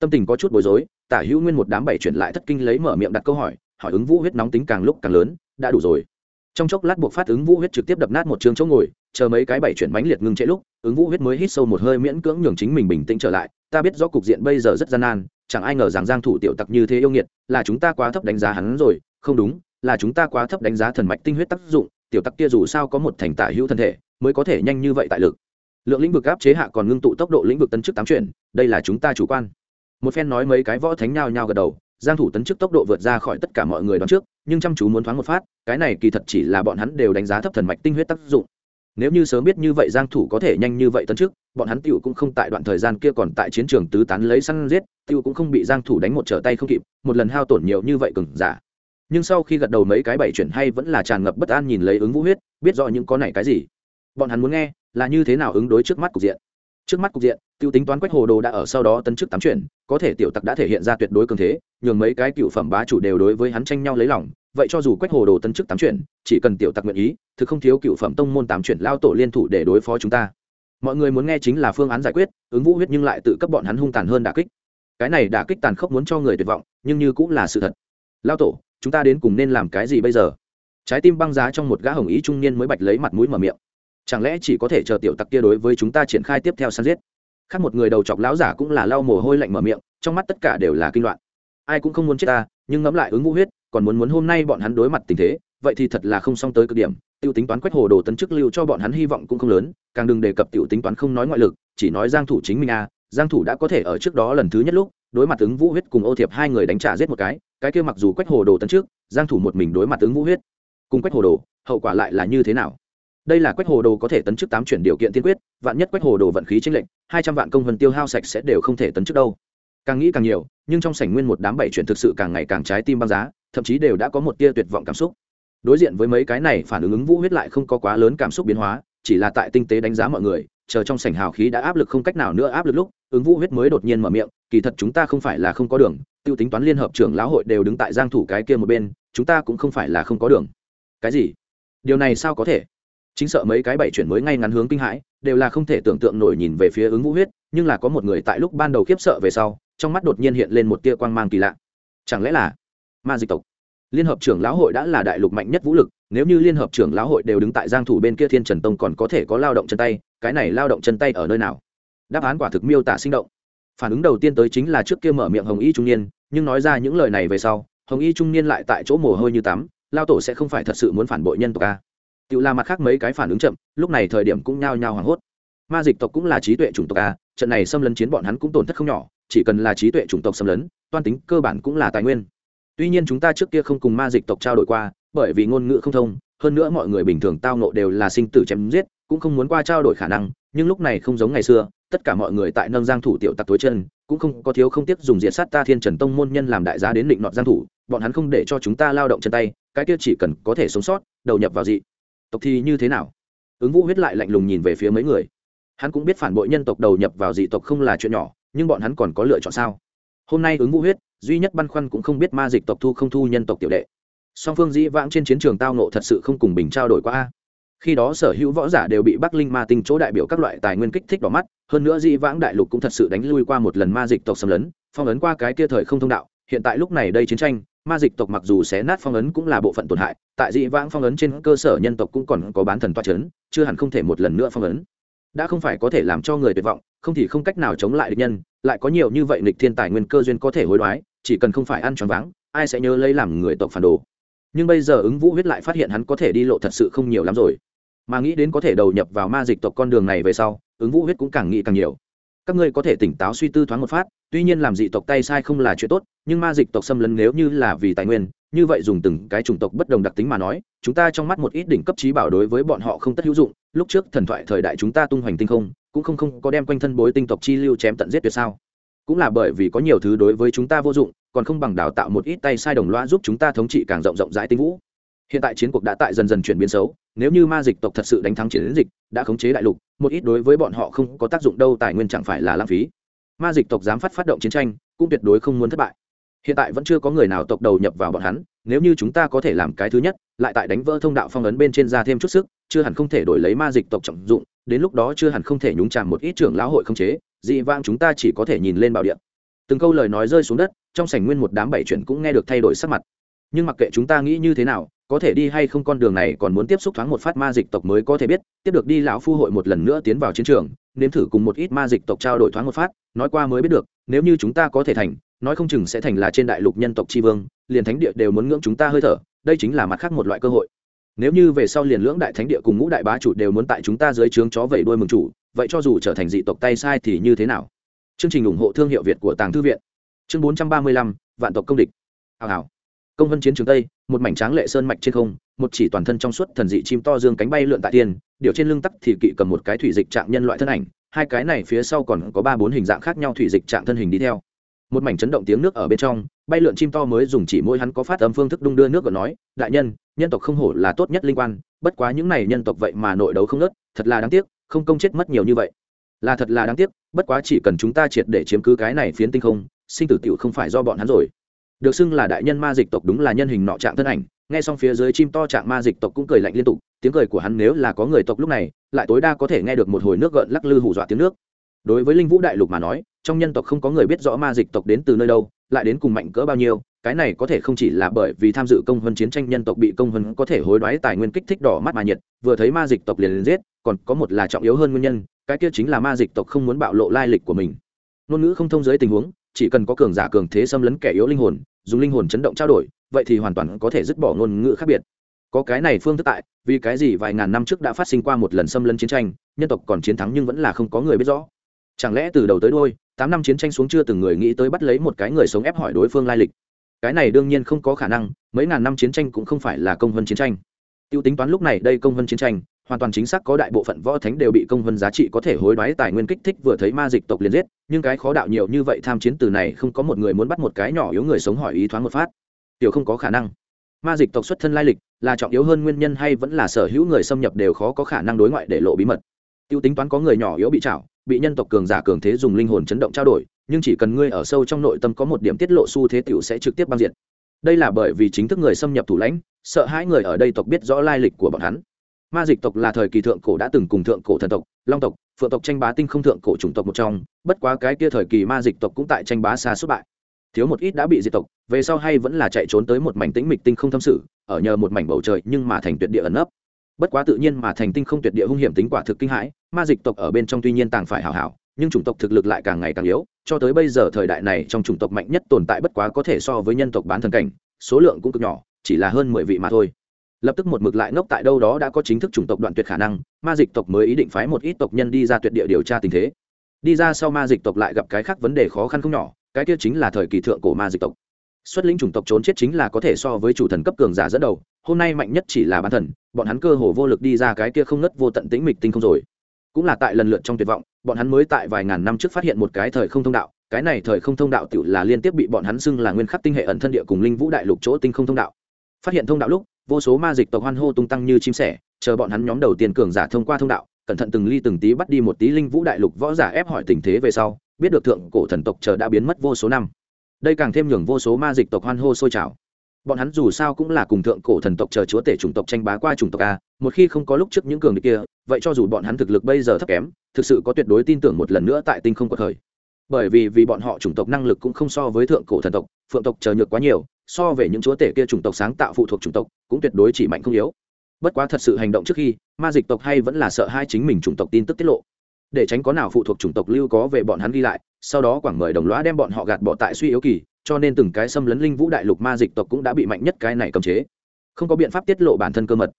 Tâm tình có chút bối rối, tả hữu nguyên một đám bảy chuyển lại thất kinh lấy mở miệng đặt câu hỏi hỏi ứng vũ huyết nóng tính càng lúc càng lớn, đã đủ rồi. Trong chốc lát buộc phát ứng vũ huyết trực tiếp đập nát một trường chỗ ngồi, chờ mấy cái bảy chuyển bánh liệt ngưng trễ lúc, ứng vũ huyết mới hít sâu một hơi miễn cưỡng nhường chính mình bình tĩnh trở lại, ta biết rõ cục diện bây giờ rất gian nan, chẳng ai ngờ rằng giang thủ tiểu tặc như thế yêu nghiệt, là chúng ta quá thấp đánh giá hắn rồi không đúng, là chúng ta quá thấp đánh giá thần mạch tinh huyết tác dụng, tiểu tắc kia dù sao có một thành tả hữu thân thể, mới có thể nhanh như vậy tại lực. Lượng lĩnh vực áp chế hạ còn ngưng tụ tốc độ lĩnh vực tân chức tám chuyển, đây là chúng ta chủ quan. Một phen nói mấy cái võ thánh nhao nhao gật đầu, giang thủ tấn chức tốc độ vượt ra khỏi tất cả mọi người đoán trước, nhưng chăm chú muốn thoáng một phát, cái này kỳ thật chỉ là bọn hắn đều đánh giá thấp thần mạch tinh huyết tác dụng. Nếu như sớm biết như vậy giang thủ có thể nhanh như vậy tấn chức, bọn hắn tiêu cũng không tại đoạn thời gian kia còn tại chiến trường tứ tán lấy săn giết tiêu cũng không bị giang thủ đánh một trở tay không kịp, một lần hao tổn nhiều như vậy cường giả nhưng sau khi gật đầu mấy cái bảy chuyển hay vẫn là tràn ngập bất an nhìn lấy ứng vũ huyết, biết rõ những có này cái gì. Bọn hắn muốn nghe là như thế nào ứng đối trước mắt cục diện. Trước mắt cục diện, tiêu tính toán quách hồ đồ đã ở sau đó tân chức tám chuyển, có thể tiểu tặc đã thể hiện ra tuyệt đối cường thế, nhường mấy cái cựu phẩm bá chủ đều đối với hắn tranh nhau lấy lòng. Vậy cho dù quách hồ đồ tân chức tám chuyển, chỉ cần tiểu tặc nguyện ý, thực không thiếu cựu phẩm tông môn tám chuyển lao tổ liên thủ để đối phó chúng ta. Mọi người muốn nghe chính là phương án giải quyết, ứng vũ huyết nhưng lại tự cấp bọn hắn hung tàn hơn đả kích. Cái này đả kích tàn khốc muốn cho người tuyệt vọng, nhưng như cũng là sự thật. Lao tổ chúng ta đến cùng nên làm cái gì bây giờ? Trái tim băng giá trong một gã hồng ý trung niên mới bạch lấy mặt mũi mở miệng. Chẳng lẽ chỉ có thể chờ tiểu tặc kia đối với chúng ta triển khai tiếp theo săn giết? Khác một người đầu chọc lão giả cũng là lau mồ hôi lạnh mở miệng, trong mắt tất cả đều là kinh loạn. Ai cũng không muốn chết ta, nhưng ngẫm lại ứng vũ huyết, còn muốn muốn hôm nay bọn hắn đối mặt tình thế, vậy thì thật là không xong tới cực điểm. Tiêu tính toán quách hồ đồ tấn chức lưu cho bọn hắn hy vọng cũng không lớn, càng đừng đề cập tiểu tính toán không nói ngoại lực, chỉ nói giang thủ chính mình a giang thủ đã có thể ở trước đó lần thứ nhất lúc, đối mặt ứng vũ huyết cùng ô thiệp hai người đánh trả giết một cái cái kia mặc dù quách hồ đồ tấn trước, giang thủ một mình đối mặt ứng vũ huyết, cùng quách hồ đồ, hậu quả lại là như thế nào? Đây là quách hồ đồ có thể tấn chức tám chuyển điều kiện tiên quyết, vạn nhất quách hồ đồ vận khí chính lệnh hai trăm vạn công vân tiêu hao sạch sẽ đều không thể tấn chức đâu. Càng nghĩ càng nhiều, nhưng trong sảnh nguyên một đám bảy chuyển thực sự càng ngày càng trái tim băng giá, thậm chí đều đã có một tia tuyệt vọng cảm xúc. Đối diện với mấy cái này phản ứng ứng vũ huyết lại không có quá lớn cảm xúc biến hóa, chỉ là tại tinh tế đánh giá mọi người chờ trong sảnh hào khí đã áp lực không cách nào nữa áp lực lúc, ứng vũ huyết mới đột nhiên mở miệng, kỳ thật chúng ta không phải là không có đường, tiêu tính toán liên hợp trưởng lão hội đều đứng tại giang thủ cái kia một bên, chúng ta cũng không phải là không có đường. Cái gì? Điều này sao có thể? Chính sợ mấy cái bảy chuyển mới ngay ngắn hướng kinh hãi, đều là không thể tưởng tượng nổi nhìn về phía ứng vũ huyết, nhưng là có một người tại lúc ban đầu khiếp sợ về sau, trong mắt đột nhiên hiện lên một tia quang mang kỳ lạ. Chẳng lẽ là ma dịch tộc? Liên hợp trưởng lão hội đã là đại lục mạnh nhất vũ lực nếu như liên hợp trưởng lão hội đều đứng tại giang thủ bên kia thiên trần tông còn có thể có lao động chân tay, cái này lao động chân tay ở nơi nào? Đáp án quả thực miêu tả sinh động. Phản ứng đầu tiên tới chính là trước kia mở miệng hồng y trung niên, nhưng nói ra những lời này về sau, hồng y trung niên lại tại chỗ mồ hôi như tắm, lao tổ sẽ không phải thật sự muốn phản bội nhân tộc a. Tự la mặt khác mấy cái phản ứng chậm, lúc này thời điểm cũng nhao nhao hoảng hốt. Ma dịch tộc cũng là trí tuệ chủng tộc a, trận này xâm lấn chiến bọn hắn cũng tổn thất không nhỏ, chỉ cần là trí tuệ chủng tộc xâm lấn, toan tính cơ bản cũng là tài nguyên. Tuy nhiên chúng ta trước kia không cùng ma dịch tộc trao đổi qua bởi vì ngôn ngữ không thông, hơn nữa mọi người bình thường tao nộ đều là sinh tử chém giết, cũng không muốn qua trao đổi khả năng, nhưng lúc này không giống ngày xưa, tất cả mọi người tại nâng giang thủ tiểu tặc tối chân, cũng không có thiếu không tiếc dùng diệt sát ta thiên trần tông môn nhân làm đại giá đến định nọt giang thủ, bọn hắn không để cho chúng ta lao động chân tay, cái kia chỉ cần có thể sống sót, đầu nhập vào dị. Tộc thì như thế nào? Ứng vũ huyết lại lạnh lùng nhìn về phía mấy người. Hắn cũng biết phản bội nhân tộc đầu nhập vào dị tộc không là chuyện nhỏ, nhưng bọn hắn còn có lựa chọn sao? Hôm nay ứng vũ huyết, duy nhất băn khoăn cũng không biết ma dịch tộc thu không thu nhân tộc tiểu đệ song phương dĩ vãng trên chiến trường tao nộ thật sự không cùng bình trao đổi qua a. Khi đó sở hữu võ giả đều bị bắc linh ma tinh chỗ đại biểu các loại tài nguyên kích thích đỏ mắt, hơn nữa dĩ vãng đại lục cũng thật sự đánh lui qua một lần ma dịch tộc xâm lấn, phong ấn qua cái kia thời không thông đạo. Hiện tại lúc này đây chiến tranh, ma dịch tộc mặc dù xé nát phong ấn cũng là bộ phận tổn hại, tại dĩ vãng phong ấn trên cơ sở nhân tộc cũng còn có bán thần toa c h ấ n chưa hẳn không thể một lần nữa phong ấn. Đã không phải có thể làm cho người tuyệt vọng, không thì không cách nào chống lại địch nhân, lại có nhiều như vậy nịch thiên tài nguyên cơ duyên có thể hối đoái, chỉ cần không phải ăn choáng váng, ai sẽ nhớ lấy làm người tộc phản đồ nhưng bây giờ ứng vũ huyết lại phát hiện hắn có thể đi lộ thật sự không nhiều lắm rồi. Mà nghĩ đến có thể đầu nhập vào ma dịch tộc con đường này về sau, ứng vũ huyết cũng càng nghĩ càng nhiều. Các ngươi có thể tỉnh táo suy tư thoáng một phát, tuy nhiên làm dị tộc tay sai không là chuyện tốt, nhưng ma dịch tộc xâm lấn nếu như là vì tài nguyên, như vậy dùng từng cái chủng tộc bất đồng đặc tính mà nói, chúng ta trong mắt một ít đỉnh cấp trí bảo đối với bọn họ không tất hữu dụng, lúc trước thần thoại thời đại chúng ta tung hoành tinh không, cũng không không có đem quanh thân bối tinh tộc chi lưu chém tận giết tuyệt sao? Cũng là bởi vì có nhiều thứ đối với chúng ta vô dụng còn không bằng đào tạo một ít tay sai đồng loa giúp chúng ta thống trị càng rộng rộng rãi tinh vũ. Hiện tại chiến cuộc đã tại dần dần chuyển biến xấu, nếu như ma dịch tộc thật sự đánh thắng chiến dịch, đã khống chế đại lục, một ít đối với bọn họ không có tác dụng đâu tài nguyên chẳng phải là lãng phí. Ma dịch tộc dám phát phát động chiến tranh, cũng tuyệt đối không muốn thất bại. Hiện tại vẫn chưa có người nào tộc đầu nhập vào bọn hắn, nếu như chúng ta có thể làm cái thứ nhất, lại tại đánh vỡ thông đạo phong ấn bên trên ra thêm chút sức, chưa hẳn không thể đổi lấy ma dịch tộc trọng dụng, đến lúc đó chưa hẳn không thể nhúng chàm một ít trưởng lão hội không chế, dị vang chúng ta chỉ có thể nhìn lên bảo điện từng câu lời nói rơi xuống đất trong sảnh nguyên một đám bảy chuyển cũng nghe được thay đổi sắc mặt. Nhưng mặc kệ chúng ta nghĩ như thế nào, có thể đi hay không con đường này còn muốn tiếp xúc thoáng một phát ma dịch tộc mới có thể biết. Tiếp được đi lão phu hội một lần nữa tiến vào chiến trường, nếm thử cùng một ít ma dịch tộc trao đổi thoáng một phát, nói qua mới biết được, nếu như chúng ta có thể thành, nói không chừng sẽ thành là trên đại lục nhân tộc tri vương, liền thánh địa đều muốn ngưỡng chúng ta hơi thở, đây chính là mặt khác một loại cơ hội. Nếu như về sau liền lưỡng đại thánh địa cùng ngũ đại bá chủ đều muốn tại chúng ta dưới trướng chó vẩy đuôi mừng chủ, vậy cho dù trở thành dị tộc tay sai thì như thế nào? Chương trình ủng hộ thương hiệu việt của tàng thư viện chương bốn trăm ba mươi lăm, vạn tộc công địch. Hào hào. Công vân chiến trường tây, một mảnh tráng lệ sơn mạch trên không, một chỉ toàn thân trong suốt thần dị chim to dương cánh bay lượn tại tiên, điều trên lưng tắc thì kỵ cầm một cái thủy dịch trạng nhân loại thân ảnh, hai cái này phía sau còn có ba bốn hình dạng khác nhau thủy dịch trạng thân hình đi theo. Một mảnh chấn động tiếng nước ở bên trong, bay lượn chim to mới dùng chỉ môi hắn có phát âm phương thức đung đưa nước và nói, đại nhân nhân tộc không hổ là tốt nhất linh quan, bất quá những này nhân tộc vậy mà nội đấu không nớt, thật là đáng tiếc, không công chết mất nhiều như vậy. Là thật là đáng tiếc, bất quá chỉ cần chúng ta triệt để chiếm cứ cái này phiến tinh không sinh tử tiểu không phải do bọn hắn rồi. Được xưng là đại nhân ma dịch tộc đúng là nhân hình nọ trạng thân ảnh, nghe xong phía dưới chim to trạng ma dịch tộc cũng cười lạnh liên tục, tiếng cười của hắn nếu là có người tộc lúc này, lại tối đa có thể nghe được một hồi nước gợn lắc lư hù dọa tiếng nước. Đối với linh vũ đại lục mà nói, trong nhân tộc không có người biết rõ ma dịch tộc đến từ nơi đâu, lại đến cùng mạnh cỡ bao nhiêu, cái này có thể không chỉ là bởi vì tham dự công hơn chiến tranh nhân tộc bị công hơn có thể hối đoái tài nguyên kích thích đỏ mắt mà nhiệt, vừa thấy ma dịch tộc liền liền giết, còn có một là trọng yếu hơn nguyên nhân, cái kia chính là ma dịch tộc không muốn bạo lộ lai lịch của mình. Ngôn ngữ không thông giới tình huống chỉ cần có cường giả cường thế xâm lấn kẻ yếu linh hồn, dùng linh hồn chấn động trao đổi, vậy thì hoàn toàn có thể dứt bỏ ngôn ngữ khác biệt. Có cái này phương thức tại, vì cái gì vài ngàn năm trước đã phát sinh qua một lần xâm lấn chiến tranh, nhân tộc còn chiến thắng nhưng vẫn là không có người biết rõ. Chẳng lẽ từ đầu tới đôi tám năm chiến tranh xuống chưa từng người nghĩ tới bắt lấy một cái người sống ép hỏi đối phương lai lịch. Cái này đương nhiên không có khả năng, mấy ngàn năm chiến tranh cũng không phải là công vân chiến tranh. Tiêu tính toán lúc này đây công vân chiến tranh hoàn toàn chính xác có đại bộ phận võ thánh đều bị công vân giá trị có thể hối đoái tài nguyên kích thích vừa thấy ma dịch tộc liền giết, nhưng cái khó đạo nhiều như vậy tham chiến từ này không có một người muốn bắt một cái nhỏ yếu người sống hỏi ý thoáng một phát. Tiểu không có khả năng. Ma dịch tộc xuất thân lai lịch là trọng yếu hơn nguyên nhân hay vẫn là sở hữu người xâm nhập đều khó có khả năng đối ngoại để lộ bí mật. Tiêu tính toán có người nhỏ yếu bị chảo bị nhân tộc cường giả cường thế dùng linh hồn chấn động trao đổi, nhưng chỉ cần ngươi ở sâu trong nội tâm có một điểm tiết lộ xu thế tiểu sẽ trực tiếp băng diện. đây là bởi vì chính thức người xâm nhập thủ lãnh, sợ hãi người ở đây tộc biết rõ lai lịch của bọn hắn ma dịch tộc là thời kỳ thượng cổ đã từng cùng thượng cổ thần tộc, long tộc, phượng tộc tranh bá tinh không thượng cổ chủng tộc một trong, bất quá cái kia thời kỳ ma dịch tộc cũng tại tranh bá xa xuất bại. Thiếu một ít đã bị diệt tộc, về sau hay vẫn là chạy trốn tới một mảnh tĩnh mịch tinh không thâm sự, ở nhờ một mảnh bầu trời nhưng mà thành tuyệt địa ẩn nấp. Bất quá tự nhiên mà thành tinh không tuyệt địa hung hiểm tính quả thực kinh hãi, ma dịch tộc ở bên trong tuy nhiên tàng phải hảo hảo, nhưng chủng tộc thực lực lại càng ngày càng yếu, cho tới bây giờ thời đại này trong chủng tộc mạnh nhất tồn tại bất quá có thể so với nhân tộc bán thần cảnh, số lượng cũng cực nhỏ, chỉ là hơn mười vị mà thôi lập tức một mực lại ngốc tại đâu đó đã có chính thức chủng tộc đoạn tuyệt khả năng, ma dịch tộc mới ý định phái một ít tộc nhân đi ra tuyệt địa điều tra tình thế. Đi ra sau ma dịch tộc lại gặp cái khác vấn đề khó khăn không nhỏ, cái kia chính là thời kỳ thượng cổ ma dịch tộc. Xuất lĩnh chủng tộc trốn chết chính là có thể so với chủ thần cấp cường giả dẫn đầu, hôm nay mạnh nhất chỉ là bán thần, bọn hắn cơ hồ vô lực đi ra cái kia không ngất vô tận tĩnh mịch tinh không rồi. Cũng là tại lần lượt trong tuyệt vọng, bọn hắn mới tại vài ngàn năm trước phát hiện một cái thời không thông đạo, cái này thời không thông đạo tự là liên tiếp bị bọn hắn xưng là nguyên khắc tinh hệ ẩn thân địa cùng linh vũ đại lục chỗ tinh không thông đạo. Phát hiện thông đạo lúc vô số ma dịch tộc hoan hô tung tăng như chim sẻ, chờ bọn hắn nhóm đầu tiên cường giả thông qua thông đạo, cẩn thận từng ly từng tí bắt đi một tí linh vũ đại lục võ giả ép hỏi tình thế về sau, biết được thượng cổ thần tộc chờ đã biến mất vô số năm. Đây càng thêm nhường vô số ma dịch tộc hoan hô sôi trào. Bọn hắn dù sao cũng là cùng thượng cổ thần tộc chờ chúa tể chủng tộc tranh bá qua chủng tộc a, một khi không có lúc trước những cường địch kia, vậy cho dù bọn hắn thực lực bây giờ thấp kém, thực sự có tuyệt đối tin tưởng một lần nữa tại tinh không có thời bởi vì vì bọn họ chủng tộc năng lực cũng không so với thượng cổ thần tộc, phượng tộc chờ nhược quá nhiều so về những chúa tể kia chủng tộc sáng tạo phụ thuộc chủng tộc, cũng tuyệt đối chỉ mạnh không yếu. Bất quá thật sự hành động trước khi, ma dịch tộc hay vẫn là sợ hai chính mình chủng tộc tin tức tiết lộ. Để tránh có nào phụ thuộc chủng tộc lưu có về bọn hắn ghi lại, sau đó quảng mời đồng loá đem bọn họ gạt bỏ tại suy yếu kỳ, cho nên từng cái xâm lấn linh vũ đại lục ma dịch tộc cũng đã bị mạnh nhất cái này cầm chế. Không có biện pháp tiết lộ bản thân cơ mật.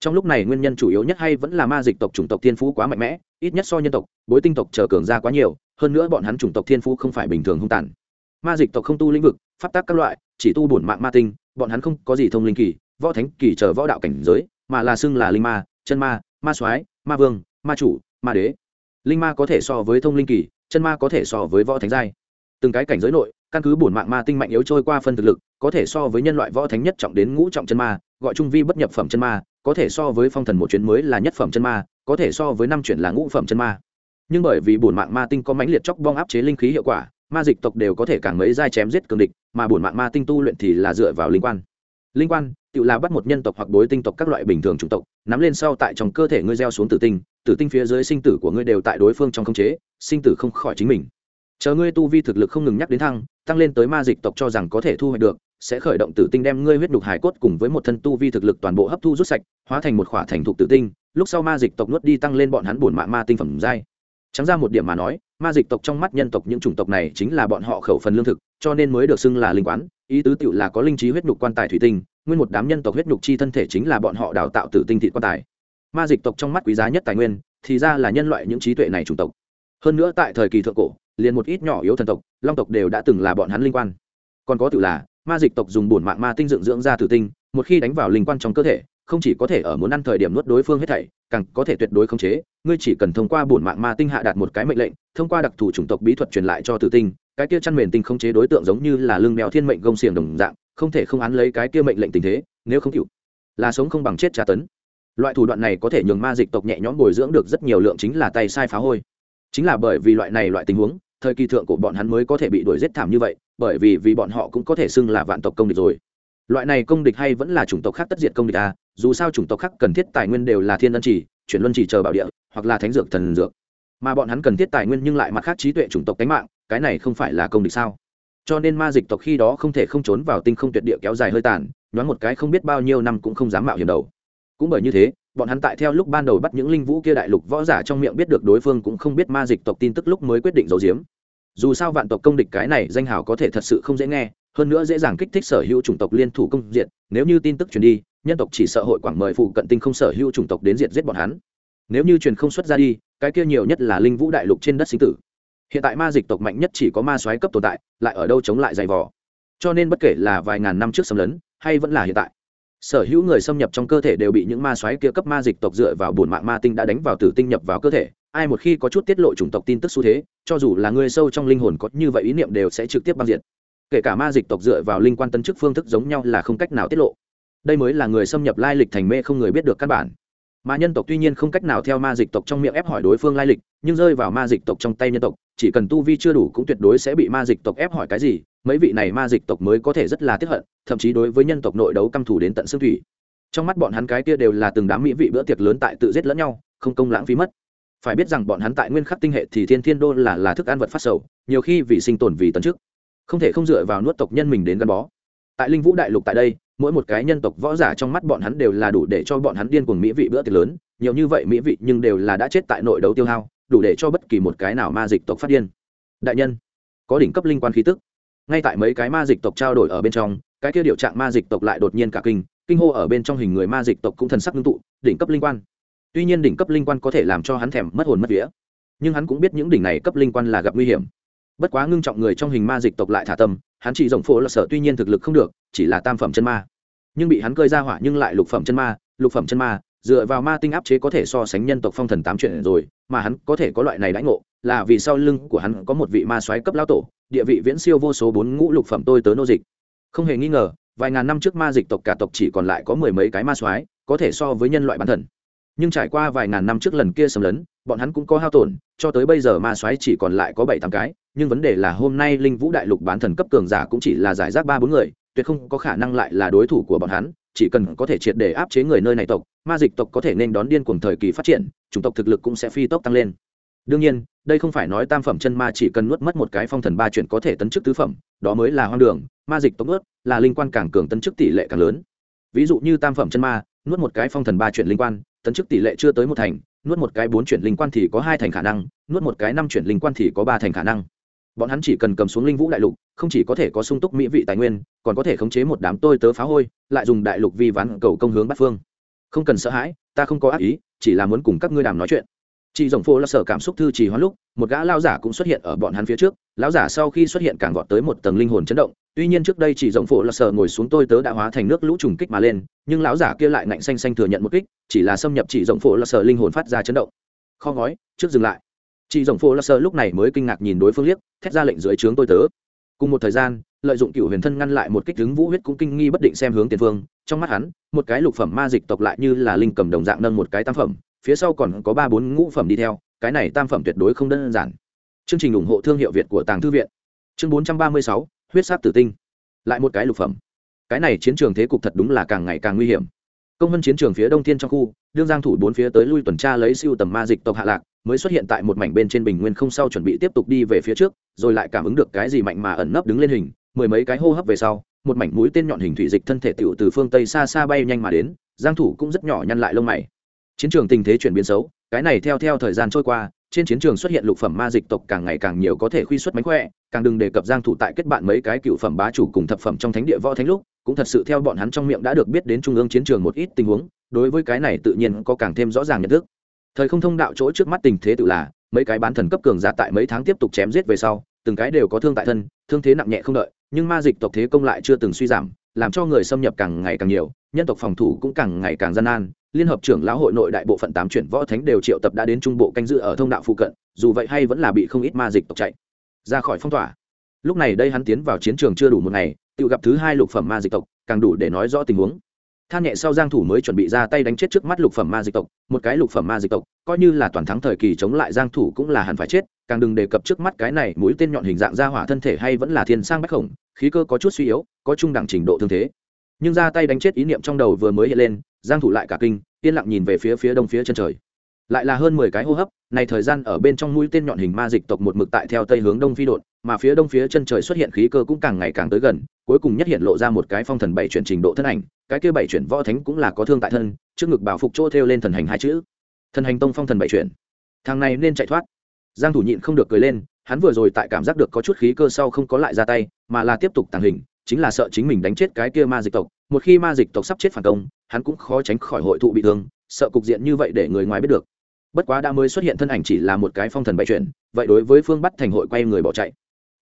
Trong lúc này nguyên nhân chủ yếu nhất hay vẫn là ma dịch tộc chủng tộc thiên phú quá mạnh mẽ, ít nhất so nhân tộc, bối tinh tộc chờ cường ra quá nhiều, hơn nữa bọn hắn chủng tộc thiên phú không phải bình thường hung tàn. Ma dịch tộc không tu lĩnh vực pháp tác các loại, chỉ tu bổn mạng ma tinh, bọn hắn không có gì thông linh kỳ, võ thánh kỳ chờ võ đạo cảnh giới, mà là xưng là linh ma, chân ma ma soái, ma vương, ma chủ, ma đế. Linh ma có thể so với thông linh kỳ, chân ma có thể so với võ thánh giai. Từng cái cảnh giới nội, căn cứ bổn mạng ma tinh mạnh yếu trôi qua phân thực lực, có thể so với nhân loại võ thánh nhất trọng đến ngũ trọng chân ma, gọi trung vi bất nhập phẩm chân ma, có thể so với phong thần một chuyến mới là nhất phẩm chân ma, có thể so với năm chuyển là ngũ phẩm chân ma. Nhưng bởi vì bổn mạng ma tinh có mãnh liệt chóc bong áp chế linh khí hiệu quả ma dịch tộc đều có thể càng mấy giai chém giết cường địch, mà bổn mạng ma tinh tu luyện thì là dựa vào linh quan. Linh quan, tự là bắt một nhân tộc hoặc đối tinh tộc các loại bình thường chủng tộc, nắm lên sau tại trong cơ thể ngươi gieo xuống tử tinh tử tinh phía dưới sinh tử của ngươi đều tại đối phương trong khống chế, sinh tử không khỏi chính mình. Chờ ngươi tu vi thực lực không ngừng nhắc đến thăng, tăng lên tới ma dịch tộc cho rằng có thể thu hoạch được, sẽ khởi động tử tinh đem ngươi huyết đục hải cốt cùng với một thân tu vi thực lực toàn bộ hấp thu rút sạch, hóa thành một khỏa thành thục tử tinh, lúc sau ma dịch tộc nuốt đi tăng lên bọn hắn bổn mạng ma tinh phẩm giai trắng ra một điểm mà nói, ma dịch tộc trong mắt nhân tộc những chủng tộc này chính là bọn họ khẩu phần lương thực, cho nên mới được xưng là linh quán. Ý tứ tựu là có linh trí huyết nhục quan tài thủy tinh, nguyên một đám nhân tộc huyết nhục chi thân thể chính là bọn họ đào tạo tử tinh thị quan tài. Ma dịch tộc trong mắt quý giá nhất tài nguyên, thì ra là nhân loại những trí tuệ này chủng tộc. Hơn nữa tại thời kỳ thượng cổ, liền một ít nhỏ yếu thần tộc, long tộc đều đã từng là bọn hắn linh quan. Còn có tự là, ma dịch tộc dùng bổn mạng ma tinh dựng dưỡng ra tử tinh, một khi đánh vào linh quan trong cơ thể không chỉ có thể ở muốn ăn thời điểm nuốt đối phương hết thảy, càng có thể tuyệt đối khống chế. Ngươi chỉ cần thông qua bổn mạng ma tinh hạ đạt một cái mệnh lệnh, thông qua đặc thù chủng tộc bí thuật truyền lại cho tử tinh, cái kia chăn mền tinh khống chế đối tượng giống như là lương mèo thiên mệnh gông xiềng đồng dạng, không thể không án lấy cái kia mệnh lệnh tình thế, nếu không chịu, là sống không bằng chết tra tấn. Loại thủ đoạn này có thể nhường ma dịch tộc nhẹ nhõm bồi dưỡng được rất nhiều lượng chính là tay sai phá hôi. Chính là bởi vì loại này loại tình huống, thời kỳ thượng của bọn hắn mới có thể bị đuổi giết thảm như vậy, bởi vì vì bọn họ cũng có thể xưng là vạn tộc công địch rồi loại này công địch hay vẫn là chủng tộc khác tất diệt công địch à dù sao chủng tộc khác cần thiết tài nguyên đều là thiên ân chỉ, chuyển luân chỉ chờ bảo địa, hoặc là thánh dược thần dược. Mà bọn hắn cần thiết tài nguyên nhưng lại mặt khác trí tuệ chủng tộc cách mạng, cái này không phải là công địch sao? Cho nên ma dịch tộc khi đó không thể không trốn vào tinh không tuyệt địa kéo dài hơi tàn, nhoáng một cái không biết bao nhiêu năm cũng không dám mạo hiểm đầu. Cũng bởi như thế, bọn hắn tại theo lúc ban đầu bắt những linh vũ kia đại lục võ giả trong miệng biết được đối phương cũng không biết ma dịch tộc tin tức lúc mới quyết định giấu giếm. Dù sao vạn tộc công địch cái này danh hào có thể thật sự không dễ nghe hơn nữa dễ dàng kích thích sở hữu chủng tộc liên thủ công diệt, nếu như tin tức truyền đi, nhân tộc chỉ sợ hội quảng mời phụ cận tinh không sở hữu chủng tộc đến diệt giết bọn hắn. Nếu như truyền không xuất ra đi, cái kia nhiều nhất là linh vũ đại lục trên đất sinh tử. Hiện tại ma dịch tộc mạnh nhất chỉ có ma soái cấp tồn tại, lại ở đâu chống lại dày vò? Cho nên bất kể là vài ngàn năm trước xâm lấn, hay vẫn là hiện tại, sở hữu người xâm nhập trong cơ thể đều bị những ma soái kia cấp ma dịch tộc dựa vào bổn mạng ma tinh đã đánh vào tử tinh nhập vào cơ thể. Ai một khi có chút tiết lộ chủng tộc tin tức xu thế, cho dù là người sâu trong linh hồn có như vậy ý niệm đều sẽ trực tiếp băng diệt kể cả ma dịch tộc dựa vào linh quan tân chức phương thức giống nhau là không cách nào tiết lộ. Đây mới là người xâm nhập lai lịch thành mê không người biết được căn bản. Mà nhân tộc tuy nhiên không cách nào theo ma dịch tộc trong miệng ép hỏi đối phương lai lịch, nhưng rơi vào ma dịch tộc trong tay nhân tộc, chỉ cần tu vi chưa đủ cũng tuyệt đối sẽ bị ma dịch tộc ép hỏi cái gì, mấy vị này ma dịch tộc mới có thể rất là tiếp hận, thậm chí đối với nhân tộc nội đấu căm thù đến tận xương thủy. Trong mắt bọn hắn cái kia đều là từng đám mỹ vị bữa tiệc lớn tại tự giết lẫn nhau, không công lãng phí mất. Phải biết rằng bọn hắn tại nguyên khắc tinh hệ thì thiên thiên đô là là thức ăn vật phát sầu, nhiều khi vì sinh tồn vì tấn chức không thể không dựa vào nuốt tộc nhân mình đến gắn bó. Tại linh vũ đại lục tại đây, mỗi một cái nhân tộc võ giả trong mắt bọn hắn đều là đủ để cho bọn hắn điên cuồng mỹ vị bữa tiệc lớn, nhiều như vậy mỹ vị nhưng đều là đã chết tại nội đấu tiêu hao, đủ để cho bất kỳ một cái nào ma dịch tộc phát điên. Đại nhân, có đỉnh cấp linh quan khí tức. Ngay tại mấy cái ma dịch tộc trao đổi ở bên trong, cái kia điều trạng ma dịch tộc lại đột nhiên cả kinh kinh hô ở bên trong hình người ma dịch tộc cũng thần sắc ngưng tụ, đỉnh cấp linh quan. Tuy nhiên đỉnh cấp linh quan có thể làm cho hắn thèm mất hồn mất vía, nhưng hắn cũng biết những đỉnh này cấp linh quan là gặp nguy hiểm bất quá ngưng trọng người trong hình ma dịch tộc lại thả tâm hắn chỉ rộng phố là sở, tuy nhiên thực lực không được chỉ là tam phẩm chân ma. Nhưng bị hắn cơi ra hỏa nhưng lại lục phẩm chân ma lục phẩm chân ma dựa vào ma tinh áp chế có thể so sánh nhân tộc phong thần tám chuyện rồi mà hắn có thể có loại này đãi ngộ là vì sau lưng của hắn có một vị ma soái cấp lao tổ địa vị viễn siêu vô số bốn ngũ lục phẩm tôi tớ nô dịch. Không hề nghi ngờ vài ngàn năm trước ma dịch tộc cả tộc chỉ còn lại có mười mấy cái ma soái có thể so với nhân loại bản thần nhưng trải qua vài ngàn năm trước lần kia xâm lấn bọn hắn cũng có hao tổn, cho tới bây giờ ma soái chỉ còn lại có bảy tám cái, nhưng vấn đề là hôm nay linh vũ đại lục bán thần cấp cường giả cũng chỉ là giải rác ba bốn người, tuyệt không có khả năng lại là đối thủ của bọn hắn, chỉ cần có thể triệt để áp chế người nơi này tộc, ma dịch tộc có thể nên đón điên cuồng thời kỳ phát triển, chủng tộc thực lực cũng sẽ phi tốc tăng lên. Đương nhiên, đây không phải nói tam phẩm chân ma chỉ cần nuốt mất một cái phong thần ba chuyển có thể tấn chức tứ phẩm, đó mới là hoang đường, ma dịch tốc nuốt là linh quan càng cường tấn chức tỷ lệ càng lớn. Ví dụ như tam phẩm chân ma, nuốt một cái phong thần ba chuyển linh quan tấn chức tỷ lệ chưa tới một thành, nuốt một cái bốn chuyển linh quan thì có hai thành khả năng, nuốt một cái năm chuyển linh quan thì có ba thành khả năng. Bọn hắn chỉ cần cầm xuống linh vũ đại lục, không chỉ có thể có sung túc mỹ vị tài nguyên, còn có thể khống chế một đám tôi tớ phá hôi, lại dùng đại lục vi ván cầu công hướng bắt phương. Không cần sợ hãi, ta không có ác ý, chỉ là muốn cùng các ngươi đàm nói chuyện. Chị rồng phô là sở cảm xúc thư trì hoán lúc, một gã lao giả cũng xuất hiện ở bọn hắn phía trước. Lão giả sau khi xuất hiện càng vọt tới một tầng linh hồn chấn động tuy nhiên trước đây chỉ rộng phổ là sợ ngồi xuống tôi tớ đã hóa thành nước lũ trùng kích mà lên, nhưng lão giả kia lại ngạnh xanh xanh thừa nhận một kích, chỉ là xâm nhập chỉ rộng phổ là sợ linh hồn phát ra chấn động. Kho ngói, trước dừng lại. Chỉ rộng phổ là sợ lúc này mới kinh ngạc nhìn đối phương liếc, thét ra lệnh dưới trướng tôi tớ. Cùng một thời gian, lợi dụng cựu huyền thân ngăn lại một kích đứng vũ huyết cũng kinh nghi bất định xem hướng tiền phương. Trong mắt hắn, một cái lục phẩm ma dịch tộc lại như là linh cầm đồng dạng nâng một cái tam phẩm, phía sau còn có ba bốn ngũ phẩm đi theo, cái này tam phẩm tuyệt đối không đơn giản. Chương trình ủng hộ thương hiệu việt của tàng thư viện. Chương bốn trăm ba mươi sáu huyết sáp tử tinh. Lại một cái lục phẩm. Cái này chiến trường thế cục thật đúng là càng ngày càng nguy hiểm. Công hơn chiến trường phía đông thiên trong khu, đương giang thủ bốn phía tới lui tuần tra lấy siêu tầm ma dịch tộc hạ lạc, mới xuất hiện tại một mảnh bên trên bình nguyên không sau chuẩn bị tiếp tục đi về phía trước, rồi lại cảm ứng được cái gì mạnh mà ẩn nấp đứng lên hình, mười mấy cái hô hấp về sau, một mảnh mũi tên nhọn hình thủy dịch thân thể tiểu từ phương tây xa xa bay nhanh mà đến, giang thủ cũng rất nhỏ nhăn lại lông mày. Chiến trường tình thế chuyển biến xấu, cái này theo theo thời gian trôi qua trên chiến trường xuất hiện lục phẩm ma dịch tộc càng ngày càng nhiều có thể khuy xuất mánh khỏe, càng đừng đề cập giang thủ tại kết bạn mấy cái cựu phẩm bá chủ cùng thập phẩm trong thánh địa võ thánh lúc, cũng thật sự theo bọn hắn trong miệng đã được biết đến trung ương chiến trường một ít tình huống, đối với cái này tự nhiên có càng thêm rõ ràng nhận thức. Thời không thông đạo chỗ trước mắt tình thế tự là, mấy cái bán thần cấp cường giả tại mấy tháng tiếp tục chém giết về sau, từng cái đều có thương tại thân, thương thế nặng nhẹ không đợi, nhưng ma dịch tộc thế công lại chưa từng suy giảm, làm cho người xâm nhập càng ngày càng nhiều, nhân tộc phòng thủ cũng càng ngày càng gian nan liên hợp trưởng lão hội nội đại bộ phận tám chuyển võ thánh đều triệu tập đã đến trung bộ canh dự ở thông đạo phụ cận, dù vậy hay vẫn là bị không ít ma dịch tộc chạy. Ra khỏi phong tỏa. Lúc này đây hắn tiến vào chiến trường chưa đủ một ngày, tự gặp thứ hai lục phẩm ma dịch tộc, càng đủ để nói rõ tình huống. Than nhẹ sau giang thủ mới chuẩn bị ra tay đánh chết trước mắt lục phẩm ma dịch tộc, một cái lục phẩm ma dịch tộc, coi như là toàn thắng thời kỳ chống lại giang thủ cũng là hẳn phải chết, càng đừng đề cập trước mắt cái này mũi tên nhọn hình dạng ra hỏa thân thể hay vẫn là thiên sang bách khổng, khí cơ có chút suy yếu, có trung đẳng trình độ thương thế. Nhưng ra tay đánh chết ý niệm trong đầu vừa mới hiện lên, giang thủ lại cả kinh yên lặng nhìn về phía phía đông phía chân trời. Lại là hơn 10 cái hô hấp, này thời gian ở bên trong mũi tên nhọn hình ma dịch tộc một mực tại theo tây hướng đông phi đột mà phía đông phía chân trời xuất hiện khí cơ cũng càng ngày càng tới gần, cuối cùng nhất hiện lộ ra một cái phong thần bảy chuyển trình độ thân ảnh, cái kia bảy chuyển võ thánh cũng là có thương tại thân, trước ngực bảo phục chỗ theo lên thần hành hai chữ. Thần hành tông phong thần bảy chuyển. Thằng này nên chạy thoát. Giang thủ nhịn không được cười lên, hắn vừa rồi tại cảm giác được có chút khí cơ sau không có lại ra tay, mà là tiếp tục tàng hình, chính là sợ chính mình đánh chết cái kia ma dịch tộc một khi ma dịch tộc sắp chết phản công, hắn cũng khó tránh khỏi hội thụ bị thương, sợ cục diện như vậy để người ngoài biết được. Bất quá đã mới xuất hiện thân ảnh chỉ là một cái phong thần bảy chuyển, vậy đối với phương bắt thành hội quay người bỏ chạy.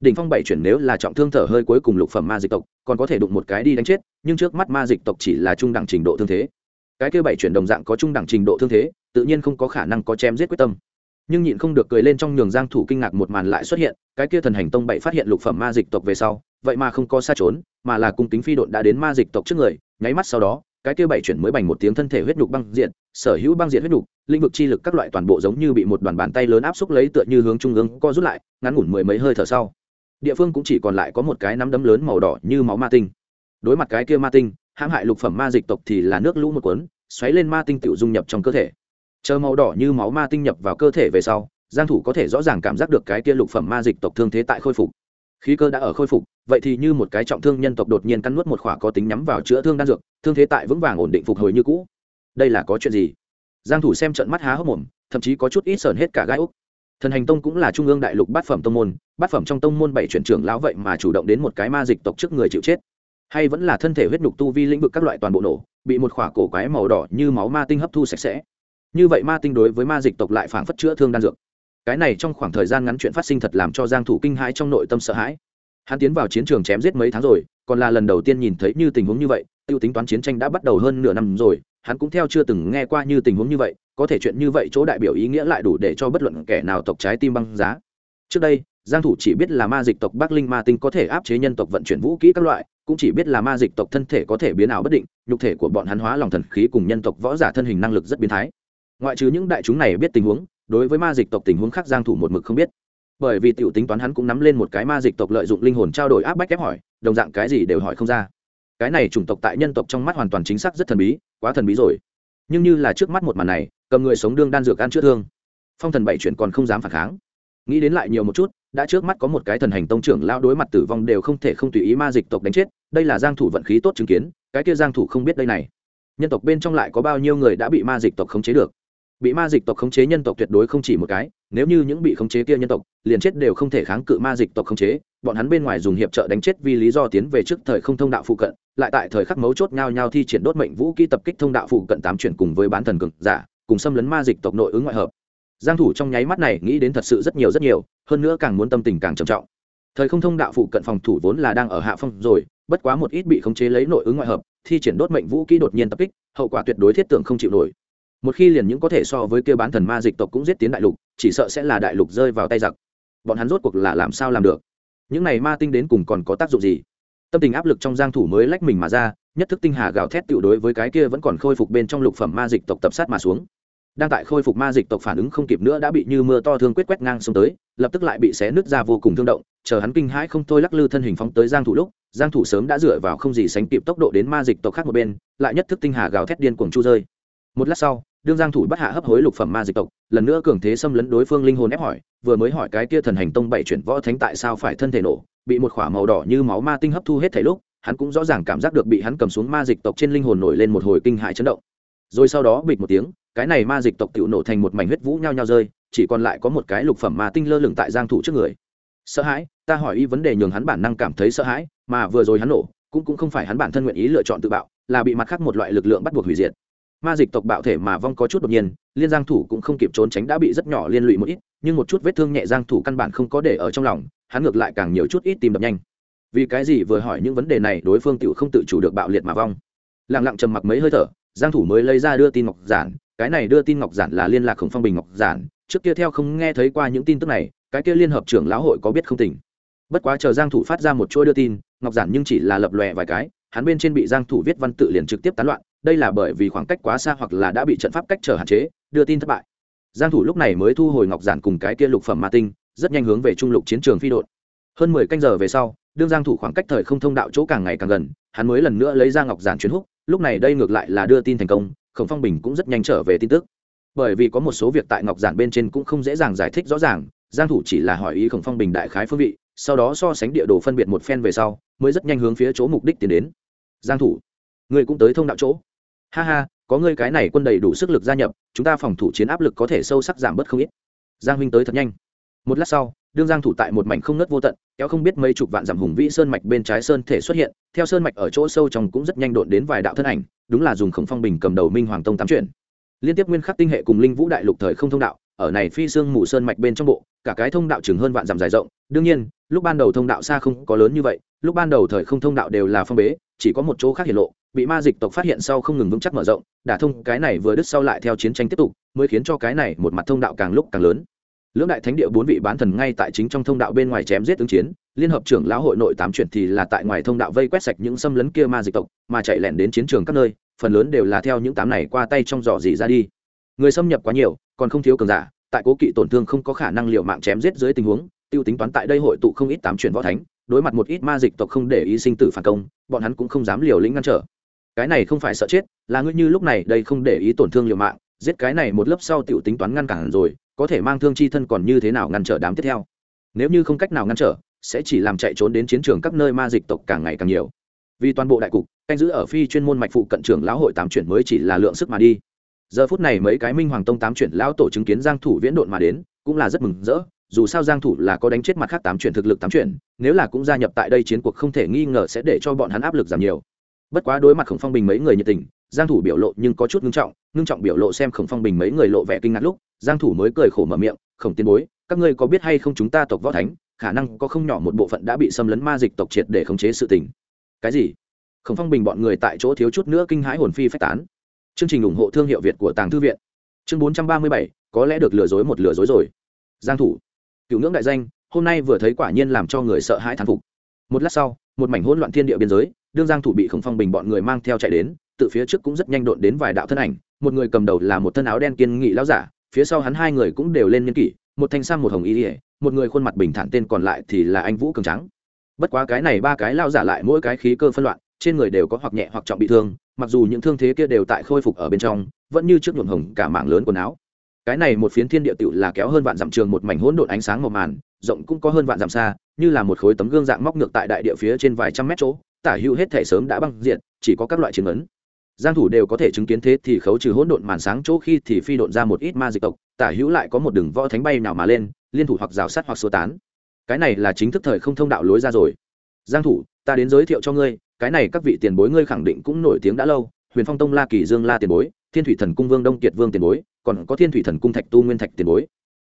Đỉnh phong bảy chuyển nếu là trọng thương thở hơi cuối cùng lục phẩm ma dịch tộc, còn có thể đụng một cái đi đánh chết, nhưng trước mắt ma dịch tộc chỉ là trung đẳng trình độ thương thế. Cái kia bảy chuyển đồng dạng có trung đẳng trình độ thương thế, tự nhiên không có khả năng có chém giết quyết tâm. Nhưng nhịn không được cười lên trong nhường giang thủ kinh ngạc một màn lại xuất hiện, cái kia thần hành tông bảy phát hiện lục phẩm ma dịch tộc về sau, vậy mà không có xa trốn mà là cung kính phi độn đã đến ma dịch tộc trước người, nháy mắt sau đó, cái kia bảy chuyển mới bành một tiếng thân thể huyết nhục băng diện sở hữu băng diện huyết nhục lĩnh vực chi lực các loại toàn bộ giống như bị một đoàn bàn tay lớn áp xúc lấy tựa như hướng trung ương co rút lại, ngắn ngủn mười mấy hơi thở sau. Địa phương cũng chỉ còn lại có một cái nắm đấm lớn màu đỏ như máu ma tinh. Đối mặt cái kia ma tinh, hãm hại lục phẩm ma dịch tộc thì là nước lũ một cuốn, xoáy lên ma tinh tự dung nhập trong cơ thể. Chờ màu đỏ như máu ma tinh nhập vào cơ thể về sau, giang thủ có thể rõ ràng cảm giác được cái kia lục phẩm ma dịch tộc thương thế tại khôi phục khí cơ đã ở khôi phục, vậy thì như một cái trọng thương nhân tộc đột nhiên cắn nuốt một khỏa có tính nhắm vào chữa thương đan dược, thương thế tại vững vàng ổn định phục hồi như cũ. Đây là có chuyện gì? Giang thủ xem trận mắt há hốc mồm, thậm chí có chút ít sờn hết cả gai úc. Thần hành tông cũng là trung ương đại lục bát phẩm tông môn, bát phẩm trong tông môn bảy chuyển trưởng lão vậy mà chủ động đến một cái ma dịch tộc trước người chịu chết. Hay vẫn là thân thể huyết nhục tu vi lĩnh vực các loại toàn bộ nổ, bị một khỏa cổ quái màu đỏ như máu ma tinh hấp thu sạch sẽ. Như vậy ma tinh đối với ma dịch tộc lại phảng phất chữa thương đan dược cái này trong khoảng thời gian ngắn chuyện phát sinh thật làm cho giang thủ kinh hãi trong nội tâm sợ hãi. Hắn tiến vào chiến trường chém giết mấy tháng rồi, còn là lần đầu tiên nhìn thấy như tình huống như vậy, tiêu tính toán chiến tranh đã bắt đầu hơn nửa năm rồi, hắn cũng theo chưa từng nghe qua như tình huống như vậy, có thể chuyện như vậy chỗ đại biểu ý nghĩa lại đủ để cho bất luận kẻ nào tộc trái tim băng giá. Trước đây, giang thủ chỉ biết là ma dịch tộc bắc linh ma tinh có thể áp chế nhân tộc vận chuyển vũ khí các loại, cũng chỉ biết là ma dịch tộc thân thể có thể biến ảo bất định, nhục thể của bọn hắn hóa lòng thần khí cùng nhân tộc võ giả thân hình năng lực rất biến thái. Ngoại trừ những đại chúng này biết tình huống đối với ma dịch tộc tình huống khác giang thủ một mực không biết. Bởi vì tiểu tính toán hắn cũng nắm lên một cái ma dịch tộc lợi dụng linh hồn trao đổi áp bách ép hỏi, đồng dạng cái gì đều hỏi không ra. Cái này chủng tộc tại nhân tộc trong mắt hoàn toàn chính xác rất thần bí, quá thần bí rồi. Nhưng như là trước mắt một màn này, cầm người sống đương đan dược ăn chữa thương. Phong thần bảy chuyển còn không dám phản kháng. Nghĩ đến lại nhiều một chút, đã trước mắt có một cái thần hành tông trưởng lao đối mặt tử vong đều không thể không tùy ý ma dịch tộc đánh chết, đây là giang thủ vận khí tốt chứng kiến, cái kia giang thủ không biết đây này. Nhân tộc bên trong lại có bao nhiêu người đã bị ma dịch tộc khống chế được? Bị ma dịch tộc khống chế nhân tộc tuyệt đối không chỉ một cái, nếu như những bị khống chế kia nhân tộc, liền chết đều không thể kháng cự ma dịch tộc khống chế, bọn hắn bên ngoài dùng hiệp trợ đánh chết vì lý do tiến về trước thời không thông đạo phụ cận, lại tại thời khắc mấu chốt nhau nhau thi triển đốt mệnh vũ kỹ tập kích thông đạo phụ cận tám chuyển cùng với bán thần cực giả, cùng xâm lấn ma dịch tộc nội ứng ngoại hợp. Giang thủ trong nháy mắt này nghĩ đến thật sự rất nhiều rất nhiều, hơn nữa càng muốn tâm tình càng trầm trọng. Thời không thông đạo phụ cận phòng thủ vốn là đang ở hạ phong rồi, bất quá một ít bị khống chế lấy nội ứng ngoại hợp, thi triển đốt mệnh vũ kỹ đột nhiên tập kích, hậu quả tuyệt đối thiết tưởng không chịu nổi một khi liền những có thể so với kia bán thần ma dịch tộc cũng giết tiến đại lục, chỉ sợ sẽ là đại lục rơi vào tay giặc. Bọn hắn rốt cuộc là làm sao làm được? Những này ma tinh đến cùng còn có tác dụng gì? Tâm tình áp lực trong giang thủ mới lách mình mà ra, nhất thức tinh hà gào thét tiểu đối với cái kia vẫn còn khôi phục bên trong lục phẩm ma dịch tộc tập sát mà xuống. Đang tại khôi phục ma dịch tộc phản ứng không kịp nữa đã bị như mưa to thương quyết quét ngang xuống tới, lập tức lại bị xé nứt ra vô cùng thương động, chờ hắn kinh hãi không thôi lắc lư thân hình phóng tới giang thủ lúc, giang thủ sớm đã dựa vào không gì sánh kịp tốc độ đến ma dịch tộc khác một bên, lại nhất thức tinh hà gào thét điên cuồng chu rơi. Một lát sau đương giang thủ bắt hạ hấp hối lục phẩm ma dịch tộc, lần nữa cường thế xâm lấn đối phương linh hồn ép hỏi, vừa mới hỏi cái kia thần hành tông bảy chuyển võ thánh tại sao phải thân thể nổ, bị một khỏa màu đỏ như máu ma tinh hấp thu hết thể lúc, hắn cũng rõ ràng cảm giác được bị hắn cầm xuống ma dịch tộc trên linh hồn nổi lên một hồi kinh hãi chấn động. Rồi sau đó bịch một tiếng, cái này ma dịch tộc tiểu nổ thành một mảnh huyết vũ nhao nhao rơi, chỉ còn lại có một cái lục phẩm ma tinh lơ lửng tại giang thủ trước người. Sợ hãi, ta hỏi y vấn đề nhường hắn bản năng cảm thấy sợ hãi, mà vừa rồi hắn nổ, cũng cũng không phải hắn bản thân nguyện ý lựa chọn tự bạo, là bị mặt khác một loại lực lượng bắt buộc hủy diệt ma dịch tộc bạo thể mà vong có chút đột nhiên, liên giang thủ cũng không kịp trốn tránh đã bị rất nhỏ liên lụy một ít, nhưng một chút vết thương nhẹ giang thủ căn bản không có để ở trong lòng, hắn ngược lại càng nhiều chút ít tìm đập nhanh. Vì cái gì vừa hỏi những vấn đề này, đối phương tiểu không tự chủ được bạo liệt mà vong. Lặng lặng trầm mặc mấy hơi thở, giang thủ mới lấy ra đưa tin ngọc giản, cái này đưa tin ngọc giản là liên lạc khổng phong bình ngọc giản, trước kia theo không nghe thấy qua những tin tức này, cái kia liên hợp trưởng lão hội có biết không tỉnh bất quá chờ giang thủ phát ra một chuỗi đưa tin, ngọc giản nhưng chỉ là lập lòe vài cái, hắn bên trên bị giang thủ viết văn tự liền trực tiếp tán loạn đây là bởi vì khoảng cách quá xa hoặc là đã bị trận pháp cách trở hạn chế, đưa tin thất bại. Giang thủ lúc này mới thu hồi ngọc giản cùng cái kia lục phẩm ma tinh, rất nhanh hướng về trung lục chiến trường phi đội. Hơn 10 canh giờ về sau, đương giang thủ khoảng cách thời không thông đạo chỗ càng ngày càng gần, hắn mới lần nữa lấy ra ngọc giản chuyến húc, lúc này đây ngược lại là đưa tin thành công, khổng phong bình cũng rất nhanh trở về tin tức. Bởi vì có một số việc tại ngọc giản bên trên cũng không dễ dàng giải thích rõ ràng, giang thủ chỉ là hỏi ý khổng phong bình đại khái phương vị, sau đó so sánh địa đồ phân biệt một phen về sau, mới rất nhanh hướng phía chỗ mục đích tiến đến. Giang thủ, người cũng tới thông đạo chỗ ha ha, có ngươi cái này quân đầy đủ sức lực gia nhập, chúng ta phòng thủ chiến áp lực có thể sâu sắc giảm bớt không ít. Giang huynh tới thật nhanh. Một lát sau, đương giang thủ tại một mảnh không nứt vô tận, kéo không biết mấy chục vạn giảm hùng vĩ sơn mạch bên trái sơn thể xuất hiện, theo sơn mạch ở chỗ sâu trong cũng rất nhanh đột đến vài đạo thân ảnh, đúng là dùng khổng phong bình cầm đầu minh hoàng tông tám chuyển liên tiếp nguyên khắc tinh hệ cùng linh vũ đại lục thời không thông đạo, ở này phi xương mù sơn mạch bên trong bộ, cả cái thông đạo chừng hơn vạn dặm dài rộng, đương nhiên, lúc ban đầu thông đạo xa không có lớn như vậy lúc ban đầu thời không thông đạo đều là phong bế, chỉ có một chỗ khác hiện lộ, bị ma dịch tộc phát hiện sau không ngừng vững chắc mở rộng, đả thông cái này vừa đứt sau lại theo chiến tranh tiếp tục, mới khiến cho cái này một mặt thông đạo càng lúc càng lớn. Lưỡng đại thánh địa bốn vị bán thần ngay tại chính trong thông đạo bên ngoài chém giết ứng chiến, liên hợp trưởng lão hội nội tám chuyển thì là tại ngoài thông đạo vây quét sạch những xâm lấn kia ma dịch tộc, mà chạy lẻn đến chiến trường các nơi, phần lớn đều là theo những tám này qua tay trong giỏ dỉ ra đi. Người xâm nhập quá nhiều, còn không thiếu cường giả, tại cố kỵ tổn thương không có khả năng liệu mạng chém giết dưới tình huống, tiêu tính toán tại đây hội tụ không ít tám chuyển võ thánh đối mặt một ít ma dịch tộc không để ý sinh tử phản công, bọn hắn cũng không dám liều lĩnh ngăn trở. Cái này không phải sợ chết, là ngươi như lúc này đây không để ý tổn thương liều mạng, giết cái này một lớp sau tiểu tính toán ngăn cản rồi, có thể mang thương chi thân còn như thế nào ngăn trở đám tiếp theo? Nếu như không cách nào ngăn trở, sẽ chỉ làm chạy trốn đến chiến trường các nơi ma dịch tộc càng ngày càng nhiều. Vì toàn bộ đại cục, canh giữ ở phi chuyên môn mạch phụ cận trưởng lão hội tám chuyển mới chỉ là lượng sức mà đi. Giờ phút này mấy cái minh hoàng tông tám chuyển lão tổ chứng kiến giang thủ viễn độn mà đến, cũng là rất mừng rỡ dù sao giang thủ là có đánh chết mặt khác tám chuyển thực lực tám chuyển nếu là cũng gia nhập tại đây chiến cuộc không thể nghi ngờ sẽ để cho bọn hắn áp lực giảm nhiều. Bất quá đối mặt khổng phong bình mấy người nhiệt tình giang thủ biểu lộ nhưng có chút ngưng trọng ngưng trọng biểu lộ xem khổng phong bình mấy người lộ vẻ kinh ngạc lúc giang thủ mới cười khổ mở miệng khổng tiên bối các ngươi có biết hay không chúng ta tộc võ thánh khả năng có không nhỏ một bộ phận đã bị xâm lấn ma dịch tộc triệt để khống chế sự tình. Cái gì? Khổng phong bình bọn người tại chỗ thiếu chút nữa kinh hãi hồn phi phách tán. Chương trình ủng hộ thương hiệu việt của tàng thư viện. Chương 437, có lẽ được lừa dối một lừa dối rồi. Giang thủ cựu ngưỡng đại danh, hôm nay vừa thấy quả nhiên làm cho người sợ hãi thán phục. Một lát sau, một mảnh hỗn loạn thiên địa biên giới, đương giang thủ bị khổng phong bình bọn người mang theo chạy đến tự phía trước cũng rất nhanh độn đến vài đạo thân ảnh, một người cầm đầu là một thân áo đen kiên nghị lão giả, phía sau hắn hai người cũng đều lên niên kỷ, một thanh sam một hồng y ỉa một người khuôn mặt bình thản tên còn lại thì là anh vũ cường trắng bất quá cái này ba cái lao giả lại mỗi cái khí cơ phân loạn, trên người đều có hoặc nhẹ hoặc trọng bị thương, mặc dù những thương thế kia đều tại khôi phục ở bên trong, vẫn như trước nhuộm hồng cả mảng lớn quần áo cái này một phiến thiên địa tựu là kéo hơn vạn dặm trường một mảnh hỗn độn ánh sáng màu màn, rộng cũng có hơn vạn dặm xa, như là một khối tấm gương dạng móc ngược tại đại địa phía trên vài trăm mét chỗ, tả hữu hết thể sớm đã băng diện chỉ có các loại chiến ấn. Giang thủ đều có thể chứng kiến thế thì khấu trừ hỗn độn màn sáng chỗ khi thì phi độn ra một ít ma dịch tộc, tả hữu lại có một đường võ thánh bay nào mà lên, liên thủ hoặc rào sát hoặc sơ tán. Cái này là chính thức thời không thông đạo lối ra rồi. Giang thủ, ta đến giới thiệu cho ngươi, cái này các vị tiền bối ngươi khẳng định cũng nổi tiếng đã lâu, huyền phong tông la kỳ dương la tiền bối thiên thủy thần cung vương đông kiệt vương tiền bối, còn có thiên thủy thần cung thạch tu nguyên thạch tiền bối.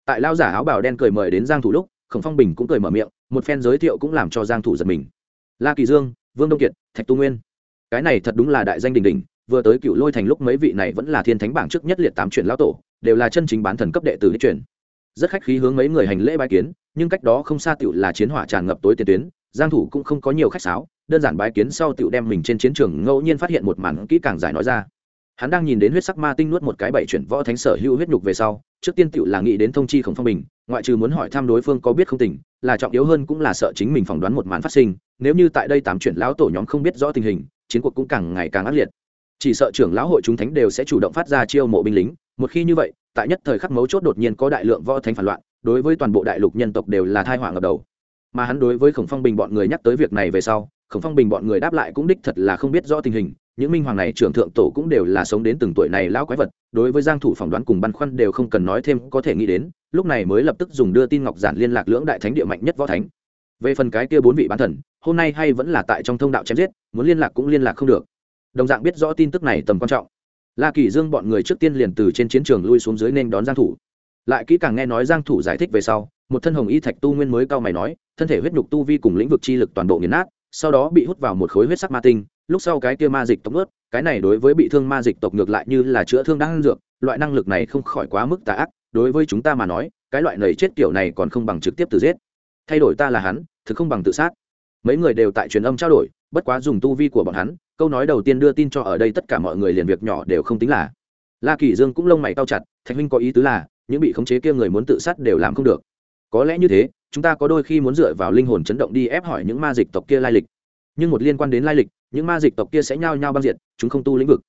Tại lao giả áo bào đen cười mời đến giang thủ lúc, khổng phong bình cũng cười mở miệng, một phen giới thiệu cũng làm cho giang thủ giật mình. La kỳ dương, vương đông kiệt, thạch tu nguyên. Cái này thật đúng là đại danh đình đình vừa tới cựu lôi thành lúc mấy vị này vẫn là thiên thánh bảng trước nhất liệt tám truyền lão tổ, đều là chân chính bán thần cấp đệ tử đích truyền rất khách khí hướng mấy người hành lễ bái kiến, nhưng cách đó không xa tiểu là chiến hỏa tràn ngập tối tiền tuyến, giang thủ cũng không có nhiều khách sáo, đơn giản bái kiến sau tiểu đem mình trên chiến trường ngẫu nhiên phát hiện một màn kỹ càng giải nói ra hắn đang nhìn đến huyết sắc ma tinh nuốt một cái bảy chuyển võ thánh sở hữu huyết nhục về sau, trước tiên tựu là nghĩ đến thông chi khổng phong bình, ngoại trừ muốn hỏi thăm đối phương có biết không tỉnh là trọng yếu hơn cũng là sợ chính mình phỏng đoán một màn phát sinh, nếu như tại đây tám chuyển lão tổ nhóm không biết rõ tình hình, chiến cuộc cũng càng ngày càng ác liệt. Chỉ sợ trưởng lão hội chúng thánh đều sẽ chủ động phát ra chiêu mộ binh lính, một khi như vậy, tại nhất thời khắc mấu chốt đột nhiên có đại lượng võ thánh phản loạn, đối với toàn bộ đại lục nhân tộc đều là thai họa ngập đầu. Mà hắn đối với khổng phong bình bọn người nhắc tới việc này về sau, khổng phong bình bọn người đáp lại cũng đích thật là không biết rõ tình hình những minh hoàng này trưởng thượng tổ cũng đều là sống đến từng tuổi này lão quái vật, đối với giang thủ phỏng đoán cùng băn khoăn đều không cần nói thêm, có thể nghĩ đến, lúc này mới lập tức dùng đưa tin ngọc giản liên lạc lưỡng đại thánh địa mạnh nhất võ thánh. Về phần cái kia bốn vị bán thần, hôm nay hay vẫn là tại trong thông đạo chém giết, muốn liên lạc cũng liên lạc không được. Đồng dạng biết rõ tin tức này tầm quan trọng. La kỳ dương bọn người trước tiên liền từ trên chiến trường lui xuống dưới nên đón giang thủ. Lại kỹ càng nghe nói giang thủ giải thích về sau, một thân hồng y thạch tu nguyên mới cao mày nói, thân thể huyết nhục tu vi cùng lĩnh vực chi lực toàn bộ nghiền nát, sau đó bị hút vào một khối huyết sắc ma tinh lúc sau cái kia ma dịch tộc ướt cái này đối với bị thương ma dịch tộc ngược lại như là chữa thương đang dược, loại năng lực này không khỏi quá mức tà ác, đối với chúng ta mà nói, cái loại nầy chết kiểu này còn không bằng trực tiếp tự giết. Thay đổi ta là hắn, thực không bằng tự sát. Mấy người đều tại truyền âm trao đổi, bất quá dùng tu vi của bọn hắn, câu nói đầu tiên đưa tin cho ở đây tất cả mọi người liền việc nhỏ đều không tính là. La kỳ dương cũng lông mày cao chặt, thạch huynh có ý tứ là, những bị khống chế kia người muốn tự sát đều làm không được. Có lẽ như thế, chúng ta có đôi khi muốn dựa vào linh hồn chấn động đi ép hỏi những ma dịch tộc kia lai lịch nhưng một liên quan đến lai lịch, những ma dịch tộc kia sẽ nhao nhao băng diệt, chúng không tu lĩnh vực.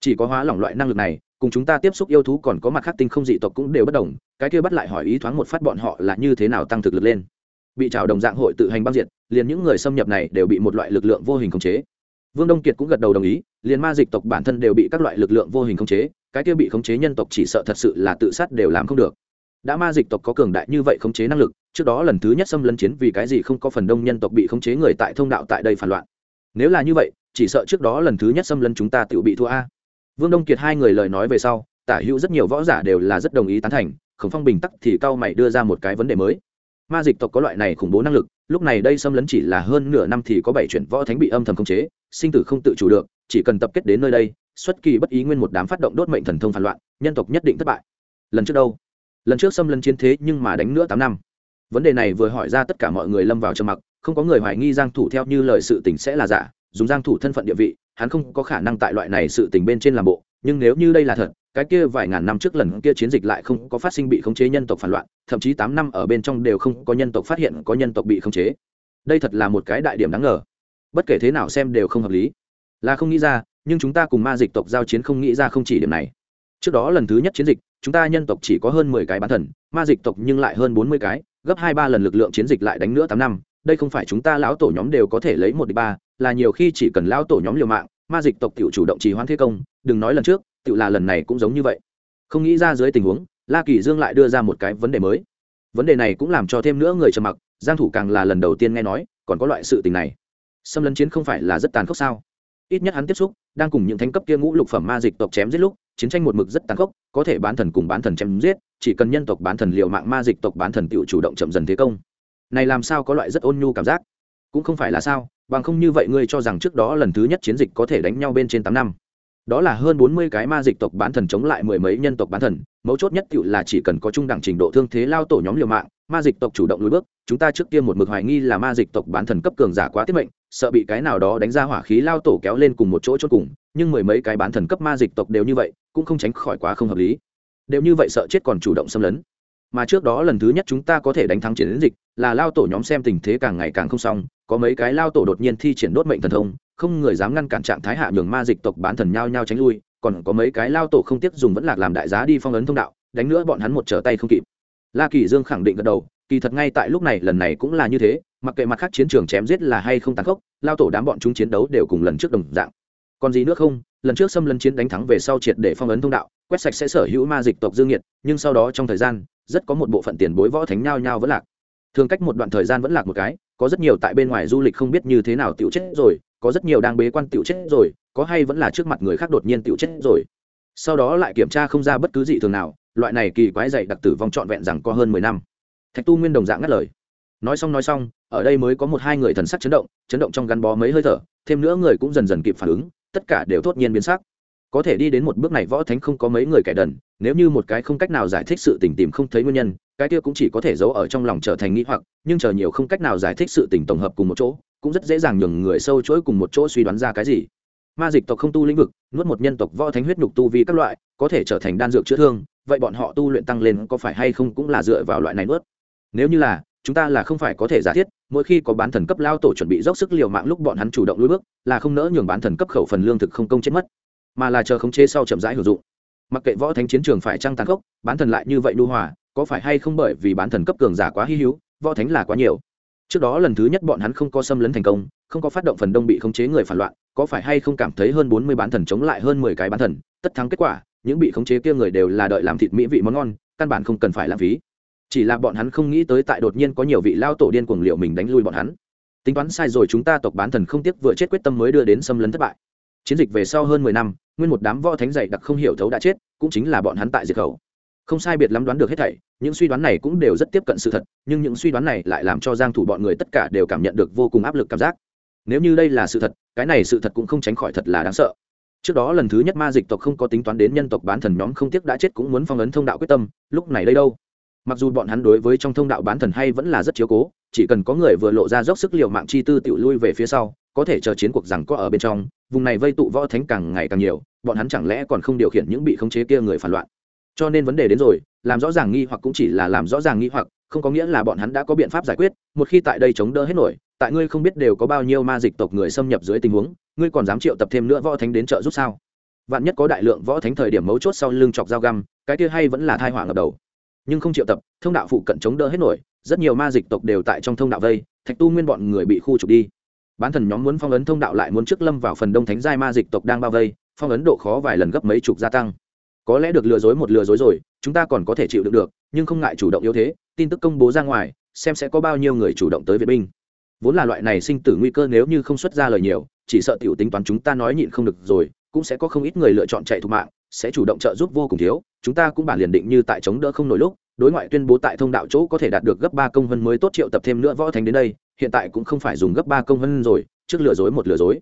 Chỉ có hóa lỏng loại năng lực này, cùng chúng ta tiếp xúc yêu thú còn có mặt khác tinh không dị tộc cũng đều bất đồng, cái kia bắt lại hỏi ý thoáng một phát bọn họ là như thế nào tăng thực lực lên. Bị trào đồng dạng hội tự hành băng diệt, liền những người xâm nhập này đều bị một loại lực lượng vô hình khống chế. Vương đông kiệt cũng gật đầu đồng ý, liền ma dịch tộc bản thân đều bị các loại lực lượng vô hình khống chế, cái kia bị khống chế nhân tộc chỉ sợ thật sự là tự sát đều làm không được. Đã ma dịch tộc có cường đại như vậy khống chế năng lực trước đó lần thứ nhất xâm lấn chiến vì cái gì không có phần đông nhân tộc bị khống chế người tại thông đạo tại đây phản loạn. Nếu là như vậy, chỉ sợ trước đó lần thứ nhất xâm lấn chúng ta tự bị thua a. Vương đông kiệt hai người lời nói về sau, tả hữu rất nhiều võ giả đều là rất đồng ý tán thành, khổng phong bình tắc thì cao mày đưa ra một cái vấn đề mới. Ma dịch tộc có loại này khủng bố năng lực, lúc này đây xâm lấn chỉ là hơn nửa năm thì có bảy chuyển võ thánh bị âm thầm khống chế, sinh tử không tự chủ được, chỉ cần tập kết đến nơi đây, xuất kỳ bất ý nguyên một đám phát động đốt mệnh thần thông phản loạn, nhân tộc nhất định thất bại. Lần trước đâu? Lần trước xâm lấn chiến thế nhưng mà đánh nữa tám năm vấn đề này vừa hỏi ra tất cả mọi người lâm vào trầm mặc, không có người hoài nghi giang thủ theo như lời sự tình sẽ là giả, dùng giang thủ thân phận địa vị, hắn không có khả năng tại loại này sự tình bên trên làm bộ, nhưng nếu như đây là thật, cái kia vài ngàn năm trước lần kia chiến dịch lại không có phát sinh bị khống chế nhân tộc phản loạn, thậm chí tám năm ở bên trong đều không có nhân tộc phát hiện, có nhân tộc bị khống chế. Đây thật là một cái đại điểm đáng ngờ. Bất kể thế nào xem đều không hợp lý. Là không nghĩ ra, nhưng chúng ta cùng ma dịch tộc giao chiến không nghĩ ra không chỉ điểm này. Trước đó lần thứ nhất chiến dịch, chúng ta nhân tộc chỉ có hơn mười cái bán thần, ma dịch tộc nhưng lại hơn bốn mươi cái gấp hai ba lần lực lượng chiến dịch lại đánh nữa tám năm, đây không phải chúng ta lão tổ nhóm đều có thể lấy một đi ba, là nhiều khi chỉ cần lão tổ nhóm liều mạng, ma dịch tộc tiểu chủ động trì hoãn thế công, đừng nói lần trước tự là lần này cũng giống như vậy. Không nghĩ ra dưới tình huống, la kỳ dương lại đưa ra một cái vấn đề mới. Vấn đề này cũng làm cho thêm nữa người trầm mặc, giang thủ càng là lần đầu tiên nghe nói, còn có loại sự tình này. Xâm lấn chiến không phải là rất tàn khốc sao? Ít nhất hắn tiếp xúc, đang cùng những thánh cấp kia ngũ lục phẩm ma dịch tộc chém giết lúc chiến tranh một mực rất tàn khốc, có thể bán thần cùng bán thần chém giết, chỉ cần nhân tộc bán thần liều mạng, ma dịch tộc bán thần tự chủ động chậm dần thế công. Này làm sao có loại rất ôn nhu cảm giác? Cũng không phải là sao, bằng không như vậy ngươi cho rằng trước đó lần thứ nhất chiến dịch có thể đánh nhau bên trên tám năm. Đó là hơn bốn mươi cái ma dịch tộc bán thần chống lại mười mấy nhân tộc bán thần, mấu chốt nhất tự là chỉ cần có trung đẳng trình độ thương thế lao tổ nhóm liều mạng, ma dịch tộc chủ động lùi bước, chúng ta trước kia một mực hoài nghi là ma dịch tộc bán thần cấp cường giả quá tiết mệnh, sợ bị cái nào đó đánh ra hỏa khí lao tổ kéo lên cùng một chỗ chốt cùng, nhưng mười mấy cái bán thần cấp ma dịch tộc đều như vậy cũng không tránh khỏi quá không hợp lý. Đều như vậy sợ chết còn chủ động xâm lấn. Mà trước đó lần thứ nhất chúng ta có thể đánh thắng chiến dịch, là lao tổ nhóm xem tình thế càng ngày càng không xong, có mấy cái lao tổ đột nhiên thi triển đốt mệnh thần thông, không người dám ngăn cản trạng thái hạ nhường ma dịch tộc bán thần nhao nhao tránh lui, còn có mấy cái lao tổ không tiếc dùng vẫn lạc làm đại giá đi phong ấn thông đạo, đánh nữa bọn hắn một trở tay không kịp. La kỳ dương khẳng định gật đầu, kỳ thật ngay tại lúc này lần này cũng là như thế, mặc kệ mặt khác chiến trường chém giết là hay không tàn khốc, lao tổ đám bọn chúng chiến đấu đều cùng lần trước đồng dạng còn gì nữa không, lần trước xâm lấn chiến đánh thắng về sau triệt để phong ấn thông đạo, quét sạch sẽ sở hữu ma dịch tộc dương nhiệt, nhưng sau đó trong thời gian, rất có một bộ phận tiền bối võ thánh nhao nhao vẫn lạc. Thường cách một đoạn thời gian vẫn lạc một cái, có rất nhiều tại bên ngoài du lịch không biết như thế nào tiểu chết rồi, có rất nhiều đang bế quan tiểu chết rồi, có hay vẫn là trước mặt người khác đột nhiên tiểu chết rồi. Sau đó lại kiểm tra không ra bất cứ gì thường nào, loại này kỳ quái dậy đặc tử vong trọn vẹn rằng có hơn mười năm. Thạch tu nguyên đồng dạng ngắt lời. Nói xong nói xong, ở đây mới có một hai người thần sắc chấn động chấn động trong gắn bó mấy hơi thở, thêm nữa người cũng dần dần kịp phản ứng tất cả đều thốt nhiên biến sắc. Có thể đi đến một bước này võ thánh không có mấy người kẻ đần, nếu như một cái không cách nào giải thích sự tình tìm không thấy nguyên nhân, cái kia cũng chỉ có thể giấu ở trong lòng trở thành nghĩ hoặc, nhưng chờ nhiều không cách nào giải thích sự tình tổng hợp cùng một chỗ, cũng rất dễ dàng nhường người sâu chuỗi cùng một chỗ suy đoán ra cái gì. Ma dịch tộc không tu lĩnh vực, nuốt một nhân tộc võ thánh huyết nhục tu vi các loại, có thể trở thành đan dược chữa thương, vậy bọn họ tu luyện tăng lên có phải hay không cũng là dựa vào loại này nuốt. Nếu như là chúng ta là không phải có thể giả thiết, mỗi khi có bán thần cấp lao tổ chuẩn bị dốc sức liều mạng lúc bọn hắn chủ động lùi bước, là không nỡ nhường bán thần cấp khẩu phần lương thực không công chết mất, mà là chờ khống chế sau chậm rãi hữu dụng. Mặc kệ võ thánh chiến trường phải trăng tàn khốc, bán thần lại như vậy lưu hòa, có phải hay không bởi vì bán thần cấp cường giả quá hy hữu, võ thánh là quá nhiều. Trước đó lần thứ nhất bọn hắn không có xâm lấn thành công, không có phát động phần đông bị khống chế người phản loạn, có phải hay không cảm thấy hơn bốn mươi bán thần chống lại hơn mười cái bán thần, tất thắng kết quả, những bị khống chế kia người đều là đợi làm thịt mỹ vị món ngon, căn bản không cần phải lãng phí chỉ là bọn hắn không nghĩ tới tại đột nhiên có nhiều vị lao tổ điên cuồng liệu mình đánh lui bọn hắn. Tính toán sai rồi chúng ta tộc bán thần không tiếc vừa chết quyết tâm mới đưa đến xâm lấn thất bại. Chiến dịch về sau hơn mười năm, nguyên một đám võ thánh dày đặc không hiểu thấu đã chết, cũng chính là bọn hắn tại diệt khẩu. Không sai biệt lắm đoán được hết thảy, những suy đoán này cũng đều rất tiếp cận sự thật, nhưng những suy đoán này lại làm cho giang thủ bọn người tất cả đều cảm nhận được vô cùng áp lực cảm giác. Nếu như đây là sự thật, cái này sự thật cũng không tránh khỏi thật là đáng sợ. Trước đó lần thứ nhất ma dịch tộc không có tính toán đến nhân tộc bán thần nhóm không tiếc đã chết cũng muốn phong ấn thông đạo quyết tâm, lúc này đây đâu? Mặc dù bọn hắn đối với trong thông đạo bán thần hay vẫn là rất chiếu cố, chỉ cần có người vừa lộ ra dốc sức liều mạng chi tư tự lui về phía sau, có thể chờ chiến cuộc rằng có ở bên trong, vùng này vây tụ võ thánh càng ngày càng nhiều, bọn hắn chẳng lẽ còn không điều khiển những bị khống chế kia người phản loạn. Cho nên vấn đề đến rồi, làm rõ ràng nghi hoặc cũng chỉ là làm rõ ràng nghi hoặc, không có nghĩa là bọn hắn đã có biện pháp giải quyết, một khi tại đây chống đỡ hết nổi, tại ngươi không biết đều có bao nhiêu ma dịch tộc người xâm nhập dưới tình huống, ngươi còn dám triệu tập thêm nữa võ thánh đến trợ giúp sao? Vạn nhất có đại lượng võ thánh thời điểm mấu chốt sau lưng chọc dao găm, cái kia hay vẫn là thai họa ngập đầu nhưng không triệu tập, thông đạo phụ cận chống đỡ hết nổi, rất nhiều ma dịch tộc đều tại trong thông đạo vây, thạch tu nguyên bọn người bị khu trục đi. Bán thần nhóm muốn phong ấn thông đạo lại muốn trước lâm vào phần đông thánh giai ma dịch tộc đang bao vây, phong ấn độ khó vài lần gấp mấy chục gia tăng. Có lẽ được lừa dối một lừa dối rồi, chúng ta còn có thể chịu đựng được, nhưng không ngại chủ động yếu thế, tin tức công bố ra ngoài, xem sẽ có bao nhiêu người chủ động tới viện binh. Vốn là loại này sinh tử nguy cơ nếu như không xuất ra lời nhiều, chỉ sợ tiểu tính toán chúng ta nói nhịn không được rồi, cũng sẽ có không ít người lựa chọn chạy thục mạng sẽ chủ động trợ giúp vô cùng thiếu chúng ta cũng bản liền định như tại chống đỡ không nổi lúc đối ngoại tuyên bố tại thông đạo chỗ có thể đạt được gấp ba công vân mới tốt triệu tập thêm nữa võ thành đến đây hiện tại cũng không phải dùng gấp ba công vân rồi trước lừa dối một lừa dối.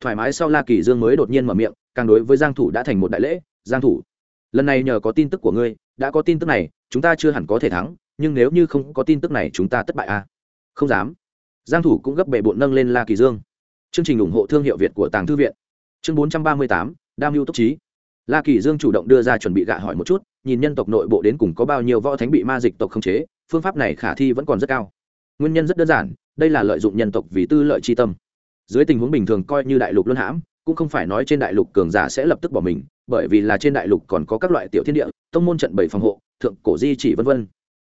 Thoải mái sau la kỳ dương mới đột nhiên mở miệng càng đối với giang thủ đã thành một đại lễ giang thủ lần này nhờ có tin tức của ngươi đã có tin tức này chúng ta chưa hẳn có thể thắng nhưng nếu như không có tin tức này chúng ta thất bại à? Không dám. Giang thủ cũng gấp bệ bộn nâng lên la kỳ dương. Chương trình ủng hộ thương hiệu việt của tàng thư viện. Chương 438, đam mưu tốc trí la kỳ dương chủ động đưa ra chuẩn bị gạ hỏi một chút, nhìn nhân tộc nội bộ đến cùng có bao nhiêu võ thánh bị ma dịch tộc khống chế, phương pháp này khả thi vẫn còn rất cao. Nguyên nhân rất đơn giản, đây là lợi dụng nhân tộc vì tư lợi chi tâm. Dưới tình huống bình thường coi như đại lục luân hãm, cũng không phải nói trên đại lục cường giả sẽ lập tức bỏ mình, bởi vì là trên đại lục còn có các loại tiểu thiên địa, tông môn trận bảy phòng hộ, thượng cổ di chỉ vân vân.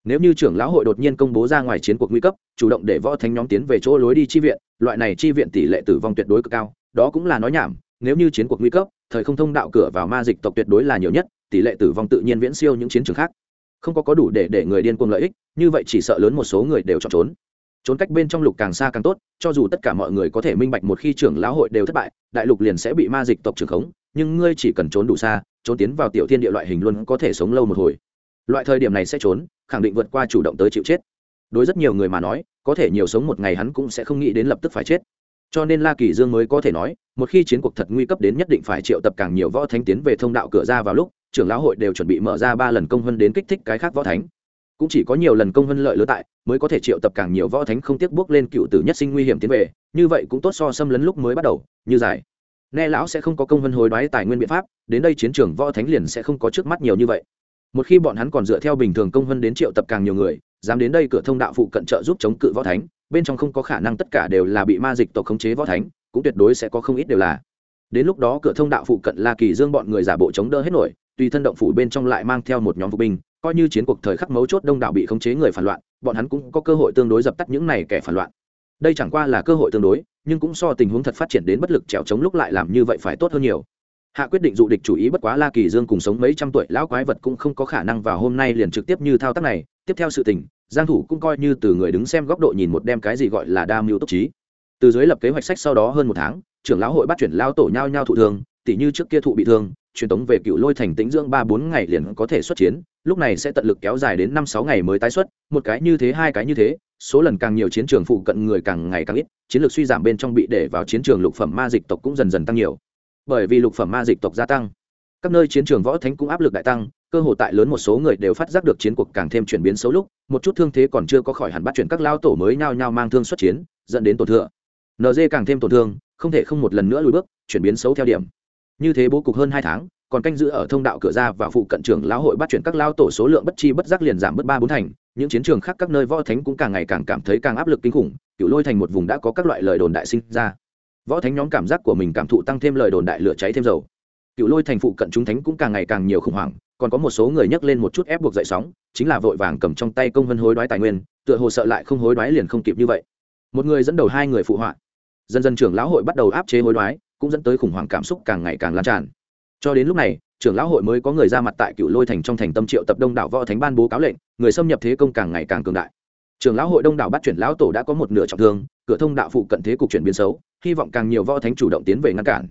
Nếu như trưởng lão hội đột nhiên công bố ra ngoài chiến cuộc nguy cấp, chủ động để võ thánh nhóm tiến về chỗ lối đi chi viện, loại này chi viện tỷ lệ tử vong tuyệt đối cực cao, đó cũng là nói nhảm nếu như chiến cuộc nguy cấp, thời không thông đạo cửa vào ma dịch tộc tuyệt đối là nhiều nhất, tỷ lệ tử vong tự nhiên viễn siêu những chiến trường khác. Không có có đủ để để người điên cuồng lợi ích, như vậy chỉ sợ lớn một số người đều chọn trốn. Trốn cách bên trong lục càng xa càng tốt, cho dù tất cả mọi người có thể minh bạch một khi trưởng lão hội đều thất bại, đại lục liền sẽ bị ma dịch tộc trưởng khống, nhưng ngươi chỉ cần trốn đủ xa, trốn tiến vào tiểu thiên địa loại hình luôn có thể sống lâu một hồi. Loại thời điểm này sẽ trốn, khẳng định vượt qua chủ động tới chịu chết. Đối rất nhiều người mà nói, có thể nhiều sống một ngày hắn cũng sẽ không nghĩ đến lập tức phải chết cho nên la kỳ dương mới có thể nói, một khi chiến cuộc thật nguy cấp đến nhất định phải triệu tập càng nhiều võ thánh tiến về thông đạo cửa ra vào lúc, trưởng lão hội đều chuẩn bị mở ra ba lần công hân đến kích thích cái khác võ thánh. Cũng chỉ có nhiều lần công hân lợi lứa tại, mới có thể triệu tập càng nhiều võ thánh không tiếc bước lên cựu tử nhất sinh nguy hiểm tiến về, như vậy cũng tốt so xâm lấn lúc mới bắt đầu, như giải. Nghe lão sẽ không có công hân hồi đoái tài nguyên biện pháp, đến đây chiến trường võ thánh liền sẽ không có trước mắt nhiều như vậy. Một khi bọn hắn còn dựa theo bình thường công hân đến triệu tập càng nhiều người, dám đến đây cửa thông đạo phụ cận trợ giúp chống cự võ thánh bên trong không có khả năng tất cả đều là bị ma dịch tộc khống chế võ thánh, cũng tuyệt đối sẽ có không ít đều là. Đến lúc đó cửa thông đạo phụ cận la kỳ dương bọn người giả bộ chống đỡ hết nổi, tùy thân động phủ bên trong lại mang theo một nhóm phục binh, coi như chiến cuộc thời khắc mấu chốt đông đảo bị khống chế người phản loạn, bọn hắn cũng có cơ hội tương đối dập tắt những này kẻ phản loạn. Đây chẳng qua là cơ hội tương đối, nhưng cũng so tình huống thật phát triển đến bất lực trèo chống lúc lại làm như vậy phải tốt hơn nhiều. Hạ quyết định dụ địch chủ ý bất quá la kỳ dương cùng sống mấy trăm tuổi lão quái vật cũng không có khả năng vào hôm nay liền trực tiếp như thao tác này, tiếp theo sự tình giang thủ cũng coi như từ người đứng xem góc độ nhìn một đem cái gì gọi là đa mưu tốc trí. Từ dưới lập kế hoạch sách sau đó hơn một tháng, trưởng lão hội bắt chuyển lao tổ nhau nhau thụ thương tỷ như trước kia thụ bị thương, truyền tống về cựu lôi thành tĩnh dưỡng ba bốn ngày liền có thể xuất chiến, lúc này sẽ tận lực kéo dài đến năm sáu ngày mới tái xuất, một cái như thế, hai cái như thế, số lần càng nhiều chiến trường phụ cận người càng ngày càng ít, chiến lược suy giảm bên trong bị để vào chiến trường lục phẩm ma dịch tộc cũng dần dần tăng nhiều. Bởi vì lục phẩm ma dịch tộc gia tăng, các nơi chiến trường võ thánh cũng áp lực đại tăng cơ hội tại lớn một số người đều phát giác được chiến cuộc càng thêm chuyển biến xấu lúc, một chút thương thế còn chưa có khỏi hẳn bắt chuyển các lao tổ mới nhao nhao mang thương xuất chiến, dẫn đến tổn thương. Nd càng thêm tổn thương, không thể không một lần nữa lùi bước, chuyển biến xấu theo điểm. Như thế bố cục hơn hai tháng, còn canh giữ ở thông đạo cửa ra và phụ cận trường lão hội bắt chuyển các lao tổ số lượng bất chi bất giác liền giảm bất ba bốn thành, những chiến trường khác các nơi võ thánh cũng càng ngày càng cảm thấy càng áp lực kinh khủng, cựu lôi thành một vùng đã có các loại lời đồn đại sinh ra. Võ thánh nhóm cảm giác của mình cảm thụ tăng thêm lời đồn đại lửa cháy thêm dầu cựu lôi thành phụ cận chúng thánh cũng càng ngày càng nhiều khủng hoảng, còn có một số người nhắc lên một chút ép buộc dậy sóng, chính là vội vàng cầm trong tay công vân hối đoái tài nguyên, tựa hồ sợ lại không hối đoái liền không kịp như vậy. Một người dẫn đầu hai người phụ họa. Dần dần trưởng lão hội bắt đầu áp chế hối đoái, cũng dẫn tới khủng hoảng cảm xúc càng ngày càng lan tràn. Cho đến lúc này, trưởng lão hội mới có người ra mặt tại cựu lôi thành trong thành tâm triệu tập đông đảo võ thánh ban bố cáo lệnh, người xâm nhập thế công càng ngày càng cường đại. Trưởng lão hội đông đảo bắt chuyển lão tổ đã có một nửa trọng thương, cửa thông đạo phụ cận thế cục chuyển biến xấu, hy vọng càng nhiều võ thánh chủ động tiến về ngăn cản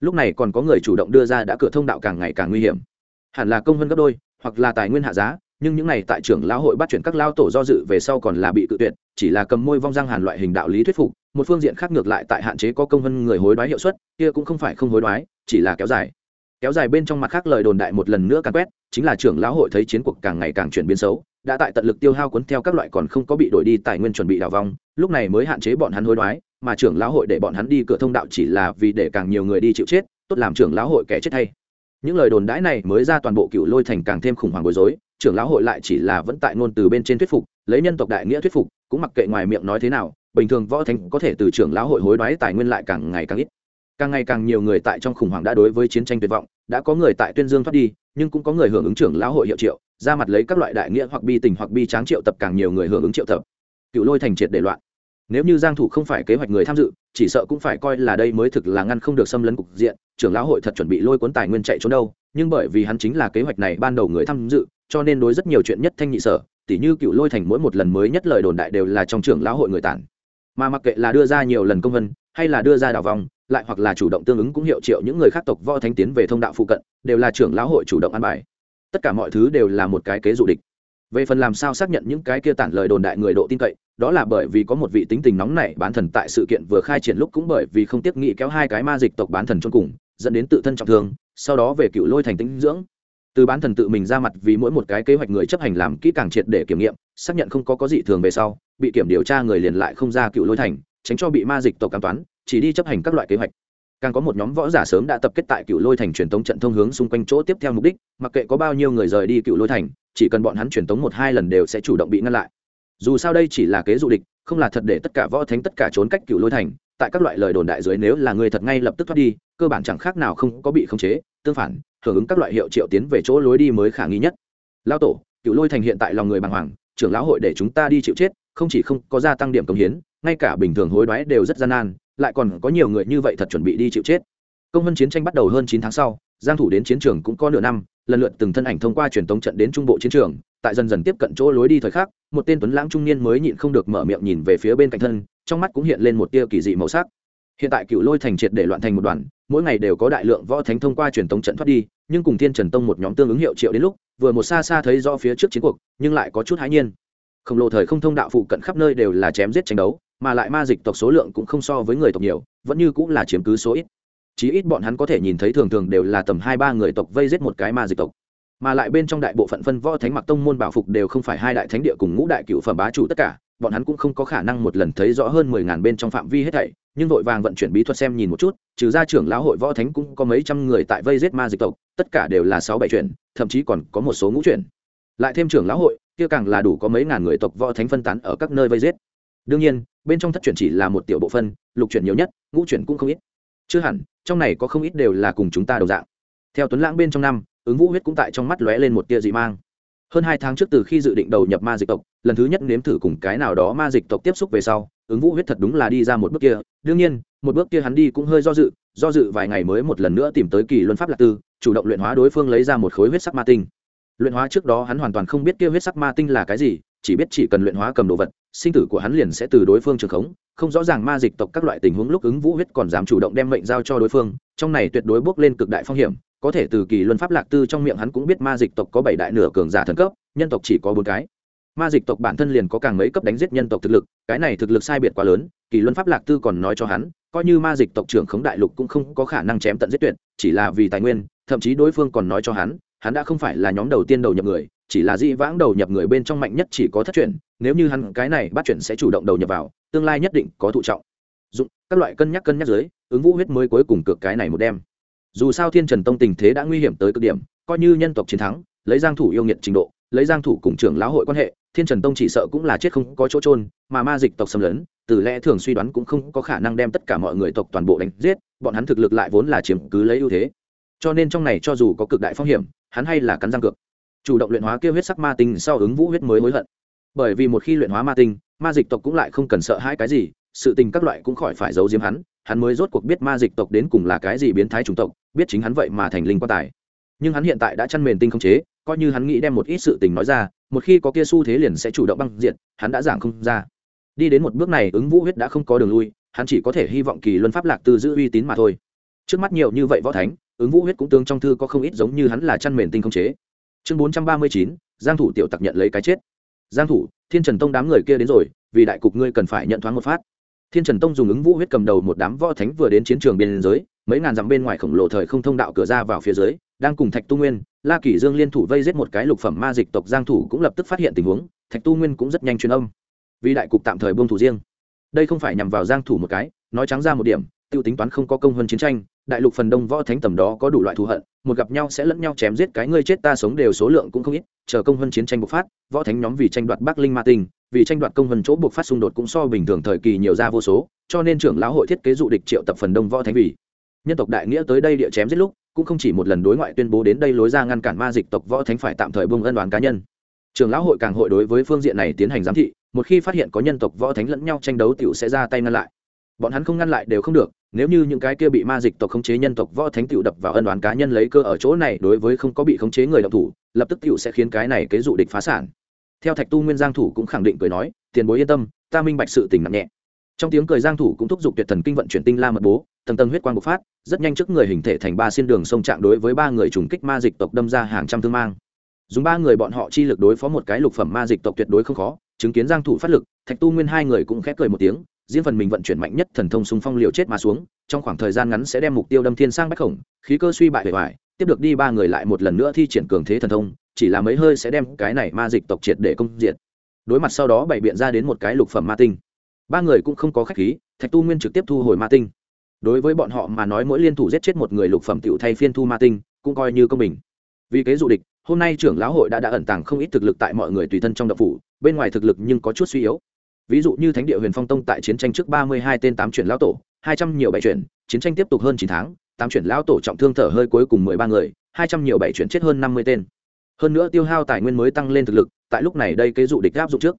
lúc này còn có người chủ động đưa ra đã cửa thông đạo càng ngày càng nguy hiểm. Hẳn là công hơn gấp đôi, hoặc là tài nguyên hạ giá, nhưng những này tại trưởng lão hội bắt chuyển các lao tổ do dự về sau còn là bị cự tuyệt, chỉ là cầm môi vong răng hàn loại hình đạo lý thuyết phục, một phương diện khác ngược lại tại hạn chế có công hơn người hối đoái hiệu suất, kia cũng không phải không hối đoái, chỉ là kéo dài. Kéo dài bên trong mặt khác lời đồn đại một lần nữa càng quét, chính là trưởng lão hội thấy chiến cuộc càng ngày càng chuyển biến xấu, đã tại tận lực tiêu hao cuốn theo các loại còn không có bị đổi đi tài nguyên chuẩn bị đào vong, lúc này mới hạn chế bọn hắn hối đoái mà trưởng lão hội để bọn hắn đi cửa thông đạo chỉ là vì để càng nhiều người đi chịu chết, tốt làm trưởng lão hội kẻ chết hay những lời đồn đãi này mới ra toàn bộ cựu lôi thành càng thêm khủng hoảng bối rối, trưởng lão hội lại chỉ là vẫn tại ngôn từ bên trên thuyết phục, lấy nhân tộc đại nghĩa thuyết phục, cũng mặc kệ ngoài miệng nói thế nào, bình thường võ thánh có thể từ trưởng lão hội hối đoái tài nguyên lại càng ngày càng ít. Càng ngày càng nhiều người tại trong khủng hoảng đã đối với chiến tranh tuyệt vọng, đã có người tại tuyên dương thoát đi, nhưng cũng có người hưởng ứng trưởng lão hội hiệu triệu, ra mặt lấy các loại đại nghĩa hoặc bi tình hoặc bi tráng triệu tập càng nhiều người hưởng ứng triệu tập. Cựu lôi thành triệt để loạn nếu như giang thủ không phải kế hoạch người tham dự, chỉ sợ cũng phải coi là đây mới thực là ngăn không được xâm lấn cục diện, trưởng lão hội thật chuẩn bị lôi cuốn tài nguyên chạy trốn đâu. Nhưng bởi vì hắn chính là kế hoạch này ban đầu người tham dự, cho nên đối rất nhiều chuyện nhất thanh nhị sở, tỉ như cựu lôi thành mỗi một lần mới nhất lời đồn đại đều là trong trưởng lão hội người tản. Mà mặc kệ là đưa ra nhiều lần công vân, hay là đưa ra đảo vòng, lại hoặc là chủ động tương ứng cũng hiệu triệu những người khác tộc võ thánh tiến về thông đạo phụ cận, đều là trưởng lão hội chủ động an bài. Tất cả mọi thứ đều là một cái kế dụ địch về phần làm sao xác nhận những cái kia tản lời đồn đại người độ tin cậy, đó là bởi vì có một vị tính tình nóng nảy bán thần tại sự kiện vừa khai triển lúc cũng bởi vì không tiếc nghị kéo hai cái ma dịch tộc bán thần trong cùng, dẫn đến tự thân trọng thương, sau đó về cựu lôi thành tính dưỡng. Từ bán thần tự mình ra mặt vì mỗi một cái kế hoạch người chấp hành làm kỹ càng triệt để kiểm nghiệm, xác nhận không có có gì thường về sau, bị kiểm điều tra người liền lại không ra cựu lôi thành, tránh cho bị ma dịch tộc cảm toán, chỉ đi chấp hành các loại kế hoạch. Càng có một nhóm võ giả sớm đã tập kết tại cựu lôi thành truyền tống trận thông hướng xung quanh chỗ tiếp theo mục đích, mặc kệ có bao nhiêu người rời đi cựu lôi thành chỉ cần bọn hắn truyền tống một hai lần đều sẽ chủ động bị ngăn lại. Dù sao đây chỉ là kế dụ địch, không là thật để tất cả võ thánh tất cả trốn cách cựu lôi thành, tại các loại lời đồn đại dưới nếu là người thật ngay lập tức thoát đi, cơ bản chẳng khác nào không có bị khống chế, tương phản, hưởng ứng các loại hiệu triệu tiến về chỗ lối đi mới khả nghi nhất. Lao tổ, cựu lôi thành hiện tại lòng người bàng hoàng, trưởng lão hội để chúng ta đi chịu chết, không chỉ không có gia tăng điểm công hiến, ngay cả bình thường hối đoái đều rất gian nan, lại còn có nhiều người như vậy thật chuẩn bị đi chịu chết. Công vân chiến tranh bắt đầu hơn chín tháng sau, giang thủ đến chiến trường cũng có nửa năm lần lượt từng thân ảnh thông qua truyền tống trận đến trung bộ chiến trường, tại dần dần tiếp cận chỗ lối đi thời khắc, một tên tuấn lãng trung niên mới nhịn không được mở miệng nhìn về phía bên cạnh thân, trong mắt cũng hiện lên một tia kỳ dị màu sắc. Hiện tại cựu lôi thành triệt để loạn thành một đoàn, mỗi ngày đều có đại lượng võ thánh thông qua truyền tống trận thoát đi, nhưng cùng thiên trần tông một nhóm tương ứng hiệu triệu đến lúc, vừa một xa xa thấy do phía trước chiến cuộc, nhưng lại có chút hãi nhiên. Khổng lồ thời không thông đạo phụ cận khắp nơi đều là chém giết tranh đấu, mà lại ma dịch tộc số lượng cũng không so với người tộc nhiều, vẫn như cũng là chiếm cứ số ít chí ít bọn hắn có thể nhìn thấy thường thường đều là tầm hai ba người tộc vây giết một cái ma dịch tộc. Mà lại bên trong đại bộ phận phân võ thánh mặc tông môn bảo phục đều không phải hai đại thánh địa cùng ngũ đại cựu phẩm bá chủ tất cả, bọn hắn cũng không có khả năng một lần thấy rõ hơn mười ngàn bên trong phạm vi hết thảy, nhưng vội vàng vận chuyển bí thuật xem nhìn một chút, trừ ra trưởng lão hội võ thánh cũng có mấy trăm người tại vây giết ma dịch tộc, tất cả đều là sáu bảy chuyển, thậm chí còn có một số ngũ chuyển. Lại thêm trưởng lão hội, kia càng là đủ có mấy ngàn người tộc võ thánh phân tán ở các nơi vây giết. Đương nhiên, bên trong thất chuyển chỉ là một tiểu bộ phân, lục chuyển nhiều nhất, ngũ chuyển cũng không ít. Chưa hẳn trong này có không ít đều là cùng chúng ta đồng dạng. Theo tuấn lãng bên trong năm, ứng vũ huyết cũng tại trong mắt lóe lên một tia dị mang. Hơn hai tháng trước từ khi dự định đầu nhập ma dịch tộc, lần thứ nhất nếm thử cùng cái nào đó ma dịch tộc tiếp xúc về sau, ứng vũ huyết thật đúng là đi ra một bước kia. Đương nhiên, một bước kia hắn đi cũng hơi do dự do dự vài ngày mới một lần nữa tìm tới kỳ luân pháp lạc tư, chủ động luyện hóa đối phương lấy ra một khối huyết sắc ma tinh. Luyện hóa trước đó hắn hoàn toàn không biết kia huyết sắc ma tinh là cái gì, chỉ biết chỉ cần luyện hóa cầm đồ vật sinh tử của hắn liền sẽ từ đối phương trường khống, không rõ ràng ma dịch tộc các loại tình huống lúc ứng vũ huyết còn dám chủ động đem mệnh giao cho đối phương, trong này tuyệt đối bước lên cực đại phong hiểm, có thể từ kỳ luân pháp lạc tư trong miệng hắn cũng biết ma dịch tộc có bảy đại nửa cường giả thần cấp, nhân tộc chỉ có bốn cái ma dịch tộc bản thân liền có càng mấy cấp đánh giết nhân tộc thực lực, cái này thực lực sai biệt quá lớn, kỳ luân pháp lạc tư còn nói cho hắn, coi như ma dịch tộc trưởng khống đại lục cũng không có khả năng chém tận giết tuyệt, chỉ là vì tài nguyên, thậm chí đối phương còn nói cho hắn hắn đã không phải là nhóm đầu tiên đầu nhập người, chỉ là dĩ vãng đầu nhập người bên trong mạnh nhất chỉ có thất truyền nếu như hắn cái này bắt chuyển sẽ chủ động đầu nhập vào, tương lai nhất định có thụ trọng. Dụng, các loại cân nhắc cân nhắc dưới, ứng vũ huyết mới cuối cùng cược cái này một đêm dù sao thiên trần tông tình thế đã nguy hiểm tới cực điểm, coi như nhân tộc chiến thắng, lấy giang thủ yêu nghiệt trình độ, lấy giang thủ cùng trưởng lão hội quan hệ, thiên trần tông chỉ sợ cũng là chết không có chỗ trôn mà ma dịch tộc xâm lấn, từ lẽ thường suy đoán cũng không có khả năng đem tất cả mọi người tộc toàn bộ đánh giết, bọn hắn thực lực lại vốn là chiếm cứ lấy ưu thế. Cho nên trong này cho dù có cực đại phong hiểm, hắn hay là cắn răng cược. Chủ động luyện hóa kia huyết sắc ma tinh sau ứng vũ huyết mới hối hận bởi vì một khi luyện hóa ma tinh, ma dịch tộc cũng lại không cần sợ hãi cái gì, sự tình các loại cũng khỏi phải giấu giếm hắn hắn mới rốt cuộc biết ma dịch tộc đến cùng là cái gì biến thái chủng tộc, biết chính hắn vậy mà thành linh quan tài. Nhưng hắn hiện tại đã chăn mền tinh không chế, coi như hắn nghĩ đem một ít sự tình nói ra, một khi có kia xu thế liền sẽ chủ động băng diện hắn đã giảng không ra. Đi đến một bước này, ứng vũ huyết đã không có đường lui, hắn chỉ có thể hy vọng kỳ luân pháp lạc từ giữ uy tín mà thôi. Trước mắt nhiều như vậy võ thánh, ứng vũ huyết cũng tương trong thư có không ít giống như hắn là chăn mền tinh không chế. Chương bốn trăm ba mươi chín, giang thủ tiểu tặc nhận lấy cái chết giang thủ, thiên trần tông đám người kia đến rồi, vì đại cục ngươi cần phải nhận thoáng một phát. Thiên trần tông dùng ứng vũ huyết cầm đầu một đám võ thánh vừa đến chiến trường biên giới, mấy ngàn dặm bên ngoài khổng lồ thời không thông đạo cửa ra vào phía dưới, đang cùng thạch tu nguyên, la kỷ dương liên thủ vây giết một cái lục phẩm ma dịch tộc giang thủ cũng lập tức phát hiện tình huống, thạch tu nguyên cũng rất nhanh truyền âm. Vì đại cục tạm thời buông thủ riêng. Đây không phải nhằm vào giang thủ một cái, nói trắng ra một điểm, tiêu tính toán không có công hơn chiến tranh đại lục phần đông võ thánh tầm đó có đủ loại thù hận, một gặp nhau sẽ lẫn nhau chém giết cái ngươi chết ta sống đều số lượng cũng không ít, chờ công hơn chiến tranh bộc phát, võ thánh nhóm vì tranh đoạt bắc linh ma tinh, vì tranh đoạt công hơn chỗ buộc phát xung đột cũng so bình thường thời kỳ nhiều ra vô số, cho nên trưởng lão hội thiết kế dụ địch triệu tập phần đông võ thánh vì nhân tộc đại nghĩa tới đây địa chém giết lúc, cũng không chỉ một lần đối ngoại tuyên bố đến đây lối ra ngăn cản ma dịch tộc võ thánh phải tạm thời bông ân đoàn cá nhân. Trưởng lão hội càng hội đối với phương diện này tiến hành giám thị, một khi phát hiện có nhân tộc võ thánh lẫn nhau tranh đấu tiểu sẽ ra tay ngăn lại bọn hắn không ngăn lại đều không được, nếu như những cái kia bị ma dịch tộc khống chế nhân tộc võ thánh tiểu đập vào ân đoán cá nhân lấy cơ ở chỗ này đối với không có bị khống chế người động thủ, lập tức tiểu sẽ khiến cái này kế dụ địch phá sản. Theo thạch tu nguyên giang thủ cũng khẳng định cười nói, tiền bối yên tâm, ta minh bạch sự tình nặng nhẹ. Trong tiếng cười giang thủ cũng thúc giục tuyệt thần kinh vận chuyển tinh la mật bố, tầng tầng huyết quang bộc phát, rất nhanh trước người hình thể thành ba xiên đường sông trạng đối với ba người trùng kích ma dịch tộc đâm ra hàng trăm thương mang. Dùng ba người bọn họ chi lực đối phó một cái lục phẩm ma dịch tộc tuyệt đối không khó, chứng kiến giang thủ phát lực, thạch tu nguyên hai người cũng khép cười một tiếng riêng phần mình vận chuyển mạnh nhất thần thông xung phong liều chết mà xuống, trong khoảng thời gian ngắn sẽ đem mục tiêu đâm thiên sang bách khổng, khí cơ suy bại bề ngoài tiếp được đi ba người lại một lần nữa thi triển cường thế thần thông, chỉ là mấy hơi sẽ đem cái này ma dịch tộc triệt để công diện đối mặt sau đó bày biện ra đến một cái lục phẩm ma tinh. Ba người cũng không có khách khí, thạch tu nguyên trực tiếp thu hồi ma tinh. Đối với bọn họ mà nói mỗi liên thủ giết chết một người lục phẩm tiểu thay phiên thu ma tinh, cũng coi như công bình. Vì kế dụ địch, hôm nay trưởng lão hội đã đã ẩn tàng không ít thực lực tại mọi người tùy thân trong đậu phủ, bên ngoài thực lực nhưng có chút suy yếu ví dụ như thánh địa huyền phong tông tại chiến tranh trước ba mươi hai tên tám chuyển lão tổ, hai trăm nhiều bảy chuyển, chiến tranh tiếp tục hơn chín tháng, tám chuyển lão tổ trọng thương thở hơi cuối cùng mười ba người, hai trăm nhiều bảy chuyển chết hơn năm mươi tên. Hơn nữa tiêu hao tài nguyên mới tăng lên thực lực, tại lúc này đây kế dụ địch áp dụng trước.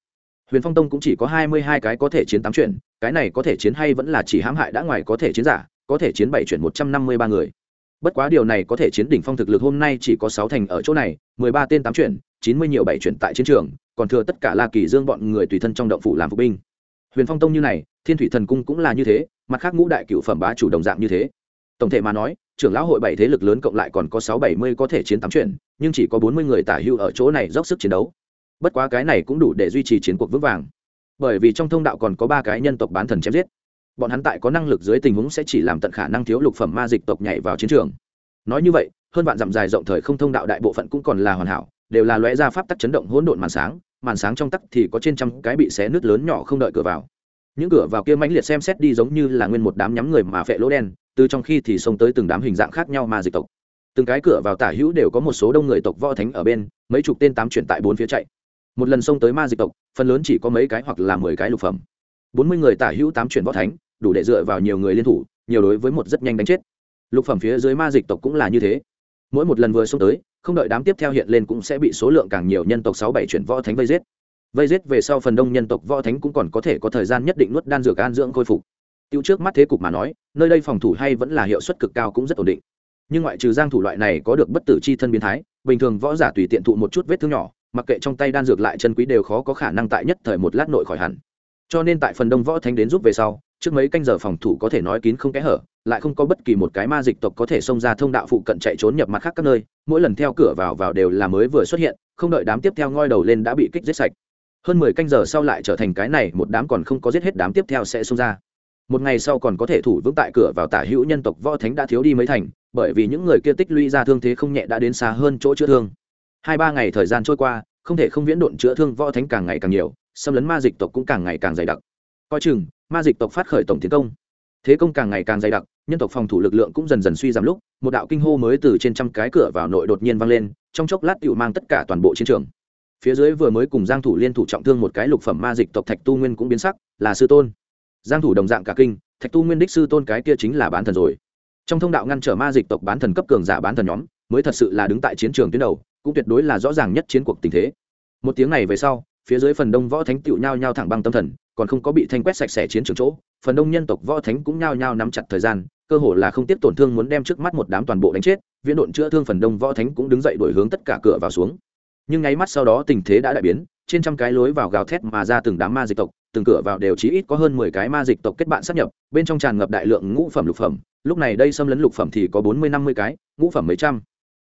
Huyền phong tông cũng chỉ có hai mươi hai cái có thể chiến tám chuyển, cái này có thể chiến hay vẫn là chỉ hãm hại đã ngoài có thể chiến giả, có thể chiến bảy chuyển một trăm năm mươi ba người. Bất quá điều này có thể chiến đỉnh phong thực lực hôm nay chỉ có sáu thành ở chỗ này, mười ba tên tám chuyển, chín mươi nhiều bảy chuyển tại chiến trường còn thừa tất cả la kỳ dương bọn người tùy thân trong động phủ làm phục binh. Huyền phong tông như này thiên thủy thần cung cũng là như thế mặt khác ngũ đại cựu phẩm bá chủ đồng dạng như thế. Tổng thể mà nói trưởng lão hội bảy thế lực lớn cộng lại còn có sáu bảy mươi có thể chiến tám chuyện, nhưng chỉ có bốn mươi người tả hưu ở chỗ này dốc sức chiến đấu. Bất quá cái này cũng đủ để duy trì chiến cuộc vững vàng. Bởi vì trong thông đạo còn có ba cái nhân tộc bán thần chém giết. Bọn hắn tại có năng lực dưới tình huống sẽ chỉ làm tận khả năng thiếu lục phẩm ma dịch tộc nhảy vào chiến trường. Nói như vậy hơn vạn dặm dài rộng thời không thông đạo đại bộ phận cũng còn là hoàn hảo đều là lóe ra pháp tắc chấn động hỗn độn màn sáng màn sáng trong tắc thì có trên trăm cái bị xé nước lớn nhỏ không đợi cửa vào. Những cửa vào kia mãnh liệt xem xét đi giống như là nguyên một đám nhắm người mà phệ lỗ đen, từ trong khi thì xông tới từng đám hình dạng khác nhau mà dịch tộc. Từng cái cửa vào tả hữu đều có một số đông người tộc võ thánh ở bên, mấy chục tên tám chuyển tại bốn phía chạy. Một lần xông tới ma dịch tộc, phần lớn chỉ có mấy cái hoặc là mười cái lục phẩm. Bốn mươi người tả hữu tám chuyển võ thánh, đủ để dựa vào nhiều người liên thủ, nhiều đối với một rất nhanh đánh chết. Lục phẩm phía dưới ma dịch tộc cũng là như thế. Mỗi một lần vừa xông tới không đợi đám tiếp theo hiện lên cũng sẽ bị số lượng càng nhiều nhân tộc sáu bảy chuyển võ thánh vây giết. Vây giết về sau phần đông nhân tộc võ thánh cũng còn có thể có thời gian nhất định nuốt đan dược an dưỡng khôi phục. Tiêu trước mắt thế cục mà nói, nơi đây phòng thủ hay vẫn là hiệu suất cực cao cũng rất ổn định. Nhưng ngoại trừ giang thủ loại này có được bất tử chi thân biến thái, bình thường võ giả tùy tiện thụ một chút vết thương nhỏ, mặc kệ trong tay đan dược lại chân quý đều khó có khả năng tại nhất thời một lát nội khỏi hẳn. Cho nên tại phần đông võ thánh đến giúp về sau trước mấy canh giờ phòng thủ có thể nói kín không kẽ hở, lại không có bất kỳ một cái ma dịch tộc có thể xông ra thông đạo phụ cận chạy trốn nhập mặt khác các nơi, mỗi lần theo cửa vào vào đều là mới vừa xuất hiện, không đợi đám tiếp theo ngoi đầu lên đã bị kích giết sạch. Hơn mười canh giờ sau lại trở thành cái này, một đám còn không có giết hết đám tiếp theo sẽ xông ra. Một ngày sau còn có thể thủ vững tại cửa vào tả hữu nhân tộc võ thánh đã thiếu đi mấy thành, bởi vì những người kia tích lũy ra thương thế không nhẹ đã đến xa hơn chỗ chữa thương. Hai ba ngày thời gian trôi qua, không thể không viễn độn chữa thương võ thánh càng ngày càng nhiều, xâm lấn ma dịch tộc cũng càng ngày càng dày đặc coi chừng, ma dịch tộc phát khởi tổng tiến công. Thế công càng ngày càng dày đặc, nhân tộc phòng thủ lực lượng cũng dần dần suy giảm lúc, một đạo kinh hô mới từ trên trăm cái cửa vào nội đột nhiên vang lên, trong chốc lát tựu mang tất cả toàn bộ chiến trường. Phía dưới vừa mới cùng giang thủ liên thủ trọng thương một cái lục phẩm ma dịch tộc thạch tu nguyên cũng biến sắc, là sư tôn. Giang thủ đồng dạng cả kinh, thạch tu nguyên đích sư tôn cái kia chính là bán thần rồi. Trong thông đạo ngăn trở ma dịch tộc bán thần cấp cường giả bán thần nhóm, mới thật sự là đứng tại chiến trường tuyến đầu, cũng tuyệt đối là rõ ràng nhất chiến cuộc tình thế. Một tiếng này về sau, phía dưới phần đông võ thánh tựu nhao nhao thẳng băng tâm thần còn không có bị thanh quét sạch sẽ chiến trường chỗ, phần đông nhân tộc võ thánh cũng nhao nhao nắm chặt thời gian, cơ hồ là không tiếp tổn thương muốn đem trước mắt một đám toàn bộ đánh chết, viễn độn chữa thương phần đông võ thánh cũng đứng dậy đổi hướng tất cả cửa vào xuống. Nhưng nháy mắt sau đó tình thế đã đại biến, trên trăm cái lối vào gào thét mà ra từng đám ma dịch tộc, từng cửa vào đều chí ít có hơn mười cái ma dịch tộc kết bạn sắp nhập, bên trong tràn ngập đại lượng ngũ phẩm lục phẩm, lúc này đây xâm lấn lục phẩm thì có bốn mươi năm mươi cái, ngũ phẩm mấy trăm.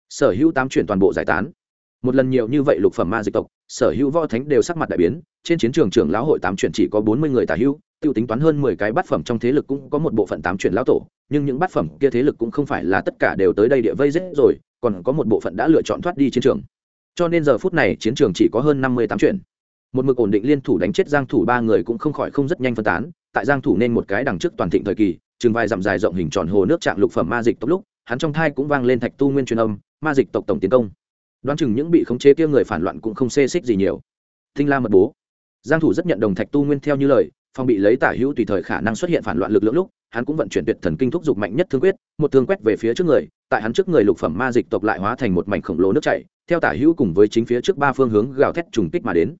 Sở hữu tám chuyển toàn bộ giải tán. Một lần nhiều như vậy lục phẩm ma dịch tộc sở hữu võ thánh đều sắc mặt đại biến, trên chiến trường trưởng lão hội tám chuyển chỉ có bốn mươi người tả hữu, tiêu tính toán hơn mười cái bát phẩm trong thế lực cũng có một bộ phận tám chuyển lão tổ, nhưng những bát phẩm kia thế lực cũng không phải là tất cả đều tới đây địa vây giết rồi, còn có một bộ phận đã lựa chọn thoát đi chiến trường. Cho nên giờ phút này chiến trường chỉ có hơn năm mươi tám chuyển. Một mực ổn định liên thủ đánh chết giang thủ ba người cũng không khỏi không rất nhanh phân tán, tại giang thủ nên một cái đằng trước toàn thịnh thời kỳ chừng vài dặm dài rộng hình tròn hồ nước trạng lục phẩm ma dịch tốc lúc, hắn trong thai cũng vang lên thạch tu nguyên truyền âm, ma dịch tộc tổng tiến công đoán chừng những bị khống chế kia người phản loạn cũng không xê xích gì nhiều. Thinh la mật bố. Giang thủ rất nhận đồng thạch tu nguyên theo như lời, phong bị lấy tả hữu tùy thời khả năng xuất hiện phản loạn lực lượng lúc, hắn cũng vận chuyển tuyệt thần kinh thúc dục mạnh nhất thương quyết, một thương quét về phía trước người, tại hắn trước người lục phẩm ma dịch tộc lại hóa thành một mảnh khổng lồ nước chảy, theo tả hữu cùng với chính phía trước ba phương hướng gào thét trùng kích mà đến.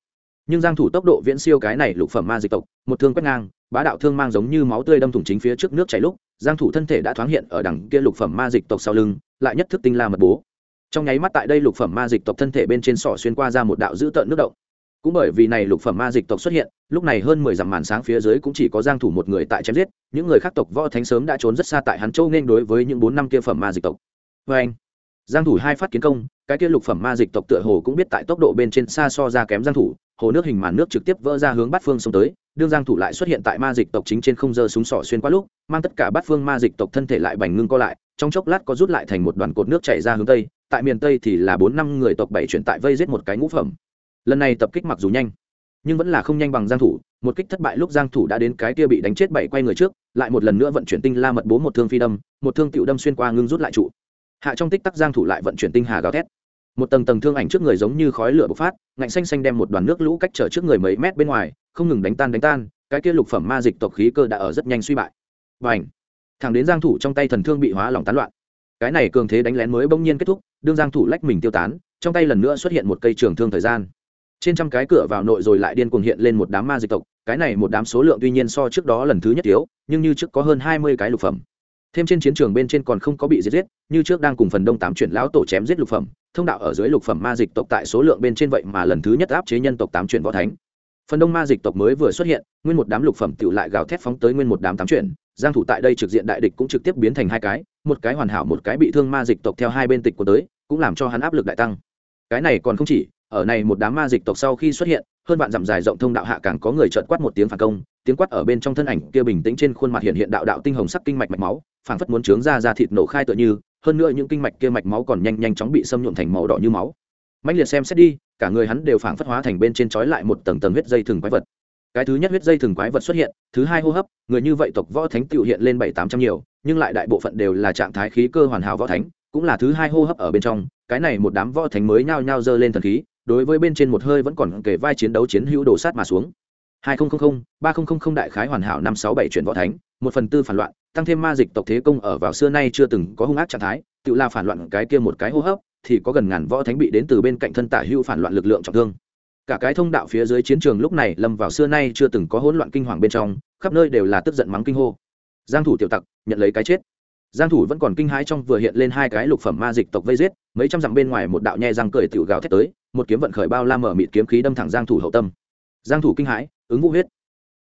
Nhưng giang thủ tốc độ viễn siêu cái này lục phẩm ma dịch tộc, một thương quét ngang, bá đạo thương mang giống như máu tươi đâm thủng chính phía trước nước chảy lúc, giang thủ thân thể đã thoáng hiện ở đằng kia lục phẩm ma dịch tộc sau lưng, lại nhất thức tinh la mật bố trong nháy mắt tại đây lục phẩm ma dịch tộc thân thể bên trên sọ xuyên qua ra một đạo dữ tợn nước động. Cũng bởi vì này lục phẩm ma dịch tộc xuất hiện, lúc này hơn mười dặm màn sáng phía dưới cũng chỉ có giang thủ một người tại chém giết, những người khác tộc võ thánh sớm đã trốn rất xa tại hắn châu nên đối với những bốn năm kia phẩm ma dịch tộc. Với anh, giang thủ hai phát kiến công, cái kia lục phẩm ma dịch tộc tựa hồ cũng biết tại tốc độ bên trên xa so ra kém giang thủ, hồ nước hình màn nước trực tiếp vỡ ra hướng bát phương xông tới, đương giang thủ lại xuất hiện tại ma dịch tộc chính trên không giơ súng sỏ xuyên qua lúc, mang tất cả bát phương ma dịch tộc thân thể lại bành ngưng co lại, trong chốc lát có rút lại thành một đoàn cột nước chảy ra hướng tây tại miền tây thì là bốn năm người tộc bảy chuyển tại vây giết một cái ngũ phẩm. Lần này tập kích mặc dù nhanh, nhưng vẫn là không nhanh bằng giang thủ. Một kích thất bại lúc giang thủ đã đến cái kia bị đánh chết bảy quay người trước, lại một lần nữa vận chuyển tinh la mật bố một thương phi đâm, một thương tiểu đâm xuyên qua ngưng rút lại trụ. Hạ trong tích tắc giang thủ lại vận chuyển tinh hà gào thét. Một tầng tầng thương ảnh trước người giống như khói lửa bộc phát, ngạnh xanh xanh đem một đoàn nước lũ cách trở trước người mấy mét bên ngoài, không ngừng đánh tan đánh tan, cái kia lục phẩm ma dịch tộc khí cơ đã ở rất nhanh suy bại. Và ảnh thẳng đến giang thủ trong tay thần thương bị hóa lỏng tán loạn cái này cường thế đánh lén mới bỗng nhiên kết thúc, đương giang thủ lách mình tiêu tán, trong tay lần nữa xuất hiện một cây trường thương thời gian. Trên trăm cái cửa vào nội rồi lại điên cuồng hiện lên một đám ma dịch tộc, cái này một đám số lượng tuy nhiên so trước đó lần thứ nhất thiếu, nhưng như trước có hơn 20 cái lục phẩm. Thêm trên chiến trường bên trên còn không có bị giết giết, như trước đang cùng phần đông tám chuyển lão tổ chém giết lục phẩm, thông đạo ở dưới lục phẩm ma dịch tộc tại số lượng bên trên vậy mà lần thứ nhất áp chế nhân tộc tám chuyển võ thánh. Phần đông ma dịch tộc mới vừa xuất hiện, nguyên một đám lục phẩm tự lại gào thét phóng tới nguyên một đám tám chuyển giang thủ tại đây trực diện đại địch cũng trực tiếp biến thành hai cái, một cái hoàn hảo, một cái bị thương ma dịch tộc theo hai bên tịch của tới, cũng làm cho hắn áp lực đại tăng. Cái này còn không chỉ, ở này một đám ma dịch tộc sau khi xuất hiện, hơn bạn dặm dài rộng thông đạo hạ càng có người chợt quát một tiếng phản công, tiếng quát ở bên trong thân ảnh kia bình tĩnh trên khuôn mặt hiện hiện đạo đạo tinh hồng sắc kinh mạch mạch máu, phảng phất muốn trướng ra ra thịt nổ khai tựa như, hơn nữa những kinh mạch kia mạch máu còn nhanh nhanh chóng bị xâm nhuộm thành màu đỏ như máu. Mạnh liệt xem xét đi, cả người hắn đều phảng phất hóa thành bên trên chói lại một tầng tầng huyết dây thừng quái vật cái thứ nhất huyết dây thừng quái vật xuất hiện, thứ hai hô hấp, người như vậy tộc võ thánh tự hiện lên bảy tám trăm nhiều, nhưng lại đại bộ phận đều là trạng thái khí cơ hoàn hảo võ thánh, cũng là thứ hai hô hấp ở bên trong, cái này một đám võ thánh mới nhao nhao dơ lên thần khí, đối với bên trên một hơi vẫn còn kể vai chiến đấu chiến hữu đổ sát mà xuống. Hai nghìn ba nghìn đại khái hoàn hảo năm sáu bảy chuyển võ thánh, một phần tư phản loạn, tăng thêm ma dịch tộc thế công ở vào xưa nay chưa từng có hung ác trạng thái tự la phản loạn cái kia một cái hô hấp, thì có gần ngàn võ thánh bị đến từ bên cạnh thân tả hữu phản loạn lực lượng trọng thương cả cái thông đạo phía dưới chiến trường lúc này lâm vào xưa nay chưa từng có hỗn loạn kinh hoàng bên trong, khắp nơi đều là tức giận mắng kinh hô. Giang thủ tiểu tặc, nhận lấy cái chết. Giang thủ vẫn còn kinh hãi trong vừa hiện lên hai cái lục phẩm ma dịch tộc vây giết, mấy trăm dặm bên ngoài một đạo nhe răng cười tiểu gào thét tới, một kiếm vận khởi bao la mở mịt kiếm khí đâm thẳng giang thủ hậu tâm. Giang thủ kinh hãi, ứng vũ huyết.